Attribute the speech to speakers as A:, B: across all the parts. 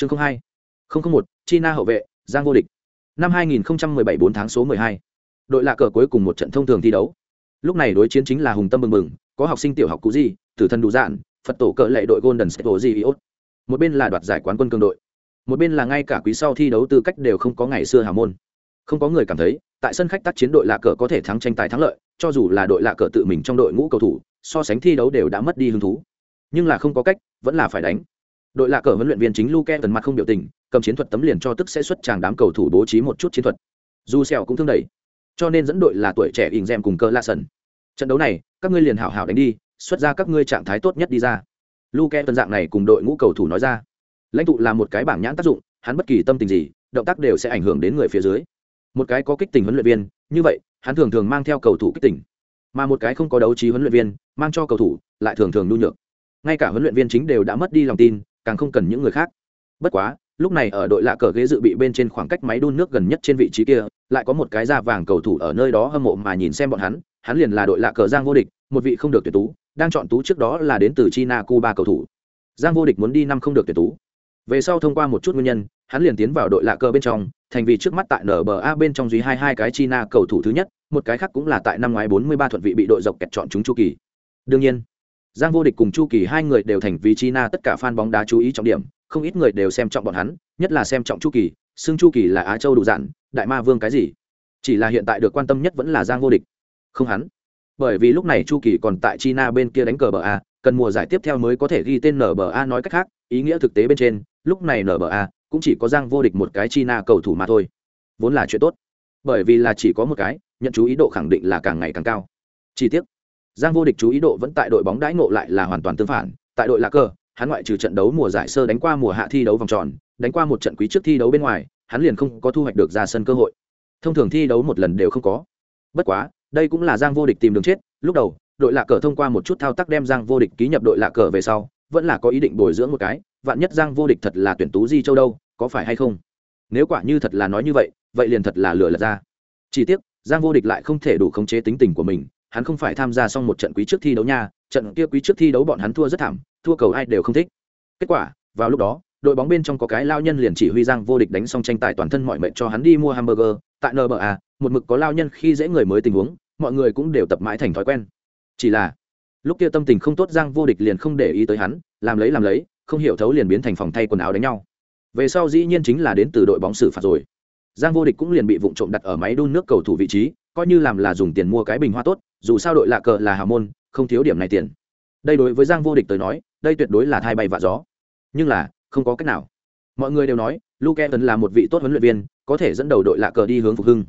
A: chương hai một, china hậu vệ, giang vô địch. Năm 2017 4 tháng số 12. đội lạ cờ cuối cùng một trận thông thường thi đấu. Lúc này đối chiến chính là hùng tâm bừng bừng, có học sinh tiểu học cú gì tử thần đủ dạn phật tổ cờ lệ đội golden state Warriors. một bên là đoạt giải quán quân cường đội. Một bên là ngay cả quý sau thi đấu tư cách đều không có ngày xưa hào môn. Không có người cảm thấy, tại sân khách tác chiến đội lạ cờ có thể thắng tranh tài thắng lợi, cho dù là đội lạ cờ tự mình trong đội ngũ cầu thủ, so sánh thi đấu đều đã mất đi hứng thú. Nhưng là không có cách, vẫn là phải đánh đội lạ cờ huấn luyện viên chính luke tần mặt không biểu tình, cầm chiến thuật tấm liền cho tức sẽ xuất tràng đám cầu thủ bố trí một chút chiến thuật. Dù sẹo cũng thương đẩy cho nên dẫn đội là tuổi trẻ ỉng rèm cùng cơ la sần. Trận đấu này, các ngươi liền hảo hảo đánh đi, xuất ra các ngươi trạng thái tốt nhất đi ra. Luke tần dạng này cùng đội ngũ cầu thủ nói ra. Lãnh tụ là một cái bảng nhãn tác dụng, hắn bất kỳ tâm tình gì, động tác đều sẽ ảnh hưởng đến người phía dưới. Một cái có kích tình huấn luyện viên, như vậy, hắn thường thường mang theo cầu thủ kích tình. Mà một cái không có đấu trí huấn luyện viên, mang cho cầu thủ, lại thường thường nhu nhược. Ngay cả huấn luyện viên chính đều đã mất đi lòng tin càng không cần những người khác. Bất quá, lúc này ở đội lạ cờ ghế dự bị bên trên khoảng cách máy đun nước gần nhất trên vị trí kia, lại có một cái da vàng cầu thủ ở nơi đó hâm mộ mà nhìn xem bọn hắn hắn liền là đội lạ cờ giang vô địch, một vị không được tuyển tú, đang chọn tú trước đó là đến từ china cuba cầu thủ. Giang vô địch muốn đi năm không được tuyển tú. Về sau thông qua một chút nguyên nhân, hắn liền tiến vào đội lạ cờ bên trong, thành vì trước mắt tại nba bên trong duy hai hai cái china cầu thủ thứ nhất, một cái khác cũng là tại năm ngoái 43 thuận vị bị đội dọc kẹt chọn chúng chu kỳ. Đương nhiên giang vô địch cùng chu kỳ hai người đều thành vì china tất cả fan bóng đá chú ý trọng điểm, không ít người đều xem trọng bọn hắn, nhất là xem trọng chu kỳ, xưng chu kỳ là á châu đủ dạn, đại ma vương cái gì? Chỉ là hiện tại được quan tâm nhất vẫn là giang vô địch. Không hắn. Bởi vì lúc này chu kỳ còn tại china bên kia đánh cờ bờ a, cần mùa giải tiếp theo mới có thể ghi tên nba nói cách khác, ý nghĩa thực tế bên trên, lúc này nba cũng chỉ có giang vô địch một cái china cầu thủ mà thôi. Vốn là chuyện tốt. Bởi vì là chỉ có một cái, nhận chú ý độ khẳng định là càng ngày càng cao. Chi tiết giang vô địch chú ý độ vẫn tại đội bóng đãi ngộ lại là hoàn toàn tương phản. Tại đội lạc cờ, hắn ngoại trừ trận đấu mùa giải sơ đánh qua mùa hạ thi đấu vòng tròn đánh qua một trận quý trước thi đấu bên ngoài hắn liền không có thu hoạch được ra sân cơ hội. Thông thường thi đấu một lần đều không có. Bất quá đây cũng là giang vô địch tìm đường chết. Lúc đầu đội lạc cờ thông qua một chút thao tác đem giang vô địch ký nhập đội lạc cờ về sau vẫn là có ý định bồi dưỡng một cái. Vạn nhất giang vô địch thật là tuyển tú di châu đâu có phải hay không? Nếu quả như thật là nói như vậy vậy liền thật là lừa lật ra. Chỉ tiếc giang vô địch lại không thể đủ khống chế tính tình của mình hắn không phải tham gia xong một trận quý trước thi đấu nha, trận kia quý trước thi đấu bọn hắn thua rất thảm, thua cầu ai đều không thích. Kết quả, vào lúc đó, đội bóng bên trong có cái lao nhân liền chỉ huy giang vô địch đánh xong tranh tài toàn thân mọi mệnh cho hắn đi mua hamburger. Tại nba một mực có lao nhân khi dễ người mới tình huống, mọi người cũng đều tập mãi thành thói quen. Chỉ là, lúc kia tâm tình không tốt, giang vô địch liền không để ý tới hắn, làm lấy làm lấy, không hiểu thấu liền biến thành phòng thay quần áo đánh nhau. Về sau dĩ nhiên chính là đến từ đội bóng xử phạt rồi. Giang vô địch cũng liền bị vụ trộm đặt ở máy đun nước cầu thủ vị trí, coi như làm là dùng tiền mua cái bình hoa tốt dù sao đội lạ cờ là hào môn, không thiếu điểm này tiền. Đây đối với giang vô địch tới nói, đây tuyệt đối là thay bay vạ gió. Nhưng là, không có cách nào. Mọi người đều nói, luke tấn là một vị tốt huấn luyện viên, có thể dẫn đầu đội lạ cờ đi hướng phục hưng.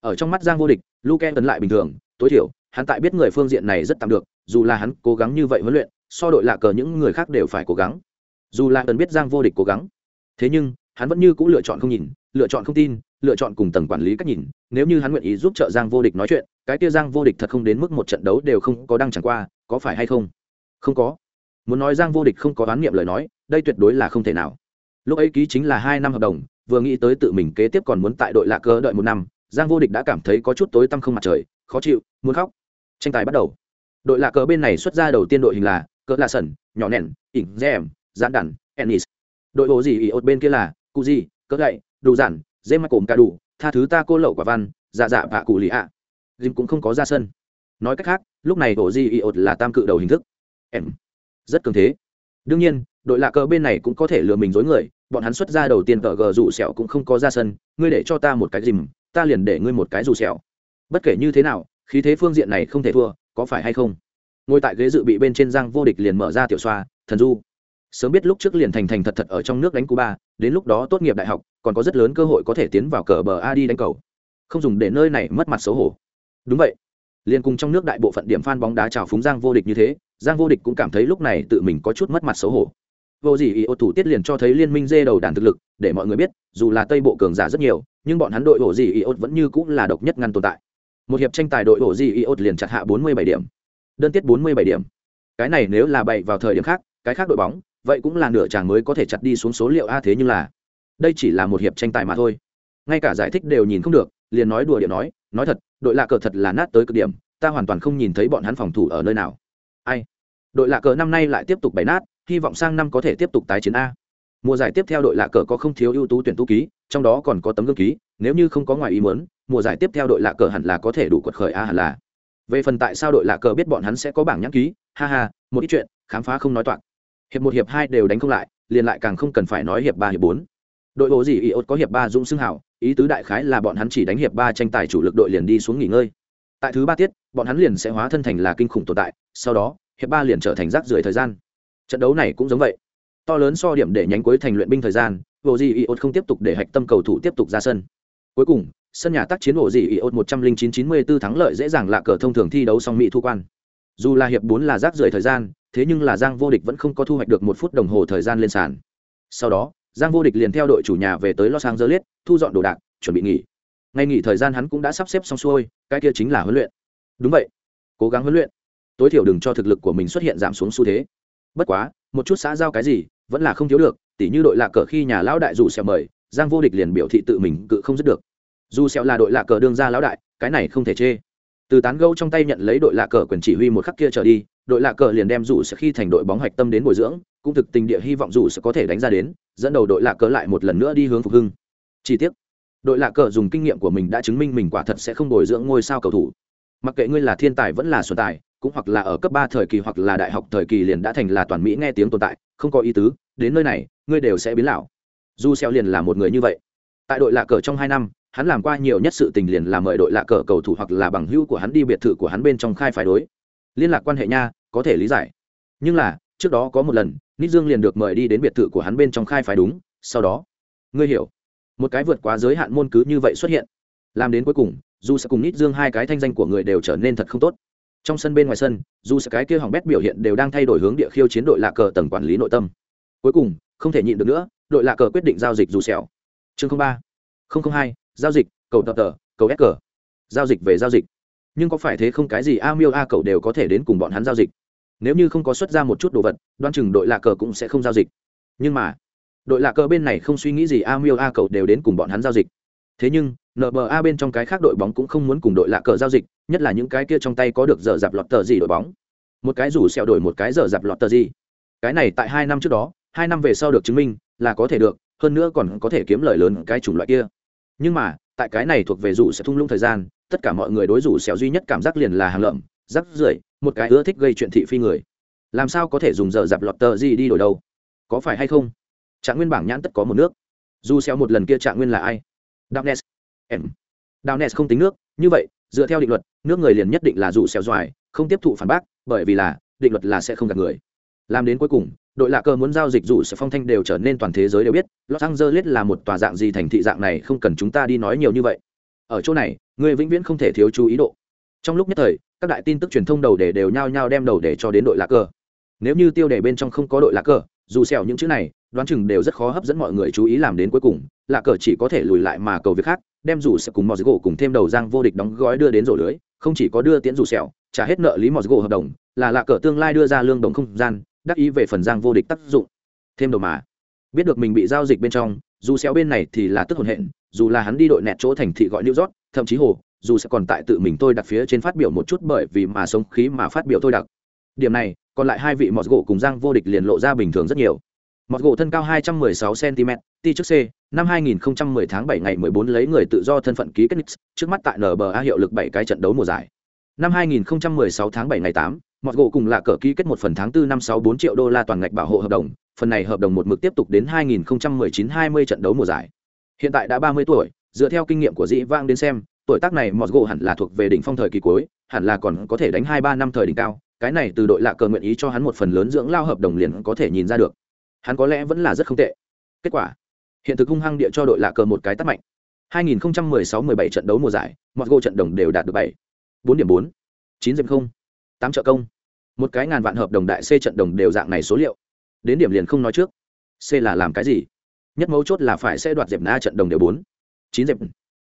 A: Ở trong mắt giang vô địch, luke tấn lại bình thường, tối thiểu, hắn tại biết người phương diện này rất tạm được, dù là hắn cố gắng như vậy huấn luyện, so đội lạ cờ những người khác đều phải cố gắng. Dù là tấn biết giang vô địch cố gắng, thế nhưng, hắn vẫn như c ũ lựa chọn không nhìn, lựa chọn không tin lựa chọn cùng tầng quản lý cách nhìn, nếu như hắn nguyện ý giúp trợ giang vô địch nói chuyện, cái kia giang vô địch thật không đến mức một trận đấu đều không có đăng chẳng qua, có phải hay không? Không có. Muốn nói giang vô địch không có đoán niệm lời nói, đây tuyệt đối là không thể nào. Lúc ấy ký chính là hai năm hợp đồng, vừa nghĩ tới tự mình kế tiếp còn muốn tại đội lạc cơ đợi một năm, giang vô địch đã cảm thấy có chút tối tăm không mặt trời, khó chịu, muốn khóc. Tranh tài bắt đầu. Đội lạc cờ bên này xuất ra đầu tiên đội hình là cỡ lạ sẩn, nhỏ nẻn ỉng dèm giãn đản, ennis. Đội bộ gì ỉ ột bên kia là cụ gì cỡ gậy đủ giản dê mắc cồm cả đủ, tha thứ ta cô lậu quả văn dạ dạ vạ cụ lì ạ. Dìm cũng không có ra sân. Nói cách khác, lúc này bộ di ỉ ột là tam cự đầu hình thức. Em. Rất cường thế. Đương nhiên, đội lạ cờ bên này cũng có thể lừa mình dối người, bọn hắn xuất ra đầu tiên tờ gờ rủ sẹo cũng không có ra sân, ngươi để cho ta một cái dìm, ta liền để ngươi một cái rủ sẹo. Bất kể như thế nào, khí thế phương diện này không thể thua, có phải hay không? Ngồi tại ghế dự bị bên trên giang vô địch liền mở ra tiểu xoa, thần du sớm biết lúc trước liền thành thành thật thật ở trong nước đánh cuba, đến lúc đó tốt nghiệp đại học, còn có rất lớn cơ hội có thể tiến vào cờ bờ a đi đánh cầu. Không dùng để nơi này mất mặt xấu hổ. Đúng vậy. Liền cùng trong nước đại bộ phận điểm f bóng đá trào phúng giang vô địch như thế, giang vô địch cũng cảm thấy lúc này tự mình có chút mất mặt xấu hổ. Vô gì ý ô thủ tiết liền cho thấy liên minh dê đầu đàn thực lực, để mọi người biết, dù là tây bộ cường giả rất nhiều, nhưng bọn hắn đội ổ gì ý ô vẫn như cũng là độc nhất ngăn tồn tại. Một hiệp tranh tài đội ổ gì ý ô liền chặt hạ bốn mươi bảy điểm. Đơn tiết bốn mươi bảy điểm. Cái này nếu là bày vào thời điểm khác, cái khác đội bóng vậy cũng là nửa chàng mới có thể chặt đi xuống số liệu a, thế nhưng là, đây chỉ là một hiệp tranh tài mà thôi. Ngay cả giải thích đều nhìn không được, liền nói đùa điện nói nói thật, đội lạ cờ thật là nát tới cực điểm, ta hoàn toàn không nhìn thấy bọn hắn phòng thủ ở nơi nào. Ai? Đội lạ cờ năm nay lại tiếp tục bày nát, hy vọng sang năm có thể tiếp tục tái chiến a. Mùa giải tiếp theo đội lạ cờ có không thiếu ưu tú tuyển tú ký, trong đó còn có tấm gương ký, nếu như không có ngoài ý muốn, mùa giải tiếp theo đội lạ cờ hẳn là có thể đủ quật khởi a, hẳn là. Về phần tại sao đội lạ cờ biết bọn hắn sẽ có bảng nhãn ký, ha ha, một ít chuyện, khám phá không nói toạc hiệp một hiệp hai đều đánh không lại, liền lại càng không cần phải nói hiệp ba, hiệp bốn. Đội bộ gì iốt có hiệp ba dũng xưng hảo ý tứ đại khái là bọn hắn chỉ đánh hiệp ba tranh tài chủ lực đội liền đi xuống nghỉ ngơi. Tại thứ ba tiết, bọn hắn liền sẽ hóa thân thành là kinh khủng tồn tại, sau đó, hiệp ba liền trở thành rác rưởi thời gian. Trận đấu này cũng giống vậy. To lớn so điểm để nhánh cuối thành luyện binh thời gian bộ gì iốt không tiếp tục để hạch tâm cầu thủ tiếp tục ra sân. Cuối cùng, sân nhà tác chiến bộ gì iốt một trăm linh chín chín mươi bốn thắng lợi dễ dàng là cờ thông thường thi đấu song mỹ thu quan. Dù là hiệp bốn là rác rưởi thời gian thế nhưng là giang vô địch vẫn không có thu hoạch được một phút đồng hồ thời gian lên sàn. Sau đó, giang vô địch liền theo đội chủ nhà về tới los angeles, thu dọn đồ đạc, chuẩn bị nghỉ. Ngày nghỉ thời gian hắn cũng đã sắp xếp xong xuôi, cái kia chính là huấn luyện. Đúng vậy, cố gắng huấn luyện. Tối thiểu đừng cho thực lực của mình xuất hiện giảm xuống xu thế. Bất quá, một chút xã giao cái gì, vẫn là không thiếu được, tỉ như đội lạc cờ khi nhà lão đại dù xẻo mời, giang vô địch liền biểu thị tự mình cự không dứt được. Dù xẻo là đội lạc cờ đương ra lão đại, cái này không thể chê. Từ tán gâu trong tay nhận lấy đội lạc cờ quyền chỉ huy một khắc kia trở đi đội lạ cờ liền đem dù sẽ khi thành đội bóng hoạch tâm đến bồi dưỡng, cũng thực tình địa hy vọng dù sẽ có thể đánh ra đến, dẫn đầu đội lạ cờ lại một lần nữa đi hướng phục hưng. Chi tiết đội lạ cờ dùng kinh nghiệm của mình đã chứng minh mình quả thật sẽ không bồi dưỡng ngôi sao cầu thủ. Mặc kệ ngươi là thiên tài vẫn là xuân tài, cũng hoặc là ở cấp ba thời kỳ hoặc là đại học thời kỳ liền đã thành là toàn mỹ nghe tiếng tồn tại, không có ý tứ, đến nơi này, ngươi đều sẽ biến lão. Du xeo liền là một người như vậy. Tại đội lạ cờ trong hai năm, hắn làm qua nhiều nhất sự tình liền là mời đội lạ cờ cầu thủ hoặc là bằng hữu của hắn đi biệt thự của hắn bên trong khai phải đối liên lạc quan hệ nha, có thể lý giải. Nhưng là, trước đó có một lần, nít dương liền được mời đi đến biệt thự của hắn bên trong khai phái đúng, sau đó. Ngươi hiểu. Một cái vượt quá giới hạn môn cứ như vậy xuất hiện. Làm đến cuối cùng, dù sẽ cùng nít dương hai cái thanh danh của người đều trở nên thật không tốt. Trong sân bên ngoài sân, dù sẽ cái kia hỏng bét biểu hiện đều đang thay đổi hướng địa khiêu chiến đội lạc cờ tầng quản lý nội tâm. Cuối cùng, không thể nhịn được nữa, đội lạc cờ quyết định giao dịch dù sẹo. Chương ba. Hai, giao dịch, cầu tập tờ, cầu ép cờ giao dịch về giao dịch nhưng có phải thế không cái gì a miêu a cầu đều có thể đến cùng bọn hắn giao dịch? Nếu như không có xuất ra một chút đồ vật đoan chừng đội lạc cờ cũng sẽ không giao dịch. Nhưng mà, đội lạc cờ bên này không suy nghĩ gì a miêu a cầu đều đến cùng bọn hắn giao dịch. Thế nhưng nba bên trong cái khác đội bóng cũng không muốn cùng đội lạc cờ giao dịch, nhất là những cái kia trong tay có được giờ dạp lọt tờ gì đội bóng. Một cái rủ xẹo đổi một cái giờ dạp lọt tờ gì. Cái này tại hai năm trước đó, hai năm về sau được chứng minh là có thể được, hơn nữa còn có thể kiếm lời lớn cái chủng loại kia. Nhưng mà, tại cái này thuộc về rủ sẽ thung lũng thời gian tất cả mọi người đối rủ xẻo duy nhất cảm giác liền là hàng lợm rắc rưởi một cái ưa thích gây chuyện thị phi người làm sao có thể dùng giờ dạp lọt tờ gì đi đổi đâu có phải hay không trạng nguyên bảng nhãn tất có một nước dù xéo một lần kia trạng nguyên là ai Downes. Em. Downes không tính nước, như vậy, dựa theo định luật, nước người liền nhất định là rủ xéo doài, không tiếp thụ phản bác, bởi vì là, định luật là sẽ không gạt người. Làm đến cuối cùng, đội lạ cơ muốn giao dịch rủ sẽ phong thanh đều trở nên toàn thế giới đều biết, Los Angeles là một tòa dạng gì thành thị dạng này không cần chúng ta đi nói nhiều như vậy. Ở chỗ này, người vĩnh viễn không thể thiếu chú ý độ. Trong lúc nhất thời, các đại tin tức truyền thông đầu đề đều nhao nhao đem đầu để cho đến đội lạ cờ. Nếu như tiêu đề bên trong không có đội lạ cờ, dù xẻo những chữ này, đoán chừng đều rất khó hấp dẫn mọi người chú ý làm đến cuối cùng lạ cờ chỉ có thể lùi lại mà cầu việc khác đem dù sẽ cùng mò gỗ cùng thêm đầu giang vô địch đóng gói đưa đến rổ lưới không chỉ có đưa tiễn dù sẹo trả hết nợ lý mò gỗ hợp đồng là lạ cờ tương lai đưa ra lương đồng không gian đắc ý về phần giang vô địch tác dụng thêm đầu mà biết được mình bị giao dịch bên trong dù xéo bên này thì là tức hồn hện dù là hắn đi đội nẹt chỗ thành thị gọi New York thậm chí hồ dù sẽ còn tại tự mình tôi đặt phía trên phát biểu một chút bởi vì mà sống khí mà phát biểu tôi đặc điểm này còn lại hai vị mọt gỗ cùng giang vô địch liền lộ ra bình thường rất nhiều Mọt gỗ thân cao 216 cm, ti trước C, năm 2010 tháng 7 ngày 14 lấy người tự do thân phận ký kết Knicks, trước mắt tại NBA hiệu lực 7 cái trận đấu mùa giải. Năm 2016 tháng 7 ngày 8, mọt gỗ cùng là cờ ký kết một phần tháng Tư năm 64 triệu đô la toàn ngạch bảo hộ hợp đồng, phần này hợp đồng một mực tiếp tục đến 2019-20 trận đấu mùa giải. Hiện tại đã 30 tuổi, dựa theo kinh nghiệm của Dĩ Vang đến xem, tuổi tác này mọt gỗ hẳn là thuộc về đỉnh phong thời kỳ cuối, hẳn là còn có thể đánh 2-3 năm thời đỉnh cao, cái này từ đội lạ cờ nguyện ý cho hắn một phần lớn dưỡng lao hợp đồng liền có thể nhìn ra được. Hắn có lẽ vẫn là rất không tệ. Kết quả, hiện thực hung hăng địa cho đội lạ cờ một cái tát mạnh. 2016-17 trận đấu mùa giải, mọt gỗ trận đồng đều đạt được 7. 4 điểm 4. 9 điểm 0 tám trợ công. Một cái ngàn vạn hợp đồng đại c trận đồng đều dạng này số liệu. Đến điểm liền không nói trước. C là làm cái gì? Nhất mấu chốt là phải sẽ đoạt dẹp na trận đồng đều bốn. Chín dẹp.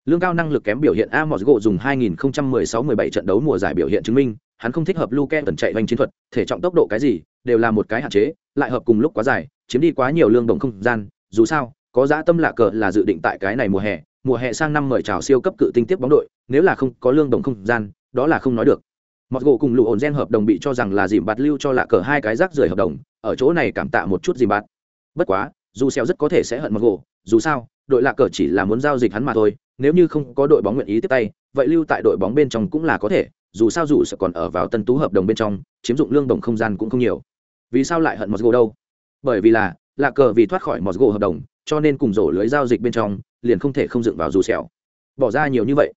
A: Lương cao năng lực kém biểu hiện a mọt gỗ dùng 2016-17 trận đấu mùa giải biểu hiện chứng minh, hắn không thích hợp luke tần chạy hoành chiến thuật, thể trọng tốc độ cái gì, đều là một cái hạn chế, lại hợp cùng lúc quá dài, chiếm đi quá nhiều lương đồng không gian, dù sao, có giá tâm lạ cờ là dự định tại cái này mùa hè mùa hè sang năm mời chào siêu cấp cự tinh tiếp bóng đội, nếu là không có lương đồng không gian, đó là không nói được. Mọt gỗ cùng lụ ổn gen hợp đồng bị cho rằng là dìm bạt lưu cho lạ cờ hai cái rác rưởi hợp đồng, ở chỗ này cảm tạ một chút dìm bạt. Bất quá, dù xeo rất có thể sẽ hận một gỗ dù sao đội lạ cờ chỉ là muốn giao dịch hắn mà thôi nếu như không có đội bóng nguyện ý tiếp tay vậy lưu tại đội bóng bên trong cũng là có thể dù sao dù sẽ còn ở vào tân tú hợp đồng bên trong chiếm dụng lương đồng không gian cũng không nhiều vì sao lại hận một gỗ đâu bởi vì là lạ cờ vì thoát khỏi một gỗ hợp đồng cho nên cùng rổ lưới giao dịch bên trong liền không thể không dựng vào dù sẹo. bỏ ra nhiều như vậy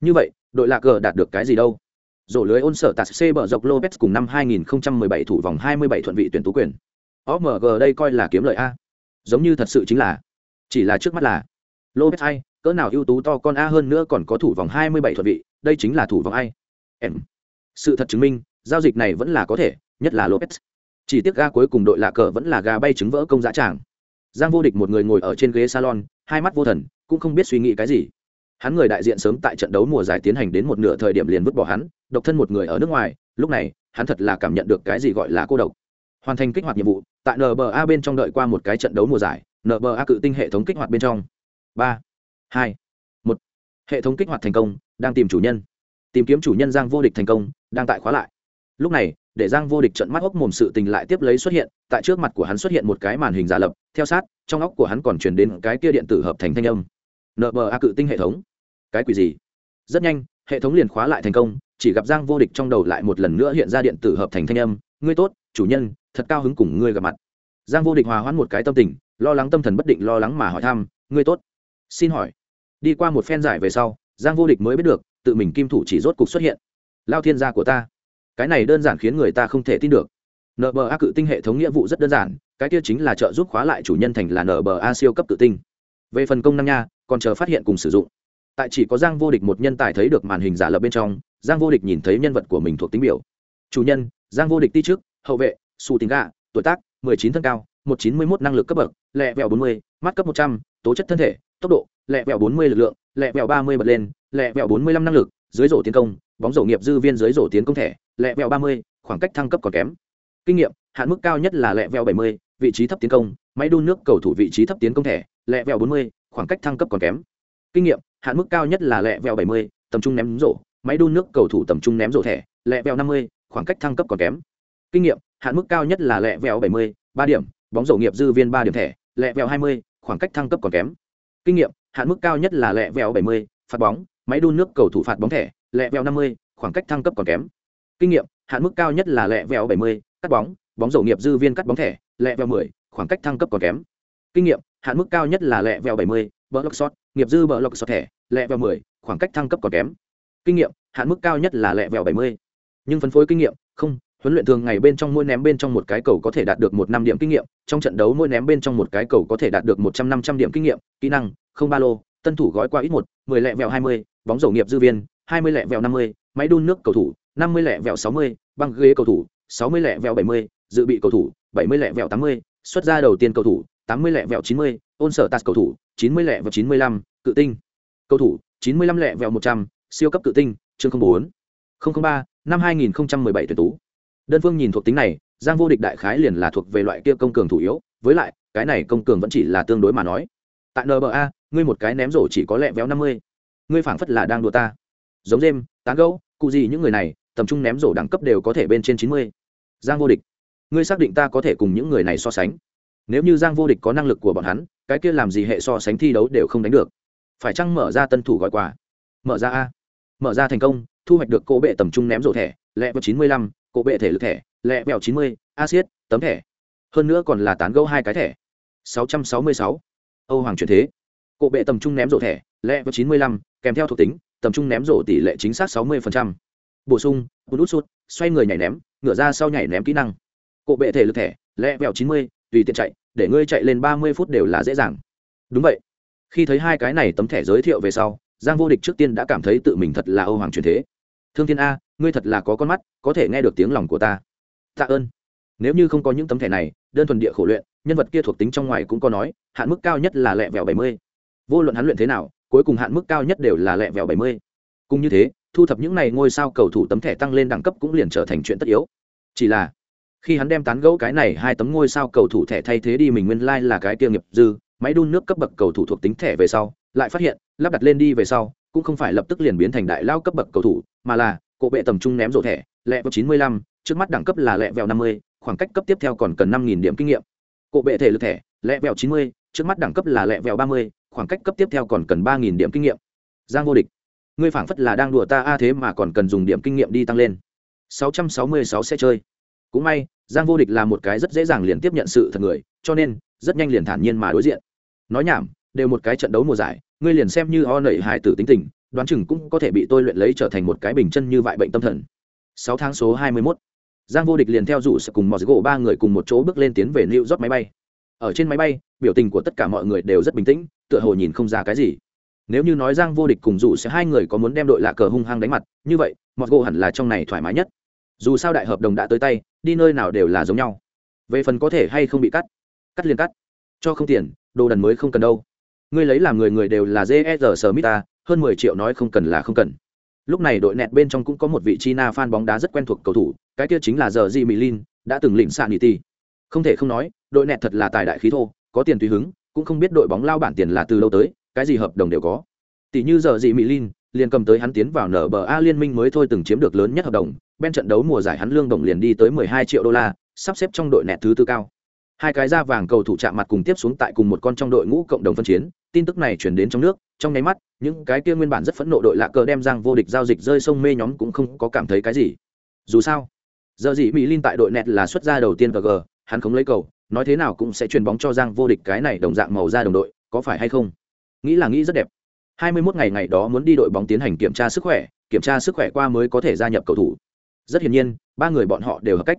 A: như vậy đội lạ cờ đạt được cái gì đâu rổ lưới ôn sở tạt c bờ dọc lopez cùng năm 2017 thủ vòng 27 thuận vị tuyển tú quyền. Omg đây coi là kiếm lợi a. Giống như thật sự chính là. Chỉ là trước mắt là. Lopez ai, cỡ nào ưu tú to con a hơn nữa còn có thủ vòng 27 thuận vị, đây chính là thủ vòng ai. Em. Sự thật chứng minh, giao dịch này vẫn là có thể, nhất là lopez. Chỉ tiếc ga cuối cùng đội lạ cờ vẫn là gà bay trứng vỡ công dã tràng. Giang vô địch một người ngồi ở trên ghế salon, hai mắt vô thần, cũng không biết suy nghĩ cái gì hắn người đại diện sớm tại trận đấu mùa giải tiến hành đến một nửa thời điểm liền vứt bỏ hắn, độc thân một người ở nước ngoài, lúc này, hắn thật là cảm nhận được cái gì gọi là cô độc. Hoàn thành kích hoạt nhiệm vụ, tại nba bên trong đợi qua một cái trận đấu mùa giải nba cự tinh hệ thống kích hoạt bên trong. Ba, hai, một. Hệ thống kích hoạt thành công, đang tìm chủ nhân. Tìm kiếm chủ nhân giang vô địch thành công, đang tại khóa lại. Lúc này, để giang vô địch trận mắt ốc mồm sự tình lại tiếp lấy xuất hiện, tại trước mặt của hắn xuất hiện một cái màn hình giả lập, theo sát, trong óc của hắn còn chuyển đến cái kia điện tử hợp thành thanh âm. Nba cự tinh hệ thống cái quỷ gì? Rất nhanh, hệ thống liền khóa lại thành công, chỉ gặp giang vô địch trong đầu lại một lần nữa hiện ra điện tử hợp thành thanh âm, ngươi tốt, chủ nhân, thật cao hứng cùng ngươi gặp mặt. Giang vô địch hòa hoãn một cái tâm tình, lo lắng tâm thần bất định lo lắng mà hỏi thăm, ngươi tốt? Xin hỏi. Đi qua một phen giải về sau, giang vô địch mới biết được, tự mình kim thủ chỉ rốt cục xuất hiện. Lao thiên gia của ta. Cái này đơn giản khiến người ta không thể tin được. Nở bờ a cự tinh hệ thống nghĩa vụ rất đơn giản, cái kia chính là trợ giúp khóa lại chủ nhân thành là nở bờ a siêu cấp tự tinh. Về phần công năng nha, còn chờ phát hiện cùng sử dụng tại chỉ có giang vô địch một nhân tài thấy được màn hình giả lập bên trong giang vô địch nhìn thấy nhân vật của mình thuộc tính biểu. Chủ nhân giang vô địch ti trước hậu vệ su tính gà tuổi tác 19 thân cao 191 năng lực cấp bậc lẹ vẹo 40, mắt cấp 100, tố chất thân thể tốc độ lẹ vẹo 40 lực lượng lẹ vẹo 30 bật lên lẹ vẹo 45 năng lực dưới rổ tiến công bóng rổ nghiệp dư viên dưới rổ tiến công thẻ lẹ vẹo 30, khoảng cách thăng cấp còn kém. Kinh nghiệm hạn mức cao nhất là lẹ vẹo 70, vị trí thấp tiến công máy đun nước cầu thủ vị trí thấp tiến công thẻ lẹ vẹo 40, khoảng cách thăng cấp còn kém. Kinh nghiệm hạn mức cao nhất là lẹ vẹo 70, tầm trung ném rổ máy đun nước cầu thủ tầm trung ném rổ thẻ lẹ vẹo 50, khoảng cách thăng cấp còn kém. Kinh nghiệm hạn mức cao nhất là lẹ vẹo 70, ba điểm bóng rổ nghiệp dư viên ba điểm thẻ lẹ vẹo 20, khoảng cách thăng cấp còn kém. Kinh nghiệm hạn mức cao nhất là lẹ vẹo 70, phạt bóng máy đun nước cầu thủ phạt bóng thẻ lẹ vẹo 50, khoảng cách thăng cấp còn kém. Kinh nghiệm hạn mức cao nhất là lẹ vẹo 70, cắt bóng bóng rổ nghiệp dư viên cắt bóng thẻ lẹ vẹo 10, khoảng cách thăng cấp còn kém. Kinh nghiệm hạn mức cao nhất là lẹ vẹo 70, bờ lộc shot nghiệp dư bờ lộc shot thẻ lẹ vẹo 10, khoảng cách thăng cấp còn kém kinh nghiệm hạn mức cao nhất là lẹ vẹo 70. nhưng phân phối kinh nghiệm không huấn luyện thường ngày bên trong mỗi ném bên trong một cái cầu có thể đạt được một năm điểm kinh nghiệm trong trận đấu mỗi ném bên trong một cái cầu có thể đạt được một trăm năm trăm điểm kinh nghiệm kỹ năng không ba lô tân thủ gói qua ít một mười lẹ vẹo hai mươi bóng dầu nghiệp dư viên hai mươi lẹ vẹo năm mươi máy đun nước cầu thủ năm mươi lẹ vẹo sáu mươi băng ghế cầu thủ sáu mươi lẹ vẹo bảy mươi dự bị cầu thủ bảy mươi lẹ vẹo tám mươi xuất ra đầu tiên cầu thủ tám mươi lẹ vẹo chín mươi ôn sở tạt cầu thủ, chín mươi lẻ và chín mươi lăm, cự tinh. Cầu thủ, chín mươi lăm lẻ vẹo một trăm, siêu cấp cự tinh, chương bốn. Ba, năm hai nghìn bảy tuyển tú. Đơn phương nhìn thuộc tính này, giang vô địch đại khái liền là thuộc về loại kia công cường thủ yếu, với lại, cái này công cường vẫn chỉ là tương đối mà nói. Tại nba ngươi một cái ném rổ chỉ có lẹ véo năm mươi. Ngươi phảng phất là đang đùa ta. Giống dêm tán gấu cụ gì những người này, tầm trung ném rổ đẳng cấp đều có thể bên trên chín mươi. Giang vô địch, ngươi xác định ta có thể cùng những người này so sánh nếu như giang vô địch có năng lực của bọn hắn, cái kia làm gì hệ so sánh thi đấu đều không đánh được. Phải chăng mở ra tân thủ gọi quà? Mở ra a. Mở ra thành công, thu hoạch được cỗ bệ tầm trung ném rổ thẻ, lẹ vào chín mươi lăm cỗ bệ thể lực thẻ, lẹ vẹo chín mươi acid tấm thẻ. Hơn nữa còn là tán gấu hai cái thẻ. sáu trăm sáu mươi sáu. Âu hoàng truyền thế. Cộ bệ tầm trung ném rổ thẻ, lẹ vào chín mươi lăm, kèm theo thuộc tính, tầm trung ném rổ tỷ lệ chính xác sáu mươi bổ sung, bút út sút, xoay người nhảy ném, ngửa ra sau nhảy ném kỹ năng. Cộ bệ thể lực thẻ, lẹ vẹo chín mươi tùy tiện chạy, để ngươi chạy lên ba mươi phút đều là dễ dàng. Đúng vậy. Khi thấy hai cái này tấm thẻ giới thiệu về sau, giang vô địch trước tiên đã cảm thấy tự mình thật là âu hoàng truyền thế. Thương thiên a, ngươi thật là có con mắt, có thể nghe được tiếng lòng của ta. Tạ ơn. Nếu như không có những tấm thẻ này, đơn thuần địa khổ luyện, nhân vật kia thuộc tính trong ngoài cũng có nói, hạn mức cao nhất là lẹ vẹo bảy mươi. Vô luận hắn luyện thế nào, cuối cùng hạn mức cao nhất đều là lẹ vẹo bảy mươi. Cũng như thế, thu thập những này ngôi sao cầu thủ tấm thẻ tăng lên đẳng cấp cũng liền trở thành chuyện tất yếu. Chỉ là khi hắn đem tán gẫu cái này hai tấm ngôi sao cầu thủ thẻ thay thế đi mình nguyên lai、like、là cái tiêu nghiệp dư, máy đun nước cấp bậc cầu thủ thuộc tính thẻ về sau, lại phát hiện, lắp đặt lên đi về sau, cũng không phải lập tức liền biến thành đại lao cấp bậc cầu thủ, mà là, cổ bệ tầm trung ném rổ thẻ, lẹ vào chín mươi lăm, trước mắt đẳng cấp là lẹ vẹo năm mươi, khoảng cách cấp tiếp theo còn cần năm nghìn điểm kinh nghiệm. Cổ bệ thể lực thẻ, lẹ vẹo chín mươi, trước mắt đẳng cấp là lẹ vẹo ba mươi, khoảng cách cấp tiếp theo còn cần ba nghìn điểm kinh nghiệm. Giang vô địch, ngươi phảng phất là đang đùa ta a, thế mà còn cần dùng điểm kinh nghiệm đi tăng lên. 666 sẽ chơi cũng may, giang vô địch là một cái rất dễ dàng liền tiếp nhận sự thật người, cho nên, rất nhanh liền thản nhiên mà đối diện. Nói nhảm, đều một cái trận đấu mùa giải, ngươi liền xem như o nẩy hài tử tính tình, đoán chừng cũng có thể bị tôi luyện lấy trở thành một cái bình chân như vậy bệnh tâm thần. Sáu tháng số hai mươi 21. giang vô địch liền theo rủ sẽ cùng mọi gỗ ba người cùng một chỗ bước lên tiến về new york máy bay. Ở trên máy bay, biểu tình của tất cả mọi người đều rất bình tĩnh, tựa hồ nhìn không ra cái gì. Nếu như nói giang vô địch cùng rủ sẽ hai người có muốn đem đội lạ cờ hung hăng đánh mặt, như vậy mọi gỗ hẳn là trong này thoải mái nhất dù sao đại hợp đồng đã tới tay, đi nơi nào đều là giống nhau. Về phần có thể hay không bị cắt cắt liền cắt. Cho không tiền, đồ đần mới không cần đâu. Ngươi lấy làm người người đều là jer smith ta hơn mười triệu nói không cần là không cần. Lúc này đội nẹt bên trong cũng có một vị china fan bóng đá rất quen thuộc cầu thủ, cái kia chính là giờ di mỹ lin đã từng lĩnh sạn niti không thể không nói, đội nẹt thật là tài đại khí thô, có tiền tùy hứng, cũng không biết đội bóng lao bản tiền là từ lâu tới, cái gì hợp đồng đều có. Tỷ như giờ gì mỹ lin liền cầm tới hắn tiến vào nở bờ a liên minh mới thôi từng chiếm được lớn nhất hợp đồng. Bên trận đấu mùa giải hắn lương đồng liền đi tới 12 triệu đô la, sắp xếp trong đội nẹt thứ tư cao. Hai cái da vàng cầu thủ chạm mặt cùng tiếp xuống tại cùng một con trong đội ngũ cộng đồng phân chiến, tin tức này chuyển đến trong nước, trong nháy mắt, những cái kia nguyên bản rất phẫn nộ đội lạ cờ đem giang vô địch giao dịch rơi sông mê nhóm cũng không có cảm thấy cái gì. Dù sao, giờ gì mỹ linh tại đội nẹt là xuất gia đầu tiên và g hắn không lấy cầu, nói thế nào cũng sẽ truyền bóng cho giang vô địch cái này đồng dạng màu da đồng đội, có phải hay không? Nghĩ là nghĩ rất đẹp. 21 ngày ngày đó muốn đi đội bóng tiến hành kiểm tra sức khỏe kiểm tra sức khỏe qua mới có thể gia nhập cầu thủ rất hiển nhiên ba người bọn họ đều hợp cách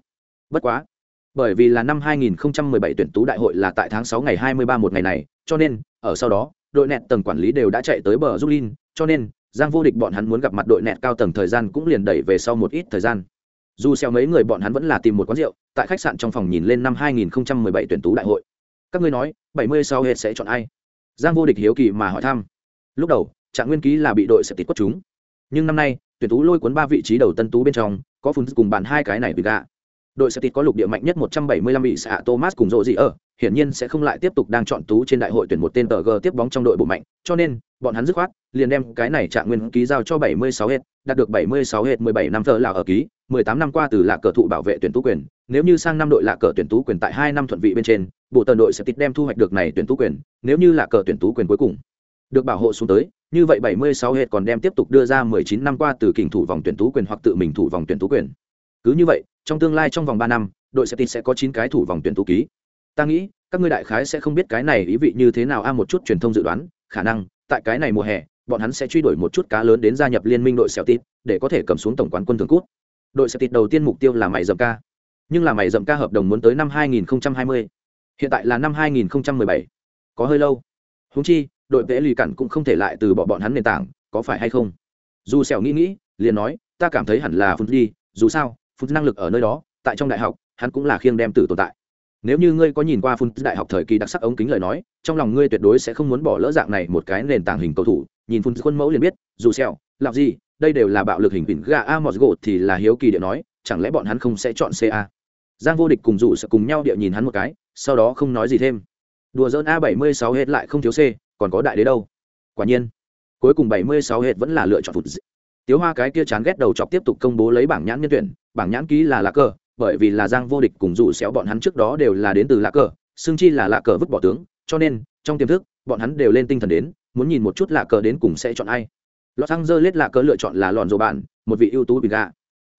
A: bất quá bởi vì là năm 2017 tuyển tú đại hội là tại tháng 6 ngày 23 một ngày này cho nên ở sau đó đội nẹt tầng quản lý đều đã chạy tới bờ Zulin, cho nên Giang vô địch bọn hắn muốn gặp mặt đội nẹt cao tầng thời gian cũng liền đẩy về sau một ít thời gian. Dù xeo mấy người bọn hắn vẫn là tìm một quán rượu, tại khách sạn trong phòng nhìn lên năm 2017 tuyển tú đại hội. Các ngươi nói, 70 sau hệ sẽ chọn ai? Giang vô địch hiếu kỳ mà hỏi thăm lúc đầu, trạng nguyên ký là bị đội sẽ tịt quất chúng. Nhưng năm nay, tuyển tú lôi cuốn ba vị trí đầu tân tú bên trong, có phun cùng bàn hai cái này bị gạ. Đội sẽ tịt có lục địa mạnh nhất một trăm bảy mươi lăm bị xạ thomas cùng rộ gì ở hiển nhiên sẽ không lại tiếp tục đang chọn tú trên đại hội tuyển một tên tờ g tiếp bóng trong đội bộ mạnh. Cho nên, bọn hắn dứt khoát, liền đem cái này trạng nguyên ký giao cho bảy mươi sáu hết, đạt được bảy mươi sáu hết mười bảy năm thờ là ở ký, mười tám năm qua từ lạc cờ thụ bảo vệ tuyển tú quyền. Nếu như sang năm đội lạc cờ tuyển tú quyền tại hai năm thuận vị bên trên, bộ tần đội sẽ tịt đem thu hoạch được này tuyển tú quyền, nếu như lạc cờ tuyển tú quyền cuối cùng được bảo hộ xuống tới, như vậy 76 hệ còn đem tiếp tục đưa ra 19 năm qua từ kình thủ vòng tuyển tú quyền hoặc tự mình thủ vòng tuyển tú quyền. Cứ như vậy, trong tương lai trong vòng 3 năm, đội sẽ sẽ có 9 cái thủ vòng tuyển tú ký. Ta nghĩ, các ngươi đại khái sẽ không biết cái này ý vị như thế nào a, một chút truyền thông dự đoán, khả năng, tại cái này mùa hè, bọn hắn sẽ truy đuổi một chút cá lớn đến gia nhập liên minh đội Celtic, để có thể cầm xuống tổng quán quân thường cút đội Celtic đầu tiên mục tiêu là mày dậm ca. Nhưng là mày dậm ca hợp đồng muốn tới năm 2020 hiện tại là năm 2017 có hơi lâu. Húng chi đội vẽ lì cặn cũng không thể lại từ bỏ bọn hắn nền tảng, có phải hay không? Dù sẹo nghĩ nghĩ, liền nói, ta cảm thấy hẳn là phun đi, dù sao, phun năng lực ở nơi đó, tại trong đại học, hắn cũng là khiêng đem tử tồn tại. Nếu như ngươi có nhìn qua phun đại học thời kỳ đặc sắc ống kính lời nói, trong lòng ngươi tuyệt đối sẽ không muốn bỏ lỡ dạng này một cái nền tảng hình cầu thủ. Nhìn phun khuôn mẫu liền biết, dù sẹo làm gì đây đều là bạo lực hình bình gà a mọt gột thì là hiếu kỳ địa nói, chẳng lẽ bọn hắn không sẽ chọn ca giang vô địch cùng dù sẽ cùng nhau địa nhìn hắn một cái, sau đó không nói gì thêm. Đùa dỡn a 76 hết lại không thiếu c còn có đại đế đâu? Quả nhiên, cuối cùng bảy mươi sáu hệ vẫn là lựa chọn phụt tiếu hoa cái kia chán ghét đầu chọc tiếp tục công bố lấy bảng nhãn nhân tuyển, bảng nhãn ký là lá cờ, bởi vì là giang vô địch cùng dù xéo bọn hắn trước đó đều là đến từ lá cờ xương chi là lá cờ vứt bỏ tướng, cho nên, trong tiềm thức, bọn hắn đều lên tinh thần đến, muốn nhìn một chút lá cờ đến cùng sẽ chọn ai. Lọt xăng dơ lết lá cờ lựa chọn là lòn rồ bạn, một vị ưu tú bình gạ.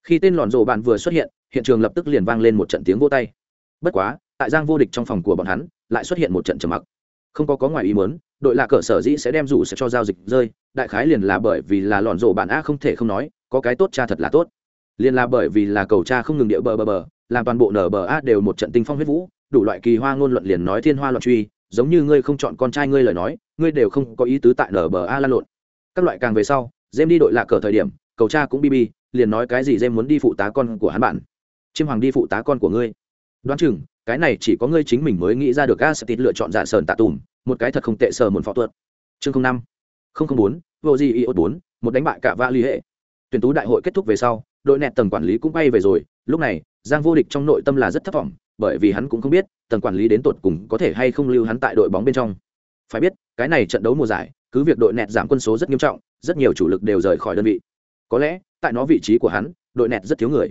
A: Khi tên lòn rồ bạn vừa xuất hiện hiện trường lập tức liền vang lên một trận tiếng vô tay. Bất quá, tại giang vô địch trong phòng của bọn hắn, lại xuất hiện một trận trầm mặc không có có ngoài ý muốn, đội lạ cờ sở dĩ sẽ đem rủ sẽ cho giao dịch rơi, đại khái liền là bởi vì là lòn rổ bạn a không thể không nói, có cái tốt cha thật là tốt. Liền là bởi vì là cầu cha không ngừng điệu bờ bờ bờ, làm toàn bộ nở bờ a đều một trận tinh phong huyết vũ, đủ loại kỳ hoa ngôn luận liền nói thiên hoa luận truy, giống như ngươi không chọn con trai ngươi lời nói, ngươi đều không có ý tứ tại nở bờ a lan lộn. Các loại càng về sau dêm đi đội lạ cờ thời điểm, cầu cha cũng bi bi, liền nói cái gì dêm muốn đi phụ tá con của hắn bạn. Chiêm hoàng đi phụ tá con của ngươi. Đoán chừng cái này chỉ có ngươi chính mình mới nghĩ ra được a, sẽ tít lựa chọn giả sờn tạ tùm, một cái thật không tệ sờ một phó tuật chương năm, không không bốn, vô gì iốt bốn, một đánh bại cả va ly hệ. Tuyển tú đại hội kết thúc về sau, đội nẹt tầng quản lý cũng bay về rồi. Lúc này, giang vô địch trong nội tâm là rất thất vọng, bởi vì hắn cũng không biết, tầng quản lý đến tột cùng có thể hay không lưu hắn tại đội bóng bên trong. Phải biết, cái này trận đấu mùa giải, cứ việc đội nẹt giảm quân số rất nghiêm trọng, rất nhiều chủ lực đều rời khỏi đơn vị. Có lẽ, tại nó vị trí của hắn, đội nẹt rất thiếu người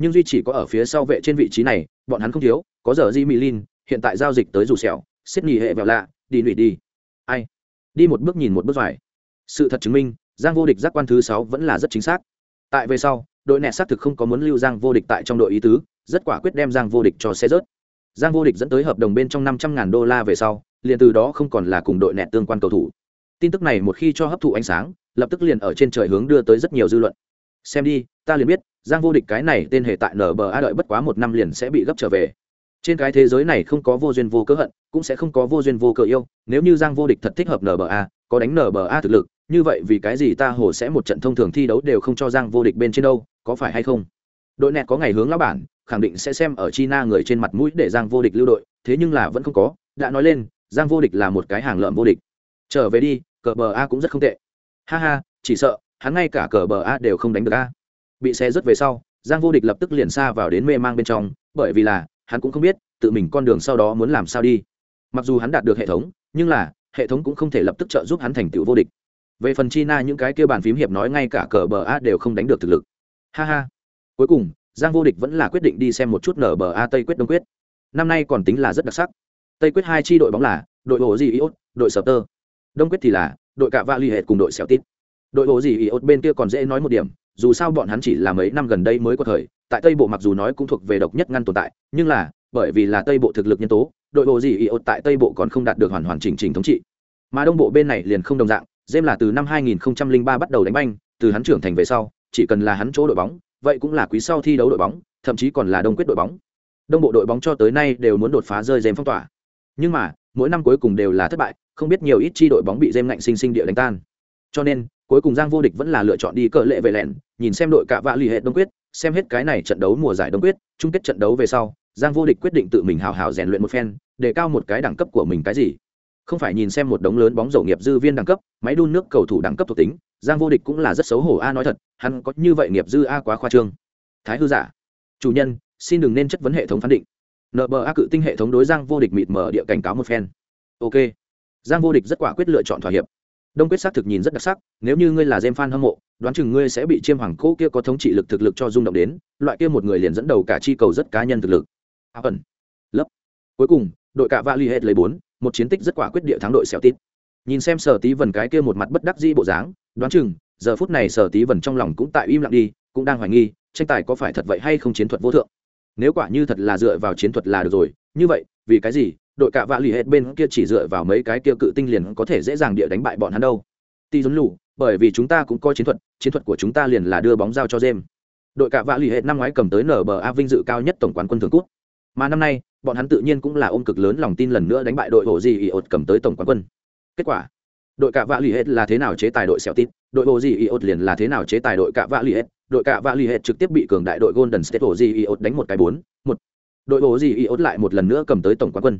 A: nhưng duy chỉ có ở phía sau vệ trên vị trí này, bọn hắn không thiếu, có giờ di mỹ lin, hiện tại giao dịch tới dù sẹo sydney hệ vẹo lạ, đi lụy đi. Ai? Đi một bước nhìn một bước dài sự thật chứng minh, giang vô địch giác quan thứ sáu vẫn là rất chính xác. Tại về sau, đội nẹt xác thực không có muốn lưu giang vô địch tại trong đội ý tứ, rất quả quyết đem giang vô địch cho xe rớt. Giang vô địch dẫn tới hợp đồng bên trong năm trăm ngàn đô la về sau, liền từ đó không còn là cùng đội nẹt tương quan cầu thủ. Tin tức này một khi cho hấp thụ ánh sáng, lập tức liền ở trên trời hướng đưa tới rất nhiều dư luận. Xem đi, ta liền biết giang vô địch cái này tên hệ tại nba đợi bất quá một năm liền sẽ bị gấp trở về. Trên cái thế giới này không có vô duyên vô cớ hận, cũng sẽ không có vô duyên vô cớ yêu. Nếu như giang vô địch thật thích hợp nba có đánh nba thực lực, như vậy vì cái gì ta hồ sẽ một trận thông thường thi đấu đều không cho giang vô địch bên trên đâu, có phải hay không? Đội nẹt có ngày hướng lão bản, khẳng định sẽ xem ở china người trên mặt mũi để giang vô địch lưu đội, thế nhưng là vẫn không có. Đã nói lên, giang vô địch là một cái hàng lợm vô địch. Trở về đi, cờ bờ a cũng rất không tệ. Ha ha, chỉ sợ, hắn ngay cả cờ bờ a đều không đánh được a bị xe rớt về sau, giang vô địch lập tức liền xa vào đến mê mang bên trong, bởi vì là, hắn cũng không biết, tự mình con đường sau đó muốn làm sao đi. Mặc dù hắn đạt được hệ thống, nhưng là, hệ thống cũng không thể lập tức trợ giúp hắn thành tựu vô địch. Về phần china những cái kia bàn phím hiệp nói ngay cả cờ bờ a đều không đánh được thực lực. Ha ha. Cuối cùng, giang vô địch vẫn là quyết định đi xem một chút nở bờ a tây quyết đông quyết. Năm nay còn tính là rất đặc sắc. Tây quyết hai chi đội bóng là, đội bộ gì iốt, đội sở tơ. Đông quyết thì là, đội cạ va l ì hệ cùng đội xẻo tít. Đội bộ gì iốt bên kia còn dễ nói một điểm dù sao bọn hắn chỉ là mấy năm gần đây mới có thời tại tây bộ mặc dù nói cũng thuộc về độc nhất ngăn tồn tại nhưng là bởi vì là tây bộ thực lực nhân tố đội bộ gì iốt tại tây bộ còn không đạt được hoàn hoàn chỉnh chỉnh thống trị mà đông bộ bên này liền không đồng dạng dêm là từ năm 2003 bắt đầu đánh banh, từ hắn trưởng thành về sau, chỉ cần là hắn chỗ đội bóng, vậy cũng là quý sau thi đấu đội bóng, thậm chí còn là đông quyết đội bóng. Đông bộ đội bóng cho tới nay đều muốn đột phá rơi dêm phong tỏa. Nhưng mà, mỗi năm cuối cùng đều là thất bại, không biết nhiều ít chi đội bóng bị dêm ngạnh sinh sinh địa đánh tan. Cho nên, cuối cùng Giang vô địch vẫn là lựa chọn đi cờ lệ về lẻn, nhìn xem đội cả vạ lì hệ đông quyết, xem hết cái này trận đấu mùa giải đông quyết, chung kết trận đấu về sau, Giang vô địch quyết định tự mình hào hào rèn luyện một phen, để cao một cái đẳng cấp của mình cái gì. Không phải nhìn xem một đống lớn bóng rổ nghiệp dư viên đẳng cấp máy đun nước cầu thủ đẳng cấp thuộc tính giang vô địch cũng là rất xấu hổ a nói thật hắn có như vậy nghiệp dư a quá khoa trương. Thái hư giả. Chủ nhân xin đừng nên chất vấn hệ thống phán định. Nợ bờ a cự tinh hệ thống đối giang vô địch mịt mở địa cảnh cáo một phen. Ok. Giang vô địch rất quả quyết lựa chọn thỏa hiệp đông quyết xác thực nhìn rất đặc sắc, nếu như ngươi là gem fan hâm mộ, đoán chừng ngươi sẽ bị chiêm hoàng cỗ kia có thống trị lực thực lực cho rung động đến, loại kia một người liền dẫn đầu cả chi cầu rất cá nhân thực lực. Áo ẩn. Lấp. Cuối cùng, đội cả va l hết lấy bốn, một chiến tích rất quả quyết địa thắng đội xẻo tít nhìn xem sở tí vần cái kia một mặt bất đắc dĩ bộ dáng, đoán chừng, giờ phút này sở tí vần trong lòng cũng tại im lặng đi, cũng đang hoài nghi, tranh tài có phải thật vậy hay không chiến thuật vô thượng. Nếu quả như thật là dựa vào chiến thuật là được rồi, như vậy, vì cái gì đội Cả vạ lì hết bên kia chỉ dựa vào mấy cái kia cự tinh liền có thể dễ dàng địa đánh bại bọn hắn đâu. Ti dốn lù, bởi vì chúng ta cũng có chiến thuật chiến thuật của chúng ta liền là đưa bóng giao cho jem đội Cả vạ lì hết năm ngoái cầm tới nở bờ a vinh dự cao nhất tổng quán quân thường quốc mà năm nay, bọn hắn tự nhiên cũng là ôm cực lớn lòng tin lần nữa đánh bại đội hồ gì ột cầm tới tổng quán quân. Kết quả, đội Cả vạ lì hết là thế nào chế tài đội xẻo tít, đội hồ gì ột liền là thế nào chế tài đội Cả vạ lì hết, đội Cả vạ lì hết trực tiếp bị cường đại đội golden state hồ gì ột đánh một cái bốn, một. Đội hồ gì ột lại một lần nữa cầm tới tổng quán quân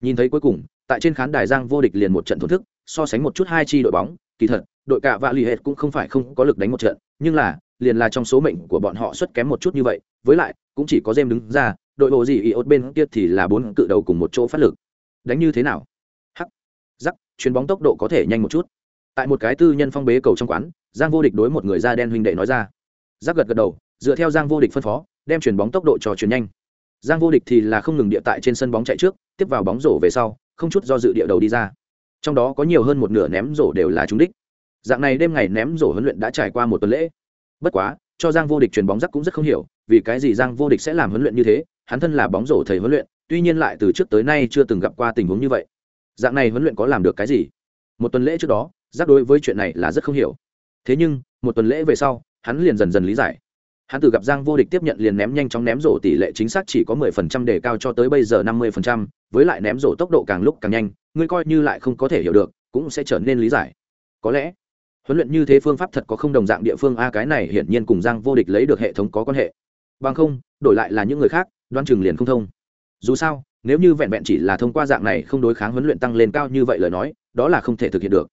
A: nhìn thấy cuối cùng, tại trên khán đài giang vô địch liền một trận thổn thức, so sánh một chút hai chi đội bóng, kỳ thật, đội cạ vạ l ì hết cũng không phải không có lực đánh một trận, nhưng là, liền là trong số mệnh của bọn họ xuất kém một chút như vậy, với lại, cũng chỉ có jem đứng ra, đội bộ gì ý ốt bên kia thì là bốn cự đầu cùng một chỗ phát lực. Đánh như thế nào? Hắc. Giắc chuyền bóng tốc độ có thể nhanh một chút. Tại một cái tư nhân phong bế cầu trong quán, giang vô địch đối một người da đen huynh đệ nói ra. Giáp gật gật đầu, dựa theo giang vô địch phân phó, đem chuyền bóng tốc độ cho chuyền nhanh giang vô địch thì là không ngừng địa tại trên sân bóng chạy trước, tiếp vào bóng rổ về sau, không chút do dự địa đầu đi ra. Trong đó có nhiều hơn một nửa ném rổ đều là trúng đích. Dạng này đêm ngày ném rổ huấn luyện đã trải qua một tuần lễ. Bất quá, cho giang vô địch truyền bóng rắc cũng rất không hiểu, vì cái gì giang vô địch sẽ làm huấn luyện như thế, hắn thân là bóng rổ thầy huấn luyện, tuy nhiên lại từ trước tới nay chưa từng gặp qua tình huống như vậy. Dạng này huấn luyện có làm được cái gì? Một tuần lễ trước đó giác đối với chuyện này là rất không hiểu. Thế nhưng, một tuần lễ về sau, hắn liền dần dần lý giải hắn từ gặp giang vô địch tiếp nhận liền ném nhanh chóng ném rổ tỷ lệ chính xác chỉ có mười phần trăm đề cao cho tới bây giờ năm mươi phần trăm, với lại ném rổ tốc độ càng lúc càng nhanh, ngươi coi như lại không có thể hiểu được, cũng sẽ trở nên lý giải. Có lẽ, huấn luyện như thế phương pháp thật có không đồng dạng địa phương, a, cái này hiển nhiên cùng giang vô địch lấy được hệ thống có quan hệ. Bằng không, đổi lại là những người khác đoan chừng liền không thông. Dù sao, nếu như vẹn vẹn chỉ là thông qua dạng này không đối kháng huấn luyện tăng lên cao như vậy lời nói, đó là không thể thực hiện được.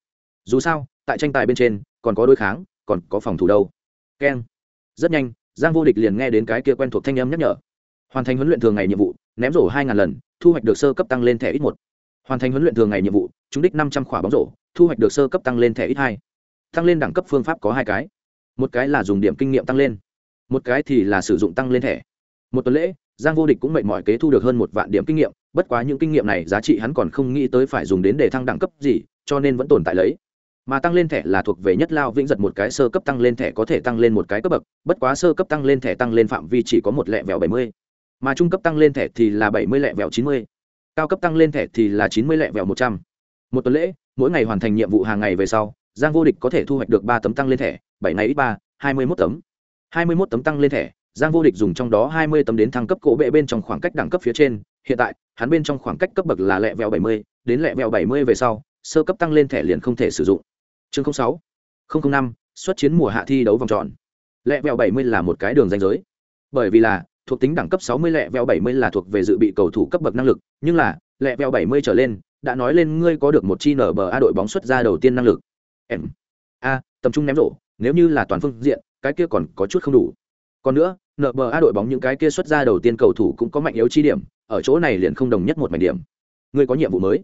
A: Dù sao, tại tranh tài bên trên, còn có đối kháng, còn có phòng thủ đâu. Keng. Rất nhanh giang vô địch liền nghe đến cái kia quen thuộc thanh âm nhắc nhở. Hoàn thành huấn luyện thường ngày nhiệm vụ, ném rổ hai ngàn lần, thu hoạch được sơ cấp tăng lên thẻ ít một. Hoàn thành huấn luyện thường ngày nhiệm vụ, trúng đích năm trăm khỏa bóng rổ, thu hoạch được sơ cấp tăng lên thẻ ít hai. Tăng lên đẳng cấp phương pháp có hai cái. Một cái là dùng điểm kinh nghiệm tăng lên, một cái thì là sử dụng tăng lên thẻ. Một tuần lễ, giang vô địch cũng mệt mỏi kế thu được hơn một vạn điểm kinh nghiệm, bất quá những kinh nghiệm này giá trị hắn còn không nghĩ tới phải dùng đến để thăng đẳng cấp gì, cho nên vẫn tồn tại lấy mà tăng lên thẻ là thuộc về nhất lao vĩnh giật một cái sơ cấp tăng lên thẻ có thể tăng lên một cái cấp bậc bất quá sơ cấp tăng lên thẻ tăng lên phạm vi chỉ có một lẹ vẹo bảy mươi mà trung cấp tăng lên thẻ thì là bảy mươi lẹ vẹo chín mươi cao cấp tăng lên thẻ thì là chín mươi lẹ vẹo một trăm một tuần lễ mỗi ngày hoàn thành nhiệm vụ hàng ngày về sau giang vô địch có thể thu hoạch được ba tấm tăng lên thẻ bảy ngày ít ba hai mươi mốt tấm hai mươi mốt tấm tăng lên thẻ giang vô địch dùng trong đó hai mươi tấm đến thăng cấp cổ bệ bên trong khoảng cách đẳng cấp phía trên hiện tại hắn bên trong khoảng cách cấp bậc là lẹ vẹo bảy mươi đến lẹ vẹo bảy mươi về sau sơ cấp tăng lên thẻ liền không thể sử dụng chương sáu năm, xuất chiến mùa hạ thi đấu vòng tròn. Lẹ vẹo bảy mươi là một cái đường danh giới. Bởi vì là, thuộc tính đẳng cấp sáu mươi, lẹ vẹo bảy mươi là thuộc về dự bị cầu thủ cấp bậc năng lực, nhưng là, lẹ vẹo bảy mươi trở lên, đã nói lên ngươi có được một chi nở bờ a đội bóng xuất ra đầu tiên năng lực. Em. A, tầm trung ném rổ, nếu như là toàn phương diện, cái kia còn có chút không đủ. Còn nữa nở bờ a đội bóng những cái kia xuất ra đầu tiên cầu thủ cũng có mạnh yếu chi điểm, ở chỗ này liền không đồng nhất một mảnh điểm. Ngươi có nhiệm vụ mới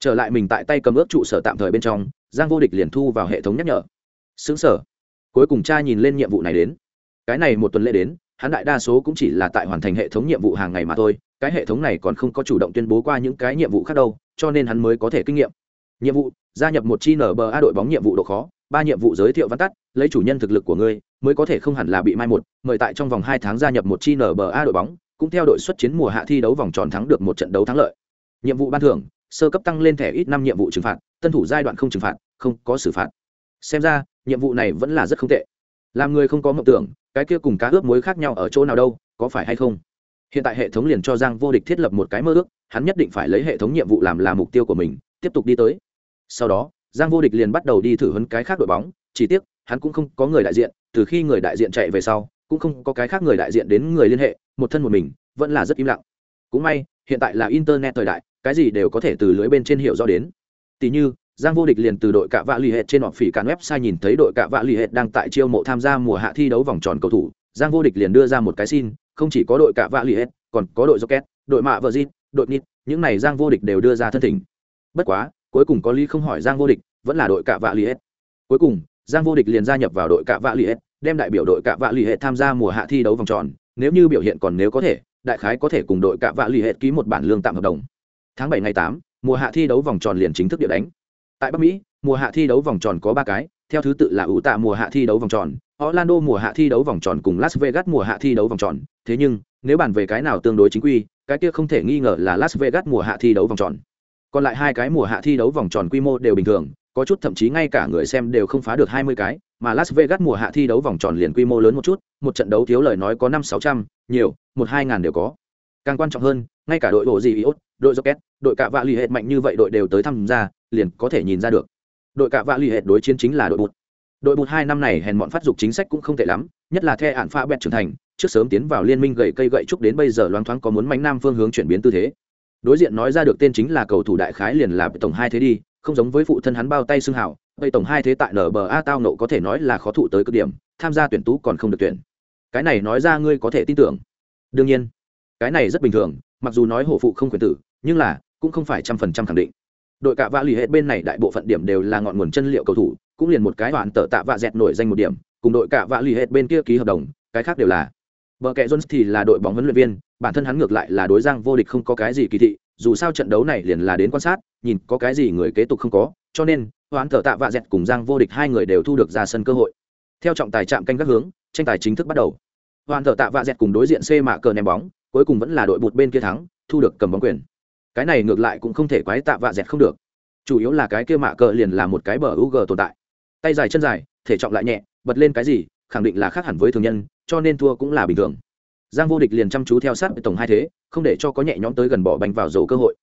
A: trở lại mình tại tay cầm ước trụ sở tạm thời bên trong, giang vô địch liền thu vào hệ thống nhắc nhở. Xứng sở. Cuối cùng cha nhìn lên nhiệm vụ này đến. Cái này một tuần lễ đến, hắn đại đa số cũng chỉ là tại hoàn thành hệ thống nhiệm vụ hàng ngày mà thôi, cái hệ thống này còn không có chủ động tuyên bố qua những cái nhiệm vụ khác đâu, cho nên hắn mới có thể kinh nghiệm. Nhiệm vụ, gia nhập một chi nở bờ a đội bóng nhiệm vụ độ khó, ba nhiệm vụ giới thiệu văn tắt, lấy chủ nhân thực lực của ngươi, mới có thể không hẳn là bị mai một, mời tại trong vòng hai tháng gia nhập một chi nở bờ a đội bóng, cũng theo đội xuất chiến mùa hạ thi đấu vòng tròn thắng được một trận đấu thắng lợi. Nhiệm vụ ban thưởng sơ cấp tăng lên thẻ ít năm nhiệm vụ trừng phạt, tân thủ giai đoạn không trừng phạt, không có xử phạt. Xem ra, nhiệm vụ này vẫn là rất không tệ. Làm người không có mộng tưởng, cái kia cùng cá ướp muối khác nhau ở chỗ nào đâu, có phải hay không? Hiện tại hệ thống liền cho giang vô địch thiết lập một cái mơ ước, hắn nhất định phải lấy hệ thống nhiệm vụ làm là mục tiêu của mình, tiếp tục đi tới. Sau đó, giang vô địch liền bắt đầu đi thử huấn cái khác đội bóng, chỉ tiếc, hắn cũng không có người đại diện, từ khi người đại diện chạy về sau, cũng không có cái khác người đại diện đến người liên hệ, một thân một mình, vẫn là rất im lặng. Cũng may, hiện tại là internet thời đại cái gì đều có thể từ lưới bên trên hiểu rõ đến. Tỷ như, giang vô địch liền từ đội cạ vạ l ì hệt trên họ phỉ cản website nhìn thấy đội cạ vạ l ì hệt đang tại chiêu mộ tham gia mùa hạ thi đấu vòng tròn cầu thủ. Giang vô địch liền đưa ra một cái xin, không chỉ có đội cạ vạ l ì hệt, còn có đội rocket, đội mạ vợ zin đội nít những này giang vô địch đều đưa ra thân thỉnh. Bất quá, cuối cùng có lý không hỏi giang vô địch, vẫn là đội cạ vạ l ì hệt. Cuối cùng, giang vô địch liền gia nhập vào đội cạ vạ l ì hệt, đem đại biểu đội cạ vạ l ì hệt tham gia mùa hạ thi đấu vòng tròn. Nếu như biểu hiện còn nếu có thể, đại khái có thể cùng đội cạ vạ l ì hệt ký một bản lương tạm hợp đồng tháng bảy ngày tám, mùa hạ thi đấu vòng tròn liền chính thức địa đánh. Tại bắc mỹ, mùa hạ thi đấu vòng tròn có ba cái, theo thứ tự là ủ tạ mùa hạ thi đấu vòng tròn, orlando mùa hạ thi đấu vòng tròn cùng las vegas mùa hạ thi đấu vòng tròn. Thế nhưng, nếu bàn về cái nào tương đối chính quy, cái kia không thể nghi ngờ là las vegas mùa hạ thi đấu vòng tròn. Còn lại hai cái mùa hạ thi đấu vòng tròn quy mô đều bình thường, có chút thậm chí ngay cả người xem đều không phá được hai mươi cái, mà las vegas mùa hạ thi đấu vòng tròn liền quy mô lớn một chút, một trận đấu thiếu lời nói có năm sáu trăm, nhiều, một hai ngàn đều có. Càng quan trọng hơn, ngay cả đội bộ gì iốt đội rocket, đội cạ vạ l ì hệ mạnh như vậy đội đều tới tham gia, liền có thể nhìn ra được. Đội cạ vạ l ì hệ đối chiến chính là đội bụt. Đội bụt hai năm này hèn bọn phát dục chính sách cũng không tệ lắm, nhất là the hạn pha bẹt trưởng thành, trước sớm tiến vào liên minh gậy cây gậy trúc đến bây giờ loáng thoáng có muốn mánh nam phương hướng chuyển biến tư thế. Đối diện nói ra được tên chính là cầu thủ đại khái liền là tổng hai thế đi, không giống với phụ thân hắn bao tay xưng hảo vậy tổng hai thế tại nở bờ a tao nộ có thể nói là khó thụ tới cực điểm, tham gia tuyển tú còn không được tuyển. Cái này nói ra ngươi có thể tin tưởng. Đương nhiên cái này rất bình thường, mặc dù nói hổ phụ không quyền tử, nhưng là, cũng không phải trăm phần trăm khẳng định. Đội cạ vạ lì hết bên này đại bộ phận điểm đều là ngọn nguồn chân liệu cầu thủ, cũng liền một cái đoạn tờ tạ vạ dẹt nổi danh một điểm, cùng đội cạ vạ lì hết bên kia ký hợp đồng, cái khác đều là. Vợ kệ jones thì là đội bóng huấn luyện viên, bản thân hắn ngược lại là đối giang vô địch không có cái gì kỳ thị, dù sao trận đấu này liền là đến quan sát, nhìn có cái gì người kế tục không có, cho nên hoán thở tạ vạ dẹt cùng giang vô địch hai người đều thu được ra sân cơ hội. Theo trọng tài chạm canh các hướng, tranh tài chính thức bắt đầu. Hoán thở tạ vạ dẹt cùng đối diện c mạ cờ ném bóng cuối cùng vẫn là đội bụt bên kia thắng, thu được cầm bóng quyền. Cái này ngược lại cũng không thể quái tạ vạ dẹt không được. Chủ yếu là cái kia mạ cờ liền là một cái bờ u g tồn tại. Tay dài chân dài, thể trọng lại nhẹ, bật lên cái gì, khẳng định là khác hẳn với thường nhân, cho nên thua cũng là bình thường. Giang vô địch liền chăm chú theo sát tổng hai thế, không để cho có nhẹ nhõm tới gần bỏ bành vào dầu cơ hội.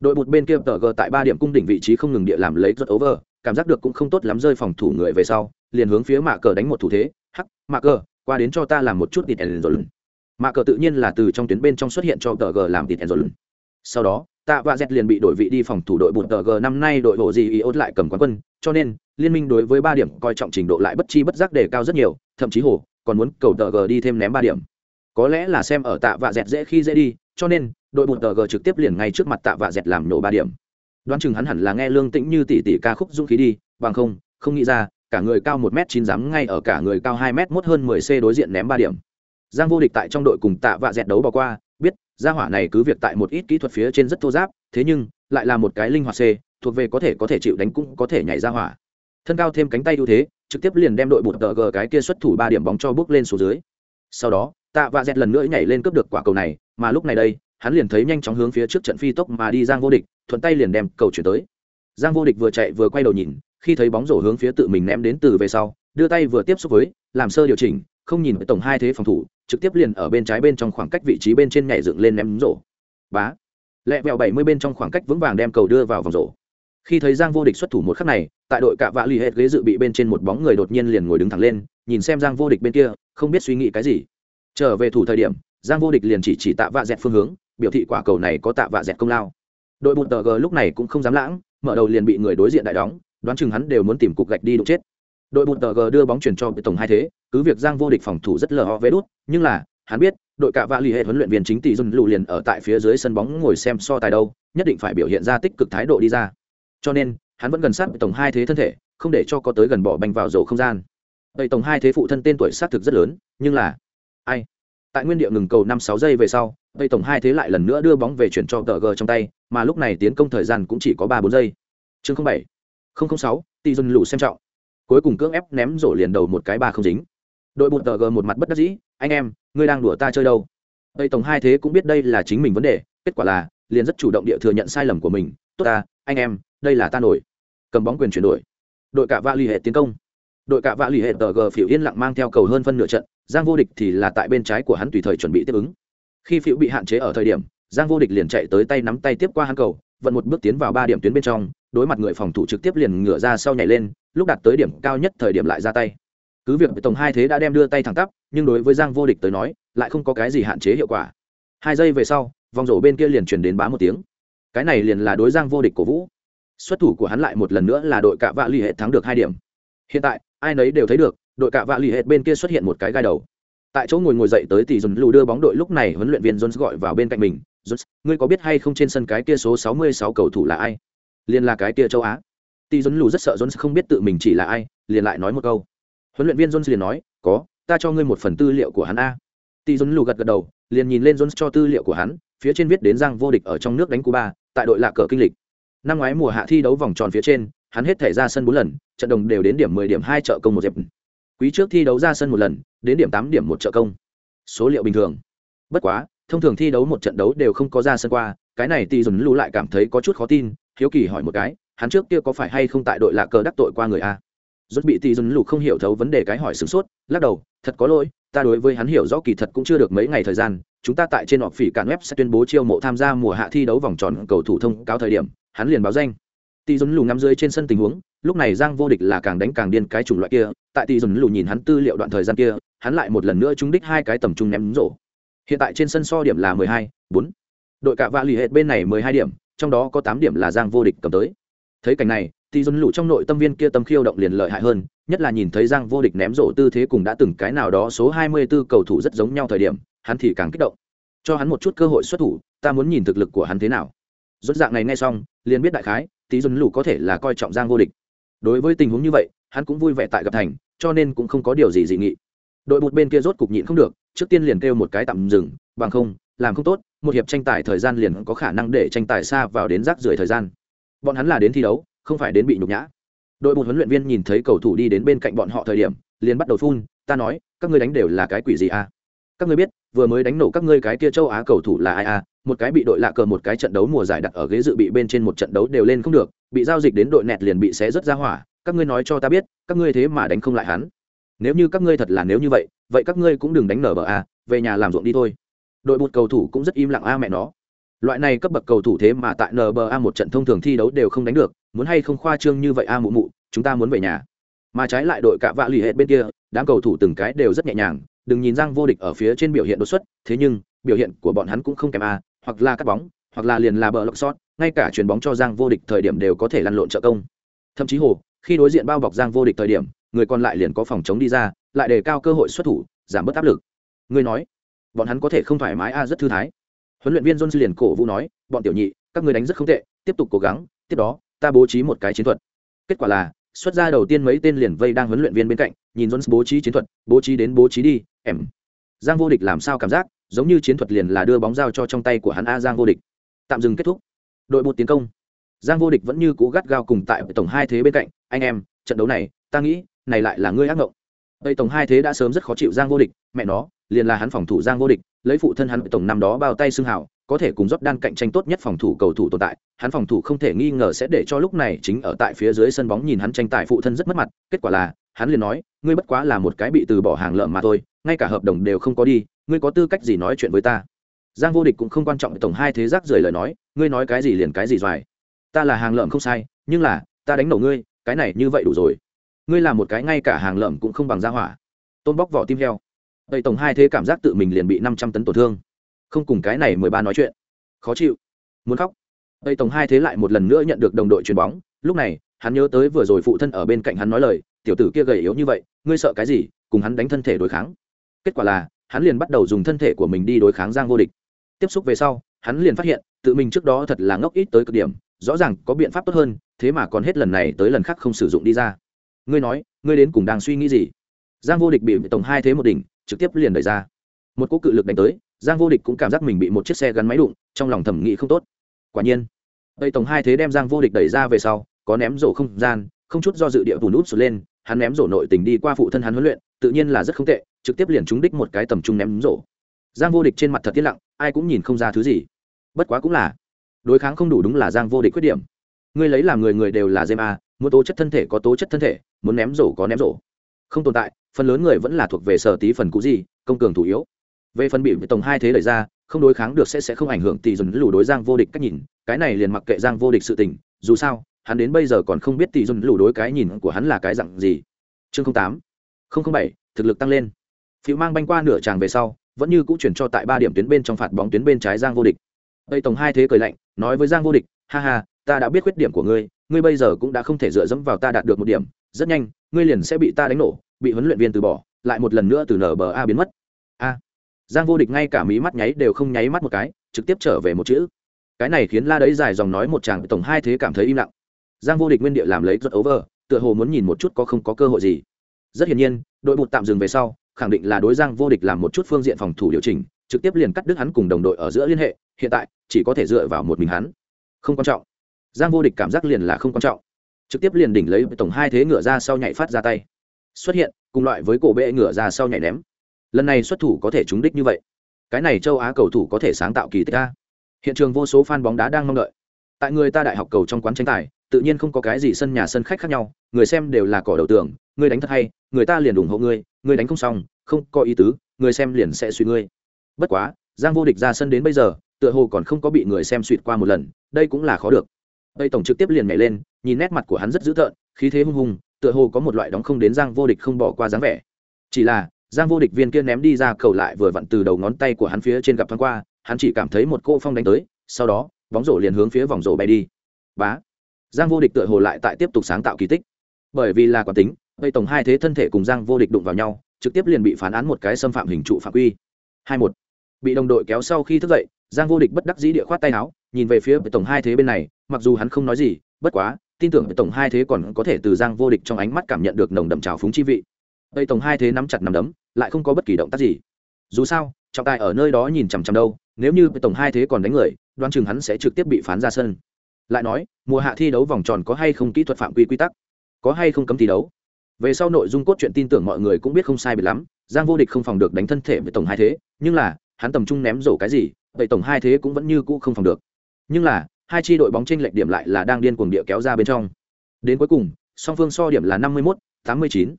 A: Đội bụt bên kia tờ g tại ba điểm cung đỉnh vị trí không ngừng địa làm lấy rất over, cảm giác được cũng không tốt lắm rơi phòng thủ người về sau, liền hướng phía mạ cờ đánh một thủ thế. Hắc, mạ cờ, qua đến cho ta làm một chút tịt ẩn rồi mạ cờ tự nhiên là từ trong tuyến bên trong xuất hiện cho tờ g làm tịt ẩn rồi sau đó, tạ và z liền bị đổi vị đi phòng thủ đội bụt tờ g năm nay đội bộ gì iốt lại cầm quán quân, cho nên, liên minh đối với ba điểm coi trọng trình độ lại bất chi bất giác đề cao rất nhiều, thậm chí hồ, còn muốn cầu tờ g đi thêm ném ba điểm. Có lẽ là xem ở tạ và dẹt dễ khi dễ đi, cho nên, đội bụt tờ g trực tiếp liền ngay trước mặt tạ và dẹt làm nổ ba điểm. Đoán chừng hắn hẳn là nghe lương tĩnh như tỷ tỷ ca khúc dũng khí đi, bằng không không nghĩ ra, cả người cao một m chín dám ngay ở cả người cao hai m mốt hơn mười c đối diện ném ba điểm giang vô địch tại trong đội cùng tạ vạ dẹt đấu bỏ qua, biết, gia hỏa này cứ việc tại một ít kỹ thuật phía trên rất thô giáp, thế nhưng, lại là một cái linh hoạt c, thuộc về có thể có thể chịu đánh cũng có thể nhảy ra hỏa. Thân cao thêm cánh tay ưu thế, trực tiếp liền đem đội bụt tờ gờ cái kia xuất thủ ba điểm bóng cho bước lên xuống dưới. Sau đó, tạ Vạ dẹt lần nữa nhảy lên cướp được quả cầu này, mà lúc này đây, hắn liền thấy nhanh chóng hướng phía trước trận phi tốc mà đi giang vô địch, thuận tay liền đem cầu chuyển tới. Giang vô địch vừa chạy vừa quay đầu nhìn, khi thấy bóng rổ hướng phía tự mình ném đến từ về sau, đưa tay vừa tiếp xúc với, làm sơ điều chỉnh không nhìn với tổng hai thế phòng thủ, trực tiếp liền ở bên trái bên trong khoảng cách vị trí bên trên nhảy dựng lên ném rổ. Bá. Lẹ vẹo bảy mươi bên trong khoảng cách vững vàng đem cầu đưa vào vòng rổ. Khi thấy giang vô địch xuất thủ một khắc này, tại đội cạ vạ l ì hết ghế dự bị bên trên một bóng người đột nhiên liền ngồi đứng thẳng lên, nhìn xem giang vô địch bên kia, không biết suy nghĩ cái gì. Trở về thủ thời điểm, giang vô địch liền chỉ chỉ tạ vạ dẹt phương hướng, biểu thị quả cầu này có tạ vạ dẹt công lao. Đội bụt tờ g lúc này cũng không dám lãng, mở đầu liền bị người đối diện đại đóng, đoán chừng hắn đều muốn tìm cục gạch đi đụng chết đội bụt tờ g đưa bóng chuyển cho tổng hai thế, cứ việc giang vô địch phòng thủ rất lờ ho vé đút, nhưng là, hắn biết, đội cạ vạ l ì hệ huấn luyện viên chính tỷ dân lụ liền ở tại phía dưới sân bóng ngồi xem so tài đâu, nhất định phải biểu hiện ra tích cực thái độ đi ra. Cho nên, hắn vẫn gần sát tổng hai thế thân thể, không để cho có tới gần bỏ banh vào rổ không gian. Tây tổng hai thế phụ thân tên tuổi xác thực rất lớn, nhưng là, ai? Tại nguyên địa ngừng cầu năm sáu giây về sau tây tổng hai thế lại lần nữa đưa bóng về chuyển cho tờ g trong tay, mà lúc này tiến công thời gian cũng chỉ có ba bốn giây. Chương bảy sáu, tỷ dân lụ xem trọng cuối cùng cưỡng ép ném rổ liền đầu một cái ba không dính. Đội bụt tờ g một mặt bất đắc dĩ, anh em, ngươi đang đùa ta chơi đâu? Tây tổng hai thế cũng biết đây là chính mình vấn đề, kết quả là liền rất chủ động địa thừa nhận sai lầm của mình, tốt ta, anh em, đây là ta nổi. Cầm bóng quyền chuyển đổi. Đội cả vạ l ì hệ tiến công. Đội cả vạ l ì hệ tờ g phiểu yên lặng mang theo cầu hơn phân nửa trận, giang vô địch thì là tại bên trái của hắn tùy thời chuẩn bị tiếp ứng. Khi phiểu bị hạn chế ở thời điểm, giang vô địch liền chạy tới tay nắm tay tiếp qua hắn cầu vận một bước tiến vào ba điểm tuyến bên trong, đối mặt người phòng thủ trực tiếp liền ngửa ra sau nhảy lên, lúc đạt tới điểm cao nhất thời điểm lại ra tay. Cứ việc tổng hai thế đã đem đưa tay thẳng tắp, nhưng đối với giang vô địch tới nói, lại không có cái gì hạn chế hiệu quả. Hai giây về sau, vòng rổ bên kia liền truyền đến bá một tiếng. Cái này liền là đối giang vô địch cổ vũ. Xuất thủ của hắn lại một lần nữa là đội cạ vạ l ì hệ thắng được hai điểm. Hiện tại, ai nấy đều thấy được, đội cạ vạ l ì hệ bên kia xuất hiện một cái gai đầu. Tại chỗ ngồi ngồi dậy tới thì dùn lù đưa bóng đội lúc này huấn luyện viên jones gọi vào bên cạnh mình jones ngươi có biết hay không trên sân cái kia số sáu mươi sáu cầu thủ là ai? Liên là cái kia châu á. Tỷ Jones lù rất sợ jones không biết tự mình chỉ là ai, liền lại nói một câu. Huấn luyện viên jones liền nói, có, ta cho ngươi một phần tư liệu của hắn a. Tỷ Jones lù gật gật đầu, liền nhìn lên jones cho tư liệu của hắn, phía trên viết đến rằng vô địch ở trong nước đánh cuba, tại đội lạ cờ kinh lịch. Năm ngoái mùa hạ thi đấu vòng tròn phía trên, hắn hết thể ra sân bốn lần, trận đồng đều đến điểm mười điểm hai trợ công một dẹp quý trước thi đấu ra sân một lần, đến điểm tám điểm một trợ công. Số liệu bình thường. Bất quá thông thường thi đấu một trận đấu đều không có ra sân qua, cái này tỷ dùn lù lại cảm thấy có chút khó tin, hiếu kỳ hỏi một cái, hắn trước kia có phải hay không tại đội lạ cờ đắc tội qua người a? Rốt bị tỷ dùn lù không hiểu thấu vấn đề cái hỏi sửng sốt, lắc đầu, thật có lỗi, ta đối với hắn hiểu rõ kỳ thật cũng chưa được mấy ngày thời gian, chúng ta tại trên họp phỉ cản web sẽ tuyên bố chiêu mộ tham gia mùa hạ thi đấu vòng tròn cầu thủ thông cáo thời điểm, hắn liền báo danh. Tỷ dùn lù ngắm dưới trên sân tình huống, lúc này giang vô địch là càng đánh càng điên cái chủng loại kia, tại tỷ dùn lù nhìn hắn tư liệu đoạn thời gian kia, hắn lại một lần nữa trúng đích hai cái tầm trung ném rổ hiện tại trên sân so điểm là mười hai, bốn. Đội cả vạ lì hệt bên này mười hai điểm, trong đó có tám điểm là giang vô địch cầm tới. Thấy cảnh này tỷ dồn Lũ trong nội tâm viên kia tâm khiêu động liền lợi hại hơn, nhất là nhìn thấy giang vô địch ném rổ tư thế cùng đã từng cái nào đó số hai mươi 24 cầu thủ rất giống nhau thời điểm, hắn thì càng kích động. Cho hắn một chút cơ hội xuất thủ, ta muốn nhìn thực lực của hắn thế nào. Rốt dạng này nghe xong, liền biết đại khái tí dồn Lũ có thể là coi trọng giang vô địch. Đối với tình huống như vậy, hắn cũng vui vẻ tại gặp thành, cho nên cũng không có điều gì dị nghị. Đội một bên kia rốt cục nhịn không được trước tiên liền kêu một cái tạm dừng, bằng không, làm không tốt, một hiệp tranh tài thời gian liền có khả năng để tranh tài xa vào đến rác rưởi thời gian. Bọn hắn là đến thi đấu, không phải đến bị nhục nhã. Đội một huấn luyện viên nhìn thấy cầu thủ đi đến bên cạnh bọn họ thời điểm, liền bắt đầu phun, ta nói, các ngươi đánh đều là cái quỷ gì à các ngươi biết, vừa mới đánh nổ các ngươi cái kia châu á cầu thủ là ai à một cái bị đội lạ cờ một cái trận đấu mùa giải đặt ở ghế dự bị bên trên một trận đấu đều lên không được, bị giao dịch đến đội nẹt liền bị xé rất ra hỏa, các ngươi nói cho ta biết, các ngươi thế mà đánh không lại hắn. Nếu như các ngươi thật là nếu như vậy vậy các ngươi cũng đừng đánh nở bờ a về nhà làm ruộng đi thôi. Đội một cầu thủ cũng rất im lặng a mẹ nó. Loại này cấp bậc cầu thủ thế mà tại nba một trận thông thường thi đấu đều không đánh được, muốn hay không khoa trương như vậy a mụ mụ, chúng ta muốn về nhà. Mà trái lại đội cả vạ lì hệt bên kia, đám cầu thủ từng cái đều rất nhẹ nhàng, đừng nhìn giang vô địch ở phía trên biểu hiện đột xuất, thế nhưng, biểu hiện của bọn hắn cũng không kém a, hoặc là cắt bóng, hoặc là liền là bờ lọc sót, ngay cả chuyền bóng cho giang vô địch thời điểm đều có thể lăn lộn trợ công. Thậm chí hồ, khi đối diện bao bọc giang vô địch thời điểm người còn lại liền có phòng chống đi ra, lại đề cao cơ hội xuất thủ, giảm bớt áp lực. Người nói, bọn hắn có thể không thoải mái a, rất thư thái. Huấn luyện viên john liền cổ vũ nói, bọn tiểu nhị, các người đánh rất không tệ, tiếp tục cố gắng, tiếp đó, ta bố trí một cái chiến thuật. Kết quả là, xuất ra đầu tiên mấy tên liền vây đang huấn luyện viên bên cạnh, nhìn john bố trí chiến thuật, bố trí đến bố trí đi, em. Giang vô địch làm sao cảm giác, giống như chiến thuật liền là đưa bóng giao cho trong tay của hắn a, giang vô địch. Tạm dừng kết thúc. Đội một tiến công. Giang vô địch vẫn như cố gắt gao cùng tại tổng hai thế bên cạnh, anh em, trận đấu này, ta nghĩ này lại là ngươi ác ngộng. Tây tổng hai thế đã sớm rất khó chịu giang vô địch, mẹ nó, liền là hắn phòng thủ giang vô địch, lấy phụ thân hắn tổng năm đó bao tay xương hào, có thể cùng rót đan cạnh tranh tốt nhất phòng thủ cầu thủ tồn tại, hắn phòng thủ không thể nghi ngờ sẽ để cho lúc này chính ở tại phía dưới sân bóng nhìn hắn tranh tài phụ thân rất mất mặt, kết quả là, hắn liền nói, ngươi bất quá là một cái bị từ bỏ hàng lợm mà thôi, ngay cả hợp đồng đều không có đi, ngươi có tư cách gì nói chuyện với ta? Giang vô địch cũng không quan trọng tổng hai thế giác rời lời nói, ngươi nói cái gì liền cái gì doài. Ta là hàng lợm không sai, nhưng là, ta đánh đầu ngươi, cái này như vậy đủ rồi ngươi là một cái ngay cả hàng lợm cũng không bằng ra hỏa. Tôn bóc vỏ tim heo. Vậy tổng hai thế cảm giác tự mình liền bị năm trăm tấn tổn thương. Không cùng cái này mười ba nói chuyện. Khó chịu. Muốn khóc. Vậy tổng hai thế lại một lần nữa nhận được đồng đội chuyền bóng. Lúc này, hắn nhớ tới vừa rồi phụ thân ở bên cạnh hắn nói lời, tiểu tử kia gầy yếu như vậy, ngươi sợ cái gì, cùng hắn đánh thân thể đối kháng. Kết quả là, hắn liền bắt đầu dùng thân thể của mình đi đối kháng giang vô địch. Tiếp xúc về sau, hắn liền phát hiện, tự mình trước đó thật là ngốc ít tới cực điểm, rõ ràng có biện pháp tốt hơn, thế mà còn hết lần này tới lần khác không sử dụng đi ra ngươi nói, ngươi đến cùng đang suy nghĩ gì? Giang vô địch bị tổng hai thế một đỉnh, trực tiếp liền đẩy ra. Một cú cự lực đánh tới, giang vô địch cũng cảm giác mình bị một chiếc xe gắn máy đụng, trong lòng thẩm nghĩ không tốt. Quả nhiên tây tổng hai thế đem giang vô địch đẩy ra về sau, có ném rổ không gian, không chút do dự địa vùn út sụt lên, hắn ném rổ nội tình đi qua phụ thân hắn huấn luyện, tự nhiên là rất không tệ, trực tiếp liền trúng đích một cái tầm trung ném rổ. Giang vô địch trên mặt thật tiết lặng, ai cũng nhìn không ra thứ gì. Bất quá cũng là, đối kháng không đủ đúng là giang vô địch khuyết điểm. Ngươi lấy làm người người đều là dêm a, muốn tố chất thân thể có tố chất thân thể muốn ném rổ có ném rổ. Không tồn tại, phần lớn người vẫn là thuộc về sở tí phần cũ gì, công cường thủ yếu. Về phần bị tổng hai thế đẩy ra, không đối kháng được sẽ sẽ không ảnh hưởng tỷ dùn lù đối giang vô địch cách nhìn, cái này liền mặc kệ giang vô địch sự tình, dù sao, hắn đến bây giờ còn không biết tỷ dùn lù đối cái nhìn của hắn là cái dặn gì. Chương tám bảy, thực lực tăng lên. Phiếu mang banh qua nửa tràng về sau, vẫn như cũ chuyển cho tại ba điểm tuyến bên trong phạt bóng tuyến bên trái giang vô địch. Tây tổng hai thế cười lạnh, nói với giang vô địch, ha ha, ta đã biết khuyết điểm của ngươi ngươi bây giờ cũng đã không thể dựa dẫm vào ta đạt được một điểm rất nhanh, ngươi liền sẽ bị ta đánh nổ, bị huấn luyện viên từ bỏ, lại một lần nữa từ nở bờ a biến mất. A. Giang vô địch ngay cả mí mắt nháy đều không nháy mắt một cái, trực tiếp trở về một chữ. Cái này khiến la đấy dài dòng nói một chàng tổng hai thế cảm thấy im lặng. Giang vô địch nguyên địa làm lấy rất over, tựa hồ muốn nhìn một chút có không có cơ hội gì. Rất hiển nhiên, đội bụt tạm dừng về sau, khẳng định là đối giang vô địch làm một chút phương diện phòng thủ điều chỉnh, trực tiếp liền cắt đứt hắn cùng đồng đội ở giữa liên hệ, hiện tại chỉ có thể dựa vào một mình hắn. Không quan trọng. Giang vô địch cảm giác liền là không quan trọng trực tiếp liền đỉnh lấy tổng hai thế ngựa ra sau nhảy phát ra tay. Xuất hiện, cùng loại với cổ bệ ngựa ra sau nhảy ném. Lần này xuất thủ có thể trúng đích như vậy. Cái này châu á cầu thủ có thể sáng tạo kỳ tích a. Hiện trường vô số fan bóng đá đang mong đợi. Tại người ta đại học cầu trong quán tranh tài, tự nhiên không có cái gì sân nhà sân khách khác nhau, người xem đều là cỏ đầu tường người đánh thật hay, người ta liền ủng hộ ngươi người đánh không xong, không có ý tứ, người xem liền sẽ suy ngươi. Bất quá, giang vô địch ra sân đến bây giờ, tựa hồ còn không có bị người xem suỵt qua một lần, đây cũng là khó được tây tổng trực tiếp liền nhảy lên, nhìn nét mặt của hắn rất dữ tợn, khí thế hung hùng, tựa hồ có một loại đóng không đến giang vô địch không bỏ qua dáng vẻ. Chỉ là, giang vô địch viên kia ném đi ra cầu lại vừa vặn từ đầu ngón tay của hắn phía trên gặp thoáng qua, hắn chỉ cảm thấy một cô phong đánh tới, sau đó, bóng rổ liền hướng phía vòng rổ bay đi. Bá! Giang vô địch tựa hồ lại tại tiếp tục sáng tạo kỳ tích. Bởi vì là quán tính, tây tổng hai thế thân thể cùng giang vô địch đụng vào nhau, trực tiếp liền bị phán án một cái xâm phạm hình trụ phạm quy. Hai một. Bị đồng đội kéo sau khi thức dậy giang vô địch bất đắc dĩ địa khoát tay áo, nhìn về phía tổng hai thế bên này, mặc dù hắn không nói gì, bất quá, tin tưởng tổng hai thế còn có thể từ giang vô địch trong ánh mắt cảm nhận được nồng đậm trào phúng chi vị. Tây tổng hai thế nắm chặt nắm đấm, lại không có bất kỳ động tác gì. Dù sao, trọng tài ở nơi đó nhìn chằm chằm đâu, nếu như tổng hai thế còn đánh người, đoán chừng hắn sẽ trực tiếp bị phán ra sân. Lại nói, mùa hạ thi đấu vòng tròn có hay không kỹ thuật phạm quy quy tắc? Có hay không cấm thi đấu? Về sau nội dung cốt truyện tin tưởng mọi người cũng biết không sai biệt lắm, giang vô địch không phòng được đánh thân thể với tổng hai thế, nhưng là, hắn tầm trung ném rổ cái gì vậy tổng hai thế cũng vẫn như cũ không phòng được. Nhưng là hai chi đội bóng tranh lệch điểm lại là đang điên cuồng địa kéo ra bên trong. Đến cuối cùng song phương so điểm là năm mươi 51, 89.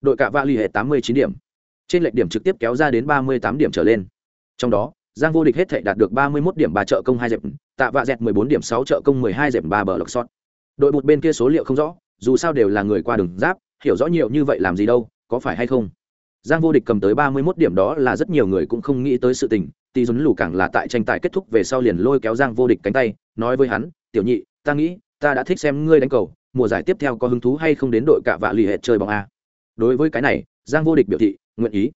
A: đội cạ vạ l ì hệ tám mươi chín điểm. Trên lệch điểm trực tiếp kéo ra đến ba mươi tám điểm trở lên. Trong đó giang vô địch hết thể đạt được ba mươi 31 điểm ba trợ công hai dẹp tạ vạ dẹt mười bốn điểm sáu trợ công mười hai dẹp ba bờ lộc sót. Đội một bên kia số liệu không rõ dù sao đều là người qua đường giáp hiểu rõ nhiều như vậy làm gì đâu có phải hay không? Giang vô địch cầm tới ba mươi 31 điểm đó là rất nhiều người cũng không nghĩ tới sự tình tỷ dùn lù càng là tại tranh tài kết thúc về sau liền lôi kéo giang vô địch cánh tay, nói với hắn, tiểu nhị, ta nghĩ, ta đã thích xem ngươi đánh cầu, mùa giải tiếp theo có hứng thú hay không đến đội cạ vạ lì hệt chơi bóng a? Đối với cái này, giang vô địch biểu thị, nguyện ý.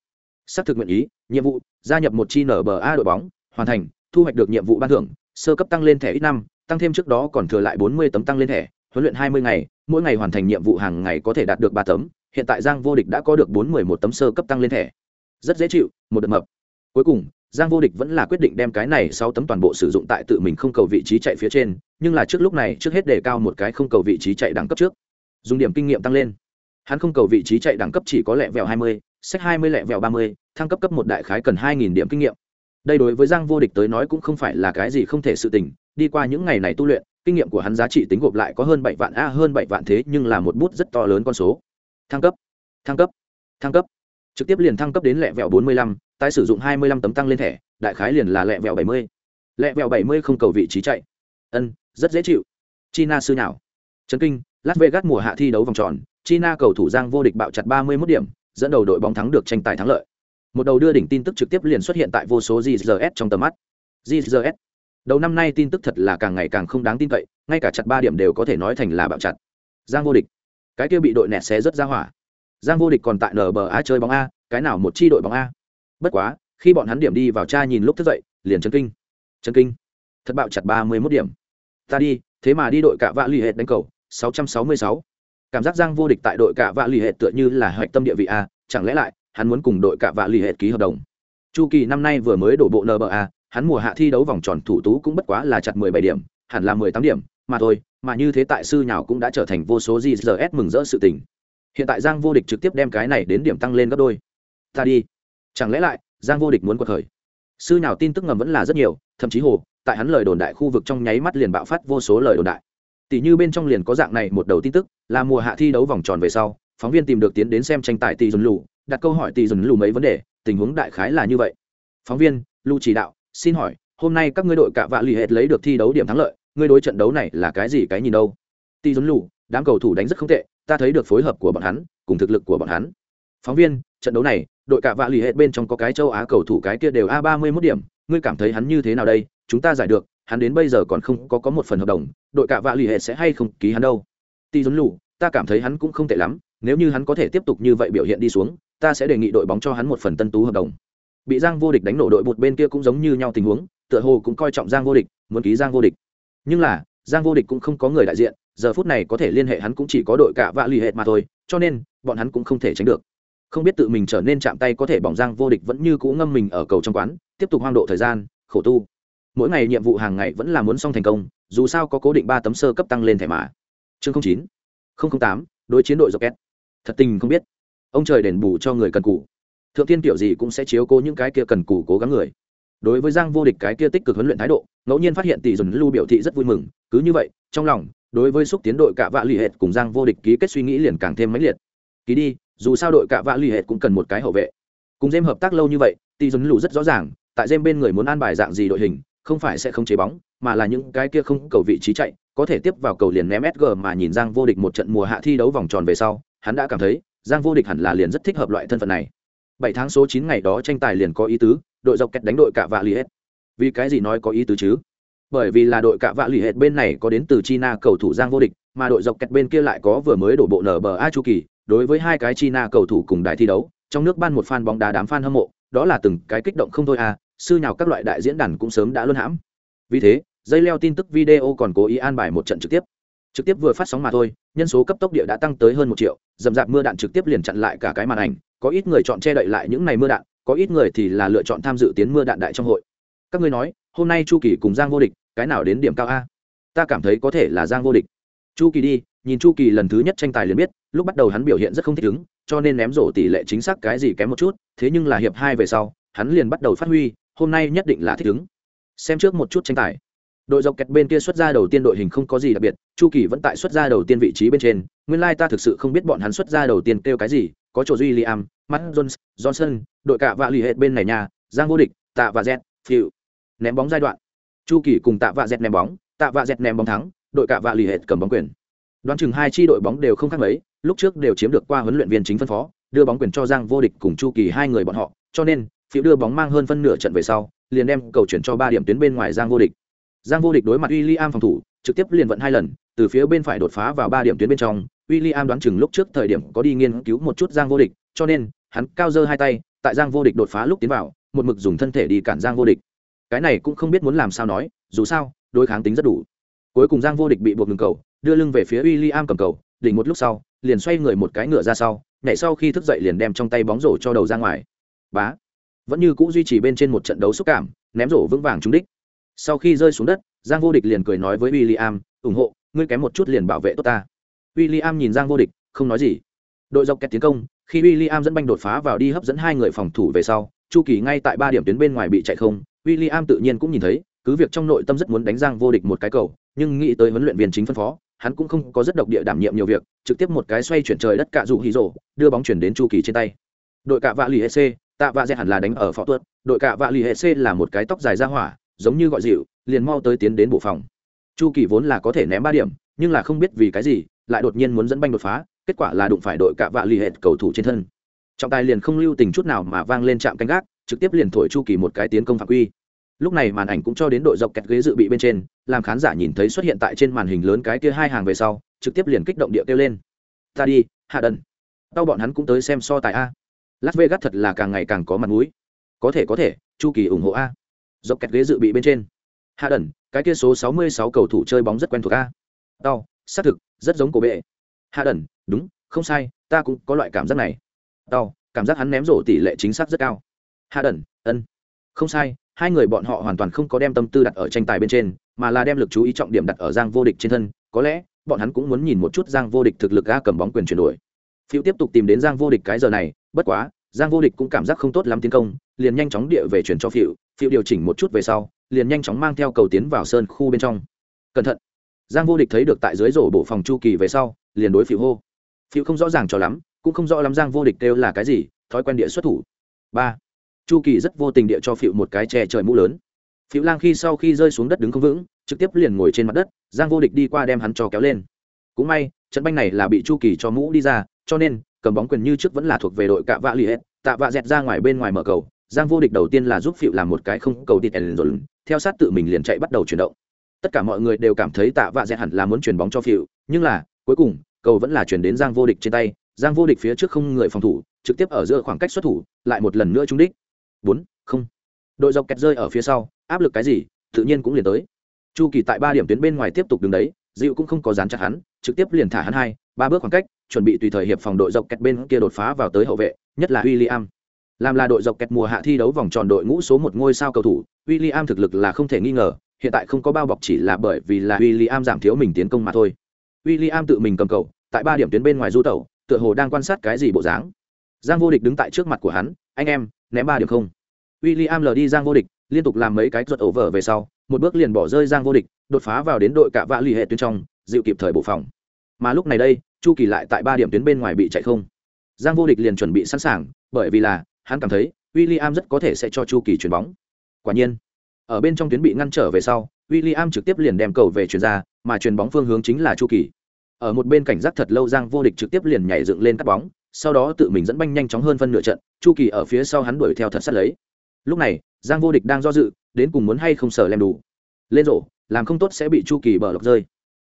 A: Xác thực nguyện ý, nhiệm vụ, gia nhập một chi nở bờ a đội bóng, hoàn thành, thu hoạch được nhiệm vụ ban thưởng, sơ cấp tăng lên thẻ ít năm, tăng thêm trước đó còn thừa lại bốn mươi tấm tăng lên thẻ, huấn luyện hai mươi ngày, mỗi ngày hoàn thành nhiệm vụ hàng ngày có thể đạt được ba tấm hiện tại giang vô địch đã có được bốn mươi một tấm sơ cấp tăng lên thẻ. Rất dễ chịu, một đợt mập. Cuối cùng, giang vô địch vẫn là quyết định đem cái này sáu tấm toàn bộ sử dụng tại tự mình không cầu vị trí chạy phía trên, nhưng là trước lúc này, trước hết đề cao một cái không cầu vị trí chạy đẳng cấp trước. Dùng điểm kinh nghiệm tăng lên. Hắn không cầu vị trí chạy đẳng cấp chỉ có lẹ vẹo hai mươi sách hai mươi lẹ vẹo ba mươi, thăng cấp cấp một đại khái cần hai nghìn điểm kinh nghiệm. Đây đối với giang vô địch tới nói cũng không phải là cái gì không thể sự tình, đi qua những ngày này tu luyện, kinh nghiệm của hắn giá trị tính gộp lại có hơn bảy vạn a, hơn bảy vạn thế nhưng là một bút rất to lớn con số thăng cấp. Thăng cấp. Thăng cấp. Trực tiếp liền thăng cấp đến lẹ vẹo bốn mươi lăm, tái sử dụng hai mươi lăm tấm tăng lên thẻ, đại khái liền là lẹ vẹo bảy mươi. Lẹ vẹo bảy mươi không cầu vị trí chạy. Ân, rất dễ chịu. China sư nào? Trấn kinh, las vegas mùa hạ thi đấu vòng tròn, china cầu thủ giang vô địch bạo chặt ba mươi 31 điểm, dẫn đầu đội bóng thắng được tranh tài thắng lợi. Một đầu đưa đỉnh tin tức trực tiếp liền xuất hiện tại vô số ggs trong tầm mắt. Ggs đầu năm nay tin tức thật là càng ngày càng không đáng tin cậy, ngay cả chặt ba điểm đều có thể nói thành là bạo chặt. Giang vô địch cái kia bị đội nẹt xé rất ra hỏa. Giang vô địch còn tại nba chơi bóng a, cái nào một chi đội bóng a. Bất quá, khi bọn hắn điểm đi vào cha nhìn lúc thức dậy, liền chân kinh. Chân kinh. Thật bạo chặt ba mươi mốt điểm. Ta đi, thế mà đi đội cả vạ l ì hệ đánh cầu, sáu trăm sáu mươi sáu. Cảm giác giang vô địch tại đội cả vạ l ì hệ tựa như là hạch tâm địa vị a, chẳng lẽ lại, hắn muốn cùng đội cả vạ l ì hệ ký hợp đồng? Chu kỳ năm nay vừa mới đổ bộ nba hắn mùa hạ thi đấu vòng tròn thủ tú cũng bất quá là chặt mười bảy điểm, hẳn là mười tám điểm mà thôi, mà như thế tại sư nhào cũng đã trở thành vô số grs mừng rỡ sự tình. Hiện tại giang vô địch trực tiếp đem cái này đến điểm tăng lên gấp đôi. Ta đi. Chẳng lẽ lại, giang vô địch muốn quật khởi? Sư nhào tin tức ngầm vẫn là rất nhiều, thậm chí hồ, tại hắn lời đồn đại khu vực trong nháy mắt liền bạo phát vô số lời đồn đại. Tỷ như bên trong liền có dạng này một đầu tin tức, là mùa hạ thi đấu vòng tròn về sau, phóng viên tìm được tiến đến xem tranh tài tỷ dùn lù, đặt câu hỏi tỷ dùn lù mấy vấn đề, tình huống đại khái là như vậy. Phóng viên lu chỉ đạo, xin hỏi, hôm nay các ngươi đội cạ vạ lì hệt lấy được thi đấu điểm thắng lợi ngươi đối trận đấu này là cái gì cái nhìn đâu? Tỷ dùn lù, đám cầu thủ đánh rất không tệ, ta thấy được phối hợp của bọn hắn, cùng thực lực của bọn hắn. Phóng viên, trận đấu này, đội cả vạ lì hết bên trong có cái châu á cầu thủ cái kia đều a ba mươi mốt điểm, ngươi cảm thấy hắn như thế nào đây? Chúng ta giải được, hắn đến bây giờ còn không có có một phần hợp đồng, đội cả vạ lì hệ sẽ hay không ký hắn đâu? Ti dốn lù, ta cảm thấy hắn cũng không tệ lắm, nếu như hắn có thể tiếp tục như vậy biểu hiện đi xuống, ta sẽ đề nghị đội bóng cho hắn một phần tân tú hợp đồng. Bị giang vô địch đánh nổ đội bụt bên kia cũng giống như nhau tình huống, tựa hồ cũng coi trọng giang vô địch, muốn ký giang vô địch nhưng là, giang vô địch cũng không có người đại diện, giờ phút này có thể liên hệ hắn cũng chỉ có đội cả vạ lì hệt mà thôi, cho nên, bọn hắn cũng không thể tránh được. Không biết tự mình trở nên chạm tay có thể bỏng giang vô địch vẫn như cũ ngâm mình ở cầu trong quán, tiếp tục hoang độ thời gian, khổ tu. Mỗi ngày nhiệm vụ hàng ngày vẫn là muốn xong thành công, dù sao có cố định ba tấm sơ cấp tăng lên thẻ mã chương chín tám, đối chiến đội dọc két thật tình không biết. Ông trời đền bù cho người cần cù. Thượng tiên kiểu gì cũng sẽ chiếu cố những cái kia cần cù cố gắng người đối với giang vô địch cái kia tích cực huấn luyện thái độ, ngẫu nhiên phát hiện tỷ dùn lưu biểu thị rất vui mừng, cứ như vậy, trong lòng, đối với xúc tiến đội cả vạ l ì hệt cùng giang vô địch ký kết suy nghĩ liền càng thêm mãnh liệt. Ký đi, dù sao đội cạ vạ l ì hệt cũng cần một cái hậu vệ. Cùng dêm hợp tác lâu như vậy, tỷ Dần lưu rất rõ ràng, tại dêm bên người muốn an bài dạng gì đội hình, không phải sẽ không chế bóng, mà là những cái kia không cầu vị trí chạy, có thể tiếp vào cầu liền ném sg mà nhìn giang vô địch một trận mùa hạ thi đấu vòng tròn về sau, hắn đã cảm thấy, giang vô địch hẳn là liền rất thích hợp loại thân phận này. Bảy tháng số chín ngày đó tranh tài liền có ý tứ đội dọc kẹt đánh đội cạ vạ l ì hết vì cái gì nói có ý tứ chứ bởi vì là đội cạ vạ l ì hết bên này có đến từ china cầu thủ giang vô địch mà đội dọc kẹt bên kia lại có vừa mới đổ bộ nở bờ a chu kỳ đối với hai cái China cầu thủ cùng đại thi đấu, trong nước ban một fan bóng đá đám fan hâm mộ, đó là từng cái kích động không thôi à, sư nhào các loại đại diễn đàn cũng sớm đã luân hãm. Vì thế, dây leo tin tức video còn cố ý an bài một trận trực tiếp. Trực tiếp vừa phát sóng mà thôi, nhân số cấp tốc địa đã tăng tới hơn một triệu, dầm dạp mưa đạn trực tiếp liền chặn lại cả cái màn ảnh, có ít người chọn che đậy lại những ngày mưa đạn, có ít người thì là lựa chọn tham dự tiến mưa đạn đại trong hội. Các ngươi nói, hôm nay Chu Kỳ cùng Giang vô địch, cái nào đến điểm cao a? Ta cảm thấy có thể là Giang vô địch. Chu Kỳ đi, nhìn chu kỳ lần thứ nhất tranh tài liền biết lúc bắt đầu hắn biểu hiện rất không thích ứng cho nên ném rổ tỷ lệ chính xác cái gì kém một chút thế nhưng là hiệp hai về sau hắn liền bắt đầu phát huy hôm nay nhất định là thích ứng xem trước một chút tranh tài đội dọc kẹt bên kia xuất ra đầu tiên đội hình không có gì đặc biệt chu kỳ vẫn tại xuất ra đầu tiên vị trí bên trên nguyên lai ta thực sự không biết bọn hắn xuất ra đầu tiên kêu cái gì có chỗ duy liam mắt jones, johnson, đội cả vạ lì hệt bên này nhà giang vô địch, tạ và z phiu. ném bóng giai đoạn. Chu kỳ cùng tạ và z ném bóng, tạ và z ném bóng thắng, đội cả vạ lì hệt cầm bóng quyền. Đoán chừng hai chi đội bóng đều không khác mấy, lúc trước đều chiếm được qua huấn luyện viên chính phân phó, đưa bóng quyền cho giang vô địch cùng chu kỳ hai người bọn họ, cho nên phiu đưa bóng mang hơn phân nửa trận về sau, liền đem cầu chuyển cho ba điểm tuyến bên ngoài giang vô địch. Giang vô địch đối mặt w Liam phòng thủ trực tiếp liền vận hai lần từ phía bên phải đột phá vào ba điểm tuyến bên trong. W i l l i am đoán chừng lúc trước thời điểm có đi nghiên cứu một chút giang vô địch cho nên hắn cao dơ hai tay tại giang vô địch đột phá lúc tiến vào một mực dùng thân thể đi cản giang vô địch. Cái này cũng không biết muốn làm sao nói dù sao đối kháng tính rất đủ. Cuối cùng giang vô địch bị buộc ngừng cầu đưa lưng về phía William cầm cầu, đỉnh một lúc sau, liền xoay người một cái ngựa ra sau, nhảy sau khi thức dậy liền đem trong tay bóng rổ cho đầu ra ngoài. bá! Vẫn như cũ duy trì bên trên một trận đấu xúc cảm ném rổ vững vàng trúng đích. Sau khi rơi xuống đất giang vô địch liền cười nói với William, ủng hộ, ngươi kém một chút liền bảo vệ tốt ta. William nhìn giang vô địch, không nói gì. Đội dọc kẹt tiến công, khi William dẫn banh đột phá vào đi hấp dẫn hai người phòng thủ về sau, chu kỳ ngay tại ba điểm tuyến bên ngoài bị chạy không, William tự nhiên cũng nhìn thấy, cứ việc trong nội tâm rất muốn đánh giang vô địch một cái cầu, nhưng nghĩ tới huấn luyện viên chính phân phó, hắn cũng không có rất độc địa đảm nhiệm nhiều việc, trực tiếp một cái xoay chuyển trời đất cạ dụ hí rổ đưa bóng chuyển đến chu kỳ trên tay. Đội cạ vạ lì hec tạ vạ dẹ hẳn là đánh ở phó tuất đội cạ vạ lì hec là một cái tóc dài ra hỏa, giống như gọi dịu liền mau tới tiến đến bộ phòng. Chu kỳ vốn là có thể ném ba điểm, nhưng là không biết vì cái gì, lại đột nhiên muốn dẫn banh đột phá, kết quả là đụng phải đội cạ vạ lì hệt cầu thủ trên thân. Trọng tài liền không lưu tình chút nào mà vang lên trạm canh gác, trực tiếp liền thổi chu kỳ một cái tiến công phạm quy. Lúc này màn ảnh cũng cho đến đội dọc kẹt ghế dự bị bên trên, làm khán giả nhìn thấy xuất hiện tại trên màn hình lớn cái kia hai hàng về sau, trực tiếp liền kích động địa kêu lên. Ta đi, hạ đần. Tao bọn hắn cũng tới xem so tài a. Las vegas thật là càng ngày càng có mặt mũi. Có thể có thể, chu kỳ ủng hộ a. Dọc kẹt ghế dự bị bên trên hạ đần cái kia số 66 cầu thủ chơi bóng rất quen thuộc a. Tao, xác thực, rất giống cổ bệ. Hạ đần đúng, không sai, ta cũng có loại cảm giác này. Tao, cảm giác hắn ném rổ tỷ lệ chính xác rất cao. Hạ đần ân. Không sai, hai người bọn họ hoàn toàn không có đem tâm tư đặt ở tranh tài bên trên, mà là đem lực chú ý trọng điểm đặt ở giang vô địch trên thân. Có lẽ, bọn hắn cũng muốn nhìn một chút giang vô địch thực lực ga cầm bóng quyền chuyển đổi. Phiêu tiếp tục tìm đến giang vô địch cái giờ này, bất quá, giang vô địch cũng cảm giác không tốt lắm tiến công, liền nhanh chóng địa về chuyển cho phiêu. Phiêu điều chỉnh một chút về sau liền nhanh chóng mang theo cầu tiến vào sơn khu bên trong. Cẩn thận. Giang vô địch thấy được tại dưới rổ bộ phòng chu kỳ về sau, liền đối phiêu hô. Phiêu không rõ ràng cho lắm, cũng không rõ lắm giang vô địch kêu là cái gì, thói quen địa xuất thủ. Ba. Chu kỳ rất vô tình địa cho phiêu một cái che trời mũ lớn. Phiêu lang khi sau khi rơi xuống đất đứng không vững, trực tiếp liền ngồi trên mặt đất, giang vô địch đi qua đem hắn cho kéo lên. Cũng may, trận banh này là bị chu kỳ cho mũ đi ra, cho nên, cầm bóng quyền như trước vẫn là thuộc về đội cạ vạ li hết tạ vạ dẹt ra ngoài bên ngoài mở cầu giang vô địch đầu tiên là giúp phiệu làm một cái không cầu tịt ẩn rồi theo sát tự mình liền chạy bắt đầu chuyển động. Tất cả mọi người đều cảm thấy tạ vạ dẹt hẳn là muốn chuyển bóng cho phiệu nhưng là, cuối cùng, cầu vẫn là chuyển đến giang vô địch trên tay. Giang vô địch phía trước không người phòng thủ, trực tiếp ở giữa khoảng cách xuất thủ, lại một lần nữa trúng đích. Bốn, không. Đội dọc kẹt rơi ở phía sau, áp lực cái gì, tự nhiên cũng liền tới. Chu kỳ tại ba điểm tuyến bên ngoài tiếp tục đứng đấy dịu cũng không có dán chặt hắn, trực tiếp liền thả hắn hai, ba bước khoảng cách, chuẩn bị tùy thời hiệp phòng đội dọc kẹt bên kia đột phá vào tới hậu vệ, nhất là William. Làm là đội dọc kẹt mùa hạ thi đấu vòng tròn đội ngũ số một ngôi sao cầu thủ, William thực lực là không thể nghi ngờ, hiện tại không có bao bọc chỉ là bởi vì là William giảm thiếu mình tiến công mà thôi. William tự mình cầm cầu, tại ba điểm tuyến bên ngoài du tẩu, tựa hồ đang quan sát cái gì bộ dáng. Giang vô địch đứng tại trước mặt của hắn, anh em, ném ba điểm không. William lờ đi Giang vô địch, liên tục làm mấy cái ruột over về sau, một bước liền bỏ rơi Giang vô địch, đột phá vào đến đội cả vạ lì hệ tuyến trong, dịu kịp thời bổ phòng. Mà lúc này đây, Chu Kỳ lại tại ba điểm tuyến bên ngoài bị chạy không. Giang vô địch liền chuẩn bị sẵn sàng, bởi vì là hắn cảm thấy William rất có thể sẽ cho Chu Kỳ chuyển bóng. Quả nhiên, ở bên trong tuyến bị ngăn trở về sau, William trực tiếp liền đem cầu về chuyền ra, mà chuyển bóng phương hướng chính là Chu Kỳ. Ở một bên cảnh giác thật lâu Giang vô địch trực tiếp liền nhảy dựng lên cắt bóng, sau đó tự mình dẫn banh nhanh chóng hơn phân nửa trận, Chu Kỳ ở phía sau hắn đuổi theo thật sát lấy. Lúc này, Giang vô địch đang do dự, đến cùng muốn hay không sở lem đủ. Lên rổ, làm không tốt sẽ bị Chu Kỳ bờ lọc rơi.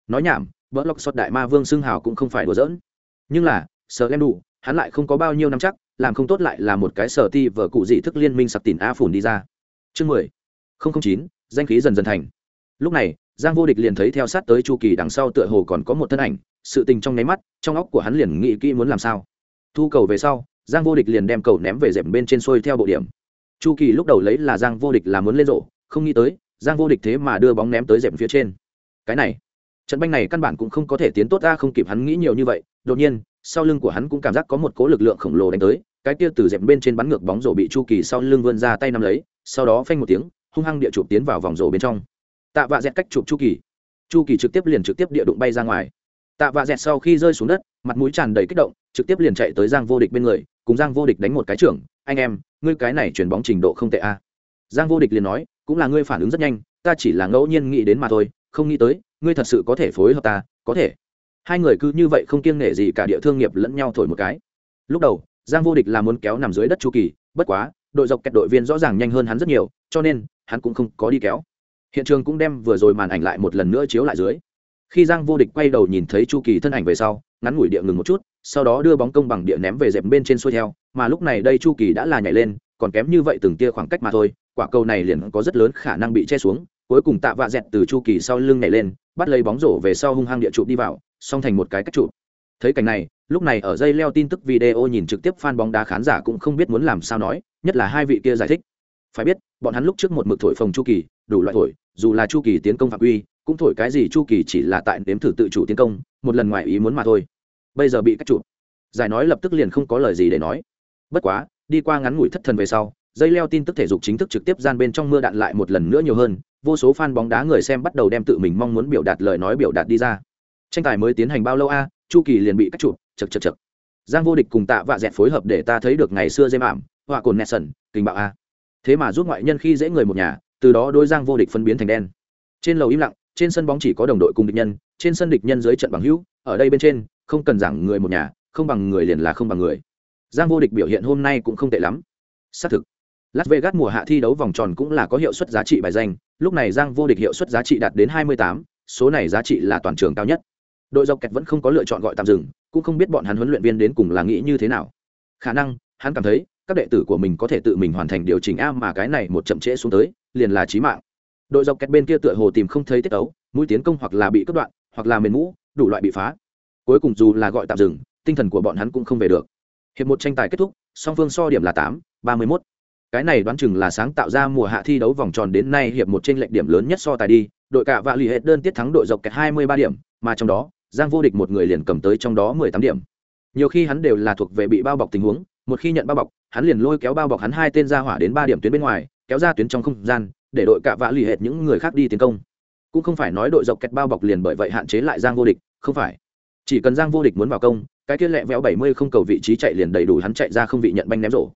A: Nói nhảm, bờ lọc sọt đại ma vương xưng hào cũng không phải đùa giỡn. Nhưng là, sở lem đủ, hắn lại không có bao nhiêu năm chắc làm không tốt lại là một cái sở ti vở cụ dị thức liên minh sặc tỉn a phủn đi ra. Chương mười, không không chín, danh khí dần dần thành. Lúc này, giang vô địch liền thấy theo sát tới chu kỳ đằng sau tựa hồ còn có một thân ảnh, sự tình trong nháy mắt, trong óc của hắn liền nghĩ kỹ muốn làm sao. Thu cầu về sau, giang vô địch liền đem cầu ném về dẹp bên trên xuôi theo bộ điểm. Chu kỳ lúc đầu lấy là giang vô địch là muốn lên rổ không nghĩ tới, giang vô địch thế mà đưa bóng ném tới dẹp phía trên. Cái này, trận banh này căn bản cũng không có thể tiến tốt ra không kịp hắn nghĩ nhiều như vậy. Đột nhiên sau lưng của hắn cũng cảm giác có một cố lực lượng khổng lồ đánh tới, cái kia từ dẹp bên trên bắn ngược bóng rổ bị chu kỳ sau lưng vươn ra tay nắm lấy, sau đó phanh một tiếng, hung hăng địa chụp tiến vào vòng rổ bên trong. Tạ vạ dẹt cách chụp chu kỳ. Chu kỳ trực tiếp liền trực tiếp địa đụng bay ra ngoài. Tạ vạ dẹt sau khi rơi xuống đất, mặt mũi tràn đầy kích động, trực tiếp liền chạy tới giang vô địch bên người, cùng giang vô địch đánh một cái trưởng, anh em, ngươi cái này chuyển bóng trình độ không tệ a giang vô địch liền nói, cũng là ngươi phản ứng rất nhanh, ta chỉ là ngẫu nhiên nghĩ đến mà thôi, không nghĩ tới, ngươi thật sự có thể phối hợp ta, có thể hai người cứ như vậy không kiêng nể gì cả địa thương nghiệp lẫn nhau thổi một cái. Lúc đầu, giang vô địch là muốn kéo nằm dưới đất chu kỳ, bất quá, đội dọc kẹt đội viên rõ ràng nhanh hơn hắn rất nhiều, cho nên, hắn cũng không có đi kéo. Hiện trường cũng đem vừa rồi màn ảnh lại một lần nữa chiếu lại dưới. Khi giang vô địch quay đầu nhìn thấy chu kỳ thân ảnh về sau, ngắn ngủi địa ngừng một chút, sau đó đưa bóng công bằng địa ném về dẹp bên trên xuôi theo, mà lúc này đây chu kỳ đã là nhảy lên, còn kém như vậy từng tia khoảng cách mà thôi, quả cầu này liền có rất lớn khả năng bị che xuống, cuối cùng tạ vạ dẹt từ chu kỳ sau lưng nhảy lên, bắt lấy bóng rổ về sau hung hăng địa trụ đi vào song thành một cái cách trụ. Thấy cảnh này, lúc này ở dây leo tin tức video nhìn trực tiếp fan bóng đá khán giả cũng không biết muốn làm sao nói, nhất là hai vị kia giải thích. Phải biết, bọn hắn lúc trước một mực thổi phồng chu kỳ, đủ loại thổi, dù là chu kỳ tiến công phạm quy, cũng thổi cái gì chu kỳ chỉ là tại nếm thử tự chủ tiến công, một lần ngoài ý muốn mà thôi. Bây giờ bị cách chụp giải nói lập tức liền không có lời gì để nói. Bất quá, đi qua ngắn ngủi thất thần về sau, dây leo tin tức thể dục chính thức trực tiếp gian bên trong mưa đạn lại một lần nữa nhiều hơn, vô số fan bóng đá người xem bắt đầu đem tự mình mong muốn biểu đạt lời nói biểu đạt đi ra tranh tài mới tiến hành bao lâu a? Chu kỳ liền bị cắt chụp chật chật chật giang vô địch cùng tạ vạ dẹt phối hợp để ta thấy được ngày xưa dê mảm họa cồn nesson kinh bạo a. Thế mà giúp ngoại nhân khi dễ người một nhà từ đó đôi giang vô địch phân biến thành đen. Trên lầu im lặng trên sân bóng chỉ có đồng đội cùng địch nhân trên sân địch nhân dưới trận bằng hữu ở đây bên trên không cần giảng người một nhà không bằng người liền là không bằng người. Giang vô địch biểu hiện hôm nay cũng không tệ lắm. Xác thực las vegas mùa hạ thi đấu vòng tròn cũng là có hiệu suất giá trị bài danh lúc này giang vô địch hiệu suất giá trị đạt đến 28, số này giá trị là toàn trường cao nhất đội dọc kẹt vẫn không có lựa chọn gọi tạm dừng, cũng không biết bọn hắn huấn luyện viên đến cùng là nghĩ như thế nào. Khả năng, hắn cảm thấy, các đệ tử của mình có thể tự mình hoàn thành điều chỉnh a mà cái này một chậm trễ xuống tới, liền là chí mạng. Đội dọc kẹt bên kia tựa hồ tìm không thấy tiết ấu, mũi tiến công hoặc là bị cắt đoạn, hoặc là mền mũ, đủ loại bị phá. Cuối cùng dù là gọi tạm dừng, tinh thần của bọn hắn cũng không về được. Hiệp một tranh tài kết thúc, song phương so điểm là tám, ba mươi mốt. Cái này đoán chừng là sáng tạo ra mùa hạ thi đấu vòng tròn đến nay hiệp một trên lệnh điểm lớn nhất so tài đi, đội cả vạ lì hết đơn tiết thắng đội dọc kẹt hai mươi ba điểm, mà trong đó giang vô địch một người liền cầm tới trong đó mười tám điểm. Nhiều khi hắn đều là thuộc về bị bao bọc tình huống, một khi nhận bao bọc, hắn liền lôi kéo bao bọc hắn hai tên ra hỏa đến ba điểm tuyến bên ngoài, kéo ra tuyến trong không gian, để đội cạ vã lì hệt những người khác đi tiến công. Cũng không phải nói đội dọc kẹt bao bọc liền bởi vậy hạn chế lại giang vô địch, không phải. Chỉ cần giang vô địch muốn vào công, cái kia lẹ véo bảy mươi không cầu vị trí chạy liền đầy đủ hắn chạy ra không vị nhận banh ném rổ.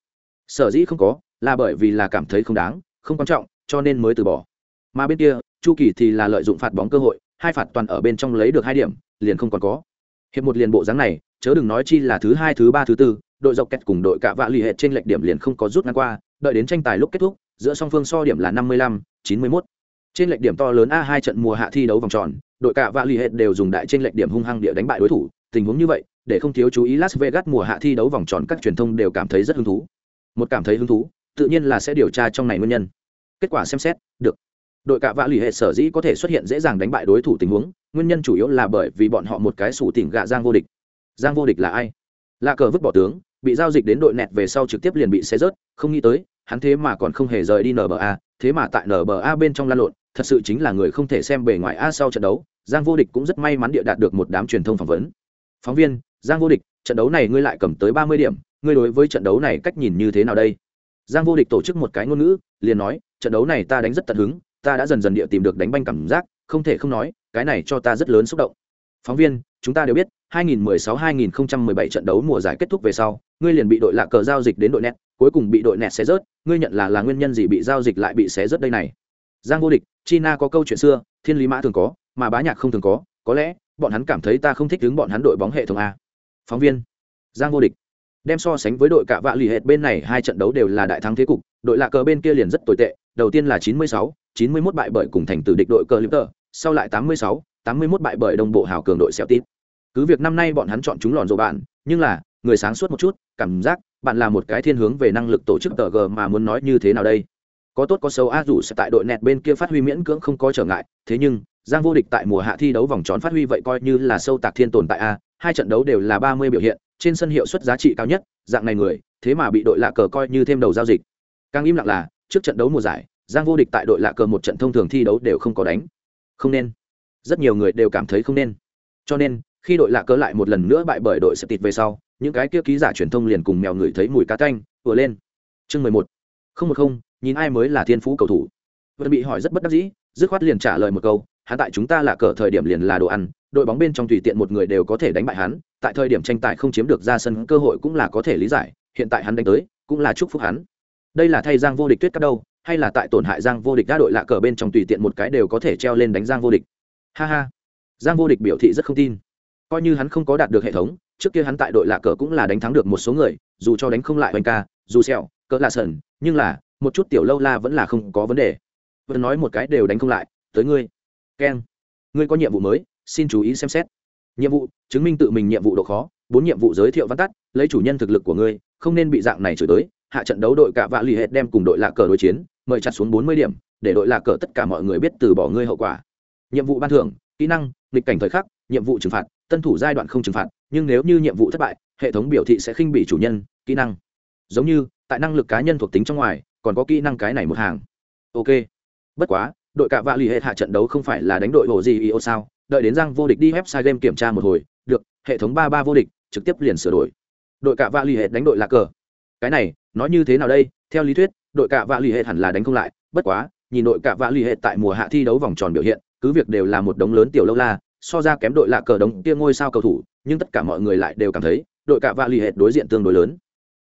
A: Sở dĩ không có, là bởi vì là cảm thấy không đáng, không quan trọng, cho nên mới từ bỏ. Mà bên kia, chu kỳ thì là lợi dụng phạt bóng cơ hội hai phạt toàn ở bên trong lấy được hai điểm, liền không còn có. Hiệp một liền bộ dáng này, chớ đừng nói chi là thứ hai, thứ ba, thứ tư, đội dọc kẹt cùng đội cạ vạ lì hệ trên lệch điểm liền không có rút ngắn qua, đợi đến tranh tài lúc kết thúc, giữa song phương so điểm là năm mươi lăm, chín mươi mốt. Trên lệch điểm to lớn a hai trận mùa hạ thi đấu vòng tròn, đội cạ vạ lì hệ đều dùng đại trên lệch điểm hung hăng địa đánh bại đối thủ, tình huống như vậy, để không thiếu chú ý las vegas mùa hạ thi đấu vòng tròn các truyền thông đều cảm thấy rất hứng thú. Một cảm thấy hứng thú, tự nhiên là sẽ điều tra trong này nguyên nhân. Kết quả xem xét, được đội cạ vạ lì hệ sở dĩ có thể xuất hiện dễ dàng đánh bại đối thủ tình huống, nguyên nhân chủ yếu là bởi vì bọn họ một cái sủ tỉnh gạ giang vô địch. Giang vô địch là ai? Là cờ vứt bỏ tướng, bị giao dịch đến đội nẹt về sau trực tiếp liền bị xe rớt, không nghĩ tới, hắn thế mà còn không hề rời đi nba thế mà tại nba bên trong lan lộn, thật sự chính là người không thể xem bề ngoài a sau trận đấu, giang vô địch cũng rất may mắn địa đạt được một đám truyền thông phỏng vấn. Phóng viên, giang vô địch, trận đấu này ngươi lại cầm tới ba mươi điểm, ngươi đối với trận đấu này cách nhìn như thế nào đây? Giang vô địch tổ chức một cái ngôn ngữ, liền nói, trận đấu này ta đánh rất tận hứng ta đã dần dần địa tìm được đánh banh cảm giác không thể không nói cái này cho ta rất lớn xúc động. Phóng viên chúng ta đều biết 2016-2017 trận đấu mùa giải kết thúc về sau ngươi liền bị đội lạ cờ giao dịch đến đội net cuối cùng bị đội net xé rớt ngươi nhận là là nguyên nhân gì bị giao dịch lại bị xé rớt đây này? Giang vô địch china có câu chuyện xưa thiên lý mã thường có mà bá nhạc không thường có có lẽ bọn hắn cảm thấy ta không thích đứng bọn hắn đội bóng hệ thống a. Phóng viên giang vô địch. Đem so sánh với đội cả vạ lì hệt bên này hai trận đấu đều là đại thắng thế cục đội lạ cờ bên kia liền rất tồi tệ đầu tiên là 96, 91 bại bởi cùng thành tử địch đội cờ Clipper, sau lại 86, 81 bại bởi đồng bộ hào cường đội Celtic. tít cứ việc năm nay bọn hắn chọn chúng lòn rồ bạn nhưng là người sáng suốt một chút cảm giác bạn là một cái thiên hướng về năng lực tổ chức tờ g mà muốn nói như thế nào đây có tốt có xấu a dù sẽ tại đội nẹt bên kia phát huy miễn cưỡng không có trở ngại thế nhưng giang vô địch tại mùa hạ thi đấu vòng tròn phát huy vậy coi như là sâu tạc thiên tồn tại a hai trận đấu đều là ba mươi biểu hiện trên sân hiệu suất giá trị cao nhất dạng này người thế mà bị đội lạ cờ coi như thêm đầu giao dịch càng im lặng là trước trận đấu mùa giải giang vô địch tại đội lạ cờ một trận thông thường thi đấu đều không có đánh. Không nên. Rất nhiều người đều cảm thấy không nên. Cho nên, khi đội lạ cờ lại một lần nữa bại bởi đội sẽ tịt về sau, những cái kia ký giả truyền thông liền cùng mèo người thấy mùi cá canh vừa lên. Chương mười một. Không một không, nhìn ai mới là thiên phú cầu thủ. Vẫn bị hỏi rất bất đắc dĩ, dứt khoát liền trả lời một câu hắn tại chúng ta là cờ thời điểm liền là đồ ăn, đội bóng bên trong tùy tiện một người đều có thể đánh bại hắn, tại thời điểm tranh tài không chiếm được ra sân cơ hội cũng là có thể lý giải, hiện tại hắn đánh tới, cũng là chúc phúc hắn. Đây là thay giang vô địch tuyết cắt đâu hay là tại tổn hại giang vô địch đa đội lạ cờ bên trong tùy tiện một cái đều có thể treo lên đánh giang vô địch. Ha ha. Giang vô địch biểu thị rất không tin. Coi như hắn không có đạt được hệ thống, trước kia hắn tại đội lạ cờ cũng là đánh thắng được một số người, dù cho đánh không lại hoành ca, dù sẹo, cỡ lạ sần, nhưng là, một chút tiểu lâu la vẫn là không có vấn đề. Vẫn nói một cái đều đánh không lại, tới ngươi. Keng ngươi có nhiệm vụ mới, xin chú ý xem xét. Nhiệm vụ, chứng minh tự mình nhiệm vụ độ khó, bốn nhiệm vụ giới thiệu văn tắt, lấy chủ nhân thực lực của ngươi, không nên bị dạng này chửi tới, hạ trận đấu đội cả vạ lì hệt đem cùng đội lạ cờ đối chiến mời chặt xuống bốn mươi điểm, để đội lạc cờ tất cả mọi người biết từ bỏ ngươi hậu quả. Nhiệm vụ ban thưởng, kỹ năng, nghịch cảnh thời khắc, nhiệm vụ trừng phạt, tân thủ giai đoạn không trừng phạt, nhưng nếu như nhiệm vụ thất bại, hệ thống biểu thị sẽ khinh bị chủ nhân, kỹ năng. Giống như, tại năng lực cá nhân thuộc tính trong ngoài, còn có kỹ năng cái này một hàng. Ok. Bất quá, đội cạ vạ lì hệ hạ trận đấu không phải là đánh đội hồ gì yêu sao, đợi đến giang vô địch đi website game kiểm tra một hồi, được, hệ thống ba ba vô địch, trực tiếp liền sửa đổi. Đội cạ vạ lì hệ đánh đội lạc cờ. Cái này, nói như thế nào đây? Theo lý thuyết đội cạ vạ l ì hệ hẳn là đánh không lại, bất quá, nhìn đội cạ vạ l ì hệ tại mùa hạ thi đấu vòng tròn biểu hiện, cứ việc đều là một đống lớn tiểu lâu la, so ra kém đội lạ cờ đống kia ngôi sao cầu thủ, nhưng tất cả mọi người lại đều cảm thấy, đội cạ vạ l ì hệ đối diện tương đối lớn.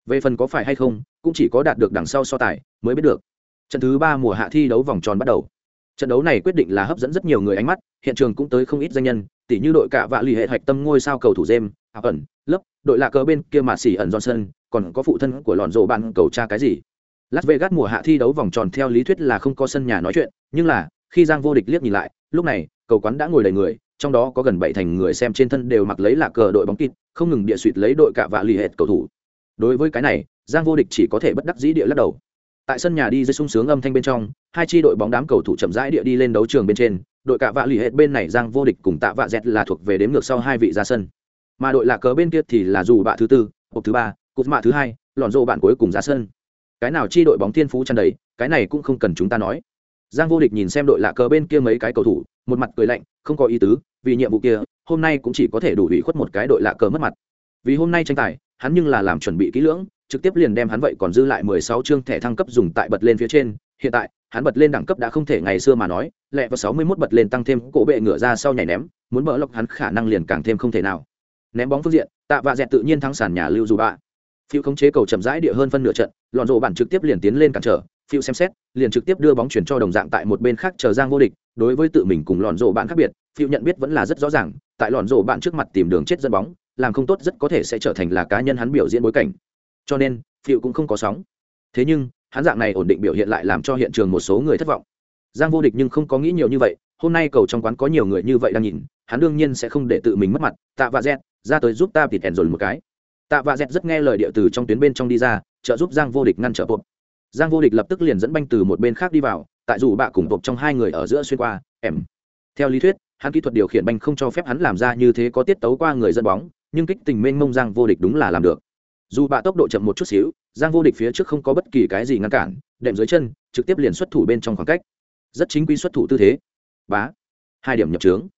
A: Về phần có phải hay không, cũng chỉ có đạt được đằng sau so tài, mới biết được. Trận thứ ba mùa hạ thi đấu vòng tròn bắt đầu. Trận đấu này quyết định là hấp dẫn rất nhiều người ánh mắt, hiện trường cũng tới không ít danh nhân tỷ như đội cả vạ l ì hệ hạch tâm ngôi sao cầu thủ jem ẩn lớp, đội lạ cờ bên kia mà xỉ ẩn johnson, còn có phụ thân của lòn rộ bạn cầu cha cái gì? Las vegas mùa hạ thi đấu vòng tròn theo lý thuyết là không có sân nhà nói chuyện, nhưng là, khi giang vô địch liếc nhìn lại, lúc này, cầu quán đã ngồi đầy người, trong đó có gần bảy thành người xem trên thân đều mặc lấy là cờ đội bóng kịt, không ngừng địa suỵt lấy đội cả vạ lì hệt cầu thủ. Đối với cái này, giang vô địch chỉ có thể bất đắc dĩ địa lắc đầu. Tại sân nhà đi dưới sung sướng âm thanh bên trong, hai chi đội bóng đám cầu thủ chậm rãi địa đi lên đấu trường bên trên, đội cạ vạ lì hết bên này giang vô địch cùng tạ vạ dẹt là thuộc về đếm ngược sau hai vị ra sân. Mà đội lạc cờ bên kia thì là dù bạ thứ tư, hộp thứ ba cột mạ thứ hai lọn rồ bạn cuối cùng ra sân cái nào chi đội bóng thiên phú chăn đầy, cái này cũng không cần chúng ta nói. Giang vô địch nhìn xem đội lạ cờ bên kia mấy cái cầu thủ, một mặt cười lạnh, không có ý tứ, vì nhiệm vụ kia, hôm nay cũng chỉ có thể đủ ủy khuất một cái đội lạ cờ mất mặt. Vì hôm nay tranh tài, hắn nhưng là làm chuẩn bị kỹ lưỡng, trực tiếp liền đem hắn vậy còn dư lại mười sáu chương thẻ thăng cấp dùng tại bật lên phía trên. Hiện tại, hắn bật lên đẳng cấp đã không thể ngày xưa mà nói, lẹ vào sáu mươi 61 bật lên tăng thêm cổ bệ ngửa ra sau nhảy ném, muốn bỡ lọc hắn khả năng liền càng thêm không thể nào. Ném bóng phương diện, tạ vạ dẹt tự nhiên thắng sàn nhà lưu dù bạ phiêu khống chế cầu chậm rãi địa hơn phân nửa trận, lọn rộ bản trực tiếp liền tiến lên cản trở, phiêu xem xét, liền trực tiếp đưa bóng chuyển cho đồng dạng tại một bên khác chờ giang vô địch, đối với tự mình cùng lọn rộ bạn khác biệt, phiêu nhận biết vẫn là rất rõ ràng, tại lọn rộ bạn trước mặt tìm đường chết dẫn bóng, làm không tốt rất có thể sẽ trở thành là cá nhân hắn biểu diễn bối cảnh. Cho nên, Phiêu cũng không có sóng. Thế nhưng, hắn dạng này ổn định biểu hiện lại làm cho hiện trường một số người thất vọng. Giang vô địch nhưng không có nghĩ nhiều như vậy, hôm nay cầu trong quán có nhiều người như vậy đang nhìn, hắn đương nhiên sẽ không để tự mình mất mặt, tạ và z, ra tới giúp ta tịt ẻn rồi một cái tạ và dẹt rất nghe lời địa từ trong tuyến bên trong đi ra, trợ giúp giang vô địch ngăn trở bộp giang vô địch lập tức liền dẫn banh từ một bên khác đi vào, tại dù bạ cùng bộp trong hai người ở giữa xuyên qua, em. Theo lý thuyết, hắn kỹ thuật điều khiển banh không cho phép hắn làm ra như thế có tiết tấu qua người dẫn bóng, nhưng kích tình mênh mông giang vô địch đúng là làm được. Dù bạ tốc độ chậm một chút xíu, giang vô địch phía trước không có bất kỳ cái gì ngăn cản, đệm dưới chân, trực tiếp liền xuất thủ bên trong khoảng cách. Rất chính quy xuất thủ tư thế. Bá. Hai điểm nhập trướng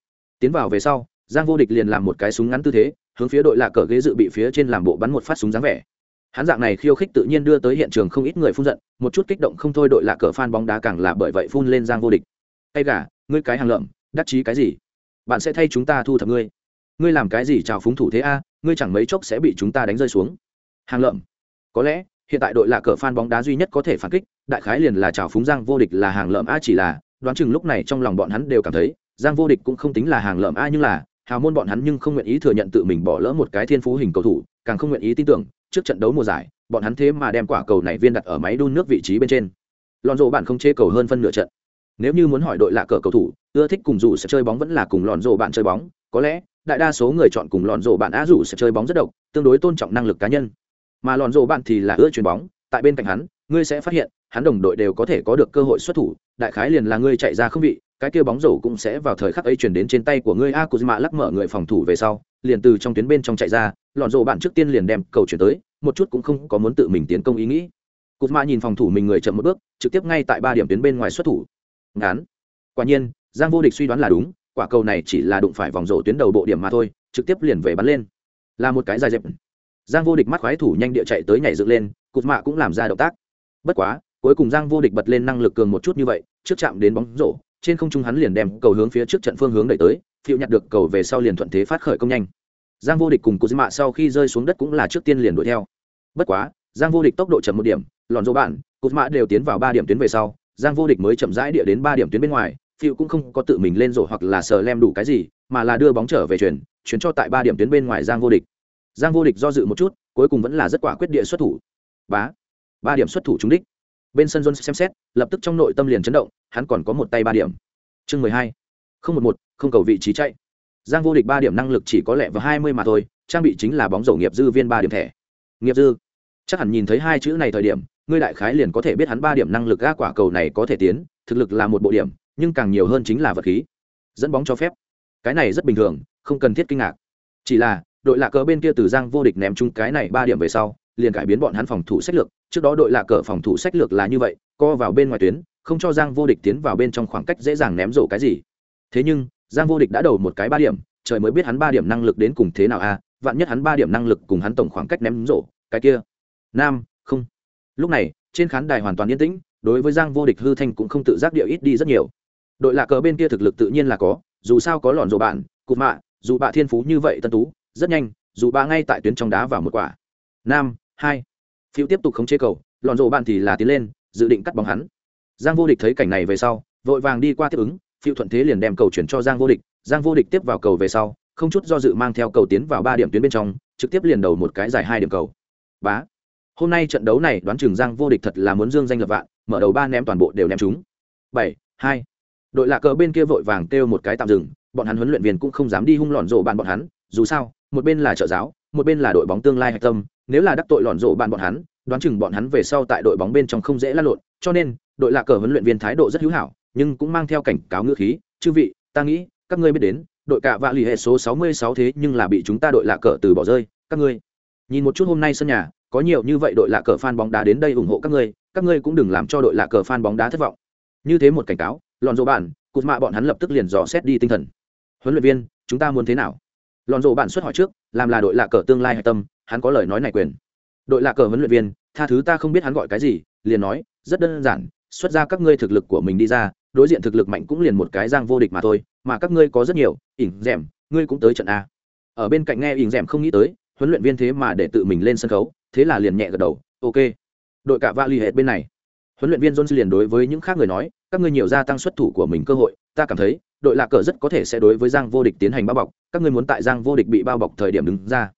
A: tiến vào về sau, giang vô địch liền làm một cái súng ngắn tư thế hướng phía đội lạ cờ ghế dự bị phía trên làm bộ bắn một phát súng dáng vẻ. Hắn dạng này khiêu khích tự nhiên đưa tới hiện trường không ít người phun giận, một chút kích động không thôi đội lạ cờ phan bóng đá càng là bởi vậy phun lên giang vô địch. Tay gà, ngươi cái hàng lợm, đắc chí cái gì? Bạn sẽ thay chúng ta thu thập ngươi. Ngươi làm cái gì chào phúng thủ thế a, ngươi chẳng mấy chốc sẽ bị chúng ta đánh rơi xuống. Hàng lợm? Có lẽ, hiện tại đội lạ cờ phan bóng đá duy nhất có thể phản kích, đại khái liền là chào phúng giang vô địch là hàng lợm a chỉ là, đoán chừng lúc này trong lòng bọn hắn đều cảm thấy, giang vô địch cũng không tính là hàng lợm a nhưng là hào môn bọn hắn nhưng không nguyện ý thừa nhận tự mình bỏ lỡ một cái thiên phú hình cầu thủ, càng không nguyện ý tin tưởng, trước trận đấu mùa giải, bọn hắn thế mà đem quả cầu này viên đặt ở máy đun nước vị trí bên trên. Lòn rộ bạn không chê cầu hơn phân nửa trận. Nếu như muốn hỏi đội lạ cờ cầu thủ, ưa thích cùng dù sẽ chơi bóng vẫn là cùng lòn rộ bạn chơi bóng, có lẽ, đại đa số người chọn cùng lòn rộ bạn á dù sẽ chơi bóng rất độc, tương đối tôn trọng năng lực cá nhân. Mà lòn rộ bạn thì là ưa chuyền bóng, tại bên cạnh hắn ngươi sẽ phát hiện, hắn đồng đội đều có thể có được cơ hội xuất thủ, đại khái liền là ngươi chạy ra không bị cái kia bóng rổ cũng sẽ vào thời khắc ấy chuyển đến trên tay của ngươi. A lắc mở người phòng thủ về sau, liền từ trong tuyến bên trong chạy ra, lọn rổ bạn trước tiên liền đem cầu chuyển tới, một chút cũng không có muốn tự mình tiến công ý nghĩ. Kuzma nhìn phòng thủ mình người chậm một bước, trực tiếp ngay tại ba điểm tuyến bên ngoài xuất thủ. Ngán. Quả nhiên, giang vô địch suy đoán là đúng, quả cầu này chỉ là đụng phải vòng rổ tuyến đầu bộ điểm mà thôi, trực tiếp liền về bắn lên. Là một cái dài dẹp. Giang vô địch mắt khoái thủ nhanh địa chạy tới nhảy dựng lên cụt mạ cũng làm ra động tác bất quá, cuối cùng giang vô địch bật lên năng lực cường một chút như vậy, trước chạm đến bóng rổ, trên không trung hắn liền đem cầu hướng phía trước trận phương hướng đẩy tới, phiêu nhặt được cầu về sau liền thuận thế phát khởi công nhanh. Giang vô địch cùng cụt mạ sau khi rơi xuống đất cũng là trước tiên liền đuổi theo. Bất quá, giang vô địch tốc độ chậm một điểm lòn dỗ bạn cú mạ đều tiến vào ba điểm tuyến về sau, giang vô địch mới chậm rãi địa đến ba điểm tuyến bên ngoài, phiêu cũng không có tự mình lên rổ hoặc là sờ lem đủ cái gì, mà là đưa bóng trở về chuyển chuyển cho tại ba điểm tuyến bên ngoài giang vô địch. Giang vô địch do dự một chút, cuối cùng vẫn là rất quả quyết địa xuất thủ. Bá ba điểm xuất thủ trúng đích. Bên sân jones xem xét, lập tức trong nội tâm liền chấn động, hắn còn có một tay ba điểm. Chương mười hai. Không một một, không cầu vị trí chạy. Giang vô địch ba điểm năng lực chỉ có lẹ vào hai mươi mà thôi, trang bị chính là bóng rổ nghiệp dư viên ba điểm thẻ. Nghiệp dư. Chắc hẳn nhìn thấy hai chữ này thời điểm, ngươi đại khái liền có thể biết hắn ba điểm năng lực ga quả cầu này có thể tiến, thực lực là một bộ điểm, nhưng càng nhiều hơn chính là vật khí. Dẫn bóng cho phép. Cái này rất bình thường, không cần thiết kinh ngạc. Chỉ là, đội lạ cờ bên kia từ giang vô địch ném chung cái này ba điểm về sau liền cải biến bọn hắn phòng thủ sách lược, trước đó đội lạ cờ phòng thủ sách lược là như vậy, co vào bên ngoài tuyến, không cho giang vô địch tiến vào bên trong khoảng cách dễ dàng ném rổ cái gì. Thế nhưng, giang vô địch đã đầu một cái ba điểm, trời mới biết hắn ba điểm năng lực đến cùng thế nào a, vạn nhất hắn ba điểm năng lực cùng hắn tổng khoảng cách ném rổ, cái kia. Nam, không. Lúc này, trên khán đài hoàn toàn yên tĩnh, đối với giang vô địch hư thanh cũng không tự giác điệu ít đi rất nhiều. Đội lạ cờ bên kia thực lực tự nhiên là có, dù sao có lòn rổ bạn, cụt mạ, dù bạ thiên phú như vậy tân tú, rất nhanh, dù bạ ngay tại tuyến trong đá vào một quả. Nam hai, phiêu tiếp tục khống chế cầu lòn rổ bạn thì là tiến lên, dự định cắt bóng hắn. Giang vô địch thấy cảnh này về sau, vội vàng đi qua tiếp ứng, phiêu thuận thế liền đem cầu chuyển cho giang vô địch. Giang vô địch tiếp vào cầu về sau, không chút do dự mang theo cầu tiến vào ba điểm tuyến bên trong, trực tiếp liền đầu một cái dài hai điểm cầu. Bá. Hôm nay trận đấu này đoán chừng giang vô địch thật là muốn dương danh lập vạn, mở đầu ba ném toàn bộ đều ném chúng bảy, hai. Đội lạ cờ bên kia vội vàng kêu một cái tạm dừng, bọn hắn huấn luyện viên cũng không dám đi hung lòn rộ bạn bọn hắn, dù sao, một bên là trợ giáo, một bên là đội bóng tương lai hạch tâm nếu là đắc tội lòn rộ bạn bọn hắn, đoán chừng bọn hắn về sau tại đội bóng bên trong không dễ lăn lộn. Cho nên, đội lạ cờ huấn luyện viên thái độ rất hữu hảo, nhưng cũng mang theo cảnh cáo ngữ khí. Chư vị, ta nghĩ, các ngươi biết đến, đội cạ vạ lì hệ số 66 thế nhưng là bị chúng ta đội lạ cờ từ bỏ rơi. Các ngươi, nhìn một chút hôm nay sân nhà, có nhiều như vậy đội lạ cờ fan bóng đá đến đây ủng hộ các ngươi các ngươi cũng đừng làm cho đội lạ cờ fan bóng đá thất vọng. Như thế một cảnh cáo lòn rộ bạn, cụt mạ bọn hắn lập tức liền dò xét đi tinh thần. Huấn luyện viên, chúng ta muốn thế nào? Lòn rộ bạn xuất hỏi trước, làm là đội lạ cờ tương lai hạch tâm hắn có lời nói này quyền. Đội lạ cờ huấn luyện viên, tha thứ ta không biết hắn gọi cái gì, liền nói, rất đơn giản, xuất ra các ngươi thực lực của mình đi ra, đối diện thực lực mạnh cũng liền một cái giang vô địch mà thôi, mà các ngươi có rất nhiều, ỉn rèm ngươi cũng tới trận a. Ở bên cạnh nghe ỉn rèm không nghĩ tới, huấn luyện viên thế mà để tự mình lên sân khấu, thế là liền nhẹ gật đầu, ok. Đội cả va l ì hệ bên này. Huấn luyện viên jones liền đối với những khác người nói, các ngươi nhiều gia tăng xuất thủ của mình cơ hội, ta cảm thấy, đội lạc cờ rất có thể sẽ đối với giang vô địch tiến hành bao bọc, các ngươi muốn tại giang vô địch bị bao bọc thời điểm đứng ra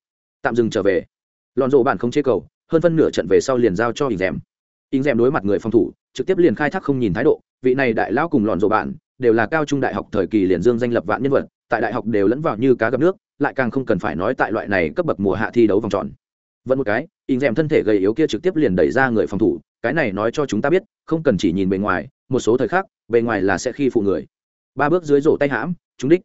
A: tạm dừng trở về. Lòn rộ bản không chế cầu, hơn phân nửa trận về sau liền giao cho ỉn rèm ỉn rèm đối mặt người phòng thủ, trực tiếp liền khai thác không nhìn thái độ, vị này đại lão cùng lòn rộ bản đều là cao trung đại học thời kỳ liền dương danh lập vạn nhân vật, tại đại học đều lẫn vào như cá gặp nước, lại càng không cần phải nói tại loại này cấp bậc mùa hạ thi đấu vòng tròn. Vẫn một cái in rèm thân thể gầy yếu kia trực tiếp liền đẩy ra người phòng thủ, cái này nói cho chúng ta biết, không cần chỉ nhìn bề ngoài, một số thời khắc, bề ngoài là sẽ khi phụ người. Ba bước dưới rổ tay hãm, trúng đích.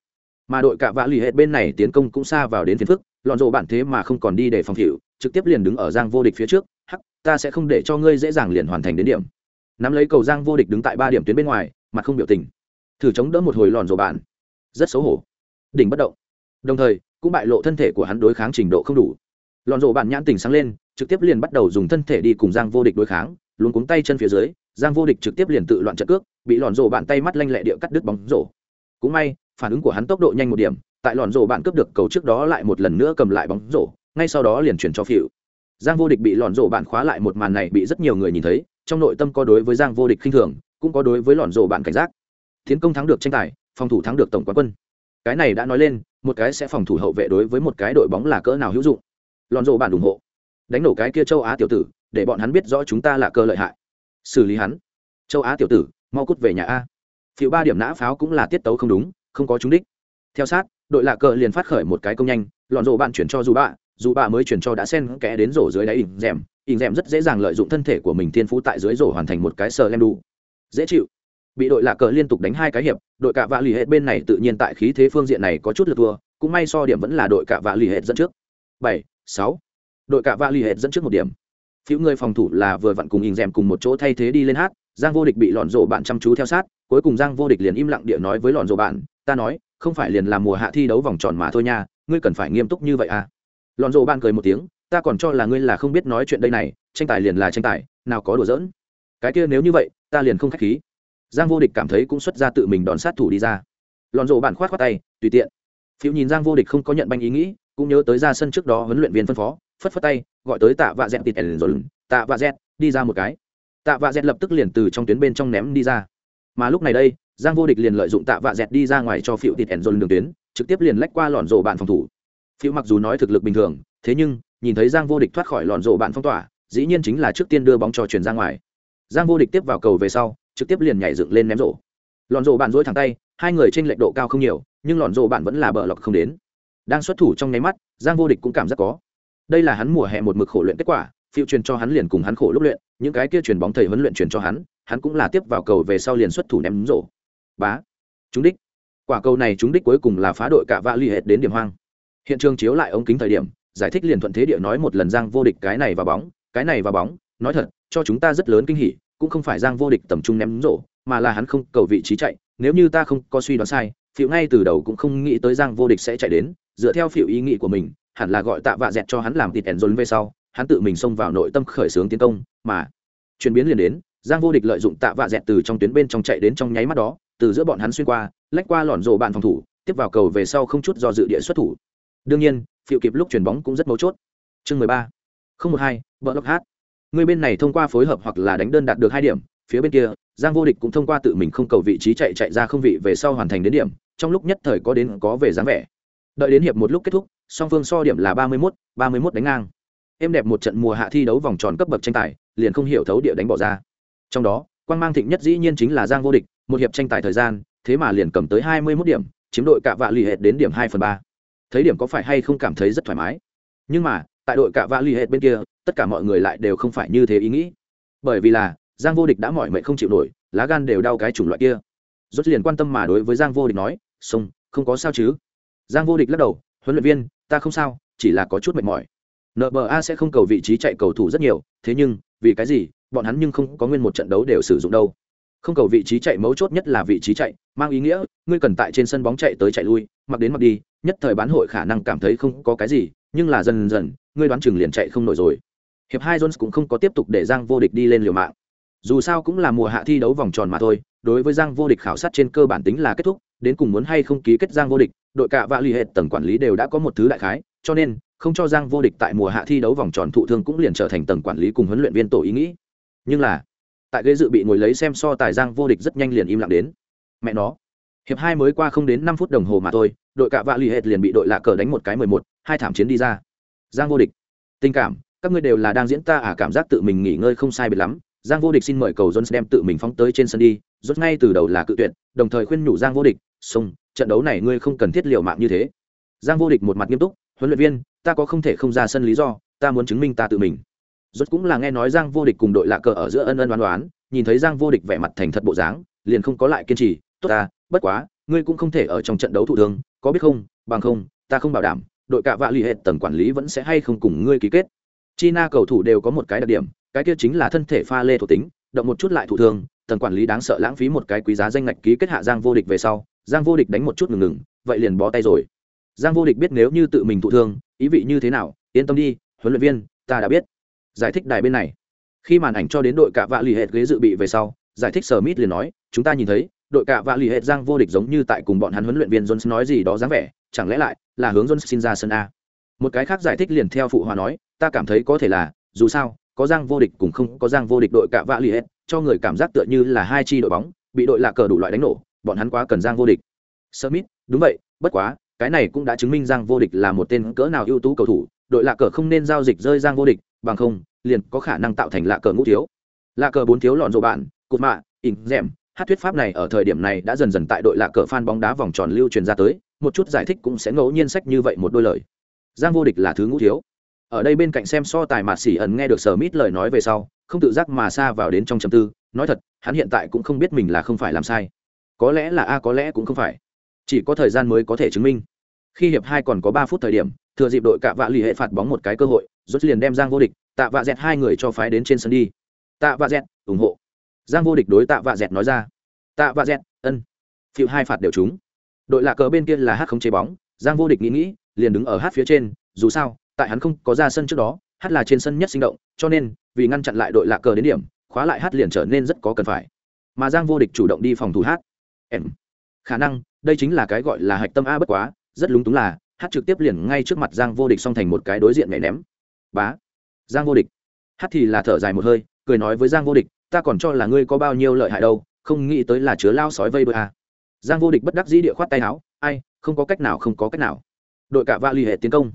A: Mà đội cả vạ lì hết bên này tiến công cũng xa vào đến phiền phức lọn rộ bản thế mà không còn đi để phòng hiệu trực tiếp liền đứng ở giang vô địch phía trước, hắc, ta sẽ không để cho ngươi dễ dàng liền hoàn thành đến điểm. Nắm lấy cầu giang vô địch đứng tại ba điểm tuyến bên ngoài, mặt không biểu tình. Thử chống đỡ một hồi lòn rộ bản. Rất xấu hổ. Đỉnh bất động. Đồng thời, cũng bại lộ thân thể của hắn đối kháng trình độ không đủ. Lòn rộ bản nhãn tình sáng lên, trực tiếp liền bắt đầu dùng thân thể đi cùng giang vô địch đối kháng luôn cuống tay chân phía dưới, giang vô địch trực tiếp liền tự loạn trận cước, bị lòn rộ bạn tay mắt lanh lẹ địa cắt đứt bóng rổ. Cũng may phản ứng của hắn tốc độ nhanh một điểm, tại lòn rổ bạn cướp được cầu trước đó lại một lần nữa cầm lại bóng rổ, ngay sau đó liền chuyển cho phịu. Giang vô địch bị lòn rổ bạn khóa lại một màn này bị rất nhiều người nhìn thấy, trong nội tâm có đối với giang vô địch khinh thường, cũng có đối với lòn rổ bạn cảnh giác. Tiến công thắng được tranh tài, phòng thủ thắng được tổng quán quân. Cái này đã nói lên, một cái sẽ phòng thủ hậu vệ đối với một cái đội bóng là cỡ nào hữu dụng. Lòn rổ bạn ủng hộ. Đánh nổ cái kia châu á tiểu tử, để bọn hắn biết rõ chúng ta là cơ lợi hại. Xử lý hắn. Châu á tiểu tử, mau cút về nhà a. Phiệu ba điểm nã pháo cũng là tiết tấu không đúng không có trúng đích. Theo sát, đội lạ cờ liền phát khởi một cái công nhanh, lọn rổ bạn chuyển cho dù bạ dù bạ mới chuyển cho đã sen kẽ đến rổ dưới đáy ỉn rèm. Ỉn rèm rất dễ dàng lợi dụng thân thể của mình thiên phú tại dưới rổ hoàn thành một cái sờ lem đủ. dễ chịu. Bị đội lạ cờ liên tục đánh hai cái hiệp, đội cạ vạ lì hệ bên này tự nhiên tại khí thế phương diện này có chút lượt thua, cũng may so điểm vẫn là đội cạ vạ lì hệ dẫn trước. Bảy, sáu. Đội cạ vạ lì hệ dẫn trước một điểm. Phiếu người phòng thủ là vừa vặn cùng ỉn rèm cùng một chỗ thay thế đi lên hát, giang vô địch bị lọn rổ bạn chăm chú theo sát, cuối cùng giang vô địch liền im lặng địa nói với lọn rổ bạn ta nói, không phải liền làm mùa hạ thi đấu vòng tròn mà thôi nha, ngươi cần phải nghiêm túc như vậy à. Lọn rổ bạn cười một tiếng, ta còn cho là ngươi là không biết nói chuyện đây này, tranh tài liền là tranh tài, nào có đùa giỡn. Cái kia nếu như vậy, ta liền không khách khí. Giang vô địch cảm thấy cũng xuất ra tự mình đón sát thủ đi ra. Lọn rổ bạn khoát khoát tay, tùy tiện. Phiếu nhìn giang vô địch không có nhận banh ý nghĩ, cũng nhớ tới ra sân trước đó huấn luyện viên phân phó, phất phất tay, gọi tới tạ vạ dẹt tịt ẩn rồi, tạ vạ dẹt, đi ra một cái. Tạ vạ dẹt lập tức liền từ trong tuyến bên trong ném đi ra. Mà lúc này đây giang vô địch liền lợi dụng tạ vạ dẹt đi ra ngoài cho phiệu tịt ẩn dồn đường tuyến, trực tiếp liền lách qua lòn rổ bạn phòng thủ. Phiệu mặc dù nói thực lực bình thường, thế nhưng, nhìn thấy giang vô địch thoát khỏi lòn rổ bạn phong tỏa, dĩ nhiên chính là trước tiên đưa bóng cho chuyển ra ngoài. Giang vô địch tiếp vào cầu về sau, trực tiếp liền nhảy dựng lên ném rổ. Lòn rổ bạn dối thẳng tay, hai người trên lệch độ cao không nhiều, nhưng lòn rổ bạn vẫn là bờ lọc không đến. Đang xuất thủ trong nháy mắt, giang vô địch cũng cảm giác có. Đây là hắn mùa hè một mực khổ luyện kết quả, phiêu truyền cho hắn liền cùng hắn khổ lúc luyện, những cái kia truyền bóng thầy huấn luyện truyền cho hắn hắn cũng là tiếp vào cầu về sau liền xuất thủ ném rổ bá chúng đích. Quả cầu này chúng đích cuối cùng là phá đội cả vạ l hệt đến điểm hoang. Hiện trường chiếu lại ống kính thời điểm, giải thích liền thuận thế địa nói một lần giang vô địch cái này vào bóng, cái này vào bóng, nói thật, cho chúng ta rất lớn kinh hỉ, cũng không phải giang vô địch tầm trung ném rổ, mà là hắn không cầu vị trí chạy, nếu như ta không có suy đoán sai phiệu ngay từ đầu cũng không nghĩ tới giang vô địch sẽ chạy đến, dựa theo phiệu ý nghĩ của mình, hẳn là gọi tạ vạ dẹt cho hắn làm thịt ẻn dồn về sau, hắn tự mình xông vào nội tâm khởi xướng tiến công, mà chuyển biến liền đến, giang vô địch lợi dụng tạ vạ dẹt từ trong tuyến bên trong chạy đến trong nháy mắt đó từ giữa bọn hắn xuyên qua, lách qua lọn rổ bạn phòng thủ, tiếp vào cầu về sau không chút do dự địa xuất thủ. Đương nhiên phiệu kịp lúc chuyển bóng cũng rất mấu chốt. Chương mười ba. Không một hai vợ lộc hát. Người bên này thông qua phối hợp hoặc là đánh đơn đạt được hai điểm, phía bên kia, giang vô địch cũng thông qua tự mình không cầu vị trí chạy chạy ra không vị về sau hoàn thành đến điểm, trong lúc nhất thời có đến có về dáng vẻ. Đợi đến hiệp một lúc kết thúc, song phương so điểm là ba mươi mốt, ba mươi mốt đánh ngang. Em đẹp một trận mùa hạ thi đấu vòng tròn cấp bậc tranh tài, liền không hiểu thấu địa đánh bỏ ra. Trong đó quan mang thịnh nhất dĩ nhiên chính là giang vô địch, một hiệp tranh tài thời gian, thế mà liền cầm tới hai mươi mốt điểm, chiếm đội cạ vạ l ì hệt đến điểm hai phần ba. Thấy điểm có phải hay không cảm thấy rất thoải mái. Nhưng mà, tại đội cạ vạ l ì hệt bên kia, tất cả mọi người lại đều không phải như thế ý nghĩ. Bởi vì là, giang vô địch đã mỏi mệt không chịu nổi, lá gan đều đau cái chủng loại kia. Rốt liền quan tâm mà đối với giang vô địch nói, sông, không có sao chứ? Giang vô địch lắc đầu, huấn luyện viên, ta không sao, chỉ là có chút mệt mỏi. Nba sẽ không cầu vị trí chạy cầu thủ rất nhiều, thế nhưng, vì cái gì bọn hắn nhưng không có nguyên một trận đấu đều sử dụng đâu. Không cầu vị trí chạy mấu chốt nhất là vị trí chạy, mang ý nghĩa, ngươi cần tại trên sân bóng chạy tới chạy lui, mặc đến mặc đi, nhất thời bán hội khả năng cảm thấy không có cái gì, nhưng là dần dần, ngươi đoán chừng liền chạy không nổi rồi. Hiệp hai jones cũng không có tiếp tục để giang vô địch đi lên liều mạng. Dù sao cũng là mùa hạ thi đấu vòng tròn mà thôi, đối với giang vô địch khảo sát trên cơ bản tính là kết thúc, đến cùng muốn hay không ký kết giang vô địch, đội cạ và lì ì hệ tầng quản lý đều đã có một thứ đại khái, cho nên, không cho giang vô địch tại mùa hạ thi đấu vòng tròn thụ thương cũng liền trở thành tầng quản lý cùng huấn luyện viên tổ ý nghĩ nhưng là, tại ghế dự bị ngồi lấy xem so tài giang vô địch rất nhanh liền im lặng đến. Mẹ nó, hiệp hai mới qua không đến năm phút đồng hồ mà thôi, đội cạ vạ l ì hệt liền bị đội lạ cờ đánh một cái mười một, hai thảm chiến đi ra. Giang vô địch, tình cảm, các ngươi đều là đang diễn ta à cảm giác tự mình nghỉ ngơi không sai biệt lắm. Giang vô địch xin mời cầu jones đem tự mình phóng tới trên sân đi. Rốt ngay từ đầu là cự tuyệt, đồng thời khuyên nhủ giang vô địch, sông, trận đấu này ngươi không cần thiết liều mạng như thế. Giang vô địch một mặt nghiêm túc, huấn luyện viên, ta có không thể không ra sân lý do, ta muốn chứng minh ta tự mình rốt cũng là nghe nói giang vô địch cùng đội lạ cờ ở giữa ân ân đoán đoán nhìn thấy giang vô địch vẻ mặt thành thật bộ dáng, liền không có lại kiên trì. Tốt ta, bất quá, ngươi cũng không thể ở trong trận đấu thụ thương, có biết không? Bằng không, ta không bảo đảm, đội cạ vạ lì ì hệ tầng quản lý vẫn sẽ hay không cùng ngươi ký kết. China cầu thủ đều có một cái đặc điểm, cái kia chính là thân thể pha lê thuộc tính, động một chút lại thụ thương, tầng quản lý đáng sợ lãng phí một cái quý giá danh ngạch ký kết hạ giang vô địch về sau, giang vô địch đánh một chút ngừng ngừng, vậy liền bó tay rồi. Giang vô địch biết nếu như tự mình thụ thương, ý vị như thế nào, yên tâm đi, huấn luyện viên, ta đã biết giải thích đài bên này. Khi màn ảnh cho đến đội cạ vạ l ì hệt ghế dự bị về sau, giải thích sở mít liền nói, chúng ta nhìn thấy, đội cạ vạ l ì hệt giang vô địch giống như tại cùng bọn hắn huấn luyện viên jones nói gì đó dáng vẻ, chẳng lẽ lại là hướng jones xin ra sân a? Một cái khác giải thích liền theo phụ hòa nói, ta cảm thấy có thể là, dù sao, có giang vô địch cùng không có giang vô địch đội cạ vạ l ì hệt, cho người cảm giác tựa như là hai chi đội bóng, bị đội lạ cờ đủ loại đánh nổ, bọn hắn quá cần giang vô địch. Smith, đúng vậy, bất quá, cái này cũng đã chứng minh giang vô địch là một tên cỡ nào ưu tú cầu thủ, đội lạ cờ không nên giao dịch rơi giang vô địch bằng không, liền có khả năng tạo thành lạ cờ ngũ thiếu. Lạ cờ bốn thiếu lọn rộ bạn, cụt mạ, ỉn rèm hát thuyết pháp này ở thời điểm này đã dần dần tại đội lạ cờ phan bóng đá vòng tròn lưu truyền ra tới, một chút giải thích cũng sẽ ngẫu nhiên sách như vậy một đôi lời. Giang vô địch là thứ ngũ thiếu. Ở đây bên cạnh xem so tài mạt xỉ ẩn nghe được sở mít lời nói về sau, không tự giác mà xa vào đến trong chầm tư, nói thật, hắn hiện tại cũng không biết mình là không phải làm sai. Có lẽ là a, có lẽ cũng không phải. Chỉ có thời gian mới có thể chứng minh. Khi hiệp hai còn có ba phút thời điểm, thừa dịp đội cạ vạ lì hệ phạt bóng một cái cơ hội, rốt liền đem giang vô địch tạ vạ dẹt hai người cho phái đến trên sân đi. Tạ vạ dẹt, ủng hộ. Giang vô địch đối tạ vạ dẹt nói ra. Tạ vạ dẹt, ân. Phiệu hai phạt đều trúng. Đội lạ cờ bên kia là hát không chế bóng. Giang vô địch nghĩ nghĩ, liền đứng ở hát phía trên. Dù sao, tại hắn không có ra sân trước đó, hát là trên sân nhất sinh động, cho nên, vì ngăn chặn lại đội lạ cờ đến điểm, khóa lại hát liền trở nên rất có cần phải. Mà giang vô địch chủ động đi phòng thủ hát. Em. Khả năng, đây chính là cái gọi là hạch tâm a bất quá, rất lúng túng là, hát trực tiếp liền ngay trước mặt giang vô địch song thành một cái đối diện nhảy ném. Bá giang vô địch. Hát thì là thở dài một hơi, cười nói với giang vô địch, ta còn cho là ngươi có bao nhiêu lợi hại đâu, không nghĩ tới là chứa lao sói vây bơi à. giang vô địch bất đắc dĩ địa khoát tay áo, ai, không có cách nào, không có cách nào. Đội cả va l ì hệ tiến công.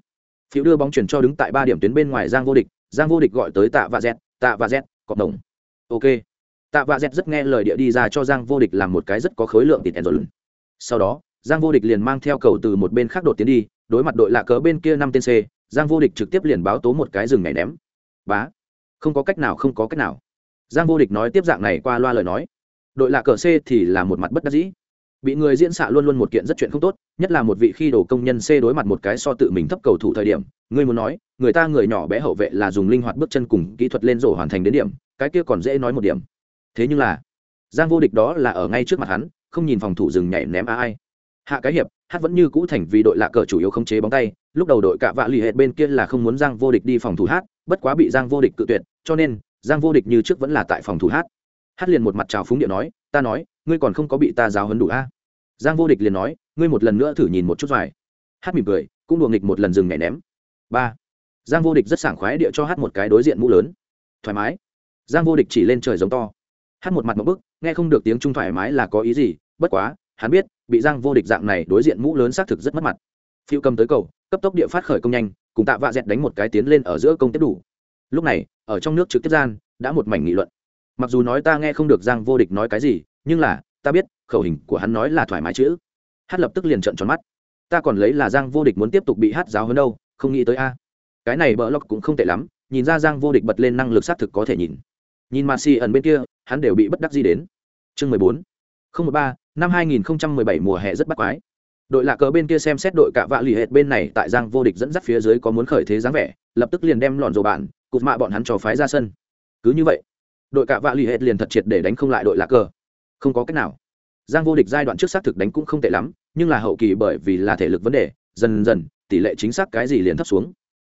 A: Phiếu đưa bóng chuyển cho đứng tại ba điểm tuyến bên ngoài giang vô địch, giang vô địch gọi tới tạ và z, tạ và z cộng đồng. Ok. Tạ và z rất nghe lời địa đi ra cho giang vô địch làm một cái rất có khối lượng thịt ẻn rồi sau đó, giang vô địch liền mang theo cầu từ một bên khác đột tiến đi, đối mặt đội lạ cớ bên kia năm tên c giang vô địch trực tiếp liền báo tố một cái rừng nhảy ném. Bá. Không có cách nào, không có cách nào. Giang vô địch nói tiếp dạng này qua loa lời nói. Đội lạ cờ c thì là một mặt bất đắc dĩ. Bị người diễn xạ luôn luôn một kiện rất chuyện không tốt, nhất là một vị khi đổ công nhân c đối mặt một cái so tự mình thấp cầu thủ thời điểm. Ngươi muốn nói, người ta người nhỏ bé hậu vệ là dùng linh hoạt bước chân cùng kỹ thuật lên rổ hoàn thành đến điểm, cái kia còn dễ nói một điểm. Thế nhưng là, giang vô địch đó là ở ngay trước mặt hắn, không nhìn phòng thủ dừng nhảy ném a ai. Hạ cái hiệp hát vẫn như cũ thành vì đội lạ cờ chủ yếu không chế bóng tay. Lúc đầu đội cạ vạ lì hệt bên kia là không muốn giang vô địch đi phòng thủ hát, bất quá bị giang vô địch cự tuyệt, cho nên giang vô địch như trước vẫn là tại phòng thủ hát. Hát liền một mặt trào phúng điện nói, ta nói, ngươi còn không có bị ta giáo hấn đủ a? Giang vô địch liền nói, ngươi một lần nữa thử nhìn một chút vải hát mỉm cười, cũng đùa nghịch một lần dừng nhảy ném. Ba. Giang vô địch rất sảng khoái địa cho hát một cái đối diện mũ lớn. Thoải mái. Giang vô địch chỉ lên trời giống to. Hát một mặt một bức, nghe không được tiếng trung thoải mái là có ý gì, bất quá hắn biết, bị giang vô địch dạng này đối diện mũ lớn xác thực rất mất mặt. Phiêu cầm tới cầu, cấp tốc địa phát khởi công nhanh, cùng tạ vạ dẹt đánh một cái tiến lên ở giữa công tiếp đủ. Lúc này, ở trong nước trực tiếp gian, đã một mảnh nghị luận. Mặc dù nói ta nghe không được giang vô địch nói cái gì, nhưng là, ta biết, khẩu hình của hắn nói là thoải mái chữ. Hát lập tức liền trợn tròn mắt. Ta còn lấy là giang vô địch muốn tiếp tục bị hát giáo hơn đâu, không nghĩ tới a. Cái này bỡ lóc cũng không tệ lắm, nhìn ra giang vô địch bật lên năng lực xác thực có thể nhìn. Nhìn mà si ẩn bên kia, hắn đều bị bất đắc gì đến. Chương mười bốn. Không một ba năm hai nghìn mười bảy mùa hè rất bắt quái. Đội lạ cờ bên kia xem xét đội cạ vạ lì hệt bên này tại giang vô địch dẫn dắt phía dưới có muốn khởi thế dáng vẻ, lập tức liền đem lọn dầu bạn, cụt mạ bọn hắn trò phái ra sân. Cứ như vậy, đội cạ vạ lì hệt liền thật triệt để đánh không lại đội lạ cờ. Không có cách nào. Giang vô địch giai đoạn trước xác thực đánh cũng không tệ lắm, nhưng là hậu kỳ bởi vì là thể lực vấn đề, dần dần, tỷ lệ chính xác cái gì liền thấp xuống.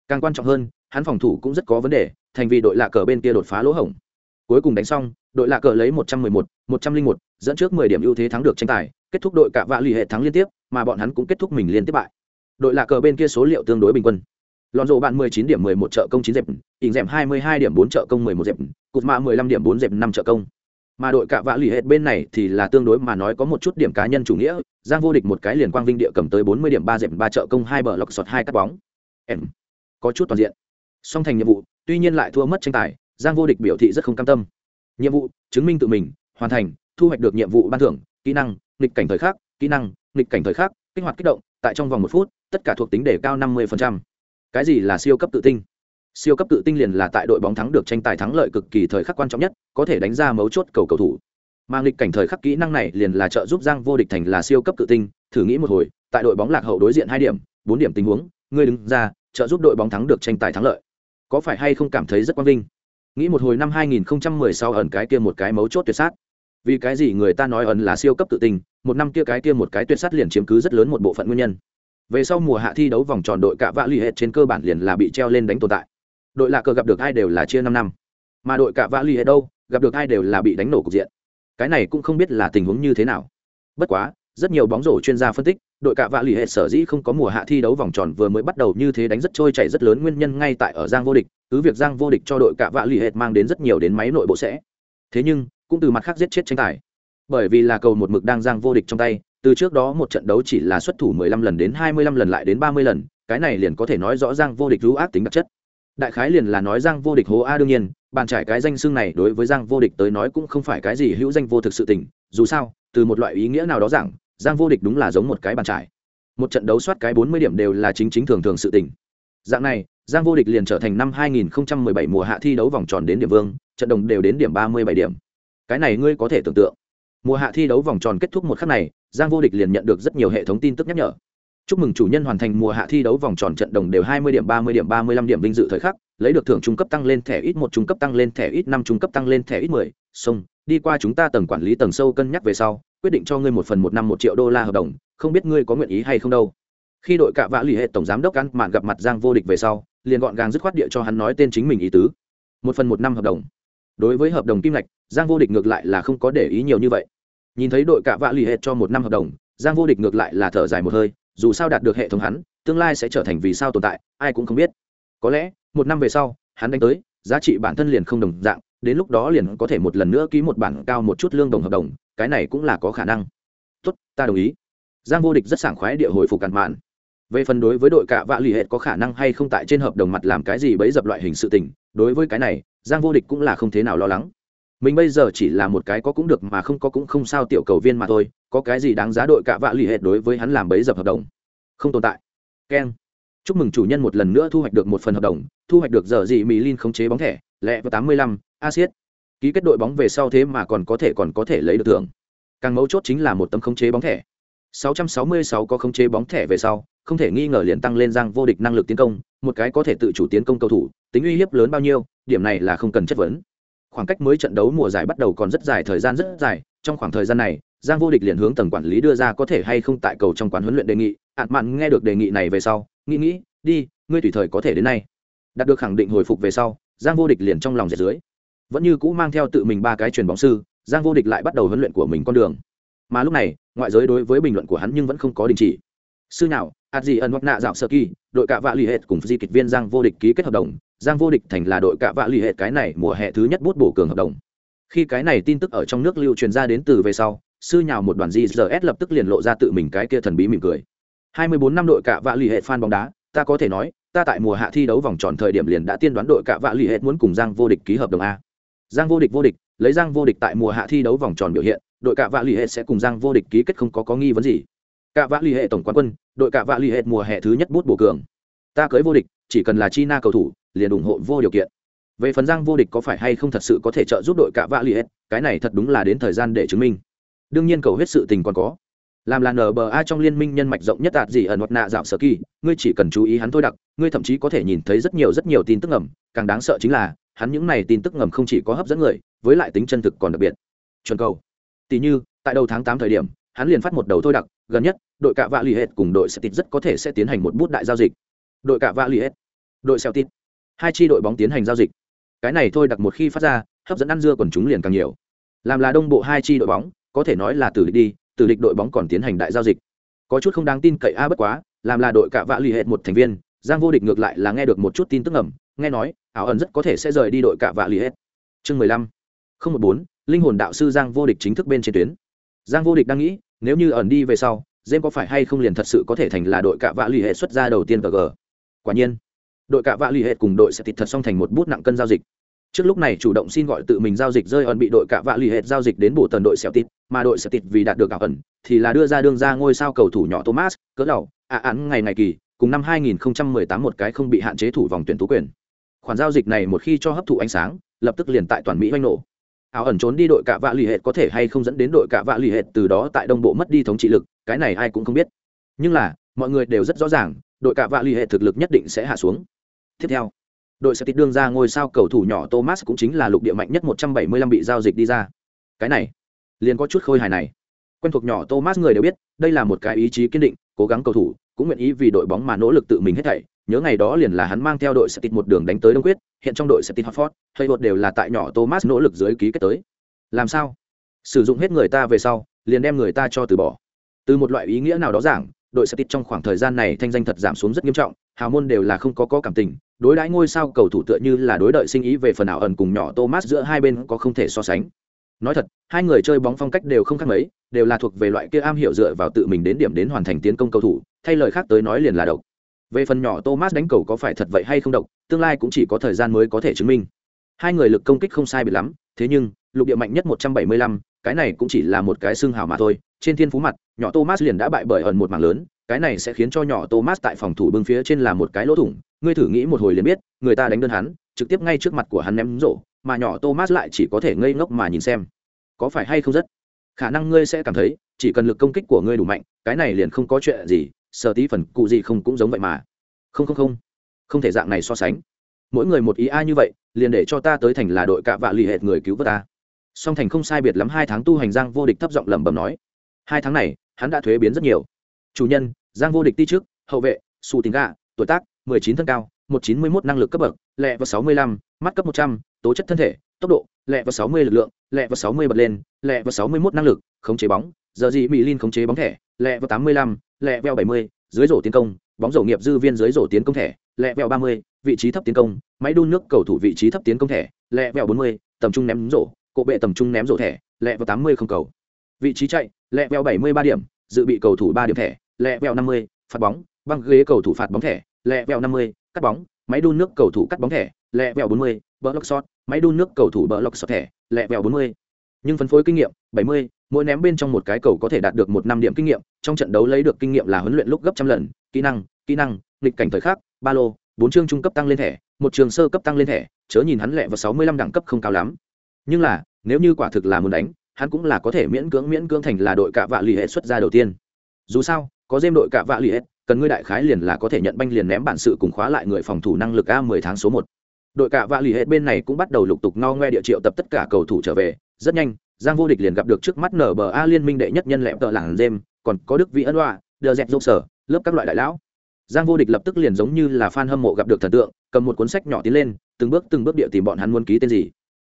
A: Càng quan trọng hơn, hắn phòng thủ cũng rất có vấn đề, thành vì đội lạ cờ bên kia đột phá lỗ hổng. Cuối cùng đánh xong đội lạ cờ lấy một trăm mười một một trăm linh một, dẫn trước mười điểm ưu thế thắng được tranh tài, kết thúc đội cả vạ lì hệ thắng liên tiếp, mà bọn hắn cũng kết thúc mình liên tiếp bại. Đội lạ cờ bên kia số liệu tương đối bình quân. Lọn rộ bạn 19 điểm 11 trợ công 9 dẹp ỉn dẻm 22 điểm 4 trợ công 11 dẹp, cụt mạ 15 điểm 4 dẹp 5 trợ công. Mà đội cả vạ lì hệ bên này thì là tương đối mà nói có một chút điểm cá nhân chủ nghĩa, giang vô địch một cái liền quang vinh địa cầm tới 40 điểm 3 dẹp 3 trợ công hai bờ lọc sọt hai cắt bóng. Em, có chút toàn diện. Song thành nhiệm vụ, tuy nhiên lại thua mất tranh tài, giang vô địch biểu thị rất không cam tâm nhiệm vụ, chứng minh tự mình, hoàn thành, thu hoạch được nhiệm vụ ban thưởng, kỹ năng, nghịch cảnh thời khắc, kỹ năng, nghịch cảnh thời khắc, kích hoạt kích động, tại trong vòng một phút, tất cả thuộc tính đề cao 50%. cái gì là siêu cấp tự tinh? Siêu cấp tự tinh liền là tại đội bóng thắng được tranh tài thắng lợi cực kỳ thời khắc quan trọng nhất, có thể đánh ra mấu chốt cầu cầu thủ. Mà nghịch cảnh thời khắc kỹ năng này liền là trợ giúp giang vô địch thành là siêu cấp tự tinh, thử nghĩ một hồi, tại đội bóng lạc hậu đối diện hai điểm, bốn điểm tình huống, ngươi đứng ra, trợ giúp đội bóng thắng được tranh tài thắng lợi. Có phải hay không cảm thấy rất quang vinh? Nghĩ một hồi năm 2016 ẩn cái kia một cái mấu chốt tuyệt sát. Vì cái gì người ta nói ẩn là siêu cấp tự tình, một năm kia cái kia một cái tuyệt sát liền chiếm cứ rất lớn một bộ phận nguyên nhân. Về sau mùa hạ thi đấu vòng tròn đội cạ vạ l ì hết trên cơ bản liền là bị treo lên đánh tồn tại. Đội lạ cờ gặp được ai đều là chia năm năm. Mà đội cạ vạ l ì hết đâu, gặp được ai đều là bị đánh nổ cục diện. Cái này cũng không biết là tình huống như thế nào. Bất quá, rất nhiều bóng rổ chuyên gia phân tích đội cả vạ l ì hệ sở dĩ không có mùa hạ thi đấu vòng tròn vừa mới bắt đầu như thế đánh rất trôi chảy rất lớn nguyên nhân ngay tại ở giang vô địch, cứ việc giang vô địch cho đội cả vạ l ì hệ mang đến rất nhiều đến máy nội bộ sẽ. Thế nhưng, cũng từ mặt khác giết chết tranh tài. Bởi vì là cầu một mực đang giang vô địch trong tay, từ trước đó một trận đấu chỉ là xuất thủ 15 lần đến 25 lần lại đến 30 lần, cái này liền có thể nói rõ giang vô địch rú ác tính đặc chất. Đại khái liền là nói giang vô địch hố a đương nhiên, bàn trải cái danh xưng này đối với giang vô địch tới nói cũng không phải cái gì hữu danh vô thực sự tình, dù sao, từ một loại ý nghĩa nào đó rằng giang vô địch đúng là giống một cái bàn trải. Một trận đấu soát cái bốn mươi điểm đều là chính chính thường thường sự tình. Dạng này, giang vô địch liền trở thành năm 2017 mùa hạ thi đấu vòng tròn đến điểm vương, trận đồng đều đến điểm ba mươi bảy điểm. Cái này ngươi có thể tưởng tượng. Mùa hạ thi đấu vòng tròn kết thúc một khắc này, giang vô địch liền nhận được rất nhiều hệ thống tin tức nhắc nhở. Chúc mừng chủ nhân hoàn thành mùa hạ thi đấu vòng tròn trận đồng đều hai mươi điểm, ba mươi điểm, ba mươi lăm điểm vinh dự thời khắc, lấy được thưởng trung cấp tăng lên thẻ ít một, trung cấp tăng lên thẻ ít năm, trung cấp tăng lên thẻ ít mười. Xong, đi qua chúng ta tầng quản lý tầng sâu cân nhắc về sau quyết định cho ngươi một phần một năm một triệu đô la hợp đồng, không biết ngươi có nguyện ý hay không đâu. Khi đội cạ vã lì hệ tổng giám đốc ăn mạn gặp mặt giang vô địch về sau, liền gọn gàng dứt khoát địa cho hắn nói tên chính mình ý tứ. Một phần một năm hợp đồng. Đối với hợp đồng kim ngạch, giang vô địch ngược lại là không có để ý nhiều như vậy. Nhìn thấy đội cạ vã lì hệ cho một năm hợp đồng, giang vô địch ngược lại là thở dài một hơi, dù sao đạt được hệ thống hắn, tương lai sẽ trở thành vì sao tồn tại, ai cũng không biết. Có lẽ, một năm về sau, hắn đánh tới, giá trị bản thân liền không đồng dạng đến lúc đó liền có thể một lần nữa ký một bản cao một chút lương đồng hợp đồng, cái này cũng là có khả năng. Tốt, ta đồng ý. Giang vô địch rất sảng khoái địa hồi phục cạn mạn. Về phần đối với đội cạ vạ l ì hệ có khả năng hay không tại trên hợp đồng mặt làm cái gì bấy dập loại hình sự tình, đối với cái này, giang vô địch cũng là không thế nào lo lắng. Mình bây giờ chỉ là một cái có cũng được mà không có cũng không sao tiểu cầu viên mà thôi, có cái gì đáng giá đội cạ vạ l ì hệ đối với hắn làm bấy dập hợp đồng? Không tồn tại. Keng. Chúc mừng chủ nhân một lần nữa thu hoạch được một phần hợp đồng, thu hoạch được giờ gì mỹ linh khống chế bóng thẻ, lẹ vào tám mươi lăm acid ký kết đội bóng về sau thế mà còn có thể còn có thể lấy được thưởng. Càng mấu chốt chính là một tấm khống chế bóng thẻ. 666 có khống chế bóng thẻ về sau, không thể nghi ngờ liền tăng lên giang vô địch năng lực tiến công, một cái có thể tự chủ tiến công cầu thủ, tính uy hiếp lớn bao nhiêu, điểm này là không cần chất vấn. Khoảng cách mới trận đấu mùa giải bắt đầu còn rất dài, thời gian rất dài, trong khoảng thời gian này giang vô địch liền hướng tầng quản lý đưa ra có thể hay không tại cầu trong quán huấn luyện đề nghị. Ạn mạn nghe được đề nghị này về sau, nghĩ nghĩ, đi, ngươi tùy thời có thể đến nay. Đạt được khẳng định hồi phục về sau giang vô địch liền trong lòng dệt dưới vẫn như cũ mang theo tự mình ba cái truyền bóng sư, giang vô địch lại bắt đầu huấn luyện của mình con đường. Mà lúc này, ngoại giới đối với bình luận của hắn nhưng vẫn không có đình chỉ. Sư nào ạt gì ẩn hoặc nạ dạo sơ kỳ, đội cạ vạ l ì hệt cùng di kịch viên giang vô địch ký kết hợp đồng. Giang vô địch thành là đội cạ vạ l ì hệt cái này mùa hè thứ nhất bút bổ cường hợp đồng. Khi cái này tin tức ở trong nước lưu truyền ra đến từ về sau, sư nhào một đoàn grs lập tức liền lộ ra tự mình cái kia thần bí mỉm cười. 24 năm đội cạ vạ l ì hệ fan bóng đá, ta có thể nói, ta tại mùa hạ thi đấu vòng tròn thời điểm liền đã tiên đoán đội cạ vạ l ì hệt muốn cùng giang vô địch ký hợp đồng a giang vô địch vô địch, lấy giang vô địch tại mùa hạ thi đấu vòng tròn biểu hiện, đội cạ vạ l ì hệ sẽ cùng giang vô địch ký kết không có có nghi vấn gì. Cạ vạ l ì hệ tổng quán quân, đội cạ vạ l ì hệ mùa hè thứ nhất bút bổ cường. Ta cưới vô địch, chỉ cần là chi na cầu thủ, liền ủng hộ vô điều kiện. Về phần giang vô địch có phải hay không thật sự có thể trợ giúp đội cạ vạ l ì hệ, cái này thật đúng là đến thời gian để chứng minh. Đương nhiên cầu hết sự tình còn có làm là nba trong liên minh nhân mạch rộng nhất đạt gì ở nọt nạ dạo sở kỳ, ngươi chỉ cần chú ý hắn thôi đặc, ngươi thậm chí có thể nhìn thấy rất nhiều rất nhiều tin tức ngầm, càng đáng sợ chính là, hắn những này tin tức ngầm không chỉ có hấp dẫn người, với lại tính chân thực còn đặc biệt. Chuẩn cầu. Tỷ như, tại đầu tháng tám thời điểm, hắn liền phát một đầu thôi đặc, gần nhất, đội cạ vạ l ì hết cùng đội celtic rất có thể sẽ tiến hành một bút đại giao dịch. Đội cạ vạ l ì hết đội celtic. Hai tri đội bóng tiến hành giao dịch. Cái này thôi đặc một khi phát ra, hấp dẫn ăn dưa còn chúng liền càng nhiều. Làm là đông bộ hai tri đội bóng, có thể nói là từ đi từ địch đội bóng còn tiến hành đại giao dịch. Có chút không đáng tin cậy a, bất quá, làm là đội cạ vạ l ì hết một thành viên, giang vô địch ngược lại là nghe được một chút tin tức ẩm nghe nói, ảo ẩn rất có thể sẽ rời đi đội cạ vạ l ì hết chương mười lăm, không một bốn, linh hồn đạo sư giang vô địch chính thức bên trên tuyến. Giang vô địch đang nghĩ, nếu như ẩn đi về sau Jem có phải hay không liền thật sự có thể thành là đội cạ vạ lì hệ xuất ra đầu tiên và gờ quả nhiên, đội cạ vạ lì hệ cùng đội sẽ thịt thật xong thành một bút nặng cân giao dịch trước lúc này chủ động xin gọi tự mình giao dịch rơi ẩn bị đội cạ vạ lì hệ giao dịch đến bổ tần đội xẻo tít, mà đội xẻo tít vì đạt được ảo ẩn, thì là đưa ra đương ra ngôi sao cầu thủ nhỏ thomas, cỡ đầu ạ à án ngày ngày kỳ, cùng năm 2018 một cái không bị hạn chế thủ vòng tuyển tú quyền. Khoản giao dịch này một khi cho hấp thụ ánh sáng, lập tức liền tại toàn mỹ oanh nổ. Ảo ẩn trốn đi đội cạ vạ l ì hệt có thể hay không dẫn đến đội cạ vạ l ì hệt từ đó tại đông bộ mất đi thống trị lực, cái này ai cũng không biết. Nhưng là, mọi người đều rất rõ ràng, đội cạ vạ l ì hệt thực lực nhất định sẽ hạ xuống. Tiếp theo đội sẽ tít đương ra ngôi sao cầu thủ nhỏ thomas cũng chính là lục địa mạnh nhất một trăm bảy mươi lăm bị giao dịch đi ra. Cái này, liền có chút khôi hài này. Quen thuộc nhỏ thomas người đều biết, đây là một cái ý chí kiên định, cố gắng cầu thủ, cũng nguyện ý vì đội bóng mà nỗ lực tự mình hết thảy. Nhớ ngày đó liền là hắn mang theo đội sẽ tít một đường đánh tới đông quyết, hiện trong đội sẽ tít hotford hay một đều là tại nhỏ thomas nỗ lực dưới ký kết tới. Làm sao? Sử dụng hết người ta về sau, liền đem người ta cho từ bỏ. Từ một loại ý nghĩa nào đó giảng, đội sẽ tít trong khoảng thời gian này thanh danh thật giảm xuống rất nghiêm trọng hào môn đều là không có có cảm tình đối đãi ngôi sao cầu thủ tựa như là đối đợi sinh ý về phần ảo ẩn cùng nhỏ thomas giữa hai bên có không thể so sánh. Nói thật hai người chơi bóng phong cách đều không khác mấy đều là thuộc về loại kia am hiểu dựa vào tự mình đến điểm đến hoàn thành tiến công cầu thủ thay lời khác tới nói liền là độc. Về phần nhỏ thomas đánh cầu có phải thật vậy hay không độc tương lai cũng chỉ có thời gian mới có thể chứng minh. Hai người lực công kích không sai bị lắm thế nhưng lục địa mạnh nhất 175, cái này cũng chỉ là một cái xương hào mà thôi trên thiên phú mặt, nhỏ thomas liền đã bại bởi ẩn một mảng lớn, cái này sẽ khiến cho nhỏ thomas tại phòng thủ bưng phía trên là một cái lỗ thủng, ngươi thử nghĩ một hồi liền biết, người ta đánh đơn hắn, trực tiếp ngay trước mặt của hắn ném rổ, mà nhỏ thomas lại chỉ có thể ngây ngốc mà nhìn xem. Có phải hay không rất? Khả năng ngươi sẽ cảm thấy, chỉ cần lực công kích của ngươi đủ mạnh, cái này liền không có chuyện gì sợ tí phần cụ gì không cũng giống vậy mà. Không không không. Không thể dạng này so sánh. Mỗi người một ý ai như vậy, liền để cho ta tới thành là đội cạ vạ lì hệt người cứu vớt ta. Song thành không sai biệt lắm hai tháng tu hành giang vô địch thấp giọng lẩm bẩm nói hai tháng này, hắn đã thuế biến rất nhiều. Chủ nhân, giang vô địch ti trước hậu vệ su tính gà, tuổi tác, mười chín thân cao, một chín mươi mốt năng lực cấp bậc, lẹ và sáu mươi lăm, mắt cấp một trăm, tố chất thân thể, tốc độ, lẹ và sáu mươi lực lượng, lẹ và sáu mươi bật lên, lẹ và sáu mươi mốt năng lực, khống chế bóng, giờ gì mỹ linh khống chế bóng thẻ, lẹ và tám mươi lăm, lẹ veo bảy mươi, dưới rổ tiến công, bóng rổ nghiệp dư viên dưới rổ tiến công thẻ, lẹ veo ba mươi, vị trí thấp tiến công, máy đun nước cầu thủ vị trí thấp tiến công thẻ, lẹ veo bốn mươi, tầm trung ném rổ cộ bệ tầm trung ném rổ thẻ, lẹ và tám mươi không cầu vị trí chạy, lẹ veo bảy mươi ba điểm, dự bị cầu thủ ba điểm thẻ, lẹ veo năm mươi, phạt bóng, băng ghế cầu thủ phạt bóng thẻ, lẹ veo năm mươi, cắt bóng, máy đun nước cầu thủ cắt bóng thẻ, lẹ veo bốn mươi bờ lóc shot, máy đun nước cầu thủ bờ lóc shot thẻ, lẹ veo bốn mươi. Nhưng phân phối kinh nghiệm, bảy mươi, mỗi ném bên trong một cái cầu có thể đạt được một năm điểm kinh nghiệm, trong trận đấu lấy được kinh nghiệm là huấn luyện lúc gấp trăm lần, kỹ năng kỹ năng, nghịch cảnh thời khắc, ba lô, bốn chương trung cấp tăng lên thẻ, một trường sơ cấp tăng lên thẻ, chớ nhìn hắn lẹ và sáu mươi lăm đẳng cấp không cao lắm. Nhưng là, nếu như quả thực là muốn đánh hắn cũng là có thể miễn cưỡng miễn cưỡng thành là đội cạ vạ lì hệ xuất ra đầu tiên. Dù sao, có dêm đội cạ vạ lì hết cần ngươi đại khái liền là có thể nhận banh liền ném bản sự cùng khóa lại người phòng thủ năng lực a mười tháng số một. Đội cạ vạ lì hết bên này cũng bắt đầu lục tục no ngoe địa triệu tập tất cả cầu thủ trở về. Rất nhanh, giang vô địch liền gặp được trước mắt nở bờ a liên minh đệ nhất nhân lẹm tợ làng dêm còn có đức vị ân đoạ đờ dẹt dâu sở, lớp các loại đại lão. Giang vô địch lập tức liền giống như là fan hâm mộ gặp được thần tượng, cầm một cuốn sách nhỏ tiến lên, từng bước từng bước địa tìm bọn hắn muốn ký tên gì.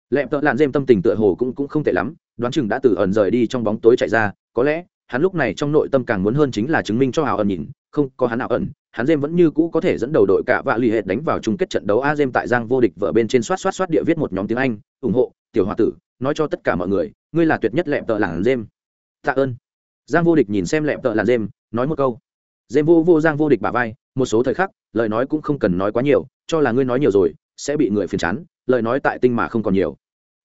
A: Lẹm tợ làng dêm tâm tình tựa hồ cũng cũng không tệ lắm đoán chừng đã từ ẩn rời đi trong bóng tối chạy ra, có lẽ, hắn lúc này trong nội tâm càng muốn hơn chính là chứng minh cho hào ẩn nhìn, không, có hắn nào ẩn, hắn dêm vẫn như cũ có thể dẫn đầu đội cả vạ lì hệt đánh vào chung kết trận đấu a dêm tại giang vô địch vợ bên trên soát soát soát địa viết một nhóm tiếng anh, ủng hộ, tiểu hòa tử, nói cho tất cả mọi người, ngươi là tuyệt nhất lẹm tợ làng dêm tạ ơn. Giang vô địch nhìn xem lẹm tợ làng dêm nói một câu. Dêm vô vô giang vô địch bả vai, một số thời khắc, lời nói cũng không cần nói quá nhiều, cho là ngươi nói nhiều rồi, sẽ bị người phiền chán, lời nói tại tinh mà không còn nhiều.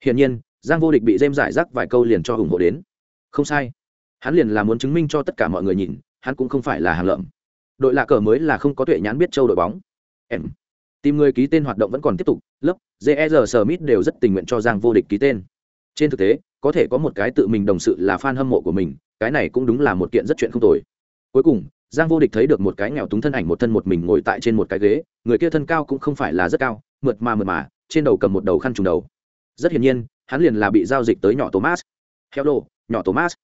A: Hiển nhiên giang vô địch bị dêm giải rác vài câu liền cho ủng hộ đến. Không sai. Hắn liền là muốn chứng minh cho tất cả mọi người nhìn, hắn cũng không phải là hàng lợm. Đội lạ cờ mới là không có tuệ nhãn biết châu đội bóng. Em. Tìm người ký tên hoạt động vẫn còn tiếp tục, lớp jer smith đều rất tình nguyện cho giang vô địch ký tên. Trên thực tế, có thể có một cái tự mình đồng sự là fan hâm mộ của mình, cái này cũng đúng là một kiện rất chuyện không tồi. Cuối cùng, giang vô địch thấy được một cái nghèo túng thân ảnh một thân một mình ngồi tại trên một cái ghế, người kia thân cao cũng không phải là rất cao, mượt mà mượt mà, trên đầu cầm một đầu khăn trùng đầu. Rất hiển nhiên hắn liền là bị giao dịch tới nhỏ thomas. Hello, nhỏ thomas.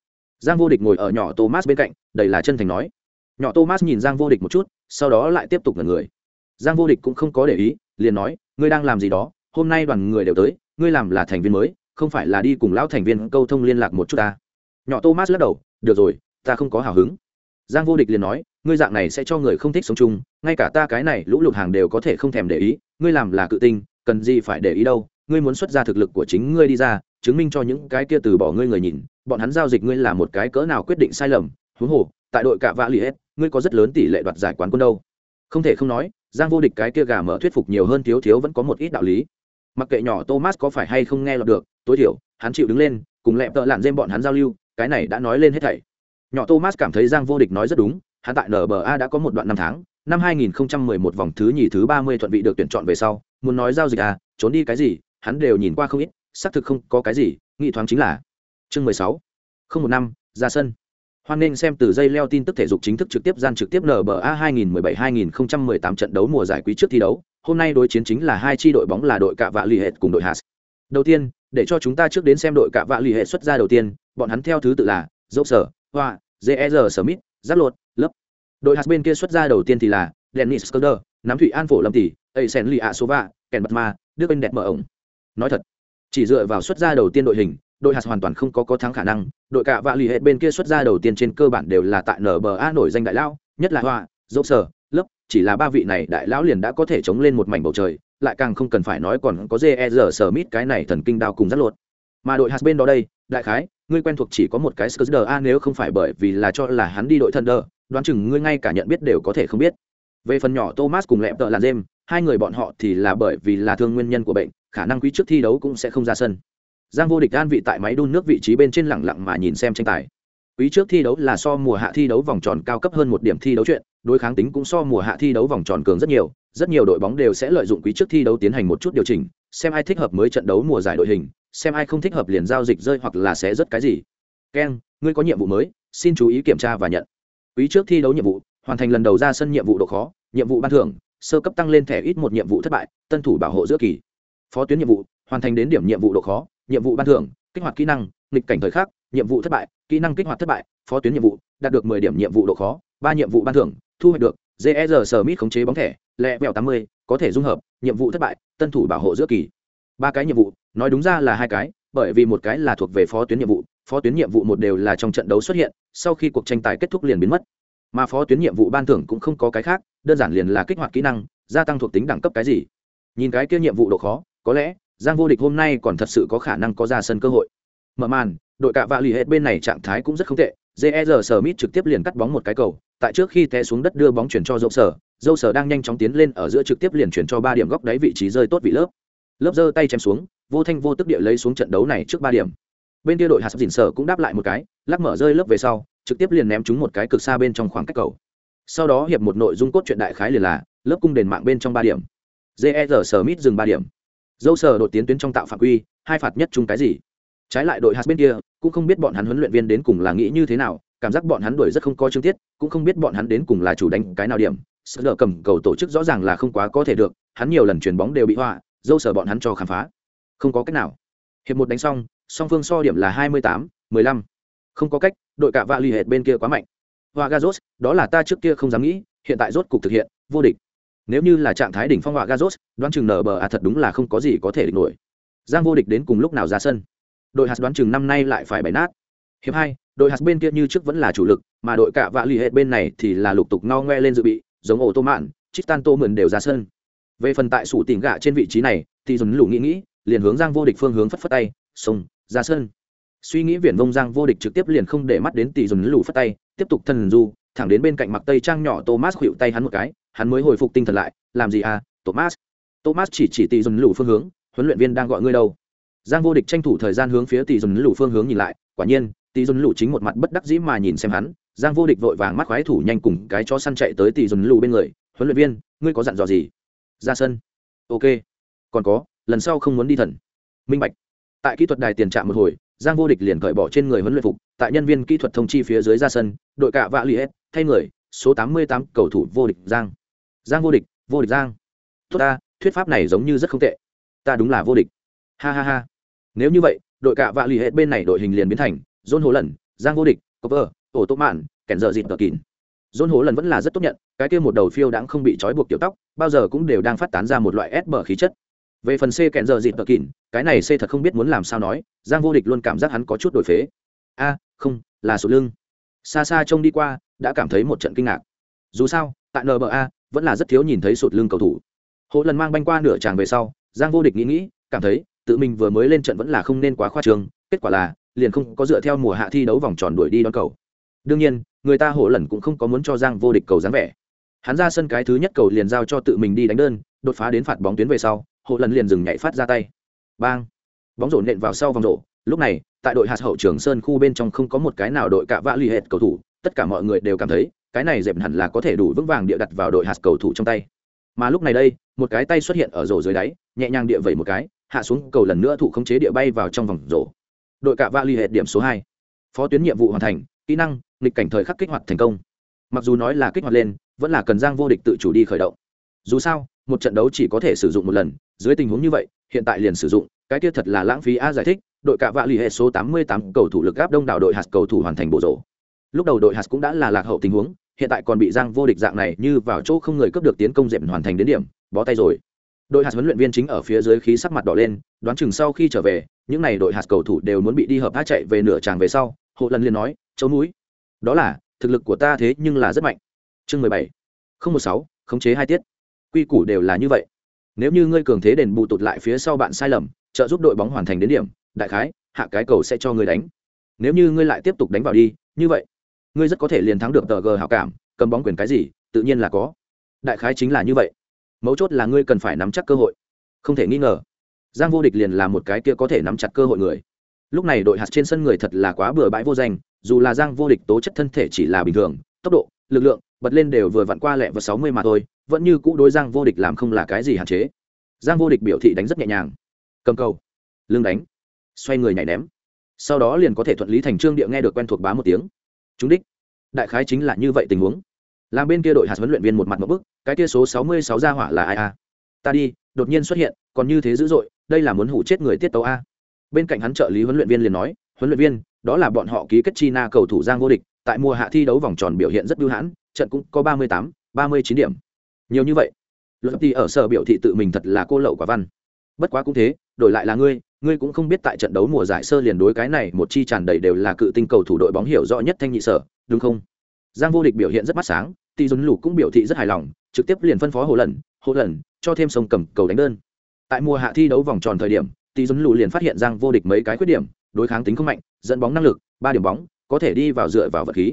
A: Giang vô địch ngồi ở nhỏ thomas bên cạnh, đầy là chân thành nói. Nhỏ thomas nhìn giang vô địch một chút, sau đó lại tiếp tục ngẩn người. Giang vô địch cũng không có để ý, liền nói, ngươi đang làm gì đó? Hôm nay đoàn người đều tới, ngươi làm là thành viên mới, không phải là đi cùng lão thành viên câu thông liên lạc một chút ta? Nhỏ thomas lắc đầu, được rồi, ta không có hào hứng. Giang vô địch liền nói, ngươi dạng này sẽ cho người không thích sống chung, ngay cả ta cái này lũ lụt hàng đều có thể không thèm để ý, ngươi làm là cự tinh, cần gì phải để ý đâu? Ngươi muốn xuất ra thực lực của chính ngươi đi ra, chứng minh cho những cái kia từ bỏ ngươi người nhìn, bọn hắn giao dịch ngươi là một cái cỡ nào quyết định sai lầm, huống hồ, tại đội cạ vã li hết, ngươi có rất lớn tỷ lệ đoạt giải quán quân đâu. Không thể không nói, giang vô địch cái kia gà mở thuyết phục nhiều hơn thiếu thiếu vẫn có một ít đạo lý. Mặc kệ nhỏ thomas có phải hay không nghe lọt được, tối thiểu, hắn chịu đứng lên, cùng lẹm tợ lạn dêm bọn hắn giao lưu, cái này đã nói lên hết thảy. Nhỏ thomas cảm thấy giang vô địch nói rất đúng, hắn tại nba đã có một đoạn năm tháng, năm 2011 vòng thứ nhì thứ 30 thuận vị được tuyển chọn về sau, muốn nói giao dịch à trốn đi cái gì hắn đều nhìn qua không ít, xác thực không có cái gì, nghị thoáng chính là chương 16. không một năm, ra sân. Hoan nghênh xem từ dây leo tin tức thể dục chính thức trực tiếp gian trực tiếp nba 2017-2018 trận đấu mùa giải quý trước thi đấu, hôm nay đối chiến chính là hai chi đội bóng là đội cạ vạ lì hệ cùng đội hạt đầu tiên, để cho chúng ta trước đến xem đội cạ vạ lì hệ xuất ra đầu tiên, bọn hắn theo thứ tự là dốc sở, hoa jer smith giáp lột lớp đội hạt bên kia xuất ra đầu tiên thì là dennis skoder nắm thủy an phổ lâm tỷ ây sen lì ạ sova kèn bật ma, đức bên đẹp mở ổng nói thật, chỉ dựa vào xuất ra đầu tiên đội hình, đội hạt hoàn toàn không có có thắng khả năng. Đội cả vạ lì hệ bên kia xuất ra đầu tiên trên cơ bản đều là tại nba nổi danh đại lão, nhất là hoa, dốc sở lớp chỉ là ba vị này đại lão liền đã có thể chống lên một mảnh bầu trời, lại càng không cần phải nói còn có jer sở mít cái này thần kinh đao cùng rất lột. Mà đội hạt bên đó đây, đại khái, ngươi quen thuộc chỉ có một cái skr a nếu không phải bởi vì là cho là hắn đi đội thần đờ đoán chừng ngươi ngay cả nhận biết đều có thể không biết về phần nhỏ thomas cùng lẹm tợ là jem hai người bọn họ thì là bởi vì là thương nguyên nhân của bệnh, khả năng quý trước thi đấu cũng sẽ không ra sân. Giang vô địch an vị tại máy đun nước vị trí bên trên lẳng lặng mà nhìn xem tranh tài. Quý trước thi đấu là so mùa hạ thi đấu vòng tròn cao cấp hơn một điểm thi đấu chuyện, đối kháng tính cũng so mùa hạ thi đấu vòng tròn cường rất nhiều rất nhiều đội bóng đều sẽ lợi dụng quý trước thi đấu tiến hành một chút điều chỉnh, xem ai thích hợp mới trận đấu mùa giải đội hình, xem ai không thích hợp liền giao dịch rơi hoặc là sẽ rất cái gì. Keng ngươi có nhiệm vụ mới, xin chú ý kiểm tra và nhận. Quý trước thi đấu nhiệm vụ hoàn thành lần đầu ra sân nhiệm vụ độ khó nhiệm vụ ban thưởng sơ cấp tăng lên thẻ ít một nhiệm vụ thất bại tân thủ bảo hộ giữa kỳ phó tuyến nhiệm vụ hoàn thành đến điểm nhiệm vụ độ khó nhiệm vụ ban thưởng kích hoạt kỹ năng nghịch cảnh thời khắc nhiệm vụ thất bại kỹ năng kích hoạt thất bại phó tuyến nhiệm vụ đạt được mười điểm nhiệm vụ độ khó ba nhiệm vụ ban thưởng thu hoạch được ger sờ mít khống chế bóng thẻ lẹ vẹo tám mươi có thể dung hợp nhiệm vụ thất bại tân thủ bảo hộ giữa kỳ ba cái nhiệm vụ nói đúng ra là hai cái bởi vì một cái là thuộc về phó tuyến nhiệm vụ phó tuyến nhiệm vụ một đều là trong trận đấu xuất hiện sau khi cuộc tranh tài kết thúc liền biến mất mà phó tuyến nhiệm vụ ban thưởng cũng không có cái khác, đơn giản liền là kích hoạt kỹ năng, gia tăng thuộc tính đẳng cấp cái gì. Nhìn cái kia nhiệm vụ độ khó, có lẽ, giang vô địch hôm nay còn thật sự có khả năng có ra sân cơ hội. Mở màn, đội cạ vạ lì hết bên này trạng thái cũng rất không tệ. Jer smith trực tiếp liền cắt bóng một cái cầu, tại trước khi té xuống đất đưa bóng chuyển cho dâu sở. Dâu sở đang nhanh chóng tiến lên ở giữa trực tiếp liền chuyển cho ba điểm góc đáy vị trí rơi tốt vị lớp. Lớp giơ tay chém xuống, vô thanh vô tức địa lấy xuống trận đấu này trước ba điểm. Bên kia đội hạt dình sở cũng đáp lại một cái, lắc mở rơi lớp về sau trực tiếp liền ném chúng một cái cực xa bên trong khoảng cách cầu. Sau đó hiệp một nội dung cốt truyện đại khái liền là, lớp cung đền mạng bên trong ba điểm. Jer Smith mít dừng ba điểm. Dâu sờ đột tiến tuyến trong tạo phạm quy, hai phạt nhất chung cái gì? Trái lại đội hạt bên kia, cũng không biết bọn hắn huấn luyện viên đến cùng là nghĩ như thế nào, cảm giác bọn hắn đuổi rất không có chương tiết, cũng không biết bọn hắn đến cùng là chủ đánh cái nào điểm. Sợ đỡ cầm cầu tổ chức rõ ràng là không quá có thể được, hắn nhiều lần chuyền bóng đều bị họa, dâu sờ bọn hắn cho khám phá. Không có cách nào. Hiệp một đánh xong, song phương so điểm là hai mươi tám, mười lăm. Không có cách đội cả vạ l ì hệt bên kia quá mạnh. Hoa gazos đó là ta trước kia không dám nghĩ, hiện tại rốt cục thực hiện, vô địch. Nếu như là trạng thái đỉnh phong họa gazos đoán chừng nở bờ à thật đúng là không có gì có thể địch nổi. Giang vô địch đến cùng lúc nào ra sân? Đội hạt đoán chừng năm nay lại phải bày nát. Hiệp hai, đội hạt bên kia như trước vẫn là chủ lực, mà đội cả vạ l ì hệt bên này thì là lục tục no ngoe lên dự bị, giống ổ tô mạn chít tan tô mượn đều ra sân. Về phần tại sủ tìm gạ trên vị trí này, thì dồn lủ nghĩ nghĩ, liền hướng giang vô địch phương hướng phất phất tay sông ra sân suy nghĩ viển vông giang vô địch trực tiếp liền không để mắt đến tỷ dồn lù phất tay, tiếp tục thần du, thẳng đến bên cạnh mặc tây trang nhỏ thomas khuỵu tay hắn một cái, hắn mới hồi phục tinh thần lại, làm gì à thomas? Thomas chỉ chỉ tỷ dồn lù phương hướng, huấn luyện viên đang gọi ngươi đâu? Giang vô địch tranh thủ thời gian hướng phía tỷ dồn lù phương hướng nhìn lại, quả nhiên, tỷ dồn lù chính một mặt bất đắc dĩ mà nhìn xem hắn, giang vô địch vội vàng mắt khoái thủ nhanh cùng cái cho săn chạy tới tỷ dồn lù bên người, huấn luyện viên, ngươi có dặn dò gì? Ra sân. Ok. Còn có, lần sau không muốn đi thần. Minh bạch. Tại kỹ thuật đài tiền trạm một hồi giang vô địch liền cởi bỏ trên người huấn luyện phục, tại nhân viên kỹ thuật thông chi phía dưới ra sân, đội cạ vạ li hết thay người, số tám mươi tám cầu thủ vô địch giang. Giang vô địch vô địch giang. Tốt ta, thuyết pháp này giống như rất không tệ. Ta đúng là vô địch. Ha ha ha. Nếu như vậy, đội cạ vạ li hết bên này đội hình liền biến thành john hồ lần giang vô địch cover ổ tốt mạn, kèn dở dịt tờ kín. John hồ lần vẫn là rất tốt nhận, cái kia một đầu phiêu đãng không bị trói buộc kiểu tóc, bao giờ cũng đều đang phát tán ra một loại ép bờ khí chất về phần c kẹn giờ dịp tờ kín cái này c thật không biết muốn làm sao nói, giang vô địch luôn cảm giác hắn có chút đổi phế. A, không, là sụt lưng. Xa xa trông đi qua, đã cảm thấy một trận kinh ngạc. Dù sao, tại nba vẫn là rất thiếu nhìn thấy sụt lưng cầu thủ. Hộ lần mang banh qua nửa tràng về sau, giang vô địch nghĩ nghĩ, cảm thấy, tự mình vừa mới lên trận vẫn là không nên quá khoa trương, kết quả là, liền không có dựa theo mùa hạ thi đấu vòng tròn đuổi đi đón cầu. Đương nhiên, người ta hộ lần cũng không có muốn cho giang vô địch cầu dáng vẻ. Hắn ra sân cái thứ nhất cầu liền giao cho tự mình đi đánh đơn, đột phá đến phạt bóng tuyến về sau hộ lần liền dừng nhảy phát ra tay. Bang! Bóng rổ nện vào sau vòng rổ. Lúc này, tại đội hạt hậu trường sơn khu bên trong không có một cái nào đội cạ vã lì hệt cầu thủ. Tất cả mọi người đều cảm thấy, cái này dẹp hẳn là có thể đủ vững vàng địa đặt vào đội hạt cầu thủ trong tay. Mà lúc này đây, một cái tay xuất hiện ở rổ dưới đáy, nhẹ nhàng địa vẩy một cái, hạ xuống cầu lần nữa thủ khống chế địa bay vào trong vòng rổ. Đội cạ vã lì hệt điểm số hai. Phó tuyến nhiệm vụ hoàn thành, kỹ năng, nghịch cảnh thời khắc kích hoạt thành công. Mặc dù nói là kích hoạt lên, vẫn là cần giang vô địch tự chủ đi khởi động. Dù sao, một trận đấu chỉ có thể sử dụng một lần dưới tình huống như vậy, hiện tại liền sử dụng, cái kia thật là lãng phí a giải thích, đội cả vạ lì hệ số 88 cầu thủ lực gáp đông đảo đội hạt cầu thủ hoàn thành bộ rổ. Lúc đầu đội hạt cũng đã là lạc hậu tình huống, hiện tại còn bị giang vô địch dạng này như vào chỗ không người cướp được tiến công dẹp hoàn thành đến điểm, bó tay rồi. Đội hạt huấn luyện viên chính ở phía dưới khí sắc mặt đỏ lên, đoán chừng sau khi trở về, những n à y đội hạt cầu thủ đều muốn bị đi hợp hát chạy về nửa tràng về sau hộ lần liền nói chấu núi, đó là, thực lực của ta thế nhưng là rất mạnh. Chương mười bảy, không một sáu, khống chế hai tiết. Quy củ đều là như vậy nếu như ngươi cường thế đền bù tụt lại phía sau bạn sai lầm, trợ giúp đội bóng hoàn thành đến điểm, đại khái, hạ cái cầu sẽ cho ngươi đánh. Nếu như ngươi lại tiếp tục đánh vào đi, như vậy, ngươi rất có thể liền thắng được tờ g hảo cảm, cầm bóng quyền cái gì, tự nhiên là có. Đại khái chính là như vậy. Mấu chốt là ngươi cần phải nắm chắc cơ hội. Không thể nghi ngờ, giang vô địch liền là một cái kia có thể nắm chặt cơ hội người. Lúc này đội hạt trên sân người thật là quá bừa bãi vô danh, dù là giang vô địch tố chất thân thể chỉ là bình thường, tốc độ, lực lượng, bật lên đều vừa vặn qua lẹ vào sáu mươi mà thôi vẫn như cũ đối giang vô địch làm không là cái gì hạn chế. Giang vô địch biểu thị đánh rất nhẹ nhàng. Cầm cầu. Lưng đánh. Xoay người nhảy ném. Sau đó liền có thể thuận lý thành trương địa nghe được quen thuộc bá một tiếng. Chúng đích. Đại khái chính là như vậy tình huống. Làm bên kia đội hạt huấn luyện viên một mặt một bức, cái kia số sáu mươi sáu ra hỏa là ai a ta đi, đột nhiên xuất hiện, còn như thế dữ dội, đây là muốn hủ chết người tiết tấu a. Bên cạnh hắn trợ lý huấn luyện viên liền nói, huấn luyện viên, đó là bọn họ ký kết chi na cầu thủ giang vô địch, tại mùa hạ thi đấu vòng tròn biểu hiện rất bưu hãn, trận cũng có ba mươi tám, ba mươi chín điểm nhiều như vậy. Luật thì ở sở biểu thị tự mình thật là cô lậu quả văn. Bất quá cũng thế, đổi lại là ngươi ngươi cũng không biết tại trận đấu mùa giải sơ liền đối cái này một chi tràn đầy đều là cự tinh cầu thủ đội bóng hiểu rõ nhất thanh nhị sở, đúng không? Giang vô địch biểu hiện rất mắt sáng tỷ dùn lục cũng biểu thị rất hài lòng, trực tiếp liền phân phó hồ lần hồ lần cho thêm sông cầm cầu đánh đơn. Tại mùa hạ thi đấu vòng tròn thời điểm tỷ dùn lục liền phát hiện giang vô địch mấy cái khuyết điểm, đối kháng tính không mạnh, dẫn bóng năng lực, ba điểm bóng, có thể đi vào dựa vào vật khí.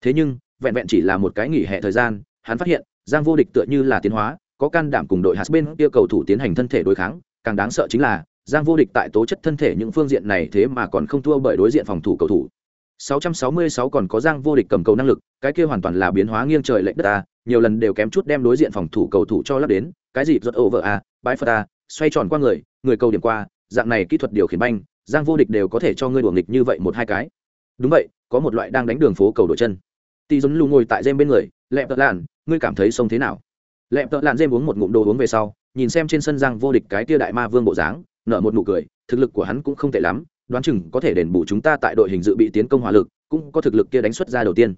A: Thế nhưng, vẹn vẹn chỉ là một cái nghỉ hè thời gian, hắn phát hiện giang vô địch tựa như là tiến hóa, có can đảm cùng đội hạt bên kia cầu thủ tiến hành thân thể đối kháng, càng đáng sợ chính là, giang vô địch tại tố chất thân thể những phương diện này thế mà còn không thua bởi đối diện phòng thủ cầu thủ. 666 còn có giang vô địch cầm cầu năng lực, cái kia hoàn toàn là biến hóa nghiêng trời lệch đất ta nhiều lần đều kém chút đem đối diện phòng thủ cầu thủ cho lắp đến, cái gì rất over a, bãi phật a, xoay tròn qua người người cầu điểm qua, dạng này kỹ thuật điều khiển banh, giang vô địch đều có thể cho ngươi đuổi nghịch như vậy một hai cái. Đúng vậy, có một loại đang đánh đường phố cầu đổi chân. Tỷ dồn lù ngồi tại dêm bên người, lẹp tợ làn ngươi cảm thấy sông thế nào? Lẹm tợ lạn dêm uống một ngụm đồ uống về sau, nhìn xem trên sân giang vô địch cái tia đại ma vương bộ dáng, nở một nụ cười, thực lực của hắn cũng không tệ lắm, đoán chừng có thể đền bù chúng ta tại đội hình dự bị tiến công hỏa lực, cũng có thực lực kia đánh xuất ra đầu tiên.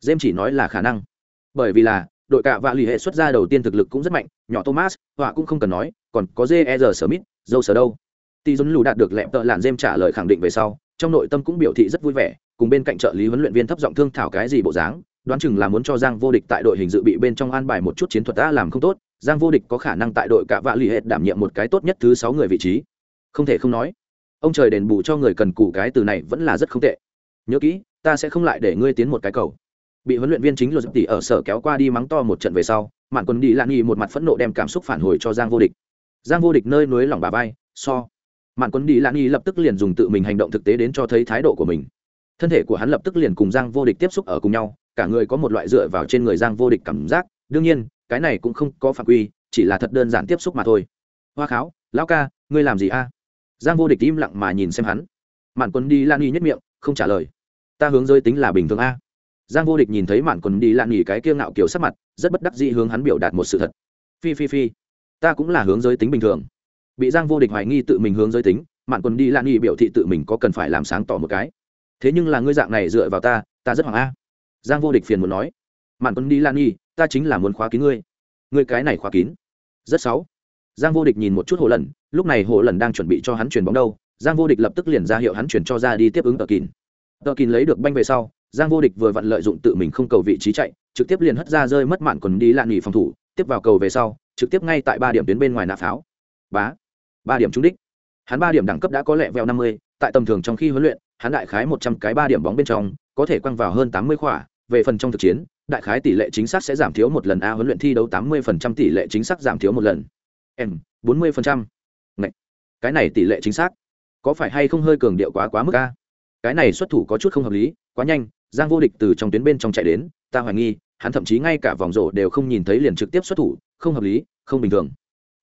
A: Dêm chỉ nói là khả năng. Bởi vì là, đội cạ vạ lì hệ xuất ra đầu tiên thực lực cũng rất mạnh, nhỏ thomas, họa cũng không cần nói, còn có jer smith, dâu sở đâu. Tỷ dồn lù đạt được lẹm tợ lạn dêm trả lời khẳng định về sau, trong nội tâm cũng biểu thị rất vui vẻ, cùng bên cạnh trợ lý huấn luyện viên thấp giọng thương thảo cái gì bộ dáng đoán chừng là muốn cho giang vô địch tại đội hình dự bị bên trong an bài một chút chiến thuật đã làm không tốt, giang vô địch có khả năng tại đội cả vạ lì hết đảm nhiệm một cái tốt nhất thứ sáu người vị trí. Không thể không nói, ông trời đền bù cho người cần cù cái từ này vẫn là rất không tệ. Nhớ kỹ, ta sẽ không lại để ngươi tiến một cái cầu. Bị huấn luyện viên chính luật tỷ ở sở kéo qua đi mắng to một trận về sau, mạn quân đi lan nghi một mặt phẫn nộ đem cảm xúc phản hồi cho giang vô địch. Giang vô địch nơi núi lỏng bà vai, so. Mạn quân đi lan nghi lập tức liền dùng tự mình hành động thực tế đến cho thấy thái độ của mình. Thân thể của hắn lập tức liền cùng giang vô địch tiếp xúc ở cùng nhau cả người có một loại dựa vào trên người giang vô địch cảm giác. Đương nhiên, cái này cũng không có phạm quy, chỉ là thật đơn giản tiếp xúc mà thôi. Hoa kháo, lão ca, ngươi làm gì a? Giang vô địch im lặng mà nhìn xem hắn. Mạn quân đi lan nghi nhất miệng, không trả lời. Ta hướng giới tính là bình thường a. Giang vô địch nhìn thấy mạn Quân đi lan y cái kiêng ngạo kiểu sắc mặt, rất bất đắc dĩ hướng hắn biểu đạt một sự thật. Phi phi phi, ta cũng là hướng giới tính bình thường. Bị giang vô địch hoài nghi tự mình hướng giới tính, mạn Quân đi lan y biểu thị tự mình có cần phải làm sáng tỏ một cái. Thế nhưng là ngươi dạng này dựa vào ta ta rất hoàng a giang vô địch phiền muốn nói, mạn quân đi lạn nghỉ ta chính là muốn khóa kín ngươi. Ngươi cái này khóa kín. Rất xấu. Giang vô địch nhìn một chút hồ lần lúc này hồ lần đang chuẩn bị cho hắn chuyển bóng đâu, giang vô địch lập tức liền ra hiệu hắn chuyển cho ra đi tiếp ứng tờ kín tờ kín lấy được banh về sau, giang vô địch vừa vặn lợi dụng tự mình không cầu vị trí chạy, trực tiếp liền hất ra rơi mất mạn còn đi lạn nghỉ phòng thủ, tiếp vào cầu về sau, trực tiếp ngay tại ba điểm tuyến bên ngoài nạ pháo. Bá. Ba điểm trúng đích. Hắn ba điểm đẳng cấp đã có lẹ vẹo năm mươi, tại tầm thường trong khi huấn luyện, hắn đại khái một trăm cái ba điểm bóng bên trong, có thể quăng vào hơn tám mươi khỏa về phần trong thực chiến, đại khái tỷ lệ chính xác sẽ giảm thiếu một lần, a huấn luyện thi đấu tám mươi phần trăm tỷ lệ chính xác giảm thiếu một lần. M bốn mươi phần trăm. Cái này tỷ lệ chính xác. Có phải hay không hơi cường điệu quá quá mức a? Cái này xuất thủ có chút không hợp lý, quá nhanh, giang vô địch từ trong tuyến bên trong chạy đến, ta hoài nghi, hắn thậm chí ngay cả vòng rổ đều không nhìn thấy liền trực tiếp xuất thủ, không hợp lý, không bình thường.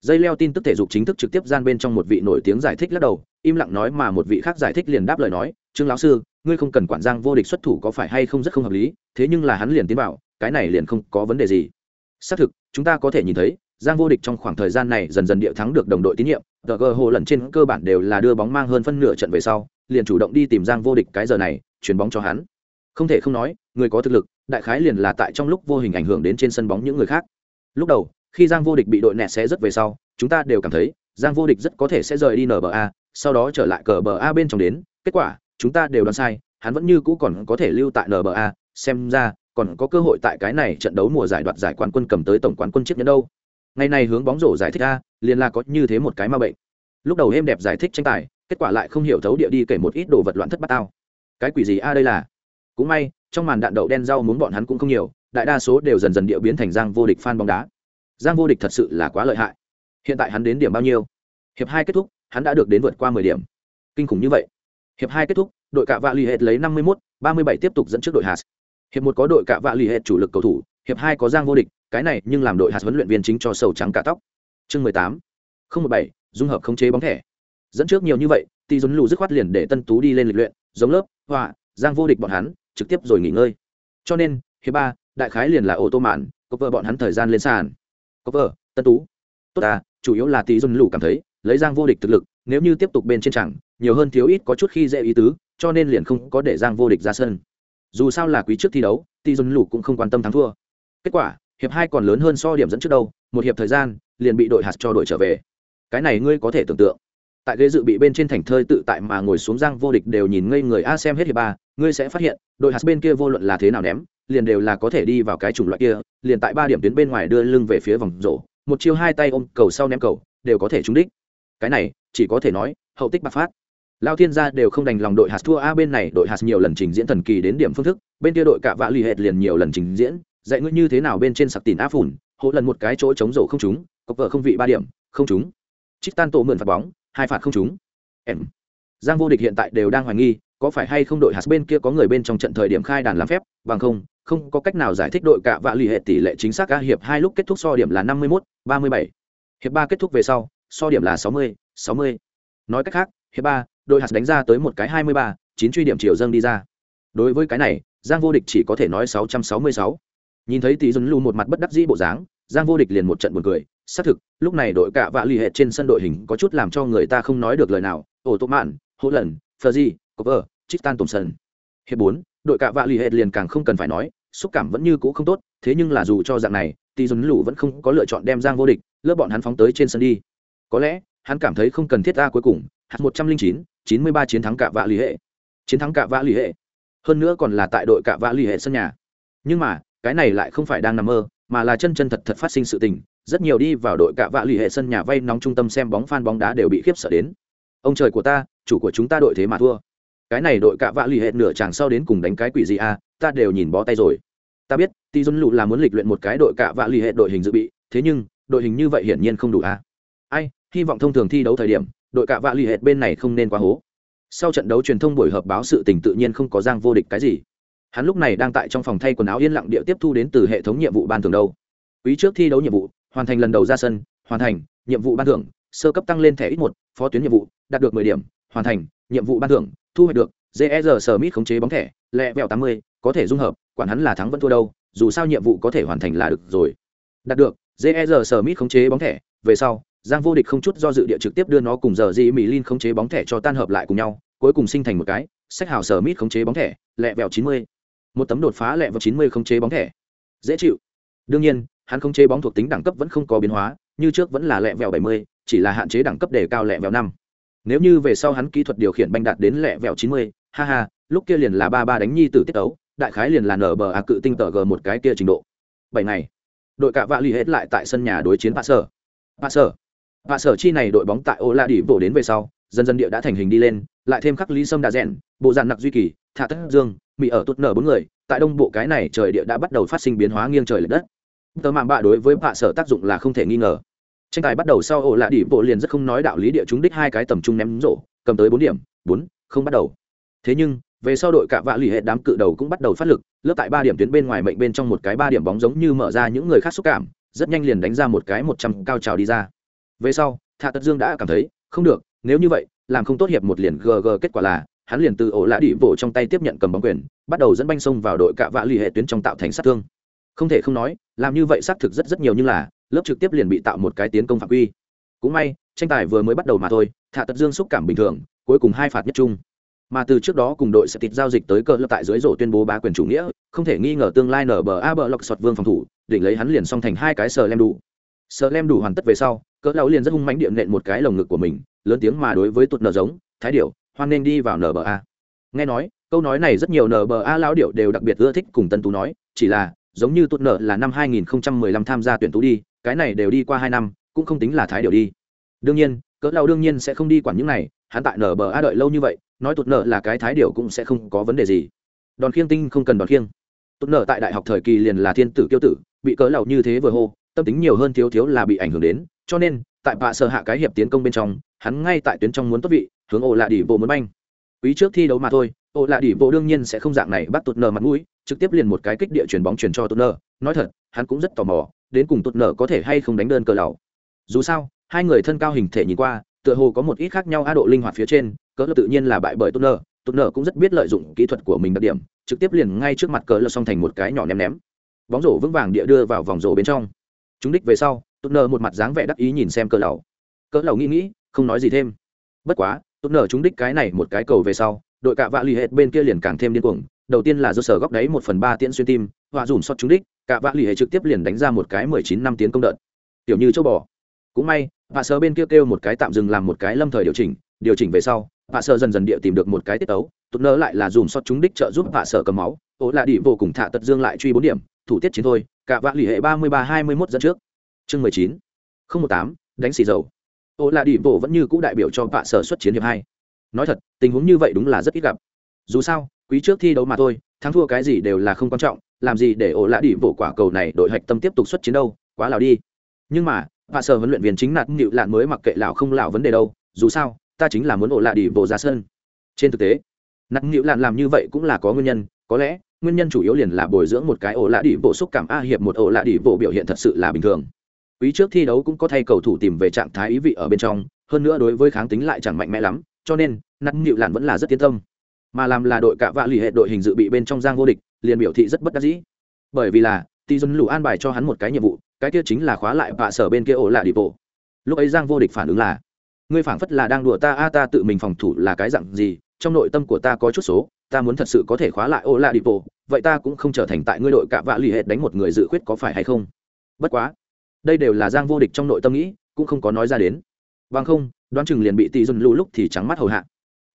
A: Dây leo tin tức thể dục chính thức trực tiếp gian bên trong một vị nổi tiếng giải thích lắc đầu, im lặng nói mà một vị khác giải thích liền đáp lời nói, trương lão sư, ngươi không cần quản giang vô địch xuất thủ có phải hay không rất không hợp lý thế nhưng là hắn liền tiến vào, cái này liền không có vấn đề gì. Xác thực, chúng ta có thể nhìn thấy, giang vô địch trong khoảng thời gian này dần dần địa thắng được đồng đội tín nhiệm tờ gờ hồ lần trên cơ bản đều là đưa bóng mang hơn phân nửa trận về sau, liền chủ động đi tìm giang vô địch cái giờ này, chuyển bóng cho hắn. Không thể không nói, người có thực lực, đại khái liền là tại trong lúc vô hình ảnh hưởng đến trên sân bóng những người khác. Lúc đầu, khi giang vô địch bị đội nẹt sẽ rất về sau, chúng ta đều cảm thấy, giang vô địch rất có thể sẽ rời đi nba sau đó trở lại cờ bờ a bên trong đến. Kết quả, chúng ta đều đoán sai, hắn vẫn như cũ còn có thể lưu tại nba xem ra, còn có cơ hội tại cái này trận đấu mùa giải đoạt giải quán quân cầm tới tổng quán quân chiếc nhẫn đâu. Ngày này hướng bóng rổ giải thích ra liền là có như thế một cái ma bệnh. Lúc đầu êm đẹp giải thích tranh tài, kết quả lại không hiểu thấu địa đi kể một ít đồ vật loạn thất bát tao. Cái quỷ gì a đây là? Cũng may, trong màn đạn đậu đen rau muốn bọn hắn cũng không nhiều, đại đa số đều dần dần địa biến thành giang vô địch fan bóng đá. Giang vô địch thật sự là quá lợi hại. Hiện tại hắn đến điểm bao nhiêu? Hiệp hai kết thúc, hắn đã được đến vượt qua mười điểm. Kinh khủng như vậy. Hiệp hai kết thúc, đội cạ vạ l ì hệt lấy năm mươi mốt, ba mươi bảy tiếp tục dẫn trước đội hạt hiệp một có đội cạ vạ l ì hệt chủ lực cầu thủ, hiệp hai có giang vô địch, cái này nhưng làm đội hạt huấn luyện viên chính cho sầu trắng cả tóc. Chương mười tám, không một bảy, dung hợp khống chế bóng thẻ. Dẫn trước nhiều như vậy thì dồn lù dứt khoát liền để tân tú đi lên lịch luyện, giống lớp, họa, giang vô địch bọn hắn, trực tiếp rồi nghỉ ngơi. Cho nên, hiệp ba, đại khái liền là ô tô mạn có vợ bọn hắn thời gian lên sàn. Có vợ, tân tú. Tốt à chủ yếu là tí dồn lù cảm thấy, lấy giang vô địch thực lực, nếu như tiếp tục bên trên chẳng, nhiều hơn thiếu ít có chút khi dễ ý tứ, cho nên liền không có để giang vô địch ra sân dù sao là quý trước thi đấu, ti dân lục cũng không quan tâm thắng thua. Kết quả, hiệp hai còn lớn hơn so điểm dẫn trước đâu, một hiệp thời gian, liền bị đội hạt cho đội trở về. Cái này ngươi có thể tưởng tượng. Tại ghế dự bị bên trên thành thơi tự tại mà ngồi xuống giang vô địch đều nhìn ngây người a xem hết hiệp ba, ngươi sẽ phát hiện, đội hạt bên kia vô luận là thế nào ném, liền đều là có thể đi vào cái chủng loại kia, liền tại ba điểm tuyến bên ngoài đưa lưng về phía vòng rổ, một chiêu hai tay ôm cầu sau ném cầu, đều có thể trúng đích. Cái này, chỉ có thể nói, hậu tích bạc phát lao thiên gia đều không đành lòng đội hạt thua a bên này, đội hạt nhiều lần trình diễn thần kỳ đến điểm phương thức, bên kia đội cạ vạ lì hệt liền nhiều lần trình diễn, dạy ngươi như thế nào bên trên sặc tìn áp phủn hộ lần một cái chỗ chống rổ không trúng cọc vợ không vị ba điểm, không trúng. Trích tan tổ mượn phạt bóng, hai phạt không trúng. Em. Giang vô địch hiện tại đều đang hoài nghi, có phải hay không đội hạt bên kia có người bên trong trận thời điểm khai đàn làm phép, bằng không không có cách nào giải thích đội cạ vạ lì hệ tỷ lệ chính xác ca hiệp hai lúc kết thúc so điểm là năm mươi mốt, ba mươi bảy. Hiệp ba kết thúc về sau, so điểm là sáu mươi sáu mươi. Nói cách khác, hiệp ba đội hạt đánh ra tới một cái hai mươi ba, chín truy điểm chiều dâng đi ra. Đối với cái này, giang vô địch chỉ có thể nói sáu trăm sáu mươi sáu. Nhìn thấy tỷ dùn lù một mặt bất đắc dĩ bộ dáng, giang vô địch liền một trận buồn cười, xác thực, lúc này đội cạ vạ l ì hệ trên sân đội hình có chút làm cho người ta không nói được lời nào, ổ tô mạn hỗ lần, phờ di tan chitan sân hiệp bốn, đội cạ vạ l ì hệ liền càng không cần phải nói, xúc cảm vẫn như cũ không tốt, thế nhưng là dù cho dạng này, tỷ dùn lù vẫn không có lựa chọn đem giang vô địch, lớp bọn hắn phóng tới trên sân đi. Có lẽ, hắn cảm thấy không cần thiết ra cuối cùng, hạt một trăm linh chín chín mươi ba chiến thắng cả vạ lì hệ. Chiến thắng cả vạ lì hệ. Hơn nữa còn là tại đội cả vạ lì hệ sân nhà. Nhưng mà, cái này lại không phải đang nằm mơ, mà là chân chân thật thật phát sinh sự tình. Rất nhiều đi vào đội cả vạ lì hệ sân nhà vay nóng trung tâm xem bóng phan bóng đá đều bị khiếp sợ đến. Ông trời của ta, chủ của chúng ta đội thế mà thua. Cái này đội cả vạ lì hệ nửa chàng sau đến cùng đánh cái quỷ gì à ta đều nhìn bó tay rồi. Ta biết, ti dun lụ là muốn lịch luyện một cái đội cả vạ lì hệ đội hình dự bị, thế nhưng, đội hình như vậy hiển nhiên không đủ à. Ai, hy vọng thông thường thi đấu thời điểm đội cạ vạ lì hệ bên này không nên quá hố. Sau trận đấu truyền thông buổi họp báo sự tình tự nhiên không có giang vô địch cái gì. Hắn lúc này đang tại trong phòng thay quần áo yên lặng địa tiếp thu đến từ hệ thống nhiệm vụ ban thường đâu. Quý trước thi đấu nhiệm vụ, hoàn thành lần đầu ra sân, hoàn thành, nhiệm vụ ban thưởng, sơ cấp tăng lên thẻ ít một, phó tuyến nhiệm vụ, đạt được mười điểm, hoàn thành, nhiệm vụ ban thưởng, thu hoạch được jer sờ mít khống chế bóng thẻ, lẹ vẹo tám mươi, có thể dung hợp, quản hắn là thắng vẫn thua đâu, dù sao nhiệm vụ có thể hoàn thành là được rồi. Đạt được jer sờ mít khống chế bóng thẻ, về sau giang vô địch không chút do dự địa trực tiếp đưa nó cùng giờ dị mỹ linh khống chế bóng thẻ cho tan hợp lại cùng nhau, cuối cùng sinh thành một cái, sách hào sờ mít khống chế bóng thẻ, lẹ vẹo chín mươi. Một tấm đột phá lẹ vào chín mươi khống chế bóng thẻ. Dễ chịu. Đương nhiên, hắn khống chế bóng thuộc tính đẳng cấp vẫn không có biến hóa, như trước vẫn là lẹ vẹo bảy mươi, chỉ là hạn chế đẳng cấp đề cao lẹ vẹo năm. Nếu như về sau hắn kỹ thuật điều khiển banh đạt đến lẹ vẹo chín mươi, ha ha, lúc kia liền là ba ba đánh nhi tử tiết tấu, đại khái liền là nở bờ a cự tinh tờ g một cái kia trình độ. Bảy ngày, đội cạ vạ l ì hết lại tại sân nhà đối chiến bạ sở bạ sở Vạ sở chi này đội bóng tại Ola đi bộ đến về sau dần dần địa đã thành hình đi lên lại thêm khắc lý sâm đà rèn, bộ dàn nặc duy kỳ thả tất dương mỹ ở tụt nở bốn người tại đông bộ cái này trời địa đã bắt đầu phát sinh biến hóa nghiêng trời lệch đất. Tờ mạng bạ đối với vạ sở tác dụng là không thể nghi ngờ. Tranh tài bắt đầu sau Ola đi bộ liền rất không nói đạo lý địa chúng đích hai cái tầm trung ném rổ cầm tới bốn điểm bốn không bắt đầu. Thế nhưng về sau đội cả vạ lì hệ đám cự đầu cũng bắt đầu phát lực lớp tại ba điểm tuyến bên ngoài mệnh bên trong một cái ba điểm bóng giống như mở ra những người khác xúc cảm rất nhanh liền đánh ra một cái một trăm cao trào đi ra về sau, thạ Tật dương đã cảm thấy, không được, nếu như vậy, làm không tốt hiệp một liền gg kết quả là, hắn liền từ ổ lã đi vỗ trong tay tiếp nhận cầm bóng quyền, bắt đầu dẫn banh sông vào đội cạ vạ lì hệ tuyến trong tạo thành sát thương. Không thể không nói, làm như vậy xác thực rất rất nhiều nhưng là, lớp trực tiếp liền bị tạo một cái tiến công phạm quy. Cũng may, tranh tài vừa mới bắt đầu mà thôi, thạ tật dương xúc cảm bình thường, cuối cùng hai phạt nhất trung. Mà từ trước đó cùng đội sẽ tịt giao dịch tới cờ lập tại dưới rổ tuyên bố bá quyền chủ nghĩa, không thể nghi ngờ tương lai nở bờ a bờ lọc sọt vương phòng thủ định lấy hắn liền xong thành hai cái sờ lem đủ. Sờ lem đủ hoàn tất về sau cỡ lão liền rất hung mãnh điện nện một cái lồng ngực của mình, lớn tiếng mà đối với tuột nở giống, thái điệu hoan nên đi vào nở bờ a. Nghe nói, câu nói này rất nhiều nở bờ a lão điệu đều đặc biệt ưa thích cùng tân tú nói, chỉ là, giống như tuột nở là năm 2015 tham gia tuyển tú đi, cái này đều đi qua hai năm, cũng không tính là thái điệu đi. Đương nhiên, cỡ lão đương nhiên sẽ không đi quản những này, hắn tại nở bờ a đợi lâu như vậy, nói tuột nở là cái thái điệu cũng sẽ không có vấn đề gì. Đòn khiêng tinh không cần đòn khiêng. Tuột nở tại đại học thời kỳ liền là thiên tử kiêu tử, bị cỡ lão như thế vừa hô, tâm tính nhiều hơn thiếu thiếu là bị ảnh hưởng đến cho nên, tại bạ sở hạ cái hiệp tiến công bên trong, hắn ngay tại tuyến trong muốn tốt vị, hướng ổ lạ đỉ bộ muốn banh. Quý trước thi đấu mà thôi, ổ lạ đỉ bộ đương nhiên sẽ không dạng này bắt tụt nở mặt mũi, trực tiếp liền một cái kích địa chuyển bóng chuyển cho tụt nở. Nói thật, hắn cũng rất tò mò, đến cùng tụt nở có thể hay không đánh đơn cờ lầu dù sao, hai người thân cao hình thể nhìn qua, tựa hồ có một ít khác nhau á độ linh hoạt phía trên cỡ tự nhiên là bại bởi tụt nở. Tụt nở cũng rất biết lợi dụng kỹ thuật của mình đặc điểm, trực tiếp liền ngay trước mặt cỡ lơ xong thành một cái nhỏ ném ném. Bóng rổ vững vàng địa đưa vào vòng rổ bên trong. Chúng đích về sau tụt nở một mặt dáng vẻ đắc ý nhìn xem cỡ lầu. Cỡ lầu nghĩ nghĩ, không nói gì thêm. Bất quá, tụt nở chúng đích cái này một cái cầu về sau, đội cạ vạ lì hết bên kia liền càng thêm điên cuồng. Đầu tiên là do sở góc đáy một phần ba tiễn xuyên tim, họa dùm xót trúng đích cạ vạ lì hệ trực tiếp liền đánh ra một cái mười chín năm tiến công đợt. Tiểu như châu bò. Cũng may, vạ sở bên kia kêu một cái tạm dừng làm một cái lâm thời điều chỉnh điều chỉnh về sau, vạ sở dần dần địa tìm được một cái tiết tấu tụt nỡ lại là dùm xót trúng đích trợ giúp vạ sở cầm máu. Ố là đi vô cùng thả tật dương lại truy bốn điểm, thủ tiết chiến thôi, cả vạ lì hệ ba mươi ba hai mươi mốt dẫn trước chương mười chín, không một tám, đánh xì dầu. Ô là đi bộ vẫn như cũ đại biểu cho vạ sở xuất chiến hiệp hai. Nói thật, tình huống như vậy đúng là rất ít gặp. Dù sao, quý trước thi đấu mà thôi, thắng thua cái gì đều là không quan trọng, làm gì để ổ lạ đi bộ quả cầu này đội hạch tâm tiếp tục xuất chiến đâu, quá lào đi. Nhưng mà, vạ sở huấn luyện viên chính nạt nịu lạn mới mặc kệ lào không lào vấn đề đâu, dù sao, ta chính là muốn ổ lạ đi bộ ra sân. Trên thực tế, nạt nịu lạn làm như vậy cũng là có nguyên nhân, có lẽ, nguyên nhân chủ yếu liền là bồi dưỡng một cái ổ lạ đi bộ xúc cảm a hiệp một ổ lạ đi bộ biểu hiện thật sự là bình thường quý trước thi đấu cũng có thay cầu thủ tìm về trạng thái ý vị ở bên trong, hơn nữa đối với kháng tính lại chẳng mạnh mẽ lắm, cho nên nặng nịu lạn vẫn là rất tiến tâm. Mà làm là đội cả vạ lì hệ đội hình dự bị bên trong giang vô địch, liền biểu thị rất bất đắc dĩ. Bởi vì là tỷ dân lũ an bài cho hắn một cái nhiệm vụ, cái kia chính là khóa lại vạ sở bên kia ổ là đi bộ. Lúc ấy giang vô địch phản ứng là, ngươi phảng phất là đang đùa ta, a, ta tự mình phòng thủ là cái dặn gì, trong nội tâm của ta có chút số, ta muốn thật sự có thể khóa lại ổ lạ đi bộ, vậy ta cũng không trở thành tại ngươi đội cạ vạ lì hệ đánh một người dự khuyết có phải hay không? Bất quá đây đều là giang vô địch trong nội tâm nghĩ, cũng không có nói ra đến. Bằng không, đoán chừng liền bị tỷ dân lù lúc thì trắng mắt hầu hạ.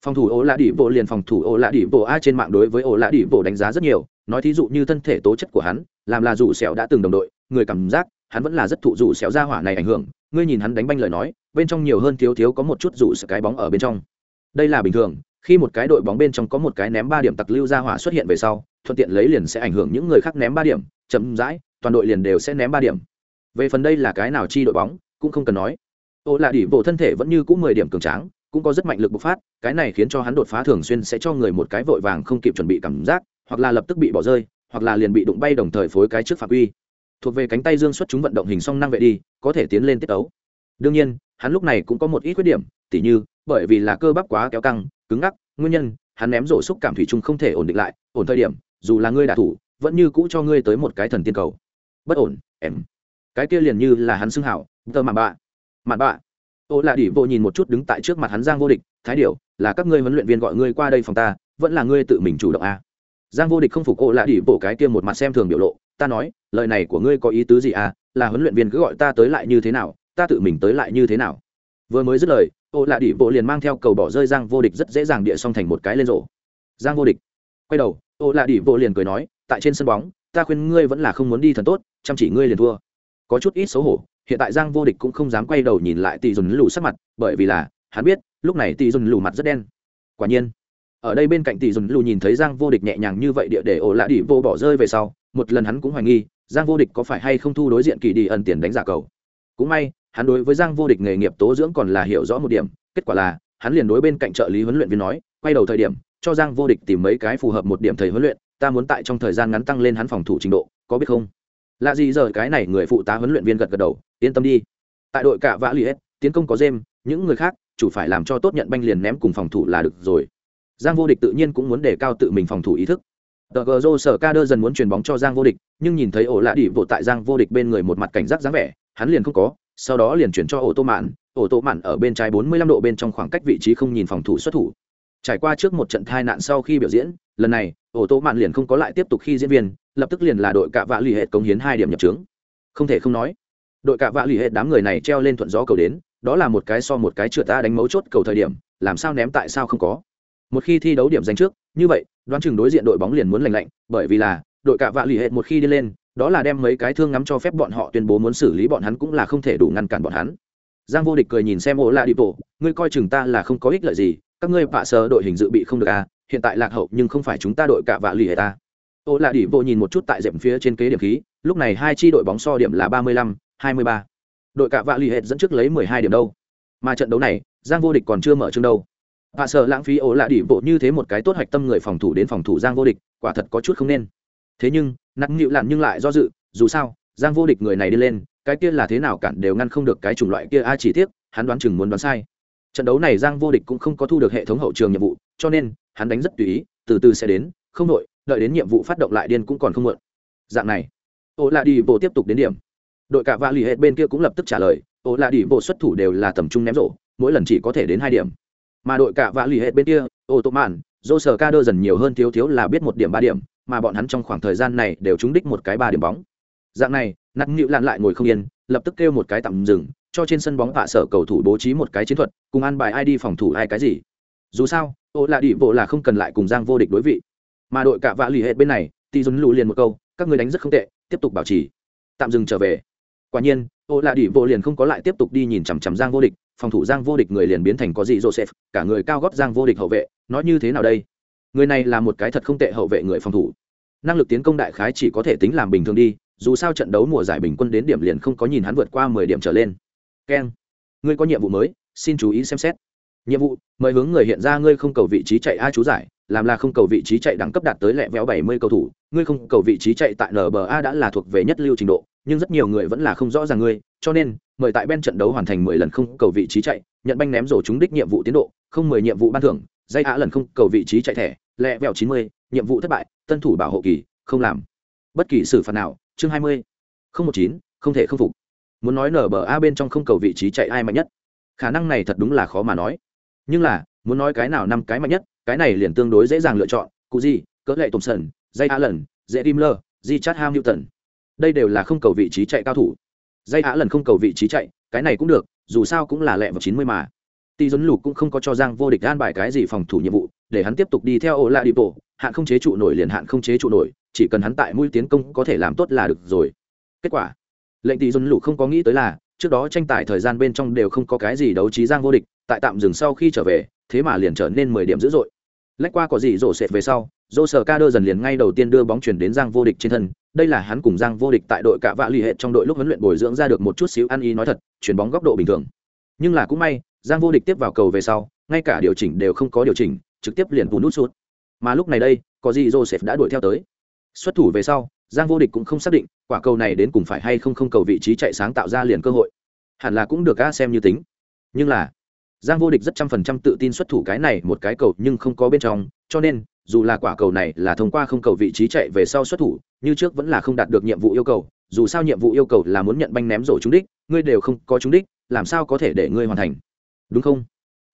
A: Phòng thủ ổ lạ đỉ bộ liền phòng thủ ổ lạ đỉ bộ a trên mạng đối với ổ lạ đỉ bộ đánh giá rất nhiều, nói thí dụ như thân thể tố chất của hắn, làm là dù sẹo đã từng đồng đội, người cảm giác, hắn vẫn là rất thụ dù sẹo ra hỏa này ảnh hưởng. Ngươi nhìn hắn đánh banh lời nói, bên trong nhiều hơn thiếu thiếu có một chút dù sẹo cái bóng ở bên trong. Đây là bình thường, khi một cái đội bóng bên trong có một cái ném ba điểm tặc lưu ra hỏa xuất hiện về sau, thuận tiện lấy liền sẽ ảnh hưởng những người khác ném ba điểm, chậm rãi, toàn đội liền đều sẽ ném ba điểm về phần đây là cái nào chi đội bóng, cũng không cần nói. Ô là đỉ bộ thân thể vẫn như cũng mười điểm cường tráng, cũng có rất mạnh lực bộc phát, cái này khiến cho hắn đột phá thường xuyên sẽ cho người một cái vội vàng không kịp chuẩn bị cảm giác, hoặc là lập tức bị bỏ rơi, hoặc là liền bị đụng bay đồng thời phối cái trước phạm uy thuộc về cánh tay dương xuất chúng vận động hình song năng vệ đi, có thể tiến lên tiết ấu đương nhiên, hắn lúc này cũng có một ít khuyết điểm, tỉ như, bởi vì là cơ bắp quá kéo căng, cứng ngắc, nguyên nhân, hắn ném rổ xúc cảm thủy chung không thể ổn định lại, ổn thời điểm, dù là ngươi đạ thủ, vẫn như cũ cho ngươi tới một cái thần tiên cầu. Bất ổn, em cái kia liền như là hắn xưng hảo, tơ mạn bạ. Mạn bạ. Ô là đỉ vô nhìn một chút đứng tại trước mặt hắn giang vô địch, thái điểu, là các ngươi huấn luyện viên gọi ngươi qua đây phòng ta, vẫn là ngươi tự mình chủ động à. giang vô địch không phục ô là đỉ bộ cái kia một mặt xem thường biểu lộ, ta nói, lời này của ngươi có ý tứ gì à? Là huấn luyện viên cứ gọi ta tới lại như thế nào, ta tự mình tới lại như thế nào? Vừa mới dứt lời, ô là đỉ bộ liền mang theo cầu bỏ rơi giang vô địch rất dễ dàng địa xong thành một cái lên rổ. Giang vô địch quay đầu, ô là đỉ bộ liền cười nói, tại trên sân bóng, ta khuyên ngươi vẫn là không muốn đi thần tốt, chăm chỉ ngươi liền thua có chút ít xấu hổ, hiện tại giang vô địch cũng không dám quay đầu nhìn lại tỷ dùn lù sắc mặt, bởi vì là, hắn biết, lúc này tỷ dùn lù mặt rất đen. Quả nhiên, ở đây bên cạnh tỷ dùn lù nhìn thấy giang vô địch nhẹ nhàng như vậy địa để ổ lạ đi vô bỏ rơi về sau, một lần hắn cũng hoài nghi, giang vô địch có phải hay không thu đối diện kỳ đi ẩn tiền đánh giả cầu. Cũng may, hắn đối với giang vô địch nghề nghiệp tố dưỡng còn là hiểu rõ một điểm, kết quả là, hắn liền đối bên cạnh trợ lý huấn luyện viên nói, quay đầu thời điểm, cho giang vô địch tìm mấy cái phù hợp một điểm thầy huấn luyện, ta muốn tại trong thời gian ngắn tăng lên hắn phòng thủ trình độ, có biết không? Lạ gì giờ cái này người phụ tá huấn luyện viên gật gật đầu, yên tâm đi. Tại đội cả vã li hết, tiến công có dêm những người khác, chủ phải làm cho tốt nhận banh liền ném cùng phòng thủ là được rồi. Giang vô địch tự nhiên cũng muốn đề cao tự mình phòng thủ ý thức. Tờ gờ rô sở ca đơ dần muốn chuyền bóng cho giang vô địch, nhưng nhìn thấy ổ lạ đi bộ tại giang vô địch bên người một mặt cảnh giác dáng vẻ, hắn liền không có, sau đó liền chuyển cho ổ tô mạn. Ổ tô mạn ở bên trái 45 độ bên trong khoảng cách vị trí không nhìn phòng thủ xuất thủ. Trải qua trước một trận tai nạn sau khi biểu diễn lần này, ổ tô mạn liền không có lại tiếp tục khi diễn viên, lập tức liền là đội cạ vạ lì hệ cống hiến hai điểm nhập trướng. Không thể không nói, đội cạ vạ lì hệ đám người này treo lên thuận gió cầu đến, đó là một cái so một cái trượt ta đánh mấu chốt cầu thời điểm, làm sao ném tại sao không có. Một khi thi đấu điểm danh trước, như vậy, đoán chừng đối diện đội bóng liền muốn lành lạnh, bởi vì là, đội cạ vạ lì hệ một khi đi lên, đó là đem mấy cái thương ngắm cho phép bọn họ tuyên bố muốn xử lý bọn hắn cũng là không thể đủ ngăn cản bọn hắn. Giang vô địch cười nhìn xem ô la đi bộ ngươi coi chừng ta là không có ích lợi gì các ngươi vạ sở đội hình dự bị không được à hiện tại lạc hậu nhưng không phải chúng ta đội cả vạ lì hệ ta. Ô là đỉ vô nhìn một chút tại dẹp phía trên kế điểm khí, lúc này hai chi đội bóng so điểm là ba mươi lăm, hai mươi ba. Đội cả vạ lì hệ dẫn trước lấy mười hai điểm đâu. Mà trận đấu này, giang vô địch còn chưa mở chương đâu. Vạ sở lãng phí ô lạ đỉ vô như thế một cái tốt hạch tâm người phòng thủ đến phòng thủ giang vô địch, quả thật có chút không nên. Thế nhưng, nặng nhịu lặn nhưng lại do dự, dù sao, giang vô địch người này đi lên, cái kia là thế nào cản đều ngăn không được cái chủng loại kia ai chỉ tiếc, hắn đoán chừng muốn đoán sai trận đấu này giang vô địch cũng không có thu được hệ thống hậu trường nhiệm vụ, cho nên hắn đánh rất tùy ý, từ từ sẽ đến, không nội đợi đến nhiệm vụ phát động lại điên cũng còn không muộn. Dạng này ô là đi bộ tiếp tục đến điểm. Đội cả vạ lì hết bên kia cũng lập tức trả lời ô là đi bộ xuất thủ đều là tầm trung ném rổ, mỗi lần chỉ có thể đến hai điểm. Mà đội cả vạ lì hết bên kia ô tô mạn dô sờ ca đơ dần nhiều hơn thiếu thiếu là biết một điểm ba điểm, mà bọn hắn trong khoảng thời gian này đều trúng đích một cái ba điểm bóng. Dạng này nặng nịu lặn lại ngồi không yên, lập tức kêu một cái tạm dừng cho trên sân bóng hạ sở cầu thủ bố trí một cái chiến thuật, cùng ăn bài ai đi phòng thủ ai cái gì. Dù sao, ô là đi bộ là không cần lại cùng giang vô địch đối vị. Mà đội cả vạ lì hết bên này, thì dùn lù liền một câu, các người đánh rất không tệ, tiếp tục bảo trì. Tạm dừng trở về. Quả nhiên, ô là đi bộ liền không có lại tiếp tục đi nhìn chằm chằm giang vô địch, phòng thủ giang vô địch người liền biến thành có gì joseph, cả người cao gót giang vô địch hậu vệ, nói như thế nào đây? Người này là một cái thật không tệ hậu vệ người phòng thủ. Năng lực tiến công đại khái chỉ có thể tính làm bình thường đi, dù sao trận đấu mùa giải bình quân đến điểm liền không có nhìn hắn vượt qua mười điểm trở lên keng ngươi có nhiệm vụ mới, xin chú ý xem xét. Nhiệm vụ, mời hướng người hiện ra ngươi không cầu vị trí chạy a chú giải, làm là không cầu vị trí chạy đẳng cấp đạt tới lẹ véo bảy mươi cầu thủ, ngươi không cầu vị trí chạy tại nba đã là thuộc về nhất lưu trình độ, nhưng rất nhiều người vẫn là không rõ ràng ngươi, cho nên, mời tại bên trận đấu hoàn thành mười lần không cầu vị trí chạy, nhận banh ném rổ trúng đích nhiệm vụ tiến độ, không mười nhiệm vụ ban thưởng, dây A lần không cầu vị trí chạy thẻ, lẹ vẹo chín mươi, nhiệm vụ thất bại, tân thủ bảo hộ kỳ, không làm bất kỳ xử phạt nào. Chương hai mươi, không một chín, không thể không phục muốn nói nở bờ a bên trong không cầu vị trí chạy ai mạnh nhất. Khả năng này thật đúng là khó mà nói. Nhưng là, muốn nói cái nào năm cái mạnh nhất, cái này liền tương đối dễ dàng lựa chọn. Cụ gì, cỡ lệ thompson dây a lần dễ tim lơ di chát ham newton đây đều là không cầu vị trí chạy cao thủ. Dây a lần không cầu vị trí chạy, cái này cũng được, dù sao cũng là lẹ vào chín mươi mà. Tỷ dấn lục cũng không có cho giang vô địch an bài cái gì phòng thủ nhiệm vụ, để hắn tiếp tục đi theo ổ la đi bộ hạn không chế trụ nổi liền hạn không chế trụ nổi, chỉ cần hắn tại mũi tiến công có thể làm tốt là được rồi. Kết quả lệnh tỷ dấn lụ không có nghĩ tới là, trước đó tranh tài thời gian bên trong đều không có cái gì đấu trí giang vô địch, tại tạm dừng sau khi trở về, thế mà liền trở nên mười điểm dữ dội. Lách qua có gì rổ sệt về sau dô sờ ca đơ dần liền ngay đầu tiên đưa bóng chuyển đến giang vô địch trên thân, đây là hắn cùng giang vô địch tại đội cả vạ l ì hệ trong đội lúc huấn luyện bồi dưỡng ra được một chút xíu ăn ý nói thật, chuyển bóng góc độ bình thường. Nhưng là cũng may, giang vô địch tiếp vào cầu về sau, ngay cả điều chỉnh đều không có điều chỉnh, trực tiếp liền bù nút sút. Mà lúc này đây, có gì joseph đã đuổi theo tới. Xuất thủ về sau, giang vô địch cũng không xác định quả cầu này đến cùng phải hay không không cầu vị trí chạy sáng tạo ra liền cơ hội. Hẳn là cũng được a, xem như tính. Nhưng là, giang vô địch rất trăm phần trăm tự tin xuất thủ cái này một cái cầu nhưng không có bên trong, cho nên, dù là quả cầu này là thông qua không cầu vị trí chạy về sau xuất thủ, như trước vẫn là không đạt được nhiệm vụ yêu cầu, dù sao nhiệm vụ yêu cầu là muốn nhận banh ném rổ trúng đích, ngươi đều không có trúng đích, làm sao có thể để ngươi hoàn thành? Đúng không?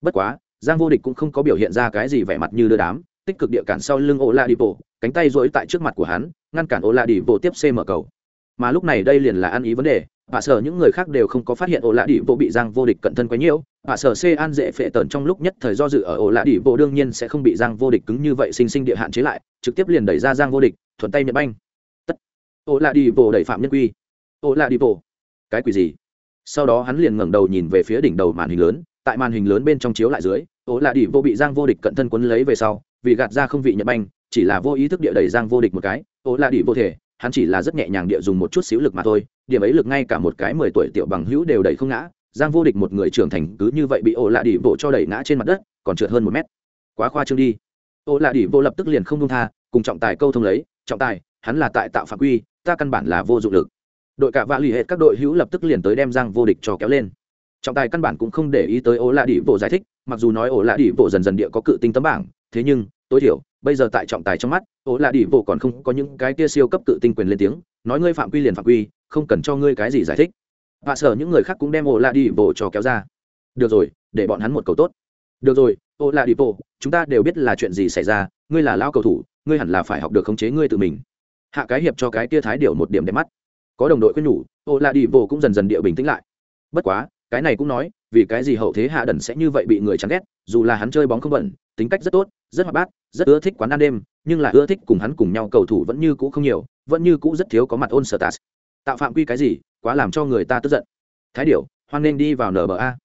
A: Bất quá, giang vô địch cũng không có biểu hiện ra cái gì vẻ mặt như đưa đám, tích cực địa cản sau lưng ô la đi bộ cánh tay dỗi tại trước mặt của hắn, ngăn cản ô la đi bộ tiếp c mở cầu mà lúc này đây liền là ăn ý vấn đề. Bà sở những người khác đều không có phát hiện ổ lạ đi bộ bị giang vô địch cận thân quấy nhiễu bà sở c an dễ phệ tần trong lúc nhất thời do dự ở ổ lạ đi bộ đương nhiên sẽ không bị giang vô địch cứng như vậy sinh sinh địa hạn chế lại, trực tiếp liền đẩy ra giang vô địch, thuận tay nhận banh. Tất. Ổ lạ đi bộ đẩy phạm nhân quy. Ổ lạ đi bộ. Cái quỷ gì? Sau đó hắn liền ngẩng đầu nhìn về phía đỉnh đầu màn hình lớn, tại màn hình lớn bên trong chiếu lại dưới, ổ lạ đi bộ bị giang vô địch cận thân quấn lấy về sau, vì gạt ra không vị nhận banh, chỉ là vô ý thức địa đẩy giang vô địch một cái, ổ lạ đi bộ thể hắn chỉ là rất nhẹ nhàng địa dùng một chút xíu lực mà thôi, điểm ấy lực ngay cả một cái mười tuổi tiểu bằng hữu đều đẩy không ngã, giang vô địch một người trưởng thành cứ như vậy bị ổ lạ đỉ bộ cho đẩy ngã trên mặt đất, còn trượt hơn một mét. Quá khoa trương đi. Ổ lạ đỉ bộ lập tức liền không đông tha, cùng trọng tài câu thông lấy, trọng tài, hắn là tại tạo phạm quy, ta căn bản là vô dụng lực. Đội cả vạ lì hệ các đội hữu lập tức liền tới đem giang vô địch cho kéo lên. Trọng tài căn bản cũng không để ý tới ổ lạ đỉ bộ giải thích, mặc dù nói ổ lạ đỉ bộ dần dần địa có cự tinh tấm bảng, thế nhưng, tối thiểu bây giờ tại trọng tài trong mắt, ố là đi bộ còn không có những cái kia siêu cấp tự tinh quyền lên tiếng, nói ngươi phạm quy liền phạm quy, không cần cho ngươi cái gì giải thích. Và sở những người khác cũng đem ố là đi bộ cho kéo ra. Được rồi, để bọn hắn một cầu tốt. Được rồi, ố là đi bộ chúng ta đều biết là chuyện gì xảy ra, ngươi là lao cầu thủ, ngươi hẳn là phải học được khống chế ngươi tự mình. Hạ cái hiệp cho cái kia thái điều một điểm đẹp mắt. Có đồng đội khuyên nhủ ổ là đi bộ cũng dần dần địa bình tĩnh lại. Bất quá, cái này cũng nói, vì cái gì hậu thế hạ đần sẽ như vậy bị người chán ghét, dù là hắn chơi bóng không bẩn tính cách rất tốt rất hoạt bát, rất ưa thích quán ăn đêm, nhưng là ưa thích cùng hắn cùng nhau cầu thủ vẫn như cũ không nhiều, vẫn như cũ rất thiếu có mặt ôn sở tạt tạo phạm quy cái gì, quá làm cho người ta tức giận. Thái điểu, hoan nên đi vào nba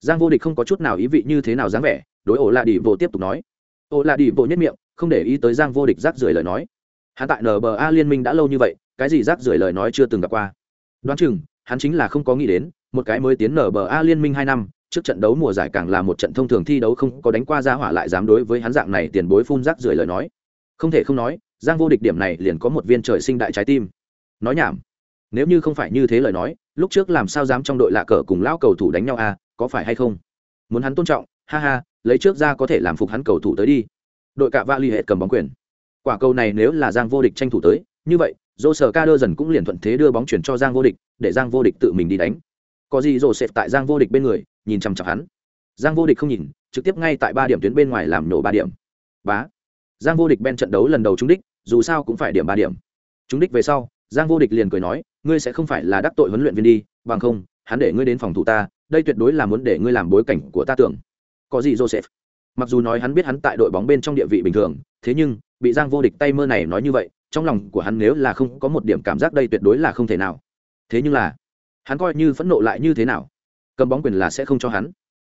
A: giang vô địch không có chút nào ý vị như thế nào dáng vẻ, đối ổ lạ đi vô tiếp tục nói. Ổ lạ đi vô nhất miệng, không để ý tới giang vô địch rác rưởi lời nói. Hắn tại nba liên minh đã lâu như vậy, cái gì rác rưởi lời nói chưa từng gặp qua. Đoán chừng, hắn chính là không có nghĩ đến, một cái mới tiến nba liên minh hai năm trước trận đấu mùa giải càng là một trận thông thường thi đấu không có đánh qua ra hỏa lại dám đối với hắn dạng này tiền bối phun rác rưởi lời nói. Không thể không nói, giang vô địch điểm này liền có một viên trời sinh đại trái tim. Nói nhảm. Nếu như không phải như thế lời nói, lúc trước làm sao dám trong đội lạ cờ cùng lão cầu thủ đánh nhau à có phải hay không? Muốn hắn tôn trọng, ha ha, lấy trước ra có thể làm phục hắn cầu thủ tới đi. Đội cạ va l hệ cầm bóng quyền. Quả cầu này nếu là giang vô địch tranh thủ tới, như vậy dô sở ca đơ dần cũng liền thuận thế đưa bóng chuyển cho giang vô địch, để giang vô địch tự mình đi đánh. Có gì rồ xẹp tại giang vô địch bên người nhìn chằm chặp hắn. Giang vô địch không nhìn, trực tiếp ngay tại ba điểm tuyến bên ngoài làm nổ ba điểm. Bá. Giang vô địch bên trận đấu lần đầu trúng đích, dù sao cũng phải điểm ba điểm. Trúng đích về sau, giang vô địch liền cười nói, ngươi sẽ không phải là đắc tội huấn luyện viên đi, bằng không, hắn để ngươi đến phòng thủ ta, đây tuyệt đối là muốn để ngươi làm bối cảnh của ta tưởng. Có gì joseph? Mặc dù nói hắn biết hắn tại đội bóng bên trong địa vị bình thường, thế nhưng, bị giang vô địch tay mơ này nói như vậy, trong lòng của hắn nếu là không có một điểm cảm giác đây tuyệt đối là không thể nào. Thế nhưng là, hắn coi như phẫn nộ lại như thế nào? Cầm bóng quyền là sẽ không cho hắn.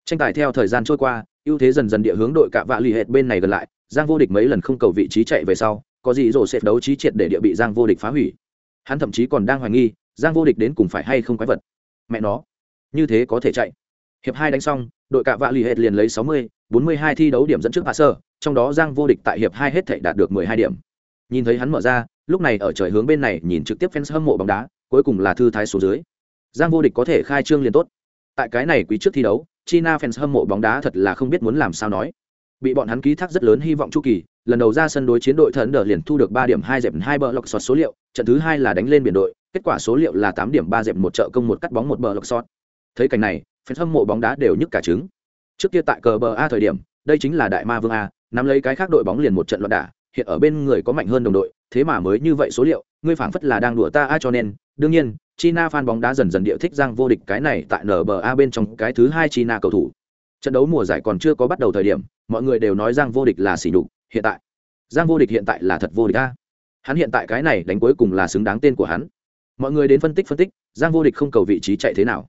A: Tranh tài theo thời gian trôi qua, ưu thế dần dần địa hướng đội cạ vạ lì hệt bên này gần lại, giang vô địch mấy lần không cầu vị trí chạy về sau, có gì rổ xếp đấu trí triệt để địa bị giang vô địch phá hủy. Hắn thậm chí còn đang hoài nghi, giang vô địch đến cùng phải hay không quái vật. Mẹ nó, như thế có thể chạy. Hiệp hai đánh xong, đội cạ vạ lì hệt liền lấy sáu mươi, bốn mươi hai thi đấu điểm dẫn trước hạ sơ trong đó giang vô địch tại hiệp hai hết thể đạt được mười hai điểm. Nhìn thấy hắn mở ra, lúc này ở trời hướng bên này nhìn trực tiếp fans hâm mộ bóng đá, cuối cùng là thư thái số dưới. Giang vô địch có thể khai trương liền tốt tại cái này quý trước thi đấu, china fans hâm mộ bóng đá thật là không biết muốn làm sao nói. Bị bọn hắn ký thác rất lớn hy vọng chu kỳ, lần đầu ra sân đối chiến đội thần đờ liền thu được ba điểm hai dẹp hai bờ lọc sọt số liệu, trận thứ hai là đánh lên biển đội, kết quả số liệu là tám điểm ba dẹp một trợ công một cắt bóng một bờ lọc sọt. Thấy cảnh này fan hâm mộ bóng đá đều nhức cả trứng. Trước kia tại cờ bờ a thời điểm, đây chính là đại ma vương a, nắm lấy cái khác đội bóng liền một trận loạn đả, hiện ở bên người có mạnh hơn đồng đội, thế mà mới như vậy số liệu, ngươi phảng phất là đang đùa ta a cho nên, đương nhiên china fan bóng đá dần dần điệu thích giang vô địch cái này tại nba bên trong cái thứ hai china cầu thủ. Trận đấu mùa giải còn chưa có bắt đầu thời điểm, mọi người đều nói giang vô địch là xỉ nhục, hiện tại. Giang vô địch hiện tại là thật vô địch a. Hắn hiện tại cái này đánh cuối cùng là xứng đáng tên của hắn. Mọi người đến phân tích phân tích, giang vô địch không cầu vị trí chạy thế nào.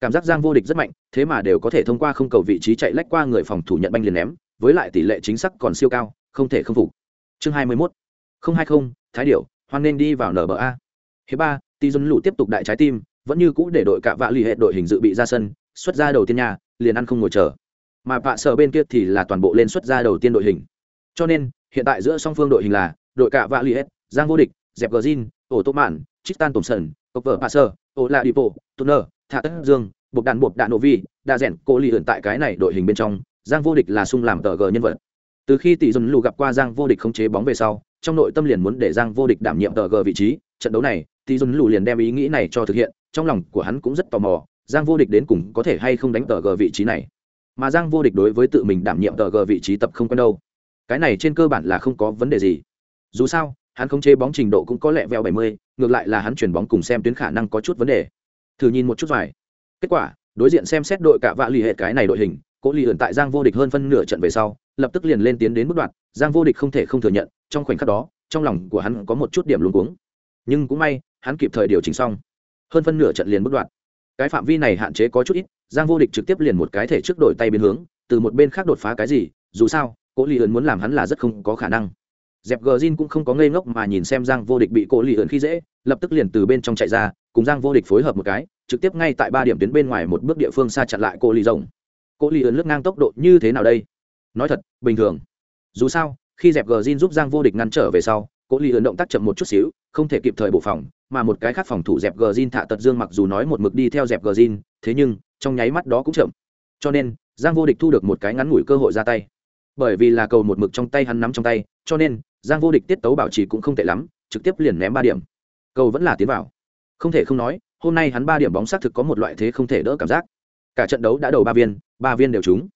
A: Cảm giác giang vô địch rất mạnh, thế mà đều có thể thông qua không cầu vị trí chạy lách qua người phòng thủ nhận banh liền ném, với lại tỷ lệ chính xác còn siêu cao, không thể không phục. Chương hai mươi mốt. Không hai không, thái điệu hoan nên đi vào nba hiệp ba tỷ dân Lũ tiếp tục đại trái tim, vẫn như cũ để đội cạ vạ lì ì hệ đội hình dự bị ra sân, xuất ra đầu tiên nhà, liền ăn không ngồi chờ. Mà vạ sở bên kia thì là toàn bộ lên xuất ra đầu tiên đội hình. Cho nên, hiện tại giữa song phương đội hình là đội cạ vạ lì ì hệ, giang vô địch, dẹp gờ zin, ổ tô mạn tristan thompson cốc vợ passer ổ la dipo tuner thả tất dương, Bộc đạn Bộc đạn nổ vi đa rèn Cố lì ẩn tại cái này đội hình bên trong, giang vô địch là sung làm tờ gờ nhân vật. Từ khi tỷ dồn Lũ gặp qua giang vô địch không chế bóng về sau, trong nội tâm liền muốn để giang vô địch đảm nhiệm tờ gờ vị trí, trận đấu này tỷ dồn lù liền đem ý nghĩ này cho thực hiện, trong lòng của hắn cũng rất tò mò, giang vô địch đến cùng có thể hay không đánh tờ gờ vị trí này. Mà giang vô địch đối với tự mình đảm nhiệm tờ gờ vị trí tập không quen đâu. Cái này trên cơ bản là không có vấn đề gì. Dù sao, hắn không chế bóng trình độ cũng có lẹ veo bảy mươi, ngược lại là hắn chuyển bóng cùng xem tuyến khả năng có chút vấn đề. Thử nhìn một chút vài. Kết quả, đối diện xem xét đội cả vạ lì hệ cái này đội hình, cố lì ẩn tại giang vô địch hơn phân nửa trận về sau, lập tức liền lên tiến đến mức đoạn, giang vô địch không thể không thừa nhận, trong khoảnh khắc đó, trong lòng của hắn có một chút điểm luống cuống. Nhưng cũng may hắn kịp thời điều chỉnh xong. Hơn phân nửa trận liền bất đoạn. Cái phạm vi này hạn chế có chút ít, giang vô địch trực tiếp liền một cái thể trước đổi tay biến hướng, từ một bên khác đột phá cái gì, dù sao, cố lì ẩn muốn làm hắn là rất không có khả năng. Dẹp gờ zin cũng không có ngây ngốc mà nhìn xem giang vô địch bị cố lì ẩn khi dễ, lập tức liền từ bên trong chạy ra, cùng giang vô địch phối hợp một cái, trực tiếp ngay tại ba điểm tuyến bên ngoài một bước địa phương xa chặn lại cô lì rồng cô lì ơn lướt ngang tốc độ như thế nào đây? Nói thật, bình thường. Dù sao, khi dẹp gờ zin giúp giang vô địch ngăn trở về sau cô lì ơn động tác chậm một chút xíu, không thể kịp thời bộ phòng mà một cái khác phòng thủ dẹp gờ zin tật dương mặc dù nói một mực đi theo dẹp gờ zin, thế nhưng, trong nháy mắt đó cũng chậm. Cho nên, giang vô địch thu được một cái ngắn ngủi cơ hội ra tay. Bởi vì là cầu một mực trong tay hắn nắm trong tay, cho nên, giang vô địch tiết tấu bảo trì cũng không tệ lắm, trực tiếp liền ném ba điểm. Cầu vẫn là tiến vào. Không thể không nói, hôm nay hắn ba điểm bóng xác thực có một loại thế không thể đỡ cảm giác. Cả trận đấu đã đầu ba viên ba viên đều trúng.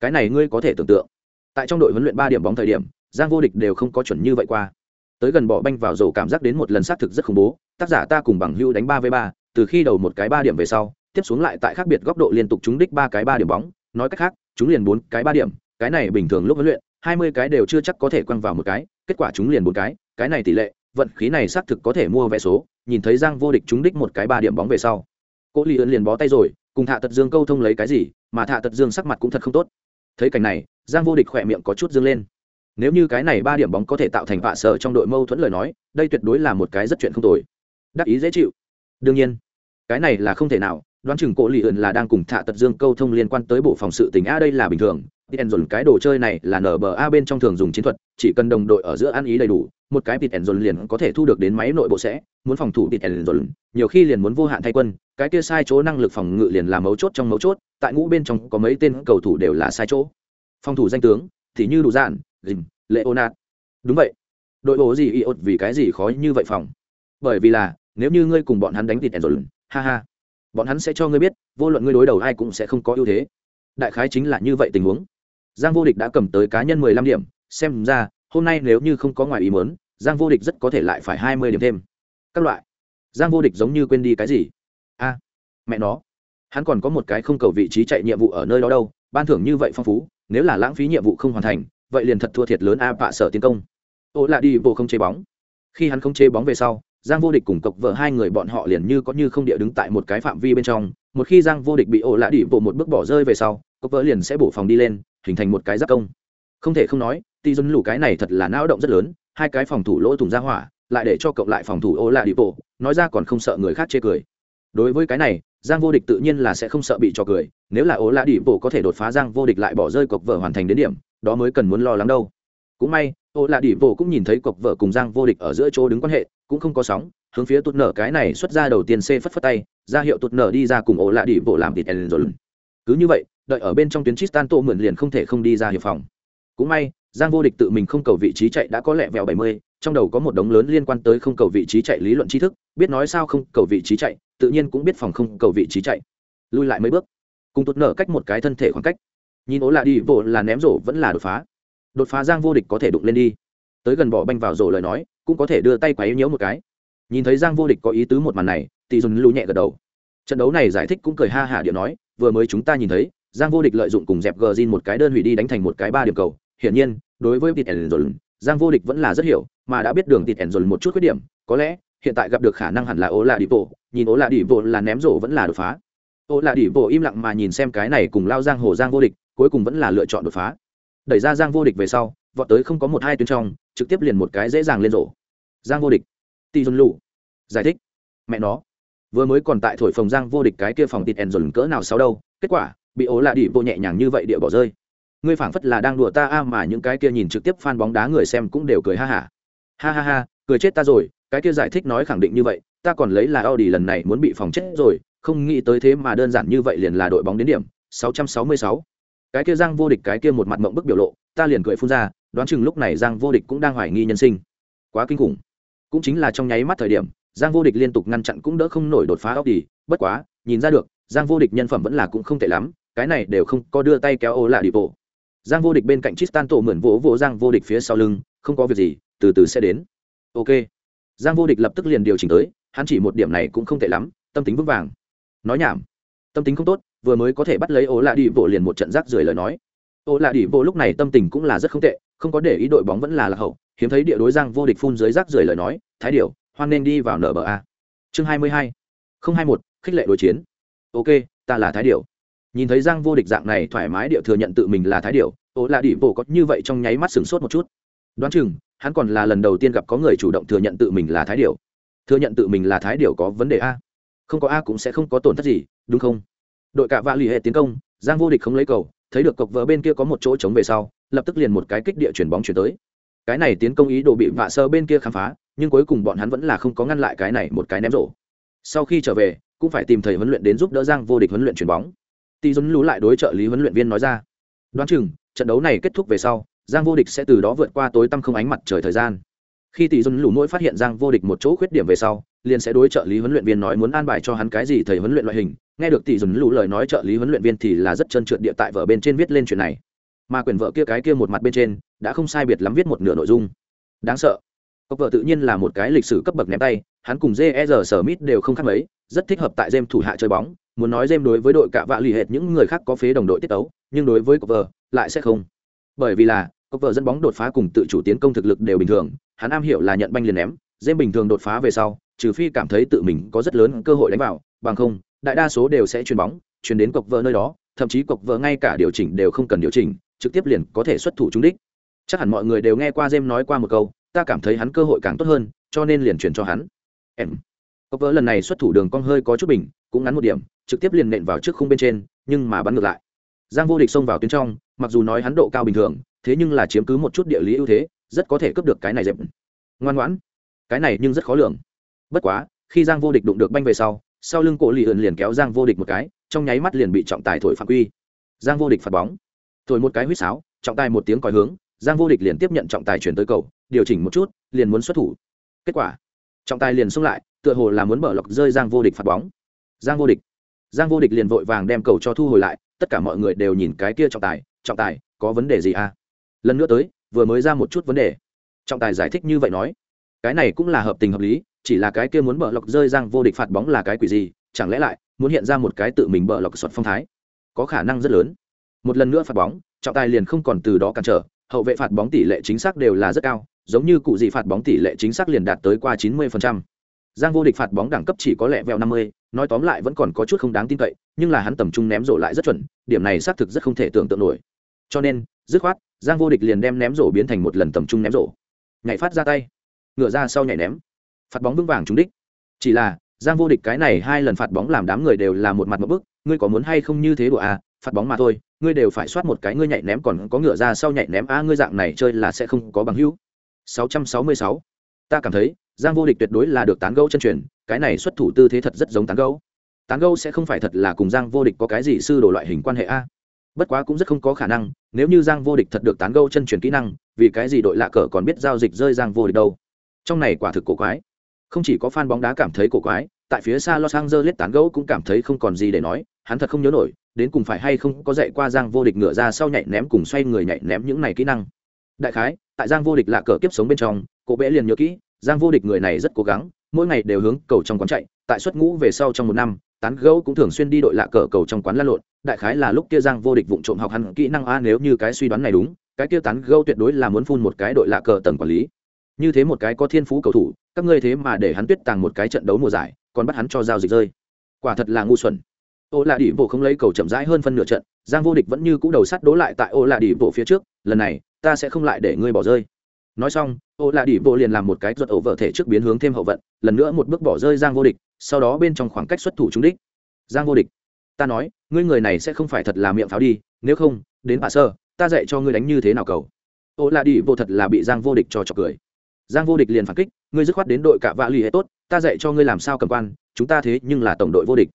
A: Cái này ngươi có thể tưởng tượng. Tại trong đội huấn luyện ba điểm bóng thời điểm, giang vô địch đều không có chuẩn như vậy qua tới gần bỏ banh vào rổ cảm giác đến một lần xác thực rất khủng bố, tác giả ta cùng bằng hưu đánh ba v ba, từ khi đầu một cái ba điểm về sau, tiếp xuống lại tại khác biệt góc độ liên tục trúng đích ba cái ba điểm bóng, nói cách khác chúng liền bốn cái ba điểm, cái này bình thường lúc huấn luyện, hai mươi cái đều chưa chắc có thể quăng vào một cái, kết quả chúng liền bốn cái cái này tỷ lệ, vận khí này xác thực có thể mua vé số, nhìn thấy giang vô địch trúng đích một cái ba điểm bóng về sau. Cố ly ơn liền bó tay rồi, cùng thạ tật dương câu thông lấy cái gì, mà thạ tật dương sắc mặt cũng thật không tốt. Thấy cảnh này, giang vô địch khỏe miệng có chút dương lên nếu như cái này ba điểm bóng có thể tạo thành vạ sở trong đội mâu thuẫn lời nói, đây tuyệt đối là một cái rất chuyện không tồi. Đắc ý dễ chịu. Đương nhiên, cái này là không thể nào, đoán chừng cổ lì ẩn là đang cùng thạ tật dương câu thông liên quan tới bộ phòng sự tình a đây là bình thường. Tít dồn cái đồ chơi này là nở bờ a bên trong thường dùng chiến thuật, chỉ cần đồng đội ở giữa ăn ý đầy đủ, một cái tít dồn liền có thể thu được đến máy nội bộ sẽ. Muốn phòng thủ tít dồn nhiều khi liền muốn vô hạn thay quân, cái kia sai chỗ năng lực phòng ngự liền là mấu chốt trong mấu chốt, tại ngũ bên trong có mấy tên cầu thủ đều là sai chỗ. Phòng thủ danh tướng, thì như đủ dạn dìm lệ ô nạt đúng vậy. Đội bộ gì y ốt vì cái gì khó như vậy phòng? Bởi vì là, nếu như ngươi cùng bọn hắn đánh tít dồn ha ha. Bọn hắn sẽ cho ngươi biết, vô luận ngươi đối đầu ai cũng sẽ không có ưu thế. Đại khái chính là như vậy tình huống. Giang vô địch đã cầm tới cá nhân mười lăm điểm, xem ra, hôm nay nếu như không có ngoài ý mớn giang vô địch rất có thể lại phải hai mươi điểm thêm. Các loại. Giang vô địch giống như quên đi cái gì? A, mẹ nó. Hắn còn có một cái không cầu vị trí chạy nhiệm vụ ở nơi đó đâu, ban thưởng như vậy phong phú, nếu là lãng phí nhiệm vụ không hoàn thành vậy liền thật thua thiệt lớn a bạ sở tiến công. Ô lạ đi bộ không chế bóng. Khi hắn không chế bóng về sau, giang vô địch cùng cộc vợ hai người bọn họ liền như có như không địa đứng tại một cái phạm vi bên trong. Một khi giang vô địch bị ổ lạ đi bộ một bước bỏ rơi về sau, cộc vợ liền sẽ bổ phòng đi lên, hình thành một cái giáp công. Không thể không nói, ti dân lũ cái này thật là não động rất lớn, hai cái phòng thủ lỗ thủng ra hỏa, lại để cho cộng lại phòng thủ ô lạ đi bộ, nói ra còn không sợ người khác chê cười. Đối với cái này, giang vô địch tự nhiên là sẽ không sợ bị cho cười, nếu là ô lạ đi bộ có thể đột phá giang vô địch lại bỏ rơi cộc vợ hoàn thành đến điểm đó mới cần muốn lo lắng đâu. Cũng may, ô lạ đỉ bộ cũng nhìn thấy cộc vợ cùng giang vô địch ở giữa chỗ đứng quan hệ, cũng không có sóng, hướng phía tụt nở cái này xuất ra đầu tiên c phất phất tay, ra hiệu tụt nở đi ra cùng ổ lạ đỉ bộ làm thịt ellen rồi cứ như vậy, đợi ở bên trong tuyến Tristan Tô mượn liền không thể không đi ra hiệp phòng. cũng may, giang vô địch tự mình không cầu vị trí chạy đã có lẹ vẹo bảy mươi, trong đầu có một đống lớn liên quan tới không cầu vị trí chạy lý luận tri thức, biết nói sao không cầu vị trí chạy, tự nhiên cũng biết phòng không cầu vị trí chạy. Lui lại mấy bước. Cùng tụt nở cách một cái thân thể khoảng cách nhìn ố là đi bộ là ném rổ vẫn là đột phá. Đột phá giang vô địch có thể đụng lên đi. Tới gần bỏ banh vào rổ lời nói, cũng có thể đưa tay quấy nhiễu một cái. Nhìn thấy giang vô địch có ý tứ một màn này thì dùng lưu nhẹ gật đầu. Trận đấu này giải thích cũng cười ha hả điệu nói, vừa mới chúng ta nhìn thấy, giang vô địch lợi dụng cùng dẹp gờ zin một cái đơn hủy đi đánh thành một cái ba điểm cầu. Hiển nhiên, đối với tịt ẩn dồn giang vô địch vẫn là rất hiểu, mà đã biết đường tịt ẩn dồn một chút khuyết điểm, có lẽ, hiện tại gặp được khả năng hẳn là ố là đi bộ nhìn ố là đi bộ là ném rổ vẫn là đột phá. Ố là đi bộ im lặng mà nhìn xem cái này cùng lao giang hồ giang vô địch cuối cùng vẫn là lựa chọn đột phá. Đẩy ra giang vô địch về sau, vọt tới không có một hai tuyến trong, trực tiếp liền một cái dễ dàng lên rổ. Giang vô địch. Ti dồn lù. Giải thích. Mẹ nó. Vừa mới còn tại thổi phòng giang vô địch cái kia phòng tịt ẩn dồn cỡ nào sáu đâu, kết quả, bị ố là đi bộ nhẹ nhàng như vậy địa bỏ rơi. Ngươi phảng phất là đang đùa ta a mà những cái kia nhìn trực tiếp fan bóng đá người xem cũng đều cười ha hả. Ha. ha ha ha cười chết ta rồi, cái kia giải thích nói khẳng định như vậy, ta còn lấy là Audi lần này muốn bị phòng chết rồi, không nghĩ tới thế mà đơn giản như vậy liền là đội bóng đến điểm 666 cái kia giang vô địch, cái kia một mặt mộng bức biểu lộ, ta liền cười phun ra, đoán chừng lúc này giang vô địch cũng đang hoài nghi nhân sinh. Quá kinh khủng. Cũng chính là trong nháy mắt thời điểm, giang vô địch liên tục ngăn chặn cũng đỡ không nổi đột phá Audi bất quá, nhìn ra được, giang vô địch nhân phẩm vẫn là cũng không tệ lắm, cái này đều không có đưa tay kéo ô là đi bộ. Giang vô địch bên cạnh tristan tổ mượn vỗ vỗ giang vô địch phía sau lưng, không có việc gì, từ từ sẽ đến. Ok. Giang vô địch lập tức liền điều chỉnh tới, hắn chỉ một điểm này cũng không tệ lắm, tâm tính vững vàng. Nói nhảm. Tâm tính không tốt vừa mới có thể bắt lấy ố lạ đi bộ liền một trận rác rưởi lời nói. Ố lạ đi bộ lúc này tâm tình cũng là rất không tệ, không có để ý đội bóng vẫn là lạc hậu, hiếm thấy địa đối giang vô địch phun dưới rác rưởi lời nói, thái điều, hoan nên đi vào nở bờ a. Chương hai mươi hai, không hai một, khích lệ đối chiến. Ok, ta là thái điều. Nhìn thấy giang vô địch dạng này thoải mái địa thừa nhận tự mình là thái điều ố lạ đi bộ có như vậy trong nháy mắt sửng sốt một chút. Đoán chừng, hắn còn là lần đầu tiên gặp có người chủ động thừa nhận tự mình là thái điều. Thừa nhận tự mình là thái điều có vấn đề a. Không có a cũng sẽ không có tổn thất gì, đúng không? Đội cả vạ lì hệ tiến công, giang vô địch không lấy cầu, thấy được cọc vợ bên kia có một chỗ trống về sau, lập tức liền một cái kích địa chuyển bóng chuyển tới. Cái này tiến công ý đồ bị vạ sơ bên kia khám phá, nhưng cuối cùng bọn hắn vẫn là không có ngăn lại cái này một cái ném rổ. Sau khi trở về, cũng phải tìm thầy huấn luyện đến giúp đỡ giang vô địch huấn luyện chuyển bóng. Tỷ dồn lú lại đối trợ lý huấn luyện viên nói ra. Đoán chừng, trận đấu này kết thúc về sau, giang vô địch sẽ từ đó vượt qua tối tăm không ánh mặt trời thời gian. Khi tỷ dun lú nỗi phát hiện giang vô địch một chỗ khuyết điểm về sau, liền sẽ đối trợ lý huấn luyện viên nói muốn an bài cho hắn cái gì thầy huấn luyện loại hình nghe được tỷ dùn lũ lời nói trợ lý huấn luyện viên thì là rất trơn trượt địa tại vở bên trên viết lên chuyện này. Mà quyền vợ kia cái kia một mặt bên trên, đã không sai biệt lắm viết một nửa nội dung. Đáng sợ. Cốc vợ tự nhiên là một cái lịch sử cấp bậc ném tay, hắn cùng jr sở mít đều không khác mấy, rất thích hợp tại jem thủ hạ chơi bóng, muốn nói jem đối với đội cả vạ lì hệt những người khác có phế đồng đội tiết tấu, nhưng đối với cốc vợ, lại sẽ không. Bởi vì là, cốc vợ dẫn bóng đột phá cùng tự chủ tiến công thực lực đều bình thường, hắn am hiểu là nhận banh liền ném jem bình thường đột phá về sau, trừ phi cảm thấy tự mình có rất lớn cơ hội đánh vào, bằng không đại đa số đều sẽ chuyền bóng, chuyền đến cọc vợ nơi đó, thậm chí cọc vợ ngay cả điều chỉnh đều không cần điều chỉnh, trực tiếp liền có thể xuất thủ trúng đích. Chắc hẳn mọi người đều nghe qua jem nói qua một câu, ta cảm thấy hắn cơ hội càng tốt hơn, cho nên liền chuyển cho hắn. Em. Cọc vợ lần này xuất thủ đường cong hơi có chút bình, cũng ngắn một điểm, trực tiếp liền nện vào trước khung bên trên, nhưng mà bắn ngược lại. Giang vô địch xông vào tuyến trong, mặc dù nói hắn độ cao bình thường, thế nhưng là chiếm cứ một chút địa lý ưu thế, rất có thể cướp được cái này dẹp. Ngoan ngoãn. Cái này nhưng rất khó lường. Bất quá, khi giang vô địch đụng được banh về sau sau lưng cổ lì ẩn liền kéo giang vô địch một cái, trong nháy mắt liền bị trọng tài thổi phạm quy. Giang vô địch phạt bóng. Thổi một cái huýt sáo, trọng tài một tiếng còi hướng, giang vô địch liền tiếp nhận trọng tài chuyển tới cầu, điều chỉnh một chút, liền muốn xuất thủ. Kết quả, trọng tài liền xông lại, tựa hồ là muốn mở lọc rơi giang vô địch phạt bóng. Giang vô địch. Giang vô địch liền vội vàng đem cầu cho thu hồi lại, tất cả mọi người đều nhìn cái kia trọng tài trọng tài, có vấn đề gì à? Lần nữa tới, vừa mới ra một chút vấn đề. Trọng tài giải thích như vậy nói, cái này cũng là hợp tình hợp lý chỉ là cái kia muốn bờ lọc rơi giang vô địch phạt bóng là cái quỷ gì chẳng lẽ lại muốn hiện ra một cái tự mình bờ lọc sọt phong thái có khả năng rất lớn một lần nữa phạt bóng trọng tài liền không còn từ đó cản trở hậu vệ phạt bóng tỷ lệ chính xác đều là rất cao giống như cụ gì phạt bóng tỷ lệ chính xác liền đạt tới qua 90%. Giang vô địch phạt bóng đẳng cấp chỉ có lẽ vẹo 50, nói tóm lại vẫn còn có chút không đáng tin cậy, nhưng là hắn tầm trung ném rổ lại rất chuẩn, điểm này xác thực rất không thể tưởng tượng nổi. Cho nên, dứt khoát, Giang vô địch liền đem ném rổ biến thành một lần tầm trung ném rổ. Nhảy phát ra tay, ngửa ra sau nhảy ném, phạt bóng vững vàng trúng đích. Chỉ là, Giang vô địch cái này hai lần phạt bóng làm đám người đều là một mặt một bức, ngươi có muốn hay không như thế đùa à, phạt bóng mà thôi, ngươi đều phải soát một cái ngươi nhảy ném còn có ngựa ra sau nhảy ném a à, ngươi dạng này chơi là sẽ không có bằng hữu. 666. Ta cảm thấy, Giang Vô Địch tuyệt đối là được tán gẫu chân truyền, cái này xuất thủ tư thế thật rất giống tán gẫu. Tán gẫu sẽ không phải thật là cùng Giang Vô Địch có cái gì sư đồ loại hình quan hệ a. bất quá cũng rất không có khả năng nếu như giang vô địch thật được tán gẫu chân truyền kỹ năng vì cái gì đội lạ cờ còn biết giao dịch rơi giang vô địch đâu trong này quả thực cổ quái không chỉ có fan bóng đá cảm thấy cổ quái, tại phía xa los angeles tán gẫu cũng cảm thấy không còn gì để nói, hắn thật không nhớ nổi, đến cùng phải hay không có dạy qua giang vô địch ngựa ra sau nhảy ném cùng xoay người nhảy ném những này kỹ năng. Đại khái, tại giang vô địch lạ cờ kiếp sống bên trong, cổ bẽ liền nhớ kỹ, giang vô địch người này rất cố gắng, mỗi ngày đều hướng cầu trong quán chạy, tại xuất ngũ về sau trong một năm, tán gẫu cũng thường xuyên đi đội lạ cờ cầu trong quán lăn lộn, đại khái là lúc kia giang vô địch vụng trộm học hắn kỹ năng a nếu như cái suy đoán này đúng, cái kia tán gẫu tuyệt đối là muốn phun một cái đội lạ cờ tầng quản lý. Như thế một cái có thiên phú cầu thủ các ngươi thế mà để hắn tuyết tàng một cái trận đấu mùa giải, còn bắt hắn cho giao dịch rơi. Quả thật là ngu xuẩn. Ô lạ Đĩ bộ không lấy cầu chậm rãi hơn phân nửa trận, giang vô địch vẫn như cũ đầu sắt đố lại tại ô lạ Đĩ bộ phía trước, lần này, ta sẽ không lại để ngươi bỏ rơi. Nói xong, ô lạ Đĩ bộ liền làm một cái ruột ổ vợ thể trước biến hướng thêm hậu vận, lần nữa một bước bỏ rơi giang vô địch, sau đó bên trong khoảng cách xuất thủ trúng đích. Giang vô địch, ta nói, ngươi người này sẽ không phải thật là miệng pháo đi, nếu không, đến bà sơ, ta dạy cho ngươi đánh như thế nào cầu. Ô lạ Đĩ bộ thật là bị giang vô địch cho trọc cười giang vô địch liền phản kích, ngươi dứt khoát đến đội cả vạ lì hệ tốt, ta dạy cho ngươi làm sao cầm quan, chúng ta thế nhưng là tổng đội vô địch.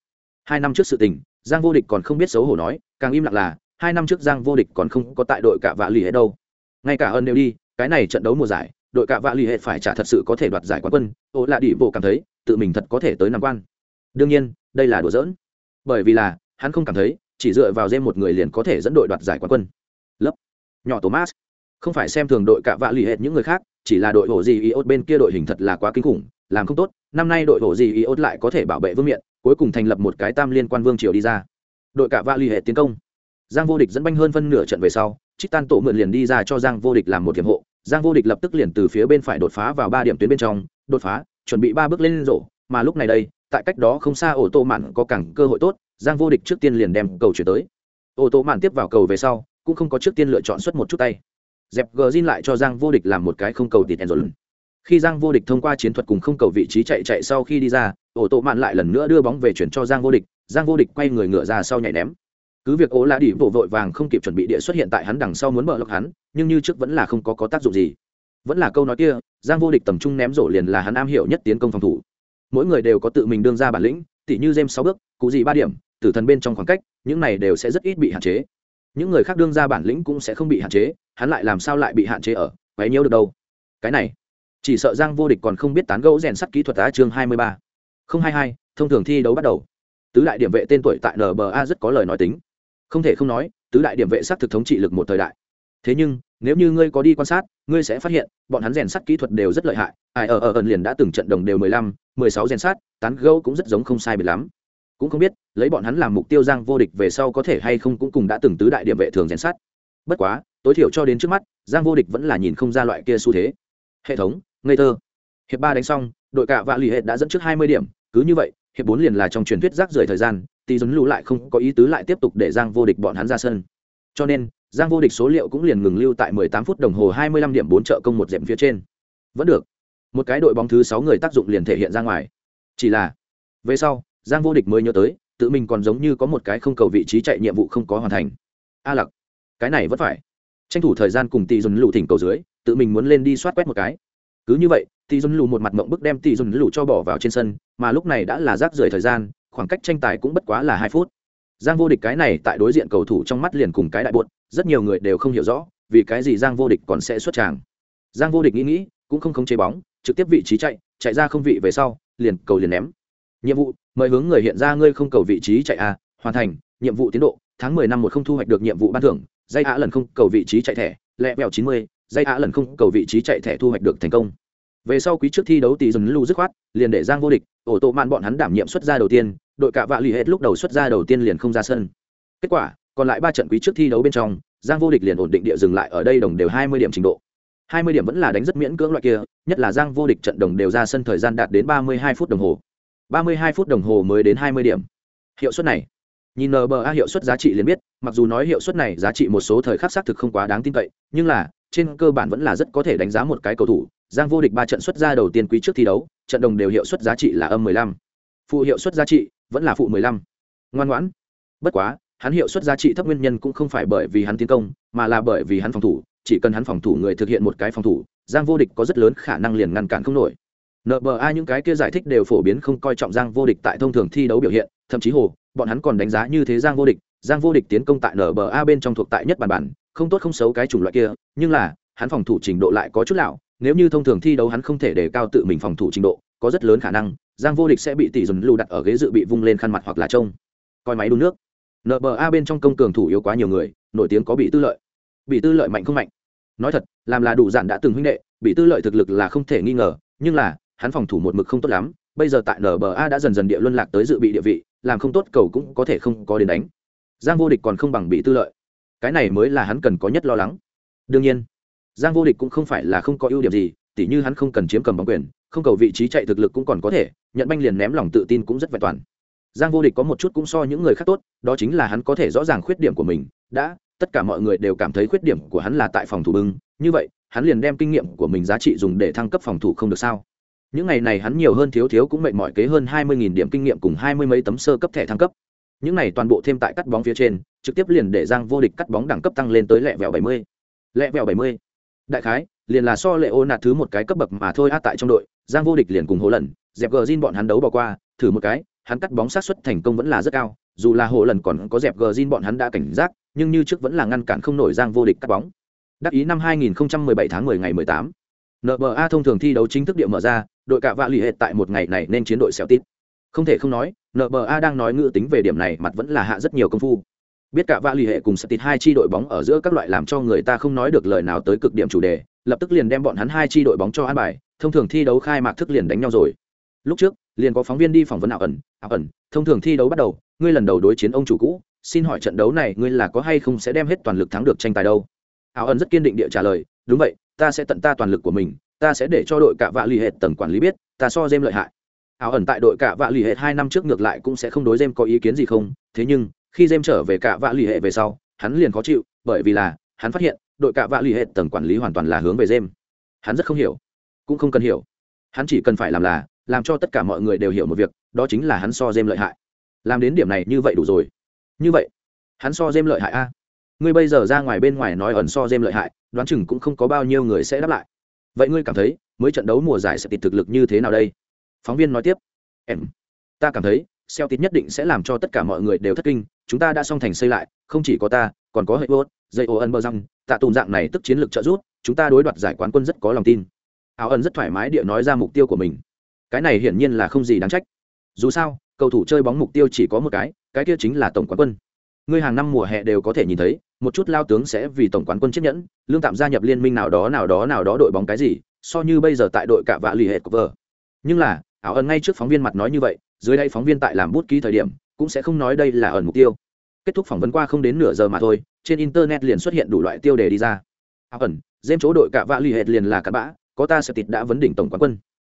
A: Hai năm trước sự tình, giang vô địch còn không biết xấu hổ nói, càng im lặng là, hai năm trước giang vô địch còn không có tại đội cả vạ lì hệ đâu. Ngay cả ơn đều đi, cái này trận đấu mùa giải, đội cả vạ lì hệ phải trả thật sự có thể đoạt giải quán quân, ô lạ đi bộ cảm thấy, tự mình thật có thể tới năm quan. Đương nhiên, đây là đùa giỡn. Bởi vì là, hắn không cảm thấy, chỉ dựa vào dêm một người liền có thể dẫn đội đoạt giải quán quân. Lớp. Nhỏ thomas không phải xem thường đội cả vạ lì hệ những người khác, chỉ là đội hổ gì iốt bên kia đội hình thật là quá kinh khủng, làm không tốt, năm nay đội hổ gì iốt lại có thể bảo vệ vương miện, cuối cùng thành lập một cái tam liên quan vương triều đi ra. Đội cả vạ lì ì hệ tiến công. Giang vô địch dẫn banh hơn phân nửa trận về sau, trích tan tổ mượn liền đi ra cho giang vô địch làm một hiểm hộ. Giang vô địch lập tức liền từ phía bên phải đột phá vào ba điểm tuyến bên trong, đột phá, chuẩn bị ba bước lên rổ, mà lúc này đây, tại cách đó không xa ô tô mạn có cẳng cơ hội tốt, giang vô địch trước tiên liền đem cầu chuyển tới. Ô tô mạn tiếp vào cầu về sau, cũng không có trước tiên lựa chọn xuất một chút tay dẹp gờ zin lại cho giang vô địch làm một cái không cầu tịt enzol khi giang vô địch thông qua chiến thuật cùng không cầu vị trí chạy chạy sau khi đi ra ổ tổ mạn lại lần nữa đưa bóng về chuyển cho giang vô địch giang vô địch quay người ngựa ra sau nhảy ném. Cứ việc ố lạ đi vội vội vàng không kịp chuẩn bị địa xuất hiện tại hắn đằng sau muốn mở lọc hắn nhưng như trước vẫn là không có, có tác dụng gì. Vẫn là câu nói kia giang vô địch tầm trung ném rổ liền là hắn am hiểu nhất tiến công phòng thủ. Mỗi người đều có tự mình đương ra bản lĩnh tỉ như jem sáu bước cụ gì ba điểm tử thần bên trong khoảng cách những này đều sẽ rất ít bị hạn chế những người khác đương ra bản lĩnh cũng sẽ không bị hạn chế, hắn lại làm sao lại bị hạn chế ở, quấy nhiễu được đâu? Cái này, chỉ sợ giang vô địch còn không biết tán gẫu rèn sắt kỹ thuật á chương hai mươi ba. không hai hai, thông thường thi đấu bắt đầu. Tứ đại điểm vệ tên tuổi tại nba rất có lời nói tính. Không thể không nói, tứ đại điểm vệ sát thực thống trị lực một thời đại. Thế nhưng, nếu như ngươi có đi quan sát, ngươi sẽ phát hiện, bọn hắn rèn sắt kỹ thuật đều rất lợi hại. Ai ở ở ẩn liền đã từng trận đồng đều mười lăm, mười sáu rèn sắt, tán gẫu cũng rất giống không sai biệt lắm cũng không biết, lấy bọn hắn làm mục tiêu giang vô địch về sau có thể hay không cũng cùng đã từng tứ đại điểm vệ thường rèn sát. bất quá, tối thiểu cho đến trước mắt, giang vô địch vẫn là nhìn không ra loại kia xu thế. Hệ thống, ngây thơ. Hiệp ba đánh xong, đội cả vạ lì hệ đã dẫn trước hai mươi điểm, cứ như vậy, hiệp bốn liền là trong truyền thuyết rác rưởi thời gian tì dấn lũ lại không có ý tứ lại tiếp tục để giang vô địch bọn hắn ra sân. Cho nên, giang vô địch số liệu cũng liền ngừng lưu tại mười tám phút đồng hồ hai mươi lăm điểm bốn trợ công một dệm phía trên. Vẫn được. Một cái đội bóng thứ sáu người tác dụng liền thể hiện ra ngoài. Chỉ là, về sau giang vô địch mới nhớ tới, tự mình còn giống như có một cái không cầu vị trí chạy nhiệm vụ không có hoàn thành. A lặc, cái này vẫn phải. Tranh thủ thời gian cùng tỷ dùn lụ thỉnh cầu dưới, tự mình muốn lên đi soát quét một cái. Cứ như vậy, tỷ dùn lụ một mặt mộng bức đem tỷ dùn lụ cho bỏ vào trên sân, mà lúc này đã là rác rưởi thời gian, khoảng cách tranh tài cũng bất quá là hai phút. Giang vô địch cái này tại đối diện cầu thủ trong mắt liền cùng cái đại buột rất nhiều người đều không hiểu rõ, vì cái gì giang vô địch còn sẽ xuất tràng. Giang vô địch nghĩ nghĩ, cũng không khống chế bóng, trực tiếp vị trí chạy chạy ra không vị về sau, liền cầu liền ném. Nhiệm vụ mời hướng người hiện ra ngươi không cầu vị trí chạy a, hoàn thành, nhiệm vụ tiến độ, tháng mười năm một không thu hoạch được nhiệm vụ ban thưởng, dây á lần không cầu vị trí chạy thẻ, lẹ vẹo chín mươi, dây á lần không cầu vị trí chạy thẻ thu hoạch được thành công. Về sau quý trước thi đấu tỷ dần lưu dứt khoát, liền để giang vô địch, ổ tổ mạn bọn hắn đảm nhiệm xuất ra đầu tiên, đội cả vạ lì hết lúc đầu xuất ra đầu tiên liền không ra sân. Kết quả, còn lại ba trận quý trước thi đấu bên trong, giang vô địch liền ổn định địa dừng lại ở đây đồng đều hai mươi điểm trình độ. Hai mươi điểm vẫn là đánh rất miễn cưỡng loại kia, nhất là giang vô địch trận đồng đều ra sân thời gian đạt đến ba mươi hai phút đồng hồ ba mươi hai phút đồng hồ mới đến hai mươi điểm. Hiệu suất này, nhìn nba hiệu suất giá trị liền biết, mặc dù nói hiệu suất này giá trị một số thời khắc xác thực không quá đáng tin cậy, nhưng là, trên cơ bản vẫn là rất có thể đánh giá một cái cầu thủ. Giang vô địch ba trận xuất ra đầu tiên quý trước thi đấu, trận đồng đều hiệu suất giá trị là âm 15. phụ hiệu suất giá trị vẫn là phụ 15. ngoan ngoãn. Bất quá, hắn hiệu suất giá trị thấp nguyên nhân cũng không phải bởi vì hắn tiến công, mà là bởi vì hắn phòng thủ. Chỉ cần hắn phòng thủ người thực hiện một cái phòng thủ, giang vô địch có rất lớn khả năng liền ngăn cản không nổi nba những cái kia giải thích đều phổ biến không coi trọng giang vô địch tại thông thường thi đấu biểu hiện, thậm chí hồ, bọn hắn còn đánh giá như thế giang vô địch, giang vô địch tiến công tại nba bên trong thuộc tại nhất bản bản, không tốt không xấu cái chủng loại kia, nhưng là, hắn phòng thủ trình độ lại có chút lão, nếu như thông thường thi đấu hắn không thể đề cao tự mình phòng thủ trình độ, có rất lớn khả năng, giang vô địch sẽ bị tỷ dồn lưu đặt ở ghế dự bị vung lên khăn mặt hoặc là trông. Coi máy đun nước. Nba bên trong công cường thủ yếu quá nhiều người, nổi tiếng có bị tư lợi. Bị tư lợi mạnh không mạnh? Nói thật, làm là đủ dạn đã từng huynh đệ, bị tư lợi thực lực là không thể nghi ngờ, nhưng là hắn phòng thủ một mực không tốt lắm, bây giờ tại nba đã dần dần địa luân lạc tới dự bị địa vị, làm không tốt cầu cũng có thể không có đến đánh. Giang vô địch còn không bằng bị tư lợi. Cái này mới là hắn cần có nhất lo lắng. Đương nhiên, giang vô địch cũng không phải là không có ưu điểm gì, tỉ như hắn không cần chiếm cầm bóng quyền, không cầu vị trí chạy thực lực cũng còn có thể, nhận banh liền ném lòng tự tin cũng rất vẹn toàn. Giang vô địch có một chút cũng so những người khác tốt, đó chính là hắn có thể rõ ràng khuyết điểm của mình, đã, tất cả mọi người đều cảm thấy khuyết điểm của hắn là tại phòng thủ bưng, như vậy, hắn liền đem kinh nghiệm của mình giá trị dùng để thăng cấp phòng thủ không được sao? Những ngày này hắn nhiều hơn thiếu thiếu cũng mệt mỏi kế hơn hai mươi điểm kinh nghiệm cùng hai mươi mấy tấm sơ cấp thẻ thăng cấp. Những này toàn bộ thêm tại cắt bóng phía trên trực tiếp liền để giang vô địch cắt bóng đẳng cấp tăng lên tới lẹ vẹo bảy mươi. Lẹ vẹo bảy mươi. Đại khái liền là so lệ ô nạt thứ một cái cấp bậc mà thôi át tại trong đội giang vô địch liền cùng hố lần dẹp gờ zin bọn hắn đấu bỏ qua thử một cái hắn cắt bóng sát xuất thành công vẫn là rất cao dù là hồ lần còn có dẹp gờ zin bọn hắn đã cảnh giác nhưng như trước vẫn là ngăn cản không nổi giang vô địch cắt bóng. Đắc ý năm 2017 tháng 10 ngày 18. NBA thông thường thi đấu chính thức địa mở ra, đội cả vạ lì hệ tại một ngày này nên chiến đội Celtics. Không thể không nói, NBA đang nói ngữ tính về điểm này mặt vẫn là hạ rất nhiều công phu. Biết cả vạ lì hệ cùng Celtics hai chi đội bóng ở giữa các loại làm cho người ta không nói được lời nào tới cực điểm chủ đề, lập tức liền đem bọn hắn hai chi đội bóng cho an bài, thông thường thi đấu khai mạc thức liền đánh nhau rồi. Lúc trước, liền có phóng viên đi phỏng vấn ảo ẩn, ảo ẩn, thông thường thi đấu bắt đầu, ngươi lần đầu đối chiến ông chủ cũ, xin hỏi trận đấu này ngươi là có hay không sẽ đem hết toàn lực thắng được tranh tài đâu? ảo ẩn rất kiên định địa trả lời, đúng vậy, ta sẽ tận ta toàn lực của mình, ta sẽ để cho đội cả vạ lì hệt tầng quản lý biết, ta so dêm lợi hại. ảo ẩn tại đội cả vạ lì hệ hai năm trước ngược lại cũng sẽ không đối dêm có ý kiến gì không, thế nhưng khi dêm trở về cả vạ lì hệ về sau, hắn liền khó chịu, bởi vì là hắn phát hiện đội cả vạ lì hệ tầng quản lý hoàn toàn là hướng về dêm. Hắn rất không hiểu, cũng không cần hiểu, hắn chỉ cần phải làm là làm cho tất cả mọi người đều hiểu một việc đó chính là hắn so dêm lợi hại. Làm đến điểm này như vậy đủ rồi. Như vậy hắn so dêm lợi hại a. Ngươi bây giờ ra ngoài bên ngoài nói ẩn so dêm lợi hại đoán chừng cũng không có bao nhiêu người sẽ đáp lại vậy ngươi cảm thấy mới trận đấu mùa giải sẽ tịt thực lực như thế nào đây? Phóng viên nói tiếp. Em, ta cảm thấy xeo tịt nhất định sẽ làm cho tất cả mọi người đều thất kinh, chúng ta đã xong thành xây lại, không chỉ có ta, còn có hệ vô dây ô ân bơ răng, tạ tùng dạng này tức chiến lược trợ giúp, chúng ta đối đoạt giải quán quân rất có lòng tin. Áo ân rất thoải mái địa nói ra mục tiêu của mình. Cái này hiển nhiên là không gì đáng trách. Dù sao, cầu thủ chơi bóng mục tiêu chỉ có một cái cái kia chính là tổng quán quân. Ngươi hàng năm mùa hè đều có thể nhìn thấy một chút lao tướng sẽ vì tổng quán quân chiếc nhẫn, lương tạm gia nhập liên minh nào đó nào đó nào đó đội bóng cái gì, so như bây giờ tại đội cả vạ lì hệ của vợ. Nhưng là, ảo ẩn ngay trước phóng viên mặt nói như vậy, dưới đây phóng viên tại làm bút ký thời điểm, cũng sẽ không nói đây là ẩn mục tiêu. Kết thúc phỏng vấn qua không đến nửa giờ mà thôi, trên internet liền xuất hiện đủ loại tiêu đề đi ra. Ảo ẩn dêm chỗ đội cả vạ lì hệ liền là cặn bã, có ta sẽ tịt đã vấn đỉnh tổng quán quân.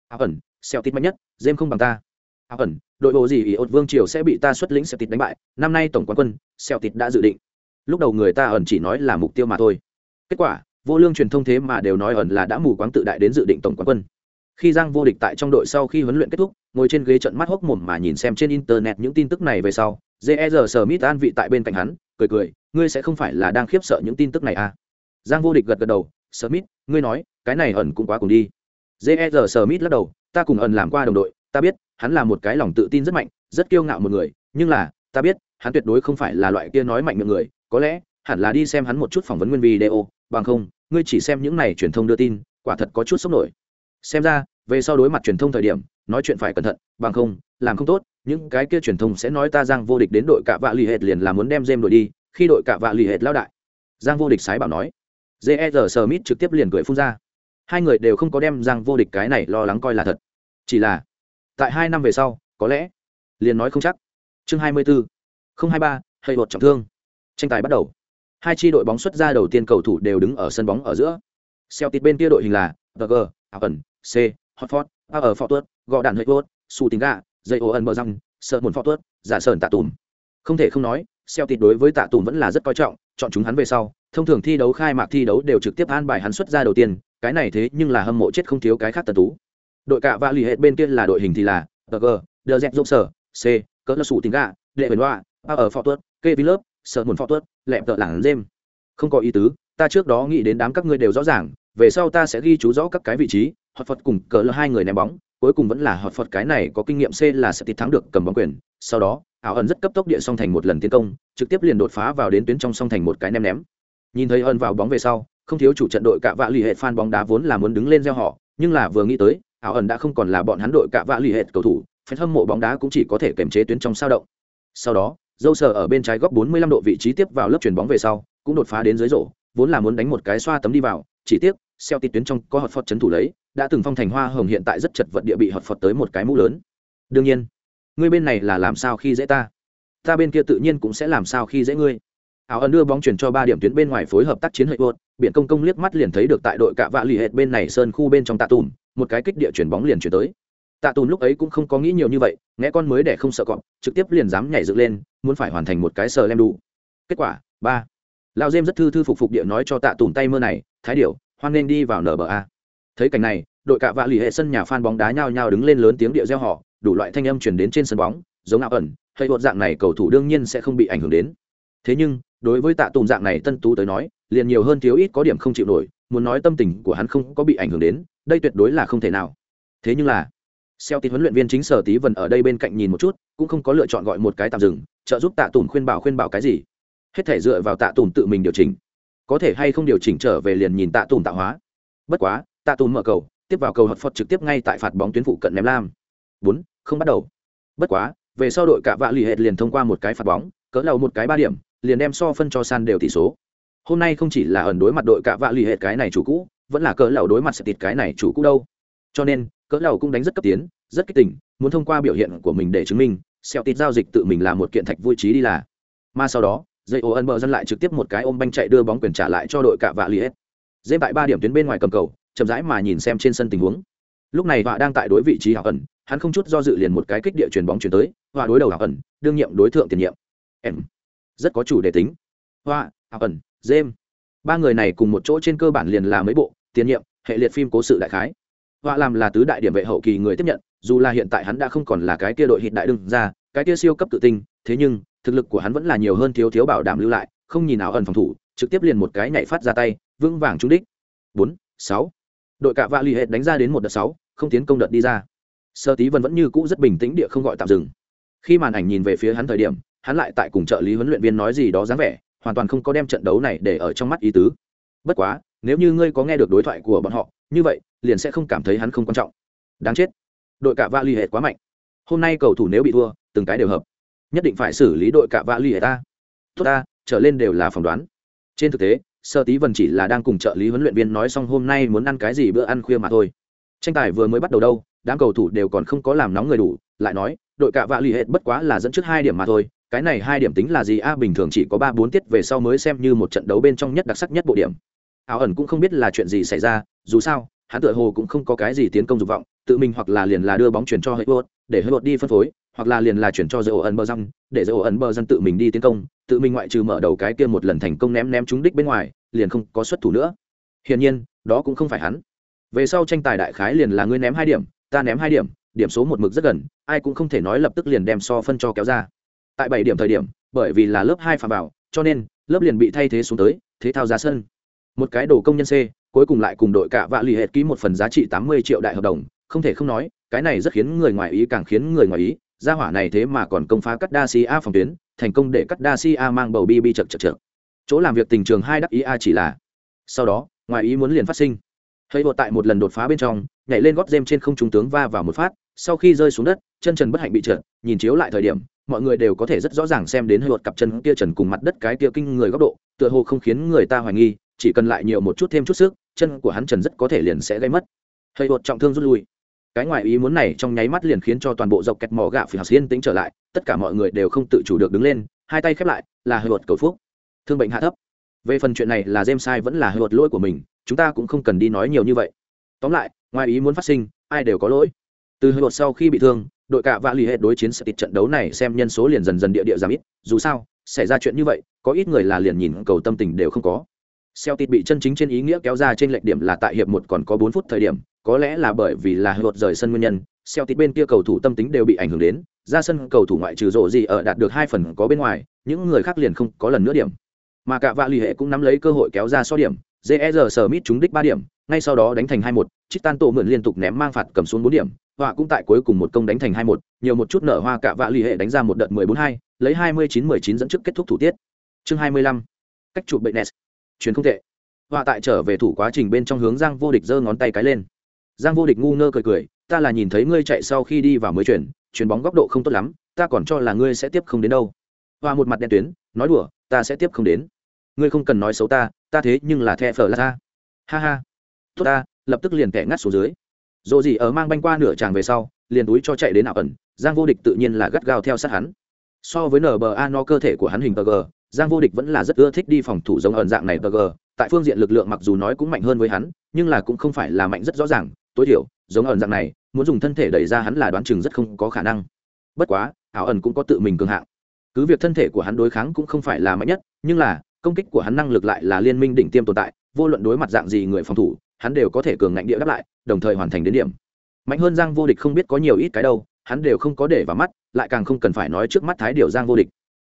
A: Ảo ẩn xeo tít mạnh nhất dêm không bằng ta. Ảo ẩn, đội bộ gì ý ột vương triều sẽ bị ta xuất lĩnh xeo tít đánh bại, năm nay tổng quán quân xeo tít đã dự định lúc đầu người ta ẩn chỉ nói là mục tiêu mà thôi. Kết quả, vô lương truyền thông thế mà đều nói ẩn là đã mù quáng tự đại đến dự định tổng quán quân. Khi giang vô địch tại trong đội sau khi huấn luyện kết thúc, ngồi trên ghế trận mắt hốc mồm mà nhìn xem trên internet những tin tức này về sau jer smith an vị tại bên cạnh hắn, cười cười, ngươi sẽ không phải là đang khiếp sợ những tin tức này à? Giang vô địch gật gật đầu, smith, ngươi nói, cái này ẩn cũng quá cùng đi. Jer smith lắc đầu, ta cùng ẩn làm qua đồng đội, ta biết, hắn là một cái lòng tự tin rất mạnh, rất kiêu ngạo một người, nhưng là, ta biết, hắn tuyệt đối không phải là loại kia nói mạnh miệng người có lẽ, hẳn là đi xem hắn một chút phỏng vấn nguyên video, bằng không, ngươi chỉ xem những này truyền thông đưa tin, quả thật có chút sốc nổi. Xem ra, về sau đối mặt truyền thông thời điểm, nói chuyện phải cẩn thận, bằng không, làm không tốt, những cái kia truyền thông sẽ nói ta giang vô địch đến đội cạ vạ lì hệt liền là muốn đem jem đội đi, khi đội cạ vạ lì hệt lao đại. Giang vô địch sái bảo nói. Jer smith trực tiếp liền cười phun ra. Hai người đều không có đem giang vô địch cái này lo lắng coi là thật. Chỉ là, tại hai năm về sau, có lẽ, liền nói không chắc. Chương hai mươi bốn không hai ba hay một trọng thương tranh tài bắt đầu hai tri đội bóng xuất ra đầu tiên cầu thủ đều đứng ở sân bóng ở giữa Celtic bên kia đội hình là G, Allen, C, Hotford, A ở Fortwood, gò đạn hơi tuất su tính gà, dây ô ẩn mờ răng, sợ muốn một tuất giả sờn tạ tùm. Không thể không nói, Celtic đối với tạ tùm vẫn là rất coi trọng, chọn chúng hắn về sau, thông thường thi đấu khai mạc thi đấu đều trực tiếp an bài hắn xuất ra đầu tiên, cái này thế nhưng là hâm mộ chết không thiếu cái khác tần tú. Đội cạ và lì hệ bên kia là đội hình thì là G, The dốc sở C, cỡ là su tính gà, đệ bền loa, A ở cây vi lấp sợ muốn phó tuất lẹp tợ làng dêm. Không có ý tứ, ta trước đó nghĩ đến đám các ngươi đều rõ ràng, về sau ta sẽ ghi chú rõ các cái vị trí họ phật cùng cờ lơ hai người ném bóng, cuối cùng vẫn là họ phật cái này có kinh nghiệm c là sẽ tịt thắng được cầm bóng quyền, sau đó, ảo ẩn rất cấp tốc địa song thành một lần tiến công, trực tiếp liền đột phá vào đến tuyến trong song thành một cái ném ném. Nhìn thấy ẩn vào bóng về sau, không thiếu chủ trận đội cạ vạ lì hệ fan bóng đá vốn là muốn đứng lên gieo họ, nhưng là vừa nghĩ tới, ảo ẩn đã không còn là bọn hắn đội cạ vạ lì hệ cầu thủ fan hâm mộ bóng đá cũng chỉ có thể kiềm chế tuyến trong sao động. Sau đó dâu sờ ở bên trái góc 45 độ vị trí tiếp vào lớp chuyển bóng về sau cũng đột phá đến dưới rổ vốn là muốn đánh một cái xoa tấm đi vào chỉ tiếc xeo tịt tuyến trong có hot phật chấn thủ lấy đã từng phong thành hoa hồng hiện tại rất chật vật địa bị hot phật tới một cái mũ lớn. Đương nhiên ngươi bên này là làm sao khi dễ ta? Ta bên kia tự nhiên cũng sẽ làm sao khi dễ ngươi. Áo ẩn đưa bóng chuyển cho ba điểm tuyến bên ngoài phối hợp tác chiến hệ vượt, biển công công liếc mắt liền thấy được tại đội cạ vạ lì hệt bên này sơn khu bên trong tạ tùm một cái kích địa chuyển bóng liền chuyển tới tạ Tùn lúc ấy cũng không có nghĩ nhiều như vậy, nghe con mới để không sợ cọp, trực tiếp liền dám nhảy dựng lên, muốn phải hoàn thành một cái sờ lem đủ. Kết quả, ba. Lao dêm rất thư thư phục phục địa nói cho tạ Tùn tay mơ này, thái điệu hoan nên đi vào nở bờ a. thấy cảnh này, đội cạ vạ lì hệ sân nhà phan bóng đá nhao nhao đứng lên lớn tiếng địa gieo họ đủ loại thanh âm chuyển đến trên sân bóng, giống ảo ẩn, hay hột dạng này cầu thủ đương nhiên sẽ không bị ảnh hưởng đến. Thế nhưng, đối với tạ tùng dạng này tân tú tới nói, liền nhiều hơn thiếu ít có điểm không chịu nổi, muốn nói tâm tình của hắn không có bị ảnh hưởng đến, đây tuyệt đối là không thể nào. Thế nhưng là xeo tịt huấn luyện viên chính sở tí vần ở đây bên cạnh nhìn một chút, cũng không có lựa chọn gọi một cái tạm dừng, trợ giúp tạ tùng khuyên bảo khuyên bảo cái gì. Hết thể dựa vào tạ tùng tự mình điều chỉnh. Có thể hay không điều chỉnh trở về liền nhìn tạ tùng tạo hóa. Bất quá, tạ tùng mở cầu, tiếp vào cầu hợp phật trực tiếp ngay tại phạt bóng tuyến phụ cận ném lam. Bốn, không bắt đầu. Bất quá, về sau đội cả vạ lì hệt liền thông qua một cái phạt bóng, cỡ lầu một cái ba điểm, liền đem so phân cho san đều tỷ số. Hôm nay không chỉ là ẩn đối mặt đội cả vạ lì hệt cái này chủ cũ, vẫn là cỡ lầu đối mặt sẽ tịt cái này chủ cũ đâu. Cho nên cỡ lầu cũng đánh rất cấp tiến, rất kích tỉnh muốn thông qua biểu hiện của mình để chứng minh, xẹo tít giao dịch tự mình là một kiện thạch vui trí đi là. Mà sau đó, dây ô ân bờ dân lại trực tiếp một cái ôm banh chạy đưa bóng quyền trả lại cho đội cả vạ li hết dễ tại ba điểm tuyến bên ngoài cầm cầu, chậm rãi mà nhìn xem trên sân tình huống. Lúc này họa đang tại đối vị trí hảo ẩn, hắn không chút do dự liền một cái kích địa chuyền bóng chuyển tới họa đối đầu hảo ẩn, đương nhiệm đối tượng tiền nhiệm. Em. Rất có chủ đề tính. Họa hảo ẩn jem ba người này cùng một chỗ trên cơ bản liền là mấy bộ, tiền nhiệm, hệ liệt phim cố sự đại khái họa làm là tứ đại điểm vệ hậu kỳ người tiếp nhận, dù là hiện tại hắn đã không còn là cái kia đội hiện đại đương ra cái kia siêu cấp tự tin thế nhưng, thực lực của hắn vẫn là nhiều hơn thiếu thiếu bảo đảm lưu lại, không nhìn nào ẩn phòng thủ, trực tiếp liền một cái nhảy phát ra tay, vững vàng trúng đích. Bốn, sáu. Đội cạ vạ l ì hệ đánh ra đến một đợt sáu, không tiến công đợt đi ra. Sơ tí vân vẫn như cũ rất bình tĩnh địa không gọi tạm dừng. Khi màn ảnh nhìn về phía hắn thời điểm, hắn lại tại cùng trợ lý huấn luyện viên nói gì đó dáng vẻ, hoàn toàn không có đem trận đấu này để ở trong mắt ý tứ. Bất quá, nếu như ngươi có nghe được đối thoại của bọn họ, như vậy liền sẽ không cảm thấy hắn không quan trọng. Đáng chết, đội cả va l ì hệ quá mạnh. Hôm nay cầu thủ nếu bị thua, từng cái đều hợp. Nhất định phải xử lý đội cả va l ì hệ ta. Tốt ta, trở lên đều là phỏng đoán. Trên thực tế, sơ tí vần chỉ là đang cùng trợ lý huấn luyện viên nói xong hôm nay muốn ăn cái gì bữa ăn khuya mà thôi. Tranh tài vừa mới bắt đầu đâu, đám cầu thủ đều còn không có làm nóng người đủ, lại nói, đội cả vạ l ì hệ bất quá là dẫn trước hai điểm mà thôi, cái này hai điểm tính là gì? A, bình thường chỉ có ba bốn tiết về sau mới xem như một trận đấu bên trong nhất đặc sắc nhất bộ điểm. Áo ẩn cũng không biết là chuyện gì xảy ra, dù sao hắn tựa hồ cũng không có cái gì tiến công dục vọng, tự mình hoặc là liền là đưa bóng chuyển cho hệ bột để hệ bột đi phân phối, hoặc là liền là chuyển cho dây ẩn bờ răng, để dây ẩn bờ răng tự mình đi tiến công, tự mình ngoại trừ mở đầu cái kia một lần thành công ném ném trúng đích bên ngoài, liền không có xuất thủ nữa. Hiển nhiên, đó cũng không phải hắn. Về sau tranh tài đại khái liền là ngươi ném hai điểm, ta ném hai điểm điểm số một mực rất gần, ai cũng không thể nói lập tức liền đem so phân cho kéo ra. Tại bảy điểm thời điểm, bởi vì là lớp hai phạm bảo cho nên lớp liền bị thay thế xuống tới, thế thao ra sân. Một cái đồ công nhân c cuối cùng lại cùng đội cả vạ lì hệt ký một phần giá trị tám mươi triệu đại hợp đồng, không thể không nói, cái này rất khiến người ngoài ý càng khiến người ngoài ý, gia hỏa này thế mà còn công phá cắt đa si a phòng tuyến, thành công để cắt đa si a mang bầu bi bi chật chật chật. Chỗ làm việc tình trường hai đắc ý a chỉ là, sau đó, ngoài ý muốn liền phát sinh. Hơi bộ tại một lần đột phá bên trong, nhảy lên gót dêm trên không trung tướng va vào một phát, sau khi rơi xuống đất, chân trần bất hạnh bị trượt, nhìn chiếu lại thời điểm, mọi người đều có thể rất rõ ràng xem đến hơi bột cặp chân kia trần cùng mặt đất cái kia kinh người góc độ, tựa hồ không khiến người ta hoài nghi, chỉ cần lại nhiều một chút thêm chút sức chân của hắn trần rất có thể liền sẽ gây mất. Hơi hột trọng thương rút lui. Cái ngoại ý muốn này trong nháy mắt liền khiến cho toàn bộ dọc kẹt mỏ gạo phi hạt yên tĩnh trở lại, tất cả mọi người đều không tự chủ được đứng lên, hai tay khép lại, là hơi hột cầu phúc. Thương bệnh hạ thấp. Về phần chuyện này là dêm sai vẫn là hơi hột lỗi của mình, chúng ta cũng không cần đi nói nhiều như vậy. Tóm lại, ngoài ý muốn phát sinh, ai đều có lỗi. Từ hơi hột sau khi bị thương, đội cả vạ l ì hệ đối chiến sẽ tịt trận đấu này xem nhân số liền dần dần địa địa giảm ít. Dù sao, xảy ra chuyện như vậy, có ít người là liền nhìn cầu tâm tình đều không có. Celtic bị chân chính trên ý nghĩa kéo ra trên lệch điểm là tại hiệp một còn có bốn phút thời điểm, có lẽ là bởi vì là lượt rời sân nguyên nhân Celtic bên kia cầu thủ tâm tính đều bị ảnh hưởng đến, ra sân cầu thủ ngoại trừ rộ gì ở đạt được hai phần có bên ngoài, những người khác liền không có lần nữa điểm. Mà cả vạ Lì hệ cũng nắm lấy cơ hội kéo ra so điểm JR Smith trúng đích ba điểm, ngay sau đó đánh thành hai một Chitan tan tổ mượn liên tục ném mang phạt cầm xuống bốn điểm, họa cũng tại cuối cùng một công đánh thành hai một, nhiều một chút nở hoa cả vạ Lì hệ đánh ra một đợt mười bốn hai, lấy hai mươi chín mười chín dẫn trước kết thúc thủ tiết. Chương hai mươi lăm. Cách chụp bệnh Nets chuyến không tệ. Họa tại trở về thủ quá trình bên trong hướng giang vô địch giơ ngón tay cái lên. Giang vô địch ngu ngơ cười cười, ta là nhìn thấy ngươi chạy sau khi đi vào mới chuyển chuyền bóng góc độ không tốt lắm, ta còn cho là ngươi sẽ tiếp không đến đâu. Họa một mặt đen tuyến, nói đùa, ta sẽ tiếp không đến. Ngươi không cần nói xấu ta ta thế nhưng là the phở là ta. Ha ha. Tốt ta, lập tức liền kẻ ngắt xuống dưới. Dồ gì ở mang banh qua nửa tràng về sau, liền túi cho chạy đến ảo ẩn, giang vô địch tự nhiên là gắt gao theo sát hắn. So với nba no cơ thể của hắn hình tg giang vô địch vẫn là rất ưa thích đi phòng thủ giống ẩn dạng này bg tại phương diện lực lượng mặc dù nói cũng mạnh hơn với hắn, nhưng là cũng không phải là mạnh rất rõ ràng. Tối thiểu, giống ẩn dạng này, muốn dùng thân thể đẩy ra hắn là đoán chừng rất không có khả năng. Bất quá, ảo ẩn cũng có tự mình cường hạng. Cứ việc thân thể của hắn đối kháng cũng không phải là mạnh nhất, nhưng là, công kích của hắn năng lực lại là liên minh đỉnh tiêm tồn tại, vô luận đối mặt dạng gì người phòng thủ, hắn đều có thể cường ngạnh địa đáp lại, đồng thời hoàn thành đến điểm. Mạnh hơn giang vô địch không biết có nhiều ít cái đâu, hắn đều không có để vào mắt, lại càng không cần phải nói trước mắt thái điều giang vô địch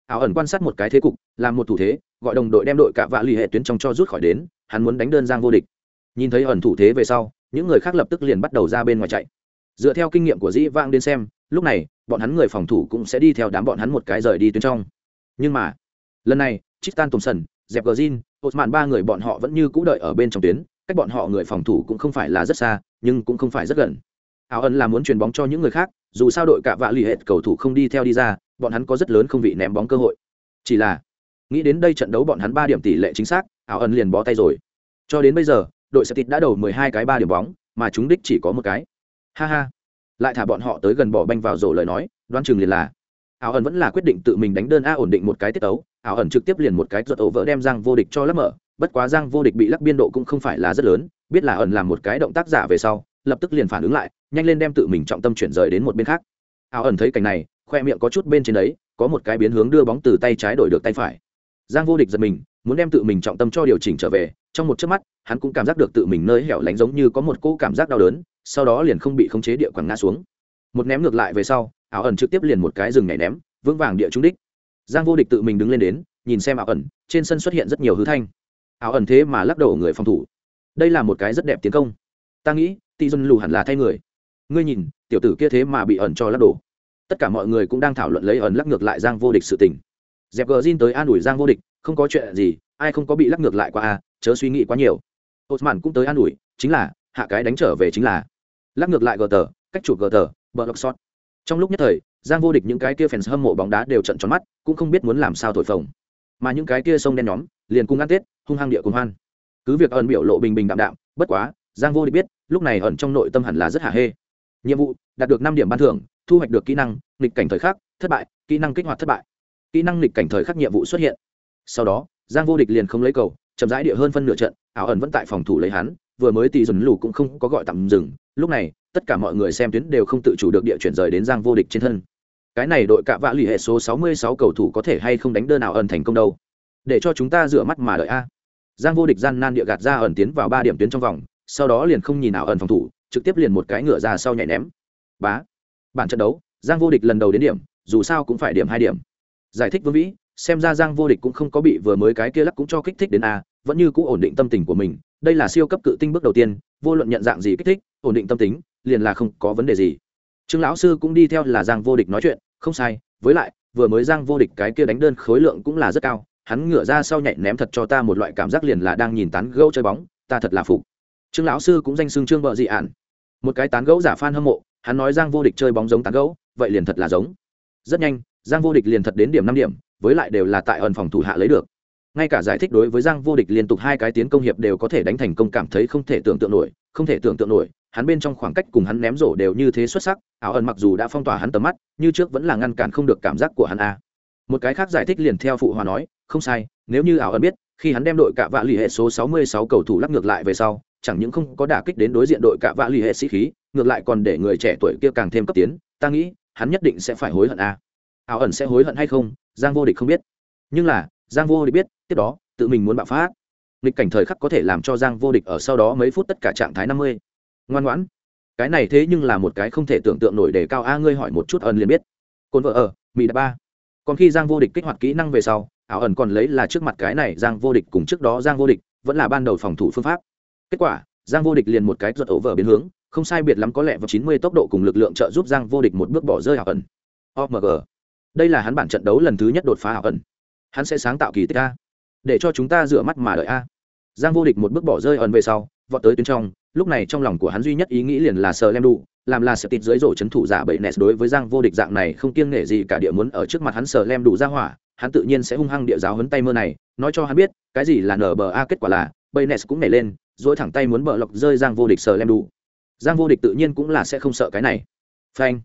A: ảo ẩn quan sát một cái thế cục làm một thủ thế gọi đồng đội đem đội cạ vạ l ì hệ tuyến trong cho rút khỏi đến hắn muốn đánh đơn giang vô địch. Nhìn thấy ẩn thủ thế về sau những người khác lập tức liền bắt đầu ra bên ngoài chạy. Dựa theo kinh nghiệm của dĩ vang đến xem lúc này bọn hắn người phòng thủ cũng sẽ đi theo đám bọn hắn một cái rời đi tuyến trong. Nhưng mà lần này Tristan sần Dẹp Gordin, Osman ba người bọn họ vẫn như cũ đợi ở bên trong tuyến, cách bọn họ người phòng thủ cũng không phải là rất xa, nhưng cũng không phải rất gần. Áo ẩn là muốn truyền bóng cho những người khác, dù sao đội cả vạ lì hệt cầu thủ không đi theo đi ra, bọn hắn có rất lớn không vị ném bóng cơ hội. Chỉ là nghĩ đến đây trận đấu bọn hắn ba điểm tỷ lệ chính xác, áo ẩn liền bó tay rồi. Cho đến bây giờ, đội Celtic đã đầu 12 cái ba điểm bóng, mà chúng đích chỉ có một cái. Ha ha. Lại thả bọn họ tới gần bỏ banh vào rổ lời nói, đoán chừng liền là ảo ẩn vẫn là quyết định tự mình đánh đơn a ổn định một cái tiết tấu ảo ẩn trực tiếp liền một cái giật ổ vỡ đem giang vô địch cho lắp mở bất quá giang vô địch bị lắc biên độ cũng không phải là rất lớn biết là ẩn làm một cái động tác giả về sau lập tức liền phản ứng lại, nhanh lên đem tự mình trọng tâm chuyển rời đến một bên khác. Ảo ẩn thấy cảnh này, khoe miệng có chút bên trên đấy, có một cái biến hướng đưa bóng từ tay trái đổi được tay phải. Giang vô địch giật mình, muốn đem tự mình trọng tâm cho điều chỉnh trở về, trong một chớp mắt, hắn cũng cảm giác được tự mình nơi hẻo lánh giống như có một cỗ cảm giác đau đớn, sau đó liền không bị khống chế địa quẳng ngã xuống. Một ném ngược lại về sau ảo ẩn trực tiếp liền một cái rừng nhảy ném, vững vàng địa trúng đích. Giang vô địch tự mình đứng lên đến, nhìn xem ảo ẩn, trên sân xuất hiện rất nhiều hư thanh. Ảo ẩn thế mà lắc đầu người phòng thủ. Đây là một cái rất đẹp tiến công. Ta nghĩ tỷ dân lù hẳn là thay người. Ngươi nhìn, tiểu tử kia thế mà bị ẩn cho lắc đổ. Tất cả mọi người cũng đang thảo luận lấy ẩn lắc ngược lại giang vô địch sự tình. Dẹp gờ zin tới an ủi giang vô địch, không có chuyện gì, ai không có bị lắc ngược lại qua a chớ suy nghĩ quá nhiều. Osman cũng tới an ủi, chính là, hạ cái đánh trở về chính là. Lắc ngược lại gờ tờ, cách chụp gờ tờ, bờ lọc sót trong lúc nhất thời, giang vô địch những cái kia fans hâm mộ bóng đá đều trận tròn mắt, cũng không biết muốn làm sao thổi phồng. Mà những cái kia sông đen nhóm, liền cung ăn tết, hung hăng địa cùng hoan. Cứ việc ẩn biểu lộ bình bình đạm đạm, bất quá giang vô địch biết, lúc này ẩn trong nội tâm hẳn là rất hả hê. Nhiệm vụ, đạt được năm điểm ban thưởng, thu hoạch được kỹ năng, nghịch cảnh thời khắc, thất bại, kỹ năng kích hoạt thất bại. Kỹ năng nghịch cảnh thời khắc nhiệm vụ xuất hiện. Sau đó, giang vô địch liền không lấy cầu, chậm rãi địa hơn phân nửa trận, ảo ẩn vẫn tại phòng thủ lấy hắn, vừa mới tỷ dần lù cũng không có gọi tạm dừng. Lúc này, tất cả mọi người xem tuyến đều không tự chủ được địa chuyển rời đến giang vô địch trên thân. Cái này đội cạ vạ lì hệ số 66 cầu thủ có thể hay không đánh đơn nào ẩn thành công đâu? Để cho chúng ta rửa mắt mà đợi a. Giang vô địch gian nan địa gạt ra ẩn tiến vào ba điểm tuyến trong vòng sau đó liền không nhìn nào ẩn phòng thủ, trực tiếp liền một cái ngựa ra sau nhảy ném. Bá. Bản trận đấu, giang vô địch lần đầu đến điểm, dù sao cũng phải điểm hai điểm. Giải thích vương vĩ, xem ra giang vô địch cũng không có bị vừa mới cái kia lắc cũng cho kích thích đến a, vẫn như cũ ổn định tâm tình của mình, đây là siêu cấp cự tinh bước đầu tiên, vô luận nhận dạng gì kích thích, ổn định tâm tính, liền là không có vấn đề gì. Trương lão sư cũng đi theo là giang vô địch nói chuyện, không sai, với lại, vừa mới giang vô địch cái kia đánh đơn khối lượng cũng là rất cao, hắn ngửa ra sau nhảy ném thật cho ta một loại cảm giác liền là đang nhìn tán gẫu chơi bóng, ta thật là phục trương lão sư cũng danh xưng trương vợ dị ản. Một cái tán gẫu giả fan hâm mộ, hắn nói giang vô địch chơi bóng giống tán gẫu, vậy liền thật là giống. Rất nhanh, giang vô địch liền thật đến điểm năm điểm, với lại đều là tại ẩn phòng thủ hạ lấy được. Ngay cả giải thích đối với giang vô địch liên tục hai cái tiến công hiệp đều có thể đánh thành công cảm thấy không thể tưởng tượng nổi, không thể tưởng tượng nổi, hắn bên trong khoảng cách cùng hắn ném rổ đều như thế xuất sắc ảo ẩn mặc dù đã phong tỏa hắn tầm mắt, như trước vẫn là ngăn cản không được cảm giác của hắn a. Một cái khác giải thích liền theo phụ hòa nói, không sai, nếu như ảo ẩn biết, khi hắn đem đội cạ vạ l ì hệ số 66 cầu thủ lắc ngược lại về sau chẳng những không có đả kích đến đối diện đội cạ vạ l ì hệ sĩ khí, ngược lại còn để người trẻ tuổi kia càng thêm cấp tiến, ta nghĩ, hắn nhất định sẽ phải hối hận à. a ảo ẩn sẽ hối hận hay không, giang vô địch không biết. Nhưng là, giang vô địch biết, tiếp đó, tự mình muốn bạo phát. Nghịch cảnh thời khắc có thể làm cho giang vô địch ở sau đó mấy phút tất cả trạng thái năm mươi. Ngoan ngoãn. Cái này thế nhưng là một cái không thể tưởng tượng nổi để cao a ngươi hỏi một chút ẩn liền biết. Cồn vợ ở, mỹ đã ba. Còn khi giang vô địch kích hoạt kỹ năng về sau ảo ẩn còn lấy là trước mặt cái này giang vô địch cùng trước đó giang vô địch vẫn là ban đầu phòng thủ phương pháp kết quả, giang vô địch liền một cái giật ổ vở biến hướng, không sai biệt lắm có lẽ vào 90 tốc độ cùng lực lượng trợ giúp giang vô địch một bước bỏ rơi ảo ẩn. Omg đây là hắn bản trận đấu lần thứ nhất đột phá ảo ẩn. Hắn sẽ sáng tạo kỳ tích a. Để cho chúng ta rửa mắt mà đợi a. Giang vô địch một bước bỏ rơi ẩn về sau, vọt tới tuyến trong, lúc này trong lòng của hắn duy nhất ý nghĩ liền là sờ lem đủ làm là sẽ tịt dưới rổ chấn thủ giả bậy nes đối với giang vô địch dạng này không kiêng nể gì cả địa muốn ở trước mặt hắn sờ lem đủ ra hỏa, hắn tự nhiên sẽ hung hăng địa giáo hấn tay mơ này, nói cho hắn biết, cái gì là nba kết quả là, bậy nes cũng nảy lên dỗi thẳng tay muốn bờ lọc rơi giang vô địch sờ lem đủ giang vô địch tự nhiên cũng là sẽ không sợ cái này. Phanh.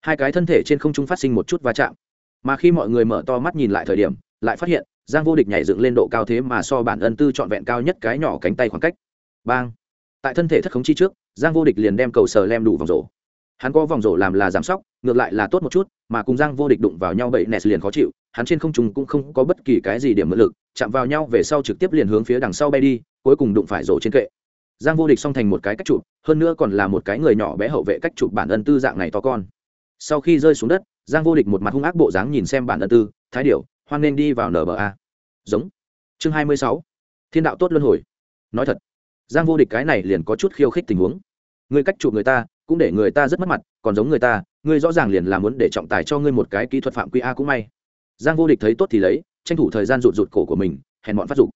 A: Hai cái thân thể trên không trung phát sinh một chút va chạm. Mà khi mọi người mở to mắt nhìn lại thời điểm, lại phát hiện, giang vô địch nhảy dựng lên độ cao thế mà so bản ân tư trọn vẹn cao nhất cái nhỏ cánh tay khoảng cách. Bang. Tại thân thể thất khống chi trước, giang vô địch liền đem cầu sờ lem đủ vòng rổ. Hắn có vòng rổ làm là giảm sóc, ngược lại là tốt một chút, mà cùng giang vô địch đụng vào nhau bậy nes liền khó chịu hắn trên không trung cũng không có bất kỳ cái gì điểm mượn lực, chạm vào nhau về sau trực tiếp liền hướng phía đằng sau bay đi, cuối cùng đụng phải rổ trên kệ. Giang vô địch song thành một cái cách chụp, hơn nữa còn là một cái người nhỏ bé hậu vệ cách chụp bản ân tư dạng này to con. Sau khi rơi xuống đất, giang vô địch một mặt hung ác bộ dáng nhìn xem bản ân tư, thái điệu hoan nên đi vào nba giống. Chương hai mươi sáu. Thiên đạo tốt luân hồi. Nói thật, giang vô địch cái này liền có chút khiêu khích tình huống. Ngươi cách chụp người ta, cũng để người ta rất mất mặt, còn giống người ta, ngươi rõ ràng liền là muốn để trọng tài cho ngươi một cái kỹ thuật phạm quy a cũng may giang vô địch thấy tốt thì lấy, tranh thủ thời gian rụt rụt cổ của mình, hèn bọn phát dục.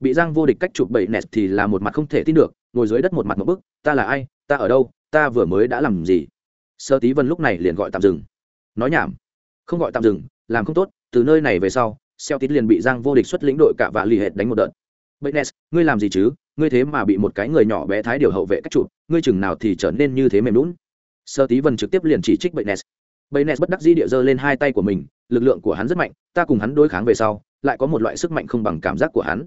A: Bị giang vô địch cách chụp bảy nẹt thì là một mặt không thể tin được, ngồi dưới đất một mặt một bức, ta là ai? Ta ở đâu? Ta vừa mới đã làm gì? Sơ tí vân lúc này liền gọi tạm dừng. Nói nhảm. Không gọi tạm dừng, làm không tốt, từ nơi này về sau xeo tít liền bị giang vô địch xuất lĩnh đội cả và lì hệt đánh một đợt. Bậy nes ngươi làm gì chứ? Ngươi thế mà bị một cái người nhỏ bé thái điều hậu vệ cách chụp, ngươi chừng nào thì trở nên như thế mềm lún sơ tí vân trực tiếp liền chỉ trích bậy nes bậy nes bất đắc dĩ địa giơ lên hai tay của mình lực lượng của hắn rất mạnh, ta cùng hắn đối kháng về sau, lại có một loại sức mạnh không bằng cảm giác của hắn.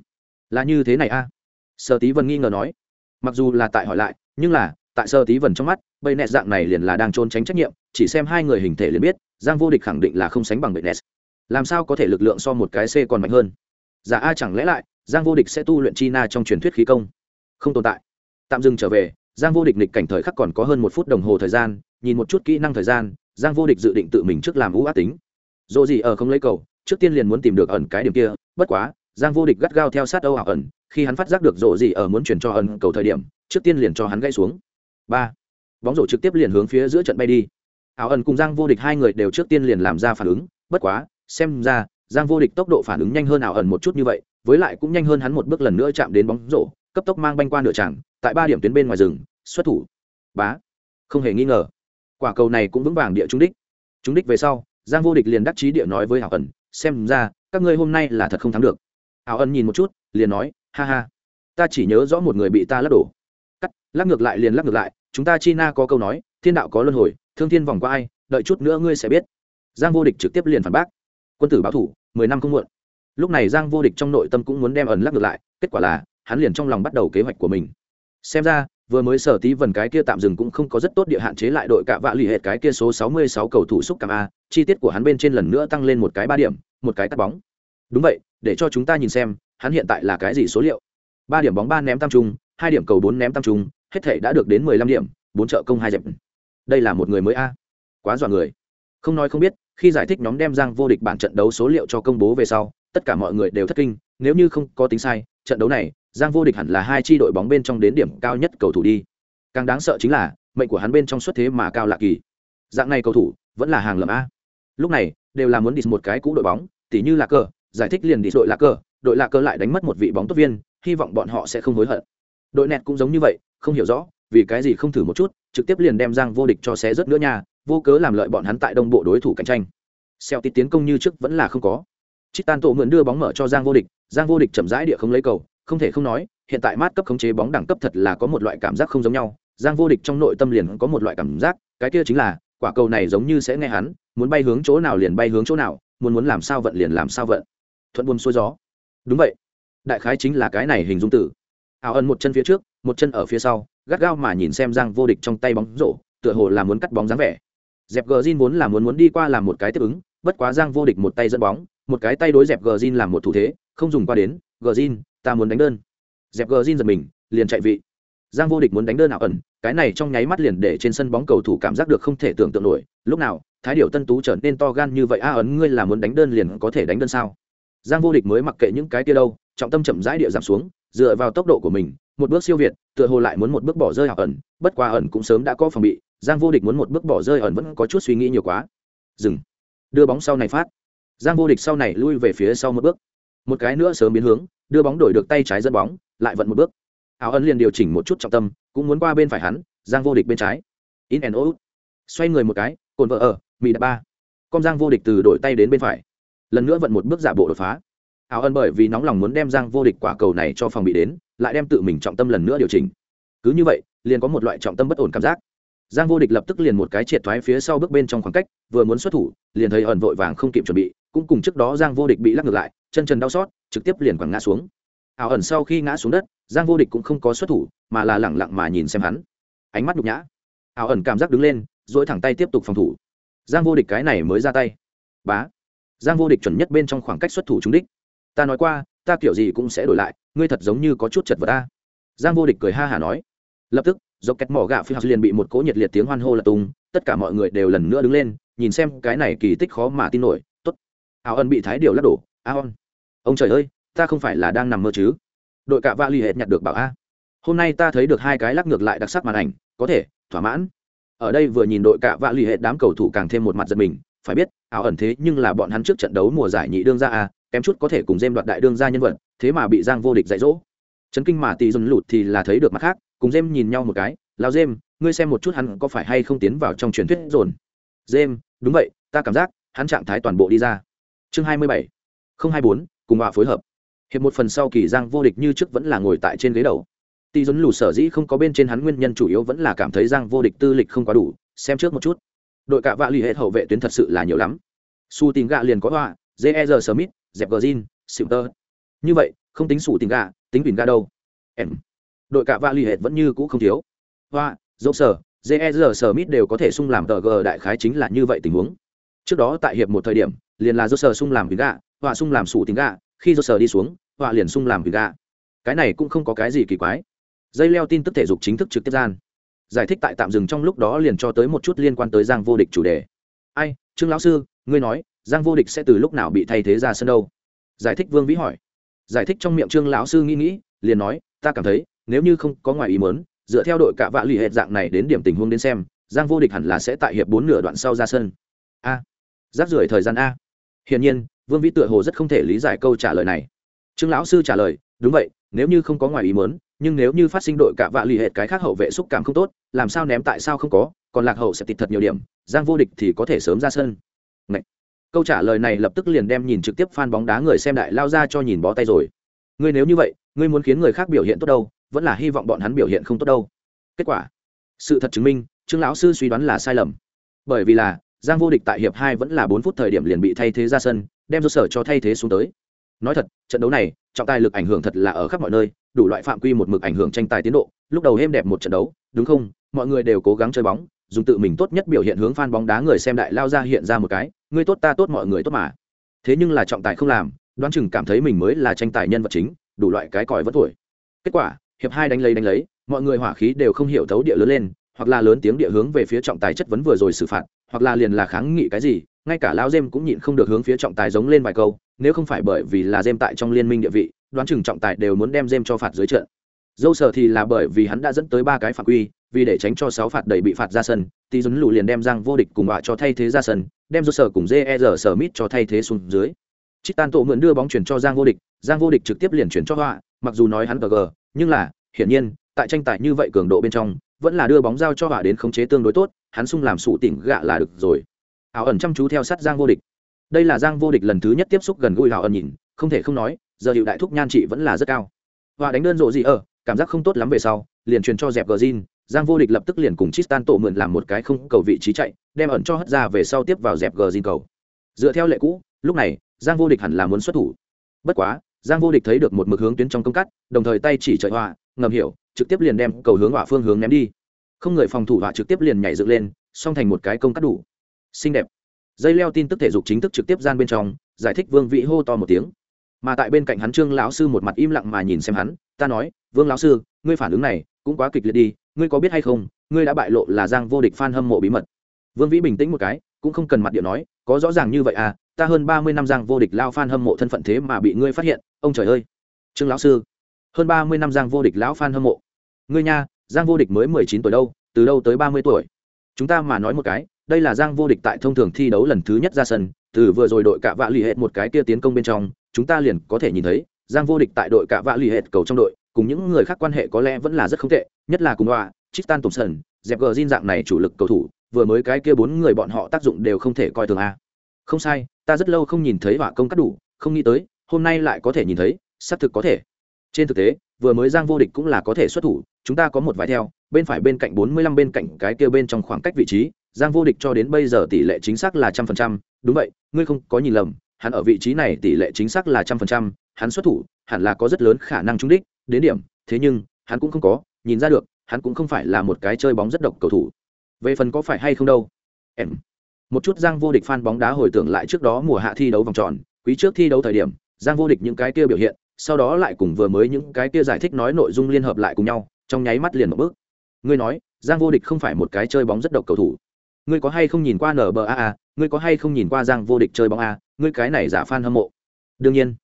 A: Là như thế này a? À? sơ tí vân nghi ngờ nói. Mặc dù là tại hỏi lại, nhưng là, tại sơ tí Vân trong mắt, bầy nẹt dạng này liền là đang trốn tránh trách nhiệm, chỉ xem hai người hình thể liền biết, giang vô địch khẳng định là không sánh bằng bầy nẹt. Làm sao có thể lực lượng so một cái c còn mạnh hơn? Giả a chẳng lẽ lại, giang vô địch sẽ tu luyện chi na trong truyền thuyết khí công? Không tồn tại. Tạm dừng trở về, giang vô địch nịch cảnh thời khắc còn có hơn một phút đồng hồ thời gian, nhìn một chút kỹ năng thời gian, giang vô địch dự định tự mình trước làm ưu ác tính dỗ gì ở không lấy cầu, trước tiên liền muốn tìm được ẩn cái điểm kia, bất quá, giang vô địch gắt gao theo sát âu ảo ẩn, khi hắn phát giác được rộ gì ở muốn chuyển cho ẩn cầu thời điểm, trước tiên liền cho hắn gãy xuống. Ba, bóng rổ trực tiếp liền hướng phía giữa trận bay đi. Ảo ẩn cùng giang vô địch hai người đều trước tiên liền làm ra phản ứng, bất quá, xem ra, giang vô địch tốc độ phản ứng nhanh hơn ảo ẩn một chút như vậy, với lại cũng nhanh hơn hắn một bước lần nữa chạm đến bóng rổ, cấp tốc mang banh qua nửa tràng tại ba điểm tuyến bên ngoài rừng, xuất thủ. Bá, không hề nghi ngờ. Quả cầu này cũng vững vàng địa trúng đích. Trúng đích về sau giang vô địch liền đắc chí địa nói với Hảo ẩn xem ra, các ngươi hôm nay là thật không thắng được. Hảo ẩn nhìn một chút, liền nói, ha ha, ta chỉ nhớ rõ một người bị ta lắc đổ. Cắt, lắc ngược lại liền lắc ngược lại, chúng ta chi na có câu nói, thiên đạo có luân hồi, thương thiên vòng qua ai, đợi chút nữa ngươi sẽ biết. Giang vô địch trực tiếp liền phản bác, quân tử báo thủ, mười năm không muộn. Lúc này giang vô địch trong nội tâm cũng muốn đem ẩn lắc ngược lại, kết quả là, hắn liền trong lòng bắt đầu kế hoạch của mình. Xem ra vừa mới sở tí vần cái kia tạm dừng cũng không có rất tốt địa hạn chế lại đội cạ vạ lì hệt cái kia số sáu mươi sáu cầu thủ xúc cảm a, chi tiết của hắn bên trên lần nữa tăng lên một cái ba điểm, một cái cắt bóng. Đúng vậy, để cho chúng ta nhìn xem, hắn hiện tại là cái gì số liệu. Ba điểm bóng ba ném tam trung, hai điểm cầu bốn ném tam trung, hết thể đã được đến mười lăm điểm, bốn trợ công hai dẹp. Đây là một người mới a. Quá dọa người. Không nói không biết, khi giải thích nhóm đem giang vô địch bản trận đấu số liệu cho công bố về sau, tất cả mọi người đều thất kinh, nếu như không có tính sai, trận đấu này giang vô địch hẳn là hai chi đội bóng bên trong đến điểm cao nhất cầu thủ đi. Càng đáng sợ chính là, mệnh của hắn bên trong xuất thế mà cao lạ kỳ. Dạng này cầu thủ, vẫn là hàng lầm a. Lúc này, đều là muốn đi một cái cũ đội bóng, tỉ như là cờ, giải thích liền đi đội là cờ, đội lạc cờ lại đánh mất một vị bóng tốt viên, hy vọng bọn họ sẽ không hối hận. Đội nẹt cũng giống như vậy, không hiểu rõ, vì cái gì không thử một chút, trực tiếp liền đem giang vô địch cho xé rất nữa nha, vô cớ làm lợi bọn hắn tại đông bộ đối thủ cạnh tranh. Xeo tít tiến công như trước vẫn là không có. Chít tan tổ mượn đưa bóng mở cho giang vô địch, giang vô địch chậm rãi địa không lấy cầu không thể không nói, hiện tại mát cấp khống chế bóng đẳng cấp thật là có một loại cảm giác không giống nhau. Giang vô địch trong nội tâm liền có một loại cảm giác, cái kia chính là, quả cầu này giống như sẽ nghe hắn, muốn bay hướng chỗ nào liền bay hướng chỗ nào, muốn muốn làm sao vận liền làm sao vận. Thuận buồm xuôi gió. Đúng vậy. Đại khái chính là cái này hình dung tử ảo ân một chân phía trước, một chân ở phía sau, gắt gao mà nhìn xem giang vô địch trong tay bóng rổ, tựa hồ là muốn cắt bóng dáng vẻ. Dẹp gờ zin vốn là muốn muốn đi qua làm một cái tiếp ứng, bất quá giang vô địch một tay dẫn bóng, một cái tay đối dẹp gờ zin làm một thủ thế, không dùng qua đến, gờ zin ta muốn đánh đơn. Dẹp gờ zin giật mình, liền chạy vị. Giang vô địch muốn đánh đơn ảo ẩn, cái này trong nháy mắt liền để trên sân bóng cầu thủ cảm giác được không thể tưởng tượng nổi. Lúc nào, thái điệu tân tú trở nên to gan như vậy, a ẩn, ngươi là muốn đánh đơn liền có thể đánh đơn sao? Giang vô địch mới mặc kệ những cái kia đâu, trọng tâm chậm rãi địa giảm xuống, dựa vào tốc độ của mình, một bước siêu việt, tựa hồ lại muốn một bước bỏ rơi ảo ẩn, bất quá ẩn cũng sớm đã có phòng bị, giang vô địch muốn một bước bỏ rơi ẩn vẫn có chút suy nghĩ nhiều quá. Dừng. Đưa bóng sau này phát. Giang vô địch sau này lui về phía sau một bước. Một cái nữa sớm biến hướng đưa bóng đổi được tay trái dẫn bóng, lại vận một bước. Áo ân liền điều chỉnh một chút trọng tâm, cũng muốn qua bên phải hắn, giang vô địch bên trái. In and out. Xoay người một cái, cồn vợ ở mỹ đạp ba. Con giang vô địch từ đổi tay đến bên phải. Lần nữa vận một bước giả bộ đột phá. Áo ân bởi vì nóng lòng muốn đem giang vô địch quả cầu này cho phòng bị đến, lại đem tự mình trọng tâm lần nữa điều chỉnh. Cứ như vậy, liền có một loại trọng tâm bất ổn cảm giác. Giang vô địch lập tức liền một cái triệt thoái phía sau bước bên trong khoảng cách, vừa muốn xuất thủ, liền thấy ẩn vội vàng không kịp chuẩn bị, cũng cùng trước đó giang vô địch bị lắc ngược lại, chân trần đau xót trực tiếp liền quẳng ngã xuống. Ảo ẩn sau khi ngã xuống đất, giang vô địch cũng không có xuất thủ, mà là lẳng lặng mà nhìn xem hắn. Ánh mắt nhục nhã. Ảo ẩn cảm giác đứng lên dỗi thẳng tay tiếp tục phòng thủ. Giang vô địch cái này mới ra tay. Bá. Giang vô địch chuẩn nhất bên trong khoảng cách xuất thủ trúng đích. Ta nói qua, ta kiểu gì cũng sẽ đổi lại, ngươi thật giống như có chút chật vật ta. Giang vô địch cười ha hả nói. Lập tức, dọc kẹt mỏ gạo phi hạt liền bị một cỗ nhiệt liệt tiếng hoan hô lật tung, tất cả mọi người đều lần nữa đứng lên, nhìn xem cái này kỳ tích khó mà tin nổi. Tốt. Áo ân bị thái điều lắc đổ. Áo ân ông trời ơi, ta không phải là đang nằm mơ chứ. Đội cạ va l ì hệt nhặt được bảo a. Hôm nay ta thấy được hai cái lắc ngược lại đặc sắc màn ảnh, có thể, thỏa mãn. Ở đây vừa nhìn đội cạ vạ l ì hệt đám cầu thủ càng thêm một mặt giật mình, phải biết, ảo ẩn thế nhưng là bọn hắn trước trận đấu mùa giải nhị đương ra a, kém chút có thể cùng dêm đoạt đại đương ra nhân vật, thế mà bị giang vô địch dạy dỗ. Chấn kinh mà tỷ dùn lụt thì là thấy được mặt khác, cùng dêm nhìn nhau một cái lao dêm ngươi xem một chút hắn có phải hay không tiến vào trong truyền thuyết dồn? Dêm đúng vậy, ta cảm giác hắn trạng thái toàn bộ đi ra. Chương hai mươi bảy, không hai bốn cùng họa phối hợp. Hiệp một phần sau kỳ giang vô địch như trước vẫn là ngồi tại trên ghế đầu. Tỷ dấn lù sở dĩ không có bên trên hắn nguyên nhân chủ yếu vẫn là cảm thấy giang vô địch tư lịch không quá đủ, xem trước một chút. Đội cạ vạ l ì hệ hậu vệ tuyến thật sự là nhiều lắm. Su tìm gạ liền có họa jer smith, dẹp gờ zin xịu tơ. Như vậy, không tính sủ tìm gạ, tính bình gạ đâu? Em. Đội cả vạ l ì hệt vẫn như cũ không thiếu. Họa dốc sở jer smith mít đều có thể sung làm tờ g đại khái chính là như vậy tình huống. Trước đó tại hiệp một thời điểm, liền là do sở sung làm bình gạ họa sung làm sủ tính gà, khi do sở đi xuống, họa liền sung làm bình gà. Cái này cũng không có cái gì kỳ quái. Dây leo tin tức thể dục chính thức trực tiếp gian. Giải thích tại tạm dừng trong lúc đó liền cho tới một chút liên quan tới giang vô địch chủ đề. Ai, trương lão sư, ngươi nói, giang vô địch sẽ từ lúc nào bị thay thế ra sân đâu? Giải thích vương vĩ hỏi. Giải thích trong miệng trương lão sư nghĩ nghĩ, liền nói, ta cảm thấy, nếu như không có ngoài ý mớn dựa theo đội cả vạ lì hệt dạng này đến điểm tình huống đến xem, giang vô địch hẳn là sẽ tại hiệp bốn nửa đoạn sau ra sân. A. Giáp rưỡi thời gian a. Hiển nhiên vương vĩ tựa hồ rất không thể lý giải câu trả lời này. Trương lão sư trả lời, đúng vậy, nếu như không có ngoài ý mớn nhưng nếu như phát sinh đội cả vạ lì hệt cái khác hậu vệ xúc cảm không tốt, làm sao ném tại sao không có, còn lạc hậu sẽ tịt thật nhiều điểm, giang vô địch thì có thể sớm ra sân. Câu trả lời này lập tức liền đem nhìn trực tiếp fan bóng đá người xem đại lao ra cho nhìn bó tay rồi. Ngươi nếu như vậy, ngươi muốn khiến người khác biểu hiện tốt đâu, vẫn là hy vọng bọn hắn biểu hiện không tốt đâu. Kết quả, sự thật chứng minh, trương lão sư suy đoán là sai lầm. Bởi vì là, giang vô địch tại hiệp hai vẫn là bốn phút thời điểm liền bị thay thế ra sân đem do sở cho thay thế xuống tới. Nói thật, trận đấu này, trọng tài lực ảnh hưởng thật là ở khắp mọi nơi, đủ loại phạm quy một mực ảnh hưởng tranh tài tiến độ, lúc đầu êm đẹp một trận đấu, đúng không? Mọi người đều cố gắng chơi bóng, dùng tự mình tốt nhất biểu hiện hướng fan bóng đá người xem đại lao ra hiện ra một cái, ngươi tốt ta tốt mọi người tốt mà. Thế nhưng là trọng tài không làm, đoán chừng cảm thấy mình mới là tranh tài nhân vật chính, đủ loại cái còi vẫn thổi. Kết quả, hiệp hai đánh lấy đánh lấy, mọi người hỏa khí đều không hiểu thấu địa lớn lên, hoặc là lớn tiếng địa hướng về phía trọng tài chất vấn vừa rồi xử phạt, hoặc là liền là kháng nghị cái gì ngay cả lão dêm cũng nhịn không được hướng phía trọng tài giống lên vài câu, nếu không phải bởi vì là dêm tại trong liên minh địa vị, đoán chừng trọng tài đều muốn đem dêm cho phạt dưới trận. Dâu sở thì là bởi vì hắn đã dẫn tới ba cái phạm quy, vì để tránh cho sáu phạt đầy bị phạt ra sân tí dấn lù liền đem giang vô địch cùng bạ cho thay thế ra sân, đem dâu sở cùng jer sở mít cho thay thế xuống dưới. Chít tan tổ mượn đưa bóng chuyển cho giang vô địch, giang vô địch trực tiếp liền chuyển cho họa, mặc dù nói hắn gg nhưng là, hiển nhiên, tại tranh tài như vậy cường độ bên trong, vẫn là đưa bóng giao cho họa đến khống chế tương đối tốt, hắn sung làm sụ tỉnh gạ là được rồi ảo ẩn chăm chú theo sát giang vô địch. Đây là giang vô địch lần thứ nhất tiếp xúc gần gũi ảo ẩn nhìn, không thể không nói, giờ hiệu đại thúc nhan trị vẫn là rất cao. Và đánh đơn rộ gì ở, cảm giác không tốt lắm về sau, liền truyền cho dẹp gờ zin giang vô địch lập tức liền cùng chistan tổ mượn làm một cái không cầu vị trí chạy, đem ẩn cho hất ra về sau tiếp vào dẹp gờ zin cầu. Dựa theo lệ cũ, lúc này, giang vô địch hẳn là muốn xuất thủ. Bất quá, giang vô địch thấy được một mực hướng tuyến trong công cắt đồng thời tay chỉ trời họa, ngầm hiểu, trực tiếp liền đem cầu hướng họa phương hướng ném đi. Không người phòng thủ họa trực tiếp liền nhảy dựng lên, song thành một cái công cắt đủ xinh đẹp. Dây leo tin tức thể dục chính thức trực tiếp gian bên trong, giải thích vương vĩ hô to một tiếng. Mà tại bên cạnh hắn trương lão sư một mặt im lặng mà nhìn xem hắn, ta nói, vương lão sư, ngươi phản ứng này cũng quá kịch liệt đi, ngươi có biết hay không, ngươi đã bại lộ là giang vô địch f a n hâm mộ bí mật. Vương vĩ bình tĩnh một cái, cũng không cần mặt điệu nói, có rõ ràng như vậy à ta hơn ba mươi năm giang vô địch lao f a n hâm mộ thân phận thế mà bị ngươi phát hiện, ông trời ơi. Trương lão sư, hơn ba mươi năm giang vô địch lão phan hâm mộ. Ngươi nha, giang vô địch mới mười chín tuổi đâu, từ đâu tới ba mươi tuổi? Chúng ta mà nói một cái đây là giang vô địch tại thông thường thi đấu lần thứ nhất ra sân, từ vừa rồi đội cạ vạ l ì hệ một cái kia tiến công bên trong, chúng ta liền có thể nhìn thấy, giang vô địch tại đội cạ vạ l ì hệ cầu trong đội, cùng những người khác quan hệ có lẽ vẫn là rất không tệ, nhất là cùng họa, tristan thompson dẹp gờ zin dạng này chủ lực cầu thủ, vừa mới cái kia bốn người bọn họ tác dụng đều không thể coi thường a. Không sai, ta rất lâu không nhìn thấy họa công cắt đủ, không nghĩ tới, hôm nay lại có thể nhìn thấy, xác thực có thể. Trên thực tế, vừa mới giang vô địch cũng là có thể xuất thủ, chúng ta có một vài theo, bên phải bên cạnh bốn mươi lăm bên cạnh cái kia bên trong khoảng cách vị trí giang vô địch cho đến bây giờ tỷ lệ chính xác là trăm phần trăm. Đúng vậy, ngươi không có nhìn lầm, hắn ở vị trí này tỷ lệ chính xác là trăm phần trăm. Hắn xuất thủ, hẳn là có rất lớn khả năng trúng đích, đến điểm, thế nhưng, hắn cũng không có. Nhìn ra được, hắn cũng không phải là một cái chơi bóng rất độc cầu thủ. Về phần có phải hay không đâu? Em. Một chút giang vô địch fan bóng đá hồi tưởng lại trước đó mùa hạ thi đấu vòng tròn, quý trước thi đấu thời điểm, giang vô địch những cái kia biểu hiện, sau đó lại cùng vừa mới những cái kia giải thích nói nội dung liên hợp lại cùng nhau, trong nháy mắt liền một bước. Ngươi nói, giang vô địch không phải một cái chơi bóng rất độc cầu thủ ngươi có hay không nhìn qua nba ngươi có hay không nhìn qua giang vô địch chơi bóng a? Ngươi cái này giả fan hâm mộ. Đương nhiên,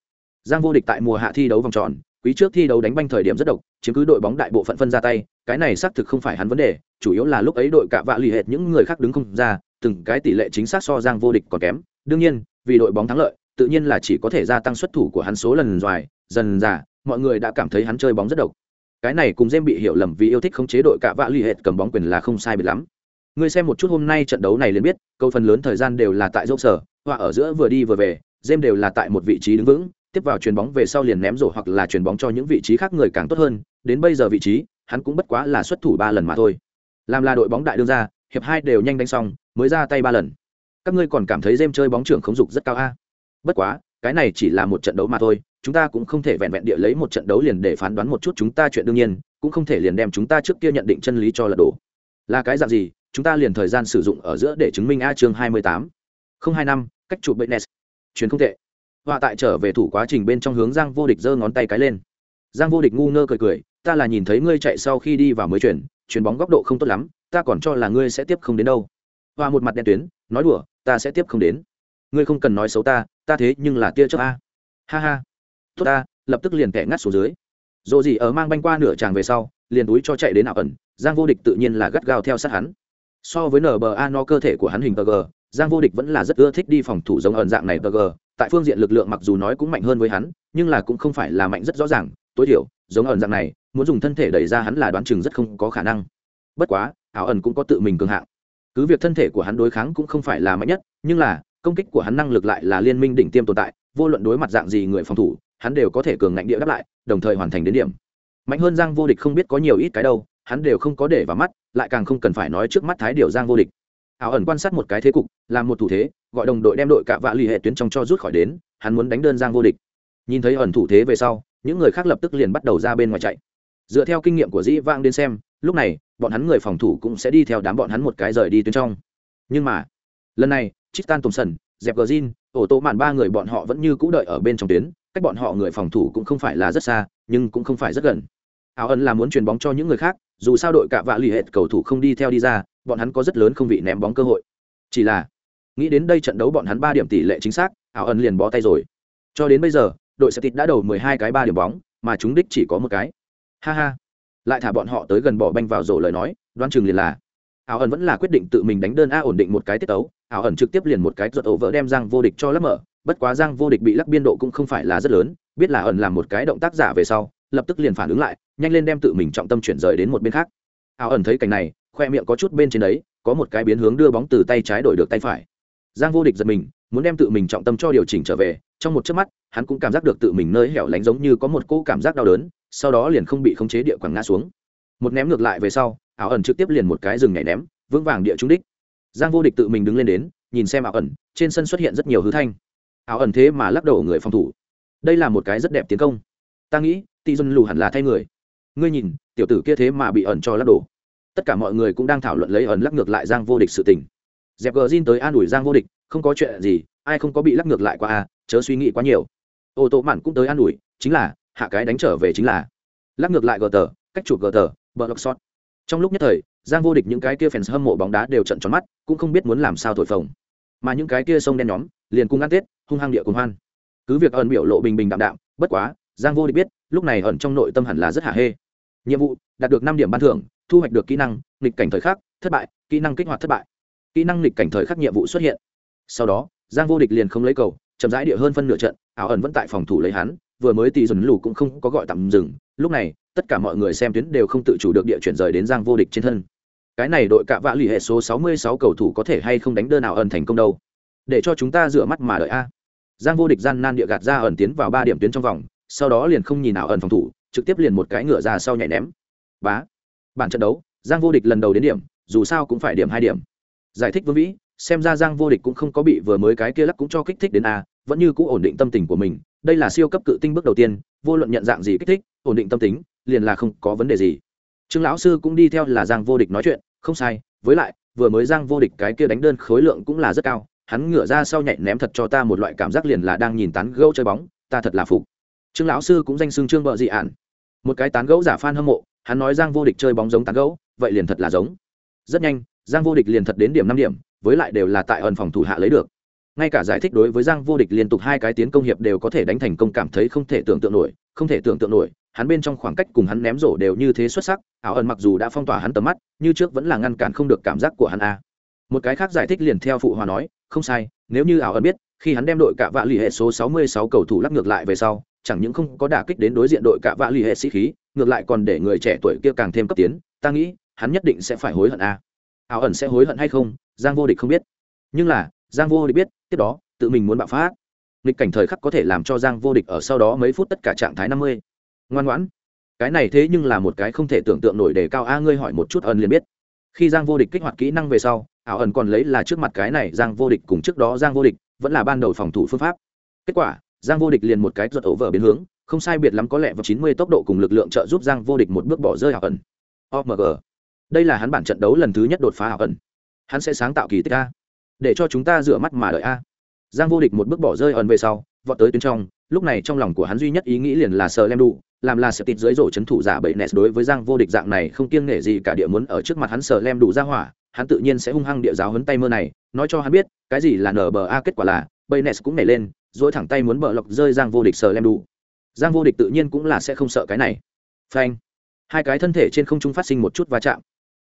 A: giang vô địch tại mùa hạ thi đấu vòng tròn, quý trước thi đấu đánh banh thời điểm rất độc, chiếm cứ đội bóng đại bộ phận phân ra tay, cái này xác thực không phải hắn vấn đề, chủ yếu là lúc ấy đội cạ vạ lì hệt những người khác đứng không ra, từng cái tỷ lệ chính xác so giang vô địch còn kém. Đương nhiên, vì đội bóng thắng lợi, tự nhiên là chỉ có thể gia tăng xuất thủ của hắn số lần dài, dần dà, mọi người đã cảm thấy hắn chơi bóng rất độc. Cái này cùng jem bị hiểu lầm vì yêu thích khống chế đội cạ vạ lì hệt cầm bóng quyền là không sai biệt lắm ngươi xem một chút hôm nay trận đấu này liền biết, câu phần lớn thời gian đều là tại dốc sở, họa ở giữa vừa đi vừa về jem đều là tại một vị trí đứng vững, tiếp vào chuyền bóng về sau liền ném rổ hoặc là chuyền bóng cho những vị trí khác người càng tốt hơn, đến bây giờ vị trí, hắn cũng bất quá là xuất thủ ba lần mà thôi. Làm là đội bóng đại đương ra hiệp hai đều nhanh đánh xong, mới ra tay ba lần. Các ngươi còn cảm thấy jem chơi bóng trưởng khống dục rất cao a? Bất quá, cái này chỉ là một trận đấu mà thôi, chúng ta cũng không thể vẹn vẹn địa lấy một trận đấu liền để phán đoán một chút chúng ta chuyện đương nhiên, cũng không thể liền đem chúng ta trước kia nhận định chân lý cho là đổ. Là cái dạng gì? Chúng ta liền thời gian sử dụng ở giữa để chứng minh a chương hai mươi tám. Không hai năm, cách chụp bệnh nes chuyến không tệ. Họa tại trở về thủ quá trình bên trong hướng giang vô địch giơ ngón tay cái lên. Giang vô địch ngu ngơ cười cười, ta là nhìn thấy ngươi chạy sau khi đi vào mới chuyển chuyền bóng góc độ không tốt lắm, ta còn cho là ngươi sẽ tiếp không đến đâu. Họa một mặt đen tuyến, nói đùa, ta sẽ tiếp không đến. Ngươi không cần nói xấu ta ta thế nhưng là tia chớp a. Ha ha. Tốt ta, lập tức liền kẻ ngắt xuống dưới. Dồ gì ở mang banh qua nửa tràng về sau, liền túi cho chạy đến ảo ẩn, giang vô địch tự nhiên là gắt gao theo sát hắn so với nba no cơ thể của hắn hình tg giang vô địch vẫn là rất ưa thích đi phòng thủ giống ẩn dạng này tg tại phương diện lực lượng mặc dù nói cũng mạnh hơn với hắn, nhưng là cũng không phải là mạnh rất rõ ràng. Tối thiểu, giống ẩn dạng này, muốn dùng thân thể đẩy ra hắn là đoán chừng rất không có khả năng. Bất quá, ảo ẩn cũng có tự mình cường hạng. Cứ việc thân thể của hắn đối kháng cũng không phải là mạnh nhất, nhưng là, công kích của hắn năng lực lại là liên minh đỉnh tiêm tồn tại, vô luận đối mặt dạng gì người phòng thủ, hắn đều có thể cường ngạnh địa đáp lại, đồng thời hoàn thành đến điểm. Mạnh hơn giang vô địch không biết có nhiều ít cái đâu hắn đều không có để vào mắt, lại càng không cần phải nói trước mắt thái điều giang vô địch. Ảo ẩn quan sát một cái thế cục, làm một thủ thế, gọi đồng đội đem đội cạ vạ l ì hệ tuyến trong cho rút khỏi đến, hắn muốn đánh đơn giang vô địch. Nhìn thấy ẩn thủ thế về sau, những người khác lập tức liền bắt đầu ra bên ngoài chạy. Dựa theo kinh nghiệm của dĩ vang đến xem, lúc này, bọn hắn người phòng thủ cũng sẽ đi theo đám bọn hắn một cái rời đi tuyến trong. Nhưng mà, lần này, tristan sần dẹp gờ zin ổ tô mạn ba người bọn họ vẫn như cũ đợi ở bên trong tuyến, cách bọn họ người phòng thủ cũng không phải là rất xa, nhưng cũng không phải rất gần. Áo ẩn là muốn truyền bóng cho những người khác dù sao đội cạ vạ l ì hệt cầu thủ không đi theo đi ra, bọn hắn có rất lớn không vị ném bóng cơ hội. Chỉ là, nghĩ đến đây trận đấu bọn hắn ba điểm tỷ lệ chính xác, ảo ẩn liền bó tay rồi. Cho đến bây giờ, đội sẽ tịt đã đầu mười hai cái ba điểm bóng, mà chúng đích chỉ có một cái. Ha ha. Lại thả bọn họ tới gần bỏ banh vào rổ lời nói, đoán chừng liền là, ảo ẩn vẫn là quyết định tự mình đánh đơn a ổn định một cái tiết tấu, ảo ẩn trực tiếp liền một cái giật ổ vỡ đem giang vô địch cho lấp mở. Bất quá giang vô địch bị lắc biên độ cũng không phải là rất lớn, biết là ẩn làm một cái động tác giả về sau, lập tức liền phản ứng lại nhanh lên đem tự mình trọng tâm chuyển rời đến một bên khác. Ảo ẩn thấy cảnh này, khoe miệng có chút bên trên đấy, có một cái biến hướng đưa bóng từ tay trái đổi được tay phải. Giang vô địch giật mình, muốn đem tự mình trọng tâm cho điều chỉnh trở về, trong một chớp mắt, hắn cũng cảm giác được tự mình nơi hẻo lánh giống như có một cỗ cảm giác đau đớn, sau đó liền không bị khống chế địa quẳng ngã xuống. Một ném ngược lại về sau ảo ẩn trực tiếp liền một cái rừng nhảy ném, vững vàng địa trúng đích. Giang vô địch tự mình đứng lên đến, nhìn xem ảo ẩn, trên sân xuất hiện rất nhiều hư thanh. Ảo ẩn thế mà lắc đầu người phòng thủ. Đây là một cái rất đẹp tiến công. Ta nghĩ tỷ dân lù hẳn là thay người ngươi nhìn, tiểu tử kia thế mà bị ẩn cho lắc đổ. Tất cả mọi người cũng đang thảo luận lấy ẩn lắc ngược lại giang vô địch sự tình. Dẹp gờ zin tới an ủi giang vô địch, không có chuyện gì, ai không có bị lắc ngược lại qua a chớ suy nghĩ quá nhiều. Ô tô mặn cũng tới an ủi, chính là, hạ cái đánh trở về chính là. Lắc ngược lại gờ tờ, cách chụp gờ tờ, bờ lọc sót trong lúc nhất thời, giang vô địch những cái kia fans hâm mộ bóng đá đều trận tròn mắt, cũng không biết muốn làm sao thổi phồng. Mà những cái kia sông đen nhóm, liền cung ăn tết, hung hăng địa cùng hoan. Cứ việc ẩn biểu lộ bình bình đạm đạm, bất quá, giang vô địch biết, lúc này ẩn trong nội tâm hẳn là rất hạ hê nhiệm vụ, đạt được năm điểm ban thưởng, thu hoạch được kỹ năng, nghịch cảnh thời khắc, thất bại, kỹ năng kích hoạt thất bại. Kỹ năng nghịch cảnh thời khắc nhiệm vụ xuất hiện. Sau đó, giang vô địch liền không lấy cầu, chậm rãi địa hơn phân nửa trận, ảo ẩn vẫn tại phòng thủ lấy hắn, vừa mới tỷ dần lù cũng không có gọi tạm dừng. Lúc này, tất cả mọi người xem tuyến đều không tự chủ được địa chuyển rời đến giang vô địch trên thân. Cái này đội cạ vạ lì hệ số 66 cầu thủ có thể hay không đánh đơn nào ẩn thành công đâu? Để cho chúng ta rửa mắt mà đợi a. Giang vô địch gian nan địa gạt ra ẩn tiến vào ba điểm tuyến trong vòng, sau đó liền không nhìn nào ẩn phòng thủ trực tiếp liền một cái ngựa ra sau nhảy ném. Bá. Bản trận đấu, giang vô địch lần đầu đến điểm, dù sao cũng phải điểm hai điểm. Giải thích vương vĩ, xem ra giang vô địch cũng không có bị vừa mới cái kia lắc cũng cho kích thích đến a, vẫn như cũ ổn định tâm tình của mình, đây là siêu cấp cự tinh bước đầu tiên, vô luận nhận dạng gì kích thích, ổn định tâm tính, liền là không có vấn đề gì. Trương lão sư cũng đi theo là giang vô địch nói chuyện, không sai, với lại, vừa mới giang vô địch cái kia đánh đơn khối lượng cũng là rất cao, hắn ngửa ra sau nhảy ném thật cho ta một loại cảm giác liền là đang nhìn tán gẫu chơi bóng, ta thật là phục trương lão sư cũng danh xưng trương vợ dị ạn một cái tán gẫu giả phan hâm mộ, hắn nói giang vô địch chơi bóng giống tán gẫu, vậy liền thật là giống. Rất nhanh, giang vô địch liền thật đến điểm năm điểm, với lại đều là tại ẩn phòng thủ hạ lấy được. Ngay cả giải thích đối với giang vô địch liên tục hai cái tiến công hiệp đều có thể đánh thành công cảm thấy không thể tưởng tượng nổi, không thể tưởng tượng nổi, hắn bên trong khoảng cách cùng hắn ném rổ đều như thế xuất sắc, ảo ẩn mặc dù đã phong tỏa hắn tầm mắt, như trước vẫn là ngăn cản không được cảm giác của hắn a. Một cái khác giải thích liền theo phụ hòa nói, không sai, nếu như ảo ẩn biết, khi hắn đem đội cả vạ lì hệ số 66 cầu thủ lắc ngược lại về sau chẳng những không có đả kích đến đối diện đội cạ vạ l ì hệ sĩ khí, ngược lại còn để người trẻ tuổi kia càng thêm cấp tiến, ta nghĩ, hắn nhất định sẽ phải hối hận a. Ảo ẩn sẽ hối hận hay không, giang vô địch không biết. Nhưng là, giang vô địch biết, tiếp đó, tự mình muốn bạo phát. Nghịch cảnh thời khắc có thể làm cho giang vô địch ở sau đó mấy phút tất cả trạng thái năm mươi. Ngoan ngoãn. Cái này thế nhưng là một cái không thể tưởng tượng nổi để cao a ngươi hỏi một chút ẩn liền biết. Khi giang vô địch kích hoạt kỹ năng về sau, ảo ẩn còn lấy là trước mặt cái này giang vô địch cùng trước đó giang vô địch, vẫn là ban đầu phòng thủ phương pháp. Kết quả giang vô địch liền một cái giật ổ vở biến hướng, không sai biệt lắm có lẽ vào chín mươi tốc độ cùng lực lượng trợ giúp giang vô địch một bước bỏ rơi hảo ẩn. Omg đây là hắn bản trận đấu lần thứ nhất đột phá hảo ẩn. Hắn sẽ sáng tạo kỳ tích a. Để cho chúng ta rửa mắt mà đợi a. Giang vô địch một bước bỏ rơi ẩn về sau, vọt tới tuyến trong, lúc này trong lòng của hắn duy nhất ý nghĩ liền là sờ lem đủ làm là sẽ tịt dưới rổ chấn thủ giả bậy nẹt đối với giang vô địch dạng này không kiêng nể gì cả địa muốn ở trước mặt hắn sờ lem đủ ra hỏa, hắn tự nhiên sẽ hung hăng địa giáo hấn tay mơ này, nói cho hắn biết, cái gì là nở bờ a kết quả là, bậy nẹt cũng nảy lên dỗi thẳng tay muốn bờ lọc rơi giang vô địch sờ lem đủ giang vô địch tự nhiên cũng là sẽ không sợ cái này. Phanh. Hai cái thân thể trên không trung phát sinh một chút va chạm.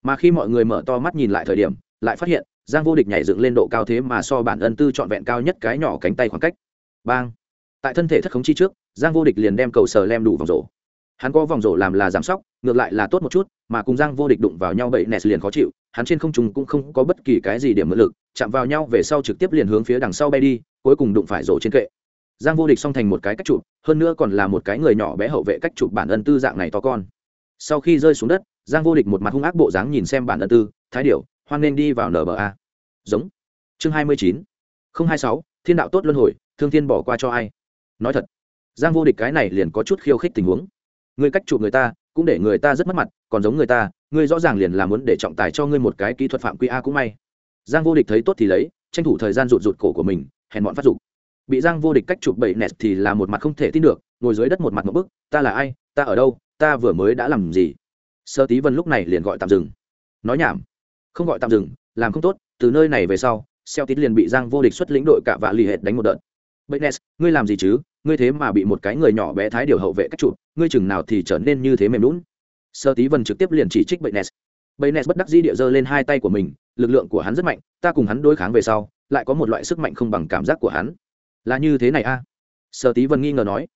A: Mà khi mọi người mở to mắt nhìn lại thời điểm, lại phát hiện, giang vô địch nhảy dựng lên độ cao thế mà so bản ân tư trọn vẹn cao nhất cái nhỏ cánh tay khoảng cách. Bang. Tại thân thể thất khống chi trước, giang vô địch liền đem cầu sờ lem đủ vòng rổ. Hắn có vòng rổ làm là giảm sóc, ngược lại là tốt một chút, mà cùng giang vô địch đụng vào nhau bậy nes liền khó chịu, hắn trên không trung cũng không có bất kỳ cái gì điểm mượn lực, chạm vào nhau về sau trực tiếp liền hướng phía đằng sau bay đi cuối cùng đụng phải rổ trên kệ. Giang vô địch xong thành một cái cách chụp, hơn nữa còn là một cái người nhỏ bé hậu vệ cách chụp bản ân tư dạng này to con. Sau khi rơi xuống đất, giang vô địch một mặt hung ác bộ dáng nhìn xem bản ân tư, thái điệu hoan nên đi vào nba giống. Chương hai mươi chín. Không hai sáu, thiên đạo tốt luân hồi, thương thiên bỏ qua cho ai? Nói thật, giang vô địch cái này liền có chút khiêu khích tình huống. Người cách chụp người ta, cũng để người ta rất mất mặt, còn giống người ta, ngươi rõ ràng liền là muốn để trọng tài cho ngươi một cái kỹ thuật phạm quy a cũng may. Giang vô địch thấy tốt thì lấy, tranh thủ thời gian rụt rụt cổ của mình hèn bọn phát dục. Bị giang vô địch cách chụp bảy nẹt thì là một mặt không thể tin được ngồi dưới đất một mặt một bức ta là ai? Ta ở đâu? Ta vừa mới đã làm gì? Sơ tí vân lúc này liền gọi tạm dừng. Nói nhảm. Không gọi tạm dừng làm không tốt từ nơi này về sau xeo tít liền bị giang vô địch xuất lĩnh đội cả và lì hệt đánh một đợt. Baynes, ngươi làm gì chứ? Ngươi thế mà bị một cái người nhỏ bé thái điều hậu vệ cách chụp, ngươi chừng nào thì trở nên như thế mềm lún Sơ Tí Vân trực tiếp liền chỉ trích Baynes. Baynes bất đắc dĩ địa giơ lên hai tay của mình, lực lượng của hắn rất mạnh, ta cùng hắn đối kháng về sau, lại có một loại sức mạnh không bằng cảm giác của hắn. Là như thế này a? À? Sơ Tí Vân nghi ngờ nói.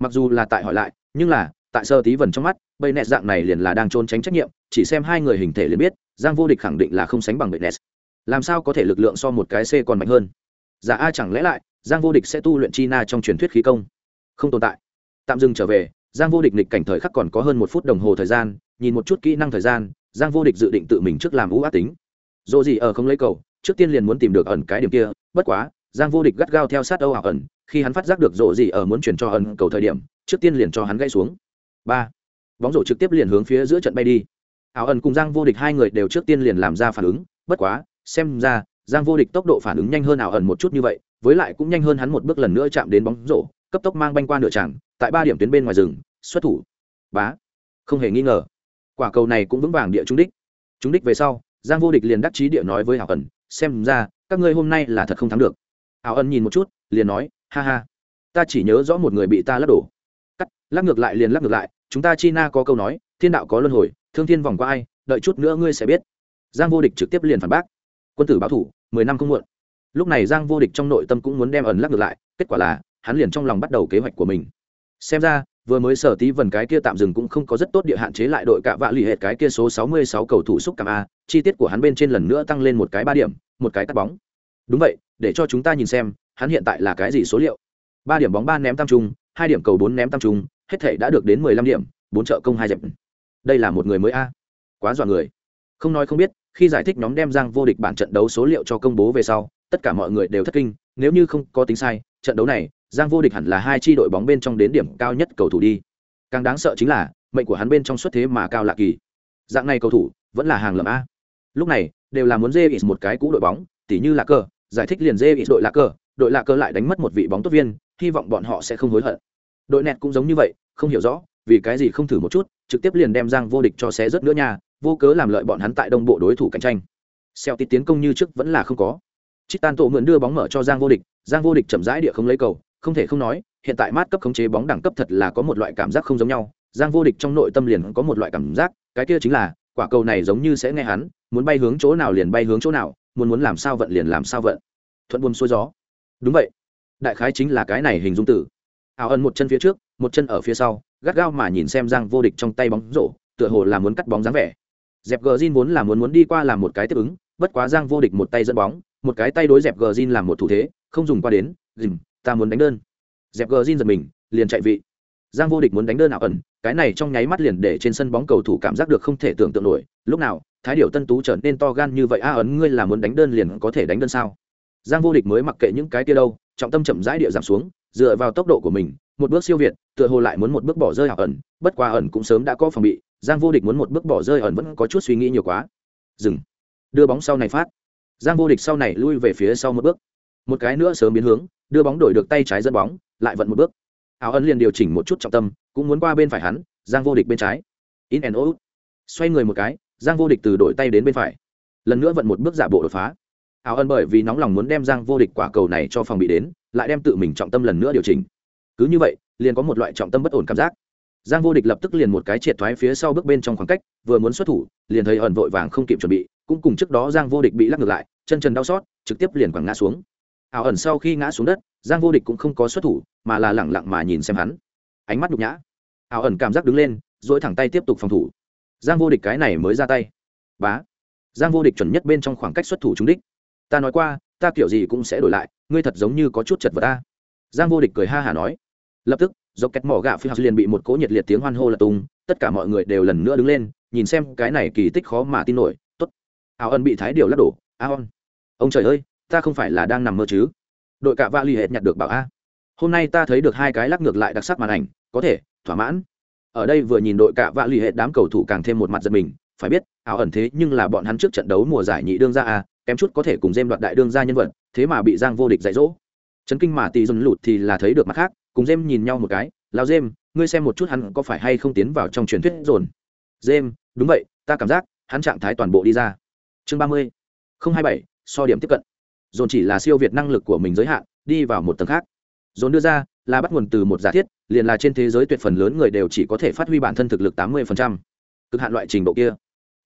A: Mặc dù là tại hỏi lại, nhưng là, tại Sơ Tí Vân trong mắt, Baynes dạng này liền là đang trốn tránh trách nhiệm, chỉ xem hai người hình thể liền biết, Giang vô địch khẳng định là không sánh bằng Baynes. Làm sao có thể lực lượng so một cái C còn mạnh hơn? Giả dạ a chẳng lẽ lại giang vô địch sẽ tu luyện chi na trong truyền thuyết khí công không tồn tại tạm dừng trở về giang vô địch nghịch cảnh thời khắc còn có hơn một phút đồng hồ thời gian nhìn một chút kỹ năng thời gian giang vô địch dự định tự mình trước làm ú ác tính dỗ gì ở không lấy cầu trước tiên liền muốn tìm được ẩn cái điểm kia, bất quá, giang vô địch gắt gao theo sát âu ảo ẩn, khi hắn phát giác được rộ gì ở muốn chuyển cho ẩn cầu thời điểm, trước tiên liền cho hắn gãy xuống. Ba, bóng rổ trực tiếp liền hướng phía giữa trận bay đi. Ảo ẩn cùng giang vô địch hai người đều trước tiên liền làm ra phản ứng, bất quá, xem ra, giang vô địch tốc độ phản ứng nhanh hơn ảo ẩn một chút như vậy, với lại cũng nhanh hơn hắn một bước lần nữa chạm đến bóng rổ, cấp tốc mang banh qua nửa tràng, tại ba điểm tuyến bên ngoài rừng, xuất thủ. Bá không hề nghi ngờ, quả cầu này cũng vững vàng địa trúng đích. Trúng đích về sau, giang vô địch liền đắc chí địa nói với hảo ẩn xem ra, các ngươi hôm nay là thật không thắng được. Hảo Ân nhìn một chút, liền nói, ha ha, ta chỉ nhớ rõ một người bị ta lắc đổ. Cắt, lắc ngược lại liền lắc ngược lại, chúng ta chi na có câu nói, thiên đạo có luân hồi, thương thiên vòng qua ai, đợi chút nữa ngươi sẽ biết. Giang vô địch trực tiếp liền phản bác, quân tử báo thủ, mười năm không muộn. Lúc này giang vô địch trong nội tâm cũng muốn đem ẩn lắc ngược lại, kết quả là, hắn liền trong lòng bắt đầu kế hoạch của mình. Xem ra, vừa mới sở tí vần cái kia tạm dừng cũng không có rất tốt địa hạn chế lại đội cạ vạ lì hệt cái kia số 66 cầu thủ xúc cảm a, chi tiết của hắn bên trên lần nữa tăng lên một cái ba điểm một cái cắt bóng. Đúng vậy, để cho chúng ta nhìn xem, hắn hiện tại là cái gì số liệu? Ba điểm bóng ba ném tam trung, hai điểm cầu bốn ném tam trung, hết thể đã được đến mười lăm điểm, bốn trợ công hai dẹp. Đây là một người mới a. Quá dọa người. Không nói không biết, khi giải thích nhóm đem giang vô địch bản trận đấu số liệu cho công bố về sau, tất cả mọi người đều thất kinh, nếu như không có tính sai, trận đấu này, giang vô địch hẳn là hai chi đội bóng bên trong đến điểm cao nhất cầu thủ đi. Càng đáng sợ chính là, mệnh của hắn bên trong xuất thế mà cao lạ kỳ. Dạng này cầu thủ, vẫn là hàng lầm a lúc này đều là muốn dê ít một cái cũ đội bóng tỉ như là cờ, giải thích liền dê ít đội là cờ, đội là cờ lại đánh mất một vị bóng tốt viên hy vọng bọn họ sẽ không hối hận. Đội nẹt cũng giống như vậy không hiểu rõ vì cái gì không thử một chút trực tiếp liền đem giang vô địch cho xé rớt nữa nha vô cớ làm lợi bọn hắn tại đông bộ đối thủ cạnh tranh. Xeo tít tiến công như trước vẫn là không có. Chít tan tổ mượn đưa bóng mở cho giang vô địch giang vô địch chậm rãi địa không lấy cầu không thể không nói hiện tại mát cấp khống chế bóng đẳng cấp thật là có một loại cảm giác không giống nhau giang vô địch trong nội tâm liền có một loại cảm giác cái kia chính là quả cầu này giống như sẽ nghe hắn muốn bay hướng chỗ nào liền bay hướng chỗ nào, muốn muốn làm sao vận liền làm sao vận. Thuận buồm xuôi gió. Đúng vậy. Đại khái chính là cái này hình dung tử ảo ẩn một chân phía trước, một chân ở phía sau, gắt gao mà nhìn xem giang vô địch trong tay bóng rổ, tựa hồ là muốn cắt bóng dáng vẻ. Dẹp gờ zin vốn là muốn muốn đi qua làm một cái tiếp ứng, bất quá giang vô địch một tay dẫn bóng, một cái tay đối dẹp gờ zin làm một thủ thế, không dùng qua đến dìm ta muốn đánh đơn. Dẹp gờ zin giật mình, liền chạy vị. Giang vô địch muốn đánh đơn ảo ẩn, cái này trong nháy mắt liền để trên sân bóng cầu thủ cảm giác được không thể tưởng tượng nổi. Lúc nào thái điệu tân tú trở nên to gan như vậy, a ấn, ngươi là muốn đánh đơn liền có thể đánh đơn sao? Giang vô địch mới mặc kệ những cái kia đâu, trọng tâm chậm rãi địa giảm xuống, dựa vào tốc độ của mình, một bước siêu việt, tựa hồ lại muốn một bước bỏ rơi ảo ẩn bất qua ẩn cũng sớm đã có phòng bị, giang vô địch muốn một bước bỏ rơi ẩn vẫn có chút suy nghĩ nhiều quá. Dừng. Đưa bóng sau này phát. Giang vô địch sau này lui về phía sau một bước. Một cái nữa sớm biến hướng, đưa bóng đổi được tay trái dẫn bóng, lại vận một bước. Ảo ẩn liền điều chỉnh một chút trọng tâm, cũng muốn qua bên phải hắn, giang vô địch bên trái. In and out. Xoay người một cái giang vô địch từ đổi tay đến bên phải. Lần nữa vận một bước giả bộ đột phá. Ảo ẩn bởi vì nóng lòng muốn đem giang vô địch quả cầu này cho phòng bị đến, lại đem tự mình trọng tâm lần nữa điều chỉnh. Cứ như vậy, liền có một loại trọng tâm bất ổn cảm giác. Giang vô địch lập tức liền một cái triệt thoái phía sau bước bên trong khoảng cách, vừa muốn xuất thủ, liền thấy ẩn vội vàng không kịp chuẩn bị, cũng cùng trước đó giang vô địch bị lắc ngược lại, chân trần đau xót, trực tiếp liền quẳng ngã xuống. Ảo ẩn sau khi ngã xuống đất, giang vô địch cũng không có xuất thủ, mà là lẳng lặng mà nhìn xem hắn. Ánh mắt nhục nhã. Ảo ẩn cảm giác đứng lên dỗi thẳng tay tiếp tục phòng thủ giang vô địch cái này mới ra tay. Bá. Giang vô địch chuẩn nhất bên trong khoảng cách xuất thủ trúng đích. Ta nói qua, ta kiểu gì cũng sẽ đổi lại, ngươi thật giống như có chút chật vật ta. Giang vô địch cười ha hả nói. Lập tức, dọc kẹt mỏ gạo phi hạt liền bị một cỗ nhiệt liệt tiếng hoan hô lật tung, tất cả mọi người đều lần nữa đứng lên, nhìn xem cái này kỳ tích khó mà tin nổi, tốt. Áo ân bị thái điều lắc đổ, a on ông trời ơi, ta không phải là đang nằm mơ chứ? Đội cạ va l ì hệt nhặt được bảo a. Hôm nay ta thấy được hai cái lắc ngược lại đặc sắc màn ảnh, có thể, thỏa mãn ở đây vừa nhìn đội cạ vạ l ì hệ đám cầu thủ càng thêm một mặt giật mình, phải biết, ảo ẩn thế nhưng là bọn hắn trước trận đấu mùa giải nhị đương ra a, kém chút có thể cùng dêm đoạt đại đương ra nhân vật, thế mà bị giang vô địch dạy dỗ. Chấn kinh mà tỷ dồn lụt thì là thấy được mặt khác, cùng dêm nhìn nhau một cái lao dêm ngươi xem một chút hắn có phải hay không tiến vào trong truyền thuyết dồn? Dêm đúng vậy, ta cảm giác, hắn trạng thái toàn bộ đi ra. Chương ba mươi, không hai bảy, so điểm tiếp cận. Dồn chỉ là siêu việt năng lực của mình giới hạn, đi vào một tầng khác. Dồn đưa ra, là bắt nguồn từ một giả thiết liền là trên thế giới tuyệt phần lớn người đều chỉ có thể phát huy bản thân thực lực tám mươi cực hạn loại trình độ kia.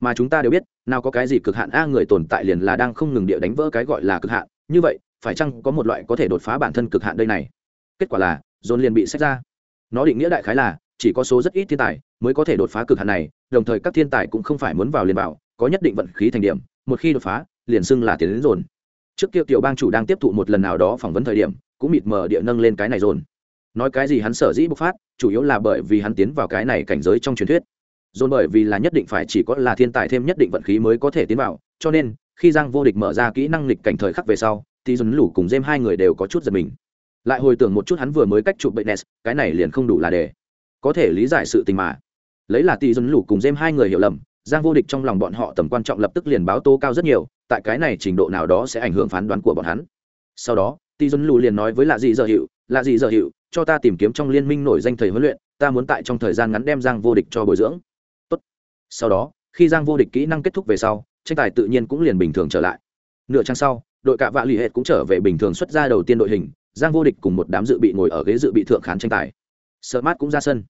A: Mà chúng ta đều biết, nào có cái gì cực hạn a người tồn tại liền là đang không ngừng địa đánh vỡ cái gọi là cực hạn. Như vậy, phải chăng có một loại có thể đột phá bản thân cực hạn đây này? Kết quả là dồn liền bị xét ra. Nó định nghĩa đại khái là, chỉ có số rất ít thiên tài mới có thể đột phá cực hạn này, đồng thời các thiên tài cũng không phải muốn vào liền vào, có nhất định vận khí thành điểm, một khi đột phá, liền xưng là tiến đến dồn trước kia tiểu bang chủ đang tiếp thụ một lần nào đó phỏng vấn thời điểm, cũng mịt mờ địa nâng lên cái này dồn nói cái gì hắn sở dĩ bộc phát, chủ yếu là bởi vì hắn tiến vào cái này cảnh giới trong truyền thuyết. Dồn bởi vì là nhất định phải chỉ có là thiên tài thêm nhất định vận khí mới có thể tiến vào, cho nên, khi giang vô địch mở ra kỹ năng lịch cảnh thời khắc về sau, thì dồn lủ cùng dêm hai người đều có chút giật mình. Lại hồi tưởng một chút hắn vừa mới cách chụp bệnh nes cái này liền không đủ là để có thể lý giải sự tình mà. Lấy là tỷ dồn lủ cùng dêm hai người hiểu lầm, giang vô địch trong lòng bọn họ tầm quan trọng lập tức liền báo tố cao rất nhiều, tại cái này trình độ nào đó sẽ ảnh hưởng phán đoán của bọn hắn. Sau đó, tỷ dồn lủ liền nói với lạ Dị giờ hiệu, lạ Dị giờ hiệu cho ta tìm kiếm trong liên minh nổi danh thầy huấn luyện, ta muốn tại trong thời gian ngắn đem giang vô địch cho bồi dưỡng. Tốt. sau đó, khi giang vô địch kỹ năng kết thúc về sau, tranh tài tự nhiên cũng liền bình thường trở lại. Nửa trang sau, đội cạ vạ l ì hệt cũng trở về bình thường xuất ra đầu tiên đội hình, giang vô địch cùng một đám dự bị ngồi ở ghế dự bị thượng khán tranh tài. Sợ mát cũng ra sân.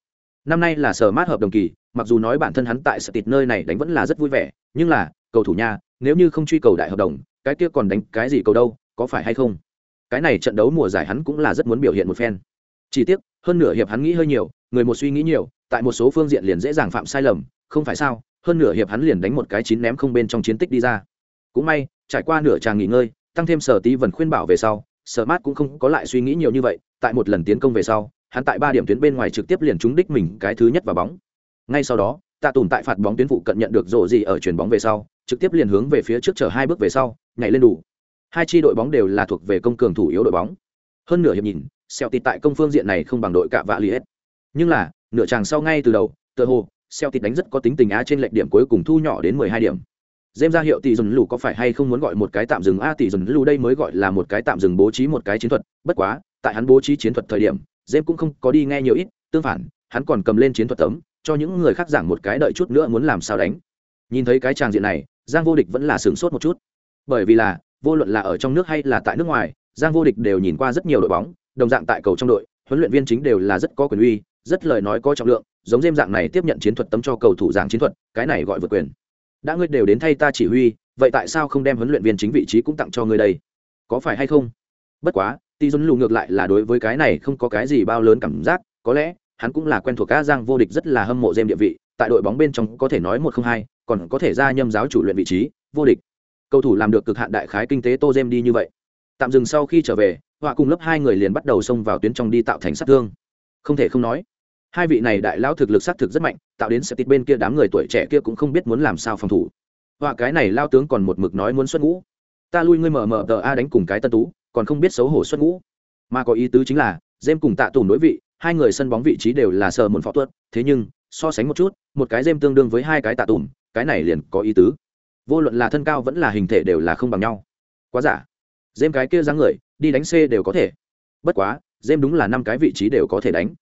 A: Năm nay là sở mát hợp đồng kỳ, mặc dù nói bản thân hắn tại sở tịt nơi này đánh vẫn là rất vui vẻ, nhưng là, cầu thủ nha, nếu như không truy cầu đại hợp đồng, cái kia còn đánh cái gì cầu đâu, có phải hay không? Cái này trận đấu mùa giải hắn cũng là rất muốn biểu hiện một phen chỉ tiếc, hơn nửa hiệp hắn nghĩ hơi nhiều, người một suy nghĩ nhiều, tại một số phương diện liền dễ dàng phạm sai lầm, không phải sao? Hơn nửa hiệp hắn liền đánh một cái chín ném không bên trong chiến tích đi ra. Cũng may, trải qua nửa tràng nghỉ ngơi, tăng thêm sở tí vần khuyên bảo về sau, sở mát cũng không có lại suy nghĩ nhiều như vậy, tại một lần tiến công về sau, hắn tại ba điểm tuyến bên ngoài trực tiếp liền trúng đích mình cái thứ nhất vào bóng. Ngay sau đó, tạ tùng tại phạt bóng tuyến phụ cận nhận được rổ gì ở chuyền bóng về sau, trực tiếp liền hướng về phía trước chở hai bước về sau, nhảy lên đủ. Hai chi đội bóng đều là thuộc về công cường thủ yếu đội bóng. Hơn nửa hiệp nhìn xeo tịt tại công phương diện này không bằng đội cả vạ li hết nhưng là, nửa chàng sau ngay từ đầu, tựa hồ xeo tịt đánh rất có tính tình á trên lệch điểm cuối cùng thu nhỏ đến mười hai điểm. Dêm ra hiệu tỷ dùn lù có phải hay không muốn gọi một cái tạm dừng a tỷ dùn lù đây mới gọi là một cái tạm dừng bố trí một cái chiến thuật, bất quá, tại hắn bố trí chiến thuật thời điểm dêm cũng không có đi nghe nhiều ít, tương phản, hắn còn cầm lên chiến thuật tấm, cho những người khác giảng một cái đợi chút nữa muốn làm sao đánh. Nhìn thấy cái tràng diện này, giang vô địch vẫn là sửng sốt một chút. Bởi vì là, vô luận là ở trong nước hay là tại nước ngoài, giang vô địch đều nhìn qua rất nhiều đội bóng đồng dạng tại cầu trong đội, huấn luyện viên chính đều là rất có quyền uy, rất lời nói có trọng lượng, giống dêm dạng này tiếp nhận chiến thuật tấm cho cầu thủ giảng chiến thuật, cái này gọi vượt quyền. Đã ngươi đều đến thay ta chỉ huy, vậy tại sao không đem huấn luyện viên chính vị trí cũng tặng cho ngươi đây? Có phải hay không? Bất quá, ti dun lù ngược lại là đối với cái này không có cái gì bao lớn cảm giác, có lẽ, hắn cũng là quen thuộc ca giang vô địch rất là hâm mộ dêm địa vị, tại đội bóng bên trong có thể nói một không hai, còn có thể ra nhâm giáo chủ luyện vị trí, vô địch. Cầu thủ làm được cực hạn đại khái kinh tế tô dêm đi như vậy. Tạm dừng sau khi trở về họa cùng lớp hai người liền bắt đầu xông vào tuyến trong đi tạo thành sát thương. Không thể không nói hai vị này đại lão thực lực sát thực rất mạnh tạo đến sẽ tít bên kia đám người tuổi trẻ kia cũng không biết muốn làm sao phòng thủ. Họa cái này lao tướng còn một mực nói muốn xuất ngũ. Ta lui ngươi mở mở tờ a đánh cùng cái tân tú còn không biết xấu hổ xuất ngũ. Mà có ý tứ chính là dêm cùng tạ tùng đối vị hai người sân bóng vị trí đều là sờ muốn phó tuất thế nhưng so sánh một chút một cái dêm tương đương với hai cái tạ tùng, cái này liền có ý tứ. Vô luận là thân cao vẫn là hình thể đều là không bằng nhau. Quá giả dêm cái kia dáng người, đi đánh c đều có thể. Bất quá, dêm đúng là năm cái vị trí đều có thể đánh.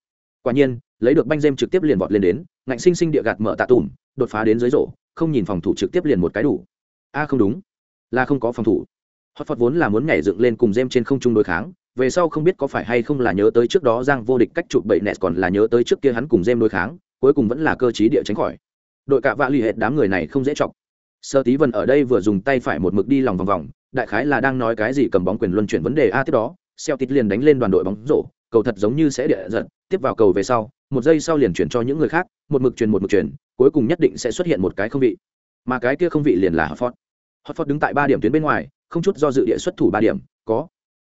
A: Quả nhiên, lấy được banh dêm trực tiếp liền vọt lên đến, ngạnh sinh sinh địa gạt mở tạ tùm, đột phá đến dưới rổ, không nhìn phòng thủ trực tiếp liền một cái đủ. A, không đúng. Là không có phòng thủ. Hot phật vốn là muốn nhảy dựng lên cùng dêm trên không trung đối kháng, về sau không biết có phải hay không là nhớ tới trước đó giang vô địch cách chụp bậy nẹt còn là nhớ tới trước kia hắn cùng dêm đối kháng, cuối cùng vẫn là cơ chí địa tránh khỏi. Đội cạ vạ l ì hệt đám người này không dễ chọc. Sơ tí vân ở đây vừa dùng tay phải một mực đi lòng vòng vòng đại khái là đang nói cái gì cầm bóng quyền luân chuyển vấn đề a tiếp đó, Celtic tít liền đánh lên đoàn đội bóng rổ, cầu thật giống như sẽ địa giật, tiếp vào cầu về sau, một giây sau liền chuyển cho những người khác, một mực truyền một mực truyền cuối cùng nhất định sẽ xuất hiện một cái không vị. Mà cái kia không vị liền là hotford. Hotford đứng tại ba điểm tuyến bên ngoài, không chút do dự địa xuất thủ ba điểm, có.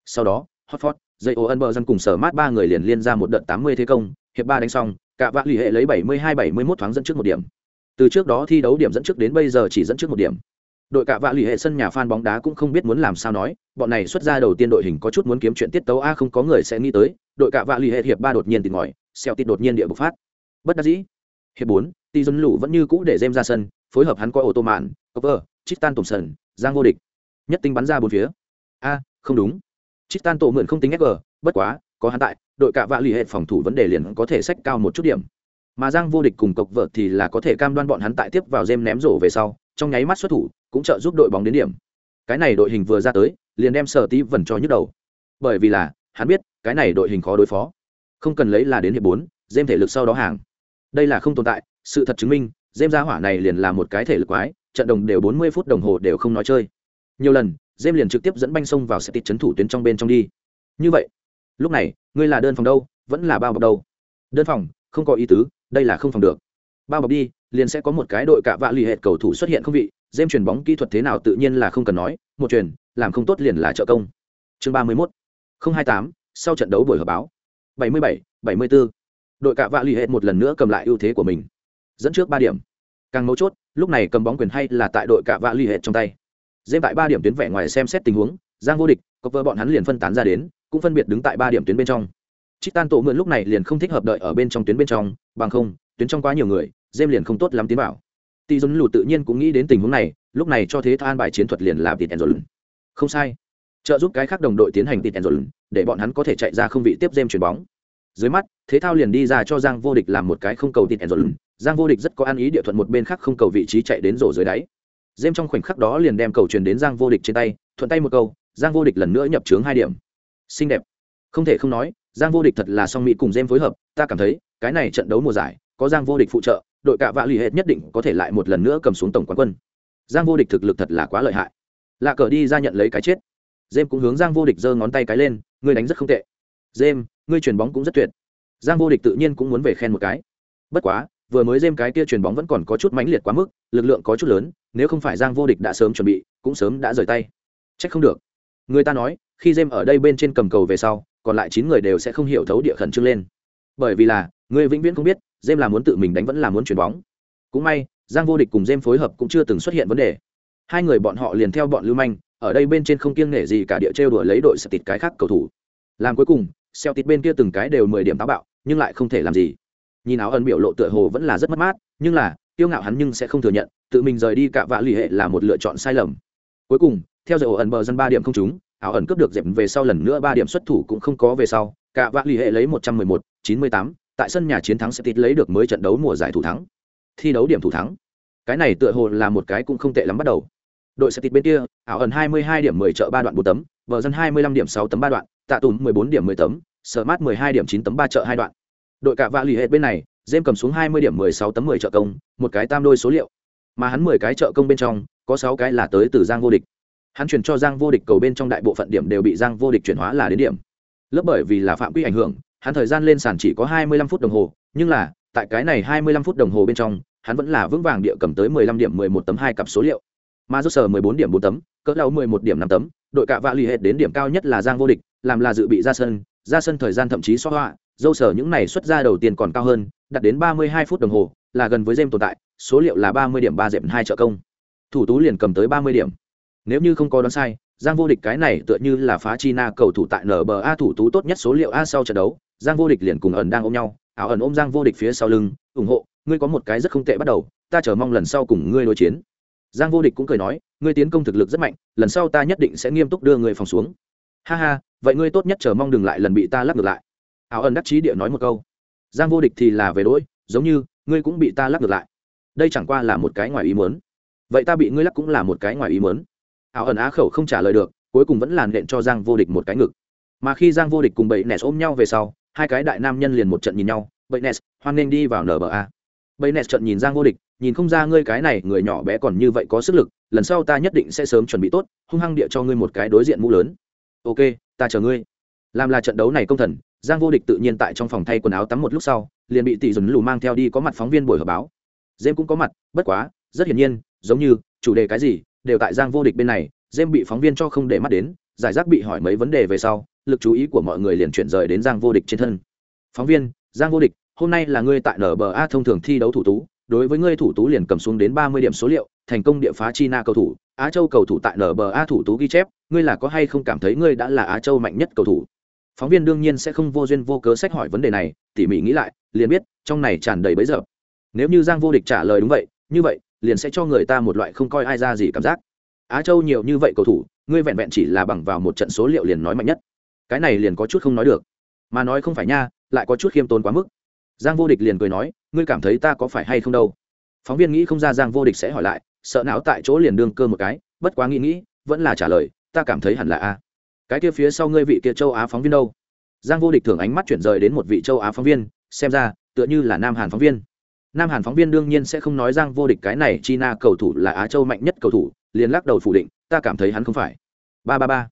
A: Sau đó, hotford dây ô ân bờ dân cùng sở mát ba người liền liên ra một đợt tám mươi thế công, hiệp ba đánh xong, cả vạn lì hệ lấy bảy mươi hai, bảy mươi mốt thoáng dẫn trước một điểm. Từ trước đó thi đấu điểm dẫn trước đến bây giờ chỉ dẫn trước một điểm đội cả vạ lì hệ sân nhà fan bóng đá cũng không biết muốn làm sao nói, bọn này xuất ra đầu tiên đội hình có chút muốn kiếm chuyện tiết tấu a không có người sẽ nghĩ tới, đội cả vạ lì hệ hiệp ba đột nhiên tìm ngòi xeo tít đột nhiên địa bộc phát. Bất đắc dĩ. Hiệp bốn tỷ dân lũ vẫn như cũ để jem ra sân, phối hợp hắn coi ô tô mạn cover chitan sần giang vô địch. Nhất tinh bắn ra bốn phía. A, không đúng. Chitan tổ mượn không tính fg bất quá, có hắn tại, đội cả vạ lì hệ phòng thủ vấn đề liền có thể sách cao một chút điểm. Mà giang vô địch cùng cộc vợ thì là có thể cam đoan bọn hắn tại tiếp vào jem ném rổ về sau, trong nháy mắt xuất thủ cũng trợ giúp đội bóng đến điểm. Cái này đội hình vừa ra tới, liền đem sở tí vần cho nhức đầu. Bởi vì là, hắn biết, cái này đội hình khó đối phó. Không cần lấy là đến hiệp bốn dêm thể lực sau đó hàng. Đây là không tồn tại, sự thật chứng minh dêm ra hỏa này liền là một cái thể lực quái, trận đồng đều bốn mươi phút đồng hồ đều không nói chơi. Nhiều lần dêm liền trực tiếp dẫn banh sông vào sẽ tịt chấn thủ tuyến trong bên trong đi. Như vậy, lúc này, ngươi là đơn phòng đâu, vẫn là bao bọc đâu? Đơn phòng, không có ý tứ, đây là không phòng được. Bao bọc đi, liền sẽ có một cái đội cạ vạ lì hệt cầu thủ xuất hiện không vị dêm chuyền bóng kỹ thuật thế nào tự nhiên là không cần nói, một chuyền làm không tốt liền là trợ công. Chương ba mươi mốt. không hai tám, sau trận đấu buổi họp báo. bảy mươi bảy bảy mươi bốn đội cạ vạ lì hệ một lần nữa cầm lại ưu thế của mình. Dẫn trước ba điểm. Càng mấu chốt, lúc này cầm bóng quyền hay là tại đội cạ vạ lì hệ trong tay. Dêm tại ba điểm tuyến vẻ ngoài xem xét tình huống, giang vô địch có vợ bọn hắn liền phân tán ra đến, cũng phân biệt đứng tại ba điểm tuyến bên trong. Chít tan tổ mượn lúc này liền không thích hợp đợi ở bên trong tuyến bên trong, bằng không, tuyến trong quá nhiều người dêm liền không tốt lắm tiến vào tỷ dồn lù tự nhiên cũng nghĩ đến tình huống này, lúc này cho thế than bài chiến thuật liền là tịt enzol. Không sai. Trợ giúp cái khác đồng đội tiến hành tịt enzol, để bọn hắn có thể chạy ra không vị tiếp game chuyền bóng. Dưới mắt, thế thao liền đi ra cho giang vô địch làm một cái không cầu tịt enzol. Giang vô địch rất có ăn ý địa thuận một bên khác không cầu vị trí chạy đến rổ dưới đáy. Dêm trong khoảnh khắc đó liền đem cầu truyền đến giang vô địch trên tay, thuận tay một câu, giang vô địch lần nữa nhập trướng hai điểm. Xinh đẹp. Không thể không nói, giang vô địch thật là song mỹ cùng dêm phối hợp, ta cảm thấy, cái này trận đấu mùa giải, có giang vô địch phụ trợ đội cạ vạ l ì hệ nhất định có thể lại một lần nữa cầm xuống tổng quán quân. Giang vô địch thực lực thật là quá lợi hại. Lạ cờ đi ra nhận lấy cái chết. Jem cũng hướng giang vô địch giơ ngón tay cái lên, ngươi đánh rất không tệ. Jem ngươi chuyền bóng cũng rất tuyệt. Giang vô địch tự nhiên cũng muốn về khen một cái. Bất quá, vừa mới jem cái kia chuyền bóng vẫn còn có chút mãnh liệt quá mức, lực lượng có chút lớn, nếu không phải giang vô địch đã sớm chuẩn bị, cũng sớm đã rời tay. Trách không được. Người ta nói, khi jem ở đây bên trên cầm cầu về sau, còn lại chín người đều sẽ không hiểu thấu địa khẩn trương lên. Bởi vì là, người vĩnh viễn không biết Dêm là muốn tự mình đánh vẫn là muốn chuyển bóng. Cũng may, giang vô địch cùng Dêm phối hợp cũng chưa từng xuất hiện vấn đề. Hai người bọn họ liền theo bọn lưu manh, ở đây bên trên không kiêng nể gì cả địa trêu đuổi lấy đội sẽ tịt cái khác cầu thủ. Làm cuối cùng xeo tịt bên kia từng cái đều mười điểm táo bạo, nhưng lại không thể làm gì. Nhìn áo ẩn biểu lộ tựa hồ vẫn là rất mất mát, nhưng là, kiêu ngạo hắn nhưng sẽ không thừa nhận, tự mình rời đi cả vạ lì hệ là một lựa chọn sai lầm. Cuối cùng, theo dõi ổ ẩn bờ dân ba điểm không trúng, áo ẩn cướp được dẹp về sau lần nữa ba điểm xuất thủ cũng không có về sau, cả vạ lì hệ lấy một trăm mười một, chín mươi tám tại sân nhà chiến thắng sẽ tít lấy được mới trận đấu mùa giải thủ thắng, thi đấu điểm thủ thắng. Cái này tựa hồ là một cái cũng không tệ lắm bắt đầu. Đội sẽ tít bên kia, ảo ẩn 22 điểm 10 trợ ba đoạn 4 tấm vợ dân 25 điểm 6 tấm ba đoạn, tạ tùm 14 điểm 10 tấm, sở mát 12 điểm 9 tấm ba trợ hai đoạn. Đội cả vạ lì hệt bên này, James cầm xuống 20 điểm 16 tấm 10 trợ công, một cái tam đôi số liệu. Mà hắn 10 cái trợ công bên trong, có 6 cái là tới từ giang vô địch. Hắn chuyển cho giang vô địch cầu bên trong đại bộ phận điểm đều bị giang vô địch chuyển hóa là đến điểm. Lớp bởi vì là phạm quy ảnh hưởng hắn thời gian lên sàn chỉ có 25 phút đồng hồ, nhưng là, tại cái này 25 phút đồng hồ bên trong, hắn vẫn là vững vàng địa cầm tới 15 điểm 11 tấm hai cặp số liệu. Mà rốt sở 14 điểm 4 tấm, cỡ lau 11 điểm 5 tấm, đội cả vạ lì hệt đến điểm cao nhất là giang vô địch, làm là dự bị ra sân ra sân thời gian thậm chí so họa, dâu sở những này xuất ra đầu tiên còn cao hơn, đạt đến 32 phút đồng hồ, là gần với jem tồn tại, số liệu là 30 điểm ba dẹp hai trợ công. Thủ tú liền cầm tới 30 điểm. Nếu như không có đoán sai, giang vô địch cái này tựa như là phá China cầu thủ tại nba thủ tú tốt nhất số liệu a sau trận đấu giang vô địch liền cùng ẩn đang ôm nhau, áo ẩn ôm giang vô địch phía sau lưng, ủng hộ, ngươi có một cái rất không tệ bắt đầu, ta chờ mong lần sau cùng ngươi đối chiến. Giang vô địch cũng cười nói, ngươi tiến công thực lực rất mạnh, lần sau ta nhất định sẽ nghiêm túc đưa ngươi phòng xuống. Ha ha, vậy ngươi tốt nhất chờ mong đừng lại lần bị ta lắc ngược lại. Áo ẩn đắc chí địa nói một câu. Giang vô địch thì là về đỗi, giống như, ngươi cũng bị ta lắc ngược lại. Đây chẳng qua là một cái ngoài ý muốn. Vậy ta bị ngươi lắc cũng là một cái ngoài ý muốn. Áo ẩn á khẩu không trả lời được, cuối cùng vẫn làn nện cho giang vô địch một cái ngực. Mà khi giang vô địch cùng bảy nẹt ôm nhau về sau hai cái đại nam nhân liền một trận nhìn nhau, bậy nes hoan nên đi vào nba bậy nes trận nhìn giang vô địch, nhìn không ra ngươi cái này người nhỏ bé còn như vậy có sức lực, lần sau ta nhất định sẽ sớm chuẩn bị tốt, hung hăng địa cho ngươi một cái đối diện mũ lớn. Ok, ta chờ ngươi. Làm là trận đấu này công thần, giang vô địch tự nhiên tại trong phòng thay quần áo tắm một lúc sau, liền bị tỷ dùn lù mang theo đi có mặt phóng viên buổi họp báo. Dêm cũng có mặt, bất quá, rất hiển nhiên, giống như, chủ đề cái gì, đều tại giang vô địch bên này dêm bị phóng viên cho không để mắt đến, giải rác bị hỏi mấy vấn đề về sau lực chú ý của mọi người liền chuyển rời đến giang vô địch trên thân. Phóng viên, giang vô địch, hôm nay là ngươi tại nba thông thường thi đấu thủ tú, đối với ngươi thủ tú liền cầm xuống đến ba mươi điểm số liệu, thành công địa phá china cầu thủ, á châu cầu thủ tại nba thủ tú ghi chép, ngươi là có hay không cảm thấy ngươi đã là á châu mạnh nhất cầu thủ? Phóng viên đương nhiên sẽ không vô duyên vô cớ sách hỏi vấn đề này, tỉ mỉ nghĩ lại, liền biết, trong này tràn đầy bấy giờ. Nếu như giang vô địch trả lời đúng vậy, như vậy, liền sẽ cho người ta một loại không coi ai ra gì cảm giác. Á châu nhiều như vậy cầu thủ, ngươi vẹn vẹn chỉ là bằng vào một trận số liệu liền nói mạnh nhất cái này liền có chút không nói được. Mà nói không phải nha, lại có chút khiêm tốn quá mức. Giang vô địch liền cười nói, ngươi cảm thấy ta có phải hay không đâu? Phóng viên nghĩ không ra giang vô địch sẽ hỏi lại, sợ não tại chỗ liền đương cơ một cái, bất quá nghĩ nghĩ, vẫn là trả lời, ta cảm thấy hẳn là a. Cái kia phía sau ngươi vị kia châu á phóng viên đâu? Giang vô địch thường ánh mắt chuyển rời đến một vị châu á phóng viên, xem ra, tựa như là nam hàn phóng viên. Nam hàn phóng viên đương nhiên sẽ không nói giang vô địch cái này china cầu thủ là á châu mạnh nhất cầu thủ, liền lắc đầu phủ định, ta cảm thấy hắn không phải. Ba ba ba.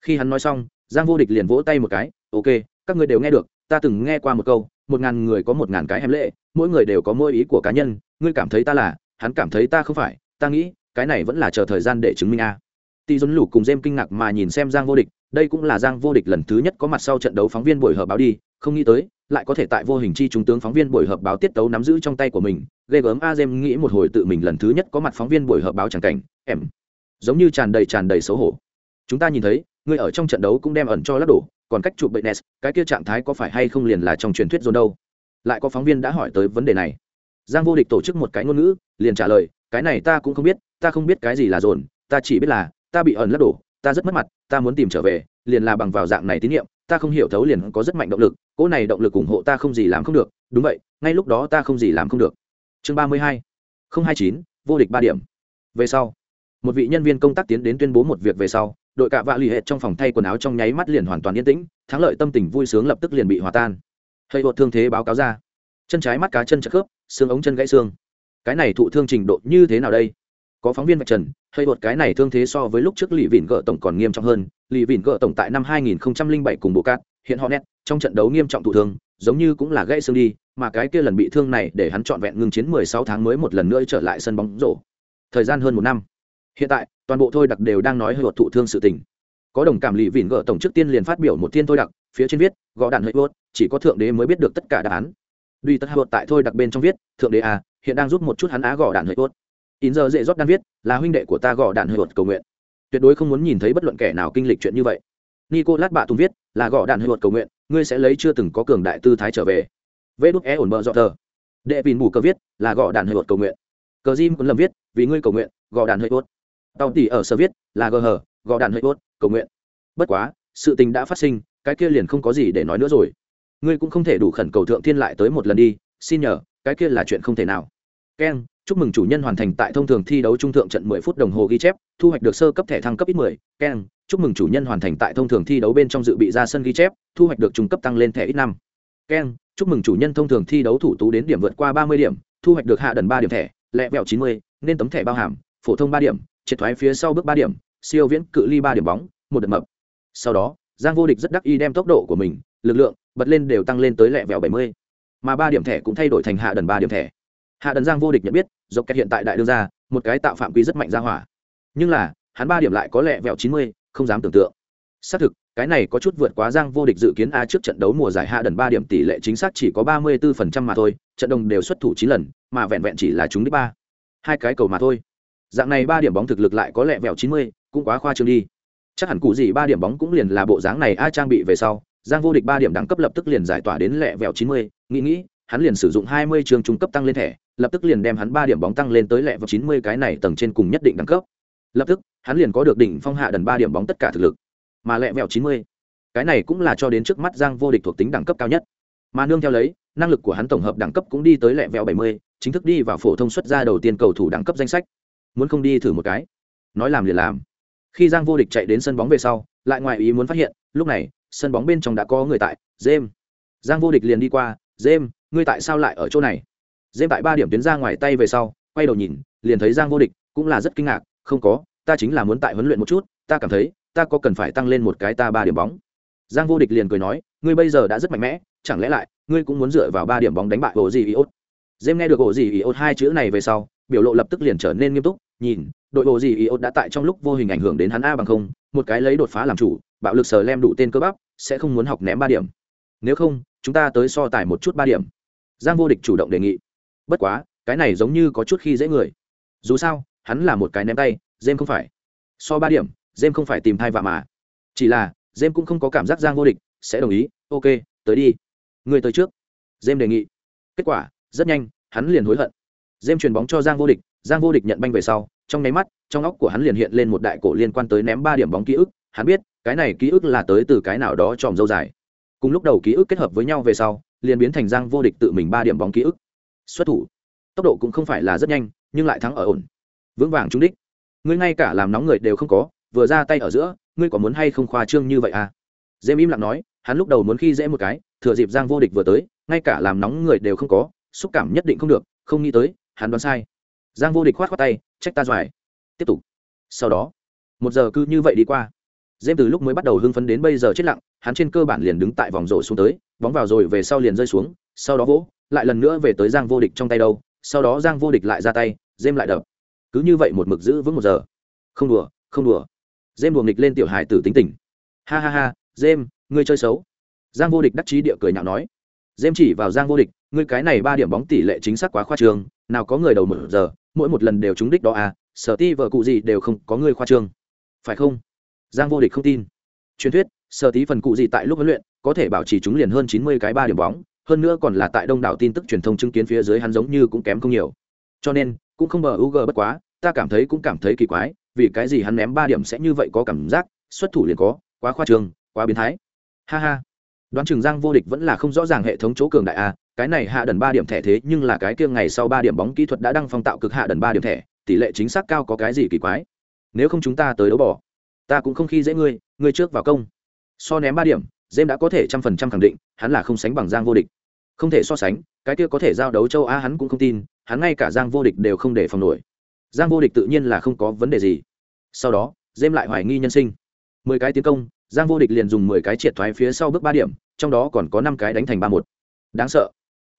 A: Khi hắn nói xong giang vô địch liền vỗ tay một cái, ok, các người đều nghe được, ta từng nghe qua một câu, một ngàn người có một ngàn cái hèm lệ, mỗi người đều có mỗi ý của cá nhân, ngươi cảm thấy ta là, hắn cảm thấy ta không phải, ta nghĩ, cái này vẫn là chờ thời gian để chứng minh a à. tỷ dồn lủ cùng jem kinh ngạc mà nhìn xem giang vô địch, đây cũng là giang vô địch lần thứ nhất có mặt sau trận đấu phóng viên buổi họp báo đi, không nghĩ tới, lại có thể tại vô hình chi trung tướng phóng viên buổi họp báo tiết tấu nắm giữ trong tay của mình, ghê gớm a jem nghĩ một hồi tự mình lần thứ nhất có mặt phóng viên buổi họp báo chẳng cảnh, em, giống như tràn đầy tràn đầy xấu hổ chúng ta nhìn thấy Ngươi ở trong trận đấu cũng đem ẩn cho lắc đổ, còn cách chụp bệnh nes cái kia trạng thái có phải hay không liền là trong truyền thuyết dồn đâu? Lại có phóng viên đã hỏi tới vấn đề này. Giang vô địch tổ chức một cái ngôn ngữ, liền trả lời, cái này ta cũng không biết, ta không biết cái gì là dồn, ta chỉ biết là, ta bị ẩn lắc đổ, ta rất mất mặt, ta muốn tìm trở về, liền là bằng vào dạng này tín nhiệm, ta không hiểu thấu liền có rất mạnh động lực, cỗ này động lực ủng hộ ta không gì làm không được, đúng vậy, ngay lúc đó ta không gì làm không được. Chương ba mươi hai, không hai chín, vô địch ba điểm. Về sau, một vị nhân viên công tác tiến đến tuyên bố một việc về sau đội cạ vạ l ì hệ trong phòng thay quần áo trong nháy mắt liền hoàn toàn yên tĩnh, thắng lợi tâm tình vui sướng lập tức liền bị hòa tan. Hơi hột thương thế báo cáo ra. Chân trái mắt cá chân chật khớp, xương ống chân gãy xương. Cái này thụ thương trình độ như thế nào đây? Có phóng viên vạch trần, hơi bột cái này thương thế so với lúc trước lì vịn gỡ tổng còn nghiêm trọng hơn. Lì vịn gỡ tổng tại năm 2007 cùng bộ cát, hiện họ nét, trong trận đấu nghiêm trọng thụ thương, giống như cũng là gãy xương đi, mà cái kia lần bị thương này để hắn trọn vẹn ngưng chiến 16 tháng mới một lần nữa trở lại sân bóng rổ. Thời gian hơn một năm hiện tại, toàn bộ thôi đặc đều đang nói hơi bột thụ thương sự tình. Có đồng cảm lì vỉn gỡ tổng trước tiên liền phát biểu một thiên thôi đặc, phía trên viết, gõ đạn hơi bột chỉ có thượng đế mới biết được tất cả đáp án. Duy tất hơi tại thôi đặc bên trong viết, thượng đế à hiện đang giúp một chút hắn á gõ đạn hơi bột in giờ dễ rót đan viết, là huynh đệ của ta gõ đạn hơi bột cầu nguyện. Tuyệt đối không muốn nhìn thấy bất luận kẻ nào kinh lịch chuyện như vậy. Nico lát bạ tùng viết, là gõ đạn hơi bột cầu nguyện, ngươi sẽ lấy chưa từng có cường đại tư thái trở về. Vê đúc e ổn bờ dọ tờ. đệ vìn bù cơ viết, là gõ đạn hơi bột cầu nguyện. Cờ jim cũng lầm viết, vì ngươi cầu nguyện, gõ đạn hơi bột tàu tỉ ở sở viết là gờ hờ gõ đạn hơi bốt cầu nguyện. Bất quá sự tình đã phát sinh cái kia liền không có gì để nói nữa rồi. Ngươi cũng không thể đủ khẩn cầu thượng thiên lại tới một lần đi xin nhờ cái kia là chuyện không thể nào. Keng chúc mừng chủ nhân hoàn thành tại thông thường thi đấu trung thượng trận 10 phút đồng hồ ghi chép thu hoạch được sơ cấp thẻ thăng cấp ít 10. keng chúc mừng chủ nhân hoàn thành tại thông thường thi đấu bên trong dự bị ra sân ghi chép thu hoạch được trung cấp tăng lên thẻ ít năm. Keng chúc mừng chủ nhân thông thường thi đấu thủ tú đến điểm vượt qua 30 điểm thu hoạch được hạ đần ba điểm thẻ lẹ vẹo 90, nên tấm thẻ bao hàm phổ thông ba điểm triệt thoái phía sau bước ba điểm siêu viễn cự ly ba điểm bóng một đợt mập. Sau đó giang vô địch rất đắc ý đem tốc độ của mình lực lượng bật lên đều tăng lên tới lẹ vẹo 70. mà ba điểm thẻ cũng thay đổi thành hạ đần ba điểm thẻ. Hạ đần giang vô địch nhận biết dọc kẹt hiện tại đại đương ra một cái tạo phạm quy rất mạnh ra hỏa. Nhưng là hắn ba điểm lại có lẹ vẹo 90, không dám tưởng tượng. Xác thực cái này có chút vượt quá giang vô địch dự kiến a trước trận đấu mùa giải hạ đần ba điểm tỷ lệ chính xác chỉ có ba mươi 34% mà thôi trận đồng đều xuất thủ chín lần mà vẹn vẹn chỉ là chúng đích ba. Hai cái cầu mà thôi dạng này ba điểm bóng thực lực lại có lẹ vẹo chín mươi, cũng quá khoa trương đi. Chắc hẳn cụ gì ba điểm bóng cũng liền là bộ dáng này a trang bị về sau, giang vô địch ba điểm đẳng cấp lập tức liền giải tỏa đến lẹ vẹo chín mươi, nghĩ nghĩ, hắn liền sử dụng hai mươi trường trung cấp tăng lên thẻ, lập tức liền đem hắn ba điểm bóng tăng lên tới lẹ vẹo chín mươi cái này tầng trên cùng nhất định đẳng cấp. Lập tức, hắn liền có được đỉnh phong hạ đần ba điểm bóng tất cả thực lực. Mà lẹ vẹo chín mươi, cái này cũng là cho đến trước mắt giang vô địch thuộc tính đẳng cấp cao nhất. Mà nương theo lấy, năng lực của hắn tổng hợp đẳng cấp cũng đi tới lẹ vẹo bảy mươi, chính thức đi vào phổ thông xuất ra đầu tiên cầu thủ đẳng cấp danh sách muốn không đi thử một cái. Nói làm liền làm. Khi giang vô địch chạy đến sân bóng về sau, lại ngoài ý muốn phát hiện, lúc này, sân bóng bên trong đã có người tại jem giang vô địch liền đi qua jem ngươi tại sao lại ở chỗ này? Jem tại ba điểm tiến ra ngoài tay về sau, quay đầu nhìn, liền thấy giang vô địch cũng là rất kinh ngạc, không có, ta chính là muốn tại huấn luyện một chút, ta cảm thấy, ta có cần phải tăng lên một cái ta ba điểm bóng. Giang vô địch liền cười nói, ngươi bây giờ đã rất mạnh mẽ, chẳng lẽ lại, ngươi cũng muốn dựa vào ba điểm bóng đánh bại ổ gì iốt jem nghe được ổ gì iốt hai chữ này về sau, biểu lộ lập tức liền trở nên nghiêm túc nhìn, đội bộ gì iốt đã tại trong lúc vô hình ảnh hưởng đến hắn a bằng không, một cái lấy đột phá làm chủ, bạo lực sờ lem đủ tên cơ bắp, sẽ không muốn học ném ba điểm. Nếu không, chúng ta tới so tài một chút ba điểm. Giang vô địch chủ động đề nghị. Bất quá, cái này giống như có chút khi dễ người. Dù sao, hắn là một cái ném tay jem không phải. So ba điểm jem không phải tìm thai vạ mà. Chỉ là jem cũng không có cảm giác giang vô địch sẽ đồng ý. Ok, tới đi. Người tới trước. Jem đề nghị. Kết quả, rất nhanh, hắn liền hối hận. Jem truyền bóng cho giang vô địch giang vô địch nhận banh về sau, trong nháy mắt, trong óc của hắn liền hiện lên một đại cổ liên quan tới ném ba điểm bóng ký ức, hắn biết, cái này ký ức là tới từ cái nào đó tròm dâu dài. Cùng lúc đầu ký ức kết hợp với nhau về sau, liền biến thành giang vô địch tự mình ba điểm bóng ký ức. Xuất thủ. Tốc độ cũng không phải là rất nhanh, nhưng lại thắng ở ổn. Vững vàng trúng đích. Ngươi ngay cả làm nóng người đều không có, vừa ra tay ở giữa, ngươi có muốn hay không khoa trương như vậy à? Dêm im lặng nói, hắn lúc đầu muốn khi dễ một cái, thừa dịp giang vô địch vừa tới, ngay cả làm nóng người đều không có, xúc cảm nhất định không được, không nghĩ tới, hắn đoán sai giang vô địch khoát khoát tay, trách ta doài. Tiếp tục. Sau đó, một giờ cứ như vậy đi qua. Dêm từ lúc mới bắt đầu hưng phấn đến bây giờ chết lặng, hắn trên cơ bản liền đứng tại vòng rổ xuống tới, bóng vào rồi về sau liền rơi xuống, sau đó vỗ, lại lần nữa về tới giang vô địch trong tay đâu, sau đó giang vô địch lại ra tay dêm lại đập. Cứ như vậy một mực giữ vững một giờ. Không đùa không đùa. Dêm đùa nghịch lên tiểu hải tử tính tình. Ha ha ha dêm ngươi chơi xấu. Giang vô địch đắc chí địa cười nhạo nói. Dêm chỉ vào giang vô địch, ngươi cái này ba điểm bóng tỷ lệ chính xác quá khoa trương, nào có người đầu một giờ mỗi một lần đều trúng đích đó à sở ti vợ cụ gì đều không có người khoa trương. Phải không? Giang vô địch không tin. Truyền thuyết, sở tí phần cụ gì tại lúc huấn luyện, có thể bảo trì chúng liền hơn chín mươi cái ba điểm bóng, hơn nữa còn là tại đông đảo tin tức truyền thông chứng kiến phía dưới hắn giống như cũng kém không nhiều. Cho nên, cũng không bờ u g bất quá, ta cảm thấy cũng cảm thấy kỳ quái, vì cái gì hắn ném ba điểm sẽ như vậy có cảm giác, xuất thủ liền có, quá khoa trương, quá biến thái. Ha ha. Đoán chừng giang vô địch vẫn là không rõ ràng hệ thống chỗ cường đại a cái này hạ đần ba điểm thẻ thế nhưng là cái kia ngày sau ba điểm bóng kỹ thuật đã đăng phong tạo cực hạ đần ba điểm thẻ, tỷ lệ chính xác cao có cái gì kỳ quái? Nếu không chúng ta tới đấu bỏ, ta cũng không khi dễ ngươi ngươi trước vào công. So ném ba điểm jem đã có thể trăm phần trăm khẳng định, hắn là không sánh bằng giang vô địch. Không thể so sánh, cái kia có thể giao đấu châu á hắn cũng không tin, hắn ngay cả giang vô địch đều không để phòng nổi. Giang vô địch tự nhiên là không có vấn đề gì. Sau đó dêm lại hoài nghi nhân sinh. Mười cái tiến công, giang vô địch liền dùng mười cái triệt thoái phía sau bước ba điểm, trong đó còn có năm cái đánh thành ba một. Đáng sợ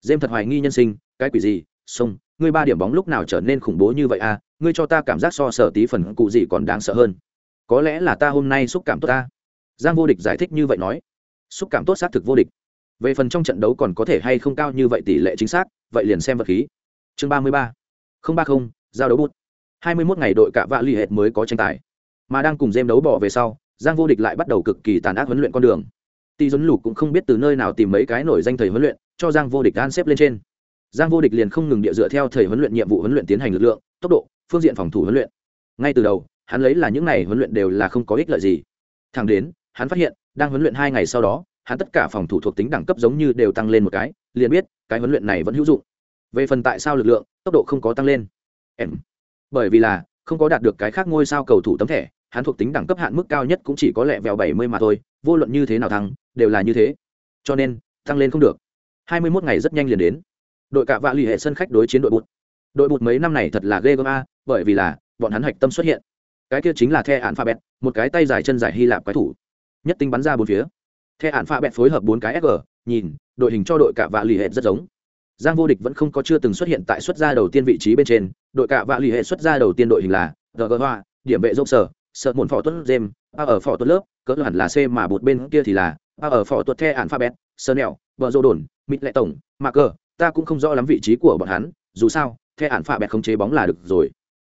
A: dêm thật hoài nghi nhân sinh, cái quỷ gì? Sông, ngươi ba điểm bóng lúc nào trở nên khủng bố như vậy à? Ngươi cho ta cảm giác so sở tí phần cụ gì còn đáng sợ hơn. Có lẽ là ta hôm nay xúc cảm tốt ta. Giang vô địch giải thích như vậy nói. Xúc cảm tốt xác thực vô địch. Về phần trong trận đấu còn có thể hay không cao như vậy tỷ lệ chính xác, vậy liền xem vật khí. Chương ba mươi ba. không ba không, giao đấu bút. hai mươi mốt ngày đội cạ vạ l ì hệt mới có tranh tài. Mà đang cùng dêm đấu bỏ về sau, giang vô địch lại bắt đầu cực kỳ tàn ác huấn luyện con đường tỷ dấn lục cũng không biết từ nơi nào tìm mấy cái nổi danh thầy huấn luyện, cho giang vô địch an xếp lên trên. Giang vô địch liền không ngừng địa dựa theo thầy huấn luyện nhiệm vụ huấn luyện tiến hành lực lượng, tốc độ, phương diện phòng thủ huấn luyện. Ngay từ đầu, hắn lấy là những này huấn luyện đều là không có ích lợi gì. Thẳng đến, hắn phát hiện, đang huấn luyện hai ngày sau đó, hắn tất cả phòng thủ thuộc tính đẳng cấp giống như đều tăng lên một cái, liền biết, cái huấn luyện này vẫn hữu dụng. Về phần tại sao lực lượng, tốc độ không có tăng lên. Em. Bởi vì là, không có đạt được cái khác ngôi sao cầu thủ tấm thẻ, hắn thuộc tính đẳng cấp hạn mức cao nhất cũng chỉ có lẹ vẹo bảy mươi mà thôi, vô luận như thế nào thăng đều là như thế. Cho nên, tăng lên không được. Hai mươi 21 ngày rất nhanh liền đến. Đội cạ vạ Lì hệ sân khách đối chiến đội bụt. Đội bụt mấy năm này thật là ghê gớm a, bởi vì là bọn hắn hạch tâm xuất hiện. Cái kia chính là the ạn pha bẹt, một cái tay dài chân dài hy lạp quái thủ. Nhất tinh bắn ra bốn phía. The ạn pha bẹt phối hợp bốn cái sg nhìn, đội hình cho đội cạ vạ Lì hệ rất giống. Giang vô địch vẫn không có chưa từng xuất hiện tại xuất gia đầu tiên vị trí bên trên, đội cạ vạ Lì hệ xuất gia đầu tiên đội hình là gg hoa, điểm vệ dốc sở, sợ muộn phỏ tuất dêm a ở phỏ tuất lớp, cỡ hẳn là c mà Bụt bên kia thì là a ở phỏ tuột the ạn pha bẹt sơ nẹo vợ dô đồn, mịt lệ tổng mạc cờ ta cũng không rõ lắm vị trí của bọn hắn, dù sao, the ản pha bẹt không chế bóng là được rồi.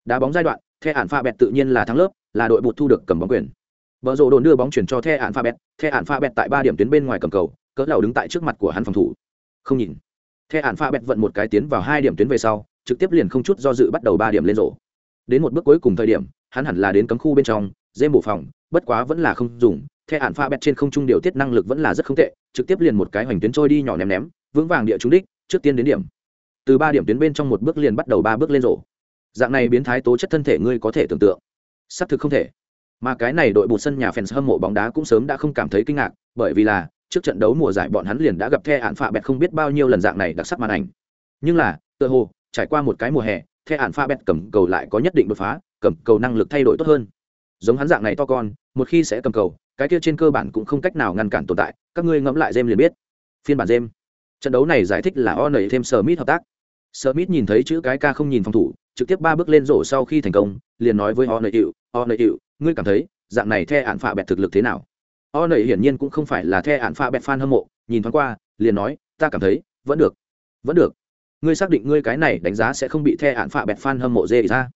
A: Đá bóng giai đoạn, the ản pha bẹt tự nhiên là thắng lớp, là đội bụt thu được cầm bóng quyền. Vợ rô đồn đưa bóng chuyển cho the ản pha bẹt the ản pha bẹt tại ba điểm tuyến bên ngoài cầm cầu, cỡ lầu đứng tại trước mặt của hắn phòng thủ. Không nhìn. The ản pha bẹt vận một cái tiến vào hai điểm tuyến về sau, trực tiếp liền không chút do dự bắt đầu ba điểm lên rổ. Đến một bước cuối cùng thời điểm, hắn hẳn là đến cấm khu bên trong, dê bổ phòng, bất quá vẫn là không dùng the hạn pha bẹt trên không trung điều tiết năng lực vẫn là rất không tệ, trực tiếp liền một cái hoành tuyến trôi đi nhỏ ném ném, vững vàng địa trúng đích, trước tiên đến điểm. Từ ba điểm tuyến bên trong một bước liền bắt đầu ba bước lên rổ. Dạng này biến thái tố chất thân thể ngươi có thể tưởng tượng. Xác thực không thể. Mà cái này đội bụt sân nhà fans hâm mộ bóng đá cũng sớm đã không cảm thấy kinh ngạc, bởi vì là, trước trận đấu mùa giải bọn hắn liền đã gặp the ạn pha bẹt không biết bao nhiêu lần dạng này đặc sắc màn ảnh. Nhưng là, tựa hồ, trải qua một cái mùa hè, the ạn pha bẹt cầm cầu lại có nhất định đột phá, cầm cầu năng lực thay đổi tốt hơn. Giống hắn dạng này to con, một khi sẽ cầm cầu cái kia trên cơ bản cũng không cách nào ngăn cản tồn tại, các ngươi ngẫm lại jem liền biết. Phiên bản jem. Trận đấu này giải thích là o nẩy thêm smith hợp tác. Smith nhìn thấy chữ cái ca không nhìn phòng thủ, trực tiếp ba bước lên rổ sau khi thành công, liền nói với o nẩy hiệu o nẩy hiệu ngươi cảm thấy dạng này the ạn phạ bẹt thực lực thế nào? O nẩy hiển nhiên cũng không phải là the ạn phạ bẹt fan hâm mộ, nhìn thoáng qua, liền nói, ta cảm thấy vẫn được vẫn được. Ngươi xác định ngươi cái này đánh giá sẽ không bị the ạn phạ bẹt fan hâm mộ dê ra?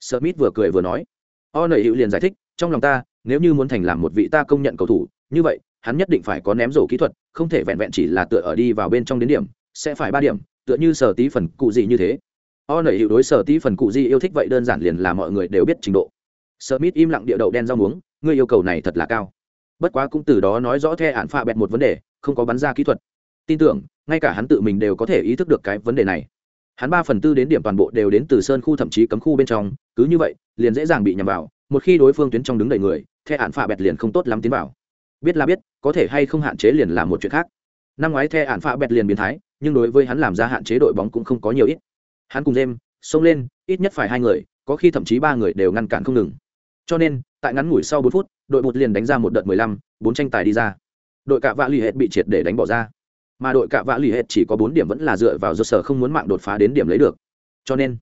A: Smith vừa cười vừa nói. O nẩy hiệu liền giải thích, trong lòng ta nếu như muốn thành làm một vị ta công nhận cầu thủ, như vậy, hắn nhất định phải có ném rổ kỹ thuật, không thể vẹn vẹn chỉ là tựa ở đi vào bên trong đến điểm, sẽ phải ba điểm, tựa như sở tí phần cụ gì như thế. O nảy hiệu đối sở tí phần cụ gì yêu thích vậy đơn giản liền là mọi người đều biết trình độ. Smith im lặng địa đậu đen rau muống, ngươi yêu cầu này thật là cao. Bất quá cũng từ đó nói rõ the hạn pha bẹt một vấn đề, không có bắn ra kỹ thuật. Tin tưởng, ngay cả hắn tự mình đều có thể ý thức được cái vấn đề này. Hắn ba phần tư đến điểm toàn bộ đều đến từ sơn khu thậm chí cấm khu bên trong, cứ như vậy, liền dễ dàng bị nhầm vào, một khi đối phương tuyến trong đứng đầy người the ạn pha bẹt liền không tốt lắm tiến vào. Biết là biết, có thể hay không hạn chế liền là một chuyện khác. Năm ngoái the ạn phạ bẹt liền biến thái, nhưng đối với hắn làm ra hạn chế đội bóng cũng không có nhiều ít. Hắn cùng đêm xông lên, ít nhất phải hai người, có khi thậm chí ba người đều ngăn cản không ngừng. Cho nên, tại ngắn ngủi sau bốn phút, đội một liền đánh ra một đợt mười lăm, bốn tranh tài đi ra. Đội cạ vạ l ì hệt bị triệt để đánh bỏ ra. Mà đội cạ vạ l ì hệt chỉ có bốn điểm vẫn là dựa vào do sở không muốn mạng đột phá đến điểm lấy được. Cho nên,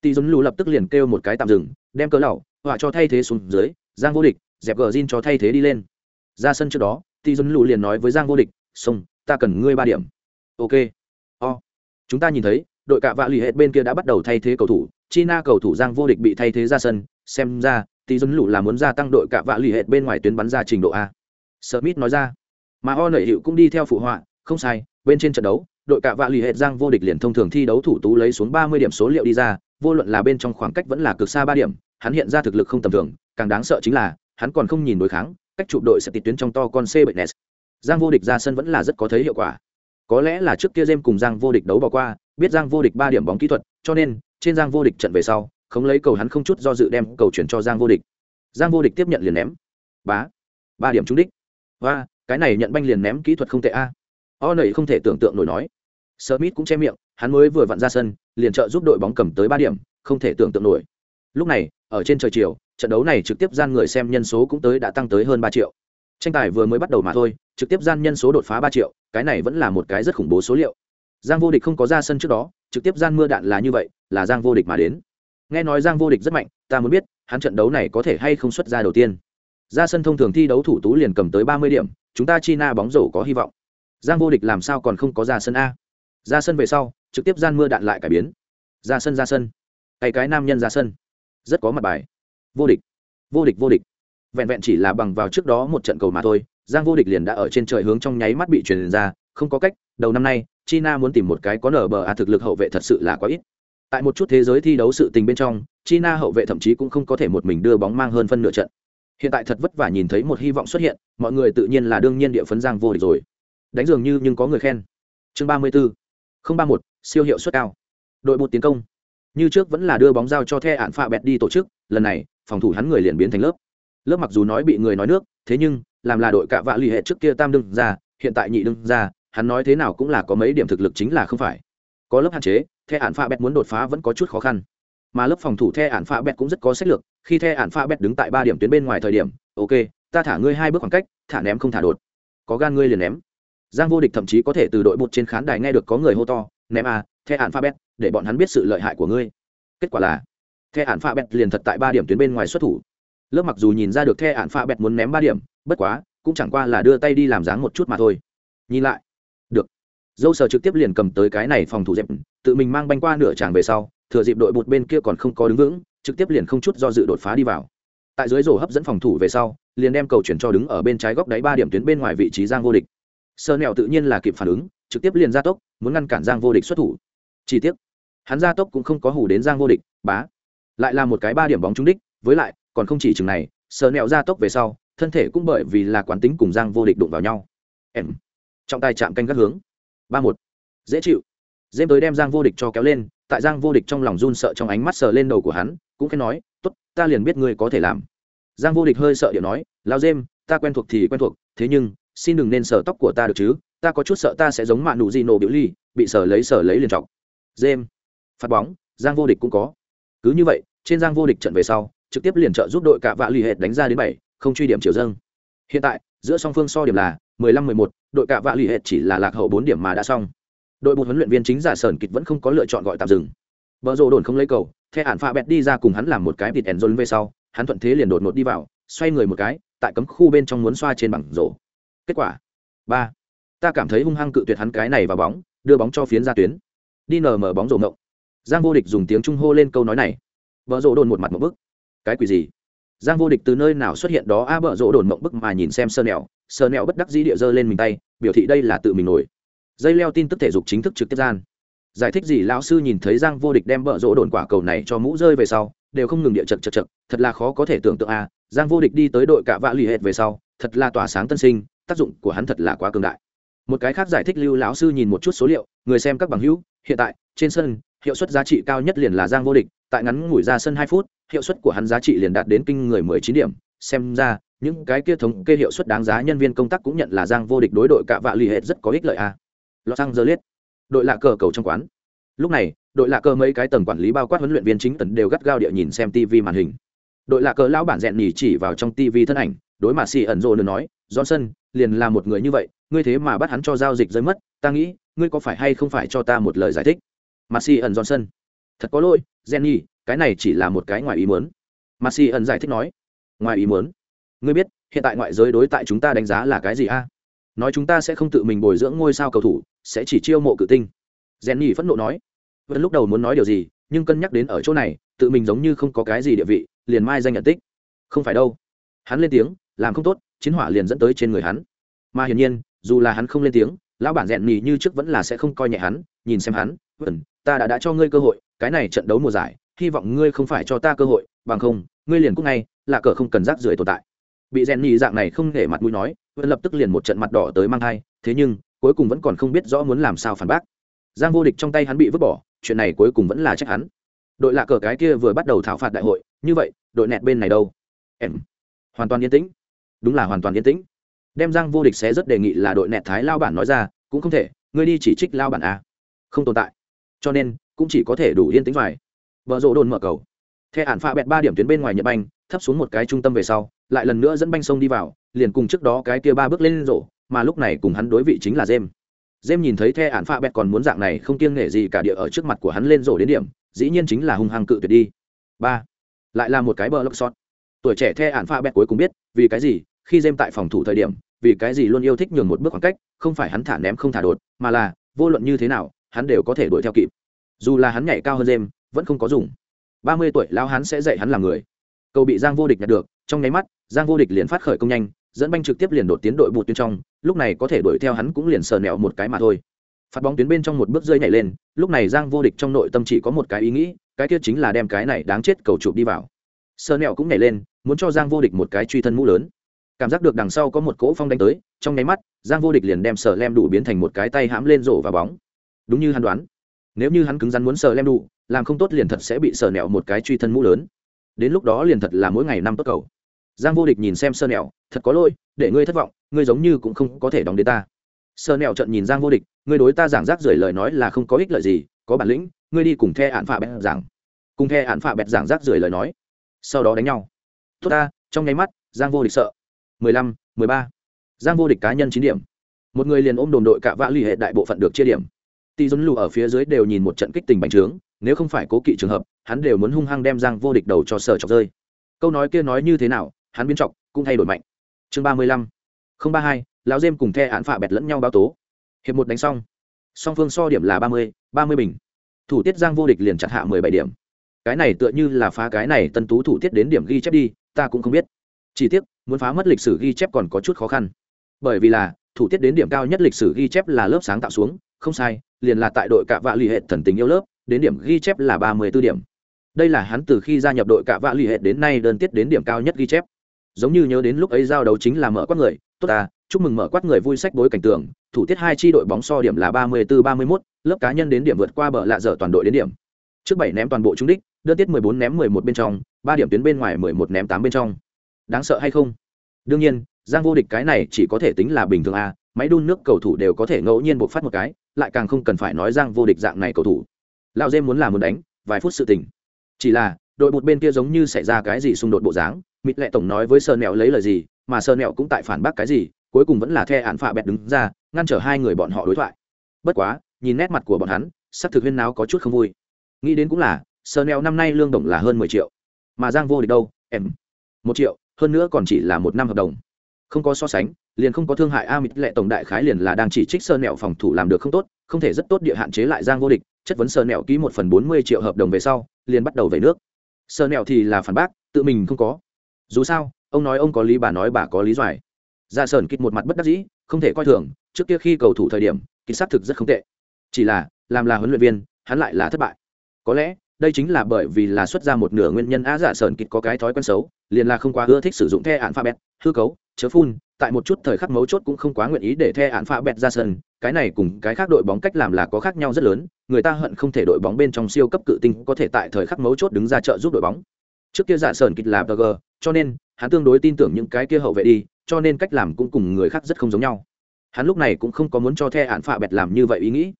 A: tỷ dấn lù lập tức liền kêu một cái tạm dừng, đem cỡ lẩu, họa cho thay thế xuống dưới, giang vô địch dẹp gờ zin cho thay thế đi lên. Ra sân trước đó tỷ dấn lù liền nói với giang vô địch xong ta cần ngươi ba điểm. Ok. O. Chúng ta nhìn thấy, đội cạ vạ l ì bên kia đã bắt đầu thay thế cầu thủ, china cầu thủ giang vô địch bị thay thế ra sân. Xem ra tỷ dấn lù là muốn gia tăng đội cạ vạ l ì bên ngoài tuyến bắn ra trình độ a. Smith nói ra. Mà o nợ hiệu cũng đi theo phụ họa, không sai, bên trên trận đấu, đội cạ vạ l ì giang vô địch liền thông thường thi đấu thủ tú lấy xuống ba mươi điểm số liệu đi ra, vô luận là bên trong khoảng cách vẫn là cực xa ba điểm, hắn hiện ra thực lực không tầm thường, càng đáng sợ chính là hắn còn không nhìn đối kháng cách chụp đội sẽ tịt tuyến trong to con c bệnh nes giang vô địch ra sân vẫn là rất có thấy hiệu quả. Có lẽ là trước kia jem cùng giang vô địch đấu bỏ qua biết giang vô địch ba điểm bóng kỹ thuật cho nên trên giang vô địch trận về sau không lấy cầu hắn không chút do dự đem cầu chuyển cho giang vô địch. Giang vô địch tiếp nhận liền ném. Bá. Ba điểm trúng đích. Và cái này nhận banh liền ném kỹ thuật không tệ a. O nầy không thể tưởng tượng nổi nói. Smith cũng che miệng, hắn mới vừa vặn ra sân, liền trợ giúp đội bóng cầm tới ba điểm, không thể tưởng tượng nổi. Lúc này, ở trên trời chiều, trận đấu này trực tiếp gian người xem nhân số cũng tới đã tăng tới hơn ba triệu. Tranh tài vừa mới bắt đầu mà thôi, trực tiếp gian nhân số đột phá ba triệu, cái này vẫn là một cái rất khủng bố số liệu. Giang vô địch không có ra sân trước đó, trực tiếp gian mưa đạn là như vậy, là Giang vô địch mà đến. Nghe nói Giang vô địch rất mạnh, ta muốn biết, hắn trận đấu này có thể hay không xuất ra đầu tiên. Ra sân thông thường thi đấu thủ tú liền cầm tới ba mươi điểm, chúng ta China bóng rổ có hy vọng. Giang vô địch làm sao còn không có ra sân a? Ra sân về sau, trực tiếp gian mưa đạn lại cải biến. Ra sân ra sân. Cái cái nam nhân ra sân. Rất có mặt bài. Vô địch. Vô địch vô địch. Vẹn vẹn chỉ là bằng vào trước đó một trận cầu mà thôi, Giang vô địch liền đã ở trên trời hướng trong nháy mắt bị truyền ra, không có cách, đầu năm nay, China muốn tìm một cái có nở bờ a thực lực hậu vệ thật sự là quá ít. Tại một chút thế giới thi đấu sự tình bên trong, China hậu vệ thậm chí cũng không có thể một mình đưa bóng mang hơn phân nửa trận. Hiện tại thật vất vả nhìn thấy một hy vọng xuất hiện, mọi người tự nhiên là đương nhiên địa phấn Giang vô địch rồi. Đánh dường như nhưng có người khen. Chương 34. 031, siêu hiệu suất cao. Đội một tiến công. Như trước vẫn là đưa bóng giao cho The Ản Phạ Bẹt đi tổ chức, lần này, phòng thủ hắn người liền biến thành lớp. Lớp mặc dù nói bị người nói nước, thế nhưng, làm là đội cạ vạ lì hệ trước kia tam đương ra, hiện tại nhị đương ra, hắn nói thế nào cũng là có mấy điểm thực lực chính là không phải. Có lớp hạn chế the ản phạ bẹt muốn đột phá vẫn có chút khó khăn. Mà lớp phòng thủ the ản phạ bẹt cũng rất có sách lược khi the ản phạ bẹt đứng tại ba điểm tuyến bên ngoài thời điểm ok ta thả ngươi hai bước khoảng cách thả ném không thả đột. Có gan ngươi liền ném. Giang vô địch thậm chí có thể từ đội bột trên khán đài nghe được có người hô to ném a the ản pha bét để bọn hắn biết sự lợi hại của ngươi. Kết quả là, the ản pha bét liền thật tại ba điểm tuyến bên ngoài xuất thủ. Lớp mặc dù nhìn ra được the ản pha bét muốn ném ba điểm, bất quá, cũng chẳng qua là đưa tay đi làm dáng một chút mà thôi. Nhìn lại, được. Dâu sờ trực tiếp liền cầm tới cái này phòng thủ dẹp, tự mình mang banh qua nửa tràng về sau, thừa dịp đội bụt bên kia còn không có đứng vững, trực tiếp liền không chút do dự đột phá đi vào. Tại dưới rổ hấp dẫn phòng thủ về sau, liền đem cầu chuyển cho đứng ở bên trái góc đáy ba điểm tuyến bên ngoài vị trí giang vô địch. Sơ nẹo tự nhiên là kịp phản ứng, trực tiếp liền ra tốc, muốn ngăn cản giang vô địch xuất thủ chi tiết hắn ra tốc cũng không có hủ đến giang vô địch, bá. Lại là một cái ba điểm bóng trúng đích, với lại, còn không chỉ chừng này sờ nẹo ra tốc về sau, thân thể cũng bởi vì là quán tính cùng giang vô địch đụng vào nhau. Em. Trọng tài chạm canh các hướng. Ba một. Dễ chịu. Dêm tới đem giang vô địch cho kéo lên, tại giang vô địch trong lòng run sợ trong ánh mắt sờ lên đầu của hắn, cũng khen nói t ố t ta liền biết ngươi có thể làm. Giang vô địch hơi sợ điệu nói lao dêm, ta quen thuộc thì quen thuộc, thế nhưng, xin đừng nên sờ tóc của ta được chứ, ta có chút sợ ta sẽ giống mạ nụ gì nổ biểu ly, bị sờ lấy sờ lấy liền trọc dêm phát bóng giang vô địch cũng có cứ như vậy trên giang vô địch trận về sau trực tiếp liền trợ giúp đội cả vạ l ì hệt đánh ra đến bảy không truy điểm chiều dâng hiện tại giữa song phương so điểm là 15-11, đội cạ vạ lì hệt chỉ là lạc hậu bốn điểm mà đã xong. Đội một huấn luyện viên chính giả sởn kịch vẫn không có lựa chọn gọi tạm dừng. Bờ rồ đồn không lấy cầu, theo hạn pha bẹt đi ra cùng hắn làm một cái vịt ẻn về sau, hắn thuận thế liền đột ngột đi vào, xoay người một cái, tại cấm khu bên trong muốn xoa trên bằng rổ. Kết quả, ba, Ta cảm thấy hung hăng cự tuyệt hắn cái này vào bóng, đưa bóng cho phiến ra tuyến. Đi nở mở bóng rổ ngộng. Giang vô địch dùng tiếng Trung hô lên câu nói này. vợ rổ đồn một mặt một bức. Cái quỷ gì? Giang vô địch từ nơi nào xuất hiện đó a vợ rổ đồn mộng bức mà nhìn xem sơ nẹo, sờ nẹo bất đắc dĩ địa giơ lên mình tay biểu thị đây là tự mình nổi dây leo tin tức thể dục chính thức trực tiếp gian giải thích gì lão sư nhìn thấy giang vô địch đem vợ rỗ đồn quả cầu này cho mũ rơi về sau đều không ngừng địa chật chật chật thật là khó có thể tưởng tượng a giang vô địch đi tới đội cả vạ lì hệt về sau thật là tỏa sáng tân sinh tác dụng của hắn thật là quá cường đại một cái khác giải thích lưu lão sư nhìn một chút số liệu, người xem các bằng hữu, hiện tại, trên sân, hiệu suất giá trị cao nhất liền là giang vô địch, tại ngắn ngủi ra sân hai phút, hiệu suất của hắn giá trị liền đạt đến kinh người mười chín điểm. Xem ra, những cái kia thống kê hiệu suất đáng giá nhân viên công tác cũng nhận là giang vô địch đối đội cạ vạ lì hệ rất có ích lợi a. À. los angeles, đội lạ cờ cầu trong quán. Lúc này, đội lạ cờ mấy cái tầng quản lý bao quát huấn luyện viên chính tần đều gắt gao địa nhìn xem tv màn hình. Đội lạ cờ lão bản rẹn nhỉ chỉ vào trong tv thân ảnh, đối mặt xì ẩn rộ nói, johnson liền là một người như vậy, ngươi thế mà bắt hắn cho giao dịch rơi mất, ta nghĩ, ngươi có phải hay không phải cho ta một lời giải thích? Mặt xì ẩn johnson. Thật có lỗi, jenny, cái này chỉ là một cái ngoài ý muốn. Mặt xì ẩn giải thích nói. Ngoài ý muốn? Ngươi biết, hiện tại ngoại giới đối tại chúng ta đánh giá là cái gì a? Nói chúng ta sẽ không tự mình bồi dưỡng ngôi sao cầu thủ, sẽ chỉ chiêu mộ cự tinh. Jenny phẫn nộ nói. Vẫn lúc đầu muốn nói điều gì, nhưng cân nhắc đến ở chỗ này, tự mình giống như không có cái gì địa vị, liền mai danh nhận tích. Không phải đâu. Hắn lên tiếng, làm không tốt chiến hỏa liền dẫn tới trên người hắn. Mà hiển nhiên, dù là hắn không lên tiếng, lão bản rèn nhì như trước vẫn là sẽ không coi nhẹ hắn, nhìn xem hắn vẫn ta đã đã cho ngươi cơ hội, cái này trận đấu mùa giải, hy vọng ngươi không phải cho ta cơ hội, bằng không, ngươi liền cúc ngay, là cờ không cần rác rưởi tồn tại. Bị rèn nhì dạng này không để mặt mũi nói vẫn lập tức liền một trận mặt đỏ tới mang thai, thế nhưng, cuối cùng vẫn còn không biết rõ muốn làm sao phản bác. Giang vô địch trong tay hắn bị vứt bỏ, chuyện này cuối cùng vẫn là trách hắn. Đội lạ cờ cái kia vừa bắt đầu thảo phạt đại hội, như vậy, đội nẹt bên này đâu? Em, hoàn toàn yên tĩnh đúng là hoàn toàn yên tĩnh. Đem giang vô địch sẽ rất đề nghị là đội nẹt thái lao bản nói ra, cũng không thể, ngươi đi chỉ trích lao bản a không tồn tại. Cho nên, cũng chỉ có thể đủ yên tĩnh vải vợ rộ đồn mở cầu. The hạn pha bẹt ba điểm tuyến bên ngoài nhật banh, thấp xuống một cái trung tâm về sau, lại lần nữa dẫn banh sông đi vào, liền cùng trước đó cái kia ba bước lên rổ mà lúc này cùng hắn đối vị chính là jem. Jem nhìn thấy the ản pha bẹt còn muốn dạng này không kiêng nể gì cả địa ở trước mặt của hắn lên rổ đến điểm, dĩ nhiên chính là hung hăng cự tuyệt đi. Ba. Lại là một cái bờ lốc shot tuổi trẻ the ản pha bẹt cuối cùng biết vì cái gì? Khi dêm tại phòng thủ thời điểm, vì cái gì luôn yêu thích nhường một bước khoảng cách, không phải hắn thả ném không thả đột, mà là, vô luận như thế nào, hắn đều có thể đuổi theo kịp. Dù là hắn nhảy cao hơn dêm vẫn không có dùng. Ba mươi tuổi lao hắn sẽ dạy hắn làm người. Cầu bị giang vô địch nhặt được, trong nháy mắt, giang vô địch liền phát khởi công nhanh, dẫn banh trực tiếp liền đột tiến đội bụt tuyến trong, lúc này có thể đuổi theo hắn cũng liền sờ nẹo một cái mà thôi. Phát bóng tuyến bên trong một bước rơi nhảy lên, lúc này giang vô địch trong nội tâm chỉ có một cái ý nghĩ, cái kia chính là đem cái này đáng chết cầu chụp đi vào sờ nẹo cũng nhảy lên, muốn cho giang vô địch một cái truy thân mũ lớn. Cảm giác được đằng sau có một cỗ phong đánh tới, trong nháy mắt, giang vô địch liền đem sờ lem đủ biến thành một cái tay hãm lên rổ và bóng. Đúng như hắn đoán, nếu như hắn cứng rắn muốn sờ lem đủ làm không tốt liền thật sẽ bị sờ nẹo một cái truy thân mũ lớn. Đến lúc đó liền thật là mỗi ngày năm tốt cầu. Giang vô địch nhìn xem sơ nẹo, thật có lỗi, để ngươi thất vọng, ngươi giống như cũng không có thể đóng đến ta. Sơ nẹo trận nhìn giang vô địch, ngươi đối ta giảng rác rưởi lời nói là không có ích lợi gì, có bản lĩnh, ngươi đi cùng the hạn phạ bẹt giảng. Cùng the hạn phạ bẹt giảng rác rưởi lời nói sau đó đánh nhau. Tốt ta, trong nháy mắt, giang vô địch sợ. mười lăm, mười ba. Giang vô địch cá nhân chín điểm. Một người liền ôm đồn đội cả vã l ì hệ đại bộ phận được chia điểm. Tỷ dồn lù ở phía dưới đều nhìn một trận kích tình bành trướng, nếu không phải cố kỵ trường hợp, hắn đều muốn hung hăng đem giang vô địch đầu cho sở chọc rơi. Câu nói kia nói như thế nào, hắn biến trọng, cũng thay đổi mạnh. Chương ba mươi lăm, không ba hai, lão dêm cùng the án phạ bẹt lẫn nhau báo tố. Hiệp một đánh xong. Song phương so điểm là ba mươi ba mươi bình. Thủ tiết giang vô địch liền chặt hạ mười bảy điểm cái này tựa như là phá cái này tân tú thủ tiết đến điểm ghi chép đi, ta cũng không biết. Chỉ tiếc, muốn phá mất lịch sử ghi chép còn có chút khó khăn. Bởi vì là, thủ tiết đến điểm cao nhất lịch sử ghi chép là lớp sáng tạo xuống, không sai, liền là tại đội cạ vạ l ì hệ thần tình yêu lớp, đến điểm ghi chép là ba mươi b ố điểm. Đây là hắn từ khi gia nhập đội cạ vạ l ì hệ đến nay đơn tiết đến điểm cao nhất ghi chép. Giống như nhớ đến lúc ấy giao đấu chính là mở quát người, tốt à chúc mừng mở quát người vui sách bối cảnh tường thủ tiết hai chi đội bóng so điểm là ba mươi b ố ba mươi mốt, lớp cá nhân đến điểm vượt qua bờ lạ dở toàn đội đến điểm. Trước bảy ném toàn bộ trúng đích đơn tiết mười bốn ném mười một bên trong, ba điểm tuyến bên ngoài mười một ném tám bên trong. Đáng sợ hay không? Đương nhiên, giang vô địch cái này chỉ có thể tính là bình thường à máy đun nước cầu thủ đều có thể ngẫu nhiên buộc phát một cái, lại càng không cần phải nói giang vô địch dạng này cầu thủ. Lão dêm muốn làm muốn đánh, vài phút sự tình. Chỉ là, đội một bên kia giống như xảy ra cái gì xung đột bộ dáng, mịt lệ tổng nói với sơn nẹo lấy lời gì, mà sơn nẹo cũng tại phản bác cái gì, cuối cùng vẫn là the án phạ bẹt đứng ra, ngăn trở hai người bọn họ đối thoại. Bất quá, nhìn nét mặt của bọn hắn sắc thực huyên náo có chút không vui. Nghĩ đến cũng là sơ neo năm nay lương đồng là hơn mười triệu. Mà giang vô địch đâu? Em. Một triệu, hơn nữa còn chỉ là một năm hợp đồng. Không có so sánh, liền không có thương hại a mít lệ tổng đại khái liền là đang chỉ trích sơ nẹo phòng thủ làm được không tốt, không thể rất tốt địa hạn chế lại giang vô địch, chất vấn sơ nẹo ký một phần bốn mươi triệu hợp đồng về sau, liền bắt đầu về nước. Sơ nẹo thì là phản bác, tự mình không có. Dù sao, ông nói ông có lý, bà nói bà có lý doài. Ra sờn kịch một mặt bất đắc dĩ, không thể coi thường, trước kia khi cầu thủ thời điểm kịch xác thực rất không tệ. Chỉ là, làm là huấn luyện viên, hắn lại là thất bại. Có lẽ đây chính là bởi vì là xuất ra một nửa nguyên nhân á giả sờn kịch có cái thói quen xấu, liền là không quá ưa thích sử dụng the alphabet hư cấu, chớ phun, tại một chút thời khắc mấu chốt cũng không quá nguyện ý để the án phạ bẹt ra sân cái này cùng cái khác đội bóng cách làm là có khác nhau rất lớn, người ta hận không thể đội bóng bên trong siêu cấp cự tinh có thể tại thời khắc mấu chốt đứng ra trợ giúp đội bóng. Trước kia giả sờn kịch là bg cho nên, hắn tương đối tin tưởng những cái kia hậu vệ đi, cho nên cách làm cũng cùng người khác rất không giống nhau. Hắn lúc này cũng không có muốn cho the án phạ bẹt làm như vậy ý nghĩ.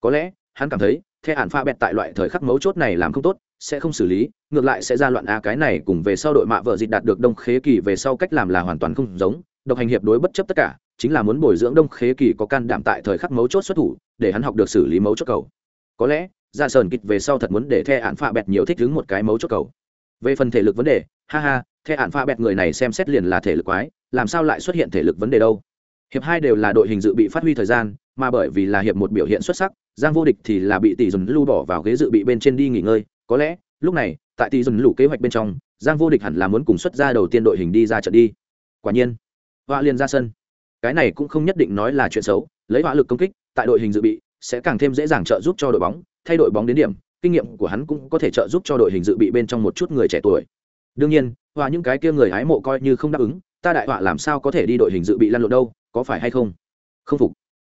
A: Có lẽ, hắn cảm thấy the Hạn Pha bẹt tại loại thời khắc mấu chốt này làm không tốt, sẽ không xử lý, ngược lại sẽ ra loạn a cái này cùng về sau đội mạ vợ dịch đạt được đông khế kỳ về sau cách làm là hoàn toàn không giống, độc hành hiệp đối bất chấp tất cả, chính là muốn bồi dưỡng đông khế kỳ có can đảm tại thời khắc mấu chốt xuất thủ, để hắn học được xử lý mấu chốt cầu. Có lẽ dạ ra sờn kịch về sau thật muốn để the Hạn pha bẹt nhiều thích đứng một cái mấu chốt cầu. Về phần thể lực vấn đề, ha ha, the Hạn pha bẹt người này xem xét liền là thể lực quái, làm sao lại xuất hiện thể lực vấn đề đâu? Hiệp hai đều là đội hình dự bị phát huy thời gian, mà bởi vì là hiệp một biểu hiện xuất sắc giang vô địch thì là bị tỷ dùn lưu bỏ vào ghế dự bị bên trên đi nghỉ ngơi. Có lẽ, lúc này, tại tỷ dùn lũ kế hoạch bên trong, giang vô địch hẳn là muốn cùng xuất ra đầu tiên đội hình đi ra trận đi. Quả nhiên họa liền ra sân. Cái này cũng không nhất định nói là chuyện xấu, lấy họa lực công kích, tại đội hình dự bị, sẽ càng thêm dễ dàng trợ giúp cho đội bóng, thay đội bóng đến điểm, kinh nghiệm của hắn cũng có thể trợ giúp cho đội hình dự bị bên trong một chút người trẻ tuổi. Đương nhiên họa những cái kia người hái mộ coi như không đáp ứng, ta đại họa làm sao có thể đi đội hình dự bị lăn lộn đâu, có phải hay không? Không phục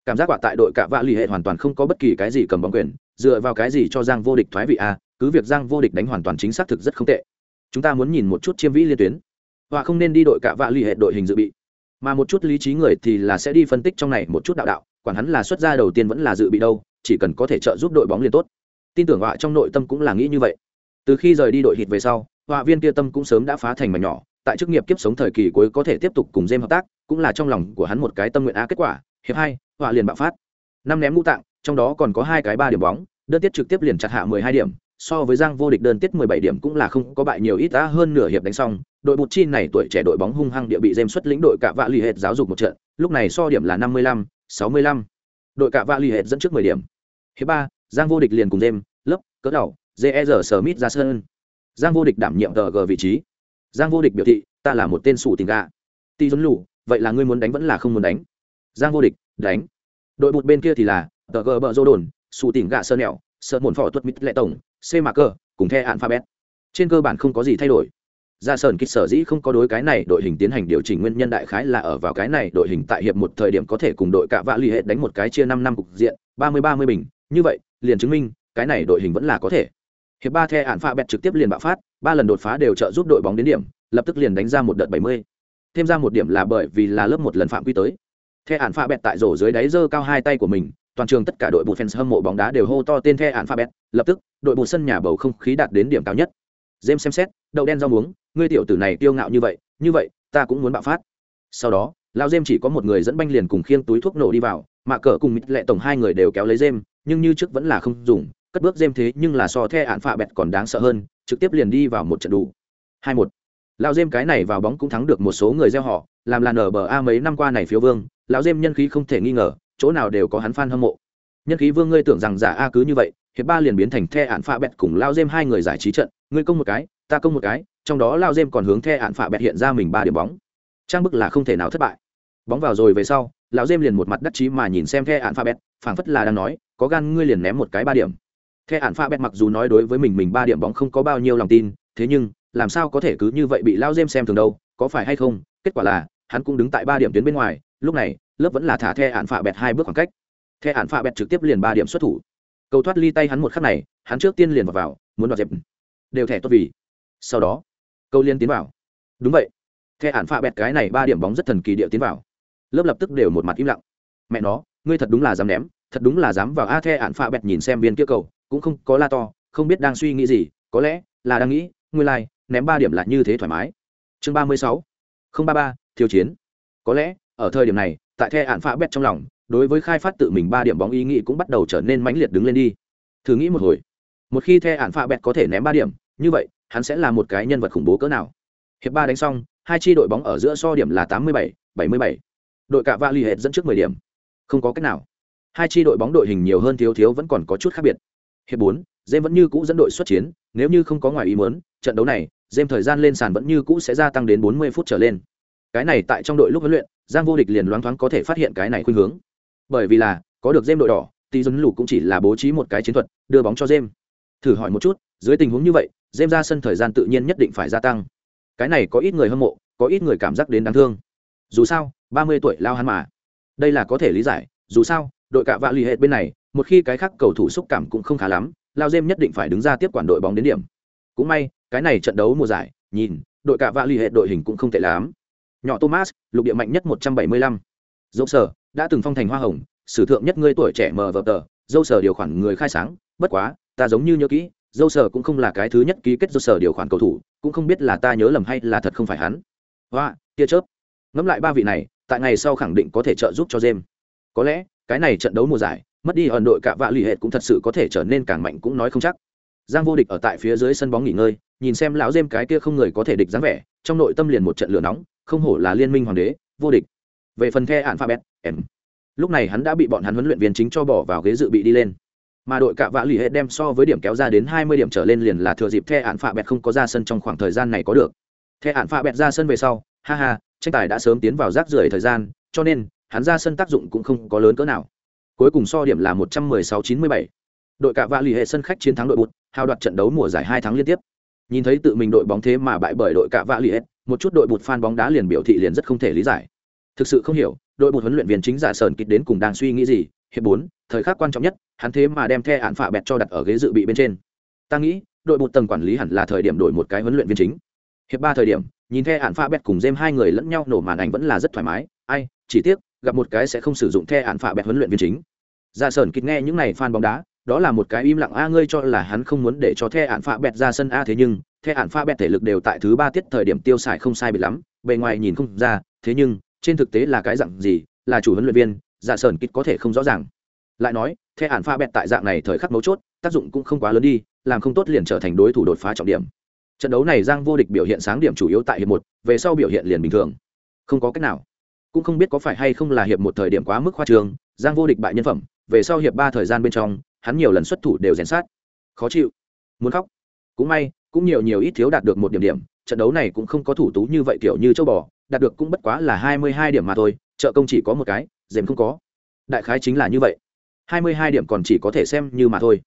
A: cảm giác quả tại đội cả vạ lì hệ hoàn toàn không có bất kỳ cái gì cầm bóng quyền dựa vào cái gì cho giang vô địch thoái vị a cứ việc giang vô địch đánh hoàn toàn chính xác thực rất không tệ. Chúng ta muốn nhìn một chút chiêm vĩ liên tuyến. Và không nên đi đội cả vạ lì hệ đội hình dự bị. Mà một chút lý trí người thì là sẽ đi phân tích trong này một chút đạo đạo quản hắn là xuất gia đầu tiên vẫn là dự bị đâu chỉ cần có thể trợ giúp đội bóng liền tốt. Tin tưởng họa trong nội tâm cũng là nghĩ như vậy. Từ khi rời đi đội hít về sau họa viên kia tâm cũng sớm đã phá thành mà nhỏ tại chức nghiệp kiếp sống thời kỳ cuối có thể tiếp tục cùng James hợp tác, cũng là trong lòng của hắn một cái tâm nguyện á kết quả. Hiệp hai, họa liền bạo phát. Năm ném ngũ tạng, trong đó còn có hai cái ba điểm bóng, đơn tiết trực tiếp liền chặt hạ 12 điểm, so với Giang vô địch đơn tiết 17 điểm cũng là không có bại nhiều ít đã hơn nửa hiệp đánh xong, đội bụt chi này tuổi trẻ đội bóng hung hăng địa bị dêm xuất lĩnh đội cả vạ lì hệt giáo dục một trận, lúc này so điểm là 55, 65. Đội cả vạ lì hệt dẫn trước 10 điểm. Hiệp ba, Giang vô địch liền cùng dêm lớp, cỡ đầu, JR Smith ra sân. Giang vô địch đảm nhiệm GG vị trí. Giang vô địch biểu thị, ta là một tên sủ tình gà. ti dấn lù, vậy là ngươi muốn đánh vẫn là không muốn đánh? Giang vô địch, đánh. Đội bụt bên kia thì là, cơ bờ rô đồn, sụ tỉnh gạ sơn nẹo, sợ muộn phỏ tuất mít lệ tổng, C mạc cơ, cùng the alphabet. Trên cơ bản không có gì thay đổi. Ra sơn kích sở dĩ không có đối cái này đội hình tiến hành điều chỉnh nguyên nhân đại khái là ở vào cái này đội hình tại hiệp một thời điểm có thể cùng đội cạ vạ l ì hệ đánh một cái chia năm năm cục diện ba mươi ba mươi bình. Như vậy liền chứng minh cái này đội hình vẫn là có thể. Hiệp ba the hạn pha bẹt trực tiếp liền bạo phát ba lần đột phá đều trợ giúp đội bóng đến điểm lập tức liền đánh ra một đợt bảy mươi. Thêm ra một điểm là bởi vì là lớp một lần phạm quy tới the ạn pha bẹt tại rổ dưới đáy giơ cao hai tay của mình toàn trường tất cả đội bụt fans hâm mộ bóng đá đều hô to tên the ạn pha bẹt lập tức đội bụt sân nhà bầu không khí đạt đến điểm cao nhất James xem xét, đậu đen rau muống, ngươi tiểu tử này kiêu ngạo như vậy, như vậy, ta cũng muốn bạo phát. Sau đó, lão James chỉ có một người dẫn banh liền cùng khiêng túi thuốc nổ đi vào, mà cờ cùng mít lệ tổng hai người đều kéo lấy James, nhưng như trước vẫn là không dùng, cất bước James thế nhưng là so the án phạ bẹt còn đáng sợ hơn, trực tiếp liền đi vào một trận đủ. Hai một. Lão James cái này vào bóng cũng thắng được một số người gieo họ, làm là nở bờ a mấy năm qua này phiếu vương, lão dêm nhân khí không thể nghi ngờ, chỗ nào đều có hắn fan hâm mộ. Nhân khí vương ngươi tưởng rằng giả a cứ như vậy, hiệp ba liền biến thành the án phạ bẹt cùng lão dêm hai người giải trí trận, ngươi công một cái ta công một cái trong đó lao dêm còn hướng the ạn phạ bẹt hiện ra mình ba điểm bóng. Trang bức là không thể nào thất bại. Bóng vào rồi về sau lão dêm liền một mặt đắc chí mà nhìn xem the ạn phạ bẹt phảng phất là đang nói có gan ngươi liền ném một cái ba điểm. The ạn phạ bẹt mặc dù nói đối với mình mình ba điểm bóng không có bao nhiêu lòng tin thế nhưng làm sao có thể cứ như vậy bị lao dêm xem thường đâu có phải hay không? Kết quả là hắn cũng đứng tại ba điểm tuyến bên ngoài lúc này lớp vẫn là thả the hạn phạ bẹt hai bước khoảng cách. The hạn phạ bẹt trực tiếp liền ba điểm xuất thủ. Cầu thoát ly tay hắn một khắc này hắn trước tiên liền vào, vào muốn đoạt dẹp. Đều thẻ tốt vì. Sau đó câu liên tiến vào. Đúng vậy. The hạn phạ bẹt cái này ba điểm bóng rất thần kỳ địa tiến vào. Lớp lập tức đều một mặt im lặng. Mẹ nó ngươi thật đúng là dám ném thật đúng là dám vào a the hạn phạ bẹt nhìn xem viên kia cầu cũng không có la to không biết đang suy nghĩ gì có lẽ là đang nghĩ ngươi lai、like, ném ba điểm là như thế thoải mái. Chương ba mươi sáu. Không ba ba Thiêu chiến. Có lẽ, ở thời điểm này, tại the hạn phạ bét trong lòng, đối với khai phát tự mình ba điểm bóng ý nghĩ cũng bắt đầu trở nên mãnh liệt đứng lên đi. Thử nghĩ một hồi, một khi the hạn phạ bẹt có thể ném ba điểm, như vậy, hắn sẽ là một cái nhân vật khủng bố cỡ nào? Hiệp ba đánh xong, hai chi đội bóng ở giữa so điểm là tám mươi bảy bảy mươi bảy. Đội Cả va l ì hệt dẫn trước mười điểm. Không có cách nào. Hai chi đội bóng đội hình nhiều hơn thiếu thiếu vẫn còn có chút khác biệt. Hiệp bốn jem vẫn như cũ dẫn đội xuất chiến, nếu như không có ngoài ý muốn, trận đấu này jem thời gian lên sàn vẫn như cũ sẽ gia tăng đến bốn mươi phút trở lên cái này tại trong đội lúc huấn luyện giang vô địch liền loáng thoáng có thể phát hiện cái này khuynh hướng. Bởi vì là có được dêm đội đỏ thì dân lục cũng chỉ là bố trí một cái chiến thuật đưa bóng cho dêm, thử hỏi một chút dưới tình huống như vậy dêm ra sân thời gian tự nhiên nhất định phải gia tăng. Cái này có ít người hâm mộ có ít người cảm giác đến đáng thương. Dù sao ba mươi tuổi lao hắn mà. Đây là có thể lý giải dù sao đội cạ vạ l ì hệ bên này một khi cái khác cầu thủ xúc cảm cũng không khá lắm lao dêm nhất định phải đứng ra tiếp quản đội bóng đến điểm. Cũng may cái này trận đấu mùa giải nhìn đội cạ vạ l ì hệ đội hình cũng không tệ lắm nhỏ thomas, lục địa mạnh nhất một trăm bảy mươi lăm. Dâu sở, đã từng phong thành hoa hồng, sử thượng nhất ngươi tuổi trẻ mờ vờ tờ. Dâu sở điều khoản người khai sáng, bất quá, ta giống như nhớ kỹ dâu sở cũng không là cái thứ nhất ký kết dâu sở điều khoản cầu thủ, cũng không biết là ta nhớ lầm hay là thật không phải hắn. Hoa, tia chớp. Ngẫm lại ba vị này, tại ngày sau khẳng định có thể trợ giúp cho jem có lẽ, cái này trận đấu mùa giải, mất đi ẩn đội cả vạ lì hệt cũng thật sự có thể trở nên càng mạnh cũng nói không chắc. Giang vô địch ở tại phía dưới sân bóng nghỉ ngơi, nhìn xem lão jem cái kia không người có thể địch dáng vẻ trong nội tâm liền một trận lửa nóng, không hổ là liên minh hoàng đế, vô địch. Về phần the hạn pha bét em. Lúc này hắn đã bị bọn hắn huấn luyện viên chính cho bỏ vào ghế dự bị đi lên. Mà đội cạ vạ lì hệ đem so với điểm kéo ra đến hai mươi điểm trở lên liền là thừa dịp the ạn pha bẹt không có ra sân trong khoảng thời gian này có được. The ạn pha bẹt ra sân về sau, ha ha, tranh tài đã sớm tiến vào rác rưởi thời gian, cho nên, hắn ra sân tác dụng cũng không có lớn cỡ nào. Cuối cùng so điểm là một trăm mười sáu chín mươi bảy. Đội cạ vạ lì hệ sân khách chiến thắng đội bụt, hào đoạt trận đấu mùa giải hai tháng liên tiếp nhìn thấy tự mình đội bóng thế mà bại bởi đội cạ vạ liệt, một chút đội bụt fan bóng đá liền biểu thị liền rất không thể lý giải. Thực sự không hiểu đội bụt huấn luyện viên chính giả sờn kịch đến cùng đang suy nghĩ gì hiệp bốn thời khắc quan trọng nhất hắn thế mà đem the án phạ bẹt cho đặt ở ghế dự bị bên trên. Ta nghĩ đội bụt tầng quản lý hẳn là thời điểm đổi một cái huấn luyện viên chính. Hiệp ba thời điểm nhìn the án phạ bẹt cùng jem hai người lẫn nhau nổ màn ảnh vẫn là rất thoải mái. Ai chỉ tiếc gặp một cái sẽ không sử dụng the án phạ bẹt huấn luyện viên chính. Giả sờn kịch nghe những này fan bóng đá đó là một cái im lặng, a, ngươi cho là hắn không muốn để cho the ạn pha bẹt ra sân a, thế nhưng the ạn pha bẹt thể lực đều tại thứ ba tiết thời điểm tiêu xài không sai biệt lắm, bề ngoài nhìn không ra, thế nhưng trên thực tế là cái dạng gì, là chủ huấn luyện viên dạ sờn kít có thể không rõ ràng. Lại nói, the ạn pha bẹt tại dạng này thời khắc mấu chốt, tác dụng cũng không quá lớn đi, làm không tốt liền trở thành đối thủ đột phá trọng điểm. Trận đấu này giang vô địch biểu hiện sáng điểm chủ yếu tại hiệp một, về sau biểu hiện liền bình thường. Không có cách nào. Cũng không biết có phải hay không là hiệp một thời điểm quá mức khoa trường giang vô địch bại nhân phẩm, về sau hiệp ba thời gian bên trong hắn nhiều lần xuất thủ đều rèn sát. Khó chịu. Muốn khóc. Cũng may cũng nhiều nhiều ít thiếu đạt được một điểm điểm trận đấu này cũng không có thủ tú như vậy kiểu như châu bò đạt được cũng bất quá là hai mươi hai điểm mà thôi trợ công chỉ có một cái dèm không có. Đại khái chính là như vậy. hai mươi hai điểm còn chỉ có thể xem như mà thôi.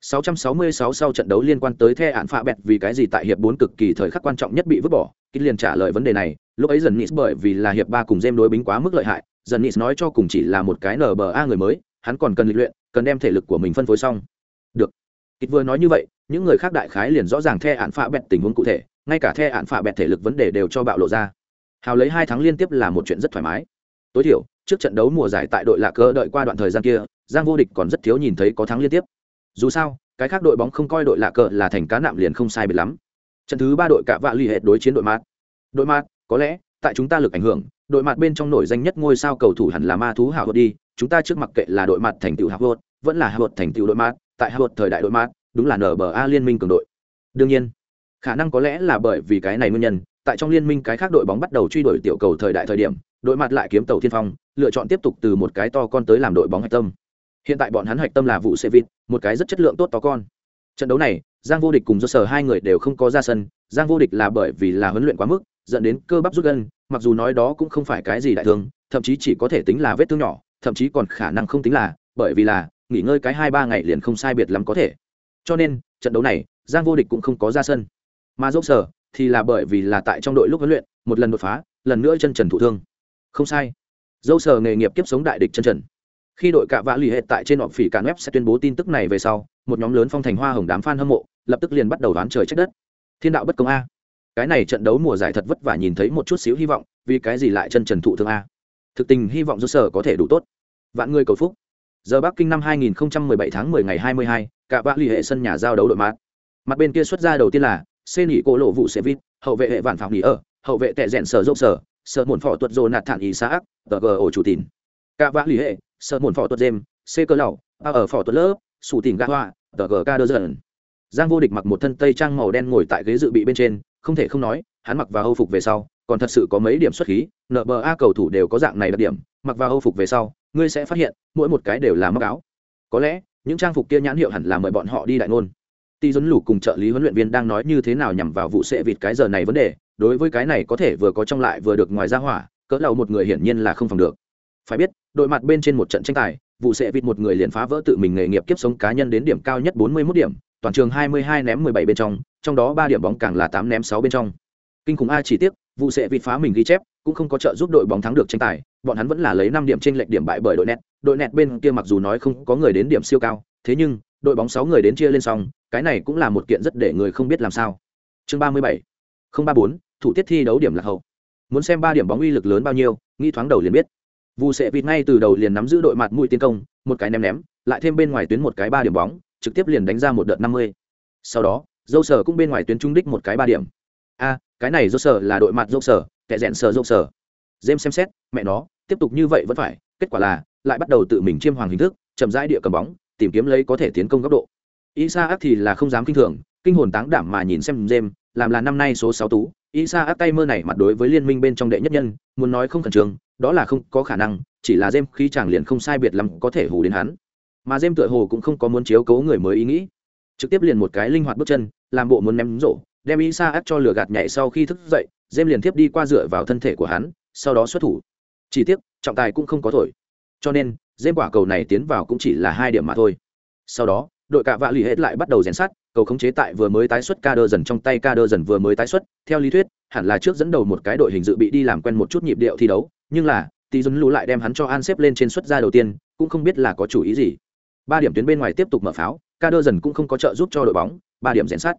A: 666 sau trận đấu liên quan tới The án phạ bẹt vì cái gì tại hiệp 4 cực kỳ thời khắc quan trọng nhất bị vứt bỏ, Kít liền trả lời vấn đề này, lúc ấy dần Nis bởi vì là hiệp 3 cùng Gem đối bính quá mức lợi hại, dần Nis nói cho cùng chỉ là một cái NBA người mới, hắn còn cần luyện, cần đem thể lực của mình phân phối xong. Được. ít vừa nói như vậy, những người khác đại khái liền rõ ràng The hạn phạ bẹt tình huống cụ thể, ngay cả The hạn phạ bẹt thể lực vấn đề đều cho bạo lộ ra. Hào lấy hai tháng liên tiếp là một chuyện rất thoải mái. Tối thiểu, trước trận đấu mùa giải tại đội Lạc Cơ đợi qua đoạn thời gian kia, Giang vô địch còn rất thiếu nhìn thấy có thắng liên tiếp dù sao cái khác đội bóng không coi đội lạ cờ là thành cá nạm liền không sai biệt lắm trận thứ ba đội cả vạ l ì hệ đối chiến đội mạt đội mạt có lẽ tại chúng ta lực ảnh hưởng đội mạt bên trong nổi danh nhất ngôi sao cầu thủ hẳn là ma thú hào đi chúng ta trước mặc kệ là đội mặt thành tựu hạ hột vẫn là hạ hột thành tựu đội mặt, tại hạ hột thời đại đội mặt, đúng là nba liên minh cường đội. Đương nhiên, khả năng có lẽ là bởi vì cái này nguyên nhân, tại trong liên minh cái khác đội bóng bắt đầu truy đuổi tiểu cầu thời đại thời điểm, đội mặt lại kiếm tàu thiên phong, lựa chọn tiếp tục từ một cái to con tới làm đội bóng hạch tâm. Hiện tại bọn hắn hạch tâm là vụ xe một cái rất chất lượng tốt to con. Trận đấu này, giang vô địch cùng do sở hai người đều không có ra sân, giang vô địch là bởi vì là huấn luyện quá mức, dẫn đến cơ bắp rút gân, mặc dù nói đó cũng không phải cái gì đại thương, thậm chí chỉ có thể tính là vết thương nhỏ thậm chí còn khả năng không tính là, bởi vì là, nghỉ ngơi cái hai ba ngày liền không sai biệt lắm có thể. Cho nên, trận đấu này, giang vô địch cũng không có ra sân. Mà dốc sở, thì là bởi vì là tại trong đội lúc huấn luyện, một lần đột phá, lần nữa chân trần thụ thương. Không sai. Dâu sở nghề nghiệp kiếp sống đại địch chân trần. Khi đội cạ vã lì hệ tại trên họ phỉ cạn web sẽ tuyên bố tin tức này về sau, một nhóm lớn phong thành hoa hồng đám f a n hâm mộ, lập tức liền bắt đầu đoán trời trách đất. Thiên đạo bất công a. Cái này trận đấu mùa giải thật vất vả nhìn thấy một chút xíu hy vọng, vì cái gì lại chân trần thụ thương a? Thực tình hy vọng do sở có thể đủ tốt. Vạn người cầu phúc. Giờ bắc kinh năm 2017 tháng 10 ngày 22, cả ba lì hệ sân nhà giao đấu đội mát mặt bên kia xuất ra đầu tiên là xê nghỉ cô lộ vụ xe vít hậu vệ hệ vạn phạm nghỉ ở hậu vệ tệ rèn sở dốc sở sở muộn phò tuật dồ nạt thản ý xã ác tờ gờ ổ chủ tín. Cả ba lì hệ sở muộn phỏ tuật dêm xê cơ lẩu, a ở phỏ tuật lớp sủ tìm gã hoa tờ gờ ca đơ dần. Giang vô địch mặc một thân tây trang màu đen ngồi tại ghế dự bị bên trên không thể không nói hắn mặc và hâu phục về sau còn thật sự có mấy điểm xuất khí, nợ bờ a cầu thủ đều có dạng này đặc điểm, mặc vào hâu phục về sau, ngươi sẽ phát hiện, mỗi một cái đều là mắc áo. Có lẽ, những trang phục kia nhãn hiệu hẳn là mời bọn họ đi đại ngôn. Ti dấn lục cùng trợ lý huấn luyện viên đang nói như thế nào nhằm vào vụ sẽ vịt cái giờ này vấn đề, đối với cái này có thể vừa có trong lại vừa được ngoài ra hỏa, cỡ lầu một người hiển nhiên là không phòng được. Phải biết, đội mặt bên trên một trận tranh tài, vụ sẽ vịt một người liền phá vỡ tự mình nghề nghiệp kiếp sống cá nhân đến điểm cao nhất bốn mươi 41 điểm, toàn trường hai mươi hai ném mười bảy bên trong trong đó ba điểm bóng càng là tám ném sáu bên trong. Kinh khủng a chỉ tiếc vụ sẽ vịt phá mình ghi chép cũng không có trợ giúp đội bóng thắng được tranh tài bọn hắn vẫn là lấy năm điểm trên lệch điểm bại bởi đội net đội net bên kia mặc dù nói không có người đến điểm siêu cao thế nhưng đội bóng sáu người đến chia lên xong cái này cũng là một kiện rất để người không biết làm sao chương ba mươi bảy không ba bốn thủ tiết thi đấu điểm là hậu muốn xem ba điểm bóng uy lực lớn bao nhiêu nghĩ thoáng đầu liền biết Vu sẽ vịt ngay từ đầu liền nắm giữ đội mặt mũi tiến công, một cái ném ném, lại thêm bên ngoài tuyến một cái ba điểm bóng, trực tiếp liền đánh ra một đợt năm mươi. Sau đó, Dâu Sở cũng bên ngoài tuyến trung đích một cái ba điểm. A, cái này Dâu Sở là đội mặt Dâu Sở, kẻ rèn Sở Dâu Sở. James xem xét, mẹ nó, tiếp tục như vậy vẫn phải, kết quả là lại bắt đầu tự mình chiêm hoàng hình thức, chậm rãi địa cầm bóng, tìm kiếm lấy có thể tiến công góc độ. isaac thì là không dám kinh thường, kinh hồn táng đảm mà nhìn xem James, làm là năm nay số sáu tú, isaac áp tay mơ này mặt đối với liên minh bên trong đệ nhất nhân, muốn nói không khẩn trương, đó là không có khả năng, chỉ là Jem khi chàng liền không sai biệt lắm có thể hù đến hắn. Mà Jem tựa hồ cũng không có muốn chiếu cố người mới ý nghĩ, trực tiếp liền một cái linh hoạt bước chân, làm bộ muốn ném rổ, đem Isa áp cho lửa gạt nhảy sau khi thức dậy, Jem liền tiếp đi qua dựa vào thân thể của hắn, sau đó xuất thủ. Chỉ tiếc, trọng tài cũng không có thổi. Cho nên, Jem quả cầu này tiến vào cũng chỉ là hai điểm mà thôi. Sau đó, đội cạ vạ lì hết lại bắt đầu rèn sát cầu khống chế tại vừa mới tái xuất ca đơ dần trong tay ca đơ dần vừa mới tái xuất theo lý thuyết hẳn là trước dẫn đầu một cái đội hình dự bị đi làm quen một chút nhịp điệu thi đấu nhưng là tỷ dùn lũ lại đem hắn cho an xếp lên trên xuất ra đầu tiên cũng không biết là có chủ ý gì ba điểm tuyến bên ngoài tiếp tục mở pháo ca đơ dần cũng không có trợ giúp cho đội bóng ba điểm rèn sát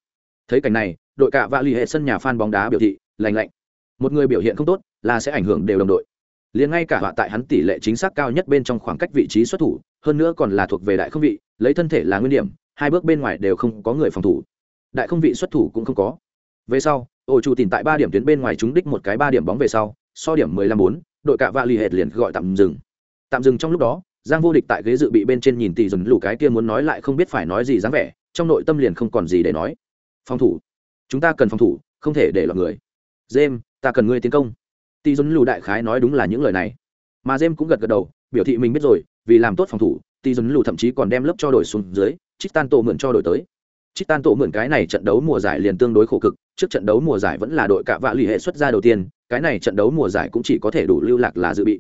A: thấy cảnh này đội cả vạ lì hệ sân nhà phan bóng đá biểu thị lành lạnh. Một người biểu hiện không tốt, là sẽ ảnh hưởng đều đồng đội. Liền ngay cả họa tại hắn tỷ lệ chính xác cao nhất bên trong khoảng cách vị trí xuất thủ, hơn nữa còn là thuộc về đại không vị, lấy thân thể là nguyên điểm, hai bước bên ngoài đều không có người phòng thủ. Đại không vị xuất thủ cũng không có. Về sau ổ chủ tìm tại ba điểm tuyến bên ngoài chúng đích một cái ba điểm bóng về sau, so điểm mười lăm bốn, đội cạ vạ l ì hệt liền gọi tạm dừng. Tạm dừng trong lúc đó, giang vô địch tại ghế dự bị bên trên nhìn tỷ dùn lũ cái kia muốn nói lại không biết phải nói gì dáng vẻ, trong nội tâm liền không còn gì để nói. Phòng thủ chúng ta cần phòng thủ, không thể để lọt người. Jem ta cần ngươi tiến công. Tỷ dùn lù đại khái nói đúng là những lời này. Mà jem cũng gật gật đầu, biểu thị mình biết rồi, vì làm tốt phòng thủ, tỷ dùn lù thậm chí còn đem lớp cho đổi xuống dưới Trích tan tổ mượn cho đổi tới. Trích tan tổ mượn cái này trận đấu mùa giải liền tương đối khổ cực, trước trận đấu mùa giải vẫn là đội cạ vạ lì hệ xuất ra đầu tiên, cái này trận đấu mùa giải cũng chỉ có thể đủ lưu lạc là dự bị.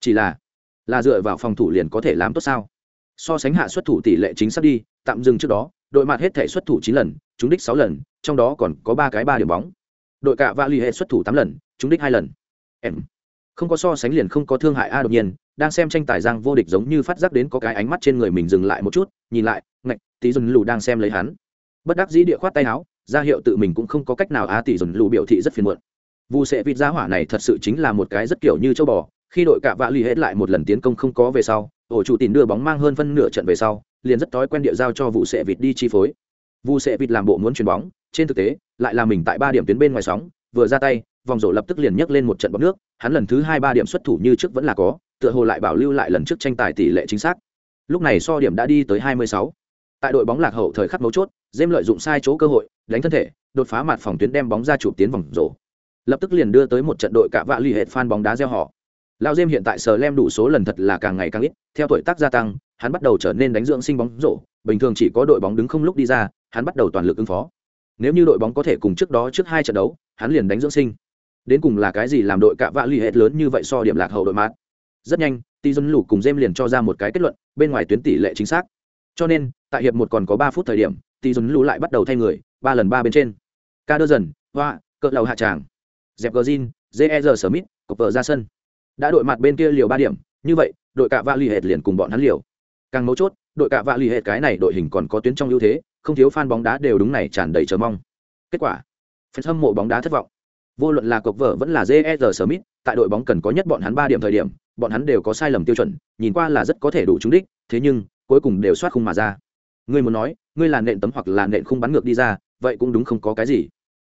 A: Chỉ là là dựa vào phòng thủ liền có thể làm tốt sao? So sánh hạ xuất thủ tỷ lệ chính xác đi, tạm dừng trước đó, đội mặt hết thể xuất thủ chín lần, trúng đích sáu lần trong đó còn có ba cái ba điểm bóng. Đội cạ vạ lì hệ xuất thủ tám lần, trúng đích hai lần. Em. Không có so sánh liền không có thương hại a đột nhiên, đang xem tranh tài giang vô địch giống như phát giác đến có cái ánh mắt trên người mình dừng lại một chút, nhìn lại, ngạch tí dùn lù đang xem lấy hắn. Bất đắc dĩ địa khoát tay áo, ra hiệu tự mình cũng không có cách nào a tỷ dùn lù biểu thị rất phiền muộn. Vụ sẽ vịt giá hỏa này thật sự chính là một cái rất kiểu như châu bò, khi đội cạ vạ lì hết lại một lần tiến công không có về sau, ổ chủ tìm đưa bóng mang hơn phân nửa trận về sau, liền rất thói quen địa giao cho vụ sệ vịt đi chi phối. Vu sệ vịt làm bộ muốn chuyền bóng, trên thực tế, lại là mình tại ba điểm tuyến bên ngoài sóng, vừa ra tay, vòng rổ lập tức liền nhấc lên một trận bọt nước, hắn lần thứ hai ba điểm xuất thủ như trước vẫn là có, tựa hồ lại bảo lưu lại lần trước tranh tài tỷ lệ chính xác. Lúc này so điểm đã đi tới hai mươi sáu. Tại đội bóng lạc hậu thời khắc mấu chốt dêm lợi dụng sai chỗ cơ hội, đánh thân thể, đột phá mặt phòng tuyến đem bóng ra chụp tiến vòng rổ. Lập tức liền đưa tới một trận đội cả vạ lì hệt fan bóng đá reo họ. Lao dêm hiện tại sờ lem đủ số lần thật là càng ngày càng ít, theo tuổi tác gia tăng, hắn bắt đầu trở nên đánh dưỡng sinh bóng rổ, bình thường chỉ có đội bóng đứng không lúc đi ra hắn bắt đầu toàn lực ứng phó. Nếu như đội bóng có thể cùng trước đó trước hai trận đấu, hắn liền đánh dưỡng sinh. Đến cùng là cái gì làm đội cạ vạ l ì lớn như vậy so điểm lạc hậu đội mát rất nhanh, ti dân lù cùng Jem liền cho ra một cái kết luận, bên ngoài tuyến tỷ lệ chính xác. Cho nên, tại hiệp một còn có ba phút thời điểm, ti dân Lũ lại bắt đầu thay người, ba lần ba bên trên. Ca đơ dần hoa, cỡ lầu hạ tràng dẹp gờ zin jer smith cộc vợ ra sân. Đã đội mặt bên kia liều ba điểm, như vậy, đội cạ vạ l ì hệt liền cùng bọn hắn liều. Càng mấu chốt, đội cạ vạ l ì hệt cái này đội hình còn có tuyến trong ưu thế không thiếu fan bóng đá đều đúng này tràn đầy chờ mong. Kết quả phần hâm mộ bóng đá thất vọng. Vô luận là cục vợ vẫn là JR smith, tại đội bóng cần có nhất bọn hắn ba điểm thời điểm, bọn hắn đều có sai lầm tiêu chuẩn, nhìn qua là rất có thể đủ trúng đích, thế nhưng, cuối cùng đều soát khung mà ra. Ngươi muốn nói, ngươi là nện tấm hoặc là nện khung bắn ngược đi ra, vậy cũng đúng không có cái gì.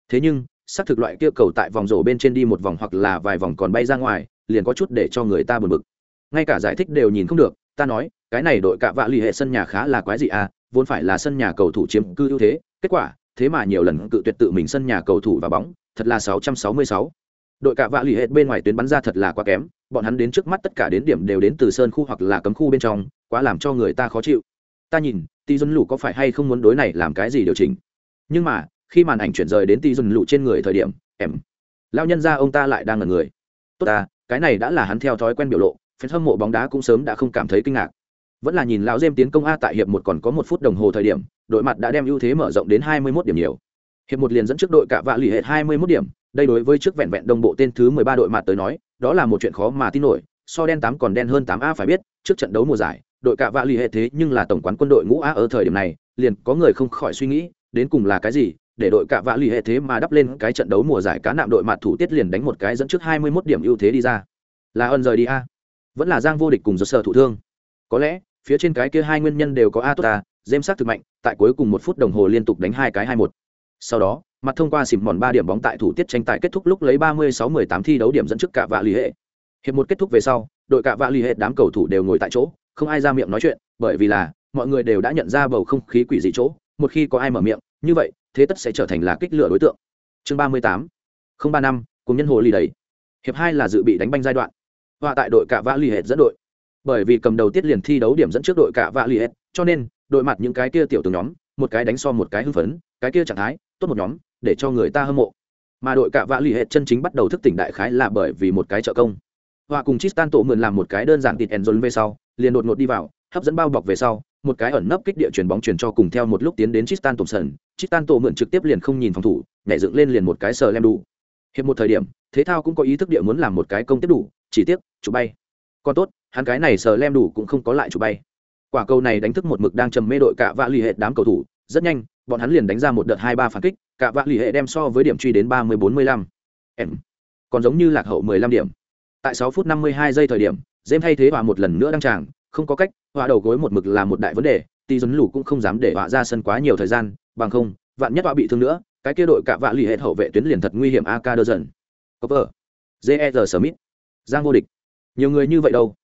A: Thế nhưng, xác thực loại kia cầu tại vòng rổ bên trên đi một vòng hoặc là vài vòng còn bay ra ngoài, liền có chút để cho người ta buồn bực. Ngay cả giải thích đều nhìn không được, ta nói, cái này đội cạ vạ lì hệ sân nhà khá là quái gì à vốn phải là sân nhà cầu thủ chiếm cư ưu thế, kết quả, thế mà nhiều lần cự tuyệt tự mình sân nhà cầu thủ và bóng, thật là 666. đội cả vạ lì hết bên ngoài tuyến bắn ra thật là quá kém, bọn hắn đến trước mắt tất cả đến điểm đều đến từ sơn khu hoặc là cấm khu bên trong, quá làm cho người ta khó chịu. Ta nhìn, ti dân lũ có phải hay không muốn đối này làm cái gì điều chỉnh? Nhưng mà, khi màn ảnh chuyển rời đến ti dân lũ trên người thời điểm, em lao nhân ra ông ta lại đang ở người. Tốt ta, cái này đã là hắn theo thói quen biểu lộ phen hâm mộ bóng đá cũng sớm đã không cảm thấy kinh ngạc vẫn là nhìn lão dêm tiến công a tại hiệp một còn có một phút đồng hồ thời điểm, đội mặt đã đem ưu thế mở rộng đến hai mươi 21 điểm nhiều. Hiệp một liền dẫn trước đội cả vạ lì hệ hai mươi 21 điểm, đây đối với trước vẹn vẹn đồng bộ tên thứ mười ba đội mặt tới nói, đó là một chuyện khó mà tin nổi, so đen tám còn đen hơn tám a phải biết, trước trận đấu mùa giải, đội cả vạ lì hệ thế nhưng là tổng quán quân đội ngũ a ở thời điểm này, liền có người không khỏi suy nghĩ, đến cùng là cái gì, để đội cả vạ lì hệ thế mà đắp lên cái trận đấu mùa giải cá nạm đội mặt thủ tiết liền đánh một cái dẫn trước 21 điểm ưu thế đi ra. Là ân rời đi a. Vẫn là giang vô địch cùng giật sở thủ thương. Có lẽ phía trên cái kia hai nguyên nhân đều có a tốt a dêm sắc thực mạnh, tại cuối cùng một phút đồng hồ liên tục đánh hai cái hai một. Sau đó, mặt thông qua xỉm mòn ba điểm bóng tại thủ tiết tranh tài kết thúc lúc lấy ba mươi sáu mười tám thi đấu điểm dẫn trước cả vạ lì hệ. Hiệp một kết thúc về sau, đội cả vạ lì hệ đám cầu thủ đều ngồi tại chỗ, không ai ra miệng nói chuyện, bởi vì là mọi người đều đã nhận ra bầu không khí quỷ dị chỗ, một khi có ai mở miệng, như vậy, thế tất sẽ trở thành là kích lửa đối tượng. Chương ba mươi tám, không ba năm, cùng nhân hồ lì đầy. Hiệp hai là dự bị đánh banh giai đoạn. Và tại đội cả vã lì hệt dẫn đội bởi vì cầm đầu tiết liền thi đấu điểm dẫn trước đội cả vạ lì hết, cho nên đội mặt những cái kia tiểu từ nhóm một cái đánh so một cái hưng phấn cái kia trạng thái tốt một nhóm để cho người ta hâm mộ mà đội cả vạ lì hết chân chính bắt đầu thức tỉnh đại khái là bởi vì một cái trợ công và cùng Tristan tổ mượn làm một cái đơn giản tịt Enzon về sau, liền đột ngột đi vào, hấp dẫn bao bọc về sau, một cái ẩn nấp kích địa chuyển bóng chuyển cho cùng theo một lúc tiến đến Tristan Thompson, Tristan tổ mượn trực tiếp liền không nhìn phòng thủ, nhảy dựng lên liền một cái sờ lem đủ. Hiệp một thời điểm, thế thao cũng có ý thức địa muốn làm một cái công tiếp đủ, chỉ tiếc, chủ bay. Còn tốt, hắn cái này sờ lem đủ cũng không có lại chủ bay. Quả cầu này đánh thức một mực đang trầm mê đội cả vạ lì hệ đám cầu thủ, rất nhanh, bọn hắn liền đánh ra một đợt hai ba phản kích, cả vạ lì hệ đem so với điểm truy đến ba mươi bốn mươi lăm. Em. Còn giống như lạc hậu mười lăm điểm. Tại sáu phút năm mươi hai giây thời điểm, James thay thế và một lần nữa đăng tràng, không có cách họa đầu gối một mực là một đại vấn đề ti dấn lũ cũng không dám để họa ra sân quá nhiều thời gian bằng không vạn nhất họa bị thương nữa cái kia đội cả vạ lì hệ hậu vệ tuyến liền thật nguy hiểm ak đơ dần cover jer smith giang vô địch nhiều người như vậy đâu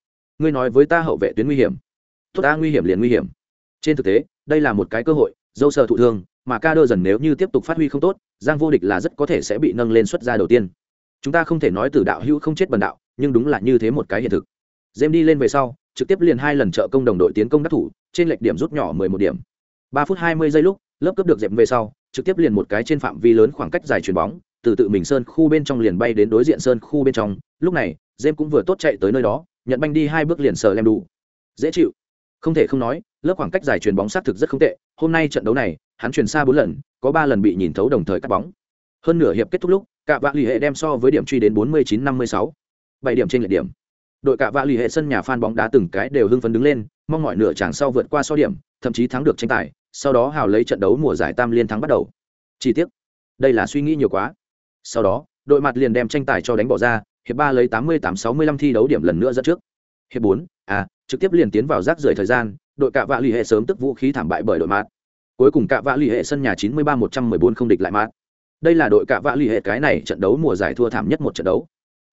A: ngươi nói với ta hậu vệ tuyến nguy hiểm. Tốt ta nguy hiểm liền nguy hiểm. Trên thực tế, đây là một cái cơ hội, dâu sờ thụ thương, mà ca đơ dần nếu như tiếp tục phát huy không tốt, giang vô địch là rất có thể sẽ bị nâng lên xuất gia đầu tiên. Chúng ta không thể nói từ đạo hữu không chết bần đạo, nhưng đúng là như thế một cái hiện thực. Dêm đi lên về sau, trực tiếp liền hai lần trợ công đồng đội tiến công đắc thủ, trên lệch điểm rút nhỏ mười một điểm. Ba phút hai mươi giây lúc, lớp cướp được dẹp về sau, trực tiếp liền một cái trên phạm vi lớn khoảng cách dài chuyền bóng, từ tự mình sơn khu bên trong liền bay đến đối diện sơn khu bên trong. Lúc này, dêm cũng vừa tốt chạy tới nơi đó nhận banh đi hai bước liền sờ lem đủ dễ chịu. Không thể không nói, lớp khoảng cách dài chuyền bóng xác thực rất không tệ. Hôm nay trận đấu này, hắn truyền xa bốn lần, có ba lần bị nhìn thấu đồng thời cắt bóng. Hơn nửa hiệp kết thúc lúc cả vạ lì hệ đem so với điểm truy đến bốn mươi chín năm mươi sáu. Bảy điểm trên lệ điểm. Đội cả vạ lì hệ sân nhà phan bóng đá từng cái đều hưng phấn đứng lên, mong mọi nửa tràng sau vượt qua so điểm, thậm chí thắng được tranh tài, sau đó hào lấy trận đấu mùa giải tam liên thắng bắt đầu. Chi tiết đây là suy nghĩ nhiều quá. Sau đó, đội mặt liền đem tranh tài cho đánh bỏ ra hiệp ba lấy tám mươi tám sáu mươi lăm thi đấu điểm lần nữa dẫn trước. Hiệp bốn à trực tiếp liền tiến vào rác rưởi thời gian, đội cạ vạ l ì hệ sớm tức vũ khí thảm bại bởi đội mát cuối cùng cạ vạ l ì hệ sân nhà chín mươi ba một trăm mười bốn không địch lại mát đây là đội cạ vạ l ì hệ cái này trận đấu mùa giải thua thảm nhất một trận đấu.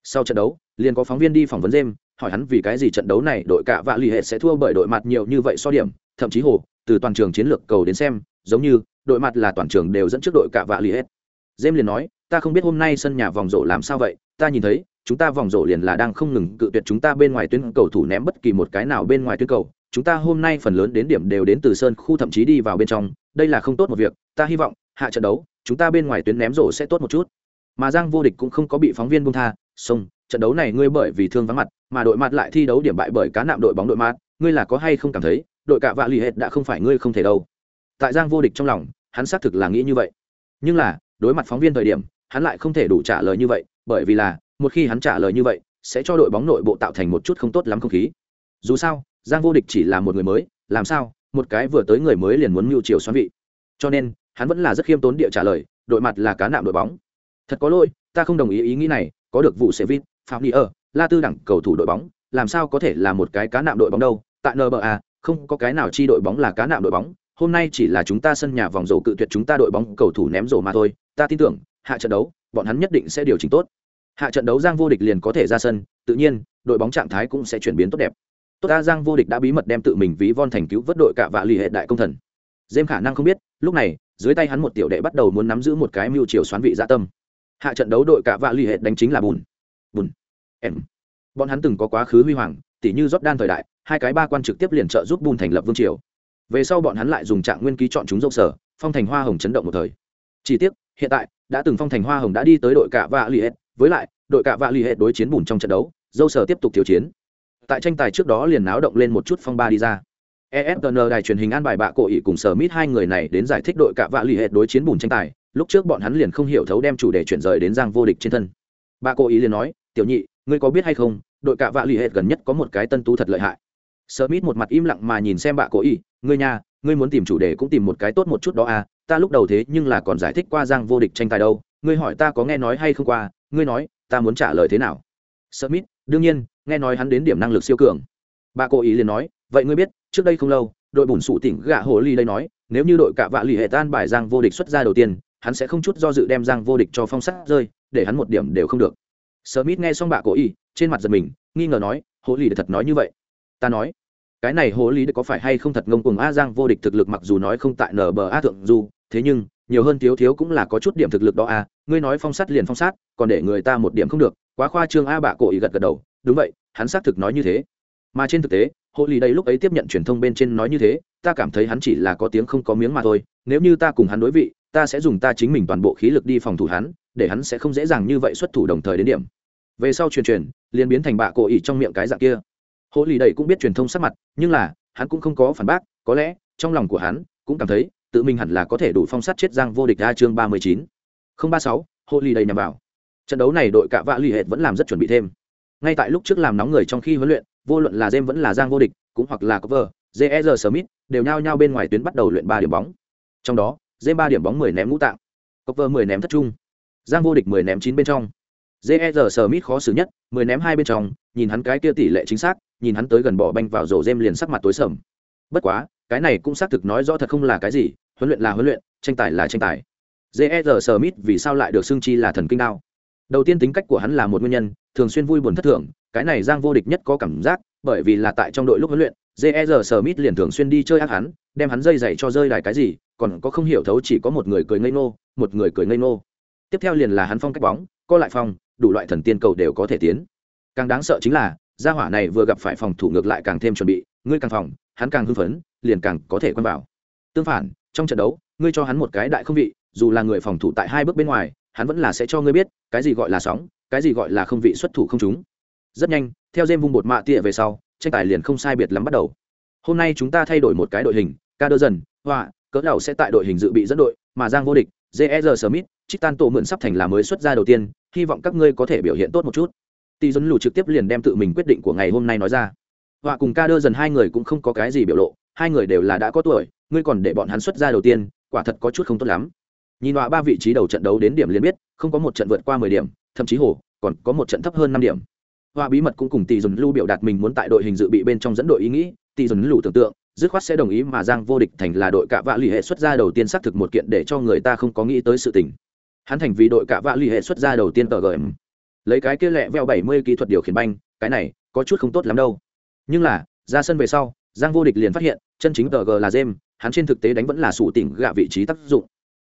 A: Sau trận đấu, liền có phóng viên đi phỏng vấn dêm hỏi hắn vì cái gì trận đấu này đội cạ vạ l ì hệ sẽ thua bởi đội mặt nhiều như vậy so điểm. Thậm chí hồ, từ toàn trường chiến lược cầu đến xem, giống như, đội mặt là toàn trường đều dẫn trước đội cạ vạ l ì hệ. Dêm liền nói, ta không biết hôm nay sân nhà vòng rổ làm sao vậy, ta nhìn thấy chúng ta vòng rổ liền là đang không ngừng cự tuyệt chúng ta bên ngoài tuyến cầu thủ ném bất kỳ một cái nào bên ngoài tuyến cầu. Chúng ta hôm nay phần lớn đến điểm đều đến từ sơn khu thậm chí đi vào bên trong. Đây là không tốt một việc. Ta hy vọng, hạ trận đấu, chúng ta bên ngoài tuyến ném rổ sẽ tốt một chút. Mà giang vô địch cũng không có bị phóng viên bung tha. Xong, trận đấu này ngươi bởi vì thương vắng mặt, mà đội mặt lại thi đấu điểm bại bởi cá nạm đội bóng đội mặt. Ngươi là có hay không cảm thấy, đội cạ vạ lì hệt đã không phải ngươi không thể đâu? Tại giang vô địch trong lòng, hắn xác thực là nghĩ như vậy. Nhưng là, đối mặt phóng viên thời điểm, hắn lại không thể đủ trả lời như vậy, bởi vì là một khi hắn trả lời như vậy, sẽ cho đội bóng nội bộ tạo thành một chút không tốt lắm không khí. Dù sao, giang vô địch chỉ là một người mới, làm sao, một cái vừa tới người mới liền muốn mưu chiều xoắn vị. Cho nên, hắn vẫn là rất khiêm tốn địa trả lời, đội mặt là cá nạm đội bóng. Thật có lỗi, ta không đồng ý ý nghĩ này, có được vụ xe vít phạm ni ở la tư đẳng cầu thủ đội bóng, làm sao có thể là một cái cá nạm đội bóng đâu. Tại nba không có cái nào chi đội bóng là cá nạm đội bóng, hôm nay chỉ là chúng ta sân nhà vòng rổ cự tuyệt chúng ta đội bóng cầu thủ ném rổ mà thôi. Ta tin tưởng, hạ trận đấu, bọn hắn nhất định sẽ điều chỉnh tốt hạ trận đấu giang vô địch liền có thể ra sân, tự nhiên, đội bóng trạng thái cũng sẽ chuyển biến tốt đẹp. Tốt ta giang vô địch đã bí mật đem tự mình ví von thành cứu vớt đội cả vạ lì hệ đại công thần. Dêm khả năng không biết, lúc này, dưới tay hắn một tiểu đệ bắt đầu muốn nắm giữ một cái mưu chiều xoán vị dạ tâm. Hạ trận đấu đội cả vạ lì hệ đánh chính là bùn. Bùn. Em. Bọn hắn từng có quá khứ huy hoàng, tỉ như đan thời đại, hai cái ba quan trực tiếp liền trợ giúp bùn thành lập vương triều. Về sau bọn hắn lại dùng trạng nguyên ký chọn chúng dâu sở, phong thành hoa hồng chấn động một thời. Chỉ tiếc, hiện tại, đã từng phong thành hoa hồng đã đi tới đội cả vạ lì hệ với lại, đội cạ vạ l ì hệ đối chiến bùn trong trận đấu, dâu sở tiếp tục thiếu chiến. Tại tranh tài trước đó liền náo động lên một chút phong ba đi ra. Efn đài truyền hình an bài bạ cổ ỉ cùng sở mít hai người này đến giải thích đội cạ vạ l ì hệ đối chiến bùn tranh tài, lúc trước bọn hắn liền không hiểu thấu đem chủ đề chuyển rời đến giang vô địch trên thân. Bạ cổ ý liền nói, tiểu nhị, ngươi có biết hay không, đội cạ vạ l ì hệ gần nhất có một cái tân tú thật lợi hại. Sở mít một mặt im lặng mà nhìn xem bạ cổ ý ngươi nhà ngươi muốn tìm chủ đề cũng tìm một cái tốt một chút đó à ta lúc đầu thế nhưng là còn giải thích qua giang vô địch tranh tài đâu ngươi hỏi ta có nghe nói hay không qua, ngươi nói, ta muốn trả lời thế nào? Smith, đương nhiên, nghe nói hắn đến điểm năng lực siêu cường. Bà cố ý liền nói, vậy ngươi biết, trước đây không lâu, đội bùn sụ tỉnh gạ hồ ly đây nói, nếu như đội cạ vạ lì hệ tan bài giang vô địch xuất ra đầu tiên, hắn sẽ không chút do dự đem giang vô địch cho phong sát rơi, để hắn một điểm đều không được. Smith nghe xong bà cố ý, trên mặt giật mình, nghi ngờ nói, hồ ly thật nói như vậy? Ta nói, cái này hồ ly có phải hay không thật ngông cùng a? Giang vô địch thực lực mặc dù nói không tại nba thượng du thế nhưng, nhiều hơn thiếu thiếu cũng là có chút điểm thực lực đó a ngươi nói phong sát liền phong sát, còn để người ta một điểm không được, quá khoa trương a bạ cổ ý gật gật đầu, đúng vậy, hắn xác thực nói như thế. Mà trên thực tế hộ lì đây lúc ấy tiếp nhận truyền thông bên trên nói như thế, ta cảm thấy hắn chỉ là có tiếng không có miếng mà thôi, nếu như ta cùng hắn đối vị, ta sẽ dùng ta chính mình toàn bộ khí lực đi phòng thủ hắn, để hắn sẽ không dễ dàng như vậy xuất thủ đồng thời đến điểm. Về sau truyền truyền, liền biến thành bạ cổ ý trong miệng cái dạng kia. Hộ lì đầy cũng biết truyền thông sắc mặt, nhưng là, hắn cũng không có phản bác, có lẽ, trong lòng của hắn, cũng cảm thấy tự mình hẳn là có thể đủ phong sát chết giang vô địch ra chương ba mươi chín. Không ba sáu, hộ ly đầy nhằm vào. Trận đấu này đội cạ vạ l ì hệt vẫn làm rất chuẩn bị thêm. Ngay tại lúc trước làm nóng người trong khi huấn luyện, vô luận là jem vẫn là giang vô địch, cũng hoặc là cover jer smith, đều nhao nhao bên ngoài tuyến bắt đầu luyện ba điểm bóng. Trong đó jem ba điểm bóng mười ném ngũ tạng cover mười ném thất trung, giang vô địch mười ném chín bên trong. Jer smith khó xử nhất, mười ném hai bên trong, nhìn hắn cái kia tỷ lệ chính xác, nhìn hắn tới gần bỏ banh vào rổ jem liền sắc mặt tối sầm. Bất quá, cái này cũng xác thực nói rõ thật không là cái gì huấn luyện là huấn luyện tranh tài là tranh tài. Jr smith vì sao lại được xưng chi là thần kinh đao? Đầu tiên tính cách của hắn là một nguyên nhân thường xuyên vui buồn thất thường cái này giang vô địch nhất có cảm giác bởi vì là tại trong đội lúc huấn luyện jr smith liền thường xuyên đi chơi ác hắn đem hắn dây dày cho rơi đài cái gì còn có không hiểu thấu chỉ có một người cười ngây ngô, một người cười ngây ngô. tiếp theo liền là hắn phong cách bóng co lại phong đủ loại thần tiên cầu đều có thể tiến. Càng đáng sợ chính là gia hỏa này vừa gặp phải phòng thủ ngược lại càng thêm chuẩn bị ngươi càng phòng hắn càng hưng phấn liền càng có thể quen vào tương phản trong trận đấu, ngươi cho hắn một cái đại không vị, dù là người phòng thủ tại hai bước bên ngoài, hắn vẫn là sẽ cho ngươi biết, cái gì gọi là sóng, cái gì gọi là không vị xuất thủ không chúng rất nhanh, theo dêm vung bột mạ tịa về sau, tranh tài liền không sai biệt lắm bắt đầu. Hôm nay chúng ta thay đổi một cái đội hình, ca đơ dần, họa, cỡ đầu sẽ tại đội hình dự bị dẫn đội, mà giang vô địch jer smith, chitan tổ mượn sắp thành là mới xuất ra đầu tiên, hy vọng các ngươi có thể biểu hiện tốt một chút. Tỷ dân lù trực tiếp liền đem tự mình quyết định của ngày hôm nay nói ra. Họa cùng ca đơ dần hai người cũng không có cái gì biểu lộ hai người đều là đã có tuổi, ngươi còn để bọn hắn xuất ra đầu tiên, quả thật có chút không tốt lắm. Nhìn họa ba vị trí đầu trận đấu đến điểm liền biết, không có một trận vượt qua mười điểm, thậm chí hồ, còn có một trận thấp hơn năm điểm. Họa bí mật cũng cùng tỷ dùn lưu biểu đạt mình muốn tại đội hình dự bị bên trong dẫn đội ý nghĩ, tỷ dùn lưu tưởng tượng, dứt khoát sẽ đồng ý mà giang vô địch thành là đội cạ vạ l ì hệ xuất ra đầu tiên xác thực một kiện để cho người ta không có nghĩ tới sự tình. Hắn thành vì đội cạ vạ l ì hệ xuất ra đầu tiên tờ gm lấy cái kia lẹ veo bảy mươi kỹ thuật điều khiển banh, cái này có chút không tốt lắm đâu. Nhưng là, ra sân về sau giang vô địch liền phát hiện, chân chính tờ g là jem hắn trên thực tế đánh vẫn là sủ tỉnh gạ vị trí tác dụng.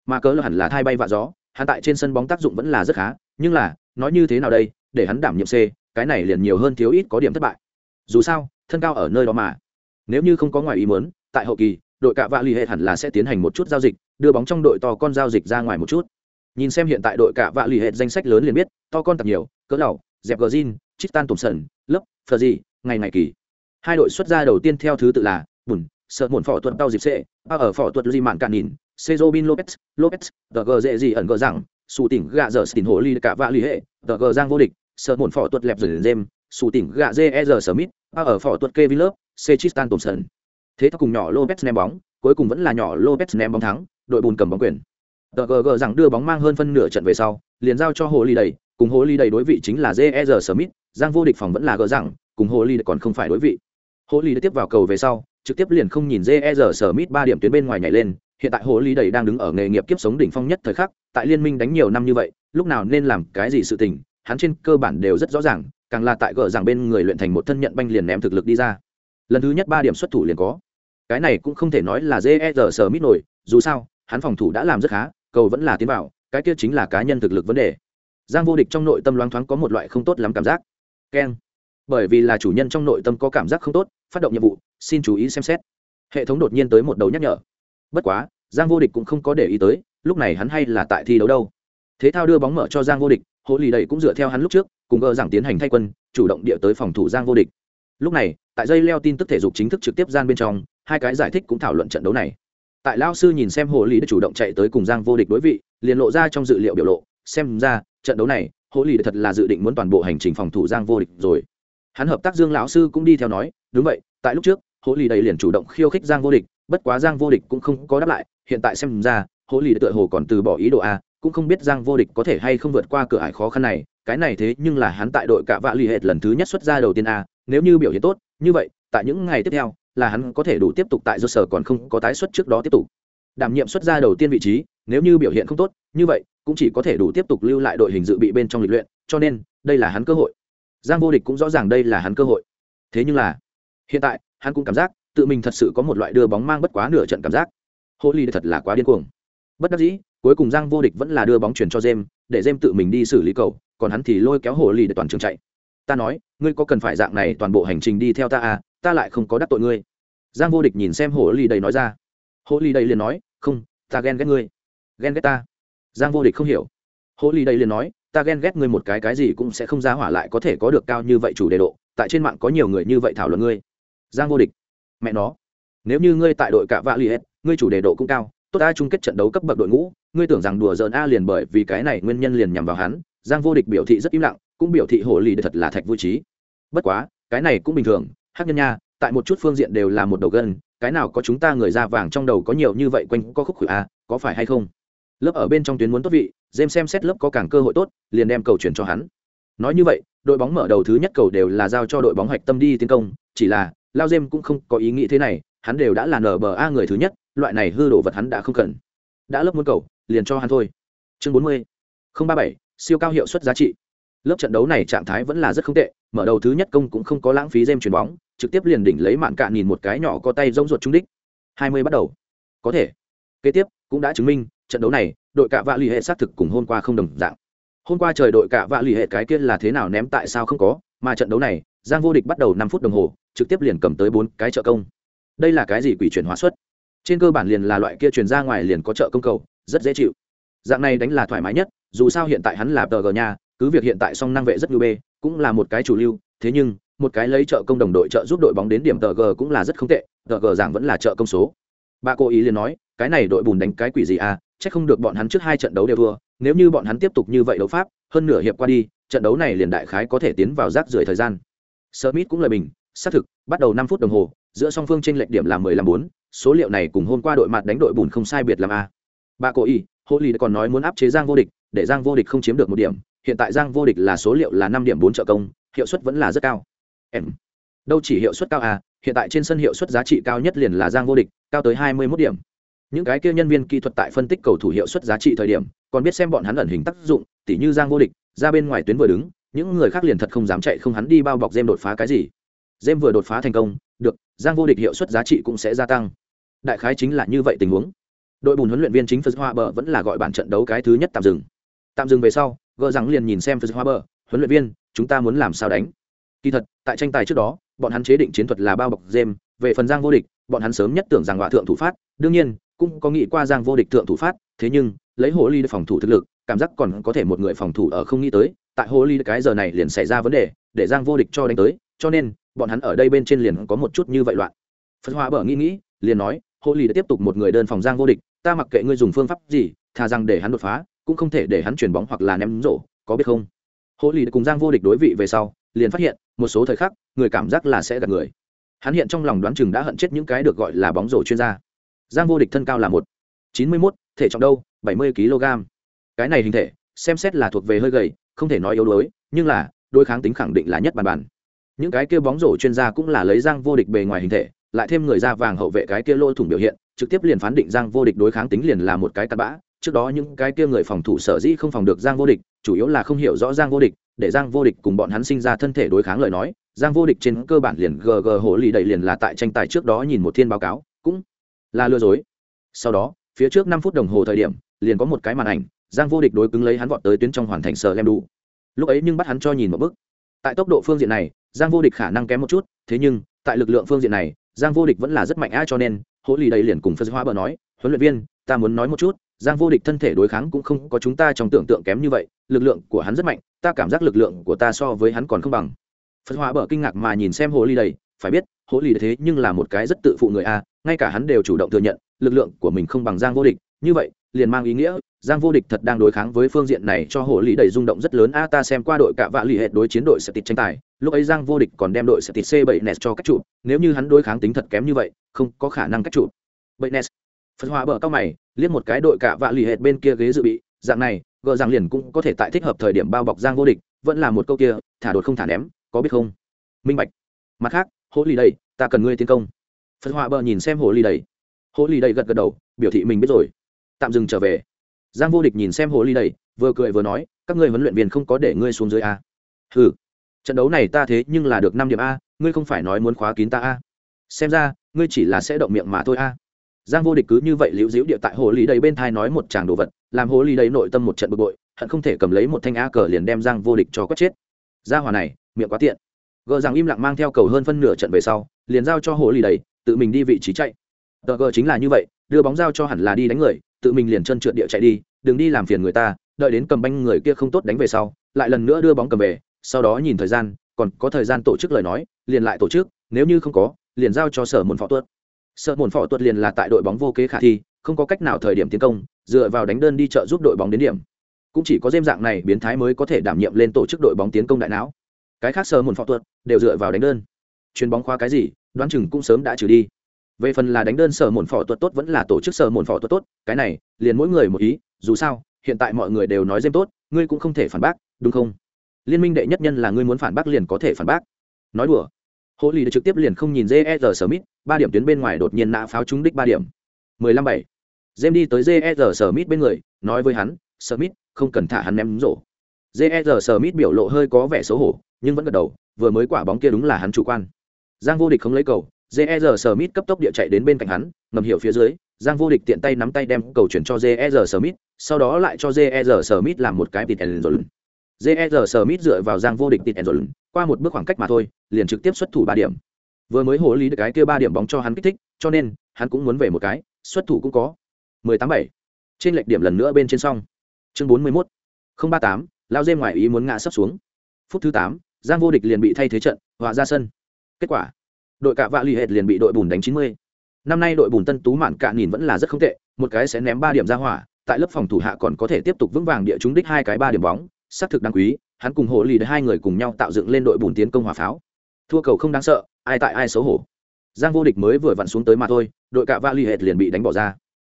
A: Mà cớ là hẳn là thay bay vạ gió, hắn tại trên sân bóng tác dụng vẫn là rất khá, nhưng là, nói như thế nào đây, để hắn đảm nhiệm c, cái này liền nhiều hơn thiếu ít có điểm thất bại. Dù sao, thân cao ở nơi đó mà. Nếu như không có ngoài ý muốn, tại hậu kỳ, đội cạ vạ l ì hệ hẳn là sẽ tiến hành một chút giao dịch, đưa bóng trong đội to con giao dịch ra ngoài một chút. Nhìn xem hiện tại đội cạ vạ l ì hệ danh sách lớn liền biết, to con tập nhiều, cỡ lầu dẹp gờ zin chitan sần, lớp, phờ gì, ngày ngày kỳ hai đội xuất ra đầu tiên theo thứ tự là bùn sợ muộn phỏ tuật tàu dịp xệ a ở phỏ tuật di mạn cạn nhìn sezobin lopez lopez tờ gờ dễ gì ẩn gờ rằng sù tỉnh gạ dở xin hồ ly cả vạ l ì hệ tờ gờ giang vô địch sợ muộn phỏ tuật lẹp dần dêm sù tỉnh gạ dê e r smith a ở phỏ tuật kevin lớp Sechistan Thompson. Thế theo cùng nhỏ Lopez ném bóng, cuối cùng vẫn là nhỏ Lopez ném bóng thắng, đội bùn cầm bóng quyền. TGG rằng đưa bóng mang hơn phân nửa trận về sau, liền giao cho Hồ Ly đầy, cùng Hồ Ly đầy đối vị chính là JR e Smith, Giang vô địch phòng vẫn là gỡ rằng, cùng Hồ Ly còn không phải đối vị. Hồ đã tiếp vào cầu về sau, trực tiếp liền không nhìn JR Smith ba điểm tuyến bên ngoài nhảy lên, hiện tại Hồ Lý đầy đang đứng ở nghề nghiệp kiếp sống đỉnh phong nhất thời khắc, tại liên minh đánh nhiều năm như vậy, lúc nào nên làm cái gì sự tình, hắn trên cơ bản đều rất rõ ràng, càng là tại gỡ rằng bên người luyện thành một thân nhận banh liền ném thực lực đi ra. Lần thứ nhất ba điểm xuất thủ liền có. Cái này cũng không thể nói là JR Smith nổi dù sao hắn phòng thủ đã làm rất khá cầu vẫn là tiến vào cái kia chính là cá nhân thực lực vấn đề. Giang vô địch trong nội tâm loáng thoáng có một loại không tốt lắm cảm giác. Keng bởi vì là chủ nhân trong nội tâm có cảm giác không tốt, phát động nhiệm vụ, xin chú ý xem xét. Hệ thống đột nhiên tới một đầu nhắc nhở. Bất quá, giang vô địch cũng không có để ý tới, lúc này hắn hay là tại thi đấu đâu. Thế thao đưa bóng mở cho giang vô địch hộ lì đầy cũng dựa theo hắn lúc trước, cùng gờ giảng tiến hành thay quân, chủ động địa tới phòng thủ giang vô địch. Lúc này, tại dây leo tin tức thể dục chính thức trực tiếp gian bên trong, hai cái giải thích cũng thảo luận trận đấu này. Tại lao sư nhìn xem hộ lì đã chủ động chạy tới cùng giang vô địch đối vị, liền lộ ra trong dự liệu biểu lộ, xem ra, trận đấu này hộ lì thật là dự định muốn toàn bộ hành trình phòng thủ giang vô địch rồi hắn hợp tác dương lão sư cũng đi theo nói, đúng vậy, tại lúc trước, hồ lì đầy liền chủ động khiêu khích giang vô địch, bất quá giang vô địch cũng không có đáp lại, hiện tại xem ra, hồ lì tựa hồ còn từ bỏ ý đồ a, cũng không biết giang vô địch có thể hay không vượt qua cửa ải khó khăn này, cái này thế nhưng là hắn tại đội cả vạ lì hệt lần thứ nhất xuất ra đầu tiên a, nếu như biểu hiện tốt, như vậy, tại những ngày tiếp theo, là hắn có thể đủ tiếp tục tại do sở còn không có tái xuất trước đó tiếp tục. Đảm nhiệm xuất ra đầu tiên vị trí, nếu như biểu hiện không tốt, như vậy, cũng chỉ có thể đủ tiếp tục lưu lại đội hình dự bị bên trong lịch luyện, cho nên, đây là hắn cơ hội giang vô địch cũng rõ ràng đây là hắn cơ hội. Thế nhưng là, hiện tại, hắn cũng cảm giác tự mình thật sự có một loại đưa bóng mang bất quá nửa trận cảm giác. Hô ly thật là quá điên cuồng. Bất đắc dĩ, cuối cùng giang vô địch vẫn là đưa bóng chuyển cho jem, để jem tự mình đi xử lý cầu, còn hắn thì lôi kéo hồ ly để toàn trường chạy. Ta nói, ngươi có cần phải dạng này toàn bộ hành trình đi theo ta à ta lại không có đắc tội ngươi. Giang vô địch nhìn xem hồ ly đầy nói ra. Hồ ly đầy liền nói, không, ta ghen ghét ngươi. Ghen ghét ta. Giang vô địch không hiểu. Hồ ly đầy liền nói ta ghen ghét ngươi một cái cái gì cũng sẽ không ra hỏa lại có thể có được cao như vậy chủ đề độ, tại trên mạng có nhiều người như vậy thảo luận ngươi. Giang vô địch. Mẹ nó. Nếu như ngươi tại đội cả vạ li hết, ngươi chủ đề độ cũng cao, tốt ta chung kết trận đấu cấp bậc đội ngũ, ngươi tưởng rằng đùa giỡn a liền bởi vì cái này nguyên nhân liền nhằm vào hắn. Giang vô địch biểu thị rất im lặng, cũng biểu thị hồ lì thật là thạch vui trí. Bất quá, cái này cũng bình thường hắc nhân nha, tại một chút phương diện đều là một đầu gân, cái nào có chúng ta người da vàng trong đầu có nhiều như vậy quanh có khúc khử a, có phải hay không? Lớp ở bên trong tuyến muốn tốt vị dêm xem xét lớp có càng cơ hội tốt, liền đem cầu chuyển cho hắn. Nói như vậy, đội bóng mở đầu thứ nhất cầu đều là giao cho đội bóng hoạch tâm đi tiến công, chỉ là lao dêm cũng không có ý nghĩ thế này, hắn đều đã là nở bờ a người thứ nhất, loại này hư đồ vật hắn đã không cần. Đã lớp muốn cầu, liền cho hắn thôi. Chương bốn mươi, không ba bảy, siêu cao hiệu suất giá trị. Lớp trận đấu này trạng thái vẫn là rất không tệ, mở đầu thứ nhất công cũng không có lãng phí dêm chuyền bóng, trực tiếp liền đỉnh lấy mạn cạn nhìn một cái nhỏ có tay rông ruột trung đích. Hai mươi bắt đầu. Có thể. Kế tiếp cũng đã chứng minh, trận đấu này đội cạ vạ l ì hệ xác thực cùng hôm qua không đồng dạng. Hôm qua trời đội cạ vạ l ì hệ cái kia là thế nào ném tại sao không có, mà trận đấu này, giang vô địch bắt đầu năm phút đồng hồ, trực tiếp liền cầm tới bốn cái trợ công. Đây là cái gì quỷ chuyển hóa suất trên cơ bản liền là loại kia chuyển ra ngoài liền có trợ công cầu, rất dễ chịu. Dạng này đánh là thoải mái nhất, dù sao hiện tại hắn là tờ gờ nhà, cứ việc hiện tại song năng vệ rất ngư bê, cũng là một cái chủ lưu, thế nhưng, một cái lấy trợ công đồng đội trợ giúp đội bóng đến điểm tờ g cũng là rất không tệ, tờ g giảng vẫn là trợ công số. Bà cố ý liền nói, cái này đội bùn đánh cái quỷ gì à chắc không được bọn hắn trước hai trận đấu đều thua, nếu như bọn hắn tiếp tục như vậy đấu pháp, hơn nửa hiệp qua đi, trận đấu này liền đại khái có thể tiến vào rác rưởi thời gian. Smith cũng lời bình, xác thực, bắt đầu năm phút đồng hồ, giữa song phương trên lệch điểm là mười lăm bốn, số liệu này cùng hôm qua đội mặt đánh đội bùn không sai biệt làm a. Bà cố ý Hô ly còn nói muốn áp chế giang vô địch, để giang vô địch không chiếm được một điểm, hiện tại giang vô địch là số liệu là năm điểm bốn trợ công, hiệu suất vẫn là rất cao. Em. Đâu chỉ hiệu suất cao à hiện tại trên sân hiệu suất giá trị cao nhất liền là giang vô địch, cao tới hai mươi mốt điểm những cái kia nhân viên kỹ thuật tại phân tích cầu thủ hiệu suất giá trị thời điểm, còn biết xem bọn hắn ẩn hình tác dụng, tỉ như giang vô địch, ra bên ngoài tuyến vừa đứng, những người khác liền thật không dám chạy không hắn đi bao bọc dêm đột phá cái gì. Dêm vừa đột phá thành công, được, giang vô địch hiệu suất giá trị cũng sẽ gia tăng. Đại khái chính là như vậy tình huống. Đội bùn huấn luyện viên chính phật hoa bờ vẫn là gọi bản trận đấu cái thứ nhất tạm dừng. Tạm dừng về sau, gỡ rằng liền nhìn xem phật hoa bờ, huấn luyện viên, chúng ta muốn làm sao đánh? Kỳ thật, tại tranh tài trước đó, bọn hắn chế định chiến thuật là bao bọc dêm về phần giang vô địch, bọn hắn sớm nhất tưởng rằng họa thượng thủ phát, đương nhiên cũng có nghĩ qua giang vô địch thượng thủ phát, thế nhưng, lấy hồ ly phòng thủ thực lực, cảm giác còn có thể một người phòng thủ ở không nghĩ tới, tại hồ ly cái giờ này liền xảy ra vấn đề, để giang vô địch cho đánh tới, cho nên, bọn hắn ở đây bên trên liền có một chút như vậy loạn. Phật hoa bở nghĩ nghĩ, liền nói, hồ ly đã tiếp tục một người đơn phòng giang vô địch, ta mặc kệ ngươi dùng phương pháp gì, thà rằng để hắn đột phá, cũng không thể để hắn chuyển bóng hoặc là ném rổ, có biết không? Hồ ly cùng giang vô địch đối vị về sau, liền phát hiện, một số thời khắc, người cảm giác là sẽ gặp người. Hắn hiện trong lòng đoán chừng đã hận chết những cái được gọi là bóng rổ chuyên gia giang vô địch thân cao là một chín mươi mốt, thể trọng đâu, bảy mươi kg. Cái này hình thể, xem xét là thuộc về hơi gầy, không thể nói yếu đuối, nhưng là, đối kháng tính khẳng định là nhất bàn bàn. Những cái kia bóng rổ chuyên gia cũng là lấy giang vô địch bề ngoài hình thể, lại thêm người da vàng hậu vệ cái kia lôi thủng biểu hiện, trực tiếp liền phán định giang vô địch đối kháng tính liền là một cái tạt bã. Trước đó những cái kia người phòng thủ sở dĩ không phòng được giang vô địch, chủ yếu là không hiểu rõ giang vô địch, để giang vô địch cùng bọn hắn sinh ra thân thể đối kháng lời nói. Giang vô địch trên cơ bản liền gg hồ lì đầy liền là tại tranh tài trước đó nhìn một thiên báo cáo, cũng là lừa dối. Sau đó, phía trước năm phút đồng hồ thời điểm, liền có một cái màn ảnh, giang vô địch đối cứng lấy hắn vọt tới tuyến trong hoàn thành sờ lem đủ. Lúc ấy nhưng bắt hắn cho nhìn một bức tại tốc độ phương diện này, giang vô địch khả năng kém một chút, thế nhưng, tại lực lượng phương diện này, giang vô địch vẫn là rất mạnh a cho nên hỗ lì đầy liền cùng phật hoa bờ nói, huấn luyện viên, ta muốn nói một chút, giang vô địch thân thể đối kháng cũng không có chúng ta trong tưởng tượng kém như vậy, lực lượng của hắn rất mạnh, ta cảm giác lực lượng của ta so với hắn còn không bằng. Phật hóa Bờ kinh ngạc mà nhìn xem hồ ly đầy phải biết hỗ lì thế nhưng là một cái rất tự phụ người a, ngay cả hắn đều chủ động thừa nhận, lực lượng của mình không bằng giang vô địch. Như vậy, liền mang ý nghĩa, giang vô địch thật đang đối kháng với phương diện này cho hồ Lý đầy rung động rất lớn. A, ta xem qua đội cả vạ lì hệ đối chiến đội sẽ tịt tranh tài, lúc ấy giang vô địch còn đem đội sẽ tịt c bảy nes cho cách trụ nếu như hắn đối kháng tính thật kém như vậy, không có khả năng cách trụ bảy nes phật hóa bở cao mày, liếc một cái đội cả vạ lì hệ bên kia ghế dự bị, dạng này, gờ rằng liền cũng có thể tại thích hợp thời điểm bao bọc giang vô địch. Vẫn là một câu kia, thả đột không thả ném, có biết không? Minh bạch. Mặt khác hồ Lý đầy ta cần ngươi tiến công. Phật họa bờ nhìn xem hồ ly đầy. Hồ ly đầy gật gật đầu, biểu thị mình biết rồi. Tạm dừng trở về. Giang vô địch nhìn xem hồ ly đầy, vừa cười vừa nói, các ngươi huấn luyện viên không có để ngươi xuống dưới a. Ừ trận đấu này ta thế nhưng là được năm điểm a, ngươi không phải nói muốn khóa kín ta a. Xem ra, ngươi chỉ là sẽ động miệng mà thôi a. Giang vô địch cứ như vậy liễu diễu địa tại hồ ly đầy bên thai nói một tràng đồ vật, làm hồ ly đầy nội tâm một trận bực bội, hận không thể cầm lấy một thanh a cờ liền đem giang vô địch cho quất chết. Gia hòa này, miệng quá tiện gờ rằng im lặng mang theo cầu hơn phân nửa trận về sau, liền giao cho hồ lì đầy, tự mình đi vị trí chạy. Tờ gờ chính là như vậy, đưa bóng giao cho hẳn là đi đánh người, tự mình liền chân trượt địa chạy đi, đừng đi làm phiền người ta, đợi đến cầm banh người kia không tốt đánh về sau, lại lần nữa đưa bóng cầm về, sau đó nhìn thời gian, còn có thời gian tổ chức lời nói, liền lại tổ chức, nếu như không có, liền giao cho sở môn phó tuất sở môn phó tuất liền là tại đội bóng vô kế khả thi, không có cách nào thời điểm tiến công, dựa vào đánh đơn đi chợ giúp đội bóng đến điểm. Cũng chỉ có dêm dạng này biến thái mới có thể đảm nhiệm lên tổ chức đội bóng tiến công đại não cái khác sơ một phó tuật đều dựa vào đánh đơn. Chuyền bóng khoa cái gì, đoán chừng cũng sớm đã trừ đi. Về phần là đánh đơn sở một phỏ tuật tốt vẫn là tổ chức sở một phỏ tuật tốt, cái này, liền mỗi người một ý, dù sao, hiện tại mọi người đều nói dêm tốt, ngươi cũng không thể phản bác, đúng không? Liên minh đệ nhất nhân là ngươi muốn phản bác liền có thể phản bác. Nói đùa. Hộ lì trực tiếp liền không nhìn jer smith, ba điểm tuyến bên ngoài đột nhiên nã pháo trúng đích ba điểm. Mười lăm bảy. Jem đi tới jer smith bên người, nói với hắn, smith, không cần thả hắn ném rổ jer smith biểu lộ hơi có vẻ xấu hổ nhưng vẫn gật đầu vừa mới quả bóng kia đúng là hắn chủ quan. Giang vô địch không lấy cầu jer smith cấp tốc địa chạy đến bên cạnh hắn ngầm hiểu phía dưới giang vô địch tiện tay nắm tay đem cầu chuyển cho jer smith sau đó lại cho jer smith làm một cái tịt ẩn rồi jer smith dựa vào giang vô địch tịt ẩn rồi qua một bước khoảng cách mà thôi liền trực tiếp xuất thủ ba điểm. Vừa mới hổ lý được cái kia ba điểm bóng cho hắn kích thích cho nên hắn cũng muốn về một cái xuất thủ cũng có. 18-7. trên lệch điểm lần nữa bên trên song. Chương 41. 038, lao dê ngoài ý muốn ngã sấp xuống. Phút thứ tám, giang vô địch liền bị thay thế trận họa ra sân. Kết quả đội cạ vạ l ì hệt liền bị đội bùn đánh 90. năm nay đội bùn tân tú mạn cạ nhìn vẫn là rất không tệ một cái sẽ ném ba điểm ra hỏa tại lớp phòng thủ hạ còn có thể tiếp tục vững vàng địa trúng đích hai cái ba điểm bóng xác thực đáng quý hắn cùng hộ lì đ hai người cùng nhau tạo dựng lên đội bùn tiến công hỏa pháo. Thua cầu không đáng sợ ai tại ai xấu hổ. Giang vô địch mới vừa vặn xuống tới mà thôi đội cạ vạ l ì hệt liền bị đánh bỏ ra.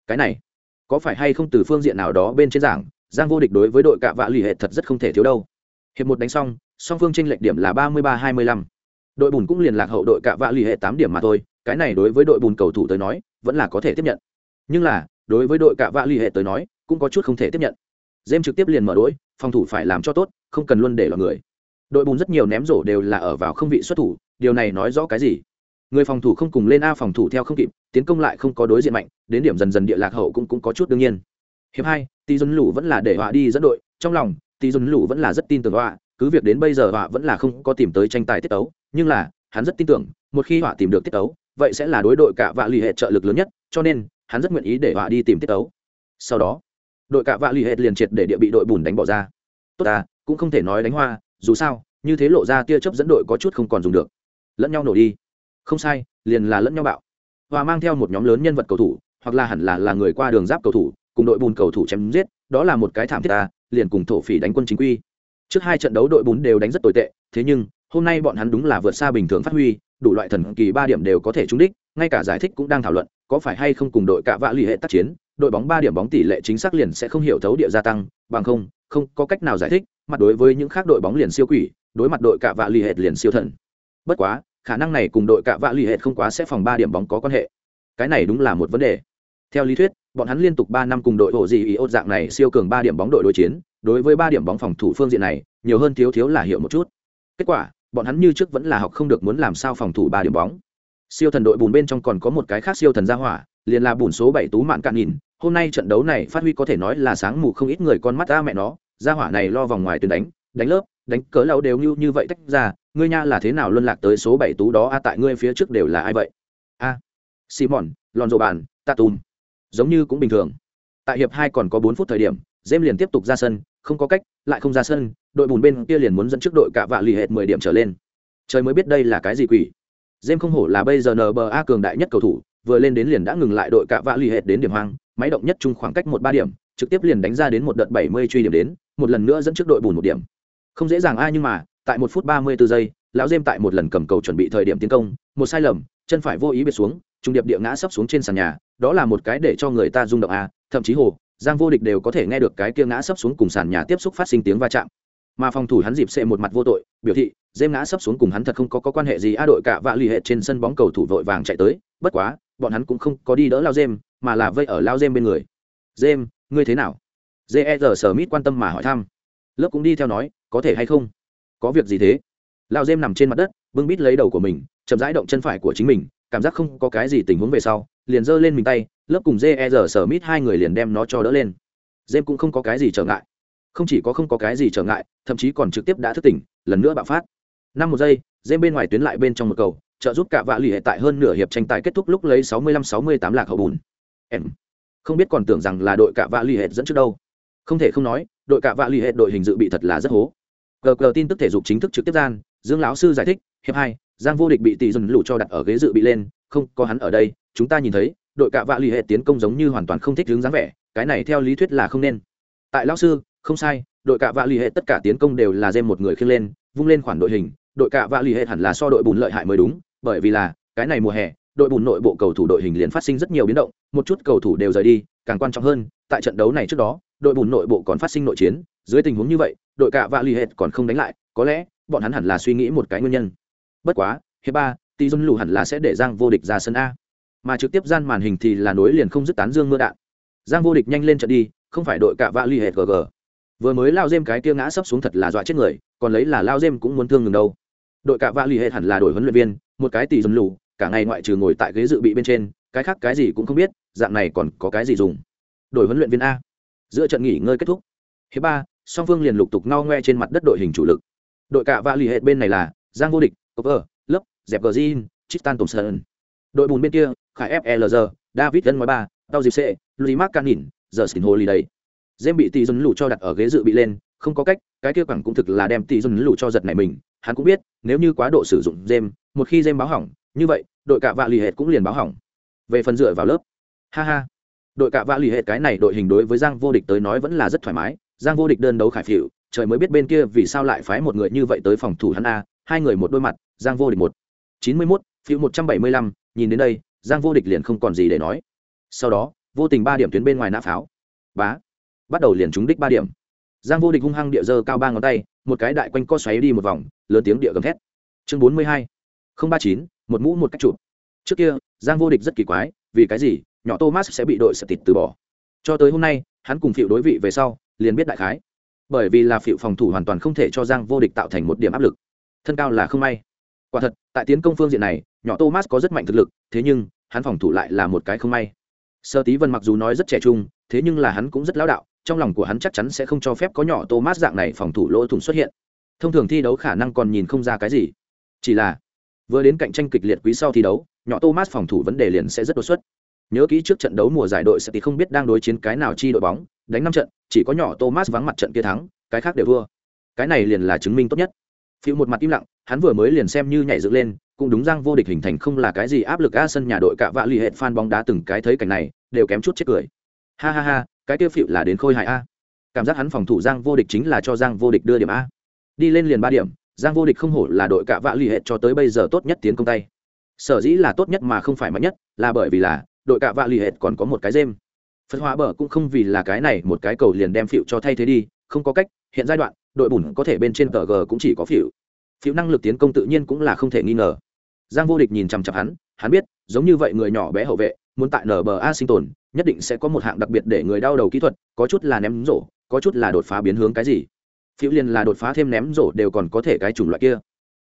A: Cái này có phải hay không từ phương diện nào đó bên trên giảng giang vô địch đối với đội cạ vạ l ì hệt thật rất không thể thiếu đâu. Hiệp một đánh xong song phương tranh lệch điểm là ba mươi ba hai mươi lăm. Đội bùn cũng liền lạc hậu đội cạ vạ l ì hệ tám điểm mà thôi cái này đối với đội bùn cầu thủ tới nói vẫn là có thể tiếp nhận. Nhưng là đối với đội cạ vạ l ì hệ tới nói cũng có chút không thể tiếp nhận. Jem trực tiếp liền mở đối phòng thủ phải làm cho tốt không cần luôn để lọt người. Đội bùn rất nhiều ném rổ đều là ở vào không vị xuất thủ điều này nói rõ cái gì? Người phòng thủ không cùng lên a phòng thủ theo không kịp tiến công lại không có đối diện mạnh đến điểm dần dần địa lạc hậu cũng, cũng có chút đương nhiên. Hiệp hai tỷ dân lũ vẫn là để họa đi dẫn đội, trong lòng tỷ dân lũ vẫn là rất tin tưởng họa, cứ việc đến bây giờ họa vẫn là không có tìm tới tranh tài tiết tấu, nhưng là, hắn rất tin tưởng, một khi họa tìm được tiết tấu, vậy sẽ là đối đội cả vạ l ì hệ trợ lực lớn nhất, cho nên, hắn rất nguyện ý để họa đi tìm tiết tấu. Sau đó, đội cả vạ l ì hệ liền triệt để địa bị đội bùn đánh bỏ ra. Tốt à cũng không thể nói đánh hoa, dù sao, như thế lộ ra tia chấp dẫn đội có chút không còn dùng được. Lẫn nhau nổ đi. Không sai, liền là lẫn nhau bạo. Và mang theo một nhóm lớn nhân vật cầu thủ, hoặc là hẳn là là người qua đường giáp cầu thủ cùng đội bùn cầu thủ chém giết, đó là một cái thảm thiết ta, liền cùng thổ phỉ đánh quân chính quy. Trước hai trận đấu đội bùn đều đánh rất tồi tệ, thế nhưng, hôm nay bọn hắn đúng là vượt xa bình thường phát huy, đủ loại thần kỳ ba điểm đều có thể trúng đích, ngay cả giải thích cũng đang thảo luận, có phải hay không cùng đội cạ vạ l ì hệ tác chiến, đội bóng ba điểm bóng tỷ lệ chính xác liền sẽ không hiểu thấu địa gia tăng, bằng không không có cách nào giải thích, mặt đối với những khác đội bóng liền siêu quỷ, đối mặt đội cạ vạ l ì hệ liền siêu thần. Bất quá, khả năng này cùng đội cạ vạ l ì hệ không quá sẽ phòng ba điểm bóng có quan hệ. Cái này đúng là một vấn đề theo lý thuyết, bọn hắn liên tục ba năm cùng đội bộ gì ý ốt dạng này siêu cường ba điểm bóng đội đối chiến, đối với ba điểm bóng phòng thủ phương diện này, nhiều hơn thiếu thiếu là hiểu một chút. Kết quả, bọn hắn như trước vẫn là học không được muốn làm sao phòng thủ ba điểm bóng. Siêu thần đội bùn bên trong còn có một cái khác siêu thần gia hỏa, liền là bùn số bảy tú mạn cạn nhìn, hôm nay trận đấu này phát huy có thể nói là sáng mù không ít người con mắt ra mẹ nó, gia hỏa này lo vòng ngoài tuyến đánh đánh lớp, đánh cớ lâu đều như như vậy tách ra, ngươi nha là thế nào luân lạc tới số bảy tú đó a tại ngươi phía trước đều là ai vậy? A, simon lòn rộ bàn tatum giống như cũng bình thường. Tại hiệp hai còn có bốn phút thời điểm dêm liền tiếp tục ra sân, không có cách, lại không ra sân, đội bùn bên kia liền muốn dẫn trước đội cả vạ lì hệt mười điểm trở lên. Trời mới biết đây là cái gì quỷ. Dêm không hổ là bây giờ nba cường đại nhất cầu thủ, vừa lên đến liền đã ngừng lại đội cả vạ lì hệt đến điểm hoang, máy động nhất chung khoảng cách một ba điểm, trực tiếp liền đánh ra đến một đợt bảy mươi truy điểm đến, một lần nữa dẫn trước đội bùn một điểm. Không dễ dàng ai nhưng mà, tại một phút ba mươi 34 giây, lão dêm tại một lần cầm cầu chuẩn bị thời điểm tiến công, một sai lầm, chân phải vô ý biệt xuống, trung điệp địa ngã sấp xuống trên sàn nhà đó là một cái để cho người ta rung động à thậm chí hồ giang vô địch đều có thể nghe được cái kia ngã sấp xuống cùng sàn nhà tiếp xúc phát sinh tiếng va chạm. Mà phòng thủ hắn dịp xệ một mặt vô tội biểu thị dêm ngã sấp xuống cùng hắn thật không có, có quan hệ gì a đội cả vạ l ì hệ trên sân bóng cầu thủ vội vàng chạy tới bất quá bọn hắn cũng không có đi đỡ lao dêm mà là vây ở lao dêm bên người. Dêm ngươi thế nào? Jer sờ mít quan tâm mà hỏi thăm. Lớp cũng đi theo nói có thể hay không? Có việc gì thế? Lao dêm nằm trên mặt đất bưng bít lấy đầu của mình chậm rãi động chân phải của chính mình cảm giác không có cái gì tình huống về sau liền giơ lên mình tay, lớp cùng jer sở mít hai người liền đem nó cho đỡ lên. Dêm cũng không có cái gì trở ngại. Không chỉ có không có cái gì trở ngại, thậm chí còn trực tiếp đã thức tỉnh, lần nữa bạo phát. Năm một giây dêm bên ngoài tuyến lại bên trong một cầu, trợ giúp cả vạ lì hệ tại hơn nửa hiệp tranh tài kết thúc lúc lấy sáu mươi lăm sáu mươi tám lạc hậu bùn. Em. Không biết còn tưởng rằng là đội cả vạ lì hệ dẫn trước đâu. Không thể không nói, đội cả vạ lì hệ đội hình dự bị thật là rất hố. Gờ gờ tin tức thể dục chính thức trực tiếp gian, dương lão sư giải thích, hiệp hai, giang vô địch bị tỷ dần lũ cho đặt ở ghế dự bị lên, không có hắn ở đây chúng ta nhìn thấy, đội cạ vạ lì hệ tiến công giống như hoàn toàn không thích hướng dáng vẻ, cái này theo lý thuyết là không nên. Tại lão sư, không sai, đội cạ vạ l ì hệ tất cả tiến công đều là dêm một người khiêng lên, vung lên khoản đội hình, đội cạ vạ l ì hệ hẳn là so đội bùn lợi hại mới đúng, bởi vì là, cái này mùa hè, đội bùn nội bộ cầu thủ đội hình liền phát sinh rất nhiều biến động, một chút cầu thủ đều rời đi, càng quan trọng hơn, tại trận đấu này trước đó, đội bùn nội bộ còn phát sinh nội chiến, dưới tình huống như vậy, đội cạ vạ lì hệ còn không đánh lại, có lẽ, bọn hắn hẳn là suy nghĩ một cái nguyên nhân. Bất quá, hiệp ba tỷ dân lù hẳn là sẽ để giang vô địch ra sân a mà trực tiếp gian màn hình thì là nối liền không dứt tán dương mưa đạn. Giang vô địch nhanh lên trận đi, không phải đội cạ vạ lì hệt gg vừa mới lao dêm cái kia ngã sấp xuống thật là dọa chết người, còn lấy là lao dêm cũng muốn thương ngừng đâu. Đội cạ vạ lì hệt hẳn là đội huấn luyện viên, một cái tỷ dân lù, cả ngày ngoại trừ ngồi tại ghế dự bị bên trên, cái khác cái gì cũng không biết, dạng này còn có cái gì dùng. Đội huấn luyện viên a. Giữa trận nghỉ ngơi kết thúc. Hiệp ba, song phương liền lục tục ngao ngoe trên mặt đất đội hình chủ lực. Đội cạ vạ lì hệt bên này là giang vô địch cover lớp, dẹp gờ zin, tristan sơn đội bùn bên kia khải flg david dân nói ba, tao dịp c, louis mark canin giờ skin hồ lì đầy dêm bị tỷ dân lù cho đặt ở ghế dự bị lên, không có cách, cái kia quẳng cũng thực là đem tỷ dân lù cho giật này mình. Hắn cũng biết, nếu như quá độ sử dụng dêm một khi dêm báo hỏng, như vậy, đội cạ vạ lì hệt cũng liền báo hỏng. Về phần dựa vào lớp. Ha ha. Đội cạ vạ lì hệt cái này đội hình đối với giang vô địch tới nói vẫn là rất thoải mái. Giang vô địch đơn đấu khải phịu trời mới biết bên kia vì sao lại phái một người như vậy tới phòng thủ hắn a, hai người một đôi mặt, giang vô địch một. chín mươi mốt, phiếu một trăm bảy mươi lăm, nhìn đến đây giang vô địch liền không còn gì để nói. Sau đó, vô tình ba điểm tuyến bên ngoài nã pháo. Bá. Bắt đầu liền trúng đích ba điểm. Giang vô địch hung hăng địa dơ cao ba ngón tay, một cái đại quanh co xoáy đi một vòng, lớn tiếng địa gầm thét. Chương bốn mươi hai. Không ba chín, một mũ một cách chụp. Trước kia, giang vô địch rất kỳ quái, vì cái gì, nhỏ thomas sẽ bị đội sẽ tịt từ bỏ. Cho tới hôm nay, hắn cùng phiệu đối vị về sau, liền biết đại khái. Bởi vì là phiệu phòng thủ hoàn toàn không thể cho giang vô địch tạo thành một điểm áp lực. Thân cao là không may. Quả thật, tại tiến công phương diện này nhỏ thomas có rất mạnh thực lực, thế nhưng, hắn phòng thủ lại là một cái không may. Sơ tí vân mặc dù nói rất trẻ trung, thế nhưng là hắn cũng rất lão đạo, trong lòng của hắn chắc chắn sẽ không cho phép có nhỏ thomas dạng này phòng thủ lỗ thủng xuất hiện. Thông thường thi đấu khả năng còn nhìn không ra cái gì. Chỉ là, vừa đến cạnh tranh kịch liệt quý sau thi đấu, nhỏ thomas phòng thủ vấn đề liền sẽ rất đột xuất. Nhớ kỹ trước trận đấu mùa giải đội sẽ thì không biết đang đối chiến cái nào chi đội bóng, đánh năm trận, chỉ có nhỏ thomas vắng mặt trận kia thắng, cái khác đều thua. Cái này liền là chứng minh tốt nhất. Phiêu một mặt im lặng, hắn vừa mới liền xem như nhảy dựng lên cũng đúng giang vô địch hình thành không là cái gì áp lực a sân nhà đội cạ vạ lì hệt fan bóng đá từng cái thấy cảnh này, đều kém chút chết cười. Ha ha ha, cái tiêu phịu là đến khôi hài a. Cảm giác hắn phòng thủ giang vô địch chính là cho giang vô địch đưa điểm a. Đi lên liền ba điểm, giang vô địch không hổ là đội cạ vạ lì hệt cho tới bây giờ tốt nhất tiến công tay. Sở dĩ là tốt nhất mà không phải mạnh nhất, là bởi vì là đội cạ vạ lì hệt còn có một cái dêm phật hóa bờ cũng không vì là cái này, một cái cầu liền đem phịu cho thay thế đi, không có cách, hiện giai đoạn, đội bùn có thể bên trên tờ g cũng chỉ có phịu phiếu năng lực tiến công tự nhiên cũng là không thể nghi ngờ. Giang vô địch nhìn chằm chặp hắn hắn biết, giống như vậy người nhỏ bé hậu vệ, muốn tại nba sinh tồn, nhất định sẽ có một hạng đặc biệt để người đau đầu kỹ thuật, có chút là ném rổ, có chút là đột phá biến hướng cái gì. Phiếu liền là đột phá thêm ném rổ đều còn có thể cái chủng loại kia.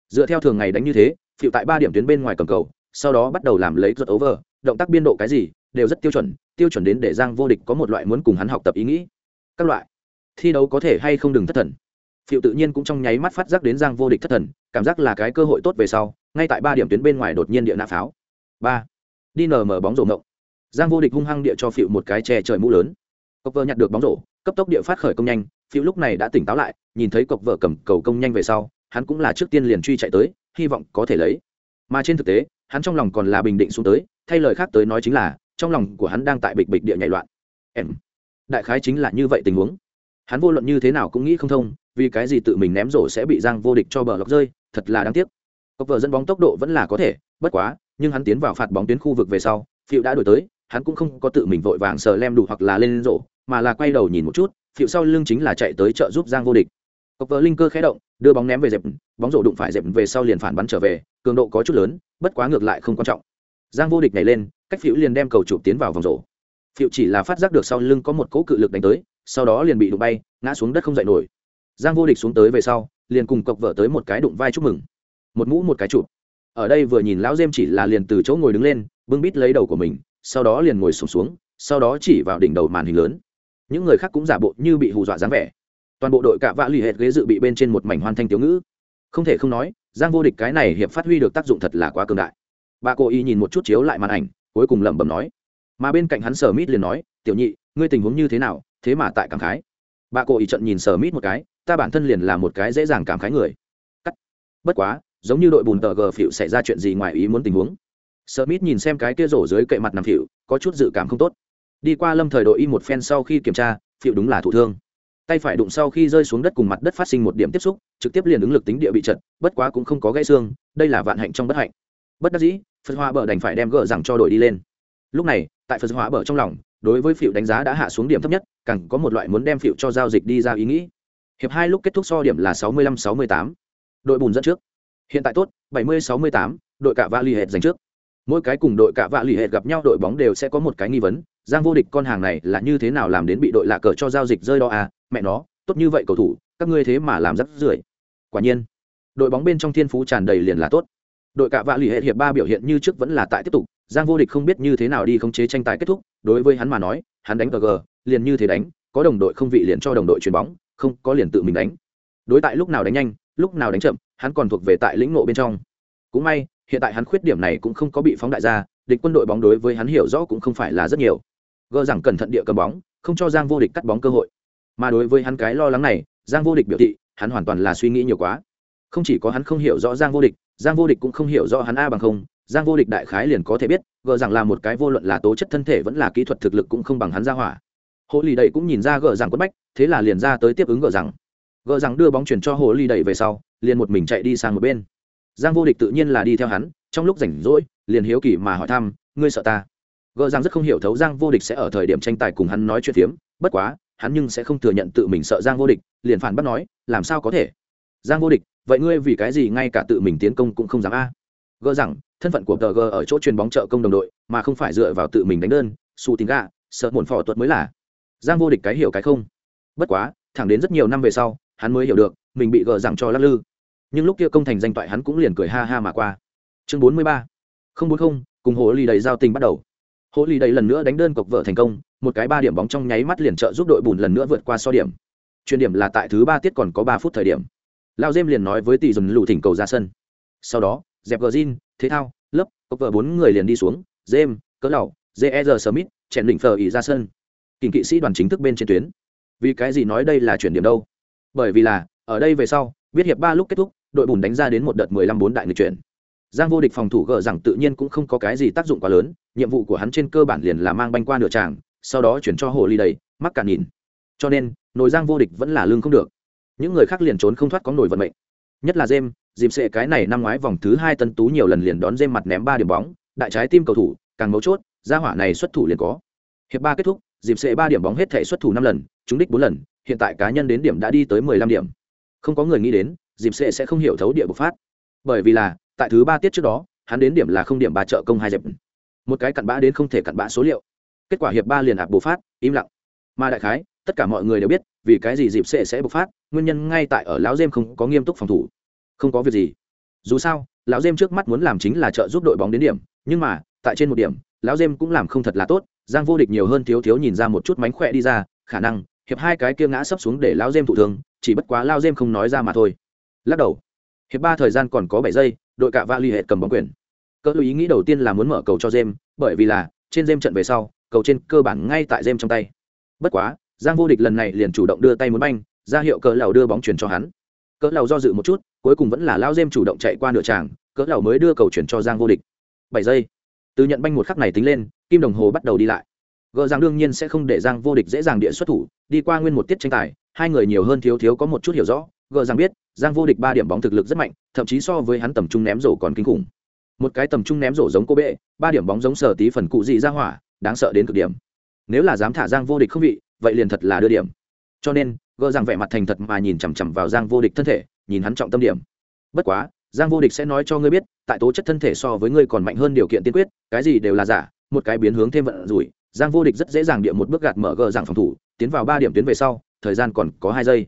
A: Dựa theo thường ngày đánh như thế, phiêu tại ba điểm tuyến bên ngoài cầm cầu, sau đó bắt đầu làm lấy rớt over, động tác biên độ cái gì, đều rất tiêu chuẩn tiêu chuẩn đến để giang vô địch có một loại muốn cùng hắn học tập ý nghĩ. Các loại, thi đấu có thể hay không đừng thất thần phiệu tự nhiên cũng trong nháy mắt phát giác đến giang vô địch thất thần, cảm giác là cái cơ hội tốt về sau, ngay tại ba điểm tuyến bên ngoài đột nhiên địa nạ pháo. Ba. Đi nở mở bóng rổ ngộng. Giang vô địch hung hăng địa cho phiệu một cái che trời mũ lớn. Cộc vợ nhặt được bóng rổ, cấp tốc địa phát khởi công nhanh phiệu lúc này đã tỉnh táo lại, nhìn thấy cộc vợ cầm cầu công nhanh về sau, hắn cũng là trước tiên liền truy chạy tới, hy vọng có thể lấy. Mà trên thực tế, hắn trong lòng còn là bình định xuống tới, thay lời khác tới nói chính là, trong lòng của hắn đang tại bịch bịch địa nhảy loạn. Em. Đại khái chính là như vậy tình huống. Hắn vô luận như thế nào cũng nghĩ không thông vì cái gì tự mình ném rổ sẽ bị giang vô địch cho bờ lọc rơi, thật là đáng tiếc. Cọc vợ dẫn bóng tốc độ vẫn là có thể, bất quá, nhưng hắn tiến vào phạt bóng tuyến khu vực về sau phiệu đã đổi tới, hắn cũng không có tự mình vội vàng sờ lem đủ hoặc là lên rổ, mà là quay đầu nhìn một chút phiệu sau lưng chính là chạy tới trợ giúp giang vô địch. Cọc vợ linh cơ khé động, đưa bóng ném về dẹp, bóng rổ đụng phải dẹp về sau liền phản bắn trở về, cường độ có chút lớn, bất quá ngược lại không quan trọng. Giang vô địch nhảy lên, cách phiệu liền đem cầu chụp tiến vào vòng rổ. Phiệu chỉ là phát giác được sau lưng có một cỗ cự lực đánh tới, sau đó liền bị đụng bay, ngã xuống đất không dậy nổi giang vô địch xuống tới về sau liền cùng cộc vợ tới một cái đụng vai chúc mừng. Một mũ một cái chụp. Ở đây vừa nhìn lão dêm chỉ là liền từ chỗ ngồi đứng lên bưng bít lấy đầu của mình sau đó liền ngồi sùng xuống, xuống sau đó chỉ vào đỉnh đầu màn hình lớn. Những người khác cũng giả bộ như bị hù dọa dáng vẻ. Toàn bộ đội cạ vạ lì hệt ghế dự bị bên trên một mảnh hoan thanh tiểu ngữ. Không thể không nói giang vô địch cái này hiệp phát huy được tác dụng thật là quá cường đại. Bà cô y nhìn một chút chiếu lại màn ảnh cuối cùng lẩm bẩm nói. Mà bên cạnh hắn sở mít liền nói tiểu nhị ngươi tình huống như thế nào? Thế mà tại cảm khái. Bà cô y trận nhìn sở mít một cái ta bản thân liền là một cái dễ dàng cảm khái người. Cắt. Bất quá, giống như đội bùn tờ gờ phịu xảy ra chuyện gì ngoài ý muốn tình huống. Sở mít nhìn xem cái kia rổ dưới cậy mặt nằm phịu, có chút dự cảm không tốt. Đi qua lâm thời đội y một phen sau khi kiểm tra, phịu đúng là thụ thương. Tay phải đụng sau khi rơi xuống đất cùng mặt đất phát sinh một điểm tiếp xúc, trực tiếp liền ứng lực tính địa bị trận bất quá cũng không có gãy xương, đây là vạn hạnh trong bất hạnh. Bất đắc dĩ, phật hoa bờ đành phải đem gỡ rằng cho đội đi lên. Lúc này, tại phật hoa bờ trong lòng, đối với phịu đánh giá đã hạ xuống điểm thấp nhất, càng có một loại muốn đem phịu cho giao dịch đi ra ý nghĩ hiệp hai lúc kết thúc so điểm là 65-68. đội bùn dẫn trước. Hiện tại tốt 70-68, đội cả vạ hệt giành trước. Mỗi cái cùng đội cả vạ lì ì hệt gặp nhau đội bóng đều sẽ có một cái nghi vấn giang vô địch con hàng này là như thế nào làm đến bị đội lạ cờ cho giao dịch rơi đo à? Mẹ nó tốt như vậy cầu thủ các ngươi thế mà làm rất rưởi. Quả nhiên đội bóng bên trong thiên phú tràn đầy liền là tốt. Đội cả vạ lì hệ hiệp ba biểu hiện như trước vẫn là tại tiếp tục giang vô địch không biết như thế nào đi khống chế tranh tài kết thúc đối với hắn mà nói hắn đánh gg liền như thế đánh có đồng đội không vị liền cho đồng đội chuyền bóng không có liền tự mình đánh. Đối tại lúc nào đánh nhanh, lúc nào đánh chậm, hắn còn thuộc về tại lĩnh nộ bên trong. Cũng may, hiện tại hắn khuyết điểm này cũng không có bị phóng đại ra, địch quân đội bóng đối với hắn hiểu rõ cũng không phải là rất nhiều. Gờ rằng cẩn thận địa cầm bóng, không cho giang vô địch cắt bóng cơ hội. Mà đối với hắn cái lo lắng này, giang vô địch biểu thị, hắn hoàn toàn là suy nghĩ nhiều quá. Không chỉ có hắn không hiểu rõ giang vô địch, giang vô địch cũng không hiểu rõ hắn a bằng không. Giang vô địch đại khái liền có thể biết, gờ rằng là một cái vô luận là tố chất thân thể vẫn là kỹ thuật thực lực cũng không bằng hắn ra hỏa hồ lì đầy cũng nhìn ra gờ rằng quất bách, thế là liền ra tới tiếp ứng gờ rằng. Gờ rằng đưa bóng chuyển cho hồ lì đầy về sau, liền một mình chạy đi sang một bên. Giang vô địch tự nhiên là đi theo hắn, trong lúc rảnh rỗi, liền hiếu kỳ mà hỏi thăm, ngươi sợ ta? Gờ rằng rất không hiểu thấu giang vô địch sẽ ở thời điểm tranh tài cùng hắn nói chuyện phiếm, bất quá, hắn nhưng sẽ không thừa nhận tự mình sợ giang vô địch, liền phản bắt nói, làm sao có thể? Giang vô địch, vậy ngươi vì cái gì ngay cả tự mình tiến công cũng không dám a? Gờ rằng, thân phận của tờ g ở chỗ truyền bóng trợ công đồng đội, mà không phải dựa vào tự mình đánh đơn su tính gà sợ muộn phò tuật mới là giang vô địch cái hiểu cái không. Bất quá, thẳng đến rất nhiều năm về sau, hắn mới hiểu được, mình bị gờ rằng cho lắc lư. Nhưng lúc kia công thành danh toại hắn cũng liền cười ha ha mà qua. Chương bốn mươi ba. Không bốn không, cùng hồ ly đầy giao tình bắt đầu. Hồ ly đầy lần nữa đánh đơn cọc vợ thành công, một cái ba điểm bóng trong nháy mắt liền trợ giúp đội bùn lần nữa vượt qua so điểm. Chuyên điểm là tại thứ ba tiết còn có ba phút thời điểm. Lao dêm liền nói với tỷ dùn lù thỉnh cầu ra sân. Sau đó, dẹp gờ zin, thế thao lớp cọc vợ bốn người liền đi xuống dêm cỡ lầu jer smith chèn định phờ ỉ ra sân kình kỵ sĩ đoàn chính thức bên trên tuyến. Vì cái gì nói đây là chuyển điểm đâu? Bởi vì là, ở đây về sau biết hiệp ba lúc kết thúc, đội bùn đánh ra đến một đợt mười lăm bốn đại người chuyển. Giang vô địch phòng thủ gờ rằng tự nhiên cũng không có cái gì tác dụng quá lớn, nhiệm vụ của hắn trên cơ bản liền là mang banh qua nửa tràng, sau đó chuyển cho hồ ly đầy, mắc cả nhìn. Cho nên, nồi giang vô địch vẫn là lương không được. Những người khác liền trốn không thoát có nổi vận mệnh. Nhất là jem dìm sệ cái này năm ngoái vòng thứ hai tân tú nhiều lần liền đón jem mặt ném ba điểm bóng, đại trái tim cầu thủ, càng mấu chốt, gia hỏa này xuất thủ liền có. Hiệp ba kết thúc dịp sệ ba điểm bóng hết thể xuất thủ năm lần, trúng đích bốn lần, hiện tại cá nhân đến điểm đã đi tới mười lăm điểm. Không có người nghĩ đến, dịp sệ sẽ không hiểu thấu địa bộc phát. Bởi vì là, tại thứ ba tiết trước đó, hắn đến điểm là không điểm ba trợ công hai dẹp. Một cái cặn bã đến không thể cặn bã số liệu. Kết quả hiệp ba liền ạp bộc phát, im lặng. Mà đại khái, tất cả mọi người đều biết, vì cái gì dịp sệ sẽ bộc phát, nguyên nhân ngay tại ở lão dêm không có nghiêm túc phòng thủ. Không có việc gì. Dù sao, lão dêm trước mắt muốn làm chính là trợ giúp đội bóng đến điểm, nhưng mà, tại trên một điểm, lão dêm cũng làm không thật là tốt giang vô địch nhiều hơn thiếu thiếu nhìn ra một chút mánh khỏe đi ra, khả năng, hiệp hai cái kia ngã sấp xuống để lão dêm thụ thương, chỉ bất quá lao dêm không nói ra mà thôi. Lắc đầu. Hiệp ba thời gian còn có bảy giây, đội cạ va l ì hệ cầm bóng quyền. Cỡ lưu ý nghĩ đầu tiên là muốn mở cầu cho dêm, bởi vì là, trên dêm trận về sau, cầu trên cơ bản ngay tại dêm trong tay. Bất quá, giang vô địch lần này liền chủ động đưa tay muốn banh, ra hiệu cỡ lầu đưa bóng chuyển cho hắn. Cỡ lầu do dự một chút, cuối cùng vẫn là lao dêm chủ động chạy qua nửa tràng cỡ lầu mới đưa cầu chuyển cho giang vô địch. Bảy giây từ nhận banh một khắc này tính lên, kim đồng hồ bắt đầu đi lại. Gờ giang đương nhiên sẽ không để giang vô địch dễ dàng địa xuất thủ, đi qua nguyên một tiết tranh tài, hai người nhiều hơn thiếu thiếu có một chút hiểu rõ. Gờ giang biết, giang vô địch ba điểm bóng thực lực rất mạnh, thậm chí so với hắn tầm trung ném rổ còn kinh khủng. Một cái tầm trung ném rổ giống cô bệ, ba điểm bóng giống sở tí phần cụ dị ra hỏa, đáng sợ đến cực điểm. Nếu là dám thả giang vô địch không vị, vậy liền thật là đưa điểm. Cho nên gờ giang vẻ mặt thành thật mà nhìn chằm chằm vào giang vô địch thân thể, nhìn hắn trọng tâm điểm. Bất quá giang vô địch sẽ nói cho ngươi biết, tại tố chất thân thể so với ngươi còn mạnh hơn điều kiện tiên quyết, cái gì đều là giả, một cái biến hướng thêm vận rủi. Giang vô địch rất dễ dàng địa một bước gạt mở gờ giảng phòng thủ, tiến vào ba điểm tuyến về sau, thời gian còn có hai giây.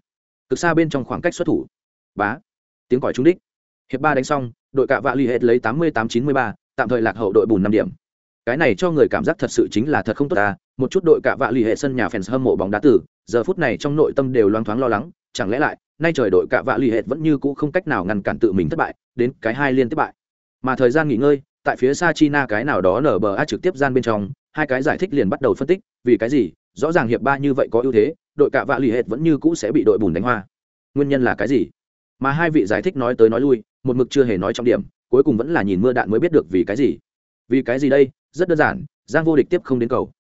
A: Cực xa bên trong khoảng cách xuất thủ. Bá. Tiếng còi trúng đích. Hiệp ba đánh xong, đội cạ vạ l ì hết lấy tám mươi tám chín mươi ba, tạm thời lạc hậu đội bùn năm điểm. Cái này cho người cảm giác thật sự chính là thật không tốt ta. Một chút đội cạ vạ l ì hệ sân nhà fans hâm mộ bóng đá tử, giờ phút này trong nội tâm đều loáng thoáng lo lắng, chẳng lẽ lại nay trời đội cạ vạ l ì hệt vẫn như cũ không cách nào ngăn cản tự mình thất bại, đến cái hai liên tiếp bại. Mà thời gian nghỉ ngơi, tại phía xa china cái nào đó nở bờ a trực tiếp gian bên trong, hai cái giải thích liền bắt đầu phân tích, vì cái gì? Rõ ràng hiệp ba như vậy có ưu thế, đội cạ vạ l ì hệt vẫn như cũ sẽ bị đội bùn đánh hoa. Nguyên nhân là cái gì? Mà hai vị giải thích nói tới nói lui, một mực chưa hề nói trọng điểm, cuối cùng vẫn là nhìn mưa đạn mới biết được vì cái gì. Vì cái gì đây? Rất đơn giản, giang vô địch tiếp không đến cầu.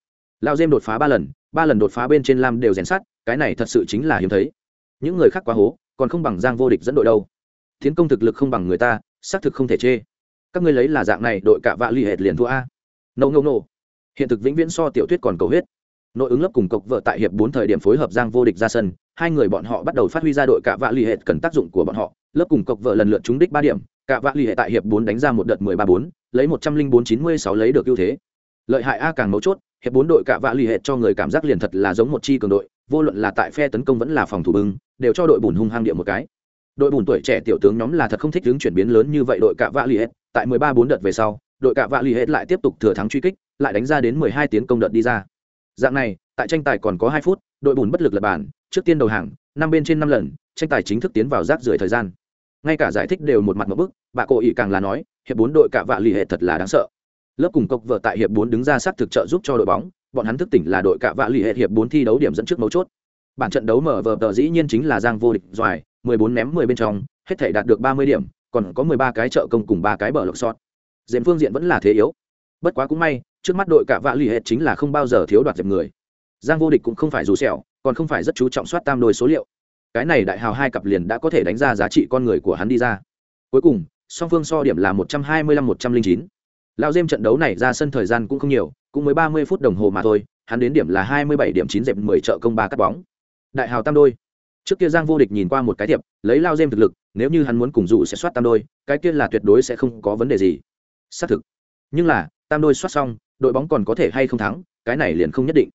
A: Lao dêm đột phá ba lần ba lần đột phá bên trên lam đều rèn sát cái này thật sự chính là hiếm thấy những người khác quá hố, còn không bằng giang vô địch dẫn đội đâu. Tiến công thực lực không bằng người ta, xác thực không thể chê. Các ngươi lấy là dạng này, đội cả vạ l ì hệt liền thua a. Nâu nâu nâu hiện thực vĩnh viễn so tiểu thuyết còn cầu huyết. Nội ứng lớp cùng cộc vợ tại hiệp bốn thời điểm phối hợp giang vô địch ra sân, hai người bọn họ bắt đầu phát huy ra đội cả vạ l ì hệt cần tác dụng của bọn họ. Lớp cùng cộc vợ lần lượt trúng đích ba điểm, cả vạ l ì hệ tại hiệp bốn đánh ra một đợt mười ba bốn, lấy một trăm linh bốn chín mươi sáu lấy được ưu thế. Lợi hại a càng mấu chốt hiệp bốn đội cạ vạ l ì hệ cho người cảm giác liền thật là giống một chi cường đội, vô luận là tại phe tấn công vẫn là phòng thủ bưng, đều cho đội bùn hung hăng địa một cái. Đội bùn tuổi trẻ tiểu tướng nhóm là thật không thích hướng chuyển biến lớn như vậy đội cạ vạ l ì hệ, tại mười ba bốn đợt về sau, đội cạ vạ l ì hệ lại tiếp tục thừa thắng truy kích, lại đánh ra đến mười hai tiến công đợt đi ra. Dạng này, tại tranh tài còn có hai phút, đội bùn bất lực lập bản trước tiên đầu hàng, năm bên trên năm lần, tranh tài chính thức tiến vào rác rưởi thời gian. Ngay cả giải thích đều một mặt một bức, bà cổ ỷ càng là nói, hiệp bốn đội cạ vạ lì hệ thật là đáng sợ lớp cùng cộc vợ tại hiệp bốn đứng ra sát thực trợ giúp cho đội bóng, bọn hắn thức tỉnh là đội cả vạ lì hệ hiệp bốn thi đấu điểm dẫn trước mấu chốt. Bản trận đấu mở vờ tờ dĩ nhiên chính là giang vô địch doài, mười bốn ném mười bên trong, hết thể đạt được ba mươi điểm, còn có mười ba cái trợ công cùng ba cái bờ lộc sót diện phương diện vẫn là thế yếu. Bất quá cũng may, trước mắt đội cả vạ lì hệ chính là không bao giờ thiếu đoạt dẹp người. Giang vô địch cũng không phải dù sẹo, còn không phải rất chú trọng soát tam đôi số liệu. Cái này đại hào hai cặp liền đã có thể đánh ra giá trị con người của hắn đi ra. Cuối cùng, song phương so điểm là một trăm hai mươi lăm, một trăm linh chín lao Diêm trận đấu này ra sân thời gian cũng không nhiều, cũng mới ba mươi phút đồng hồ mà thôi, hắn đến điểm là hai mươi bảy điểm chín dẹp mười trợ công ba cắt bóng. Đại hào tam đôi. Trước kia giang vô địch nhìn qua một cái thiệp, lấy lao Diêm thực lực, nếu như hắn muốn cùng dụ sẽ soát tam đôi, cái kia là tuyệt đối sẽ không có vấn đề gì. Xác thực. Nhưng là, tam đôi soát xong, đội bóng còn có thể hay không thắng, cái này liền không nhất định.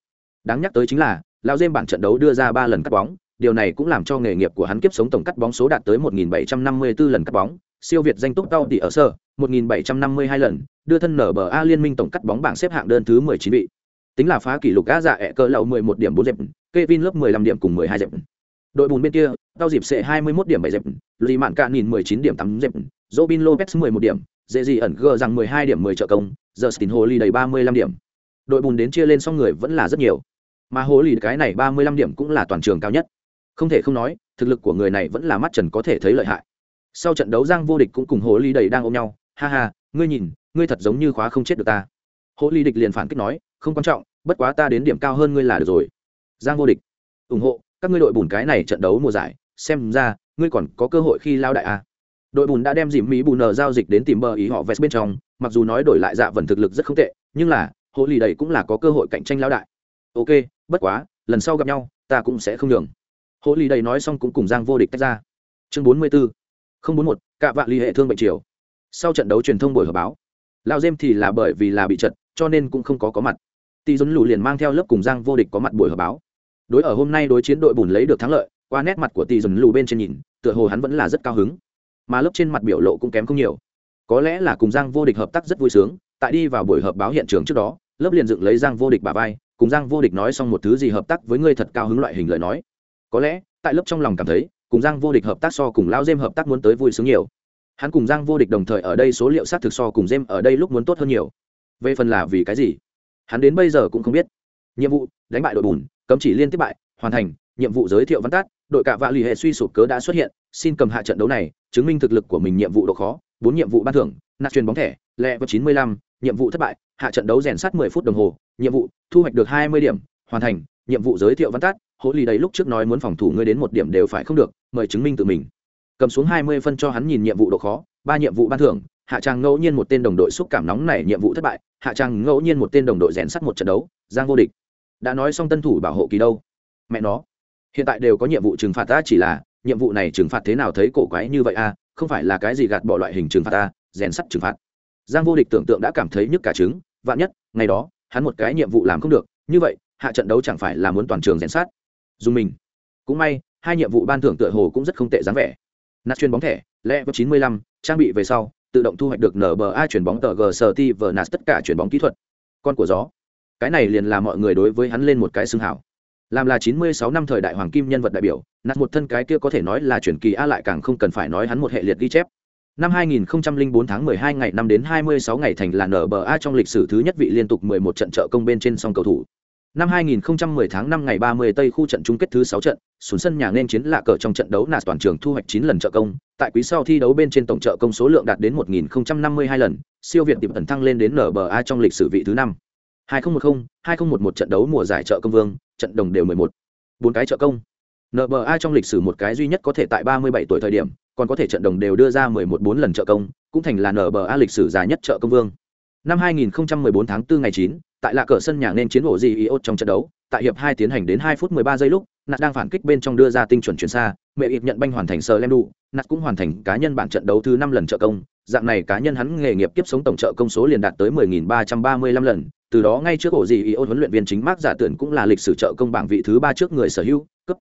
A: Đáng nhắc tới chính là lao Diêm bản trận đấu đưa ra ba lần cắt bóng, điều này cũng làm cho nghề nghiệp của hắn kiếp sống tổng cắt bóng số đạt tới 1754 lần cắt bóng siêu việt danh túc tao tỷ ở sơ 1752 lần, đưa thân nở bờ a liên minh tổng cắt bóng bảng xếp hạng đơn thứ 19 vị. Tính là phá kỷ lục gã dạ ẹ cỡ lậu 11 điểm 4 dẹp, Kevin lớp 15 điểm cùng 12 dẹp. Đội bùn bên kia, tao dịp sẽ 21 điểm 7 dẹp lì mạn cạn nhìn 19 điểm 8 dẹp, Robin Lopez 11 điểm dễ gì ẩn gờ rằng 12 điểm 10 trợ công giờ Stin Holly đầy 35 điểm. Đội bùn đến chia lên xong người vẫn là rất nhiều. Mà hồ lì cái này ba mươi lăm điểm cũng là toàn trường cao nhất. Không thể không nói, thực lực của người này vẫn là mắt trần có thể thấy lợi hại sau trận đấu giang vô địch cũng cùng hồ ly đầy đang ôm nhau. Ha ha, ngươi nhìn, ngươi thật giống như khóa không chết được ta. Hồ ly địch liền phản kích nói, không quan trọng, bất quá ta đến điểm cao hơn ngươi là được rồi. Giang vô địch, ủng hộ, các ngươi đội bùn cái này trận đấu mùa giải, xem ra, ngươi còn có cơ hội khi lao đại a đội bùn đã đem dìm mỹ bùn nờ giao dịch đến tìm bờ ý họ vest bên trong, mặc dù nói đổi lại dạ vần thực lực rất không tệ, nhưng là, hồ ly đầy cũng là có cơ hội cạnh tranh lao đại. Ok, bất quá, lần sau gặp nhau, ta cũng sẽ không nhường. Hồ ly đầy nói xong cũng cùng giang vô địch tách ra. Chương bốn mươi bốn không bốn một, cạ vạn ly hệ thương bệnh triều. Sau trận đấu truyền thông buổi họp báo lao dêm thì là bởi vì là bị trận cho nên cũng không có có mặt. Tỷ dấn lù liền mang theo lớp cùng giang vô địch có mặt buổi họp báo. Đối ở hôm nay đối chiến đội bùn lấy được thắng lợi, qua nét mặt của tỷ dấn lù bên trên nhìn, tựa hồ hắn vẫn là rất cao hứng. Mà lớp trên mặt biểu lộ cũng kém không nhiều. Có lẽ là cùng giang vô địch hợp tác rất vui sướng, tại đi vào buổi họp báo hiện trường trước đó, lớp liền dựng lấy giang vô địch bà vai, cùng giang vô địch nói xong một thứ gì hợp tác với ngươi thật cao hứng loại hình lời nói. Có lẽ, tại lớp trong lòng cảm thấy cùng giang vô địch hợp tác so cùng lao dêm hợp tác muốn tới vui sướng nhiều. Hắn cùng giang vô địch đồng thời ở đây số liệu xác thực so cùng dêm ở đây lúc muốn tốt hơn nhiều. Về phần là vì cái gì? Hắn đến bây giờ cũng không biết. Nhiệm vụ, đánh bại đội bùn, cấm chỉ liên tiếp bại, hoàn thành, nhiệm vụ giới thiệu văn tát đội cạ vạ lì hệ suy sụp cớ đã xuất hiện, xin cầm hạ trận đấu này, chứng minh thực lực của mình nhiệm vụ độ khó, bốn nhiệm vụ ban thưởng, nạp truyền bóng thẻ, lẹ vào chín mươi lăm, nhiệm vụ thất bại, hạ trận đấu rèn sát mười phút đồng hồ, nhiệm vụ, thu hoạch được hai mươi điểm, hoàn thành nhiệm vụ giới thiệu văn tát hỗ lì đấy lúc trước nói muốn phòng thủ ngươi đến một điểm đều phải không được, mời chứng minh tự mình. Cầm xuống hai mươi phân cho hắn nhìn nhiệm vụ độ khó, ba nhiệm vụ ban thưởng, hạ trang ngẫu nhiên một tên đồng đội xúc cảm nóng này nhiệm vụ thất bại, hạ trang ngẫu nhiên một tên đồng đội rèn sắt một trận đấu, giang vô địch. Đã nói xong tân thủ bảo hộ kỳ đâu? Mẹ nó. Hiện tại đều có nhiệm vụ trừng phạt ta chỉ là, nhiệm vụ này trừng phạt thế nào thấy cổ quái như vậy a không phải là cái gì gạt bỏ loại hình trừng phạt ta, rèn sắt trừng phạt. Giang vô địch tưởng tượng đã cảm thấy nhức cả trứng, vạn nhất, ngày đó, hắn một cái nhiệm vụ làm không được, như vậy hạ trận đấu chẳng phải là muốn toàn trường rèn sát. Dù mình, cũng may, hai nhiệm vụ ban thưởng tựa hồ cũng rất không tệ dáng vẻ. Nạt chuyền bóng thẻ lẽ vào chín mươi lăm, trang bị về sau, tự động thu hoạch được nba chuyển bóng tờ g sờ ti vờ nạt tất cả chuyển bóng kỹ thuật. Con của gió. Cái này liền là mọi người đối với hắn lên một cái xương hảo. Làm là chín mươi sáu năm thời đại hoàng kim nhân vật đại biểu nạt một thân cái kia có thể nói là chuyển kỳ a lại càng không cần phải nói hắn một hệ liệt ghi chép. Năm 2004 tháng 12 ngày năm đến 26 ngày thành là NBA trong lịch sử thứ nhất vị liên tục 11 trận trợ công bên trên song cầu thủ. Năm 2010 tháng 5 ngày 30 Tây khu trận chung kết thứ 6 trận, xuống sân nhà nên chiến lạ cờ trong trận đấu là toàn trường thu hoạch 9 lần trợ công, tại quý sau thi đấu bên trên tổng trợ công số lượng đạt đến 1052 lần, siêu việt tiệm ẩn thăng lên đến NBA trong lịch sử vị thứ 5. 2010, 2011 trận đấu mùa giải trợ công vương, trận đồng đều 11. 4 cái trợ công. NBA trong lịch sử một cái duy nhất có thể tại 37 tuổi thời điểm, còn có thể trận đồng đều đưa ra 11 4 lần trợ công, cũng thành là NBA lịch sử dài nhất trợ công vương. Năm 2014 tháng 4 ngày 9, tại lạ cờ sân nhà nên chiến ổ gì Iot trong trận đấu, tại hiệp 2 tiến hành đến 2 phút mười ba giây lúc nạt đang phản kích bên trong đưa ra tinh chuẩn chuyển xa mẹ ịp nhận banh hoàn thành sờ lem đủ nạt cũng hoàn thành cá nhân bản trận đấu thứ năm lần trợ công dạng này cá nhân hắn nghề nghiệp kiếp sống tổng trợ công số liền đạt tới mười nghìn ba trăm ba mươi lăm lần từ đó ngay trước ổ gì ý huấn luyện viên chính Mark giả tưởng cũng là lịch sử trợ công bảng vị thứ ba trước người sở hữu cấp.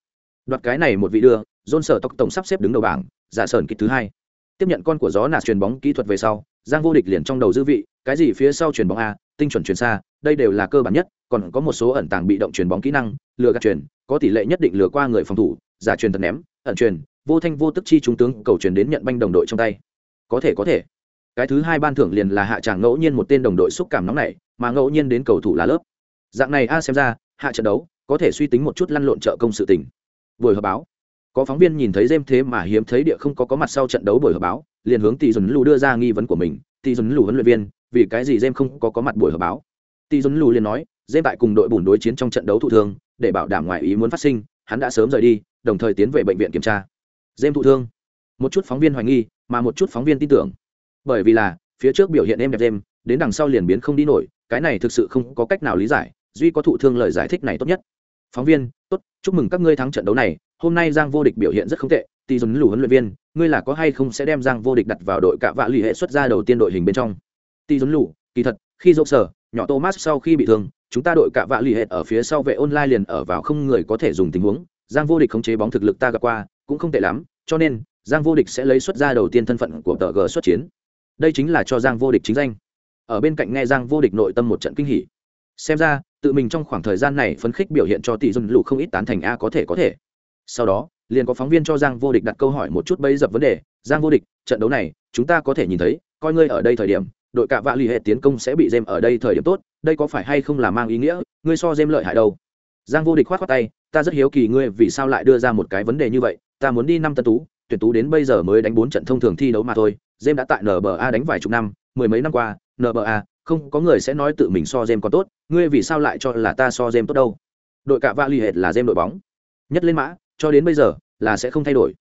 A: Đoạt cái này một vị đưa John sở tộc tổng sắp xếp đứng đầu bảng giả sởn kích thứ hai. Tiếp nhận con của gió nạt truyền bóng kỹ thuật về sau giang vô địch liền trong đầu dư vị cái gì phía sau truyền bóng a, tinh chuẩn truyền xa, đây đều là cơ bản nhất, còn có một số ẩn tàng bị động truyền bóng kỹ năng, lừa gạt truyền có tỷ lệ nhất định lừa qua người phòng thủ, giả truyền thật ném, ẩn truyền vô thanh vô tức chi trung tướng cầu truyền đến nhận banh đồng đội trong tay. Có thể có thể. Cái thứ hai ban thưởng liền là hạ tràng ngẫu nhiên một tên đồng đội xúc cảm nóng này mà ngẫu nhiên đến cầu thủ lá lớp. Dạng này a xem ra, hạ trận đấu, có thể suy tính một chút lăn lộn trợ công sự tình. Buổi họp báo. Có phóng viên nhìn thấy dêm thế mà hiếm thấy địa không có có mặt sau trận đấu buổi họp báo, liền hướng tỷ dùn lù đưa ra nghi vấn của mình. Tỷ dùn lù huấn luyện viên vì cái gì jem không có có mặt buổi họp báo? Tỷ Dũng lù liền nói jem tại cùng đội bùn đối chiến trong trận đấu thụ thương để bảo đảm ngoại ý muốn phát sinh hắn đã sớm rời đi đồng thời tiến về bệnh viện kiểm tra. Jem thụ thương. Một chút phóng viên hoài nghi mà một chút phóng viên tin tưởng. Bởi vì là phía trước biểu hiện em đẹp jem, đến đằng sau liền biến không đi nổi cái này thực sự không có cách nào lý giải duy có thụ thương lời giải thích này tốt nhất. Phóng viên tốt chúc mừng các ngươi thắng trận đấu này hôm nay giang vô địch biểu hiện rất không tệ tỷ Dũng lù huấn luyện viên ngươi là có hay không sẽ đem giang vô địch đặt vào đội cạ vạ lì hệ xuất ra đầu tiên đội hình bên trong? Tỷ Dũng Lũ, kỳ thật khi dốc sở nhỏ thomas sau khi bị thương chúng ta đội cả vạ lì hệt ở phía sau vệ online liền ở vào không người có thể dùng tình huống. Giang vô địch khống chế bóng thực lực ta gặp qua cũng không tệ lắm cho nên giang vô địch sẽ lấy xuất ra đầu tiên thân phận của tờ g xuất chiến. Đây chính là cho giang vô địch chính danh. Ở bên cạnh nghe giang vô địch nội tâm một trận kinh hỉ. Xem ra tự mình trong khoảng thời gian này phấn khích biểu hiện cho tỷ Dũng Lũ không ít tán thành a có thể có thể. Sau đó liền có phóng viên cho giang vô địch đặt câu hỏi một chút bấy dập vấn đề. Giang vô địch trận đấu này chúng ta có thể nhìn thấy coi ngươi ở đây thời điểm đội cạ vạ l ì hệ tiến công sẽ bị dêm ở đây thời điểm tốt, đây có phải hay không là mang ý nghĩa, ngươi so dêm lợi hại đâu? Giang vô địch k h o á t khoác tay, ta rất hiếu kỳ ngươi vì sao lại đưa ra một cái vấn đề như vậy, ta muốn đi năm tân tú, tuyển tú đến bây giờ mới đánh bốn trận thông thường thi đấu mà thôi dêm đã tại nba đánh vài chục năm, mười mấy năm qua nba không có người sẽ nói tự mình so dêm còn tốt, ngươi vì sao lại cho là ta so dêm tốt đâu? Đội cạ vạ l ì hệ là dêm đội bóng, nhất lên mã, cho đến bây giờ là sẽ không thay đổi.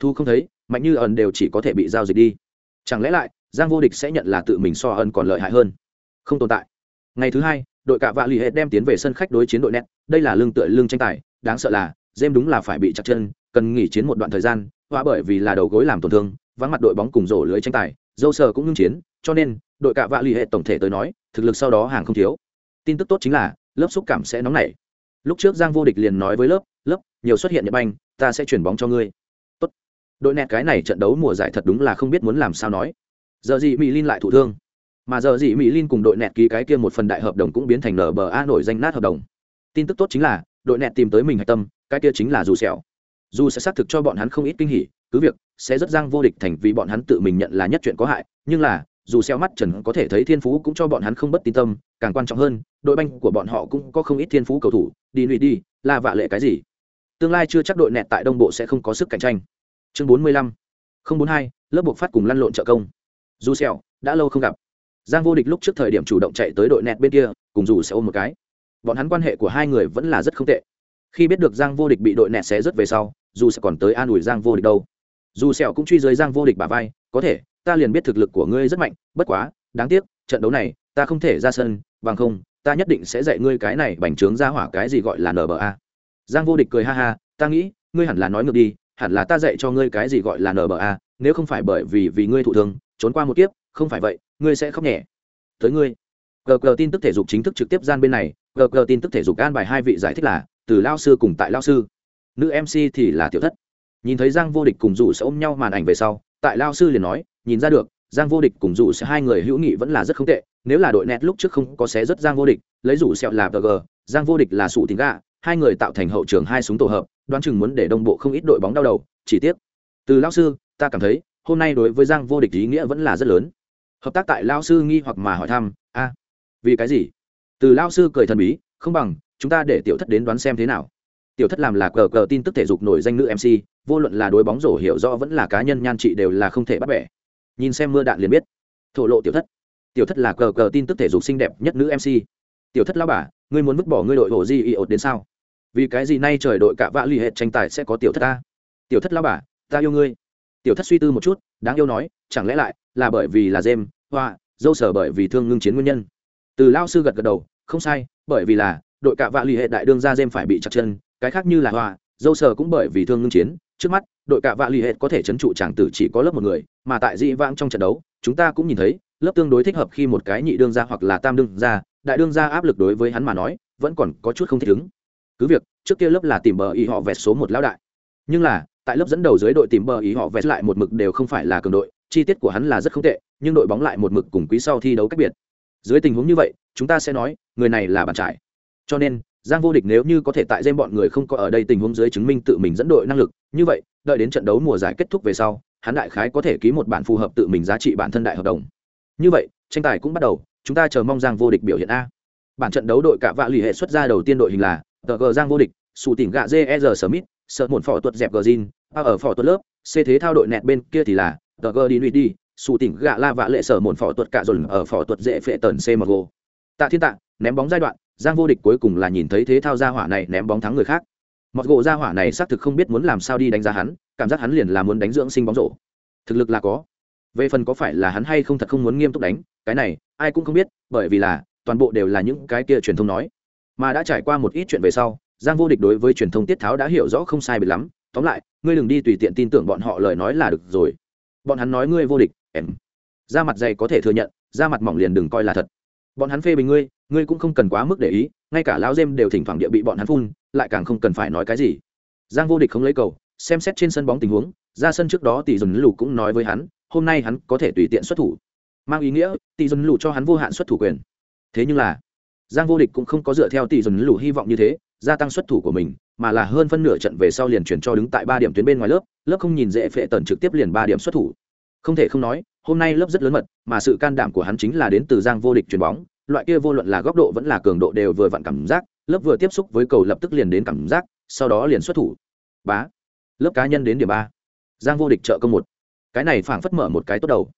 A: Thu không thấy, mạnh như ẩn đều chỉ có thể bị giao dịch đi. Chẳng lẽ lại giang vô địch sẽ nhận là tự mình so hơn còn lợi hại hơn. Không tồn tại. Ngày thứ hai, đội cạ vạ l ì hệ đem tiến về sân khách đối chiến đội net đây là lương tựa lương tranh tài, đáng sợ là jem đúng là phải bị chặt chân, cần nghỉ chiến một đoạn thời gian hoa bởi vì là đầu gối làm tổn thương, vắng mặt đội bóng cùng rổ lưới tranh tài, dâu sờ cũng ngưng chiến, cho nên, đội cạ vạ l ì hệ tổng thể tới nói, thực lực sau đó hàng không thiếu. Tin tức tốt chính là, lớp xúc cảm sẽ nóng nảy. Lúc trước giang vô địch liền nói với lớp lớp, nhiều xuất hiện nhật banh, ta sẽ chuyển bóng cho ngươi. Tốt. đội nẹt cái này trận đấu mùa giải thật đúng là không biết muốn làm sao nói giờ gì mỹ linh lại thụ thương? Mà giờ gì mỹ linh cùng đội nẹt ký cái kia một phần đại hợp đồng cũng biến thành nở bờ a nổi danh nát hợp đồng. Tin tức tốt chính là, đội nẹt tìm tới mình hạch tâm, cái kia chính là dù sẹo. Dù sẽ xác thực cho bọn hắn không ít kinh hỉ, cứ việc sẽ rất giang vô địch thành vì bọn hắn tự mình nhận là nhất chuyện có hại, nhưng là, dù xeo mắt trần có thể thấy thiên phú cũng cho bọn hắn không bất tin tâm, càng quan trọng hơn, đội banh của bọn họ cũng có không ít thiên phú cầu thủ, đi lụy đi là vạ lệ cái gì. Tương lai chưa chắc đội nẹt tại đông bộ sẽ không có sức cạnh tranh. Chương bốn mươi lăm, không bốn hai, lớp buộc phát cùng lăn lộn trợ công dù xèo đã lâu không gặp. Giang vô địch lúc trước thời điểm chủ động chạy tới đội nẹt bên kia, cùng dù sẽ ôm một cái. Bọn hắn quan hệ của hai người vẫn là rất không tệ. Khi biết được giang vô địch bị đội nẹt xé rất về sau, dù sẽ còn tới an ủi giang vô địch đâu. Dù sẹo cũng truy dưới giang vô địch bả vai, có thể, ta liền biết thực lực của ngươi rất mạnh, bất quá, đáng tiếc, trận đấu này, ta không thể ra sân, bằng không, ta nhất định sẽ dạy ngươi cái này bành trướng ra hỏa cái gì gọi là nba giang vô địch cười ha ha, ta nghĩ, ngươi hẳn là nói ngược đi, hẳn là ta dạy cho ngươi cái gì gọi là nba nếu không phải bởi vì vì ngươi thụ thương trốn qua một kiếp, không phải vậy, ngươi sẽ khóc nhẹ. Tới ngươi. Gờ gờ tin tức thể dục chính thức trực tiếp gian bên này gờ gờ tin tức thể dục an bài hai vị giải thích là, từ lao sư cùng tại lao sư. Nữ mc thì là tiểu thất. Nhìn thấy giang vô địch cùng dù sẽ ôm nhau màn ảnh về sau, tại lao sư liền nói, nhìn ra được, giang vô địch cùng dù sẽ hai người hữu nghị vẫn là rất không tệ, nếu là đội net lúc trước không có xé rất giang vô địch, lấy rủ sẹo là g giang vô địch là sủ tính gà, hai người tạo thành hậu trường hai súng tổ hợp, đoán chừng muốn để đồng bộ không ít đội bóng đau đầu, chỉ tiếc. Từ lao sư, ta cảm thấy hôm nay đối với giang vô địch ý nghĩa vẫn là rất lớn. Hợp tác tại lao sư nghi hoặc mà hỏi thăm, a, vì cái gì? Từ lao sư cười thần bí, không bằng, chúng ta để tiểu thất đến đoán xem thế nào. Tiểu thất làm là cờ cờ tin tức thể dục nổi danh nữ mc vô luận là đối bóng rổ hiểu rõ vẫn là cá nhân nhan trị đều là không thể bắt bẻ. Nhìn xem mưa đạn liền biết. Thổ lộ tiểu thất. Tiểu thất là cờ cờ tin tức thể dục xinh đẹp nhất nữ mc tiểu thất lao bà, ngươi muốn vứt bỏ ngươi đội hồ di y ột đến sao? Vì cái gì nay trời đội cả vạ l ì hệ tranh tài sẽ có tiểu thất ta? Tiểu thất lao bà, ta yêu ngươi tiểu thất suy tư một chút, đáng yêu nói, chẳng lẽ lại là bởi vì là dêm hoa, dâu sở bởi vì thương ngưng chiến nguyên nhân? Từ lao sư gật gật đầu, không sai, bởi vì là đội cạ vạ l ì hệ đại đương ra dêm phải bị chặt chân, cái khác như là hoa, dâu sờ cũng bởi vì thương ngưng chiến. Trước mắt, đội cạ vạ l ì hệ có thể c h ấ n trụ tràng tử chỉ có lớp một người, mà tại dĩ vãng trong trận đấu, chúng ta cũng nhìn thấy, lớp tương đối thích hợp khi một cái nhị đương ra hoặc là tam đương ra đại đương ra áp lực đối với hắn mà nói, vẫn còn có chút không thích ứng. Cứ việc, trước kia lớp là tìm bờ y họ vẹt số một lão đại, nhưng là tại lớp dẫn đầu dưới đội tìm bờ ý họ vẹt lại một mực đều không phải là cường đội, chi tiết của hắn là rất không tệ, nhưng đội bóng lại một mực cùng quý sau thi đấu cách biệt. Dưới tình huống như vậy, chúng ta sẽ nói, người này là bàn trải. Cho nên, giang vô địch nếu như có thể tại dêm bọn người không có ở đây tình huống dưới chứng minh tự mình dẫn đội năng lực, như vậy, đợi đến trận đấu mùa giải kết thúc về sau, hắn đại khái có thể ký một bản phù hợp tự mình giá trị bản thân đại hợp đồng. Như vậy, tranh tài cũng bắt đầu, chúng ta chờ mong giang vô địch biểu hiện a. Bản trận đấu đội cả vạ lì hệ xuất ra đầu tiên đội hình là, tờ gờ giang vô địch sù tỉnh gạ jer smith sợ muộn phỏ tuột dẹp gờ zin, a ở phỏ tuột lớp c thế thao đội nẹt bên kia thì là, tờ gờ đi nụy đi sù tỉnh gạ la vạ lệ sở muộn phỏ tuột cả dồn ở phỏ tuột dễ phệ tần cmg tạ thiên tạ, ném bóng giai đoạn, giang vô địch cuối cùng là nhìn thấy thế thao gia hỏa này ném bóng thắng người khác. Mặc gỗ gia hỏa này xác thực không biết muốn làm sao đi đánh giá hắn, cảm giác hắn liền là muốn đánh dưỡng sinh bóng rổ. Thực lực là có. Về phần có phải là hắn hay không thật không muốn nghiêm túc đánh, cái này, ai cũng không biết, bởi vì là, toàn bộ đều là những cái kia truyền thông nói. Mà đã trải qua một ít chuyện về sau giang vô địch đối với truyền thông tiết tháo đã hiểu rõ không sai biệt lắm. Tóm lại, ngươi đừng đi tùy tiện tin tưởng bọn họ lời nói là được rồi. Bọn hắn nói ngươi vô địch, em. Da mặt dày có thể thừa nhận da mặt mỏng liền đừng coi là thật. Bọn hắn phê bình ngươi ngươi cũng không cần quá mức để ý, ngay cả lão dêm đều thỉnh thoảng địa bị bọn hắn phun, lại càng không cần phải nói cái gì. Giang vô địch không lấy cầu, xem xét trên sân bóng tình huống, ra sân trước đó tỷ dần lù cũng nói với hắn, hôm nay hắn có thể tùy tiện xuất thủ. Mang ý nghĩa, tỷ dần lù cho hắn vô hạn xuất thủ quyền. Thế nhưng là, giang vô địch cũng không có dựa theo tỷ dần lù hy vọng như thế gia tăng xuất thủ của mình, mà là hơn phân nửa trận về sau liền chuyển cho đứng tại ba điểm tuyến bên ngoài lớp lớp không nhìn dễ phệ tần trực tiếp liền ba điểm xuất thủ. Không thể không nói, hôm nay lớp rất lớn mật, mà sự can đảm của hắn chính là đến từ giang vô địch chuyền bóng, loại kia vô luận là góc độ vẫn là cường độ đều vừa vặn cảm giác, lớp vừa tiếp xúc với cầu lập tức liền đến cảm giác, sau đó liền xuất thủ. Bá. Lớp cá nhân đến điểm ba. Giang vô địch trợ công một. Cái này phảng phất mở một cái tốt đầu.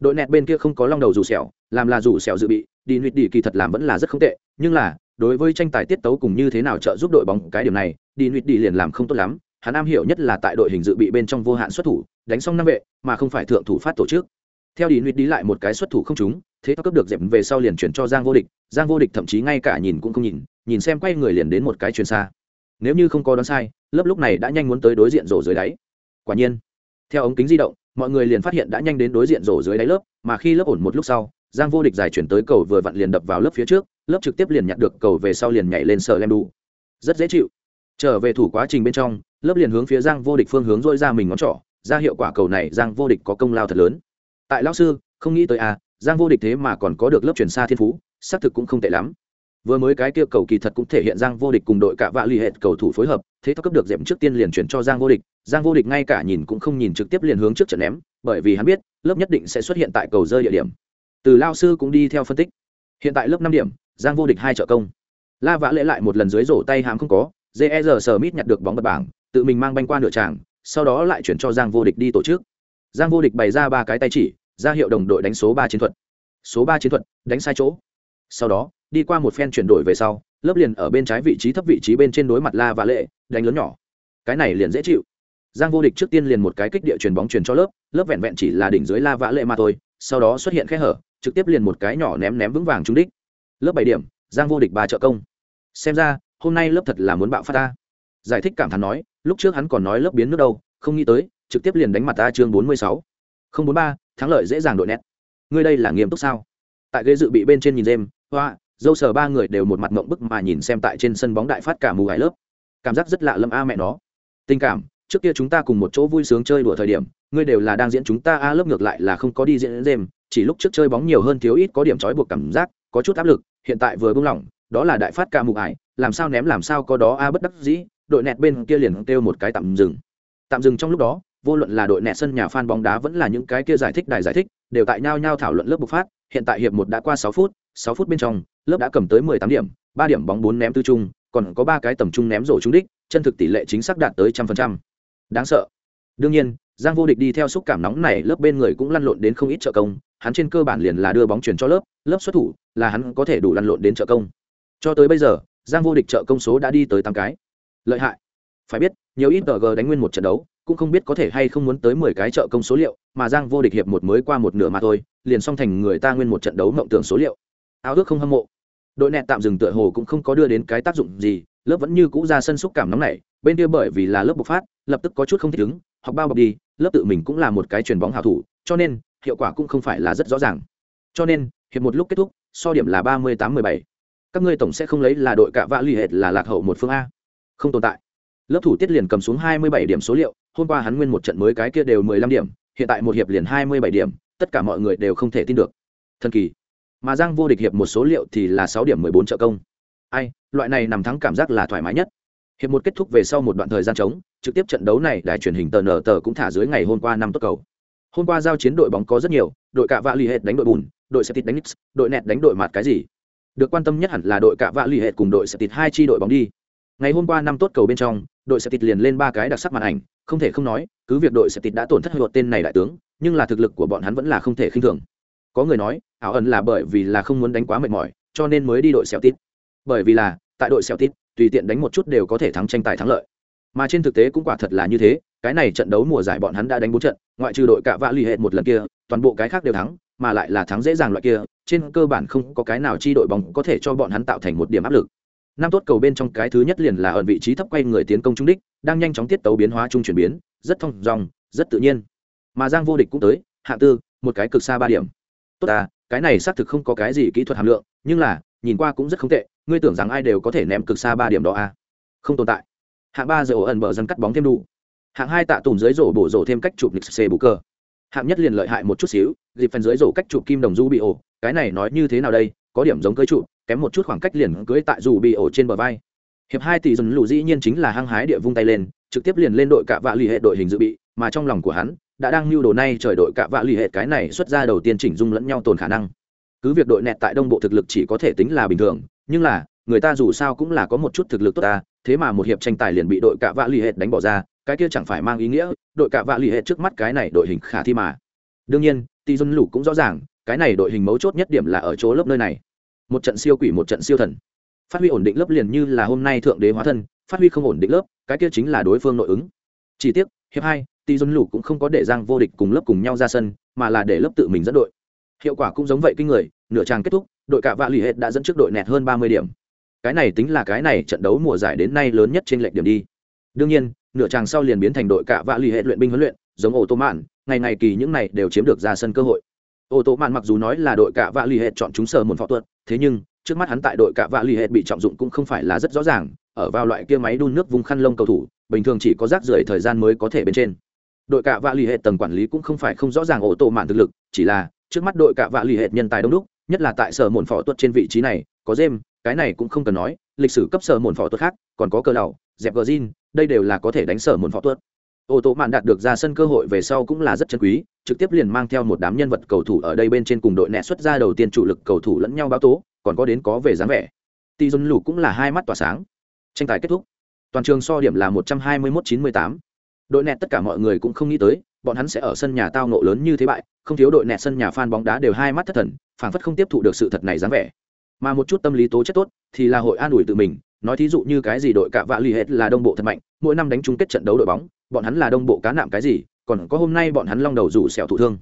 A: Đội nẹt bên kia không có long đầu dù sẹo làm là dù sẹo dự bị, đi nuyệt đi kỳ thật làm vẫn là rất không tệ, nhưng là đối với tranh tài tiết tấu cùng như thế nào trợ giúp đội bóng, cái điểm này, đi nuyệt đi liền làm không tốt lắm. Hắn am hiểu nhất là tại đội hình dự bị bên trong vô hạn xuất thủ, đánh xong năm vệ, mà không phải thượng thủ phát tổ chức. Theo đi nuyệt đi lại một cái xuất thủ không trúng, thế thao cấp được dẹp về sau liền chuyển cho giang vô địch. Giang vô địch thậm chí ngay cả nhìn cũng không nhìn nhìn xem quay người liền đến một cái chuyền xa. Nếu như không có đoán sai, lớp lúc này đã nhanh muốn tới đối diện rổ dưới đáy. Quả nhiên, theo ống kính di động, mọi người liền phát hiện đã nhanh đến đối diện rổ dưới đáy lớp, mà khi lớp ổn một lúc sau, giang vô địch giải chuyển tới cầu vừa vặn liền đập vào lớp phía trước lớp trực tiếp liền nhặt được cầu về sau liền nhảy lên sờ lem đủ rất dễ chịu. Trở về thủ quá trình bên trong, lớp liền hướng phía giang vô địch phương hướng dôi ra mình ngón trỏ, ra hiệu quả cầu này giang vô địch có công lao thật lớn. Tại lão sư, không nghĩ tới à giang vô địch thế mà còn có được lớp chuyển xa thiên phú, xác thực cũng không tệ lắm. Vừa mới cái kia cầu kỳ thật cũng thể hiện giang vô địch cùng đội cả vạ l ì hệ cầu thủ phối hợp, thế thao cấp được dẹp trước tiên liền chuyển cho giang vô địch. Giang vô địch ngay cả nhìn cũng không nhìn trực tiếp liền hướng trước trận ném, bởi vì hắn biết, lớp nhất định sẽ xuất hiện tại cầu rơi địa điểm. Từ lao sư cũng đi theo phân tích. Hiện tại lớp năm điểm giang vô địch hai trợ công. La vã lễ lại một lần dưới rổ tay hãm không có jer sờ mít nhặt được bóng bật bảng, tự mình mang banh qua nửa tràng, sau đó lại chuyển cho giang vô địch đi tổ chức. Giang vô địch bày ra ba cái tay chỉ, ra hiệu đồng đội đánh số ba chiến thuật. Số ba chiến thuật, đánh sai chỗ. Sau đó, đi qua một phen chuyển đổi về sau, lớp liền ở bên trái vị trí thấp vị trí bên trên đối mặt la và lệ đánh lớn nhỏ. Cái này liền dễ chịu. Giang vô địch trước tiên liền một cái kích địa chuyền bóng truyền cho lớp lớp vẹn vẹn chỉ là đỉnh dưới la vã lệ mà thôi, sau đó xuất hiện khe hở, trực tiếp liền một cái nhỏ ném ném vững vàng trúng đích lớp bảy điểm, giang vô địch ba trợ công. Xem ra, hôm nay lớp thật là muốn bạo phát ta. Giải thích cảm thán nói, lúc trước hắn còn nói lớp biến nước đâu, không nghĩ tới, trực tiếp liền đánh mặt ta chương bốn mươi sáu. Không bốn ba, thắng lợi dễ dàng đội nét. Ngươi đây là nghiêm túc sao? Tại ghế dự bị bên trên nhìn jem hoa, dâu sờ ba người đều một mặt mộng bức mà nhìn xem tại trên sân bóng đại phát cả mù gái lớp. Cảm giác rất lạ lâm a mẹ nó. Tình cảm, trước kia chúng ta cùng một chỗ vui sướng chơi đùa thời điểm, ngươi đều là đang diễn chúng ta a, lớp ngược lại là không có đi diễn đêm chỉ lúc trước chơi bóng nhiều hơn thiếu ít có điểm trói buộc cảm giác, có chút áp lực hiện tại vừa buông lỏng, đó là đại phát ca mù ải, làm sao ném làm sao có đó a bất đắc dĩ, đội nẹt bên kia liền kêu một cái tạm dừng. Tạm dừng trong lúc đó, vô luận là đội nẹt sân nhà fan bóng đá vẫn là những cái kia giải thích đài giải thích, đều tại nhau nhau thảo luận lớp bộc phát, hiện tại hiệp một đã qua sáu phút sáu phút bên trong, lớp đã cầm tới mười tám điểm, ba điểm bóng bốn ném tư trung, còn có ba cái tầm trung ném rổ trúng đích, chân thực tỷ lệ chính xác đạt tới trăm phần trăm. Đáng sợ. Đương nhiên, giang vô địch đi theo xúc cảm nóng này, lớp bên người cũng lăn lộn đến không ít trợ công hắn trên cơ bản liền là đưa bóng chuyển cho lớp lớp xuất thủ, là hắn có thể đủ lăn lộn đến trợ công. Cho tới bây giờ, giang vô địch trợ công số đã đi tới tám cái. Lợi hại. Phải biết, nhiều ít tờ g đánh nguyên một trận đấu, cũng không biết có thể hay không muốn tới mười cái trợ công số liệu, mà giang vô địch hiệp một mới qua một nửa mà thôi, liền xong thành người ta nguyên một trận đấu mộng tưởng số liệu. Áo ước không hâm mộ. Đội nẹt tạm dừng tựa hồ cũng không có đưa đến cái tác dụng gì, lớp vẫn như cũ ra sân xúc cảm nóng nảy. bên kia bởi vì là lớp bộc phát, lập tức có chút không thích ứng, học bao bọc đi, lớp tự mình cũng là một cái chuyền bóng hào thủ, cho nên hiệu quả cũng không phải là rất rõ ràng. Cho nên, hiệp một lúc kết thúc, so điểm là ba mươi tám mười bảy. Các ngươi tổng sẽ không lấy là đội cạ vạ l ì hệt là lạc hậu một phương a. Không tồn tại. Lớp thủ tiết liền cầm xuống hai mươi bảy điểm số liệu, hôm qua hắn nguyên một trận mới cái kia đều mười lăm điểm, hiện tại một hiệp liền hai mươi bảy điểm, tất cả mọi người đều không thể tin được. Thần kỳ. Mà giang vô địch hiệp một số liệu thì là sáu điểm mười bốn trợ công. Ai, loại này nằm thắng cảm giác là thoải mái nhất. Hiệp một kết thúc về sau một đoạn thời gian trống, trực tiếp trận đấu này đài truyền hình tờ nở tờ cũng thả dưới ngày hôm qua năm tốt cầu hôm qua giao chiến đội bóng có rất nhiều, đội cạ vạ l ì hệt đánh đội bùn, đội sẽ tít đánh nix, đội nẹt đánh đội mặt cái gì? Được quan tâm nhất hẳn là đội cạ vạ l ì hệt cùng đội sẽ tít hai chi đội bóng đi. Ngày hôm qua năm tốt cầu bên trong, đội sẽ tít liền lên ba cái đặc sắc màn ảnh, không thể không nói, cứ việc đội sẽ tít đã tổn thất luật tên này đại tướng, nhưng là thực lực của bọn hắn vẫn là không thể khinh thường. Có người nói, ảo ẩn là bởi vì là không muốn đánh quá mệt mỏi, cho nên mới đi đội xẻo tít bởi vì là, tại đội xẻo tít tùy tiện đánh một chút đều có thể thắng tranh tài thắng lợi. Mà trên thực tế cũng quả thật là như thế cái này trận đấu mùa giải bọn hắn đã đánh bốn trận, ngoại trừ đội cạ vạ l ì hệ một lần kia, toàn bộ cái khác đều thắng, mà lại là thắng dễ dàng loại kia, trên cơ bản không có cái nào chi đội bóng có thể cho bọn hắn tạo thành một điểm áp lực. Năm tốt cầu bên trong cái thứ nhất liền là ở vị trí thấp quay người tiến công trung đích, đang nhanh chóng tiết tấu biến hóa trung chuyển biến, rất thông dòng, rất tự nhiên. Mà giang vô địch cũng tới, hạ tư, một cái cực xa ba điểm. Tốt à cái này xác thực không có cái gì kỹ thuật hàm lượng, nhưng là, nhìn qua cũng rất không tệ, ngươi tưởng rằng ai đều có thể ném cực xa ba điểm đó à? Không tồn tại. Hạ ba giờ ẩn bờ dân cắt bóng thêm đủ hạng hai tạ tùng dưới rổ bổ rổ thêm cách chụp lịch c bù cơ. Hạng nhất liền lợi hại một chút xíu, dịp phần dưới rổ cách chụp kim đồng du bị ổ cái này nói như thế nào đây? Có điểm giống cưới trụ kém một chút khoảng cách liền cưới tại dù bị ổ trên bờ vai. Hiệp hai tỷ dùn lù dĩ nhiên chính là hăng hái địa vung tay lên, trực tiếp liền lên đội cạ vạ l ì hệ đội hình dự bị, mà trong lòng của hắn, đã đang lưu đồ nay trời đội cạ vạ l ì hệ cái này xuất ra đầu tiên chỉnh dung lẫn nhau tồn khả năng. Cứ việc đội nẹt tại đông bộ thực lực chỉ có thể tính là bình thường, nhưng là, người ta dù sao cũng là có một chút thực lực tốt ta, thế mà một hiệp tranh tài liền bị đội cạ vạ l ì hệ đánh bỏ ra cái kia chẳng phải mang ý nghĩa, đội cả vạ l ì hệ trước mắt cái này đội hình khả thi mà. Đương nhiên tỷ dân lũ cũng rõ ràng, cái này đội hình mấu chốt nhất điểm là ở chỗ lớp nơi này. Một trận siêu quỷ, một trận siêu thần. Phát huy ổn định lớp liền như là hôm nay thượng đế hóa thân, phát huy không ổn định lớp, cái kia chính là đối phương nội ứng. Chỉ tiếc, hiệp hai tỷ dân lũ cũng không có để giang vô địch cùng lớp cùng nhau ra sân, mà là để lớp tự mình dẫn đội. Hiệu quả cũng giống vậy kinh người, nửa trang kết thúc, đội cả vạ lì hệ đã dẫn trước đội nẹt hơn ba mươi điểm. Cái này tính là cái này trận đấu mùa giải đến nay lớn nhất trên lệch điểm đi đương nhiên, nửa tràng sau liền biến thành đội cả vạ lì hệ luyện binh huấn luyện, giống ô tô mạn, ngày ngày kỳ những này đều chiếm được ra sân cơ hội. Ô tô mạn mặc dù nói là đội cả vạ lì hệ chọn chúng sờ một phó tuật thế nhưng, trước mắt hắn tại đội cả vạ lì hệ bị trọng dụng cũng không phải là rất rõ ràng, ở vào loại kia máy đun nước vùng khăn lông cầu thủ, bình thường chỉ có rác rưởi thời gian mới có thể bên trên. Đội cả vạ lì hệ tầng quản lý cũng không phải không rõ ràng ô tô mạn thực lực, chỉ là, trước mắt đội cả vạ lì hệ nhân tài đông đúc, nhất là tại sở mồn phó tuật trên vị trí này, có dêm cái này cũng không cần nói, lịch sử cấp sở mồn phó tuật khác, còn có cơ đầu dẹp gờ zin đây đều là có thể đánh sở mồn phó tuất. Ô tô mạn đạt được ra sân cơ hội về sau cũng là rất chân quý, trực tiếp liền mang theo một đám nhân vật cầu thủ ở đây bên trên cùng đội nẹ xuất ra đầu tiên chủ lực cầu thủ lẫn nhau báo tố, còn có đến có về dáng vẻ. Tỷ dồn lù cũng là hai mắt tỏa sáng. Tranh tài kết thúc. Toàn trường so điểm là một trăm hai mươi mốt chín mươi tám. Đội nẹt tất cả mọi người cũng không nghĩ tới, bọn hắn sẽ ở sân nhà tao nộ lớn như thế bại, không thiếu đội nẹt sân nhà phan bóng đá đều hai mắt thất thần, phảng phất không tiếp thụ được sự thật này dáng vẻ. Mà một chút tâm lý tố chất tốt thì là hội an ủi tự mình nói thí dụ như cái gì đội cạ vạ l ì hết là đông bộ thật mạnh, mỗi năm đánh chung kết trận đấu đội bóng, bọn hắn là đông bộ cá nạm cái gì, còn có hôm nay bọn hắn long đầu rủ xẻo thụ thương.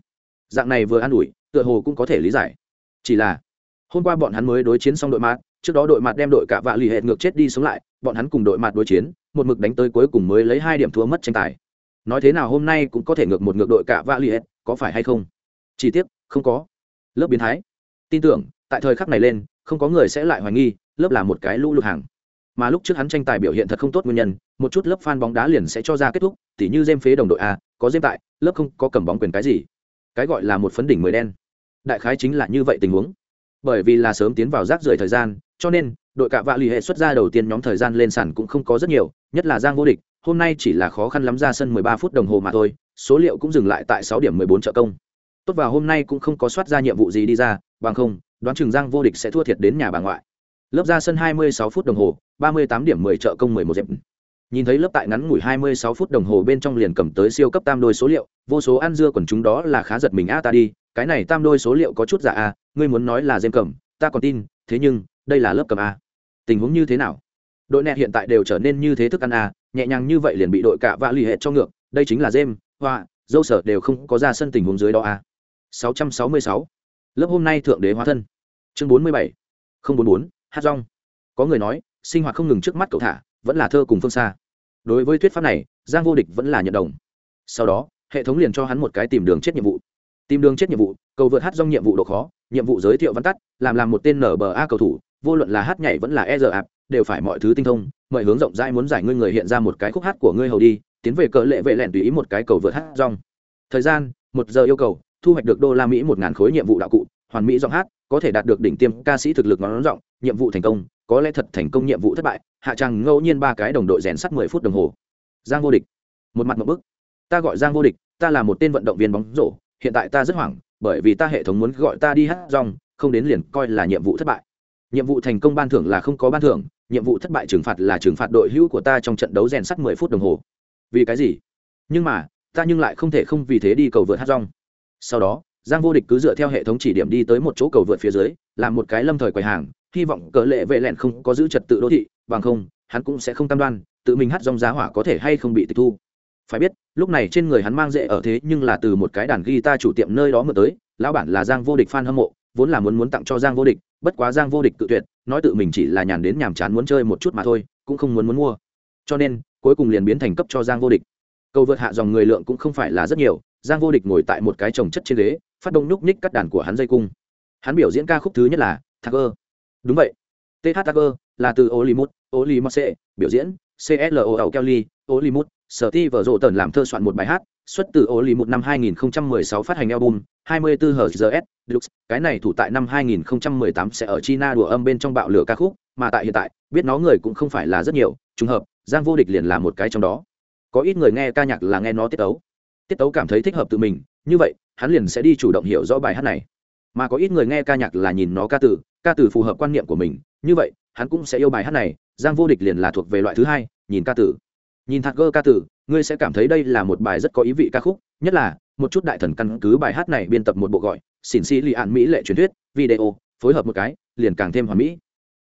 A: Dạng này vừa an ủi, tựa hồ cũng có thể lý giải. Chỉ là, hôm qua bọn hắn mới đối chiến xong đội mặt trước đó đội mặt đem đội cạ vạ l ì hết ngược chết đi sống lại, bọn hắn cùng đội mặt đối chiến, một mực đánh tới cuối cùng mới lấy hai điểm thua mất tranh tài. Nói thế nào hôm nay cũng có thể ngược một ngược đội cạ vạ l ì hết có phải hay không? Chỉ tiếc, không có. Lớp biến thái. Tin tưởng, tại thời khắc này lên, không có người sẽ lại hoài nghi, lớp là một cái lũ lụt hàng mà lúc trước hắn tranh tài biểu hiện thật không tốt nguyên nhân, một chút lớp fan bóng đá liền sẽ cho ra kết thúc, tỉ như dêm phế đồng đội a, có dêm tại, lớp không có cầm bóng quyền cái gì. Cái gọi là một phấn đỉnh mười đen. Đại khái chính là như vậy tình huống. Bởi vì là sớm tiến vào rác rưởi thời gian, cho nên, đội cạ vạ l ì hệ xuất ra đầu tiên nhóm thời gian lên sàn cũng không có rất nhiều, nhất là giang vô địch, hôm nay chỉ là khó khăn lắm ra sân 13 phút đồng hồ mà thôi, số liệu cũng dừng lại tại 6 điểm 14 trợ công. Tốt vào hôm nay cũng không có soát ra nhiệm vụ gì đi ra, bằng không, đoán chừng giang vô địch sẽ thua thiệt đến nhà bà ngoại lớp ra sân 26 phút đồng hồ 38 điểm 10 trợ công 11 dẹp nhìn thấy lớp tại ngắn ngủi 26 phút đồng hồ bên trong liền cầm tới siêu cấp tam đôi số liệu, vô số ăn dưa quần chúng đó là khá giật mình, a, ta đi, cái này tam đôi số liệu có chút giả a ngươi muốn nói là dêm cầm, ta còn tin, thế nhưng, đây là lớp cầm a. Tình huống như thế nào? Đội nẹ hiện tại đều trở nên như thế thức ăn a, nhẹ nhàng như vậy liền bị đội cả vạ lì hệ cho ngược, đây chính là dêm hoa, dâu sở đều không có ra sân tình huống dưới đó a. 666. lớp hôm nay thượng đế hóa thân. Chương 47. không bốn bốn hát rong. Có người nói, sinh hoạt không ngừng trước mắt cậu thả, vẫn là thơ cùng phương xa. Đối với thuyết pháp này, giang vô địch vẫn là nhận đồng. Sau đó, hệ thống liền cho hắn một cái tìm đường chết nhiệm vụ. Tìm đường chết nhiệm vụ, cầu vượt hát rong nhiệm vụ độ khó, nhiệm vụ giới thiệu văn tắt, làm làm một tên nở bờ a cầu thủ, vô luận là hát nhảy vẫn là e giờ ạp đều phải mọi thứ tinh thông mời hướng rộng rãi muốn giải ngươi người hiện ra một cái khúc hát của ngươi hầu đi, tiến về cỡ lệ vệ lẹn tùy ý một cái cầu vượt hát rong. Thời gian, một giờ yêu cầu, thu hoạch được đô la mỹ một ngàn khối nhiệm vụ đạo cụ, hoàn mỹ giọng hát có thể đạt được đỉnh tiêm ca sĩ thực lực ngón rộng nhiệm vụ thành công, có lẽ thật thành công nhiệm vụ thất bại, hạ tràng ngẫu nhiên ba cái đồng đội rèn sắt mười phút đồng hồ. Giang vô địch. Một mặt một bức. Ta gọi giang vô địch, ta là một tên vận động viên bóng rổ, hiện tại ta rất hoảng, bởi vì ta hệ thống muốn gọi ta đi hát rong, không đến liền coi là nhiệm vụ thất bại. Nhiệm vụ thành công ban thưởng là không có ban thưởng, nhiệm vụ thất bại trừng phạt là trừng phạt đội hữu của ta trong trận đấu rèn sắt mười phút đồng hồ. Vì cái gì? Nhưng mà, ta nhưng lại không thể không vì thế đi cầu vượt hát rong. Sau đó giang vô địch cứ dựa theo hệ thống chỉ điểm đi tới một chỗ cầu vượt phía dưới, làm một cái lâm thời quầy hàng, hy vọng cỡ lệ vệ lẹn không có giữ trật tự đô thị, bằng không, hắn cũng sẽ không cam đoan, tự mình hát rong giá hỏa có thể hay không bị tịch thu. Phải biết, lúc này trên người hắn mang dễ ở thế nhưng là từ một cái đàn guitar chủ tiệm nơi đó mượn tới, lão bản là giang vô địch fan hâm mộ, vốn là muốn muốn tặng cho giang vô địch, bất quá giang vô địch tự tuyệt, nói tự mình chỉ là nhàn đến nhàm chán muốn chơi một chút mà thôi, cũng không muốn muốn mua. Cho nên, cuối cùng liền biến thành cấp cho giang vô địch. Cầu vượt hạ dòng người lượng cũng không phải là rất nhiều giang vô địch ngồi tại một cái trồng chất trên ghế, phát động nhúc nhích cắt đàn của hắn dây cung. Hắn biểu diễn ca khúc thứ nhất là thagger đúng vậy. Th thagger là từ olimut olimut biểu diễn clo kelly olimut sở ti vở rộ tần làm thơ soạn một bài hát, xuất từ olimut năm 2016 phát hành album 24 hz deluxe. Cái này thủ tại năm 2018 sẽ ở china đùa âm bên trong bạo lửa ca khúc, mà tại hiện tại, biết nó người cũng không phải là rất nhiều, trùng hợp, giang vô địch liền là một cái trong đó. Có ít người nghe ca nhạc là nghe nó tiết tấu tiết tấu cảm thấy thích hợp tự mình, như vậy, hắn liền sẽ đi chủ động hiểu rõ bài hát này. Mà có ít người nghe ca nhạc là nhìn nó ca từ ca từ phù hợp quan niệm của mình, như vậy, hắn cũng sẽ yêu bài hát này, giang vô địch liền là thuộc về loại thứ hai, nhìn ca từ. Nhìn thạc gơ ca từ, ngươi sẽ cảm thấy đây là một bài rất có ý vị ca khúc, nhất là, một chút đại thần căn cứ bài hát này biên tập một bộ gọi, xỉn xì lì ạn mỹ lệ truyền thuyết, video, phối hợp một cái, liền càng thêm hoàn mỹ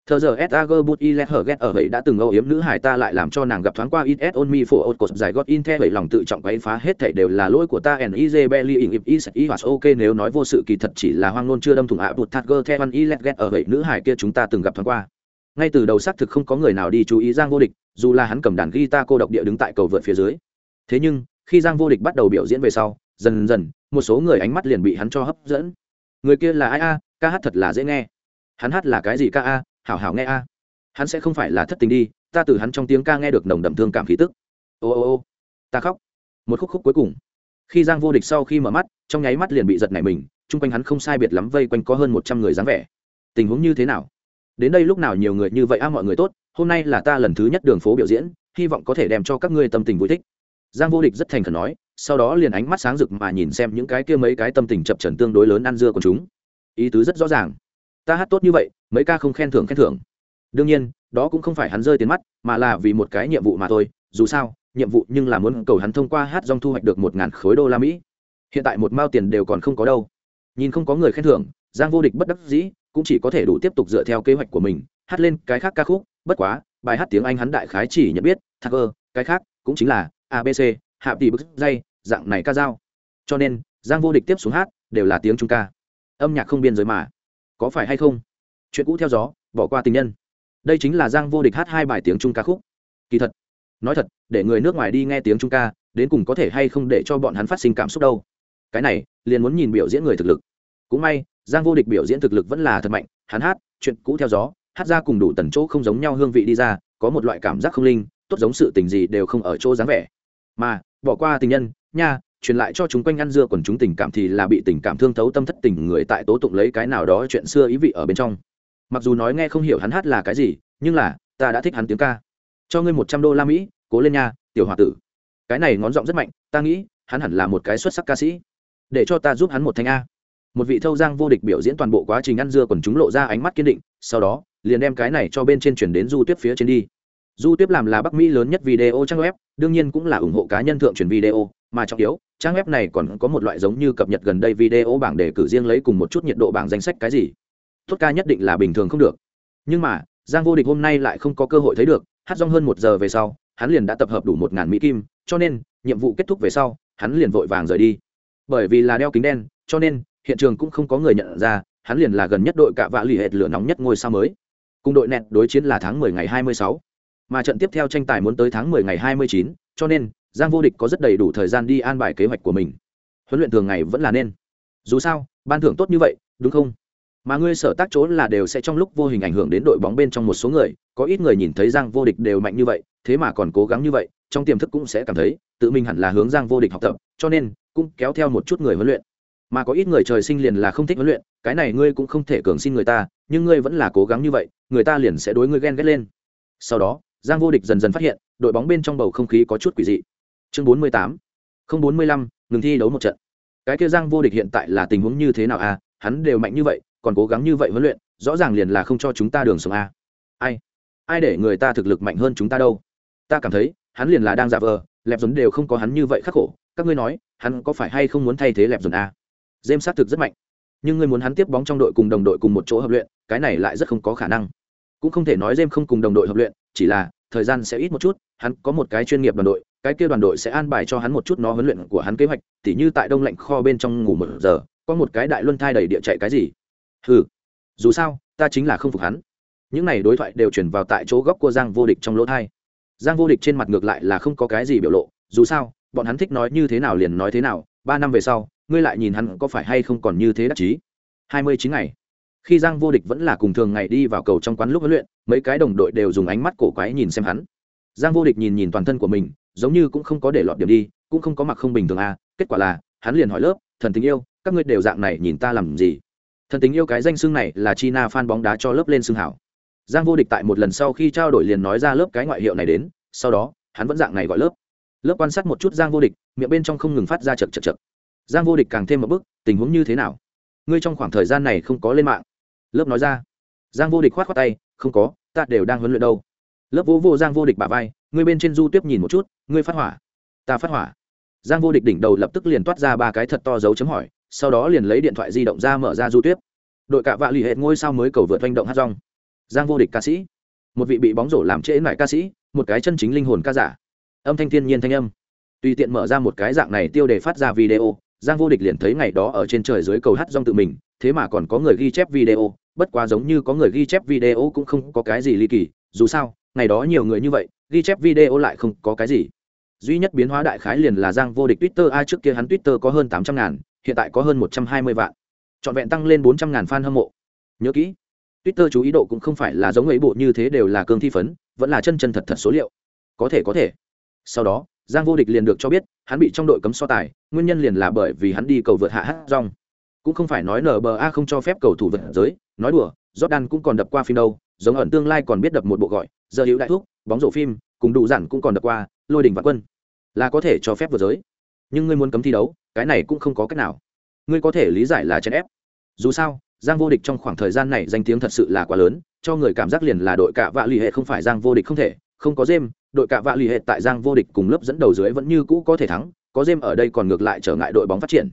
A: thờ giờ sag but i let hở ghét ở vậy đã từng âu yếm nữ hải ta lại làm cho nàng gặp thoáng qua it s on me for old cột dài gót in the vậy lòng tự trọng quấy phá hết thảy đều là lỗi của ta and iz belly in if is i was ok nếu nói vô sự kỳ thật chỉ là hoang ngôn chưa đâm thủng ạ bụt thắt gơ the one i let ghét ở vậy nữ hải kia chúng ta từng gặp thoáng qua. Ngay từ đầu xác thực không có người nào đi chú ý giang vô địch, dù là hắn cầm đàn guitar cô độc địa đứng tại cầu vượt phía dưới. Thế nhưng, khi giang vô địch bắt đầu biểu diễn về sau, dần dần, một số người ánh mắt liền bị hắn cho hấp dẫn. Người kia là ai a? Ca hát thật là dễ nghe. Hắn hát là cái gì ca a? Hảo hảo nghe a. Hắn sẽ không phải là thất tình đi, ta từ hắn trong tiếng ca nghe được nồng đậm thương cảm khí tức. Ô ô ô, ta khóc. Một khúc khúc cuối cùng. Khi giang vô địch sau khi mở mắt, trong nháy mắt liền bị giật nảy mình, chung quanh hắn không sai biệt lắm vây quanh có hơn một trăm người dáng vẻ. Tình huống như thế nào? Đến đây lúc nào nhiều người như vậy a, mọi người tốt, hôm nay là ta lần thứ nhất đường phố biểu diễn, hy vọng có thể đem cho các ngươi tâm tình vui thích. Giang vô địch rất thành khẩn nói, sau đó liền ánh mắt sáng rực mà nhìn xem những cái kia mấy cái tâm tình chập trần tương đối lớn ăn dưa của chúng. Ý tứ rất rõ ràng ta hát tốt như vậy, mấy ca không khen thưởng khen thưởng. Đương nhiên, đó cũng không phải hắn rơi tiền mắt, mà là vì một cái nhiệm vụ mà thôi, dù sao, nhiệm vụ nhưng là muốn cầu hắn thông qua hát dòng thu hoạch được một ngàn khối đô la mỹ. Hiện tại một mao tiền đều còn không có đâu. Nhìn không có người khen thưởng, giang vô địch bất đắc dĩ, cũng chỉ có thể đủ tiếp tục dựa theo kế hoạch của mình, hát lên cái khác ca khúc, bất quá, bài hát tiếng anh hắn đại khái chỉ nhận biết thạc ơ cái khác cũng chính là abc hạ tỷ bức dây, dạng này ca dao. Cho nên, giang vô địch tiếp xuống hát, đều là tiếng trung ca. Âm nhạc không biên giới mà có phải hay không? Chuyện cũ theo gió, bỏ qua tình nhân. Đây chính là giang vô địch hát hai bài tiếng trung ca khúc. Kỳ thật, nói thật, để người nước ngoài đi nghe tiếng trung ca, đến cùng có thể hay không để cho bọn hắn phát sinh cảm xúc đâu. Cái này, liền muốn nhìn biểu diễn người thực lực. Cũng may, giang vô địch biểu diễn thực lực vẫn là thật mạnh, hắn hát, chuyện cũ theo gió, hát ra cùng đủ tần chỗ không giống nhau hương vị đi ra, có một loại cảm giác không linh, tốt giống sự tình gì đều không ở chỗ dáng vẻ. Mà, bỏ qua tình nhân, nha truyền lại cho chúng quanh ăn dưa quần chúng tình cảm thì là bị tình cảm thương thấu tâm thất tình người tại tố tụng lấy cái nào đó chuyện xưa ý vị ở bên trong. Mặc dù nói nghe không hiểu hắn hát là cái gì, nhưng là, ta đã thích hắn tiếng ca. Cho ngươi một trăm đô la mỹ, cố lên nha, tiểu h o a tử. Cái này ngón giọng rất mạnh, ta nghĩ, hắn hẳn là một cái xuất sắc ca sĩ. Để cho ta giúp hắn một thanh a. Một vị thâu giang vô địch biểu diễn toàn bộ quá trình ăn dưa còn chúng lộ ra ánh mắt kiên định, sau đó, liền đem cái này cho bên trên chuyển đến du tuyết phía trên đi. Du tuyết làm là bắc mỹ lớn nhất video trang web, đương nhiên cũng là ủng hộ cá nhân thượng truyền video mà trọng yếu trang web này còn có một loại giống như cập nhật gần đây video bảng đề cử riêng lấy cùng một chút nhiệt độ bảng danh sách cái gì. Tốt ca nhất định là bình thường không được. Nhưng mà giang vô địch hôm nay lại không có cơ hội thấy được hát rong hơn một giờ về sau hắn liền đã tập hợp đủ một ngàn mỹ kim cho nên nhiệm vụ kết thúc về sau hắn liền vội vàng rời đi. Bởi vì là đeo kính đen cho nên hiện trường cũng không có người nhận ra hắn liền là gần nhất đội cạ vạ lì hệt lửa nóng nhất ngôi sao mới. Cùng đội nẹt đối chiến là tháng 10 ngày 26. mà trận tiếp theo tranh tài muốn tới tháng 10 ngày 29, cho nên giang vô địch có rất đầy đủ thời gian đi an bài kế hoạch của mình. Huấn luyện thường ngày vẫn là nên. Dù sao, ban thưởng tốt như vậy, đúng không? Mà ngươi sở tác chỗ là đều sẽ trong lúc vô hình ảnh hưởng đến đội bóng bên trong một số người, có ít người nhìn thấy giang vô địch đều mạnh như vậy, thế mà còn cố gắng như vậy, trong tiềm thức cũng sẽ cảm thấy, tự mình hẳn là hướng giang vô địch học tập, cho nên, cũng kéo theo một chút người huấn luyện. Mà có ít người trời sinh liền là không thích huấn luyện, cái này ngươi cũng không thể cường xin người ta, nhưng ngươi vẫn là cố gắng như vậy, người ta liền sẽ đối ngươi ghen ghét lên. Sau đó, giang vô địch dần dần phát hiện, đội bóng bên trong bầu không khí có chút quỷ dị chương bốn mươi tám. Không bốn mươi lăm, ngừng thi đấu một trận. Cái kia giang vô địch hiện tại là tình huống như thế nào à? Hắn đều mạnh như vậy, còn cố gắng như vậy huấn luyện, rõ ràng liền là không cho chúng ta đường sống a ai? Ai để người ta thực lực mạnh hơn chúng ta đâu? Ta cảm thấy, hắn liền là đang giả vờ, lẹp dồn đều không có hắn như vậy khắc khổ. Các ngươi nói, hắn có phải hay không muốn thay thế lẹp dồn a à? james xác thực rất mạnh. Nhưng ngươi muốn hắn tiếp bóng trong đội cùng đồng đội cùng một chỗ hợp luyện, cái này lại rất không có khả năng. Cũng không thể nói james không cùng đồng đội hợp luyện, chỉ là thời gian sẽ ít một chút, hắn có một cái chuyên nghiệp đoàn đội, cái kia đoàn đội sẽ an bài cho hắn một chút nó huấn luyện của hắn kế hoạch, tỉ như tại đông lạnh kho bên trong ngủ một giờ, có một cái đại luân thai đầy địa chạy cái gì. Ừ dù sao, ta chính là không phục hắn. Những này đối thoại đều chuyển vào tại chỗ góc của giang vô địch trong lỗ thai. Giang vô địch trên mặt ngược lại là không có cái gì biểu lộ, dù sao, bọn hắn thích nói như thế nào liền nói thế nào, ba năm về sau, ngươi lại nhìn hắn có phải hay không còn như thế đắc chí? Hai mươi chín ngày khi giang vô địch vẫn là cùng thường ngày đi vào cầu trong quán lúc huấn luyện, mấy cái đồng đội đều dùng ánh mắt cổ quái nhìn xem hắn. Giang vô địch nhìn nhìn toàn thân của mình, giống như cũng không có để lọt điểm đi, cũng không có mặc không bình thường à kết quả là, hắn liền hỏi lớp, thần tình yêu, các ngươi đều dạng này nhìn ta làm gì? Thần tình yêu cái danh xưng này là china fan bóng đá cho lớp lên xưng hảo. Giang vô địch tại một lần sau khi trao đổi liền nói ra lớp cái ngoại hiệu này đến, sau đó, hắn vẫn dạng này gọi lớp. Lớp quan sát một chút giang vô địch, miệng bên trong không ngừng phát ra chật chật chật giang vô địch càng thêm một bước, tình huống như thế nào? Ngươi trong khoảng thời gian này không có lên mạng lớp nói ra. Giang vô địch khoát khoát tay, không có, ta đều đang huấn luyện đâu. Lớp vô vô giang vô địch bả vai ngươi bên trên du tiếp nhìn một chút, ngươi phát hỏa, ta phát hỏa. Giang vô địch đỉnh đầu lập tức liền toát ra ba cái thật to dấu chấm hỏi, sau đó liền lấy điện thoại di động ra mở ra du tuyết đội cạ vạ lì hệ ngôi sao mới cầu vượt manh động hát rong. Giang vô địch ca sĩ. Một vị bị bóng rổ làm trễ lại ca sĩ, một cái chân chính linh hồn ca giả. Âm thanh thiên nhiên thanh âm. Tùy tiện mở ra một cái dạng này tiêu đề phát ra video, giang vô địch liền thấy ngày đó ở trên trời dưới cầu hát rong tự mình thế mà còn có người ghi chép video, bất quá giống như có người ghi chép video cũng không có cái gì ly kỳ, dù sao, ngày đó nhiều người như vậy, ghi chép video lại không có cái gì. Duy nhất biến hóa đại khái liền là giang vô địch twitter, ai trước kia hắn twitter có hơn tám trăm ngàn, hiện tại có hơn một trăm hai mươi vạn. Trọn vẹn tăng lên bốn trăm ngàn fan hâm mộ. Nhớ kỹ, twitter chú ý độ cũng không phải là giống ấy bộ như thế đều là cương thi phấn, vẫn là chân chân thật thật số liệu. Có thể có thể. Sau đó, giang vô địch liền được cho biết, hắn bị trong đội cấm so tài, nguyên nhân liền là bởi vì hắn đi cầu vượt hạ hát rong cũng không phải nói nba không cho phép cầu thủ vượt giới. Nói đùa jordan cũng còn đập qua phim đâu giống ẩn tương lai còn biết đập một bộ gọi giờ hữu đại thúc, bóng rổ phim cùng đủ giản cũng còn đập qua lôi đỉnh và quân. Là có thể cho phép vượt giới. Nhưng ngươi muốn cấm thi đấu cái này cũng không có cách nào. Ngươi có thể lý giải là chèn ép. Dù sao giang vô địch trong khoảng thời gian này danh tiếng thật sự là quá lớn cho người cảm giác liền là đội cạ vạ l ì hệ không phải giang vô địch không thể không có dêm đội cạ vạ l ì hệ tại giang vô địch cùng lớp dẫn đầu dưới vẫn như cũ có thể thắng có dêm ở đây còn ngược lại trở ngại đội bóng phát triển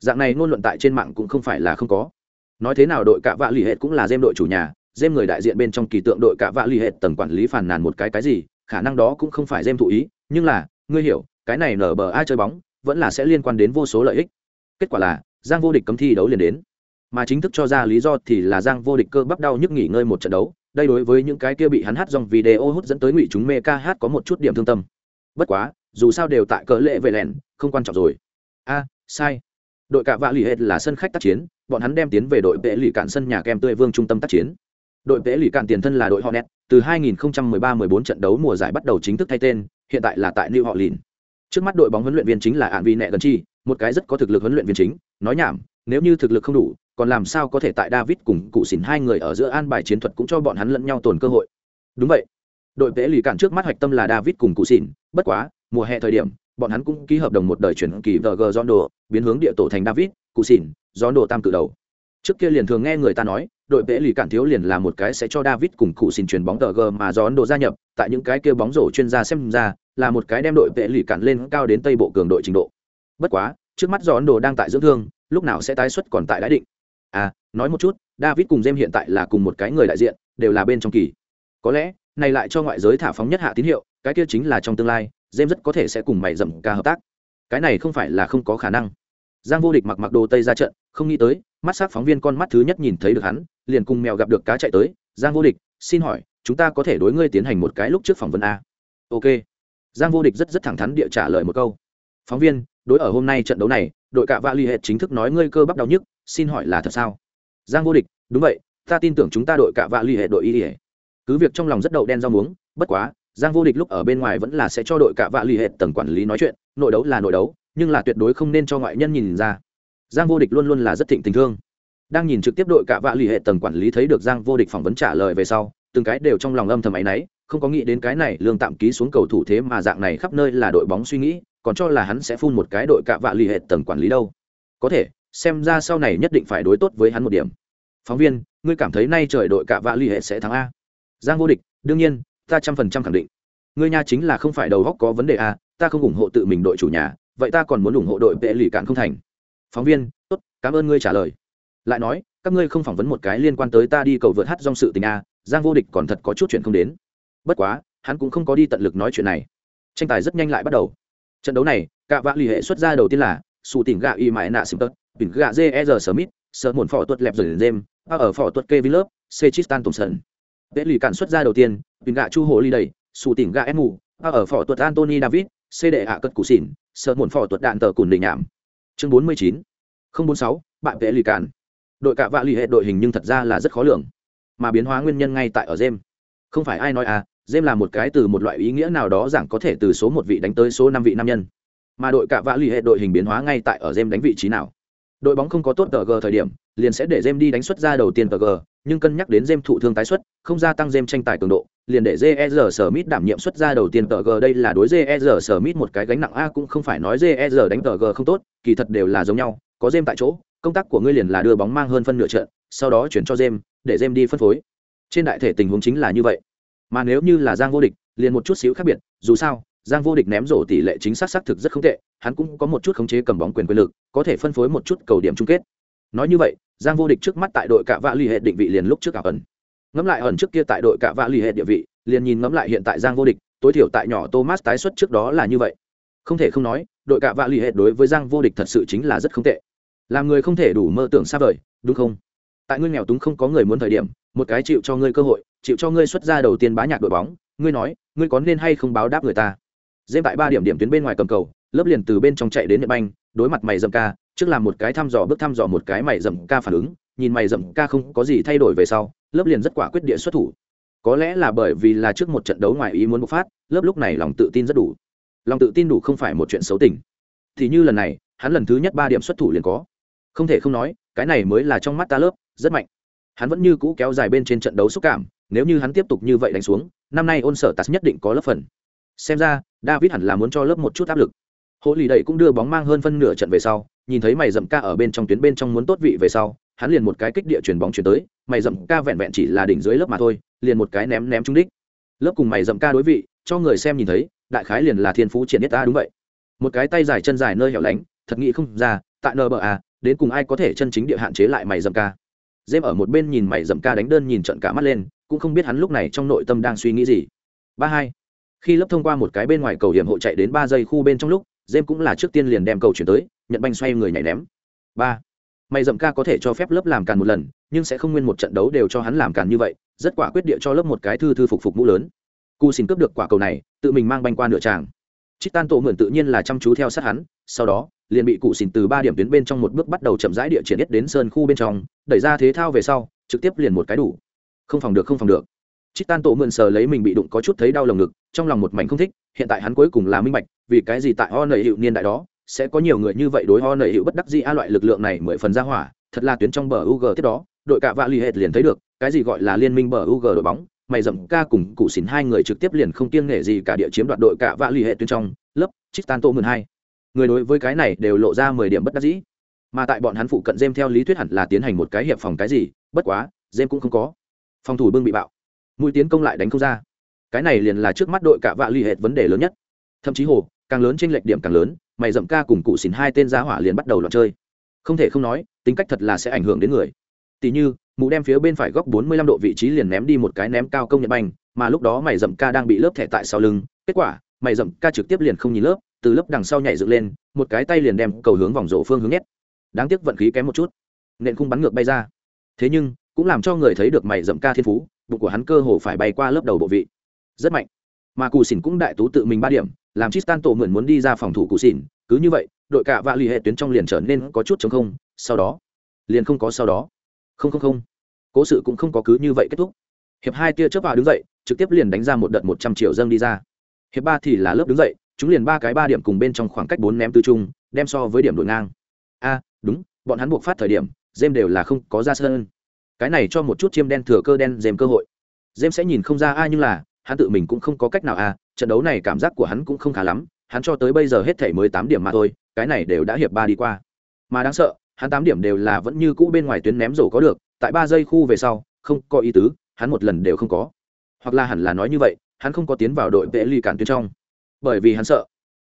A: dạng này ngôn luận tại trên mạng cũng không phải là không có. Nói thế nào đội cạ vạ l ì hệ cũng là dêm đội chủ nhà dêm người đại diện bên trong kỳ tượng đội cạ vạ l ì hệ tầng quản lý phàn nàn một cái cái gì, khả năng đó cũng không phải dêm thụ ý, nhưng là, ngươi hiểu, cái này nở bờ ai chơi bóng, vẫn là sẽ liên quan đến vô số lợi ích. Kết quả là, giang vô địch cấm thi đấu liền đến. Mà chính thức cho ra lý do thì là giang vô địch cơ bắp đau nhức nghỉ ngơi một trận đấu, đây đối với những cái kia bị hắn hát dòng video hút dẫn tới ngụy chúng mê ca hát có một chút điểm thương tâm. Bất quá, dù sao đều tại cỡ lệ về lẻn không quan trọng rồi. A, sai đội cạ vạ lì hết là sân khách tác chiến, bọn hắn đem tiến về đội vệ lì cạn sân nhà kem tươi vương trung tâm tác chiến. Đội vệ lì cạn tiền thân là đội họ net từ 2013-14 trận đấu mùa giải bắt đầu chính thức thay tên, hiện tại là tại new họ lìn trước mắt đội bóng huấn luyện viên chính là ạn vi nẹ gần chi, một cái rất có thực lực huấn luyện viên chính, nói nhảm, nếu như thực lực không đủ, còn làm sao có thể tại david cùng cụ xỉn hai người ở giữa an bài chiến thuật cũng cho bọn hắn lẫn nhau tồn cơ hội. Đúng vậy. Đội vẽ lì cản trước mắt hoạch tâm là david cùng cụ xỉn bất quá, mùa hè thời điểm bọn hắn cũng ký hợp đồng một đời chuyển kỳ vg đồ biến hướng địa tổ thành david, cụ xỉn đồ tam cự đầu. Trước kia liền thường nghe người ta nói, đội vệ lì cản thiếu liền là một cái sẽ cho david cùng cụ xỉn chuyền bóng tờ g mà đồ gia nhập, tại những cái kia bóng rổ chuyên gia xem ra, là một cái đem đội vệ lì cản lên cao đến tây bộ cường đội trình độ. Bất quá, trước mắt jondo đang tại dưỡng thương, lúc nào sẽ tái xuất còn tại đái định. À nói một chút, david cùng jem hiện tại là cùng một cái người đại diện, đều là bên trong kỳ. Có lẽ, này lại cho ngoại giới thả phóng nhất hạ tín hiệu, cái kia chính là trong tương lai dêm rất có thể sẽ cùng mày dậm ca hợp tác. Cái này không phải là không có khả năng. Giang vô địch mặc mặc đồ tây ra trận, không nghĩ tới, mắt s á c phóng viên con mắt thứ nhất nhìn thấy được hắn, liền cùng mèo gặp được cá chạy tới. Giang vô địch, xin hỏi, chúng ta có thể đối ngươi tiến hành một cái lúc trước phỏng vấn a? Ok. Giang vô địch rất rất thẳng thắn địa trả lời một câu. Phóng viên, đối ở hôm nay trận đấu này, đội cạ vạ l ì chính thức nói ngươi cơ bắp đau nhức, xin hỏi là thật sao? Giang vô địch, đúng vậy, ta tin tưởng chúng ta đội cạ vạ l ì đội y cứ việc trong lòng rất đậu đen rau muống, bất quá giang vô địch lúc ở bên ngoài vẫn là sẽ cho đội Cả vạ l ì hệ tầng quản lý nói chuyện, nội đấu là nội đấu, nhưng là tuyệt đối không nên cho ngoại nhân nhìn ra. Giang vô địch luôn luôn là rất thịnh tình thương. Đang nhìn trực tiếp đội Cả vạ l ì hệ tầng quản lý thấy được giang vô địch phỏng vấn trả lời về sau, từng cái đều trong lòng âm thầm áy náy, không có nghĩ đến cái này lương tạm ký xuống cầu thủ thế mà dạng này khắp nơi là đội bóng suy nghĩ, còn cho là hắn sẽ phun một cái đội Cả vạ l ì hệ tầng quản lý đâu. Có thể, xem ra sau này nhất định phải đối tốt với hắn một điểm. Phóng viên, ngươi cảm thấy nay trời đội Cả vạ l ì hệ sẽ thắng a? Giang vô địch, đương nhiên ta trăm phần trăm khẳng định. Ngươi nha chính là không phải đầu góc có vấn đề à? ta không ủng hộ tự mình đội chủ nhà, vậy ta còn muốn ủng hộ đội vệ lì cạn không thành. Phóng viên, tốt, cảm ơn ngươi trả lời. Lại nói, các ngươi không phỏng vấn một cái liên quan tới ta đi cầu vượt hát dòng sự tình a giang vô địch còn thật có chút chuyện không đến. Bất quá, hắn cũng không có đi tận lực nói chuyện này. Tranh tài rất nhanh lại bắt đầu. Trận đấu này cả vạ lì hệ xuất ra đầu tiên là sù tỉnh gạ y mãi nạ sim tật, tỉnh gạ jr smith sợ muộn phỏ tuật lẹp rồi dêm ở phỏ tuật kevin lớp c Tùng thompson vệ lì cạn xuất ra đầu tiên tỉnh gạ chu hồ ly đầy sù tỉnh gạ em mù ở phỏ tuật antony david, c đệ hạ cất cụ xỉn, sợ muộn phỏ tuật đạn tờ cùn đình nhảm. Chương bốn mươi chín, không bốn sáu, bạn vẽ lì cản đội cả vạ lì hệ đội hình nhưng thật ra là rất khó lường, mà biến hóa nguyên nhân ngay tại ở jem không phải ai nói à jem là một cái từ một loại ý nghĩa nào đó giảng có thể từ số một vị đánh tới số năm vị nam nhân, mà đội cả vạ lì hệ đội hình biến hóa ngay tại ở jem đánh vị trí nào. Đội bóng không có tốt tờ g thời điểm, liền sẽ để jem đi đánh xuất ra đầu tiên tờ g nhưng cân nhắc đến dêm thụ thương tái xuất không gia tăng dêm tranh tài cường độ liền để jer smith đảm nhiệm xuất ra đầu tiên tờ g đây là đối jer smith một cái gánh nặng a cũng không phải nói jer đánh tờ g không tốt kỳ thật đều là giống nhau có dêm tại chỗ công tác của ngươi liền là đưa bóng mang hơn phân nửa trận sau đó chuyển cho dêm, để dêm đi phân phối. Trên đại thể tình huống chính là như vậy. Mà nếu như là giang vô địch liền một chút xíu khác biệt dù sao giang vô địch ném rổ tỷ lệ chính xác xác thực rất không tệ hắn cũng có một chút khống chế cầm bóng quyền quyền lực có thể phân phối một chút cầu điểm chung kết nói như vậy, giang vô địch trước mắt tại đội Cả vạ l ì hệ định vị liền lúc trước cả ẩn ngẫm lại ẩn trước kia tại đội Cả vạ l ì hệ địa vị, liền nhìn ngẫm lại hiện tại giang vô địch, tối thiểu tại nhỏ thomas tái xuất trước đó là như vậy. Không thể không nói, đội Cả vạ l ì hệ đối với giang vô địch thật sự chính là rất không tệ. Làm người không thể đủ mơ tưởng xa vời, đúng không? Tại ngươi nghèo túng không có người muốn thời điểm, một cái chịu cho ngươi cơ hội, chịu cho ngươi xuất ra đầu tiên bá nhạc đội bóng, ngươi nói, ngươi có nên hay không báo đáp người ta? Dêm tại ba điểm điểm tuyến bên ngoài cầm cầu, lớp liền từ bên trong chạy đến nhật banh, đối mặt mày dầm ca trước làm một cái thăm dò bước thăm dò một cái mày dậm ca phản ứng, nhìn mày dậm ca không có gì thay đổi về sau, lớp liền rất quả quyết địa xuất thủ. Có lẽ là bởi vì là trước một trận đấu ngoài ý muốn bộc phát, lớp lúc này lòng tự tin rất đủ. Lòng tự tin đủ không phải một chuyện xấu tình. Thì như lần này, hắn lần thứ nhất ba điểm xuất thủ liền có. Không thể không nói, cái này mới là trong mắt ta lớp, rất mạnh. Hắn vẫn như cũ kéo dài bên trên trận đấu xúc cảm, nếu như hắn tiếp tục như vậy đánh xuống, năm nay ôn sở tạt nhất định có lớp phần. Xem ra, david hẳn là muốn cho lớp một chút áp lực hộ lì Đầy cũng đưa bóng mang hơn phân nửa trận về sau, nhìn thấy mày dậm ca ở bên trong tuyến bên trong muốn tốt vị về sau, hắn liền một cái kích địa chuyền bóng chuyển tới, mày dậm ca vẹn vẹn chỉ là đỉnh dưới lớp mà thôi, liền một cái ném ném trúng đích. Lớp cùng mày dậm ca đối vị, cho người xem nhìn thấy, đại khái liền là thiên phú triển nhất ta đúng vậy. Một cái tay dài chân dài nơi hẻo lánh, thật nghĩ không ra, tại nba đến cùng ai có thể chân chính địa hạn chế lại mày dậm ca. Dêm ở một bên nhìn mày dậm ca đánh đơn nhìn trận cả mắt lên, cũng không biết hắn lúc này trong nội tâm đang suy nghĩ gì. Ba hai. Khi lớp thông qua một cái bên ngoài cầu hiểm hộ chạy đến ba giây khu bên trong lúc jem cũng là trước tiên liền đem cầu chuyển tới, nhận banh xoay người nhảy ném. Ba. Mày dậm ca có thể cho phép lớp làm càn một lần, nhưng sẽ không nguyên một trận đấu đều cho hắn làm càn như vậy, rất quả quyết địa cho lớp một cái thư thư phục phục mũ lớn. Cu xin cướp được quả cầu này, tự mình mang banh qua nửa tràng. Chít tan tổ mượn tự nhiên là chăm chú theo sát hắn, sau đó, liền bị cụ xin từ ba điểm tuyến bên trong một bước bắt đầu chậm rãi địa triển nhất đến sơn khu bên trong, đẩy ra thế thao về sau, trực tiếp liền một cái đủ. Không phòng được, không phòng được. Chít tan tổ mượn sờ lấy mình bị đụng có chút thấy đau lồng ngực, trong lòng một mảnh không thích hiện tại hắn cuối cùng là minh bạch, vì cái gì tại ho nầy hiệu niên đại đó, sẽ có nhiều người như vậy đối ho nầy hiệu bất đắc dĩ a loại lực lượng này mười phần ra hỏa, thật là tuyến trong bờ UG tiếp đó, đội cạ vạ l ì hệt liền thấy được, cái gì gọi là liên minh bờ UG đội bóng, mày dậm ca cùng cụ xỉn hai người trực tiếp liền không kiêng nghệ gì cả địa chiếm đoạt đội cạ vạ l ì hệt tuyến trong, lớp chích tan tô mười hai. Người đối với cái này đều lộ ra mười điểm bất đắc dĩ. Mà tại bọn hắn phụ cận dêm theo lý thuyết hẳn là tiến hành một cái hiệp phòng cái gì, bất quá dêm cũng không có. Phòng thủ bưng bị bạo. Mũi tiến công lại đánh không ra cái này liền là trước mắt đội cả vạ l hệt vấn đề lớn nhất. Thậm chí hồ, càng lớn trên lệch điểm càng lớn, mày dậm ca cùng cụ xỉn hai tên giá hỏa liền bắt đầu loạn chơi. Không thể không nói, tính cách thật là sẽ ảnh hưởng đến người. Tỉ như mụ đem phía bên phải góc bốn mươi lăm độ vị trí liền ném đi một cái ném cao công nhận banh, mà lúc đó mày dậm ca đang bị lớp thẻ tại sau lưng. Kết quả, mày dậm ca trực tiếp liền không nhìn lớp, từ lớp đằng sau nhảy dựng lên, một cái tay liền đem cầu hướng vòng rổ phương hướng nhét. Đáng tiếc vận khí kém một chút, nện khung bắn ngược bay ra. Thế nhưng, cũng làm cho người thấy được mày dậm ca thiên phú, bụng của hắn cơ hồ phải bay qua lớp đầu bộ vị rất mạnh. Mà cù xỉn cũng đại tú tự mình ba điểm, làm Tristan tổ mượn muốn đi ra phòng thủ cù xỉn cứ như vậy, đội cả vạ lì hệ tuyến trong liền trở nên có chút chống không, sau đó, liền không có sau đó. Không không không. Cố sự cũng không có cứ như vậy kết thúc. Hiệp hai tia chớp vào đứng dậy, trực tiếp liền đánh ra một đợt một trăm triệu dâng đi ra. Hiệp ba thì là lớp đứng dậy, chúng liền ba cái ba điểm cùng bên trong khoảng cách bốn ném tư trung đem so với điểm đội ngang. A, đúng, bọn hắn buộc phát thời điểm dêm đều là không có ra sân. Cái này cho một chút chiêm đen thừa cơ đen dềm cơ hội. Dêm sẽ nhìn không ra a nhưng là hắn tự mình cũng không có cách nào à trận đấu này cảm giác của hắn cũng không khá lắm, hắn cho tới bây giờ hết thể mới tám điểm mà thôi, cái này đều đã hiệp ba đi qua. Mà đáng sợ, hắn tám điểm đều là vẫn như cũ bên ngoài tuyến ném rổ có được, tại ba giây khu về sau, không có ý tứ, hắn một lần đều không có. Hoặc là hẳn là nói như vậy, hắn không có tiến vào đội vệ ly cản tuyến trong. Bởi vì hắn sợ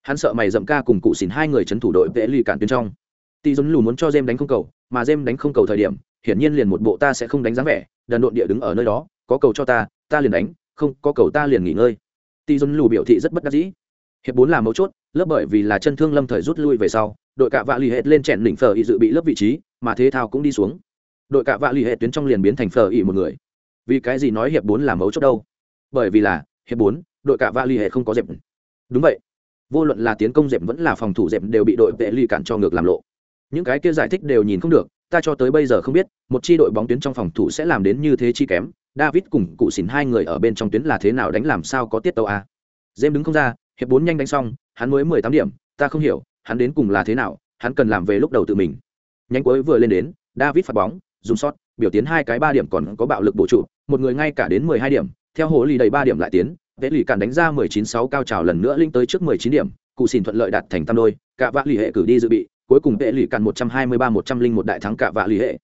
A: hắn sợ mày dậm ca cùng cụ xỉn hai người c h ấ n thủ đội vệ ly cản tuyến trong. Tỷ dồn lù muốn cho jem đánh không cầu, mà jem đánh không cầu thời điểm, hiển nhiên liền một bộ ta sẽ không đánh dáng vẻ, đần độn địa đứng ở nơi đó, có cầu cho ta ta liền đánh không, có cầu ta liền nghỉ ngơi. Tỷ dồn lù biểu thị rất bất đắc dĩ. Hiệp bốn là mấu chốt, lớp bởi vì là chân thương lâm thời rút lui về sau, đội cạ vạ l ì hết lên chèn đỉnh phờ ý dự bị lớp vị trí, mà thế thao cũng đi xuống. Đội cạ vạ l ì hệ tuyến trong liền biến thành phờ ý một người. Vì cái gì nói hiệp bốn là mấu chốt đâu? Bởi vì là, hiệp bốn, đội cạ vạ l ì hệ không có dẹp. Đúng vậy. Vô luận là tiến công dẹp vẫn là phòng thủ dẹp đều bị đội vệ ly cản cho ngược làm lộ. Những cái kia giải thích đều nhìn không được, ta cho tới bây giờ không biết, một chi đội bóng tuyến trong phòng thủ sẽ làm đến như thế chi kém david cùng cụ xỉn hai người ở bên trong tuyến là thế nào đánh làm sao có tiết tàu a dêm đứng không ra, hiệp bốn nhanh đánh xong, hắn mới mười tám điểm, ta không hiểu, hắn đến cùng là thế nào, hắn cần làm về lúc đầu tự mình. Nhánh cuối vừa lên đến, david phạt bóng, dùng sót biểu tiến hai cái ba điểm còn có bạo lực bổ trụ, một người ngay cả đến mười hai điểm, theo hồ lì đầy ba điểm lại tiến, vệ lì cản đánh ra 19-6 cao trào lần nữa linh tới trước 19 điểm, cụ xỉn thuận lợi đạt thành tam đôi, cả vạ lì hệ cử đi dự bị, cuối cùng vệ lì cản 123-101 đại thắng cả vạ lì hệ.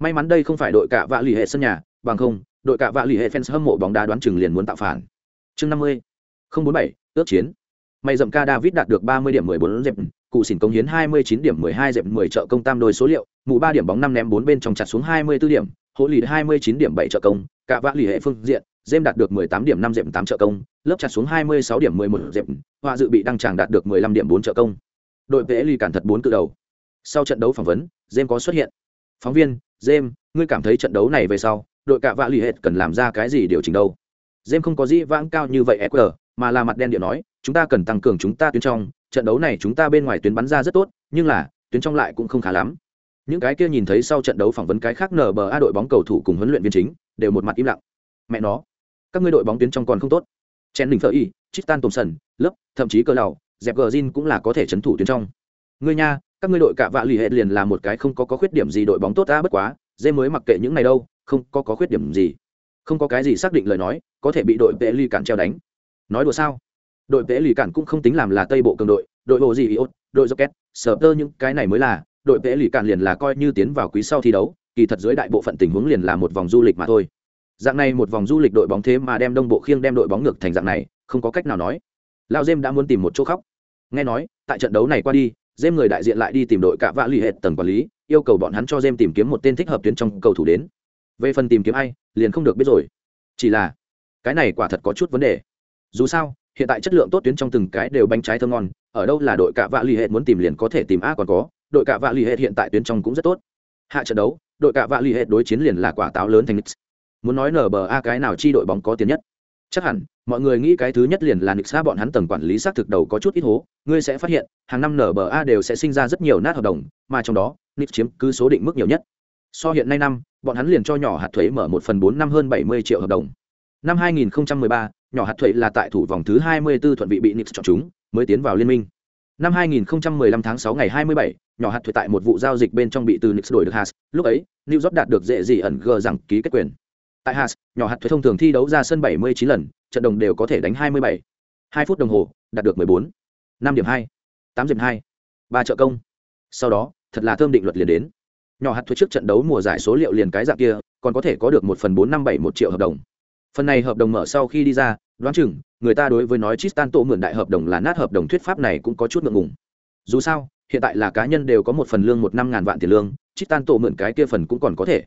A: May mắn đây không phải đội cả vạ lì hệ sân nhà, bằng không đội cả vạ lì hệ fans hâm mộ bóng đá đoán chừng liền muốn tạo phản chương 50 047 ước chiến may dậm ca david đạt được 30 điểm 14 dẹp cụ xỉn công hiến 29 điểm 12 dẹp 10 trợ công tam đôi số liệu mụ ba điểm bóng năm ném bốn bên trong chặt xuống 24 điểm hỗ lì 29 điểm bảy trợ công cả vạ lì hệ phương diện Jem đạt được 18 điểm 5 dẹp 8 trợ công, lớp chặt xuống 26 điểm 11 dẹp Hoa dự bị đăng tràng đạt được 15 điểm 4 trợ công. Đội vệ ly cản thật 4 cự đầu. Sau trận đấu phỏng vấn, Jem có xuất hiện. Phóng viên, Jem, ngươi cảm thấy trận đấu này về sau, đội cả vạ lì hết cần làm ra cái gì điều chỉnh đâu? Jem không có dĩ vãng cao như vậy eqr mà là mặt đen điện nói, chúng ta cần tăng cường chúng ta tuyến trong, trận đấu này chúng ta bên ngoài tuyến bắn ra rất tốt, nhưng là, tuyến trong lại cũng không khá lắm. Những cái kia nhìn thấy sau trận đấu phỏng vấn cái khác NBA đội bóng cầu thủ cùng huấn luyện viên chính, đều một mặt im lặng. Mẹ nó, các ngươi đội bóng tuyến trong còn không tốt chen đình thợ y tristan sần lớp thậm chí cơ lầu dẹp gờ zin cũng là có thể c h ấ n thủ tuyến trong ngươi nha các ngươi đội cạ vạ lì hệ liền là một cái không có, có khuyết điểm gì đội bóng tốt ta bất quá dê mới mặc kệ những này đâu không có, có khuyết điểm gì. Không có cái gì xác định lời nói có thể bị đội vệ ly cản treo đánh. Nói đùa sao? Đội vệ ly cản cũng không tính làm là tây bộ cường đội đội bộ gì iốt đội rocket sở tơ những cái này mới là đội vệ ly cản liền là coi như tiến vào quý sau thi đấu kỳ thật dưới đại bộ phận tình huống liền là một vòng du lịch mà thôi. Dạng này một vòng du lịch đội bóng thế mà đem đông bộ khiêng đem đội bóng ngược thành dạng này không có cách nào nói. Lao dêm đã muốn tìm một chỗ khóc. Nghe nói tại trận đấu này qua đi dêm người đại diện lại đi tìm đội cả vạ l ì hệ tầng quản lý yêu cầu bọn hắn cho dêm tìm kiếm một tên thích hợp tuyến trong cầu thủ đến về phần tìm kiếm ai, liền không được biết rồi. Chỉ là, cái này quả thật có chút vấn đề. Dù sao, hiện tại chất lượng tốt tuyến trong từng cái đều bánh trái thơm ngon, ở đâu là đội cả vạ l ì hệ muốn tìm liền có thể tìm a còn có, đội cả vạ l ì hệ hiện tại tuyến trong cũng rất tốt. Hạ trận đấu, đội cả vạ l ì hệ đối chiến liền là quả táo lớn thành nix muốn nói nở bờ a cái nào chi đội bóng có tiền nhất? Chắc hẳn, mọi người nghĩ cái thứ nhất liền là nix bọn hắn tầng quản lý xác thực đầu có chút ít hố. Ngươi sẽ phát hiện, hàng năm nở bờ a đều sẽ sinh ra rất nhiều nát hợp đồng, mà trong đó nix chiếm cứ số định mức nhiều nhất so hiện nay năm bọn hắn liền cho nhỏ hạt thuế mở một phần bốn năm hơn bảy mươi triệu hợp đồng năm 2013, nhỏ hạt thuế là tại thủ vòng thứ 24 thuận vị bị nix chọn chúng mới tiến vào liên minh năm 2015 tháng 6 ngày 27, nhỏ hạt thuế tại một vụ giao dịch bên trong bị từ nix đổi được hạt lúc ấy new york đạt được dễ gì ẩn gờ rằng ký kết quyền tại Haas, nhỏ hạt thuế thông thường thi đấu ra sân 79 lần, trận đồng đều có thể đánh 27. 2 phút đồng hồ, đạt được 14. 5 điểm 2. 8 điểm 2. 3 trợ công. Sau đó, thật là thơm định luật liền đến. Nhỏ hạt thuế trước trận đấu mùa giải số liệu liền cái dạng kia, còn có thể có được một phần 4571 triệu hợp đồng. Phần này hợp đồng mở sau khi đi ra, đoán chừng, người ta đối với nói Tristan tổ mượn đại hợp đồng là nát hợp đồng thuyết pháp này cũng có chút ngượng ngùng. Dù sao, hiện tại là cá nhân đều có một phần lương một năm ngàn vạn tiền lương, Tristan tổ mượn cái kia phần cũng còn có thể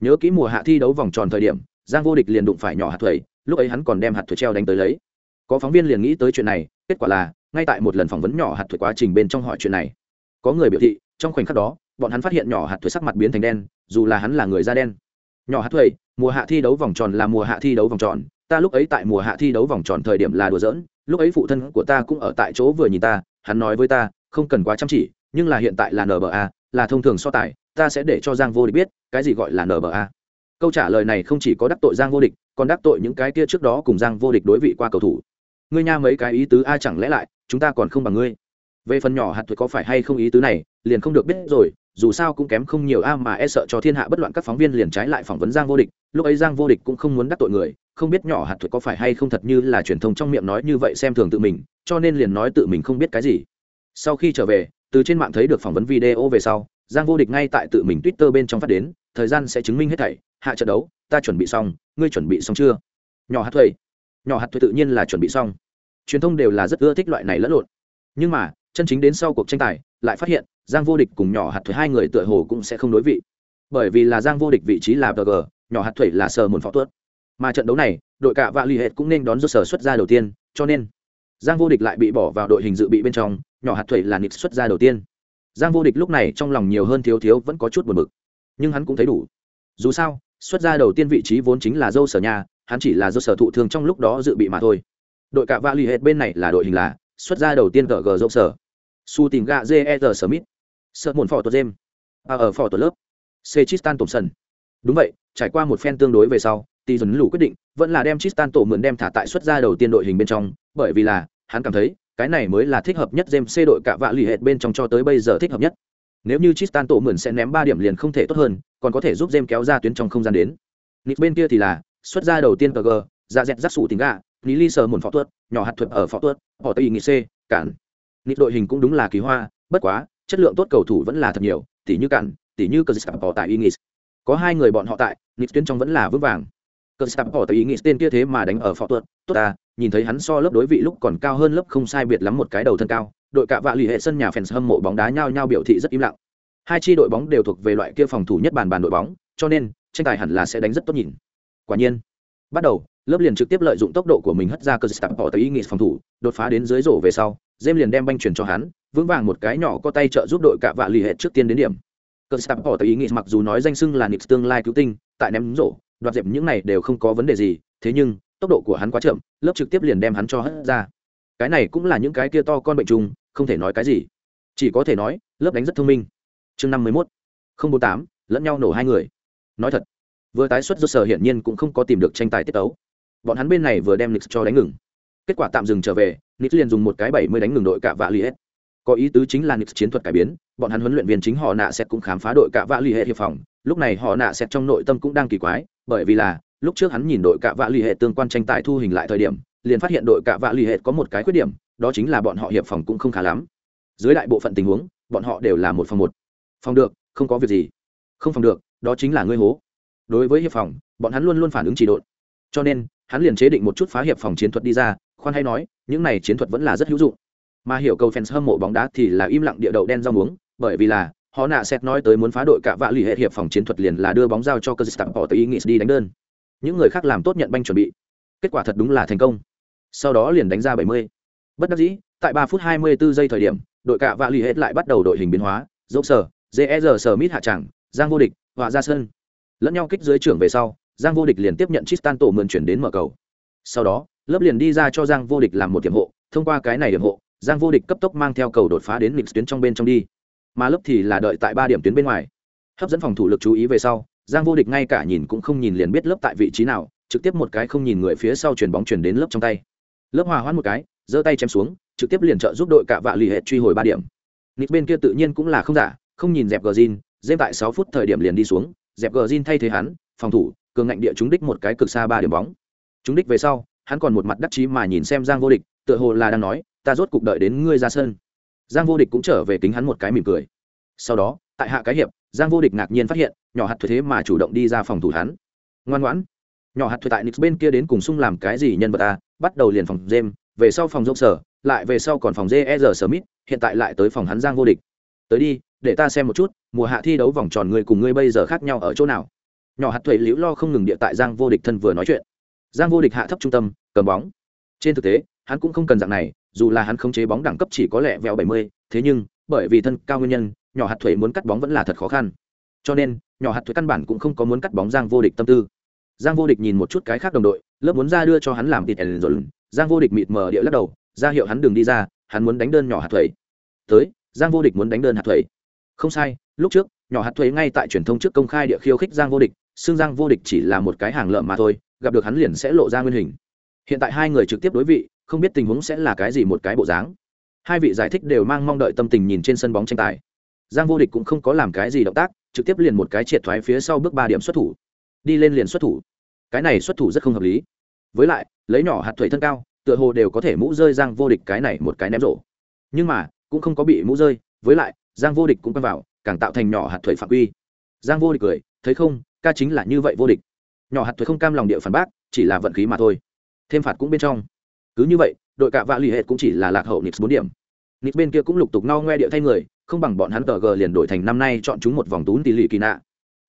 A: nhớ kỹ mùa hạ thi đấu vòng tròn thời điểm giang vô địch liền đụng phải nhỏ hạt thuế lúc ấy hắn còn đem hạt thuế treo đánh tới lấy có phóng viên liền nghĩ tới chuyện này kết quả là ngay tại một lần phỏng vấn nhỏ hạt thuế quá trình bên trong hỏi chuyện này có người biểu thị trong khoảnh khắc đó bọn hắn phát hiện nhỏ hạt thuế sắc mặt biến thành đen, dù là hắn là người da đen. Nhỏ hạt thuế, mùa hạ thi đấu vòng tròn là mùa hạ thi đấu vòng tròn, ta lúc ấy tại mùa hạ thi đấu vòng tròn thời điểm là đùa giỡn, lúc ấy phụ thân của ta cũng ở tại chỗ vừa nhìn ta, hắn nói với ta, không cần quá chăm chỉ, nhưng là hiện tại là nba là thông thường so tài, ta sẽ để cho giang vô địch biết, cái gì gọi là nba câu trả lời này không chỉ có đắc tội giang vô địch, còn đắc tội những cái kia trước đó cùng giang vô địch đối vị qua cầu thủ. Ngươi nha mấy cái ý tứ a, chẳng lẽ lại chúng ta còn không bằng ngươi? Về phần nhỏ hạt thuật có phải hay không ý tứ này, liền không được biết rồi dù sao cũng kém không nhiều a mà e sợ cho thiên hạ bất loạn các phóng viên liền trái lại phỏng vấn giang vô địch. Lúc ấy giang vô địch cũng không muốn đắc tội người, không biết nhỏ hạt thuật có phải hay không thật như là truyền thông trong miệng nói như vậy xem thường tự mình, cho nên liền nói tự mình không biết cái gì. Sau khi trở về, từ trên mạng thấy được phỏng vấn video về sau, giang vô địch ngay tại tự mình twitter bên trong phát đến, thời gian sẽ chứng minh hết thảy. Hạ trận đấu, ta chuẩn bị xong, ngươi chuẩn bị xong chưa? Nhỏ hạt thuê nhỏ hạt thuê tự nhiên là chuẩn bị xong. Truyền thông đều là rất ưa thích loại này lẫn lộn. Nhưng mà, chân chính đến sau cuộc tranh tài, lại phát hiện giang vô địch cùng nhỏ hạt thuế hai người tựa hồ cũng sẽ không đối vị. Bởi vì là giang vô địch vị trí là bg nhỏ hạt thuế là sờ một phó tuất mà trận đấu này, đội cả vạ l ì hệ cũng nên đón do sở xuất ra đầu tiên, cho nên giang vô địch lại bị bỏ vào đội hình dự bị bên trong, nhỏ hạt thuế là nịp xuất ra đầu tiên. Giang vô địch lúc này trong lòng nhiều hơn thiếu thiếu vẫn có chút buồn bực. Nhưng hắn cũng thấy đủ. Dù sao, xuất ra đầu tiên vị trí vốn chính là dâu sở nhà, hắn chỉ là do sở thụ thường trong lúc đó dự bị mà thôi. Đội cả vạ l ì hệ bên này là đội hình là xuất ra đầu tiên cờ g dâu sở. Su tìm gạ ger smith sợ muộn phỏ tuột jem à ở phỏ tuột lớp. C chistan sần. Đúng vậy, trải qua một phen tương đối về sau tỷ dần lũ quyết định, vẫn là đem chistan tổ mượn đem thả tại xuất ra đầu tiên đội hình bên trong, bởi vì là, hắn cảm thấy, cái này mới là thích hợp nhất jem c đội cả vạ lì hệt bên trong cho tới bây giờ thích hợp nhất. Nếu như chistan tổ mượn sẽ ném ba điểm liền không thể tốt hơn, còn có thể giúp jem kéo ra tuyến trong không gian đến. Nịp bên kia thì là, xuất ra đầu tiên cg ra dạ dẹt rắc sủ tính gà, lý ly sờ mồn phó tuất nhỏ hạt thuật ở phó tuất họ tây nghị c cản. Nịp đội hình cũng đúng là kỳ hoa, bất quá chất lượng tốt cầu thủ vẫn là thật nhiều tỷ như cản tỷ như Cristiano tại Ingis. có hai người bọn họ tại nịp tuyến trong vẫn là vững vàng. Cristiano tại Ingis tên kia thế mà đánh ở phò tuột tốt ta, nhìn thấy hắn so lớp đối vị lúc còn cao hơn lớp không sai biệt lắm một cái đầu thân cao, đội cạ vạ lì hệ sân nhà fans hâm mộ bóng đá nhau nhau biểu thị rất im lặng. Hai chi đội bóng đều thuộc về loại kia phòng thủ nhất bàn bàn đội bóng, cho nên tranh tài hẳn là sẽ đánh rất tốt nhìn. Quả nhiên, bắt đầu lớp liền trực tiếp lợi dụng tốc độ của mình hất ra cơ tạm bỏ tới ý nghị phòng thủ, đột phá đến dưới rổ về sau dêm liền đem banh chuyển cho hắn, vững vàng một cái nhỏ có tay trợ giúp đội cạ vạ lì hệ trước tiên đến điểm. Cơ tạm bỏ tới ý nghị mặc dù nói danh xưng là nịp tương lai cứu tinh, tại ném rổ, đoạt dẹp những này đều không có vấn đề gì, thế nhưng, tốc độ của hắn quá chậm, lớp trực tiếp liền đem hắn cho hất ra. Cái này cũng là những cái kia to con bệnh trùng, không thể nói cái gì. Chỉ có thể nói, lớp đánh rất thông minh. Chương năm mươi mốt, không bốn tám, lẫn nhau nổ hai người. Nói thật, vừa tái xuất do sở hiển nhiên cũng không có tìm được tranh tài tiết tấu bọn hắn bên này vừa đem nix cho đánh ngừng. Kết quả tạm dừng trở về, nix liền dùng một cái bảy mươi đánh ngừng đội cả vạ li hết có ý tứ chính là nix chiến thuật cải biến, bọn hắn huấn luyện viên chính họ nạ sẽ cũng khám phá đội cả vạ li hết hiệp phòng. Lúc này họ nạ sẽ trong nội tâm cũng đang kỳ quái, bởi vì là, lúc trước hắn nhìn đội cả vạ li hệ tương quan tranh tài thu hình lại thời điểm, liền phát hiện đội cả vạ li hệ có một cái khuyết điểm, đó chính là bọn họ hiệp phòng cũng không khá lắm. Dưới đại bộ phận tình huống, bọn họ đều là một phòng một. Phòng được, không có việc gì. Không phòng được, đó chính là ngươi hố. Đối với hiệp phòng, bọn hắn luôn luôn phản ứng chỉ độn. Cho nên hắn liền chế định một chút phá hiệp phòng chiến thuật đi ra, khoan hay nói, những này chiến thuật vẫn là rất hữu dụng. Mà hiểu cầu fans hâm mộ bóng đá thì là im lặng địa đậu đen rau muống, bởi vì là, họ nạ xét nói tới muốn phá đội cả vạ lì hệ hiệp phòng chiến thuật liền là đưa bóng giao cho cơ dịch bỏ tới ý nghĩ đi đánh đơn. Những người khác làm tốt nhận banh chuẩn bị. Kết quả thật đúng là thành công. Sau đó liền đánh ra 70. bất đắc dĩ, tại 3 phút 24 giây thời điểm, đội cả vạ lì hệ lại bắt đầu đội hình biến hóa. Dốc sở jer sở mít hạ tràng, giang vô địch, họa ra sân lẫn nhau kích dưới trưởng về sau giang vô địch liền tiếp nhận Tristan tổ mượn chuyển đến mở cầu. Sau đó, lớp liền đi ra cho Giang vô địch làm một điểm hộ, thông qua cái này điểm hộ, Giang vô địch cấp tốc mang theo cầu đột phá đến Nix tuyến trong bên trong đi. Mà lớp thì là đợi tại ba điểm tuyến bên ngoài. Hấp dẫn phòng thủ lực chú ý về sau, Giang vô địch ngay cả nhìn cũng không nhìn liền biết lớp tại vị trí nào, trực tiếp một cái không nhìn người phía sau chuyển bóng chuyển đến lớp trong tay. Lớp hòa hoãn một cái, giơ tay chém xuống, trực tiếp liền trợ giúp đội cả vạ lì hệ truy hồi ba điểm. Nix bên kia tự nhiên cũng là không giả, không nhìn dẹp Gjin, dêm tại sáu phút thời điểm liền đi xuống, dẹp Gjin thay thế hắn, phòng thủ, cường ngạnh địa chúng đích một cái cực xa ba điểm bóng. Chúng đích về sau, hắn còn một mặt đắc chí mà nhìn xem giang vô địch, tựa hồ là đang nói, ta rốt cục đợi đến ngươi ra sân. Giang vô địch cũng trở về kính hắn một cái mỉm cười. Sau đó, tại hạ cái hiệp, giang vô địch ngạc nhiên phát hiện, nhỏ hạt thuế thế mà chủ động đi ra phòng thủ hắn. Ngoan ngoãn. Nhỏ hạt thuế tại nix bên kia đến cùng sung làm cái gì nhân vật ta bắt đầu liền phòng jem về sau phòng dốc sở lại về sau còn phòng jer smith, hiện tại lại tới phòng hắn giang vô địch. Tới đi, để ta xem một chút, mùa hạ thi đấu vòng tròn người cùng ngươi bây giờ khác nhau ở chỗ nào? Nhỏ hạt thuế liễu lo không ngừng địa tại giang vô địch thân vừa nói chuyện. Giang vô địch hạ thấp trung tâm, cầm bóng. Trên thực tế, hắn cũng không cần dạng này, dù là hắn khống chế bóng đẳng cấp chỉ có lẽ vẹo bảy mươi, thế nhưng, bởi vì thân cao nguyên nhân, nhỏ hạt thuế muốn cắt bóng vẫn là thật khó khăn. Cho nên, nhỏ hạt thuế căn bản cũng không có muốn cắt bóng giang vô địch tâm tư. Giang vô địch nhìn một chút cái khác đồng đội, lớp muốn ra đưa cho hắn làm tịt ẩn rồi giang vô địch mịt mờ địa lắc đầu, ra hiệu hắn đừng đi ra, hắn muốn đánh đơn nhỏ hạt thuế tới, giang vô địch muốn đánh đơn hạt thuế không sai, lúc trước, nhỏ hạt thuế ngay tại truyền thông trước công khai địa khiêu khích giang vô địch xương giang vô địch chỉ là một cái hàng lợm mà thôi, gặp được hắn liền sẽ lộ ra nguyên hình. Hiện tại hai người trực tiếp đối vị, không biết tình huống sẽ là cái gì một cái bộ dáng. Hai vị giải thích đều mang mong đợi tâm tình nhìn trên sân bóng tranh tài. Giang vô địch cũng không có làm cái gì động tác, trực tiếp liền một cái triệt thoái phía sau bước ba điểm xuất thủ. Đi lên liền xuất thủ. Cái này xuất thủ rất không hợp lý. Với lại, lấy nhỏ hạt thuẩy thân cao, tựa hồ đều có thể mũ rơi giang vô địch cái này một cái ném rổ. Nhưng mà, cũng không có bị mũ rơi, với lại, giang vô địch cũng quay vào, càng tạo thành nhỏ hạt thuẩy phạm quy. Giang vô địch cười, thấy không ca chính là như vậy vô địch. Nhỏ hạt thuế không cam lòng địa phản bác, chỉ là vận khí mà thôi. Thêm phạt cũng bên trong. Cứ như vậy, đội cạ vạ l ì hệ cũng chỉ là lạc hậu nix bốn điểm. Nix bên kia cũng lục tục no ngoe địa thay người, không bằng bọn hắn tờ g liền đổi thành năm nay chọn chúng một vòng tún tỷ lì kỳ nạ.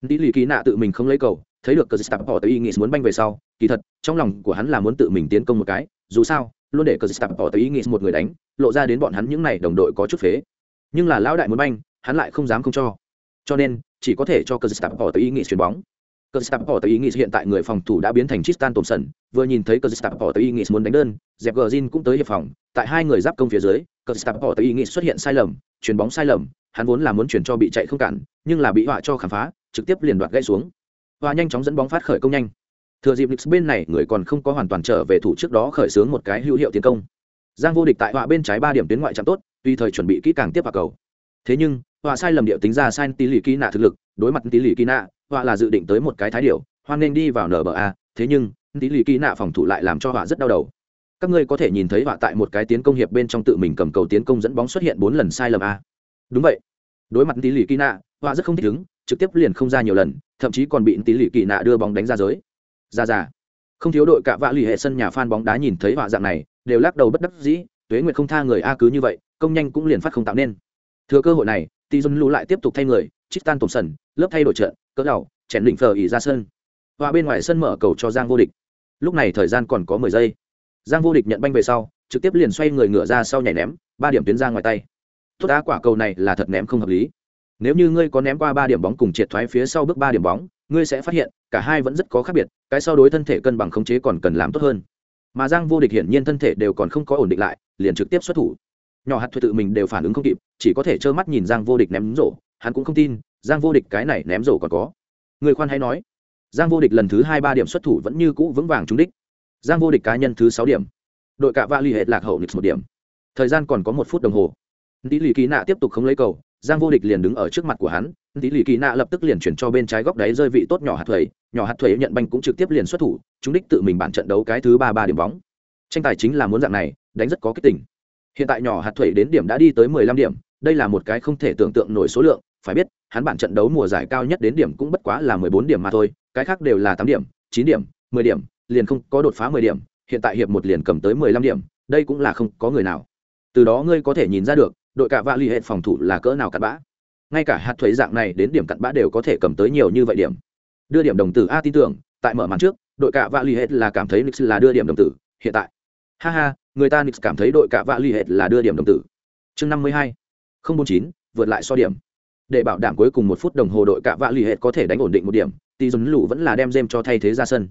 A: Tỷ lì kỳ nạ tự mình không lấy cầu, thấy được cờ stạp bỏ tới ý nghĩ muốn banh về sau, kỳ thật, trong lòng của hắn là muốn tự mình tiến công một cái, dù sao, luôn để cờ stạp bỏ tới ý nghĩ một người đánh, lộ ra đến bọn hắn những n à y đồng đội có chút phế. Nhưng là lão đại muốn banh, hắn lại không dám không cho cho nên, chỉ có thể cho cờ stạp bỏ tới ý nghĩ chuyền bóng. Cờ stạp bỏ tới ý nghĩ hiện tại người phòng thủ đã biến thành tristan thompson. Vừa nhìn thấy cờ stạp bỏ tới ý nghĩ muốn đánh đơn dẹp gờ cũng tới hiệp phòng. Tại hai người giáp công phía dưới, cờ stạp bỏ tới ý nghĩ xuất hiện sai lầm, chuyền bóng sai lầm. Hắn vốn là muốn chuyển cho bị chạy không cản, nhưng là bị họa cho khám phá, trực tiếp liền đoạt gãy xuống. Và nhanh chóng dẫn bóng phát khởi công nhanh. Thừa dịp lịch bên này, người còn không có hoàn toàn trở về thủ trước đó khởi xướng một cái hữu hiệu tiến công. Giang vô địch tại họa bên trái ba điểm tuyến ngoại chạm tốt tùy thời chuẩn bị kỹ càng tiếp vào cầu. Thế nhưng họa sai lầm điệu tính ra sai tí lì kỹ nạ thực lực, đối mặt tí lì kỹ nạ họa là dự định tới một cái thái điệu, hoan nên đi vào nba thế nhưng tí lì kỹ nạ phòng thủ lại làm cho họa rất đau đầu. Các ngươi có thể nhìn thấy họa tại một cái tiến công hiệp bên trong tự mình cầm cầu tiến công dẫn bóng xuất hiện bốn lần sai lầm a. Đúng vậy. Đối mặt tí lì kỳ nạ họa rất không thích ứng, trực tiếp liền không ra nhiều lần, thậm chí còn bị tí lì kỳ nạ đưa bóng đánh ra giới. Ra ra. Không thiếu đội cả vạ lì hệ sân nhà phan bóng đá nhìn thấy họa dạng này, đều lắc đầu bất đắc dĩ, tuế nguyệt không tha người a cứ như vậy, công nhanh cũng liền phát không tạo nên. Thừa cơ hội này tỷ dân lũ lại tiếp tục thay người, chít tan tổn sần, lớp thay đổi trận, cỡ đầu, chèn đỉnh phờ ỉ ra sân. Và bên ngoài sân mở cầu cho giang vô địch. Lúc này thời gian còn có mười giây. Giang vô địch nhận banh về sau, trực tiếp liền xoay người ngửa ra sau nhảy ném, ba điểm tiến ra ngoài tay. Tốt đá quả cầu này là thật ném không hợp lý. Nếu như ngươi có ném qua ba điểm bóng cùng triệt thoái phía sau bước ba điểm bóng, ngươi sẽ phát hiện, cả hai vẫn rất có khác biệt, cái sau đối thân thể cân bằng khống chế còn cần làm tốt hơn. Mà giang vô địch hiển nhiên thân thể đều còn không có ổn định lại, liền trực tiếp xuất thủ nhỏ hạt thuê tự mình đều phản ứng không kịp, chỉ có thể trơ mắt nhìn giang vô địch ném rổ, hắn cũng không tin, giang vô địch cái này ném rổ còn có. Người khoan hay nói, giang vô địch lần thứ hai ba điểm xuất thủ vẫn như cũ vững vàng trúng đích. Giang vô địch cá nhân thứ sáu điểm. Đội cạ va l ì hệ lạc hậu nịch một điểm. Thời gian còn có một phút đồng hồ. Tỷ lì kỳ nạ tiếp tục không lấy cầu, giang vô địch liền đứng ở trước mặt của hắn tỷ lì kỳ nạ lập tức liền chuyển cho bên trái góc đáy rơi vị tốt nhỏ hạt thuế, nhỏ hạt thuế nhận banh cũng trực tiếp liền xuất thủ chúng đích tự mình bản trận đấu cái thứ ba ba điểm bóng. Tranh tài chính là muốn dạng này, đánh rất có kích tỉnh hiện tại nhỏ hạt thuế đến điểm đã đi tới mười lăm điểm, đây là một cái không thể tưởng tượng nổi số lượng, phải biết, hắn bản trận đấu mùa giải cao nhất đến điểm cũng bất quá là mười bốn điểm mà thôi, cái khác đều là tám điểm, chín điểm, mười điểm, liền không có đột phá mười điểm, hiện tại hiệp một liền cầm tới mười lăm điểm, đây cũng là không có người nào. Từ đó ngươi có thể nhìn ra được, đội cả vạ l ì hệ phòng thủ là cỡ nào cặn bã. Ngay cả hạt thuế dạng này đến điểm cặn bã đều có thể cầm tới nhiều như vậy điểm. Đưa điểm đồng tử a tin tưởng, tại mở màn trước, đội cả vạ l ì hệ là cảm thấy nix là đưa điểm đồng tử, hiện tại. Ha ha người ta nix cảm thấy đội cả vạ l ì hệt là đưa điểm đồng tử. Chương năm mươi hai, không bốn chín, vượt lại so điểm. Để bảo đảm cuối cùng một phút đồng hồ đội cả vạ l ì hệt có thể đánh ổn định một điểm Tỷ Dùng lũ vẫn là đem jem cho thay thế ra sân.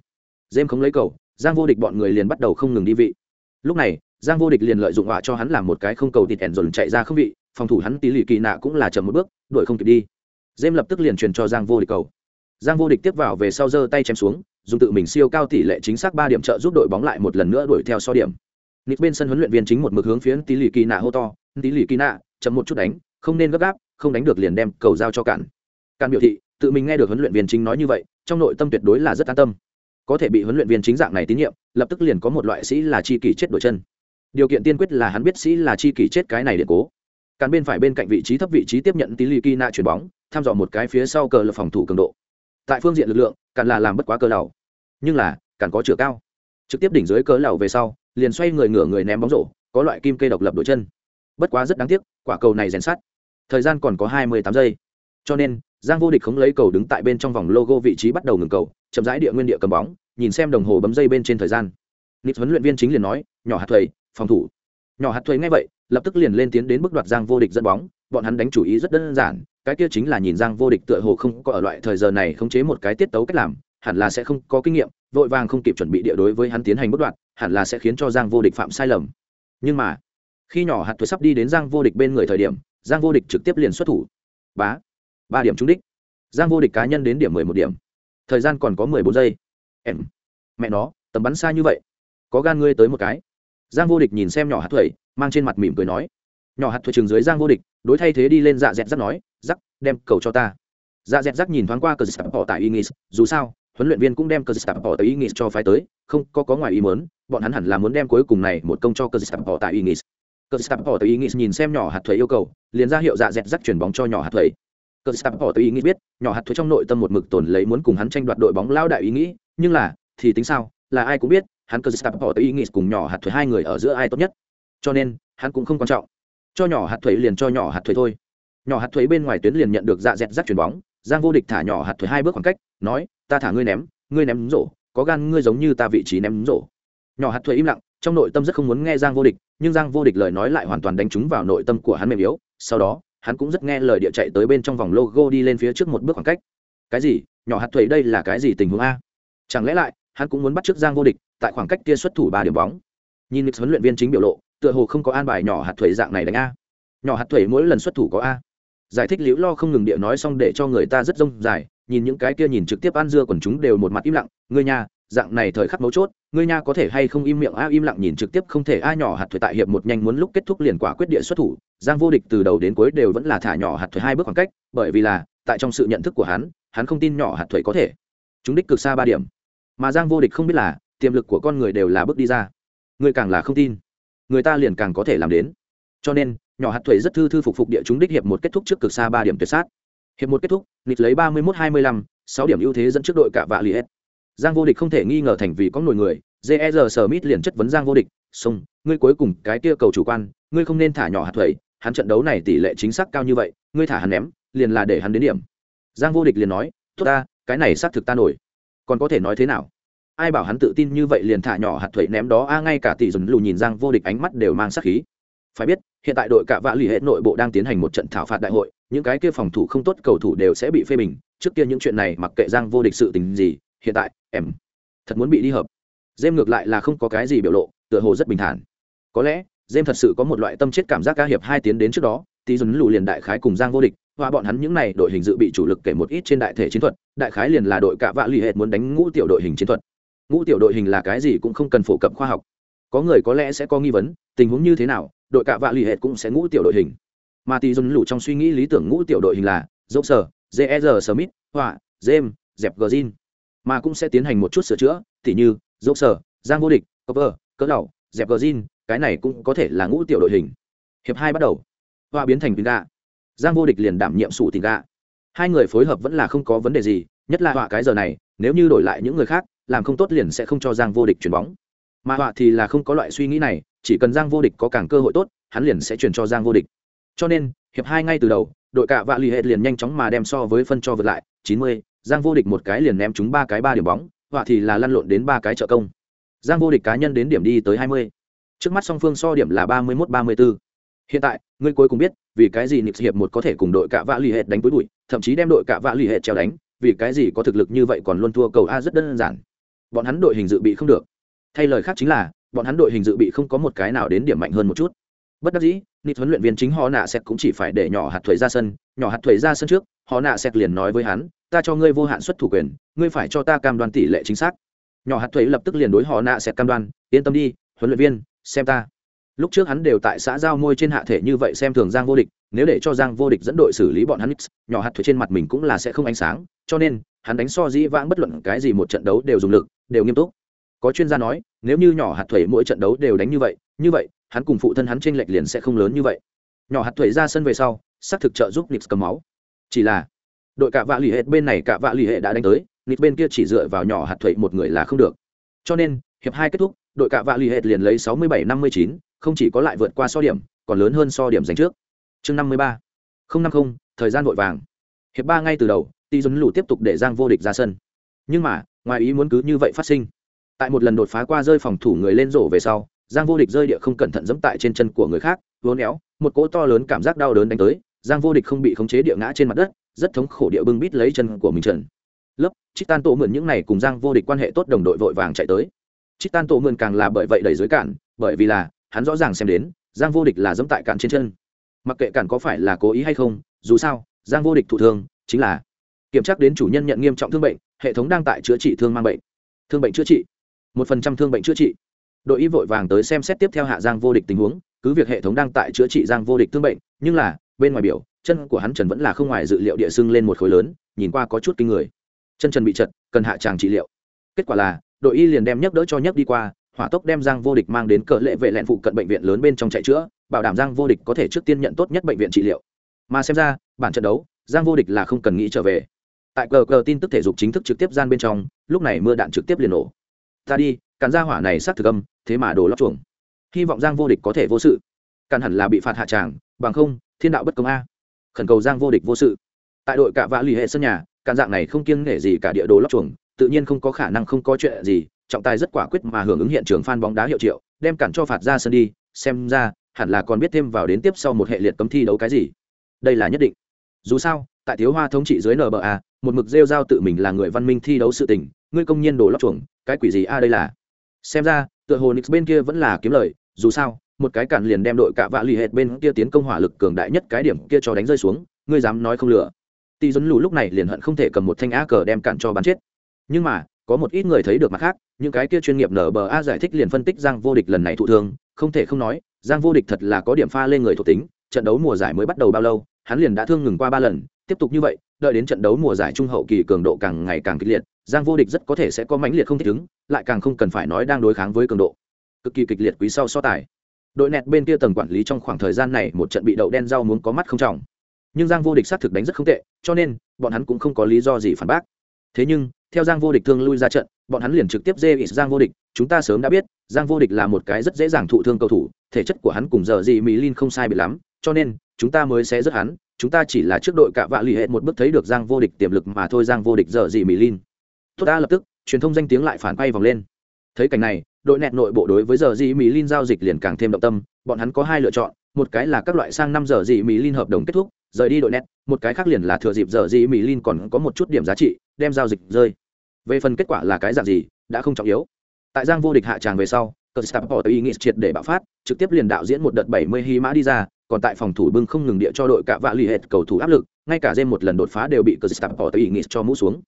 A: Jem không lấy cầu, giang vô địch bọn người liền bắt đầu không ngừng đi vị. Lúc này, giang vô địch liền lợi dụng họa cho hắn làm một cái không cầu tịt ẻn dồn chạy ra không vị, phòng thủ hắn Tỷ lì kỳ nạ cũng là chậm một bước, đuổi không kịp đi. Jem lập tức liền truyền cho giang vô địch cầu. Giang vô địch tiếp vào về sau giơ tay chém xuống, dùng tự mình siêu cao tỷ lệ chính xác ba điểm trợ giúp đội bóng lại một lần nữa đuổi theo so điểm nít bên sân huấn luyện viên chính một mực hướng phía tí lì kỳ nạ hô to, tí lì kỳ nạ, chậm một chút đánh, không nên gấp gáp, không đánh được liền đem cầu giao cho cản. Cản biểu thị, tự mình nghe được huấn luyện viên chính nói như vậy, trong nội tâm tuyệt đối là rất an tâm. Có thể bị huấn luyện viên chính dạng này tín nhiệm, lập tức liền có một loại sĩ là chi kỷ chết đổi chân. Điều kiện tiên quyết là hắn biết sĩ là chi kỷ chết cái này điện cố. Cản bên phải bên cạnh vị trí thấp vị trí tiếp nhận tí lì kina chuyển bóng, tham dò một cái phía sau cờ là phòng thủ cường độ. Tại phương diện lực lượng, cản là làm bất quá cờ lầu nhưng là, cản có chửa cao. Trực tiếp đỉnh dưới cờ lầu về sau liền xoay người ngửa người ném bóng rổ, có loại kim cây độc lập đổi chân. Bất quá rất đáng tiếc, quả cầu này rèn sát thời gian còn có hai mươi tám giây. Cho nên, giang vô địch không lấy cầu đứng tại bên trong vòng logo vị trí bắt đầu ngừng cầu, chậm rãi địa nguyên địa cầm bóng, nhìn xem đồng hồ bấm dây bên trên thời gian. Nít huấn luyện viên chính liền nói, nhỏ hạt thầy phòng thủ. Nhỏ hạt thuế ngay vậy, lập tức liền lên tiến đến bước đoạt giang vô địch dẫn bóng. Bọn hắn đánh chủ ý rất đơn giản, cái kia chính là nhìn giang vô địch tựa hồ không có ở loại thời giờ này khống chế một cái tiết tấu cách làm, hẳn là sẽ không có kinh nghiệm, vội vàng không kịp chuẩn bị địa đối với hắn tiến hành bước đoạn hẳn là sẽ khiến cho giang vô địch phạm sai lầm. Nhưng mà khi nhỏ hạt thuế sắp đi đến giang vô địch bên người thời điểm giang vô địch trực tiếp liền xuất thủ. Bá ba điểm trúng đích. Giang vô địch cá nhân đến điểm mười một điểm. Thời gian còn có mười bốn giây. Em mẹ nó tầm bắn xa như vậy. Có gan ngươi tới một cái. Giang vô địch nhìn xem nhỏ hạt thuế mang trên mặt mỉm cười nói. Nhỏ hạt thuế trường dưới giang vô địch đối thay thế đi lên dạ dẹt rắc nói rắc đem cầu cho ta. Dạ dẹt rắc nhìn thoáng qua cờ giặc bỏ tại Ingis, dù sao huấn luyện viên cũng đem cờ giặc bỏ tại Ingis cho phái tới không có có ngoài ý muốn bọn hắn hẳn là muốn đem cuối cùng này một công cho cơ giặc bỏ tại Ingis. Cơ giặc bỏ tại Ingis nhìn xem nhỏ hạt thuế yêu cầu, liền ra hiệu dạ dẹt dắt chuyển bóng cho nhỏ hạt thuế. Cơ giặc bỏ tại Ingis biết, nhỏ hạt thuế trong nội tâm một mực tồn lấy muốn cùng hắn tranh đoạt đội bóng lao đại ý nghĩ, nhưng là, thì tính sao, là ai cũng biết, hắn cơ sắp bỏ tại ý cùng nhỏ hạt thuế hai người ở giữa ai tốt nhất cho nên, hắn cũng không quan trọng cho nhỏ hạt thuế liền cho nhỏ hạt thuế thôi nhỏ hạt thuế bên ngoài tuyến liền nhận được dạ dẹt dắt chuyền bóng, giang vô địch thả nhỏ hạt thuế hai bước khoảng cách, nói, ta thả ngươi ném ngươi ném rổ, có gan ngươi giống như ta vị trí ném rổ nhỏ hạt thuế im lặng, trong nội tâm rất không muốn nghe giang vô địch, nhưng giang vô địch lời nói lại hoàn toàn đánh trúng vào nội tâm của hắn mềm yếu. Sau đó, hắn cũng rất nghe lời địa chạy tới bên trong vòng logo đi lên phía trước một bước khoảng cách. Cái gì? Nhỏ hạt thuế đây là cái gì tình huống a? Chẳng lẽ lại, hắn cũng muốn bắt trước giang vô địch, tại khoảng cách kia xuất thủ ba điểm bóng? Nhìn lịch huấn luyện viên chính biểu lộ, tựa hồ không có an bài nhỏ hạt thuế dạng này đánh a. Nhỏ hạt thuế mỗi lần xuất thủ có a. Giải thích liễu lo không ngừng địa nói xong để cho người ta rất rông dài, nhìn những cái kia nhìn trực tiếp ăn dưa còn chúng đều một mặt im lặng. Ngươi nha dạng này thời khắc mấu chốt, ngươi nha có thể hay không im miệng a, im lặng nhìn trực tiếp không thể a, nhỏ hạt thuế tại hiệp một nhanh muốn lúc kết thúc liền quả quyết địa xuất thủ. Giang vô địch từ đầu đến cuối đều vẫn là thả nhỏ hạt thuế hai bước khoảng cách, bởi vì là, tại trong sự nhận thức của hắn hắn không tin nhỏ hạt thuế có thể. Chúng đích cực xa ba điểm. Mà giang vô địch không biết là, tiềm lực của con người đều là bước đi ra. Người càng là không tin, người ta liền càng có thể làm đến. Cho nên, nhỏ hạt thuế rất thư thư phục phục địa chúng đích hiệp một kết thúc trước cực xa ba điểm tuyệt sát. Hiệp một kết thúc nịt lấy ba mươi mốt hai mươi lăm, sáu điểm ưu thế dẫn trước đội cả vạ li hết giang vô địch không thể nghi ngờ thành vì có nổi người jer smith liền chất vấn giang vô địch xong ngươi cuối cùng cái kia cầu chủ quan, ngươi không nên thả nhỏ hạt thuế hắn trận đấu này tỷ lệ chính xác cao như vậy, ngươi thả hắn ném, liền là để hắn đến điểm. Giang vô địch liền nói, tốt ta, cái này xác thực ta nổi. Còn có thể nói thế nào? Ai bảo hắn tự tin như vậy liền thả nhỏ hạt thuẩy ném đó, a, ngay cả tỷ dùn lù nhìn giang vô địch ánh mắt đều mang sát khí. Phải biết, hiện tại đội cạ vạ lì hệ nội bộ đang tiến hành một trận thảo phạt đại hội, những cái kia phòng thủ không tốt cầu thủ đều sẽ bị phê bình. Trước kia những chuyện này mặc kệ giang vô địch sự tình gì hiện tại, em, thật muốn bị đi hợp. Dêm ngược lại là không có cái gì biểu lộ, tựa hồ rất bình thản. Có lẽ dêm thật sự có một loại tâm chết cảm giác ca hiệp hai tiến đến trước đó tỷ dùn lù liền đại khái cùng giang vô địch, và bọn hắn những n à y đội hình dự bị chủ lực kể một ít trên đại thể chiến thuật, đại khái liền là đội cạ vạ lì hệ muốn đánh ngũ tiểu đội hình chiến thuật. Ngũ tiểu đội hình là cái gì cũng không cần phổ cập khoa học. Có người có lẽ sẽ có nghi vấn, tình huống như thế nào, đội cạ vạ l ì hệ cũng sẽ ngũ tiểu đội hình. Mà tỷ dùn lù trong suy nghĩ lý tưởng ngũ tiểu đội hình là dốc sở jer smith, họa jem dẹp gờ zin mà cũng sẽ tiến hành một chút sửa chữa, tỉ như dốc sở giang vô địch, cover, cỡ đầu dẹp gờ zin, cái này cũng có thể là ngũ tiểu đội hình. Hiệp hai bắt đầu. Họa biến thành tình gạ giang vô địch liền đảm nhiệm sủ tình gạ hai người phối hợp vẫn là không có vấn đề gì, nhất là họa cái giờ này, nếu như đổi lại những người khác, làm không tốt liền sẽ không cho giang vô địch chuyển bóng. Mà họa thì là không có loại suy nghĩ này, chỉ cần giang vô địch có càng cơ hội tốt, hắn liền sẽ chuyển cho giang vô địch. Cho nên, hiệp hai ngay từ đầu, đội cạ vạ l ì hệ liền nhanh chóng mà đem so với phân cho vượt lại, chín mươi giang vô địch một cái liền ném chúng ba cái ba điểm bóng, họa thì là lăn lộn đến ba cái trợ công. Giang vô địch cá nhân đến điểm đi tới hai mươi. Trước mắt song phương so điểm là ba mươi mốt, ba mươi b ố hiện tại, ngươi cuối cùng biết, vì cái gì nịp hiệp một có thể cùng đội Cả vạ l ì hệ đánh cuối bụi, thậm chí đem đội Cả vạ l ì hệ treo đánh, vì cái gì có thực lực như vậy còn luôn thua cầu a rất đơn giản. Bọn hắn đội hình dự bị không được. Thay lời khác chính là, bọn hắn đội hình dự bị không có một cái nào đến điểm mạnh hơn một chút. Bất đắc dĩ nịp huấn luyện viên chính họ nạ sẹt cũng chỉ phải để nhỏ hạt thuế ra sân, nhỏ hạt thuế ra sân trước họ nạ sẹt liền nói với hắn ta cho ngươi vô hạn xuất thủ quyền, ngươi phải cho ta cam đoan tỷ lệ chính xác. Nhỏ hạt thuế lập tức liền đối họ nạ sẹt cam đoan, yên tâm đi, huấn luyện viên, xem ta. Lúc trước hắn đều tại xã giao môi trên hạ thể như vậy xem thường giang vô địch, nếu để cho giang vô địch dẫn đội xử lý bọn hắn, nhỏ hạt thuế trên mặt mình cũng là sẽ không ánh sáng, cho nên, hắn đánh so dĩ vãng bất luận cái gì một trận đấu đều dùng lực, đều nghiêm túc. Có chuyên gia nói, nếu như nhỏ hạt thuế mỗi trận đấu đều đánh như vậy như vậy, hắn cùng phụ thân hắn trên lệch liền sẽ không lớn như vậy. Nhỏ hạt thuế ra sân về sau, xác thực trợ giúp nix cầm máu. Chỉ là đội cả vạ lì hệ bên này cả vạ lì hệ đã đánh tới, nịt bên kia chỉ dựa vào nhỏ hạt thuẩy một người là không được. Cho nên, hiệp hai kết thúc, đội cả vạ lì hệ liền lấy sáu mươi bảy năm mươi chín, không chỉ có lại vượt qua so điểm, còn lớn hơn so điểm giành trước. Chương năm mươi ba, không năm không, thời gian vội vàng. Hiệp ba ngay từ đầu tỷ dồn lù tiếp tục để giang vô địch ra sân. Nhưng mà, ngoài ý muốn cứ như vậy phát sinh. Tại một lần đột phá qua rơi phòng thủ người lên rổ về sau, giang vô địch rơi địa không cẩn thận dẫm tại trên chân của người khác, vốn éo, một cỗ to lớn cảm giác đau đớn đánh tới giang vô địch không bị khống chế địa ngã trên mặt đất, rất thống khổ địa bưng bít lấy chân của mình trần. Lớp chít tan tổ mượn những này cùng giang vô địch quan hệ tốt đồng đội vội vàng chạy tới. Chít tan tổ mượn càng là bởi vậy đẩy dưới cản bởi vì là, hắn rõ ràng xem đến, giang vô địch là dẫm tại cản trên chân. Mặc kệ cản có phải là cố ý hay không, dù sao, giang vô địch thụ thương, chính là kiểm tra đến chủ nhân nhận nghiêm trọng thương bệnh, hệ thống đang tại chữa trị thương mang bệnh. Thương bệnh chữa trị. Một phần trăm thương bệnh chữa trị. Đội y vội vàng tới xem xét tiếp theo hạ giang vô địch tình huống, cứ việc hệ thống đang tại chữa trị giang vô địch thương bệnh, nhưng là bên ngoài biểu, chân của hắn trần vẫn là không ngoài dự liệu địa sưng lên một khối lớn, nhìn qua có chút kinh người. Chân trần bị chật, cần hạ tràng trị liệu. Kết quả là, đội y liền đem nhấc đỡ cho nhấc đi qua, hỏa tốc đem giang vô địch mang đến cỡ lệ vệ lẹn phụ cận bệnh viện lớn bên trong chạy chữa, bảo đảm giang vô địch có thể trước tiên nhận tốt nhất bệnh viện trị liệu. Mà xem ra, bản trận đấu, giang vô địch là không cần nghĩ trở về. Tại cờ cờ tin tức thể dục chính thức trực tiếp gian bên trong, lúc này mưa đạn trực tiếp liền nổ. Ta đi càn ra hỏa này sát thực âm, thế mà đổ lóc chuồng. Hy vọng giang vô địch có thể vô sự. Càn hẳn là bị phạt hạ tràng, bằng không thiên đạo bất công a. Khẩn cầu giang vô địch vô sự. Tại đội cả vạ lì hệ sân nhà cạn dạng này không kiêng nể gì cả địa đồ lóc chuồng, tự nhiên không có khả năng không có chuyện gì, trọng tài rất quả quyết mà hưởng ứng hiện trường phan bóng đá hiệu triệu, đem cản cho phạt ra sân đi, xem ra, hẳn là còn biết thêm vào đến tiếp sau một hệ liệt cấm thi đấu cái gì. Đây là nhất định. Dù sao, tại thiếu hoa thống trị dưới nba một mực rêu giao tự mình là người văn minh thi đấu sự tình, ngươi công nhiên đổ lóc chuồng, cái quỷ gì a đây là? Xem ra, tựa hồ nix bên kia vẫn là kiếm lời, dù sao một cái cản liền đem đội cả vạ lì hệt bên kia tiến công hỏa lực cường đại nhất cái điểm kia cho đánh rơi xuống, ngươi dám nói không lừa. Tỷ dấn lù lúc này liền hận không thể cầm một thanh á cờ đem cản cho bắn chết. Nhưng mà, có một ít người thấy được mặt khác, những cái kia chuyên nghiệp nở bờ a giải thích liền phân tích giang vô địch lần này thụ thương, không thể không nói, giang vô địch thật là có điểm pha lên người thuộc tính, trận đấu mùa giải mới bắt đầu bao lâu, hắn liền đã thương ngừng qua ba lần, tiếp tục như vậy, đợi đến trận đấu mùa giải trung hậu kỳ cường độ càng ngày càng kịch liệt, giang vô địch rất có thể sẽ có mãnh liệt không thích ứng, lại càng không cần phải nói đang đối kháng với cường độ. Cực kỳ kịch liệt quý sau so tài đội nẹt bên kia tầng quản lý trong khoảng thời gian này một trận bị đậu đen rau muốn có mắt không trọng. Nhưng giang vô địch xác thực đánh rất không tệ, cho nên, bọn hắn cũng không có lý do gì phản bác. Thế nhưng, theo giang vô địch thương lui ra trận, bọn hắn liền trực tiếp dê ít giang vô địch. Chúng ta sớm đã biết, giang vô địch là một cái rất dễ dàng thụ thương cầu thủ, thể chất của hắn cùng giờ gì mỹ linh không sai bị lắm, cho nên, chúng ta mới sẽ rất hắn, chúng ta chỉ là trước đội cạ vạ l ì hệ một bước thấy được giang vô địch tiềm lực mà thôi giang vô địch giờ gì mỹ linh. Tốt ta lập tức, truyền thông danh tiếng lại phản quay vòng lên. Thấy cảnh này đội nẹt nội bộ đối với giờ gì mỹ linh giao dịch liền càng thêm động tâm, bọn hắn có hai lựa chọn, một cái là các loại sang năm giờ gì mỹ linh hợp đồng kết thúc, rời đi đội nẹt, một cái khác liền là thừa dịp giờ gì mỹ linh còn có một chút điểm giá trị, đem giao dịch rơi. Về phần kết quả là cái dạng gì, đã không trọng yếu. Tại giang vô địch hạ tràng về sau cờ stap bỏ tới ý nghĩ triệt để bạo phát, trực tiếp liền đạo diễn một đợt bảy mươi hy mã đi ra, còn tại phòng thủ bưng không ngừng địa cho đội cạ vạ lì hệt cầu thủ áp lực, ngay cả dêm một lần đột phá đều bị cờ stap bỏ tới ý nghĩ cho mũ xuống.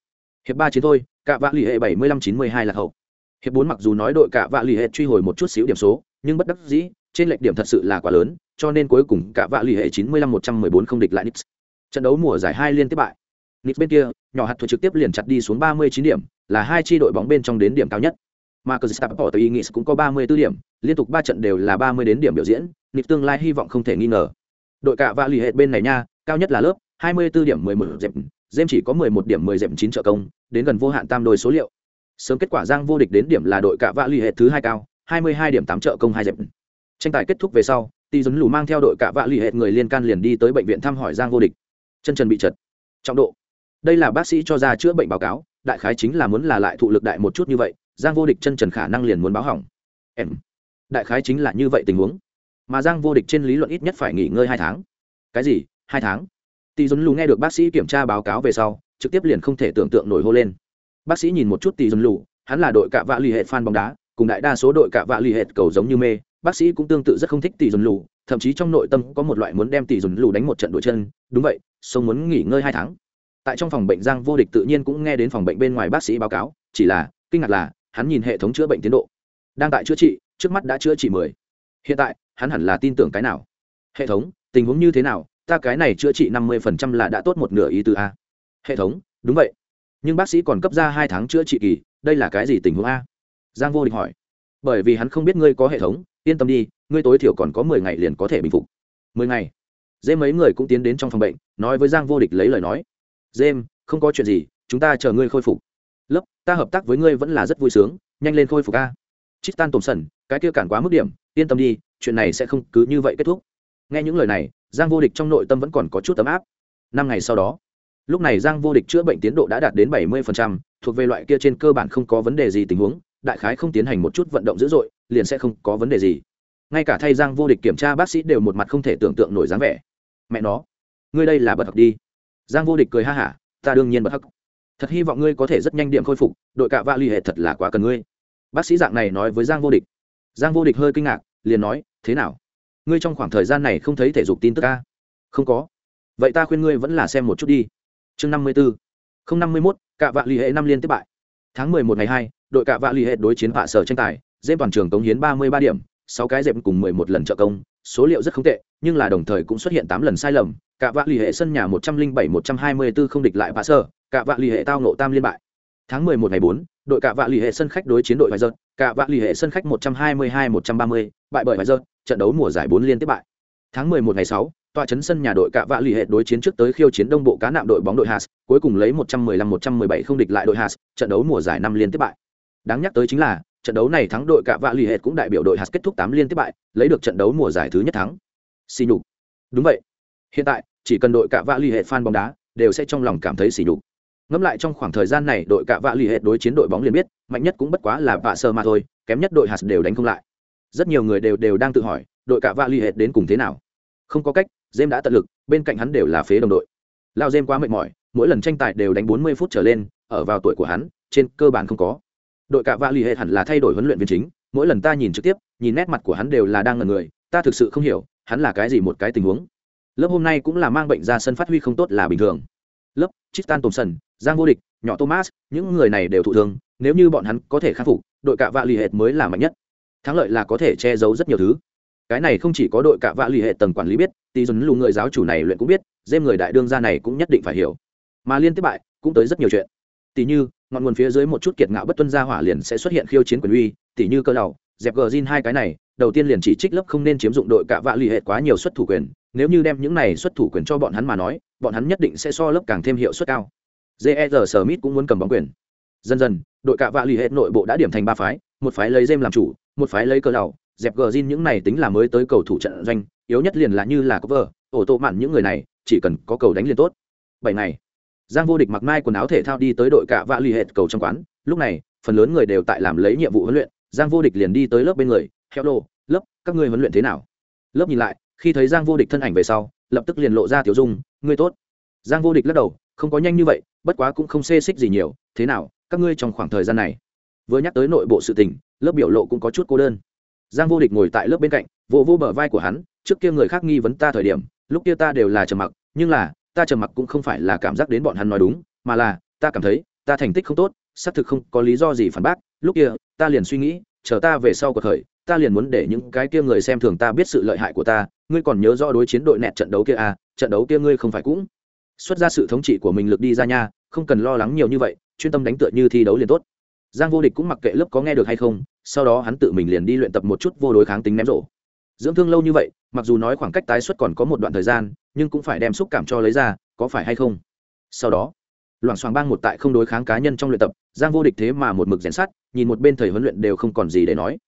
A: Hiệp ba chiến thôi cạ vạ lì hệ bảy mươi lăm chín mươi hai là hậu hiệp bốn mặc dù nói đội cả vạ lì hệ truy hồi một chút xíu điểm số, nhưng bất đắc dĩ, trên lệch điểm thật sự là quá lớn, cho nên cuối cùng cả vạ lì hệ chín mươi lăm một trăm mười bốn không địch lại nix. Trận đấu mùa giải hai liên tiếp bại. Nix bên kia, nhỏ hạt thuật trực tiếp liền chặt đi xuống ba mươi chín điểm, là hai chi đội bóng bên trong đến điểm cao nhất. Mà Stapport tới ý nghĩ cũng có 34 điểm, liên tục ba trận đều là ba mươi đến điểm biểu diễn nịp tương lai hy vọng không thể nghi ngờ. Đội cả và lì hệ bên này nha, cao nhất là lớp 24 điểm mười một dẹp Jem chỉ có mười một điểm mười dẹp 9 trợ công, đến gần vô hạn tam đôi số liệu sớm kết quả giang vô địch đến điểm là đội cả vạ lì hệ thứ hai cao, hai mươi hai điểm tám trợ công hai dẹp. Tranh tài kết thúc về sau tỷ dấn lù mang theo đội cả vạ lì hệ người liên can liền đi tới bệnh viện thăm hỏi giang vô địch. Chân trần bị chật trọng độ. Đây là bác sĩ cho ra chữa bệnh báo cáo, đại khái chính là muốn là lại thụ lực đại một chút như vậy, giang vô địch chân trần khả năng liền muốn báo hỏng. Em. Đại khái chính là như vậy tình huống. Mà giang vô địch trên lý luận ít nhất phải nghỉ ngơi hai tháng. Cái gì? Hai tháng? Tỷ dấn lù nghe được bác sĩ kiểm tra báo cáo về sau, trực tiếp liền không thể tưởng tượng nổi hô lên bác sĩ nhìn một chút tỷ dồn lù, hắn là đội cạ vạ l ì hệ fan bóng đá, cùng đại đa số đội cạ vạ l ì hệ cầu giống như mê. Bác sĩ cũng tương tự rất không thích tỷ dồn lù, thậm chí trong nội tâm có một loại muốn đem tỷ dồn lù đánh một trận đội chân. Đúng vậy, sông muốn nghỉ ngơi hai tháng. Tại trong phòng bệnh giang vô địch tự nhiên cũng nghe đến phòng bệnh bên ngoài bác sĩ báo cáo, chỉ là, kinh ngạc là, hắn nhìn hệ thống chữa bệnh tiến độ. Đang tại chữa trị, trước mắt đã chữa trị mười. Hiện tại, hắn hẳn là tin tưởng cái nào? Hệ thống, tình huống như thế nào? Ta cái này chữa trị năm mươi phần trăm là đã tốt một nửa ý từ a. Hệ thống, đúng vậy nhưng bác sĩ còn cấp ra hai tháng chữa trị kỳ đây là cái gì tình huống a? Giang vô địch hỏi. Bởi vì hắn không biết ngươi có hệ thống yên tâm đi ngươi tối thiểu còn có mười ngày liền có thể bình phục. Mười ngày? Dê mấy người cũng tiến đến trong phòng bệnh nói với giang vô địch lấy lời nói. Dê, không có chuyện gì chúng ta chờ ngươi khôi phục. Lớp ta hợp tác với ngươi vẫn là rất vui sướng nhanh lên khôi phục a. Chít tan tổm sần cái kia cản quá mức điểm yên tâm đi chuyện này sẽ không cứ như vậy kết thúc. Nghe những lời này giang vô địch trong nội tâm vẫn còn có chút tấm áp. Năm ngày sau đó lúc này giang vô địch chữa bệnh tiến độ đã đạt đến bảy mươi thuộc về loại kia trên cơ bản không có vấn đề gì tình huống, đại khái không tiến hành một chút vận động dữ dội, liền sẽ không có vấn đề gì. Ngay cả thay giang vô địch kiểm tra, bác sĩ đều một mặt không thể tưởng tượng nổi dáng vẻ. Mẹ nó, ngươi đây là bật học đi. Giang vô địch cười ha hả, ta đương nhiên bật hắc thật hy vọng ngươi có thể rất nhanh điểm khôi phục, đội cạ vạ l hệ thật là quá cần ngươi. Bác sĩ dạng này nói với giang vô địch. Giang vô địch hơi kinh ngạc, liền nói, thế nào? Ngươi trong khoảng thời gian này không thấy thể dục tin tức ca không có. Vậy ta khuyên ngươi vẫn là xem một chút đi chương năm mươi b không năm mươi mốt, cạ vạ l ì hệ năm liên tiếp bại. Tháng mười một ngày hai, đội cạ vạ l ì hệ đối chiến vạ sở tranh tài dêm toàn trường cống hiến ba mươi ba điểm, sáu cái dẹp cùng mười một lần trợ công, số liệu rất không tệ, nhưng là đồng thời cũng xuất hiện tám lần sai lầm cả vạn l ì hệ sân nhà một trăm linh bảy, một trăm hai mươi b không địch lại bạ sở cả vạn l ì hệ tao nộ tam liên bại. Tháng mười một ngày bốn, đội cả vạn l ì hệ sân khách đối chiến đội vài dợt cả vạn l ì hệ sân khách một trăm hai mươi hai, một trăm ba mươi, bại bởi vài dợt trận đấu mùa giải bốn liên tiếp bại. Tháng mười một ngày sáu tòa chấn sân nhà đội Cạ vạ Lì hệ đối chiến trước tới khiêu chiến đông bộ cá nạm đội bóng đội hạt cuối cùng lấy một trăm mười lăm, một trăm mười bảy không địch lại đội hạt trận đấu mùa giải năm liên tiếp bại. Đáng nhắc tới chính là, trận đấu này thắng đội Cạ vạ Lì hệ cũng đại biểu đội hạt kết thúc tám liên tiếp bại, lấy được trận đấu mùa giải thứ nhất thắng. Xì nhục. Đúng vậy. Hiện tại, chỉ cần đội Cạ vạ Lì hệ fan bóng đá, đều sẽ trong lòng cảm thấy xì nhục. Ngẫm lại trong khoảng thời gian này đội cạ vạ Lì hệ đối chiến đội bóng liền biết, mạnh nhất cũng bất quá là vạ sơ mà thôi, kém nhất đội hạt đều đánh không lại. Rất nhiều người đều đều đang tự hỏi, đội cạ vạ Lì hệ đến cùng thế nào? Không có cách jem đã tận lực bên cạnh hắn đều là phế đồng đội lao jem quá mệt mỏi mỗi lần tranh tài đều đánh bốn mươi phút trở lên ở vào tuổi của hắn trên cơ bản không có đội cả vạ l hệ hẳn là thay đổi huấn luyện viên chính mỗi lần ta nhìn trực tiếp nhìn nét mặt của hắn đều là đang ngẩn người ta thực sự không hiểu hắn là cái gì một cái tình huống lớp hôm nay cũng là mang bệnh ra sân phát huy không tốt là bình thường lớp Tristan Thompson, Giang vô địch, nhỏ Thomas, những người này đều thụ thương, nếu như bọn hắn có thể khắc phục, đội cả vạ lì hệt mới là mạnh nhất. Thắng lợi là có thể che giấu rất nhiều thứ. Cái này không chỉ có đội cạ vạ lì hệ tầng quản lý biết, tỷ dần lù người giáo chủ này luyện cũng biết, dêm người đại đương gia này cũng nhất định phải hiểu. Mà liên tiếp bại, cũng tới rất nhiều chuyện. Tỷ như, ngọn nguồn phía dưới một chút kiệt ngạo bất tuân gia hỏa liền sẽ xuất hiện khiêu chiến quyền uy, tỷ như cơ đầu, dẹp gờ hai cái này, đầu tiên liền chỉ trích lớp không nên chiếm dụng đội cạ vạ lì hệ quá nhiều xuất thủ quyền, nếu như đem những này xuất thủ quyền cho bọn hắn mà nói bọn hắn nhất định sẽ so lớp càng thêm hiệu suất cao jer smith cũng muốn cầm bóng quyền dần dần đội cạ vạ l ì hệ nội bộ đã điểm thành ba phái một phái lấy dêm làm chủ một phái lấy cơ đầu dẹp gờ zin những này tính là mới tới cầu thủ trận doanh yếu nhất liền là như là có vợ, ổ tô mặn những người này chỉ cần có cầu đánh liền tốt. Bảy ngày giang vô địch mặc mai quần áo thể thao đi tới đội cạ vạ lì ì cầu trong quán. Lúc này phần lớn người đều tại làm lấy nhiệm vụ huấn luyện giang vô địch liền đi tới lớp bên người theo đồ lớp các ngươi huấn luyện thế nào? Lớp nhìn lại khi thấy giang vô địch thân ảnh về sau lập tức liền lộ ra tiểu dung ngươi tốt. Giang vô địch lắc đầu không có nhanh như vậy bất quá cũng không xê xích gì nhiều thế nào các ngươi trong khoảng thời gian này? Vừa nhắc tới nội bộ sự tình lớp biểu lộ cũng có chút cô đơn giang vô địch ngồi tại lớp bên cạnh, vỗ vỗ bờ vai của hắn, trước kia người khác nghi vấn ta thời điểm, lúc kia ta đều là trầm mặc, nhưng là, ta trầm mặc cũng không phải là cảm giác đến bọn hắn nói đúng, mà là, ta cảm thấy, ta thành tích không tốt, xác thực không có lý do gì phản bác, lúc kia, ta liền suy nghĩ, chờ ta về sau cuộc khởi ta liền muốn để những cái kia người xem thường ta biết sự lợi hại của ta, ngươi còn nhớ rõ đối chiến đội nẹt trận đấu kia à trận đấu kia ngươi không phải cũng xuất ra sự thống trị của mình lực đi ra nha, không cần lo lắng nhiều như vậy, chuyên tâm đánh tựa như thi đấu liền tốt. Giang vô địch cũng mặc kệ lớp có nghe được hay không sau đó hắn tự mình liền đi luyện tập một chút vô đối kháng tính ném rổ. Dưỡng thương lâu như vậy, mặc dù nói khoảng cách tái xuất còn có một đoạn thời gian, nhưng cũng phải đem xúc cảm cho lấy ra, có phải hay không? Sau đó, loảng xoảng bang một tại không đối kháng cá nhân trong luyện tập, giang vô địch thế mà một mực rèn sát nhìn một bên thầy huấn luyện đều không còn gì để nói.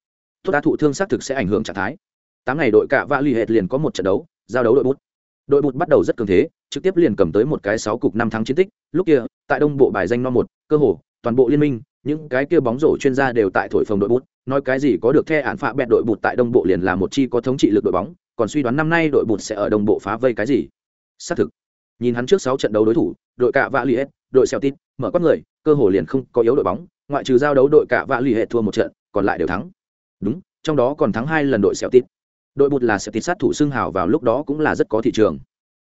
A: Thuốc đá thụ thương xác thực sẽ ảnh hưởng trạng thái. Tám ngày đội cạ vạ l ì hệt liền có một trận đấu, giao đấu đội bút. Đội bút bắt đầu rất cường thế, trực tiếp liền cầm tới một cái sáu cục năm tháng chiến tích. Lúc kia, tại đông bộ bài danh no một, cơ hồ, toàn bộ liên minh những cái kia bóng rổ chuyên gia đều tại thổi phồng đội bút, nói cái gì có được the án phạ bẹt đội bụt tại đông bộ liền là một chi có thống trị lực đội bóng, còn suy đoán năm nay đội bụt sẽ ở đông bộ phá vây cái gì? Xác thực. Nhìn hắn trước sáu trận đấu đối thủ, đội Cả vạ l hết đội xeo tít, mở quát người, cơ hồ liền không có yếu đội bóng, ngoại trừ giao đấu đội Cả vạ l hết thua một trận, còn lại đều thắng. Đúng, trong đó còn thắng hai lần đội xẻo tít. Đội bụt là xẻo tít sát thủ xưng hào vào lúc đó cũng là rất có thị trường.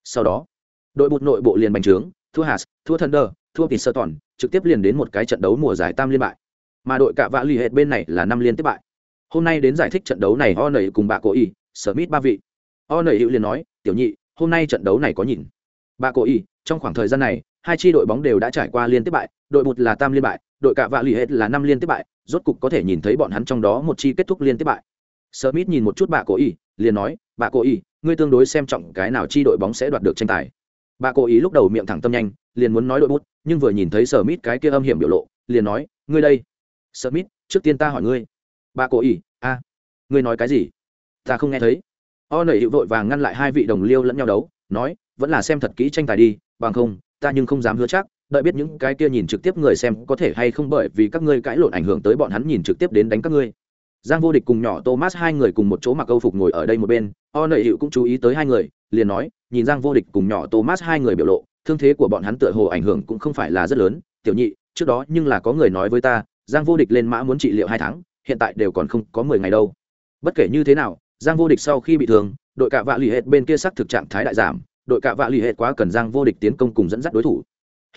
A: Sau đó, đội bụt nội bộ liền bành trướng, thua hạt thua thunder, thua tít sơ toàn trực tiếp liền đến một cái trận đấu mùa giải tam liên bại mà đội cạ vạ l ì hệt bên này là năm liên tiếp bại hôm nay đến giải thích trận đấu này o nầy cùng bà cố y sở mít ba vị o nầy hữu liền nói tiểu nhị hôm nay trận đấu này có nhìn bà cố y trong khoảng thời gian này hai chi đội bóng đều đã trải qua liên tiếp bại đội bụt là tam liên bại đội cạ vạ l ì hệt là năm liên tiếp bại rốt cục có thể nhìn thấy bọn hắn trong đó một chi kết thúc liên tiếp bại. Smith nhìn một chút bà cố ý, liền nói, bà cố ý, ngươi tương đối xem trọng cái nào chi đội bóng sẽ đoạt được tranh tài. Bà cố ý lúc đầu miệng thẳng tâm nhanh, liền muốn nói đội bút, nhưng vừa nhìn thấy Smith cái kia âm hiểm biểu lộ, liền nói, ngươi đây. Smith, trước tiên ta hỏi ngươi. Bà cổ ỉ, a, ngươi nói cái gì? Ta không nghe thấy. O nẩy hiệu vội vàng ngăn lại hai vị đồng liêu lẫn nhau đấu, nói, vẫn là xem thật kỹ tranh tài đi, bằng không, ta nhưng không dám hứa chắc, đợi biết những cái kia nhìn trực tiếp người xem có thể hay không bởi vì các ngươi cãi lộn ảnh hưởng tới bọn hắn nhìn trực tiếp đến đánh các ngươi giang vô địch cùng nhỏ thomas hai người cùng một chỗ mặc câu phục ngồi ở đây một bên o nợ hiệu cũng chú ý tới hai người liền nói nhìn giang vô địch cùng nhỏ thomas hai người biểu lộ thương thế của bọn hắn tựa hồ ảnh hưởng cũng không phải là rất lớn, tiểu nhị, trước đó nhưng là có người nói với ta, giang vô địch lên mã muốn trị liệu hai tháng, hiện tại đều còn không có mười ngày đâu. Bất kể như thế nào, giang vô địch sau khi bị thương, đội cạ vạ l ì hệt bên kia sắc thực trạng thái đại giảm, đội cạ vạ l ì hệt quá cần giang vô địch tiến công cùng dẫn dắt đối thủ.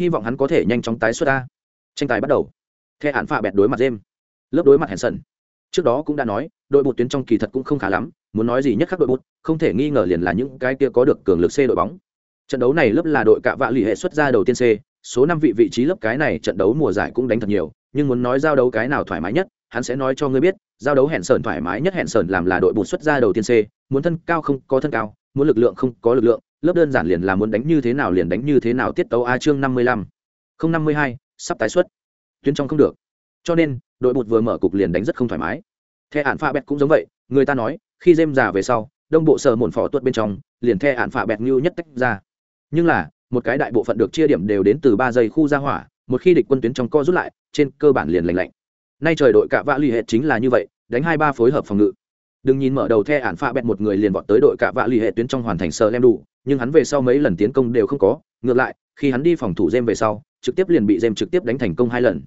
A: Hy vọng hắn có thể nhanh chóng tái xuất ra. Tranh tài bắt đầu. The hạn phạ bẹt đối mặt dêm lớp đối mặt hẹn sần trước đó cũng đã nói, đội bột tuyến trong kỳ thật cũng không khá lắm, muốn nói gì nhất khắc đội bột, không thể nghi ngờ liền là những cái kia có được cường lực c đội bóng trận đấu này lớp là đội cạ vạ l ì hệ xuất ra đầu tiên c, số năm vị vị trí lớp cái này trận đấu mùa giải cũng đánh thật nhiều, nhưng muốn nói giao đấu cái nào thoải mái nhất, hắn sẽ nói cho ngươi biết, giao đấu hẹn sờn thoải mái nhất hẹn sờn làm là đội bột xuất ra đầu tiên c, muốn thân cao không có thân cao, muốn lực lượng không có lực lượng, lớp đơn giản liền là muốn đánh như thế nào liền đánh như thế nào tiết tấu a chương năm mươi lăm. Không năm mươi hai, sắp tái xuất. Tuyến trong không được. Cho nên, đội bột vừa mở cục liền đánh rất không thoải mái. The hạn pha bẹt cũng giống vậy, người ta nói, khi dêm già về sau, đông bộ sở mồn phỏ tuột bên trong, liền the hạn pha bẹt như nhất tách ra nhưng là, một cái đại bộ phận được chia điểm đều đến từ ba giây khu ra hỏa, một khi địch quân tuyến trong co rút lại, trên cơ bản liền lành lạnh. Nay trời đội cạ vạ l ì hệ chính là như vậy, đánh hai ba phối hợp phòng ngự. Đừng nhìn mở đầu the ản pha bẹt một người liền vọt tới đội cạ vạ l ì hệ tuyến trong hoàn thành sờ lem đủ, nhưng hắn về sau mấy lần tiến công đều không có. Ngược lại, khi hắn đi phòng thủ jem về sau, trực tiếp liền bị jem trực tiếp đánh thành công hai lần.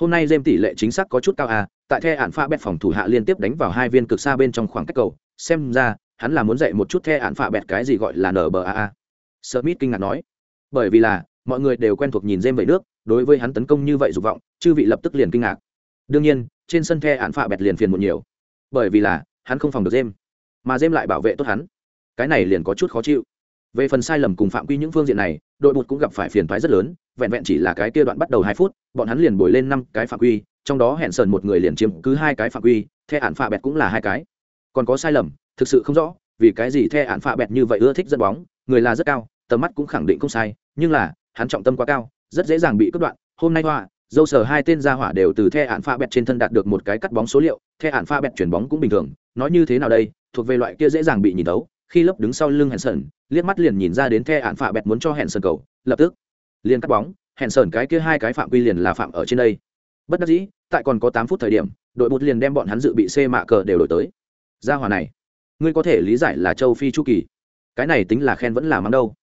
A: Hôm nay jem tỷ lệ chính xác có chút cao à tại the ản pha bẹt phòng thủ hạ liên tiếp đánh vào hai viên cực xa bên trong khoảng cách cầu. Xem ra, hắn là muốn dạy một chút the ản pha bẹt cái gì gọi là nba smith kinh ngạc nói. Bởi vì là, mọi người đều quen thuộc nhìn jem vậy nước, đối với hắn tấn công như vậy dục vọng, chư vị lập tức liền kinh ngạc. Đương nhiên, trên sân the án phạ bẹt liền phiền một nhiều. Bởi vì là, hắn không phòng được jem mà jem lại bảo vệ tốt hắn. Cái này liền có chút khó chịu. Về phần sai lầm cùng phạm quy những phương diện này, đội bột cũng gặp phải phiền toái rất lớn, vẹn vẹn chỉ là cái kia đoạn bắt đầu hai phút, bọn hắn liền bồi lên năm cái phạm quy, trong đó hẹn sờn một người liền chiếm cứ hai cái phạm quy, the án phạ bẹt cũng là hai cái. Còn có sai lầm, thực sự không rõ, vì cái gì the án phạ bẹt như vậy ưa thích dẫn bóng, người là rất cao tầm mắt cũng khẳng định không sai, nhưng là, hắn trọng tâm quá cao, rất dễ dàng bị cất đoạn. Hôm nay hoa, dâu sở hai tên gia hỏa đều từ the hạn pha bẹt trên thân đạt được một cái cắt bóng số liệu, the hạn pha bẹt chuyển bóng cũng bình thường, nói như thế nào đây, thuộc về loại kia dễ dàng bị nhìn tấu khi lớp đứng sau lưng hẹn sần liếc mắt liền nhìn ra đến the hạn pha bẹt muốn cho hẹn sần cầu, lập tức, liền cắt bóng. Hẹn sần cái kia hai cái phạm quy liền là phạm ở trên đây. Bất đắc dĩ, tại còn có tám phút thời điểm, đội bút liền đem bọn hắn dự bị xê mạ cờ đều đổi tới. Gia hỏa này, ngươi có thể lý giải là châu phi chu kỳ. Cái này tính là khen vẫn là mắng đâu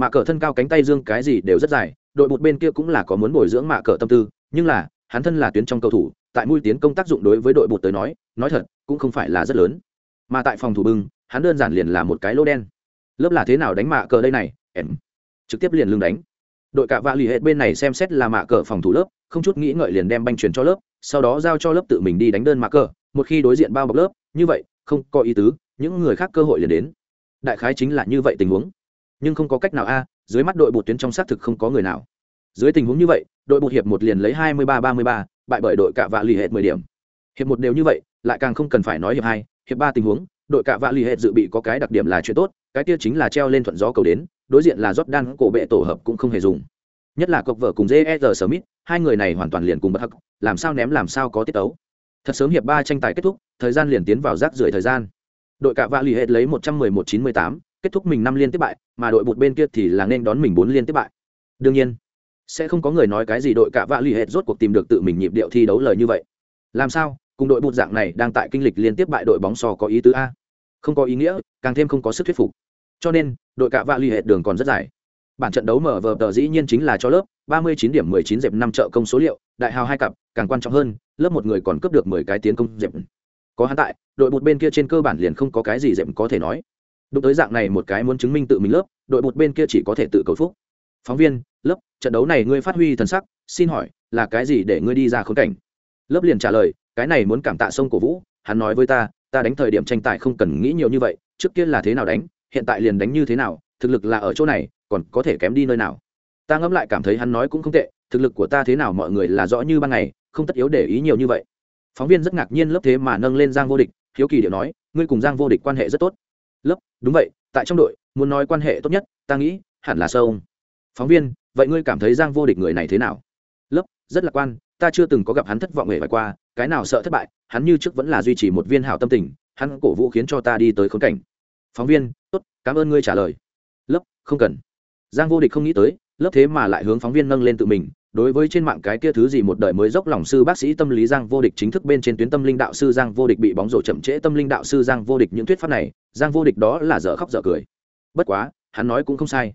A: mạ cờ thân cao cánh tay dương cái gì đều rất dài, đội một bên kia cũng là có muốn bồi dưỡng mạ cờ tâm tư, nhưng là, hắn thân là tuyến trong cầu thủ, tại mũi tiến công tác dụng đối với đội bột tới nói nói thật, cũng không phải là rất lớn. Mà tại phòng thủ bưng, hắn đơn giản liền là một cái lô đen. Lớp là thế nào đánh mạ cờ đây này? Em. Trực tiếp liền lưng đánh. Đội cả vạ lì hết bên này xem xét là mạ cờ phòng thủ lớp, không chút nghĩ ngợi liền đem banh truyền cho lớp, sau đó giao cho lớp tự mình đi đánh đơn mạ cờ, một khi đối diện bao bọc lớp, như vậy, không có ý tứ, những người khác cơ hội liền đến. Đại khái chính là như vậy tình huống nhưng không có cách nào a, dưới mắt đội bột tuyến trong xác thực không có người nào. Dưới tình huống như vậy, đội bột hiệp một liền lấy hai mươi ba ba mươi ba, bại bởi đội cạ vạ lì hệt mười điểm. Hiệp một đều như vậy, lại càng không cần phải nói hiệp hai, hiệp ba tình huống, đội cạ vạ lì hệt dự bị có cái đặc điểm là chuyện tốt, cái kia chính là treo lên thuận gió cầu đến, đối diện là Jordan, cổ bệ tổ hợp cũng không hề dùng. Nhất là cọc vợ cùng J.R. Smith, hai người này hoàn toàn liền cùng bất hắc, làm sao ném làm sao có tiết tấu. Thật sớm hiệp ba tranh tài kết thúc, thời gian liền tiến vào rác rưởi thời gian. Đội cạ vạ lì hệt lấy một trăm mười một chín mươi tám kết thúc mình năm liên tiếp bại, mà đội bột bên kia thì là nên đón mình bốn liên tiếp bại. Đương nhiên, sẽ không có người nói cái gì đội cả vạ l ì hệt rốt cuộc tìm được tự mình nhịp điệu thi đấu lời như vậy. Làm sao? Cùng đội bột dạng này đang tại kinh lịch liên tiếp bại đội bóng sò có ý tứ a. Không có ý nghĩa, càng thêm không có sức thuyết phục. Cho nên, đội cả vạ l ì hệt đường còn rất dài. Bản trận đấu mở vờ tờ dĩ nhiên chính là cho lớp 39 điểm 19 dẹp năm trợ công số liệu, đại hào hai cặp, càng quan trọng hơn, lớp một người còn cướp được 10 cái tiến công dẹp. Có hắn tại, đội một bên kia trên cơ bản liền không có cái gì dẹp có thể nói đụng tới dạng này một cái muốn chứng minh tự mình lớp, đội một bên kia chỉ có thể tự cầu phúc. Phóng viên, lớp, trận đấu này ngươi phát huy thần sắc, xin hỏi, là cái gì để ngươi đi ra khốn cảnh? Lớp liền trả lời, cái này muốn cảm tạ sông cổ vũ, hắn nói với ta ta đánh thời điểm tranh tài không cần nghĩ nhiều như vậy, trước kia là thế nào đánh, hiện tại liền đánh như thế nào, thực lực là ở chỗ này, còn có thể kém đi nơi nào? Ta ngẫm lại cảm thấy hắn nói cũng không tệ, thực lực của ta thế nào mọi người là rõ như ban ngày, không tất yếu để ý nhiều như vậy. Phóng viên rất ngạc nhiên lớp thế mà nâng lên giang vô địch, hiếu kỳ điệu nói, ngươi cùng giang vô địch quan hệ rất tốt lớp, đúng vậy, tại trong đội, muốn nói quan hệ tốt nhất, ta nghĩ, hẳn là sâu phóng viên, vậy ngươi cảm thấy giang vô địch người này thế nào? Lớp, rất lạc quan, ta chưa từng có gặp hắn thất vọng hề vải qua, cái nào sợ thất bại, hắn như trước vẫn là duy trì một viên hảo tâm tình, hắn cổ vũ khiến cho ta đi tới khốn cảnh. Phóng viên, tốt, cảm ơn ngươi trả lời. Lớp, không cần. Giang vô địch không nghĩ tới, lớp thế mà lại hướng phóng viên nâng lên tự mình đối với trên mạng cái kia thứ gì một đời mới dốc lòng sư bác sĩ tâm lý giang vô địch chính thức bên trên tuyến tâm linh đạo sư giang vô địch bị bóng rổ chậm trễ tâm linh đạo sư giang vô địch những thuyết pháp này, giang vô địch đó là dở khóc dở cười. Bất quá, hắn nói cũng không sai.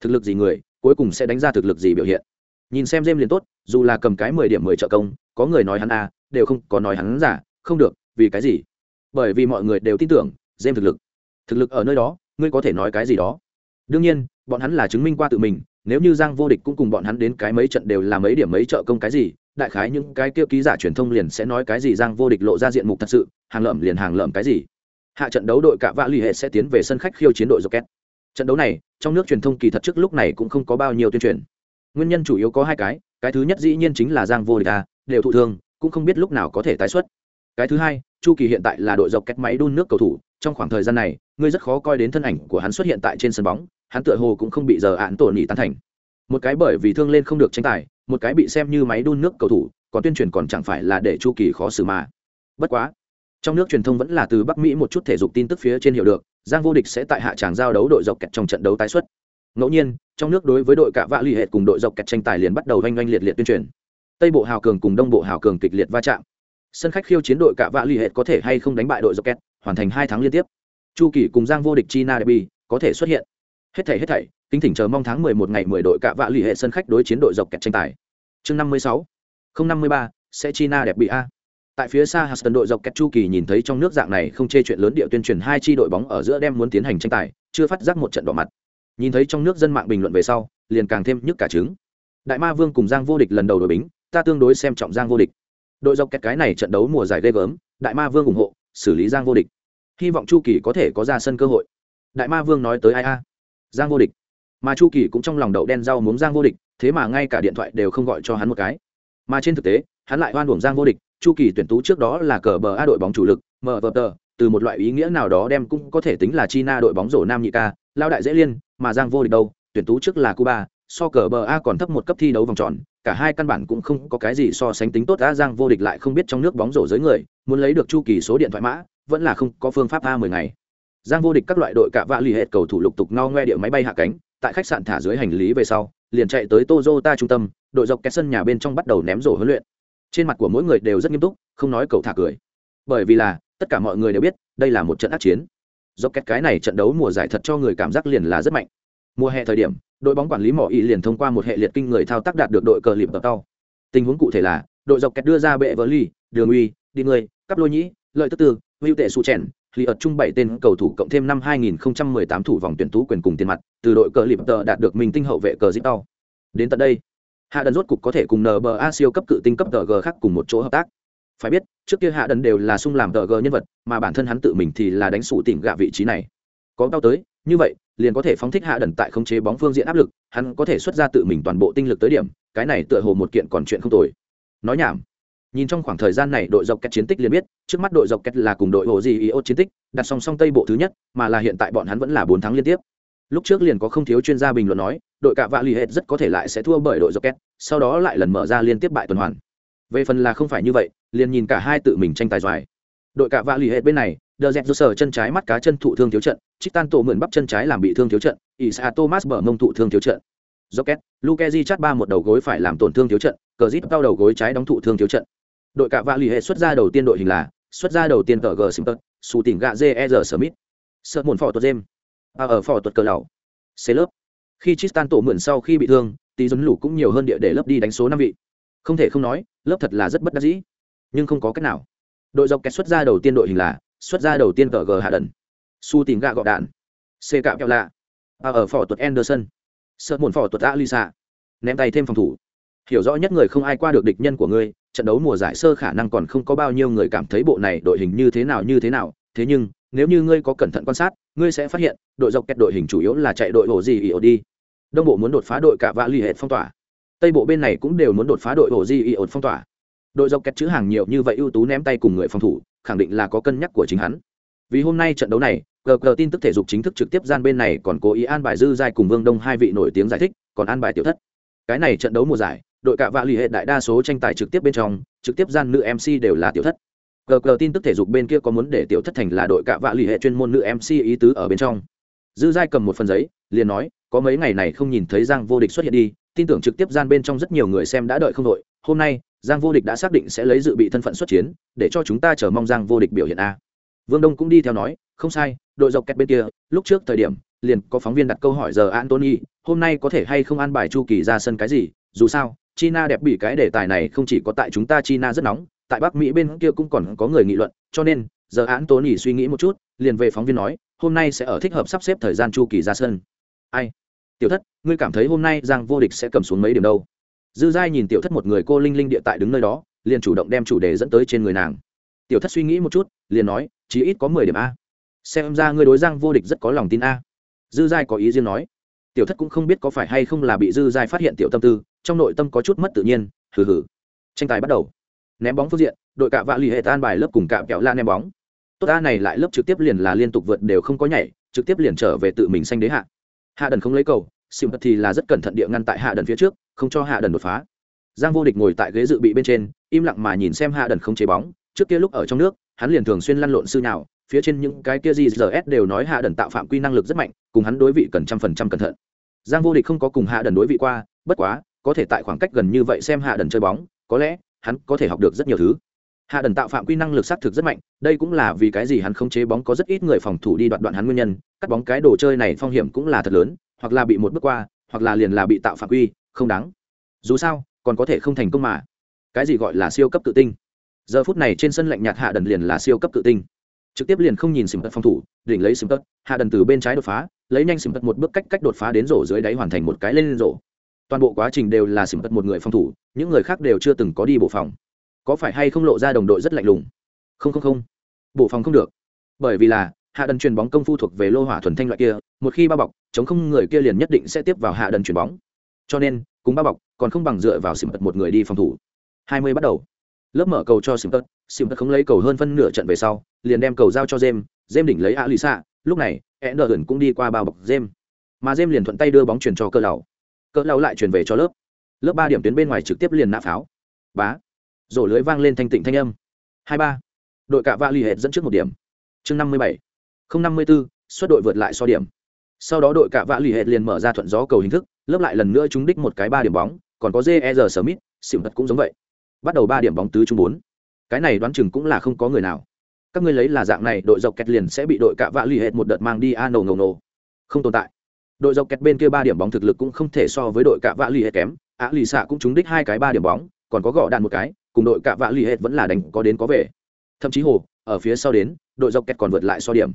A: Thực lực gì người, cuối cùng sẽ đánh ra thực lực gì biểu hiện. Nhìn xem dêm liền tốt, dù là cầm cái mười điểm mười trợ công, có người nói hắn a, đều không có nói hắn giả, không được, vì cái gì? Bởi vì mọi người đều tin tưởng dêm thực lực. Thực lực ở nơi đó, ngươi có thể nói cái gì đó? Đương nhiên, bọn hắn là chứng minh qua tự mình nếu như giang vô địch cũng cùng bọn hắn đến cái mấy trận đều là mấy điểm mấy trợ công cái gì, đại khái những cái kia ký giả truyền thông liền sẽ nói cái gì giang vô địch lộ ra diện mục thật sự, hàng lợm liền hàng lợm cái gì. Hạ trận đấu đội cả vạ l ì hệ sẽ tiến về sân khách khiêu chiến đội rocket. Trận đấu này, trong nước truyền thông kỳ thật trước lúc này cũng không có bao nhiêu tuyên truyền. Nguyên nhân chủ yếu có hai cái cái thứ nhất dĩ nhiên chính là giang vô địch à đều thụ thương, cũng không biết lúc nào có thể tái xuất. Cái thứ hai, chu kỳ hiện tại là đội dọc cách máy đun nước cầu thủ, trong khoảng thời gian này, ngươi rất khó coi đến thân ảnh của hắn xuất hiện tại trên sân bóng hắn tựa hồ cũng không bị giờ án tổn nhị tán thành. Một cái bởi vì thương lên không được tranh tài, một cái bị xem như máy đun nước cầu thủ, còn tuyên truyền còn chẳng phải là để chu kỳ khó xử mà. Bất quá, trong nước truyền thông vẫn là từ bắc mỹ một chút thể dục tin tức phía trên hiểu được, giang vô địch sẽ tại hạ tràng giao đấu đội dọc kẹt trong trận đấu tái xuất. Ngẫu nhiên, trong nước đối với đội Cả vạ l ì hệ cùng đội dọc kẹt tranh tài liền bắt đầu oanh oanh liệt liệt tuyên truyền. Tây bộ hào cường cùng đông bộ hào cường kịch liệt va chạm. Sân khách khiêu chiến đội Cả vạ l ì hệ có thể hay không đánh bại đội dọc kẹt, hoàn thành hai tháng liên tiếp. Chu kỳ cùng giang vô địch china derby có thể xuất hiện hết thảy hết thảy, kính thỉnh chờ mong tháng mười một ngày mười đội cạ vạ lì hệ sân khách đối chiến đội dọc kẹt tranh tài. Chương năm mươi sáu, không năm mươi ba, sẽ china đẹp bị a. Tại phía xa Huston đội dọc kẹt chu kỳ nhìn thấy trong nước dạng này không chê chuyện lớn địa tuyên truyền hai chi đội bóng ở giữa đem muốn tiến hành tranh tài, chưa phát giác một trận đỏ mặt. Nhìn thấy trong nước dân mạng bình luận về sau, liền càng thêm nhức cả trứng. Đại ma vương cùng giang vô địch lần đầu đội bính, ta tương đối xem trọng giang vô địch. Đội dọc kẹt cái này trận đấu mùa giải ghê gớm, đại ma vương ủng hộ, xử lý giang vô địch. Hy vọng chu kỳ có thể có ra sân cơ hội. Đại ma vương nói tới ai a? Giang vô địch. Mà chu kỳ cũng trong lòng đậu đen rau muốn giang vô địch, thế mà ngay cả điện thoại đều không gọi cho hắn một cái. Mà trên thực tế, hắn lại oan uổng giang vô địch, chu kỳ tuyển tú trước đó là cờ bờ a đội bóng chủ lực mờ vờ tờ, từ một loại ý nghĩa nào đó đem cũng có thể tính là china đội bóng rổ nam nhị ca, lao đại dễ liên, mà giang vô địch đâu, tuyển tú trước là cuba, so cờ bờ a còn thấp một cấp thi đấu vòng tròn, cả hai căn bản cũng không có cái gì so sánh tính tốt a giang vô địch lại không biết trong nước bóng rổ giới người, muốn lấy được chu kỳ số điện thoại mã, vẫn là không có phương pháp a mười ngày giang vô địch các loại đội cả vạ lì hết cầu thủ lục tục no ngoe địa máy bay hạ cánh, tại khách sạn thả dưới hành lý về sau, liền chạy tới Toyota trung tâm, đội dọc kẹt sân nhà bên trong bắt đầu ném rổ huấn luyện. Trên mặt của mỗi người đều rất nghiêm túc, không nói cầu thả cười. Bởi vì là, tất cả mọi người đều biết, đây là một trận ác chiến. Dọc két cái này trận đấu mùa giải thật cho người cảm giác liền là rất mạnh. Mùa hè thời điểm, đội bóng quản lý mỏ ý liền thông qua một hệ liệt kinh người thao tác đạt được đội cờ liệp tập tàu tình huống cụ thể là, đội dọc kẹt đưa ra bệ vỡ ly đường uy, đi người, cắp lôi nhĩ, lợi tức tư, hữu tệ sụ chèn lì ợt chung bảy tên cầu thủ cộng thêm năm 2018 thủ vòng tuyển tú quyền cùng tiền mặt, từ đội cờ liệp tờ đạt được mình tinh hậu vệ cờ dít tàu đến tận đây, hạ đần rốt cục có thể cùng nba siêu cấp cự tinh cấp tg khác cùng một chỗ hợp tác. Phải biết, trước kia hạ đần đều là sung làm tờ g nhân vật, mà bản thân hắn tự mình thì là đánh sủ tỉnh gạ vị trí này. Có tao tới, như vậy, liền có thể phóng thích hạ đần tại khống chế bóng phương diện áp lực, hắn có thể xuất ra tự mình toàn bộ tinh lực tới điểm, cái này tựa hồ một kiện còn chuyện không tồi. Nói nhảm nhìn trong khoảng thời gian này đội dọc kẹt chiến tích liền biết trước mắt đội dọc kẹt là cùng đội hồ gì iốt chiến tích đặt song song tây bộ thứ nhất mà là hiện tại bọn hắn vẫn là bốn tháng liên tiếp. Lúc trước liền có không thiếu chuyên gia bình luận nói đội cạ vạ l ì hết rất có thể lại sẽ thua bởi đội dọc kẹt sau đó lại lần mở ra liên tiếp bại tuần hoàn. Về phần là không phải như vậy liền nhìn cả hai tự mình tranh tài doài. Đội cạ vạ l ì hết bên này đờ dẹp do sở chân trái mắt cá chân thụ thương thiếu trận trích tan tổ mượn bắp chân trái làm bị thương thiếu trận ỷ xa thomas bở mông thụ thương thiếu trận. Rocket, Lukeji chát ba một đầu gối phải làm tổn thương thiếu trận, cờ zip cao đầu gối trái đóng thụ thương thiếu trận. Đội cả vạ lì hệ xuất ra đầu tiên đội hình là, xuất ra đầu tiên tờ G Simpson, su tỉnh gạ JR Smith. Sợ muộn phỏ tuật jem À ở phỏ tuật cờ lão. C lớp. Khi Tristan tổ mượn sau khi bị thương, tí dấn lũ cũng nhiều hơn địa để lớp đi đánh số năm vị. Không thể không nói, lớp thật là rất bất đắc dĩ. Nhưng không có cách nào. Đội dọc kẹt xuất ra đầu tiên đội hình là, xuất ra đầu tiên tờ G hạ đần. Su tỉnh gạ gọ đạn. C cạo kẹo lạ. À ở phỏ tuật Anderson sợ muộn phỏ tuật a lisa ném tay thêm phòng thủ hiểu rõ nhất người không ai qua được địch nhân của ngươi trận đấu mùa giải sơ khả năng còn không có bao nhiêu người cảm thấy bộ này đội hình như thế nào, như thế nào. Thế nhưng, nếu như ngươi có cẩn thận quan sát, ngươi sẽ phát hiện, đội dọc kẹt đội hình chủ yếu là chạy đội ổ gì ỉ đi. Đông bộ muốn đột phá đội cả vạ l ì phong tỏa. Tây bộ bên này cũng đều muốn đột phá đội ổ gì ỉ phong tỏa. Đội dọc kẹt chữ hàng nhiều như vậy ưu tú ném tay cùng người phòng thủ, khẳng định là có cân nhắc của chính hắn. Vì hôm nay trận đấu này gờ gờ tin tức thể dục chính thức trực tiếp gian bên này còn cố ý an bài dư giai cùng vương đông hai vị nổi tiếng giải thích, còn an bài tiểu thất. Cái này trận đấu mùa giải đội cạ vạ l ì hệ đại đa số tranh tài trực tiếp bên trong, trực tiếp gian nữ mc đều là tiểu thất. Gờ gờ tin tức thể dục bên kia có muốn để tiểu thất thành là đội cạ vạ l ì hệ chuyên môn nữ mc ý tứ ở bên trong. Dư giai cầm một phần giấy, liền nói, có mấy ngày này không nhìn thấy giang vô địch xuất hiện đi, tin tưởng trực tiếp gian bên trong rất nhiều người xem đã đợi không đội, hôm nay, giang vô địch đã xác định sẽ lấy dự bị thân phận xuất chiến, để cho chúng ta chờ mong giang vô địch biểu hiện a. Vương đông cũng đi theo nói, không sai, đội dọc kẹt bên kia, lúc trước thời điểm, liền có phóng viên đặt câu hỏi giờ antony hôm nay có thể hay không an bài chu kỳ ra sân cái gì, dù sao china đẹp bị cái đề tài này không chỉ có tại chúng ta china rất nóng, tại bắc mỹ bên kia cũng còn có người nghị luận, cho nên, giờ án tố nhỉ suy nghĩ một chút, liền về phóng viên nói, hôm nay sẽ ở thích hợp sắp xếp thời gian chu kỳ ra sân. Ai? Tiểu thất, ngươi cảm thấy hôm nay giang vô địch sẽ cầm xuống mấy điểm đâu? Dư giai nhìn tiểu thất một người cô linh linh địa tại đứng nơi đó, liền chủ động đem chủ đề dẫn tới trên người nàng. Tiểu thất suy nghĩ một chút, liền nói, chí ít có mười điểm a. Xem ra ngươi đối giang vô địch rất có lòng tin a. Dư giai có ý riêng nói. Tiểu thất cũng không biết có phải hay không là bị dư giai phát hiện tiểu tâm tư trong nội tâm có chút mất tự nhiên, hừ hừ. Tranh tài bắt đầu. Ném bóng phương diện, đội cạ vạ lì hệ tan bài lớp cùng cạ kẹo la ném bóng. Tốt ta này lại lớp trực tiếp liền là liên tục vượt đều không có nhảy, trực tiếp liền trở về tự mình xanh đế hạ. Hạ đần không lấy cầu xịm thì là rất cẩn thận địa ngăn tại hạ đần phía trước, không cho hạ đần đột phá. Giang vô địch ngồi tại ghế dự bị bên trên, im lặng mà nhìn xem hạ đần không chế bóng. Trước kia lúc ở trong nước, hắn liền thường xuyên lăn lộn sư nào phía trên những cái kia gì GS đều nói hạ đần tạo phạm quy năng lực rất mạnh, cùng hắn đối vị cần trăm phần trăm cẩn thận. Giang vô địch không có cùng hạ đần đối vị qua, bất quá có thể tại khoảng cách gần như vậy xem hạ đần chơi bóng, có lẽ, hắn có thể học được rất nhiều thứ. Hạ đần tạo phạm quy năng lực xác thực rất mạnh, đây cũng là vì cái gì hắn không chế bóng có rất ít người phòng thủ đi đoạn đoạn hắn nguyên nhân, cắt bóng cái đồ chơi này phong hiểm cũng là thật lớn, hoặc là bị một bước qua, hoặc là liền là bị tạo phạm quy, không đáng. Dù sao, còn có thể không thành công mà. Cái gì gọi là siêu cấp tự tinh giờ phút này trên sân lạnh nhạt hạ đần liền là siêu cấp tự tinh trực tiếp liền không nhìn xìm tật phòng thủ, đỉnh lấy xìm tật hạ đần từ bên trái đột phá, lấy nhanh xìm tật một bước cách cách đột phá đến rổ dưới đáy hoàn thành một cái lên rổ toàn bộ quá trình đều là xỉm tật một người phòng thủ, những người khác đều chưa từng có đi bộ phòng. Có phải hay không lộ ra đồng đội rất lạnh lùng? Không không không. Bộ phòng không được. Bởi vì là, hạ đần chuyền bóng công phu thuộc về lô hỏa thuần thanh loại kia, một khi bao bọc, chống không người kia liền nhất định sẽ tiếp vào hạ đần chuyền bóng. Cho nên, cùng bao bọc, còn không bằng dựa vào xỉm tật một người đi phòng thủ. Hai mươi bắt đầu. Lớp mở cầu cho xỉm tật xỉm tật không lấy cầu hơn phân nửa trận về sau, liền đem cầu giao cho jem jem đỉnh lấy a lì xạ lúc này e nờ cũng đi qua bao bọc jem. Mà jem liền thuận tay đưa bóng chuyển cho cơ lầu cỡ lầu lại chuyển về cho lớp. Lớp ba điểm tuyến bên ngoài trực tiếp liền nã pháo. Bá. Rổ lưới vang lên thanh tịnh thanh âm. Hai ba. Đội cạ va l ì hệt dẫn trước một điểm. Chương năm mươi bảy. Không năm mươi b ố xuất đội vượt lại so điểm. Sau đó đội cả vạ lì hệt liền mở ra thuận gió cầu hình thức, lớp lại lần nữa trúng đích một cái ba điểm bóng, còn có jer smith, xỉu thật cũng giống vậy. Bắt đầu ba điểm bóng tứ trung bốn. Cái này đoán chừng cũng là không có người nào. Các ngươi lấy là dạng này, đội dọc kẹt liền sẽ bị đội cạ vạ lì hệt một đợt mang đi a nổ ngầu nổ không tồn tại đội dọc kẹt bên kia ba điểm bóng thực lực cũng không thể so với đội cạ vạ lì hệt kém á lì xạ cũng trúng đích hai cái ba điểm bóng, còn có gõ đạn một cái, cùng đội cạ vạ lì hệt vẫn là đánh có đến có về. Thậm chí hồ, ở phía sau đến, đội dọc kẹt còn vượt lại so điểm.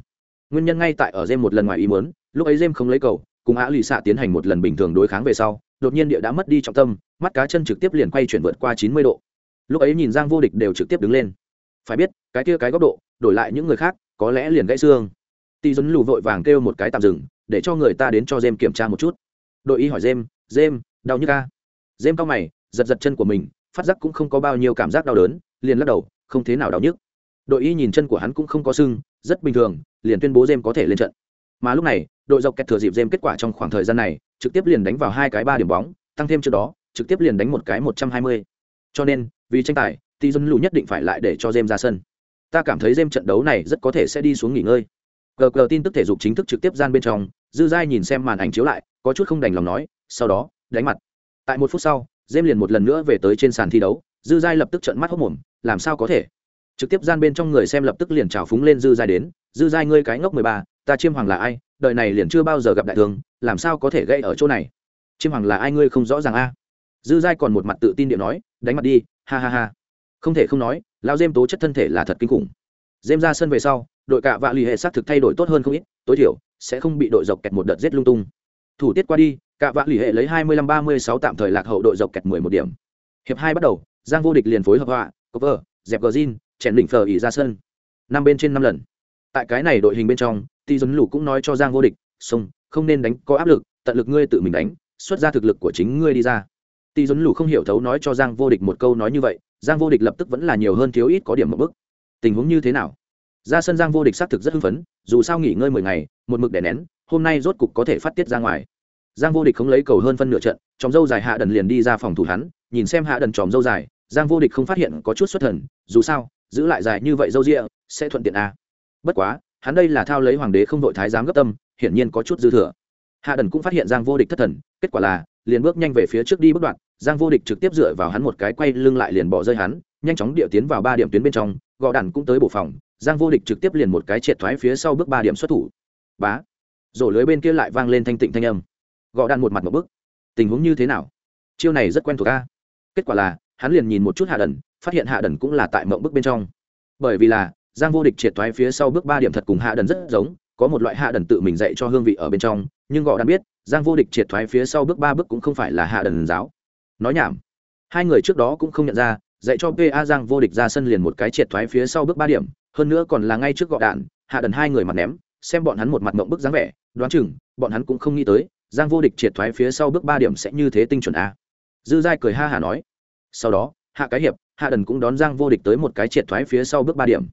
A: Nguyên nhân ngay tại ở jem một lần ngoài ý muốn, lúc ấy jem không lấy cầu, cùng á lì xạ tiến hành một lần bình thường đối kháng về sau, đột nhiên địa đã mất đi trọng tâm, mắt cá chân trực tiếp liền quay chuyển vượt qua chín mươi độ. Lúc ấy nhìn giang vô địch đều trực tiếp đứng lên. Phải biết, cái kia cái góc độ, đổi lại những người khác, có lẽ liền gãy xương. Tỷ dấn lù vội vàng kêu một cái tạm dừng để cho người ta đến cho Dêm kiểm tra một chút. Đội y hỏi Dêm, Dêm, đau như ca Dêm cao mày giật giật chân của mình phát giác cũng không có bao nhiêu cảm giác đau đớn liền lắc đầu không thế nào đau nhức. Đội y nhìn chân của hắn cũng không có sưng rất bình thường liền tuyên bố Dêm có thể lên trận. Mà lúc này đội dọc kẹt thừa dịp Dêm kết quả trong khoảng thời gian này trực tiếp liền đánh vào hai cái ba điểm bóng tăng thêm trước đó trực tiếp liền đánh một cái một trăm hai mươi. Cho nên vì tranh tài thì dân lù nhất định phải lại để cho Dêm ra sân. Ta cảm thấy Dêm trận đấu này rất có thể sẽ đi xuống nghỉ ngơi cờ cờ tin tức thể dục chính thức trực tiếp gian bên trong, dư giai nhìn xem màn ảnh chiếu lại, có chút không đành lòng nói, sau đó, đánh mặt. Tại một phút sau dêm liền một lần nữa về tới trên sàn thi đấu, dư giai lập tức trận mắt hốc mồm, làm sao có thể? Trực tiếp gian bên trong người xem lập tức liền trào phúng lên dư giai đến, dư giai ngươi cái ngốc mười ba, ta chiêm hoàng là ai? Đời này liền chưa bao giờ gặp đại thương, làm sao có thể gây ở chỗ này? Chiêm hoàng là ai ngươi không rõ ràng a? Dư giai còn một mặt tự tin điện nói, đánh mặt đi, ha ha ha. Không thể không nói lao dêm tố chất thân thể là thật kinh khủng. Dêm ra sân về sau đội cạ vạ l ì hệ s á t thực thay đổi tốt hơn không ít, tối thiểu sẽ không bị đội dọc kẹt một đợt giết lung tung. Thủ tiết qua đi cạ vạ l ì hệ lấy hai mươi lăm ba mươi sáu tạm thời lạc hậu đội dọc kẹt mười một điểm. Hiệp hai bắt đầu, giang vô địch liền phối hợp họa, cover, dẹp gờ zin chèn đỉnh phờ ỉ ra sân. Năm bên trên năm lần. Tại cái này đội hình bên trong, ti dấn Lũ cũng nói cho giang vô địch sông không nên đánh có áp lực, tận lực ngươi tự mình đánh, xuất ra thực lực của chính ngươi đi ra. Ti dấn Lũ không hiểu thấu nói cho giang vô địch một câu nói như vậy, giang vô địch lập tức vẫn là nhiều hơn thiếu ít có điểm một bức tình huống như thế nào? Ra sân giang vô địch xác thực rất hưng phấn, dù sao nghỉ ngơi mười ngày, một mực đè nén, hôm nay rốt cục có thể phát tiết ra ngoài giang vô địch không lấy cầu hơn phân nửa trận, chòm dâu dài hạ đần liền đi ra phòng thủ hắn, nhìn xem hạ đần chòm dâu dài, giang vô địch không phát hiện có chút xuất thần, dù sao, giữ lại dài như vậy dâu rịa sẽ thuận tiện à. bất quá, hắn đây là thao lấy hoàng đế không đội thái giám gấp tâm, hiển nhiên có chút dư thừa hạ đần cũng phát hiện giang vô địch thất thần, kết quả là, liền bước nhanh về phía trước đi bất đoạn, giang vô địch trực tiếp dựa vào hắn một cái quay lưng lại liền bỏ rơi hắn, nhanh chóng địa tiến vào ba điểm tuyến bên trong gò đàn cũng tới bộ phòng giang vô địch trực tiếp liền một cái triệt thoái phía sau bước ba điểm xuất thủ. Bá. Rổ lưới bên kia lại vang lên thanh tịnh thanh âm. Gõ đan một mặt một bước. Tình huống như thế nào? Chiêu này rất quen thuộc a. Kết quả là, hắn liền nhìn một chút hạ đần phát hiện hạ đần cũng là tại mộng bức bên trong. Bởi vì là, giang vô địch triệt thoái phía sau bước ba điểm thật cùng hạ đần rất giống, có một loại hạ đần tự mình dạy cho hương vị ở bên trong, nhưng gõ đan biết, giang vô địch triệt thoái phía sau bước ba bước cũng không phải là hạ đần giáo. Nói nhảm. Hai người trước đó cũng không nhận ra, dạy cho pa giang vô địch ra sân liền một cái triệt thoái phía sau bước ba điểm hơn nữa còn là ngay trước gọ đạn, hạ đần hai người mặt ném, xem bọn hắn một mặt mộng bức dáng vẻ, đoán chừng, bọn hắn cũng không nghĩ tới, giang vô địch triệt thoái phía sau bước ba điểm sẽ như thế tinh chuẩn a. Dư giai cười ha hả nói. Sau đó, hạ cái hiệp, hạ đần cũng đón giang vô địch tới một cái triệt thoái phía sau bước ba điểm.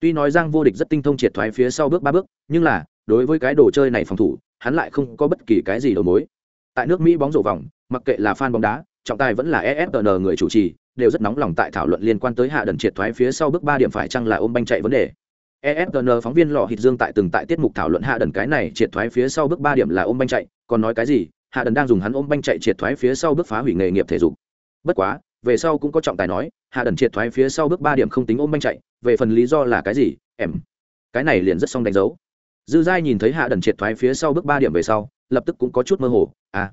A: Tuy nói giang vô địch rất tinh thông triệt thoái phía sau bước ba bước, nhưng là, đối với cái đồ chơi này phòng thủ, hắn lại không có bất kỳ cái gì đầu mối. Tại nước mỹ bóng rổ vòng, mặc kệ là fan bóng đá, trọng tài vẫn là efn người chủ trì đều rất nóng lòng tại thảo luận liên quan tới hạ đần triệt thoái phía sau bước ba điểm phải chăng là ôm banh chạy vấn đề. Efn phóng viên lò hịt dương tại từng tại tiết mục thảo luận hạ đần cái này triệt thoái phía sau bước ba điểm là ôm banh chạy, còn nói cái gì, hạ đần đang dùng hắn ôm banh chạy triệt thoái phía sau bước phá hủy nghề nghiệp thể dục. Bất quá, về sau cũng có trọng tài nói, hạ đần triệt thoái phía sau bước ba điểm không tính ôm banh chạy, về phần lý do là cái gì, em, cái này liền rất xong đánh dấu. Dư giai nhìn thấy hạ đần triệt thoái phía sau bước ba điểm về sau, lập tức cũng có chút mơ hồ à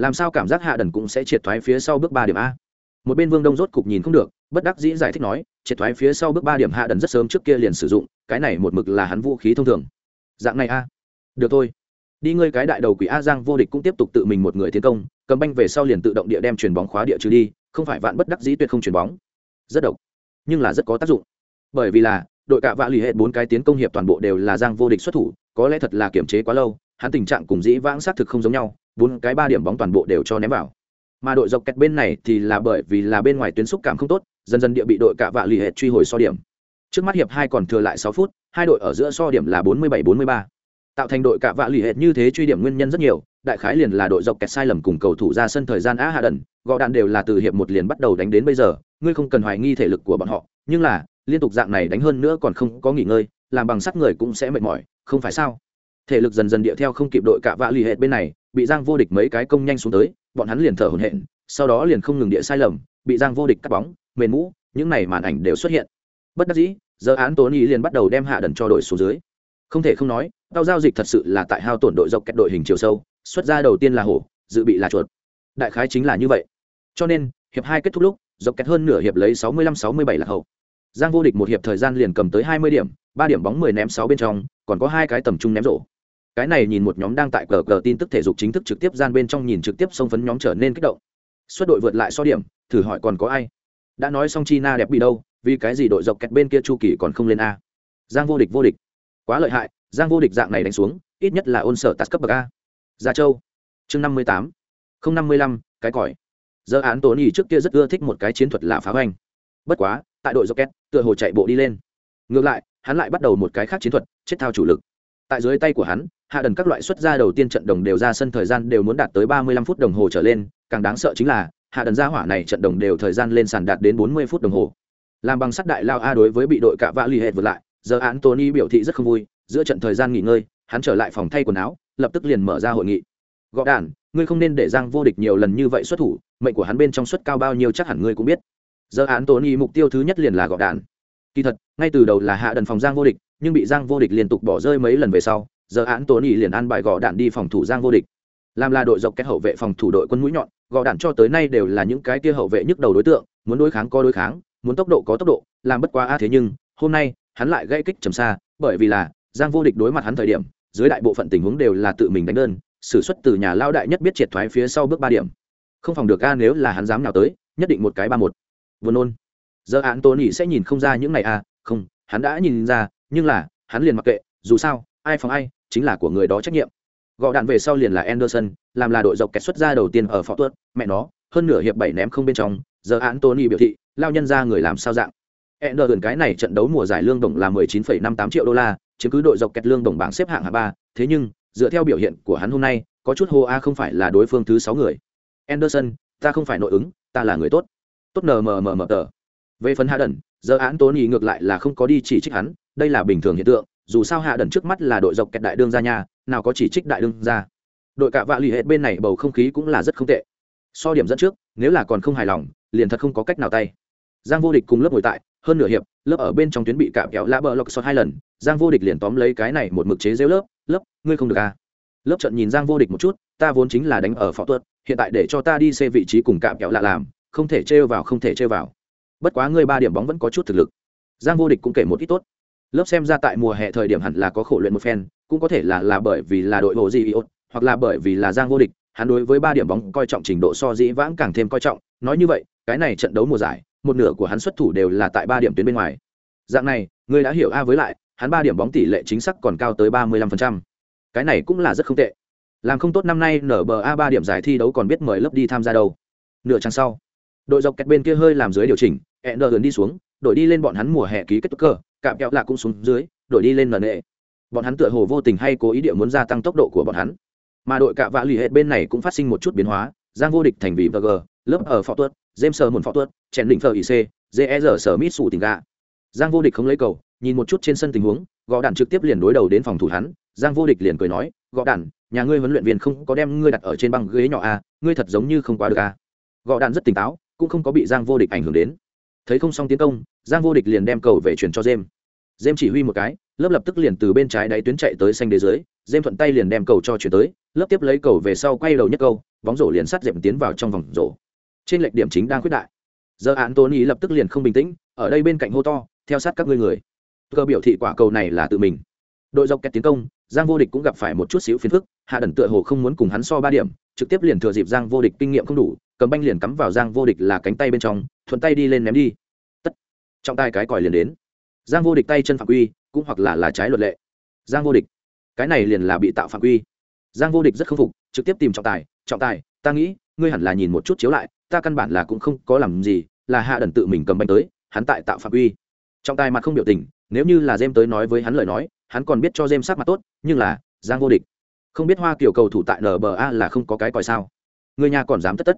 A: làm sao cảm giác hạ đần cũng sẽ triệt thoái phía sau bước ba điểm a? Một bên vương đông rốt cục nhìn không được, bất đắc dĩ giải thích nói, triệt thoái phía sau bước ba điểm hạ đần rất sớm trước kia liền sử dụng, cái này một mực là hắn vũ khí thông thường. Dạng này a. Được thôi. Đi ngươi cái đại đầu quỷ a giang vô địch cũng tiếp tục tự mình một người tiến công, cầm banh về sau liền tự động địa đem chuyền bóng khóa địa trừ đi, không phải vạn bất đắc dĩ tuyệt không chuyền bóng. Rất độc, nhưng là rất có tác dụng. Bởi vì là, đội cạ vạ lì hệ bốn cái tiến công hiệp toàn bộ đều là giang vô địch xuất thủ, có lẽ thật là kiểm chế quá lâu, hắn tình trạng cùng dĩ vãng xác thực không giống nhau, bốn cái ba điểm bóng toàn bộ đều cho ném vào mà đội dọc kẹt bên này thì là bởi vì là bên ngoài tuyến xúc cảm không tốt, dần dần địa bị đội cạ vạ lì hệ truy hồi so điểm. Trước mắt hiệp hai còn thừa lại sáu phút, hai đội ở giữa so điểm là bốn mươi bảy bốn mươi ba. Tạo thành đội cạ vạ lì hệ như thế truy điểm nguyên nhân rất nhiều, đại khái liền là đội dọc kẹt sai lầm cùng cầu thủ ra sân thời gian á hạ đần, gõ đạn đều là từ hiệp một liền bắt đầu đánh đến bây giờ, ngươi không cần hoài nghi thể lực của bọn họ, nhưng là, liên tục dạng này đánh hơn nữa còn không có nghỉ ngơi, làm bằng sắt người cũng sẽ mệt mỏi, không phải sao? Thể lực dần dần địa theo không kịp đội cạ vạ lì hệ bên này, bị giang vô địch mấy cái công nhanh xuống tới bọn hắn liền thở hổn hển, sau đó liền không ngừng địa sai lầm, bị giang vô địch cắt bóng, mền mũ, những này màn ảnh đều xuất hiện. Bất đắc dĩ, giờ án tốn ý liền bắt đầu đem hạ đần cho đội xuống dưới. Không thể không nói, tao giao dịch thật sự là tại hao tổn đội dọc kẹt đội hình chiều sâu, xuất ra đầu tiên là hổ, dự bị là chuột. Đại khái chính là như vậy. Cho nên, hiệp hai kết thúc lúc, dọc kẹt hơn nửa hiệp lấy sáu mươi lăm sáu mươi bảy là hậu. Giang vô địch một hiệp thời gian liền cầm tới hai mươi điểm, ba điểm bóng mười ném sáu bên trong, còn có hai cái tầm trung ném rổ cái này nhìn một nhóm đang tại cờ cờ tin tức thể dục chính thức trực tiếp gian bên trong nhìn trực tiếp sông phấn nhóm trở nên kích động. Xuất đội vượt lại so điểm, thử hỏi còn có ai? Đã nói xong chi na đẹp bị đâu, vì cái gì đội dọc kẹt bên kia chu kỳ còn không lên a? Giang vô địch vô địch. Quá lợi hại, giang vô địch dạng này đánh xuống, ít nhất là ôn sở tạt cấp bậc a. Gia châu, chương năm mươi tám, không năm mươi lăm, cái còi. Giờ án tổ nhì trước kia rất ưa thích một cái chiến thuật là phá hoành. Bất quá, tại đội dọc kẹt, tựa hồ chạy bộ đi lên. Ngược lại, hắn lại bắt đầu một cái khác chiến thuật, chết thao chủ lực tại dưới tay của hắn, hạ đần các loại xuất gia đầu tiên trận đồng đều ra sân thời gian đều muốn đạt tới ba mươi lăm phút đồng hồ trở lên, càng đáng sợ chính là, hạ đần gia hỏa này trận đồng đều thời gian lên sàn đạt đến bốn mươi phút đồng hồ. Làm bằng sắt đại lao a đối với bị đội cả vạ l ì hệ vượt lại, giờ án tony biểu thị rất không vui, giữa trận thời gian nghỉ ngơi, hắn trở lại phòng thay quần áo, lập tức liền mở ra hội nghị. Gọ đản ngươi không nên để giang vô địch nhiều lần như vậy xuất thủ, mệnh của hắn bên trong suất cao bao nhiêu chắc hẳn ngươi cũng biết. Giờ án tony mục tiêu thứ nhất liền là gọ đản kỳ thật, ngay từ đầu là hạ đần phòng giang vô địch, nhưng bị giang vô địch liên tục bỏ rơi mấy lần về sau, giờ án tony liền ăn bài gò đạn đi phòng thủ giang vô địch. Làm là đội dọc kết hậu vệ phòng thủ đội quân mũi nhọn gò đạn cho tới nay đều là những cái kia hậu vệ nhức đầu đối tượng, muốn đối kháng có đối kháng, muốn tốc độ có tốc độ, làm bất quá a thế nhưng, hôm nay, hắn lại gây kích trầm xa, bởi vì là, giang vô địch đối mặt hắn thời điểm, dưới đại bộ phận tình huống đều là tự mình đánh đơn xử xuất từ nhà lao đại nhất biết triệt thoái phía sau bước ba điểm. Không phòng được a, nếu là hắn dám nào tới, nhất định một cái ba một. Vừa nôn giờ án tôn nhị sẽ nhìn không ra những này à không hắn đã nhìn ra nhưng là hắn liền mặc kệ dù sao ai phòng ai chính là của người đó trách nhiệm. Gõ đạn về sau liền là anderson làm là đội dọc kẹt xuất ra đầu tiên ở phó tuất mẹ nó hơn nửa hiệp bảy ném không bên trong giờ án tony biểu thị lao nhân ra người làm sao dạng. Anderson cái này trận đấu mùa giải lương đồng là 19,58 triệu đô la chiếm cứ đội dọc kẹt lương đồng bảng xếp hạng hạng ba thế nhưng dựa theo biểu hiện của hắn hôm nay có chút hô a không phải là đối phương thứ sáu người. Anderson ta không phải nội ứng ta là người tốt. Tốt nờ mờ mờ mờ tờ về phần hạ đần giờ án tố nhì ngược lại là không có đi chỉ trích hắn, đây là bình thường hiện tượng, dù sao hạ đần trước mắt là đội dọc kẹt đại đương ra nhà, nào có chỉ trích đại đương ra đội cả vạ lì hết bên này bầu không khí cũng là rất không tệ. So điểm dẫn trước, nếu là còn không hài lòng, liền thật không có cách nào tay. Giang vô địch cùng lớp ngồi tại, hơn nửa hiệp, lớp ở bên trong tuyến bị cạm kẹo lạ bờ lọc xót hai lần, giang vô địch liền tóm lấy cái này một mực chế rêu lớp lớp, ngươi không được à? Lớp trận nhìn giang vô địch một chút, ta vốn chính là đánh ở phó tuất hiện tại để cho ta đi xê vị trí cùng cạm kẹo lạ làm, không thể trêu vào, không thể trêu vào bất quá ngươi ba điểm bóng vẫn có chút thực lực. Giang vô địch cũng kể một ít tốt. Lớp xem ra tại mùa hè thời điểm hẳn là có khổ luyện một phen, cũng có thể là là bởi vì là đội bộ gì iốt, hoặc là bởi vì là giang vô địch, hắn đối với ba điểm bóng coi trọng trình độ so dĩ vãng càng thêm coi trọng. Nói như vậy, cái này trận đấu mùa giải, một nửa của hắn xuất thủ đều là tại ba điểm tuyến bên ngoài. Dạng này, ngươi đã hiểu a với lại, hắn ba điểm bóng tỷ lệ chính xác còn cao tới ba mươi lăm phần trăm. Cái này cũng là rất không tệ. Làm không tốt năm nay nở bờ a ba điểm giải thi đấu còn biết mời lớp đi tham gia đâu. Nửa trang sau, đội dọc kẹt bên kia hơi làm dưới điều chỉnh hẹn đờ đi xuống đội đi lên bọn hắn mùa hè ký kết cơ cạm kẹo lạ cũng xuống dưới đội đi lên nợ nệ. Bọn hắn tựa hồ vô tình hay cố ý địa muốn gia tăng tốc độ của bọn hắn. Mà đội cạ vạ lì hệ bên này cũng phát sinh một chút biến hóa giang vô địch thành vì vg lớp ở phó tuất james sờ một phó tuất chèn đỉnh phờ ic jer sở mít sủ tình gà giang vô địch không lấy cầu nhìn một chút trên sân tình huống gõ đạn trực tiếp liền đối đầu đến phòng thủ hắn giang vô địch liền cười nói gõ đạn nhà ngươi huấn luyện viên không có đem ngươi đặt ở trên băng ghế nhỏ a à, ngươi thật giống như không quá được a à. gõ đạn rất tỉnh táo cũng không có bị giang vô địch ảnh hưởng đến thấy không xong tiến công, giang vô địch liền đem cầu về chuyển cho jem jem chỉ huy một cái, lớp lập tức liền từ bên trái đáy tuyến chạy tới xanh đế dưới jem thuận tay liền đem cầu cho chuyển tới, lớp tiếp lấy cầu về sau quay đầu nhất câu, bóng rổ liền sắt dẹp tiến vào trong vòng rổ. Trên lệch điểm chính đang quyết đại. Giờ án tôn ý lập tức liền không bình tĩnh, ở đây bên cạnh hô to, theo sát các ngươi người. Cơ biểu thị quả cầu này là tự mình. Đội dọc kẹt tiến công, giang vô địch cũng gặp phải một chút xíu phiền phức, hạ đẩn tựa hồ không muốn cùng hắn so ba điểm, trực tiếp liền thừa dịp giang vô địch kinh nghiệm không đủ cầm banh liền cắm vào giang vô địch là cánh tay bên trong, thuận tay đi lên ném đi. Tất. Trọng tay cái còi liền đến. Giang vô địch tay chân phạm quy, cũng hoặc là là trái luật lệ. Giang vô địch. Cái này liền là bị tạo phạm quy. Giang vô địch rất k phục, trực tiếp tìm trọng tài trọng tài, ta nghĩ, ngươi hẳn là nhìn một chút chiếu lại, ta căn bản là cũng không có làm gì, là hạ đần tự mình cầm banh tới, hắn tại tạo phạm quy. Trọng tài mặt không biểu tình, nếu như là dêm tới nói với hắn lời nói, hắn còn biết cho dêm sắc mặt tốt, nhưng là, giang vô địch. Không biết hoa kiểu cầu thủ tại nba là không có cái còi sao? Người nhà còn dám tất tất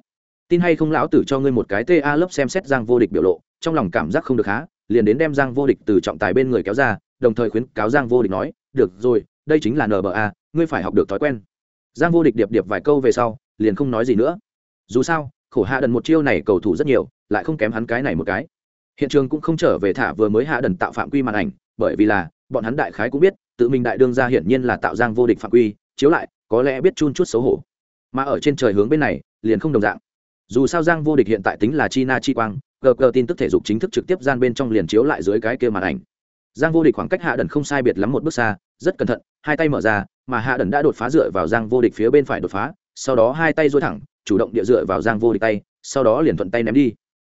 A: tin hay không lão tử cho ngươi một cái ta lớp xem xét giang vô địch biểu lộ, trong lòng cảm giác không được há liền đến đem giang vô địch từ trọng tài bên người kéo ra, đồng thời khuyến cáo giang vô địch nói, được rồi, đây chính là nba ngươi phải học được thói quen. Giang vô địch điệp điệp vài câu về sau, liền không nói gì nữa. Dù sao, khổ hạ đần một chiêu này cầu thủ rất nhiều, lại không kém hắn cái này một cái. Hiện trường cũng không trở về thả vừa mới hạ đần tạo phạm quy màn ảnh, bởi vì là, bọn hắn đại khái cũng biết, tự mình đại đương ra hiển nhiên là tạo giang vô địch phạm quy, chiếu lại, có lẽ biết chun chút xấu hổ. Mà ở trên trời hướng bên này, liền không đồng dạng dù sao giang vô địch hiện tại tính là china chi quang gờ gờ tin tức thể dục chính thức trực tiếp gian bên trong liền chiếu lại dưới cái kia màn ảnh. Giang vô địch khoảng cách hạ đần không sai biệt lắm một bước xa, rất cẩn thận, hai tay mở ra, mà hạ đần đã đột phá dựa vào giang vô địch phía bên phải đột phá, sau đó hai tay dối thẳng, chủ động địa dựa vào giang vô địch tay, sau đó liền thuận tay ném đi.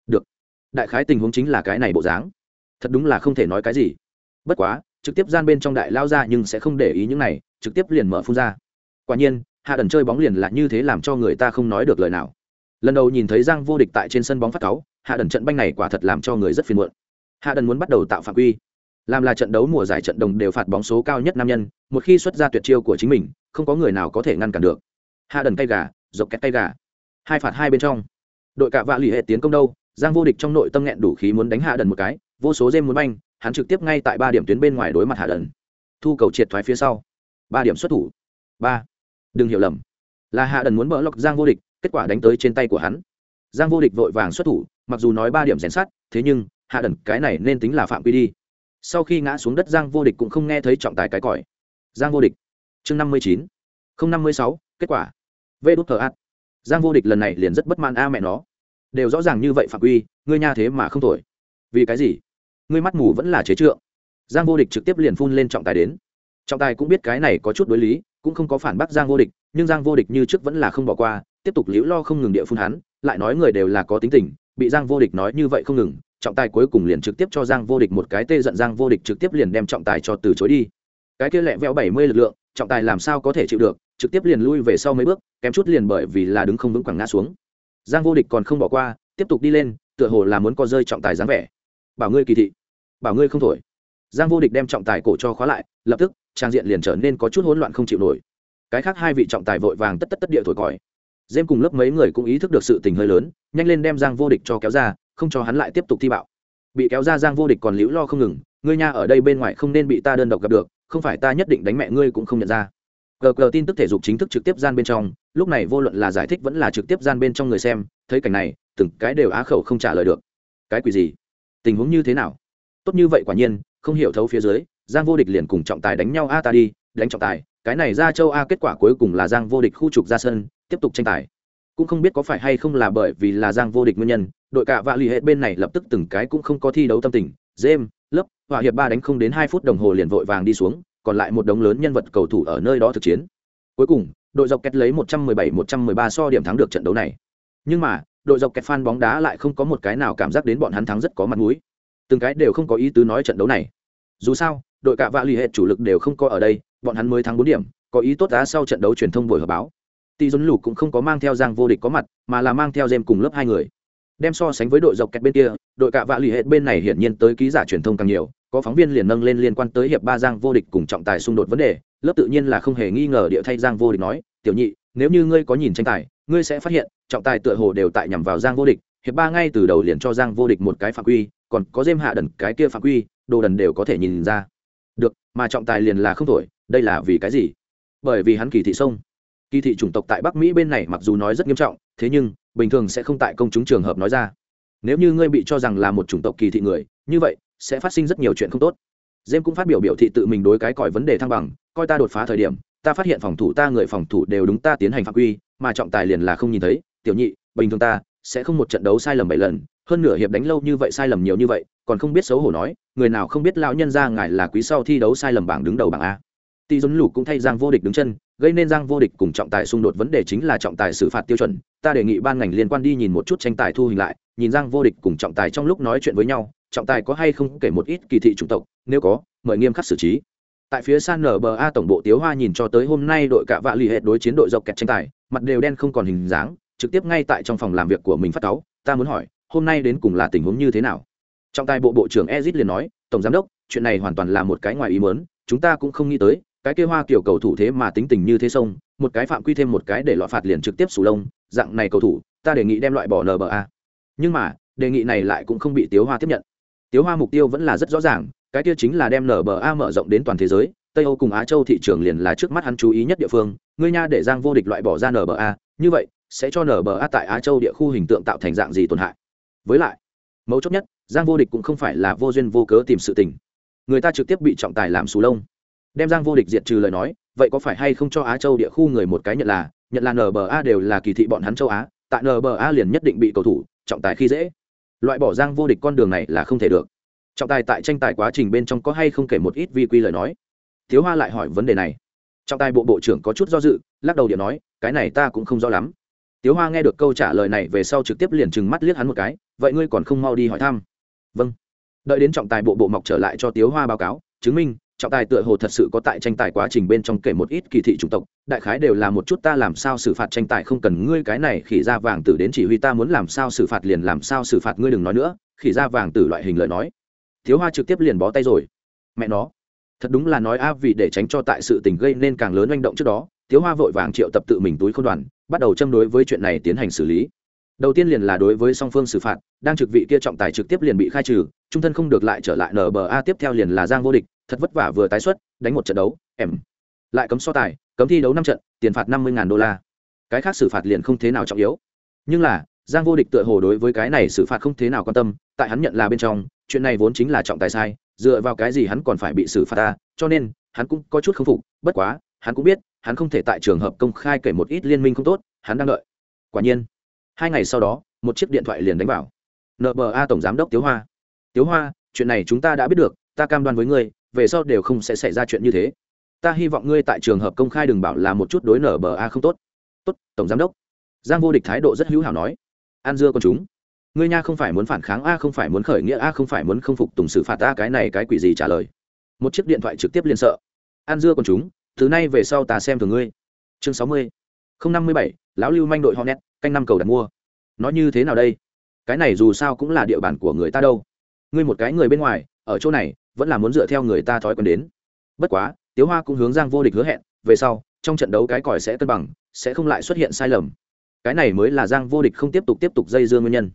A: Được. Đại khái tình huống chính là cái này bộ dáng. Thật đúng là không thể nói cái gì. Bất quá, trực tiếp gian bên trong đại lao ra nhưng sẽ không để ý những này, trực tiếp liền mở phun ra. Quả nhiên, hạ đần chơi bóng liền là như thế làm cho người ta không nói được lời nào lần đầu nhìn thấy giang vô địch tại trên sân bóng phát cáu, hạ đần trận banh này quả thật làm cho người rất phiền muộn. Hạ đần muốn bắt đầu tạo phạm quy. Làm là trận đấu mùa giải trận đồng đều phạt bóng số cao nhất nam nhân, một khi xuất ra tuyệt chiêu của chính mình, không có người nào có thể ngăn cản được. Hạ đần tay gà, dọc kẹt tay gà. Hai phạt hai bên trong. Đội cả vạ lì hệ tiến công đâu, giang vô địch trong nội tâm nghẹn đủ khí muốn đánh hạ đần một cái, vô số dêm muốn banh, hắn trực tiếp ngay tại ba điểm tuyến bên ngoài đối mặt hạ đần. Thu cầu triệt thoái phía sau. Ba điểm xuất thủ. Ba. Đừng hiểu lầm. Là hạ đần muốn bỡ lọc giang vô địch kết quả đánh tới trên tay của hắn. Giang vô địch vội vàng xuất thủ, mặc dù nói ba điểm rèn sát thế nhưng, hạ đần cái này nên tính là phạm quy đi. Sau khi ngã xuống đất, giang vô địch cũng không nghe thấy trọng tài cái còi. Giang vô địch, chương năm mươi chín, không năm mươi sáu, kết quả. Vê đốt thờ át giang vô địch lần này liền rất bất mãn a mẹ nó. Đều rõ ràng như vậy phạm quy, ngươi nha thế mà không thổi. Vì cái gì? Ngươi mắt mù vẫn là chế trượng. Giang vô địch trực tiếp liền phun lên trọng tài đến. Trọng tài cũng biết cái này có chút đối lý, cũng không có phản bác giang vô địch, nhưng giang vô địch như trước vẫn là không bỏ qua tiếp tục liễu lo không ngừng địa phun hắn, lại nói người đều là có tính tình, bị giang vô địch nói như vậy không ngừng, trọng tài cuối cùng liền trực tiếp cho giang vô địch một cái tê giận, giang vô địch trực tiếp liền đem trọng tài cho từ chối đi. Cái kia lẹ vẹo bảy mươi lực lượng, trọng tài làm sao có thể chịu được, trực tiếp liền lui về sau mấy bước, kém chút liền bởi vì là đứng không vững quẳng ngã xuống. Giang vô địch còn không bỏ qua, tiếp tục đi lên, tựa hồ là muốn co rơi trọng tài dáng vẻ. Bảo ngươi kỳ thị, bảo ngươi không thổi. Giang vô địch đem trọng tài cổ cho khóa lại, lập tức, trang diện liền trở nên có chút hỗn loạn không chịu nổi. Cái khác hai vị trọng tài vội vàng tất tất tất địa thổi còi dêm cùng lớp mấy người cũng ý thức được sự tình hơi lớn, nhanh lên đem giang vô địch cho kéo ra, không cho hắn lại tiếp tục thi bạo. Bị kéo ra giang vô địch còn liễu lo không ngừng, ngươi nha, ở đây bên ngoài không nên bị ta đơn độc gặp được, không phải ta nhất định đánh mẹ ngươi cũng không nhận ra. Cờ cờ tin tức thể dục chính thức trực tiếp gian bên trong, lúc này vô luận là giải thích vẫn là trực tiếp gian bên trong người xem, thấy cảnh này, từng cái đều á khẩu không trả lời được. Cái quỷ gì? Tình huống như thế nào? Tốt như vậy quả nhiên, không hiểu thấu phía dưới, giang vô địch liền cùng trọng tài đánh nhau, a ta đi, đánh trọng tài, cái này ra châu a kết quả cuối cùng là giang vô địch khu trục ra sân tiếp tục tranh tài. Cũng không biết có phải hay không là bởi vì là giang vô địch nguyên nhân, đội cả vạ lì hệ bên này lập tức từng cái cũng không có thi đấu tâm tình. James lớp và hiệp ba đánh không đến hai phút đồng hồ liền vội vàng đi xuống, còn lại một đống lớn nhân vật cầu thủ ở nơi đó thực chiến. Cuối cùng, đội dọc kẹt lấy 117-113 so điểm thắng được trận đấu này. Nhưng mà, đội dọc kẹt fan bóng đá lại không có một cái nào cảm giác đến bọn hắn thắng rất có mặt mũi. Từng cái đều không có ý tứ nói trận đấu này. Dù sao, đội cả vạ lì hệ chủ lực đều không có ở đây, bọn hắn mới thắng bốn điểm, có ý tốt đá sau trận đấu truyền thông buổi họp báo tỷ dồn lục cũng không có mang theo giang vô địch có mặt, mà là mang theo Gem cùng lớp hai người. Đem so sánh với đội dọc kẹt bên kia, đội cả vạ lì hệt bên này hiển nhiên tới ký giả truyền thông càng nhiều, có phóng viên liền nâng lên liên quan tới hiệp ba giang vô địch cùng trọng tài xung đột vấn đề, lớp tự nhiên là không hề nghi ngờ địa thay giang vô địch nói, tiểu nhị, nếu như ngươi có nhìn tranh tài, ngươi sẽ phát hiện, trọng tài tựa hồ đều tại nhằm vào giang vô địch, hiệp ba ngay từ đầu liền cho giang vô địch một cái phạm quy, còn có Gem hạ đần cái kia phạm quy, đồ đần đều có thể nhìn ra. Được, mà trọng tài liền là không thổi, đây là vì cái gì? Bởi vì hắn kỳ thị sông kỳ thị chủng tộc tại bắc mỹ bên này mặc dù nói rất nghiêm trọng, thế nhưng, bình thường sẽ không tại công chúng trường hợp nói ra. Nếu như ngươi bị cho rằng là một chủng tộc kỳ thị người, như vậy, sẽ phát sinh rất nhiều chuyện không tốt. Jem cũng phát biểu biểu thị tự mình đối cái còi vấn đề thăng bằng, coi ta đột phá thời điểm, ta phát hiện phòng thủ ta người phòng thủ đều đúng ta tiến hành phạm quy, mà trọng tài liền là không nhìn thấy. Tiểu nhị, bình thường ta sẽ không một trận đấu sai lầm bảy lần, hơn nửa hiệp đánh lâu như vậy sai lầm nhiều như vậy, còn không biết xấu hổ nói, người nào không biết lão nhân ra ngài là quý sau thi đấu sai lầm bảng đứng đầu bảng a. Tỷ dồn lục cũng thay giang vô địch đứng chân gây nên giang vô địch cùng trọng tài xung đột vấn đề chính là trọng tài xử phạt tiêu chuẩn. Ta đề nghị ban ngành liên quan đi nhìn một chút tranh tài thu hình lại, nhìn giang vô địch cùng trọng tài trong lúc nói chuyện với nhau, trọng tài có hay không kể một ít kỳ thị chủng tộc, nếu có, mời nghiêm khắc xử trí. Tại phía san nba tổng bộ tiếu hoa nhìn cho tới hôm nay đội cả vạ lì hệ đối chiến đội dọc kẹt tranh tài, mặt đều đen không còn hình dáng, trực tiếp ngay tại trong phòng làm việc của mình phát táo ta muốn hỏi, hôm nay đến cùng là tình huống như thế nào? Trọng tài bộ bộ trưởng ezit liền nói, tổng giám đốc, chuyện này hoàn toàn là một cái ngoài ý mớn chúng ta cũng không nghĩ tới cái kia hoa kiểu cầu thủ thế mà tính tình như thế sông, một cái phạm quy thêm một cái để loại phạt liền trực tiếp sủ lông, dạng này cầu thủ, ta đề nghị đem loại bỏ nba nhưng mà, đề nghị này lại cũng không bị tiếu hoa tiếp nhận. Tiếu hoa mục tiêu vẫn là rất rõ ràng, cái kia chính là đem nba mở rộng đến toàn thế giới, tây âu cùng á châu thị trường liền là trước mắt hắn chú ý nhất địa phương, ngươi nha để giang vô địch loại bỏ ra nba như vậy, sẽ cho nba tại á châu địa khu hình tượng tạo thành dạng gì tổn hại? Với lại, mấu chốt nhất, giang vô địch cũng không phải là vô duyên vô cớ tìm sự tình. Người ta trực tiếp bị trọng tài làm xù lông đem giang vô địch diệt trừ lời nói, vậy có phải hay không cho á châu địa khu người một cái nhận là nhận là nba đều là kỳ thị bọn hắn châu á, tại nba liền nhất định bị cầu thủ, trọng tài khi dễ. Loại bỏ giang vô địch con đường này là không thể được. Trọng tài tại tranh tài quá trình bên trong có hay không kể một ít vi quy lời nói? Thiếu hoa lại hỏi vấn đề này. Trọng tài bộ bộ trưởng có chút do dự, lắc đầu điện nói, cái này ta cũng không rõ lắm. Tiếu hoa nghe được câu trả lời này về sau trực tiếp liền trừng mắt liếc hắn một cái, vậy ngươi còn không mau đi hỏi thăm? Vâng. Đợi đến trọng tài bộ bộ mọc trở lại cho tiếu hoa báo cáo, chứng minh trọng tài tựa hồ thật sự có tại tranh tài quá trình bên trong kể một ít kỳ thị chủng tộc, đại khái đều là một chút ta làm sao xử phạt tranh tài không cần ngươi cái này, khỉ ra vàng tử đến chỉ huy ta muốn làm sao xử phạt liền làm sao xử phạt ngươi đừng nói nữa, khỉ ra vàng tử loại hình lời nói. Thiếu hoa trực tiếp liền bó tay rồi. Mẹ nó. Thật đúng là nói a vì để tránh cho tại sự tình gây nên càng lớn manh động trước đó, thiếu hoa vội vàng triệu tập tự mình túi không đoàn, bắt đầu châm đối với chuyện này tiến hành xử lý đầu tiên liền là đối với song phương xử phạt, đang trực vị kia trọng tài trực tiếp liền bị khai trừ, trung thân không được lại trở lại nba tiếp theo liền là giang vô địch, thật vất vả vừa tái xuất, đánh một trận đấu, em. Lại cấm so tài, cấm thi đấu năm trận, tiền phạt năm mươi đô la. Cái khác xử phạt liền không thế nào trọng yếu. Nhưng là, giang vô địch tựa hồ đối với cái này xử phạt không thế nào quan tâm, tại hắn nhận là bên trong, chuyện này vốn chính là trọng tài sai, dựa vào cái gì hắn còn phải bị xử phạt ta, cho nên, hắn cũng có chút k phục, bất quá, hắn cũng biết, hắn không thể tại trường hợp công khai kể một ít liên minh không tốt, hắn đang đợi. Quả nhiên hai ngày sau đó, một chiếc điện thoại liền đánh vào. Nba tổng giám đốc tiếu hoa. Tiếu hoa, chuyện này chúng ta đã biết được, ta cam đoan với ngươi, về sau đều không sẽ xảy ra chuyện như thế. Ta hy vọng ngươi tại trường hợp công khai đừng bảo là một chút đối nba a không tốt. Tốt, tổng giám đốc. Giang vô địch thái độ rất hữu hảo nói. An dưa con chúng, ngươi nha không phải muốn phản kháng a, không phải muốn khởi nghĩa a, không phải muốn không phục tùng xử phạt ta cái này cái quỷ gì trả lời? Một chiếc điện thoại trực tiếp liên sợ. An dưa con chúng từ nay về sau ta xem thường ngươi. Chương sáu mươi không năm mươi bảy, lão lưu manh đội hornet canh năm cầu đặt mua. Nói như thế nào đây? Cái này dù sao cũng là địa bàn của người ta đâu. Ngươi một cái người bên ngoài, ở chỗ này, vẫn là muốn dựa theo người ta thói quen đến. Bất quá, tiếu hoa cũng hướng giang vô địch hứa hẹn, về sau, trong trận đấu cái còi sẽ cân bằng, sẽ không lại xuất hiện sai lầm. Cái này mới là giang vô địch không tiếp tục tiếp tục dây dưa nguyên nhân.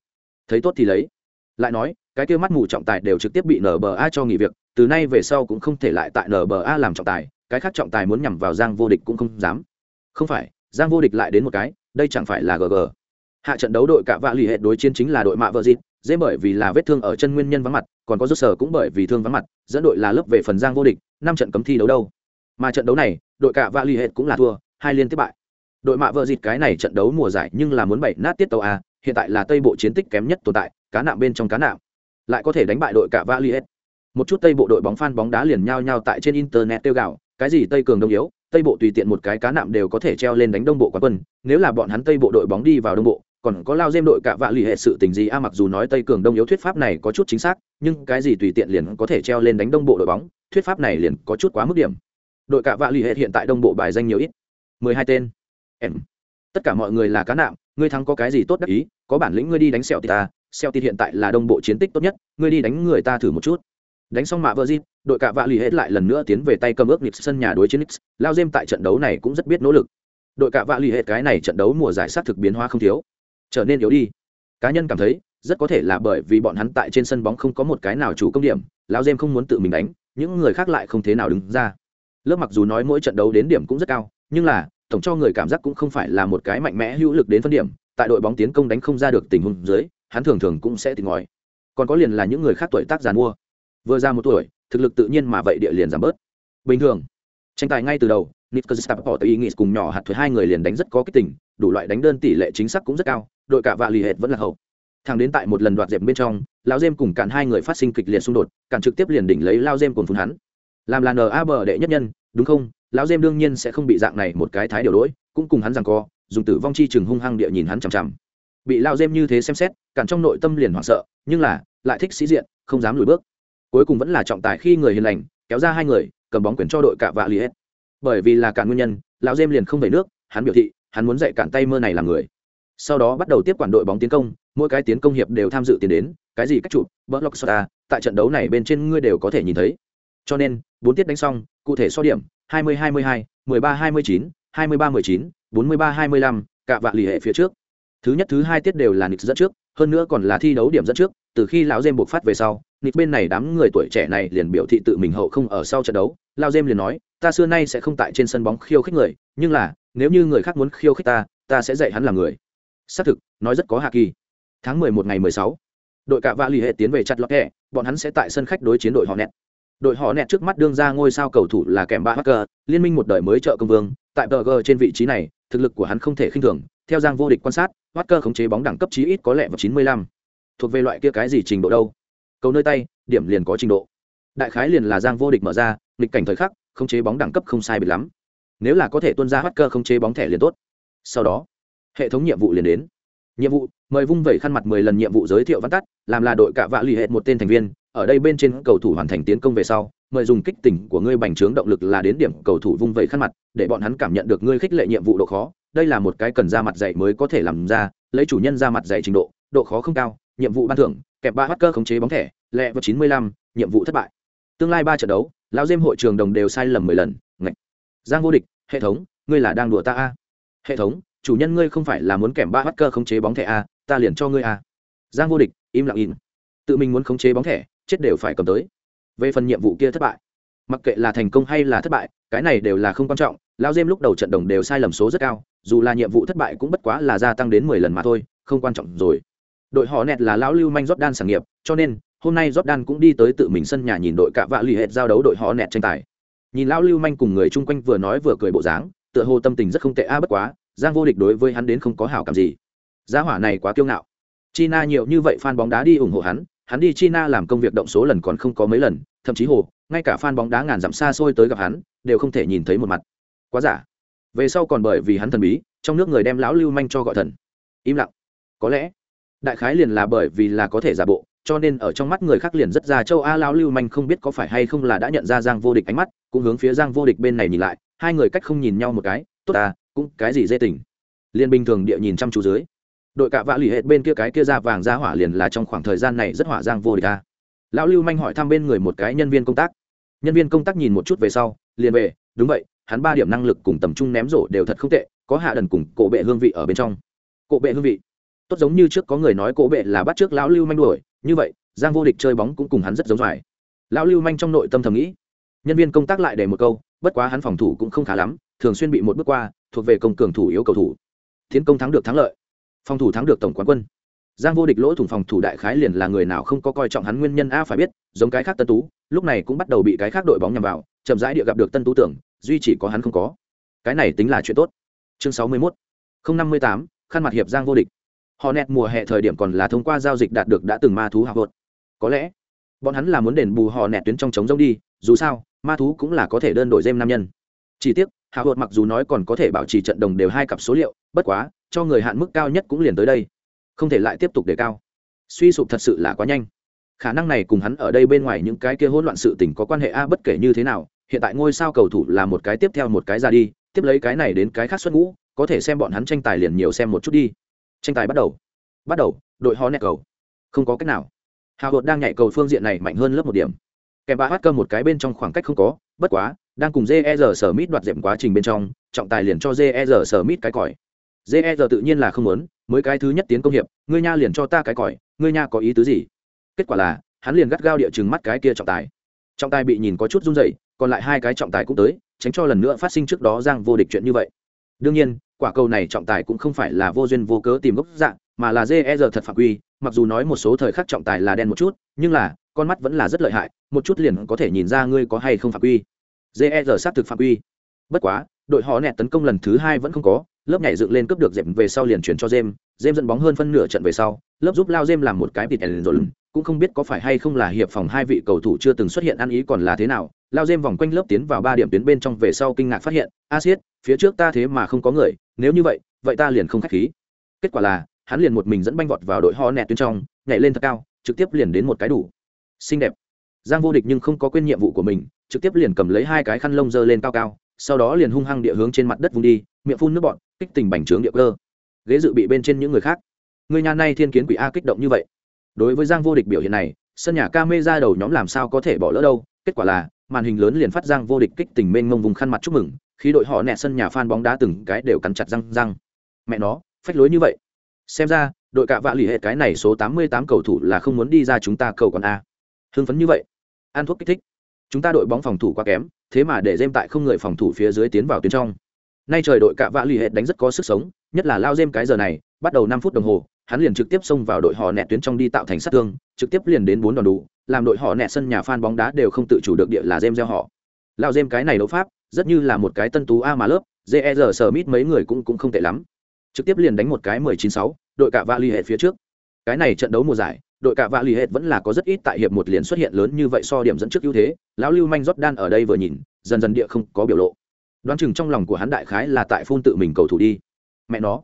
A: Thấy tốt thì lấy. Lại nói, cái kia mắt mù trọng tài đều trực tiếp bị nba cho nghỉ việc, từ nay về sau cũng không thể lại tại nba làm trọng tài, cái khác trọng tài muốn nhằm vào giang vô địch cũng không dám. Không phải, giang vô địch lại đến một cái đây chẳng phải là gg. Hạ trận đấu đội cả vạ lì hệ đối chiến chính là đội mạ vợ dịt, dễ bởi vì là vết thương ở chân nguyên nhân vắng mặt, còn có rốt sở cũng bởi vì thương vắng mặt, dẫn đội là lớp về phần giang vô địch, năm trận cấm thi đấu đâu. Mà trận đấu này, đội cả vạ l ì hệ cũng là thua, hai liên tiếp bại. Đội mạ vợ dịt cái này trận đấu mùa giải nhưng là muốn bảy nát tiết tàu a, hiện tại là tây bộ chiến tích kém nhất tồn tại, cá nạm bên trong cá nạm. Lại có thể đánh bại đội cả valiet một chút tây bộ đội bóng phan bóng đá liền nhao nhao tại trên internet tiêu gạo cái gì tây cường đông yếu tây bộ tùy tiện một cái cá nạm đều có thể treo lên đánh đông bộ quán quân, nếu là bọn hắn tây bộ đội bóng đi vào đông bộ, còn có lao dêm đội cả vạ lì hệ sự tình gì a, mặc dù nói tây cường đông yếu thuyết pháp này có chút chính xác, nhưng cái gì tùy tiện liền có thể treo lên đánh đông bộ đội bóng, thuyết pháp này liền có chút quá mức điểm. Đội cả vạ lì hệ hiện tại đông bộ bài danh nhiều ít. Mười hai tên. Em. Tất cả mọi người là cá nạm, ngươi thắng có cái gì tốt đắc ý, có bản lĩnh ngươi đi đánh sẹo ta sẹo hiện tại là đông bộ chiến tích tốt nhất, ngươi đi đánh người ta thử một chút đánh xong mạ vợ di đội cả vạ lì hết lại lần nữa tiến về tay cầm ước nịp sân nhà đối chiến nix lao dêm tại trận đấu này cũng rất biết nỗ lực. Đội cả vạ lì hết cái này trận đấu mùa giải sát thực biến hóa không thiếu. Trở nên yếu đi. Cá nhân cảm thấy, rất có thể là bởi vì bọn hắn tại trên sân bóng không có một cái nào chủ công điểm, lao dêm không muốn tự mình đánh, những người khác lại không thế nào đứng ra. Lớp mặc dù nói mỗi trận đấu đến điểm cũng rất cao, nhưng là, tổng cho người cảm giác cũng không phải là một cái mạnh mẽ hữu lực đến phân điểm, tại đội bóng tiến công đánh không ra được tình huống dưới, hắn thường thường cũng sẽ tìm ngòi. Còn có liền là những người khác tuổi tác giàn mua vừa ra một tuổi thực lực tự nhiên mà vậy địa liền giảm bớt bình thường tranh tài ngay từ đầu Nicholas Staport ý nghĩ cùng nhỏ hạt thuế hai người liền đánh rất có kích tình, đủ loại đánh đơn tỷ lệ chính xác cũng rất cao, đội cả vạ lì hệt vẫn là hậu. thằng đến tại một lần đoạt dẹp bên trong, lão dêm cùng cản hai người phát sinh kịch liệt xung đột, cản trực tiếp liền đỉnh lấy lao dêm cùng phun hắn. Làm là NAB đệ nhất nhân, đúng không? Lão dêm đương nhiên sẽ không bị dạng này một cái thái điều đối, cũng cùng hắn giằng co, dùng tử vong chi chừng hung hăng địa nhìn hắn chằm chằm. Bị lao dêm như thế xem xét, cản trong nội tâm liền hoảng sợ, nhưng là lại thích sĩ diện, không dám lùi bước cuối cùng vẫn là trọng tài khi người hiền lành, kéo ra hai người, cầm bóng quyền cho đội cả vạ li hết. Bởi vì là cản nguyên nhân, lão dêm liền không về nước, hắn biểu thị, hắn muốn dạy cản tay mơ này làm người. Sau đó bắt đầu tiếp quản đội bóng tiến công, mỗi cái tiến công hiệp đều tham dự tiền đến, cái gì cách chụp block sota tại trận đấu này bên trên ngươi đều có thể nhìn thấy. Cho nên, bốn tiết đánh xong, cụ thể so điểm 20 22 13 29 23 19 43 25 cả vạ lì hệ phía trước. Thứ nhất, thứ hai tiết đều là nix dẫn trước hơn nữa còn là thi đấu điểm dẫn trước, từ khi lão dêm buộc phát về sau nịt bên này đám người tuổi trẻ này liền biểu thị tự mình hậu không ở sau trận đấu. Lao dêm liền nói, ta xưa nay sẽ không tại trên sân bóng khiêu khích người, nhưng là, nếu như người khác muốn khiêu khích ta ta sẽ dạy hắn làm người. Xác thực, nói rất có hạ kỳ. Tháng mười một ngày mười sáu, đội cả vạ lì hệ tiến về chặt lọt hẹ bọn hắn sẽ tại sân khách đối chiến đội họ nẹt. Đội họ nẹt trước mắt đương ra ngôi sao cầu thủ là kèm ba hacker, liên minh một đời mới trợ công vương, tại tg trên vị trí này, thực lực của hắn không thể khinh thường theo giang vô địch quan sát hacker khống chế bóng đẳng cấp chí ít có lẽ vào chín mươi lăm. Thuộc về loại kia cái gì trình độ đâu? Cầu nơi tay, điểm liền có trình độ. Đại khái liền là giang vô địch mở ra, nghịch cảnh thời khắc, khống chế bóng đẳng cấp không sai biệt lắm. Nếu là có thể tuân ra bắt cơ khống chế bóng thẻ liền tốt. Sau đó, hệ thống nhiệm vụ liền đến. Nhiệm vụ, mời vung vẩy khăn mặt mười lần nhiệm vụ giới thiệu văn tắt, làm là đội cạ vạ lì hệ một tên thành viên, ở đây bên trên cầu thủ hoàn thành tiến công về sau, mời dùng kích tỉnh của ngươi bành trướng động lực là đến điểm cầu thủ vung vẩy khăn mặt, để bọn hắn cảm nhận được ngươi khích lệ nhiệm vụ độ khó đây là một cái cần ra mặt dạy mới có thể làm ra, lấy chủ nhân ra mặt dạy trình độ độ khó không cao, nhiệm vụ ban thưởng, kẹp ba hacker cơ khống chế bóng thẻ, lẹ vào chín mươi lăm, nhiệm vụ thất bại. Tương lai ba trận đấu, lão diêm hội trường đồng đều sai lầm mười lần, ngạch. Giang vô địch, hệ thống, ngươi là đang đùa ta a? Hệ thống, chủ nhân ngươi không phải là muốn kèm ba hacker cơ khống chế bóng thẻ a, ta liền cho ngươi a. Giang vô địch, im lặng im. Tự mình muốn khống chế bóng thẻ, chết đều phải cầm tới. Về phần nhiệm vụ kia thất bại, mặc kệ là thành công hay là thất bại, cái này đều là không quan trọng lao dêm lúc đầu trận đồng đều sai lầm số rất cao, dù là nhiệm vụ thất bại cũng bất quá là gia tăng đến mười lần mà thôi, không quan trọng rồi. Đội họ nẹt là lão lưu manh jordan sản nghiệp, cho nên, hôm nay jordan cũng đi tới tự mình sân nhà nhìn đội cạ vạ lì hệt giao đấu đội họ nẹt tranh tài. Nhìn lão lưu manh cùng người chung quanh vừa nói vừa cười bộ dáng, tựa hồ tâm tình rất không tệ a, bất quá, giang vô địch đối với hắn đến không có hảo cảm gì. Gia hỏa này quá kiêu ngạo. China nhiều như vậy fan bóng đá đi ủng hộ hắn hắn đi china làm công việc động số lần còn không có mấy lần, thậm chí hồ, ngay cả fan bóng đá ngàn dặm xa xôi tới gặp hắn, đều không thể nhìn thấy một mặt quá giả. Về sau còn bởi vì hắn thần bí, trong nước người đem lão lưu manh cho gọi thần. Im lặng. Có lẽ, đại khái liền là bởi vì là có thể giả bộ, cho nên ở trong mắt người khác liền rất ra châu a lão lưu manh không biết có phải hay không là đã nhận ra giang vô địch ánh mắt, cũng hướng phía giang vô địch bên này nhìn lại, hai người cách không nhìn nhau một cái, tốt à cũng cái gì dễ tình. Liên bình thường địa nhìn chăm chú dưới. Đội cạ vạ lì hết bên kia cái kia ra vàng ra hỏa liền là trong khoảng thời gian này rất hỏa giang vô địch a. Lão lưu manh hỏi thăm bên người một cái nhân viên công tác. Nhân viên công tác nhìn một chút về sau, liền về, đúng vậy hắn ba điểm năng lực cùng tầm trung ném rổ đều thật không tệ, có hạ đần cùng cổ bệ hương vị ở bên trong. Cổ bệ hương vị. Tốt giống như trước có người nói cổ bệ là bắt trước lão lưu manh đuổi, như vậy, giang vô địch chơi bóng cũng cùng hắn rất giống dài lão lưu manh trong nội tâm thầm nghĩ, nhân viên công tác lại để một câu, bất quá hắn phòng thủ cũng không khá lắm, thường xuyên bị một bước qua, thuộc về công cường thủ yếu cầu thủ. Tiến công thắng được thắng lợi. Phòng thủ thắng được tổng quán quân. Giang vô địch lỗ thủng phòng thủ đại khái liền là người nào không có coi trọng hắn nguyên nhân a phải biết, giống cái khác tân tú, lúc này cũng bắt đầu bị cái khác đội bóng nhằm vào, chậm rãi địa gặp được tân tú tưởng duy chỉ có hắn không có. Cái này tính là chuyện tốt. Chương sáu mươi mốt. Không năm mươi tám, khăn mặt hiệp giang vô địch. Họ nẹt mùa hè thời điểm còn là thông qua giao dịch đạt được đã từng ma thú hạ vợt có lẽ, bọn hắn là muốn đền bù họ nẹt tuyến trong trống rông đi, dù sao, ma thú cũng là có thể đơn đổi dêm nam nhân. Chỉ tiếc hạ vợt mặc dù nói còn có thể bảo trì trận đồng đều hai cặp số liệu, bất quá, cho người hạn mức cao nhất cũng liền tới đây. Không thể lại tiếp tục đề cao. Suy sụp thật sự là quá nhanh. Khả năng này cùng hắn ở đây bên ngoài những cái kia hỗn loạn sự tình có quan hệ a, bất kể như thế nào hiện tại ngôi sao cầu thủ là một cái tiếp theo một cái ra đi, tiếp lấy cái này đến cái khác xuất ngũ, có thể xem bọn hắn tranh tài liền nhiều xem một chút đi. Tranh tài bắt đầu. Bắt đầu, đội ho nẹt cầu. Không có cách nào. Hào hột đang nhảy cầu phương diện này mạnh hơn lớp một điểm. Kèm ba hát cơ một cái bên trong khoảng cách không có, bất quá, đang cùng jer sở mít đoạt dẹp quá trình bên trong, trọng tài liền cho jer sở mít cái còi. Jer tự nhiên là không muốn, mới cái thứ nhất tiến công hiệp, ngươi nha liền cho ta cái còi, ngươi nha có ý tứ gì? Kết quả là, hắn liền gắt gao địa chừng mắt cái kia trọng tài trọng tài bị nhìn có chút run rẩy, còn lại hai cái trọng tài cũng tới, tránh cho lần nữa phát sinh trước đó giang vô địch chuyện như vậy. Đương nhiên, quả cầu này trọng tài cũng không phải là vô duyên vô cớ tìm gốc dạng, mà là jer thật phạm quy, mặc dù nói một số thời khắc trọng tài là đen một chút, nhưng là, con mắt vẫn là rất lợi hại, một chút liền có thể nhìn ra ngươi có hay không phạm quy. Jer xác thực phạm quy. Bất quá, đội họ nẹt tấn công lần thứ hai vẫn không có, lớp nhảy dựng lên cướp được dẹp về sau liền chuyển cho jem jem dẫn bóng hơn phân nửa trận về sau, lớp giúp lao jem làm một cái bịt ẩn rồi cũng không biết có phải hay không là hiệp phòng hai vị cầu thủ chưa từng xuất hiện ăn ý còn là thế nào, lao dêm vòng quanh lớp tiến vào ba điểm tuyến bên trong về sau kinh ngạc phát hiện, a siết, phía trước ta thế mà không có người, nếu như vậy vậy ta liền không khách khí. Kết quả là, hắn liền một mình dẫn banh vọt vào đội ho nẹt tuyến trong, nhảy lên thật cao, trực tiếp liền đến một cái đủ. Xinh đẹp. Giang vô địch nhưng không có quên nhiệm vụ của mình, trực tiếp liền cầm lấy hai cái khăn lông dơ lên cao cao, sau đó liền hung hăng địa hướng trên mặt đất vung đi, miệng phun nước bọn kích tình bành trướng địa cơ. Ghế dự bị bên trên những người khác. Người nhà này thiên kiến quỷ a kích động như vậy đối với giang vô địch biểu hiện này, sân nhà ca mê ra đầu nhóm làm sao có thể bỏ lỡ đâu, kết quả là, màn hình lớn liền phát giang vô địch kích tình mênh mông vùng khăn mặt chúc mừng khi đội họ nẹ sân nhà phan bóng đá từng cái đều cắn chặt răng răng. Mẹ nó, phách lối như vậy. Xem ra, đội cạ vạ lì hệ cái này số tám mươi tám cầu thủ là không muốn đi ra chúng ta cầu còn a. Hưng phấn như vậy. Ăn thuốc kích thích. Chúng ta đội bóng phòng thủ quá kém, thế mà để dêm tại không người phòng thủ phía dưới tiến vào tuyến trong. Nay trời đội cạ vạ lì hệ đánh rất có sức sống, nhất là lao dêm cái giờ này, bắt đầu năm phút đồng hồ hắn liền trực tiếp xông vào đội họ nẹt tuyến trong đi tạo thành sát thương, trực tiếp liền đến bốn đòn đủ, làm đội họ nẹt sân nhà phan bóng đá đều không tự chủ được địa là dêm gieo họ. Lao dêm cái này đấu pháp, rất như là một cái tân tú a mà lớp jer sờ mít mấy người cũng cũng không tệ lắm. Trực tiếp liền đánh một cái mười chín sáu, đội cạ vạ lì hệ phía trước. Cái này trận đấu mùa giải, đội cạ vạ lì hệ vẫn là có rất ít tại hiệp một liền xuất hiện lớn như vậy so điểm dẫn trước ưu thế, lão lưu manh rót đan ở đây vừa nhìn, dần dần địa không có biểu lộ. Đoán chừng trong lòng của hắn đại khái là tại phun tự mình cầu thủ đi. Mẹ nó,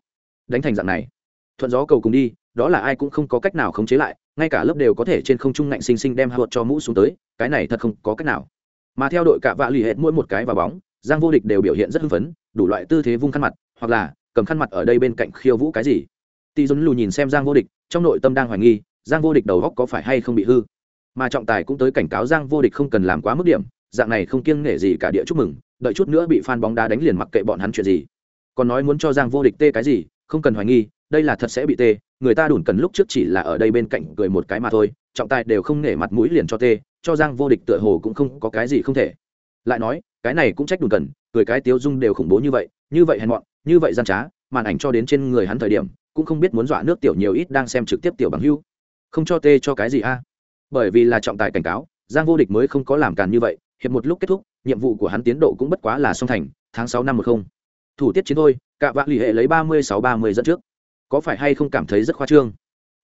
A: đánh thành dạng này thuận gió cầu cùng đi, đó là ai cũng không có cách nào khống chế lại, ngay cả lớp đều có thể trên không trung ngạnh xinh xinh đem hạ cho mũ xuống tới, cái này thật không có cách nào. Mà theo đội cả vạ lì hết mỗi một cái vào bóng, giang vô địch đều biểu hiện rất hưng phấn, đủ loại tư thế vung khăn mặt, hoặc là cầm khăn mặt ở đây bên cạnh khiêu vũ cái gì. Tỷ dồn lù nhìn xem giang vô địch, trong nội tâm đang hoài nghi, giang vô địch đầu góc có phải hay không bị hư. Mà trọng tài cũng tới cảnh cáo giang vô địch không cần làm quá mức điểm, dạng này không kiêng nể gì cả địa chúc mừng, đợi chút nữa bị fan bóng đá đánh liền mặc kệ bọn hắn chuyện gì. Còn nói muốn cho giang vô địch tê cái gì, không cần hoài nghi đây là thật sẽ bị tê, người ta đủn cần lúc trước chỉ là ở đây bên cạnh cười một cái mà thôi, trọng tài đều không nể mặt mũi liền cho tê, cho giang vô địch tựa hồ cũng không có cái gì không thể. Lại nói, cái này cũng trách đủn cần, cười cái tiếu dung đều khủng bố như vậy như vậy hèn mọn, như vậy gian trá, màn ảnh cho đến trên người hắn thời điểm, cũng không biết muốn dọa nước tiểu nhiều ít đang xem trực tiếp tiểu bằng hưu. Không cho tê cho cái gì a? Bởi vì là trọng tài cảnh cáo, giang vô địch mới không có làm càn như vậy, hiệp một lúc kết thúc, nhiệm vụ của hắn tiến độ cũng bất quá là song thành, tháng sáu năm một không. Thủ tiết chiến thôi cả vạn lì hệ lấy ba mươi sáu ba mươi dẫn trước có phải hay không cảm thấy rất khoa trương?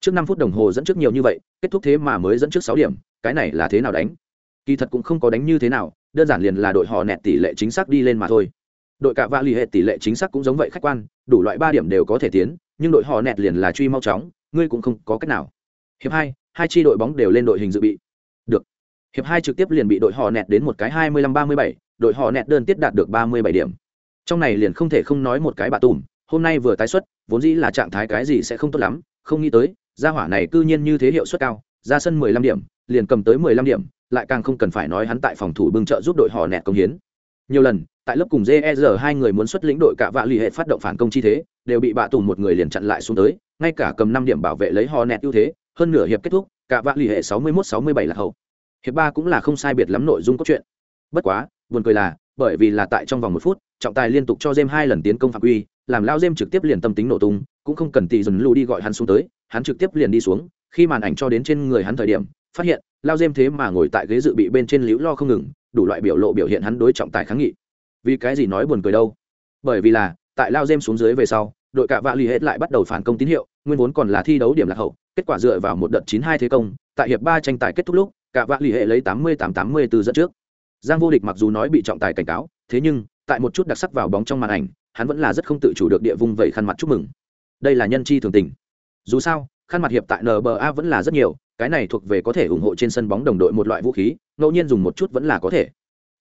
A: Trước năm phút đồng hồ dẫn trước nhiều như vậy, kết thúc thế mà mới dẫn trước sáu điểm, cái này là thế nào đánh? Kỳ thật cũng không có đánh như thế nào, đơn giản liền là đội họ nẹt tỷ lệ chính xác đi lên mà thôi. Đội cả vạ lì hệ tỷ lệ chính xác cũng giống vậy khách quan, đủ loại ba điểm đều có thể tiến, nhưng đội họ nẹt liền là truy mau chóng, ngươi cũng không có cách nào. Hiệp hai hai chi đội bóng đều lên đội hình dự bị. Được. Hiệp hai trực tiếp liền bị đội họ nẹt đến một cái hai mươi lăm ba mươi bảy, đội họ nẹt đơn tiết đạt được ba mươi bảy điểm. Trong này liền không thể không nói một cái bà tùm hôm nay vừa tái xuất, vốn dĩ là trạng thái cái gì sẽ không tốt lắm, không nghĩ tới, gia hỏa này cư nhiên như thế hiệu suất cao, ra sân mười lăm điểm, liền cầm tới mười lăm điểm, lại càng không cần phải nói hắn tại phòng thủ bưng trợ giúp đội họ nẹt công hiến. Nhiều lần, tại lớp cùng jer hai người muốn xuất lĩnh đội cả vạ l ì hệ phát động phản công chi thế, đều bị bạ tùng một người liền chặn lại xuống tới, ngay cả cầm năm điểm bảo vệ lấy họ nẹt ưu thế, hơn nửa hiệp kết thúc, cả vạ l ì hệ sáu mươi mốt sáu mươi bảy là hậu. Hiệp ba cũng là không sai biệt lắm nội dung cốt truyện. Bất quá, buồn cười là, bởi vì là tại trong vòng một phút, trọng tài liên tục cho jem hai lần tiến công phạm quy làm lao dêm trực tiếp liền tâm tính nổ tung, cũng không cần tỷ dần lưu đi gọi hắn xuống tới, hắn trực tiếp liền đi xuống, khi màn ảnh cho đến trên người hắn thời điểm, phát hiện lao dêm thế mà ngồi tại ghế dự bị bên trên liễu lo không ngừng, đủ loại biểu lộ biểu hiện hắn đối trọng tài kháng nghị. Vì cái gì nói buồn cười đâu? Bởi vì là, tại lao dêm xuống dưới về sau, đội cạ vạ l ì hết lại bắt đầu phản công tín hiệu, nguyên vốn còn là thi đấu điểm lạc hậu, kết quả dựa vào một đợt chín hai thế công, tại hiệp ba tranh tài kết thúc lúc, cạ vạ l ì hệ lấy tám mươi tám tám mươi từ dẫn trước. Giang vô địch mặc dù nói bị trọng tài cảnh cáo, thế nhưng, tại một chút đặc sắc vào bóng trong màn ảnh hắn vẫn là rất không tự chủ được địa vung vẩy khăn mặt chúc mừng. Đây là nhân chi thường tình. Dù sao, khăn mặt hiệp tại nba vẫn là rất nhiều, cái này thuộc về có thể ủng hộ trên sân bóng đồng đội một loại vũ khí, ngẫu nhiên dùng một chút vẫn là có thể.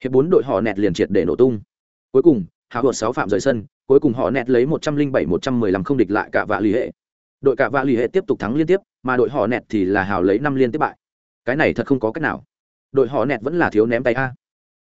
A: Hiệp bốn đội họ nẹt liền triệt để nổ tung. Cuối cùng hào hột sáu phạm rời sân, cuối cùng họ nẹt lấy một trăm linh bảy, một trăm mười lăm không địch lại cả vạ l ì hệ. Đội cả vạ l ì hệ tiếp tục thắng liên tiếp, mà đội họ nẹt thì là hào lấy năm liên tiếp bại. Cái này thật không có cách nào. Đội họ nẹt vẫn là thiếu ném tay a.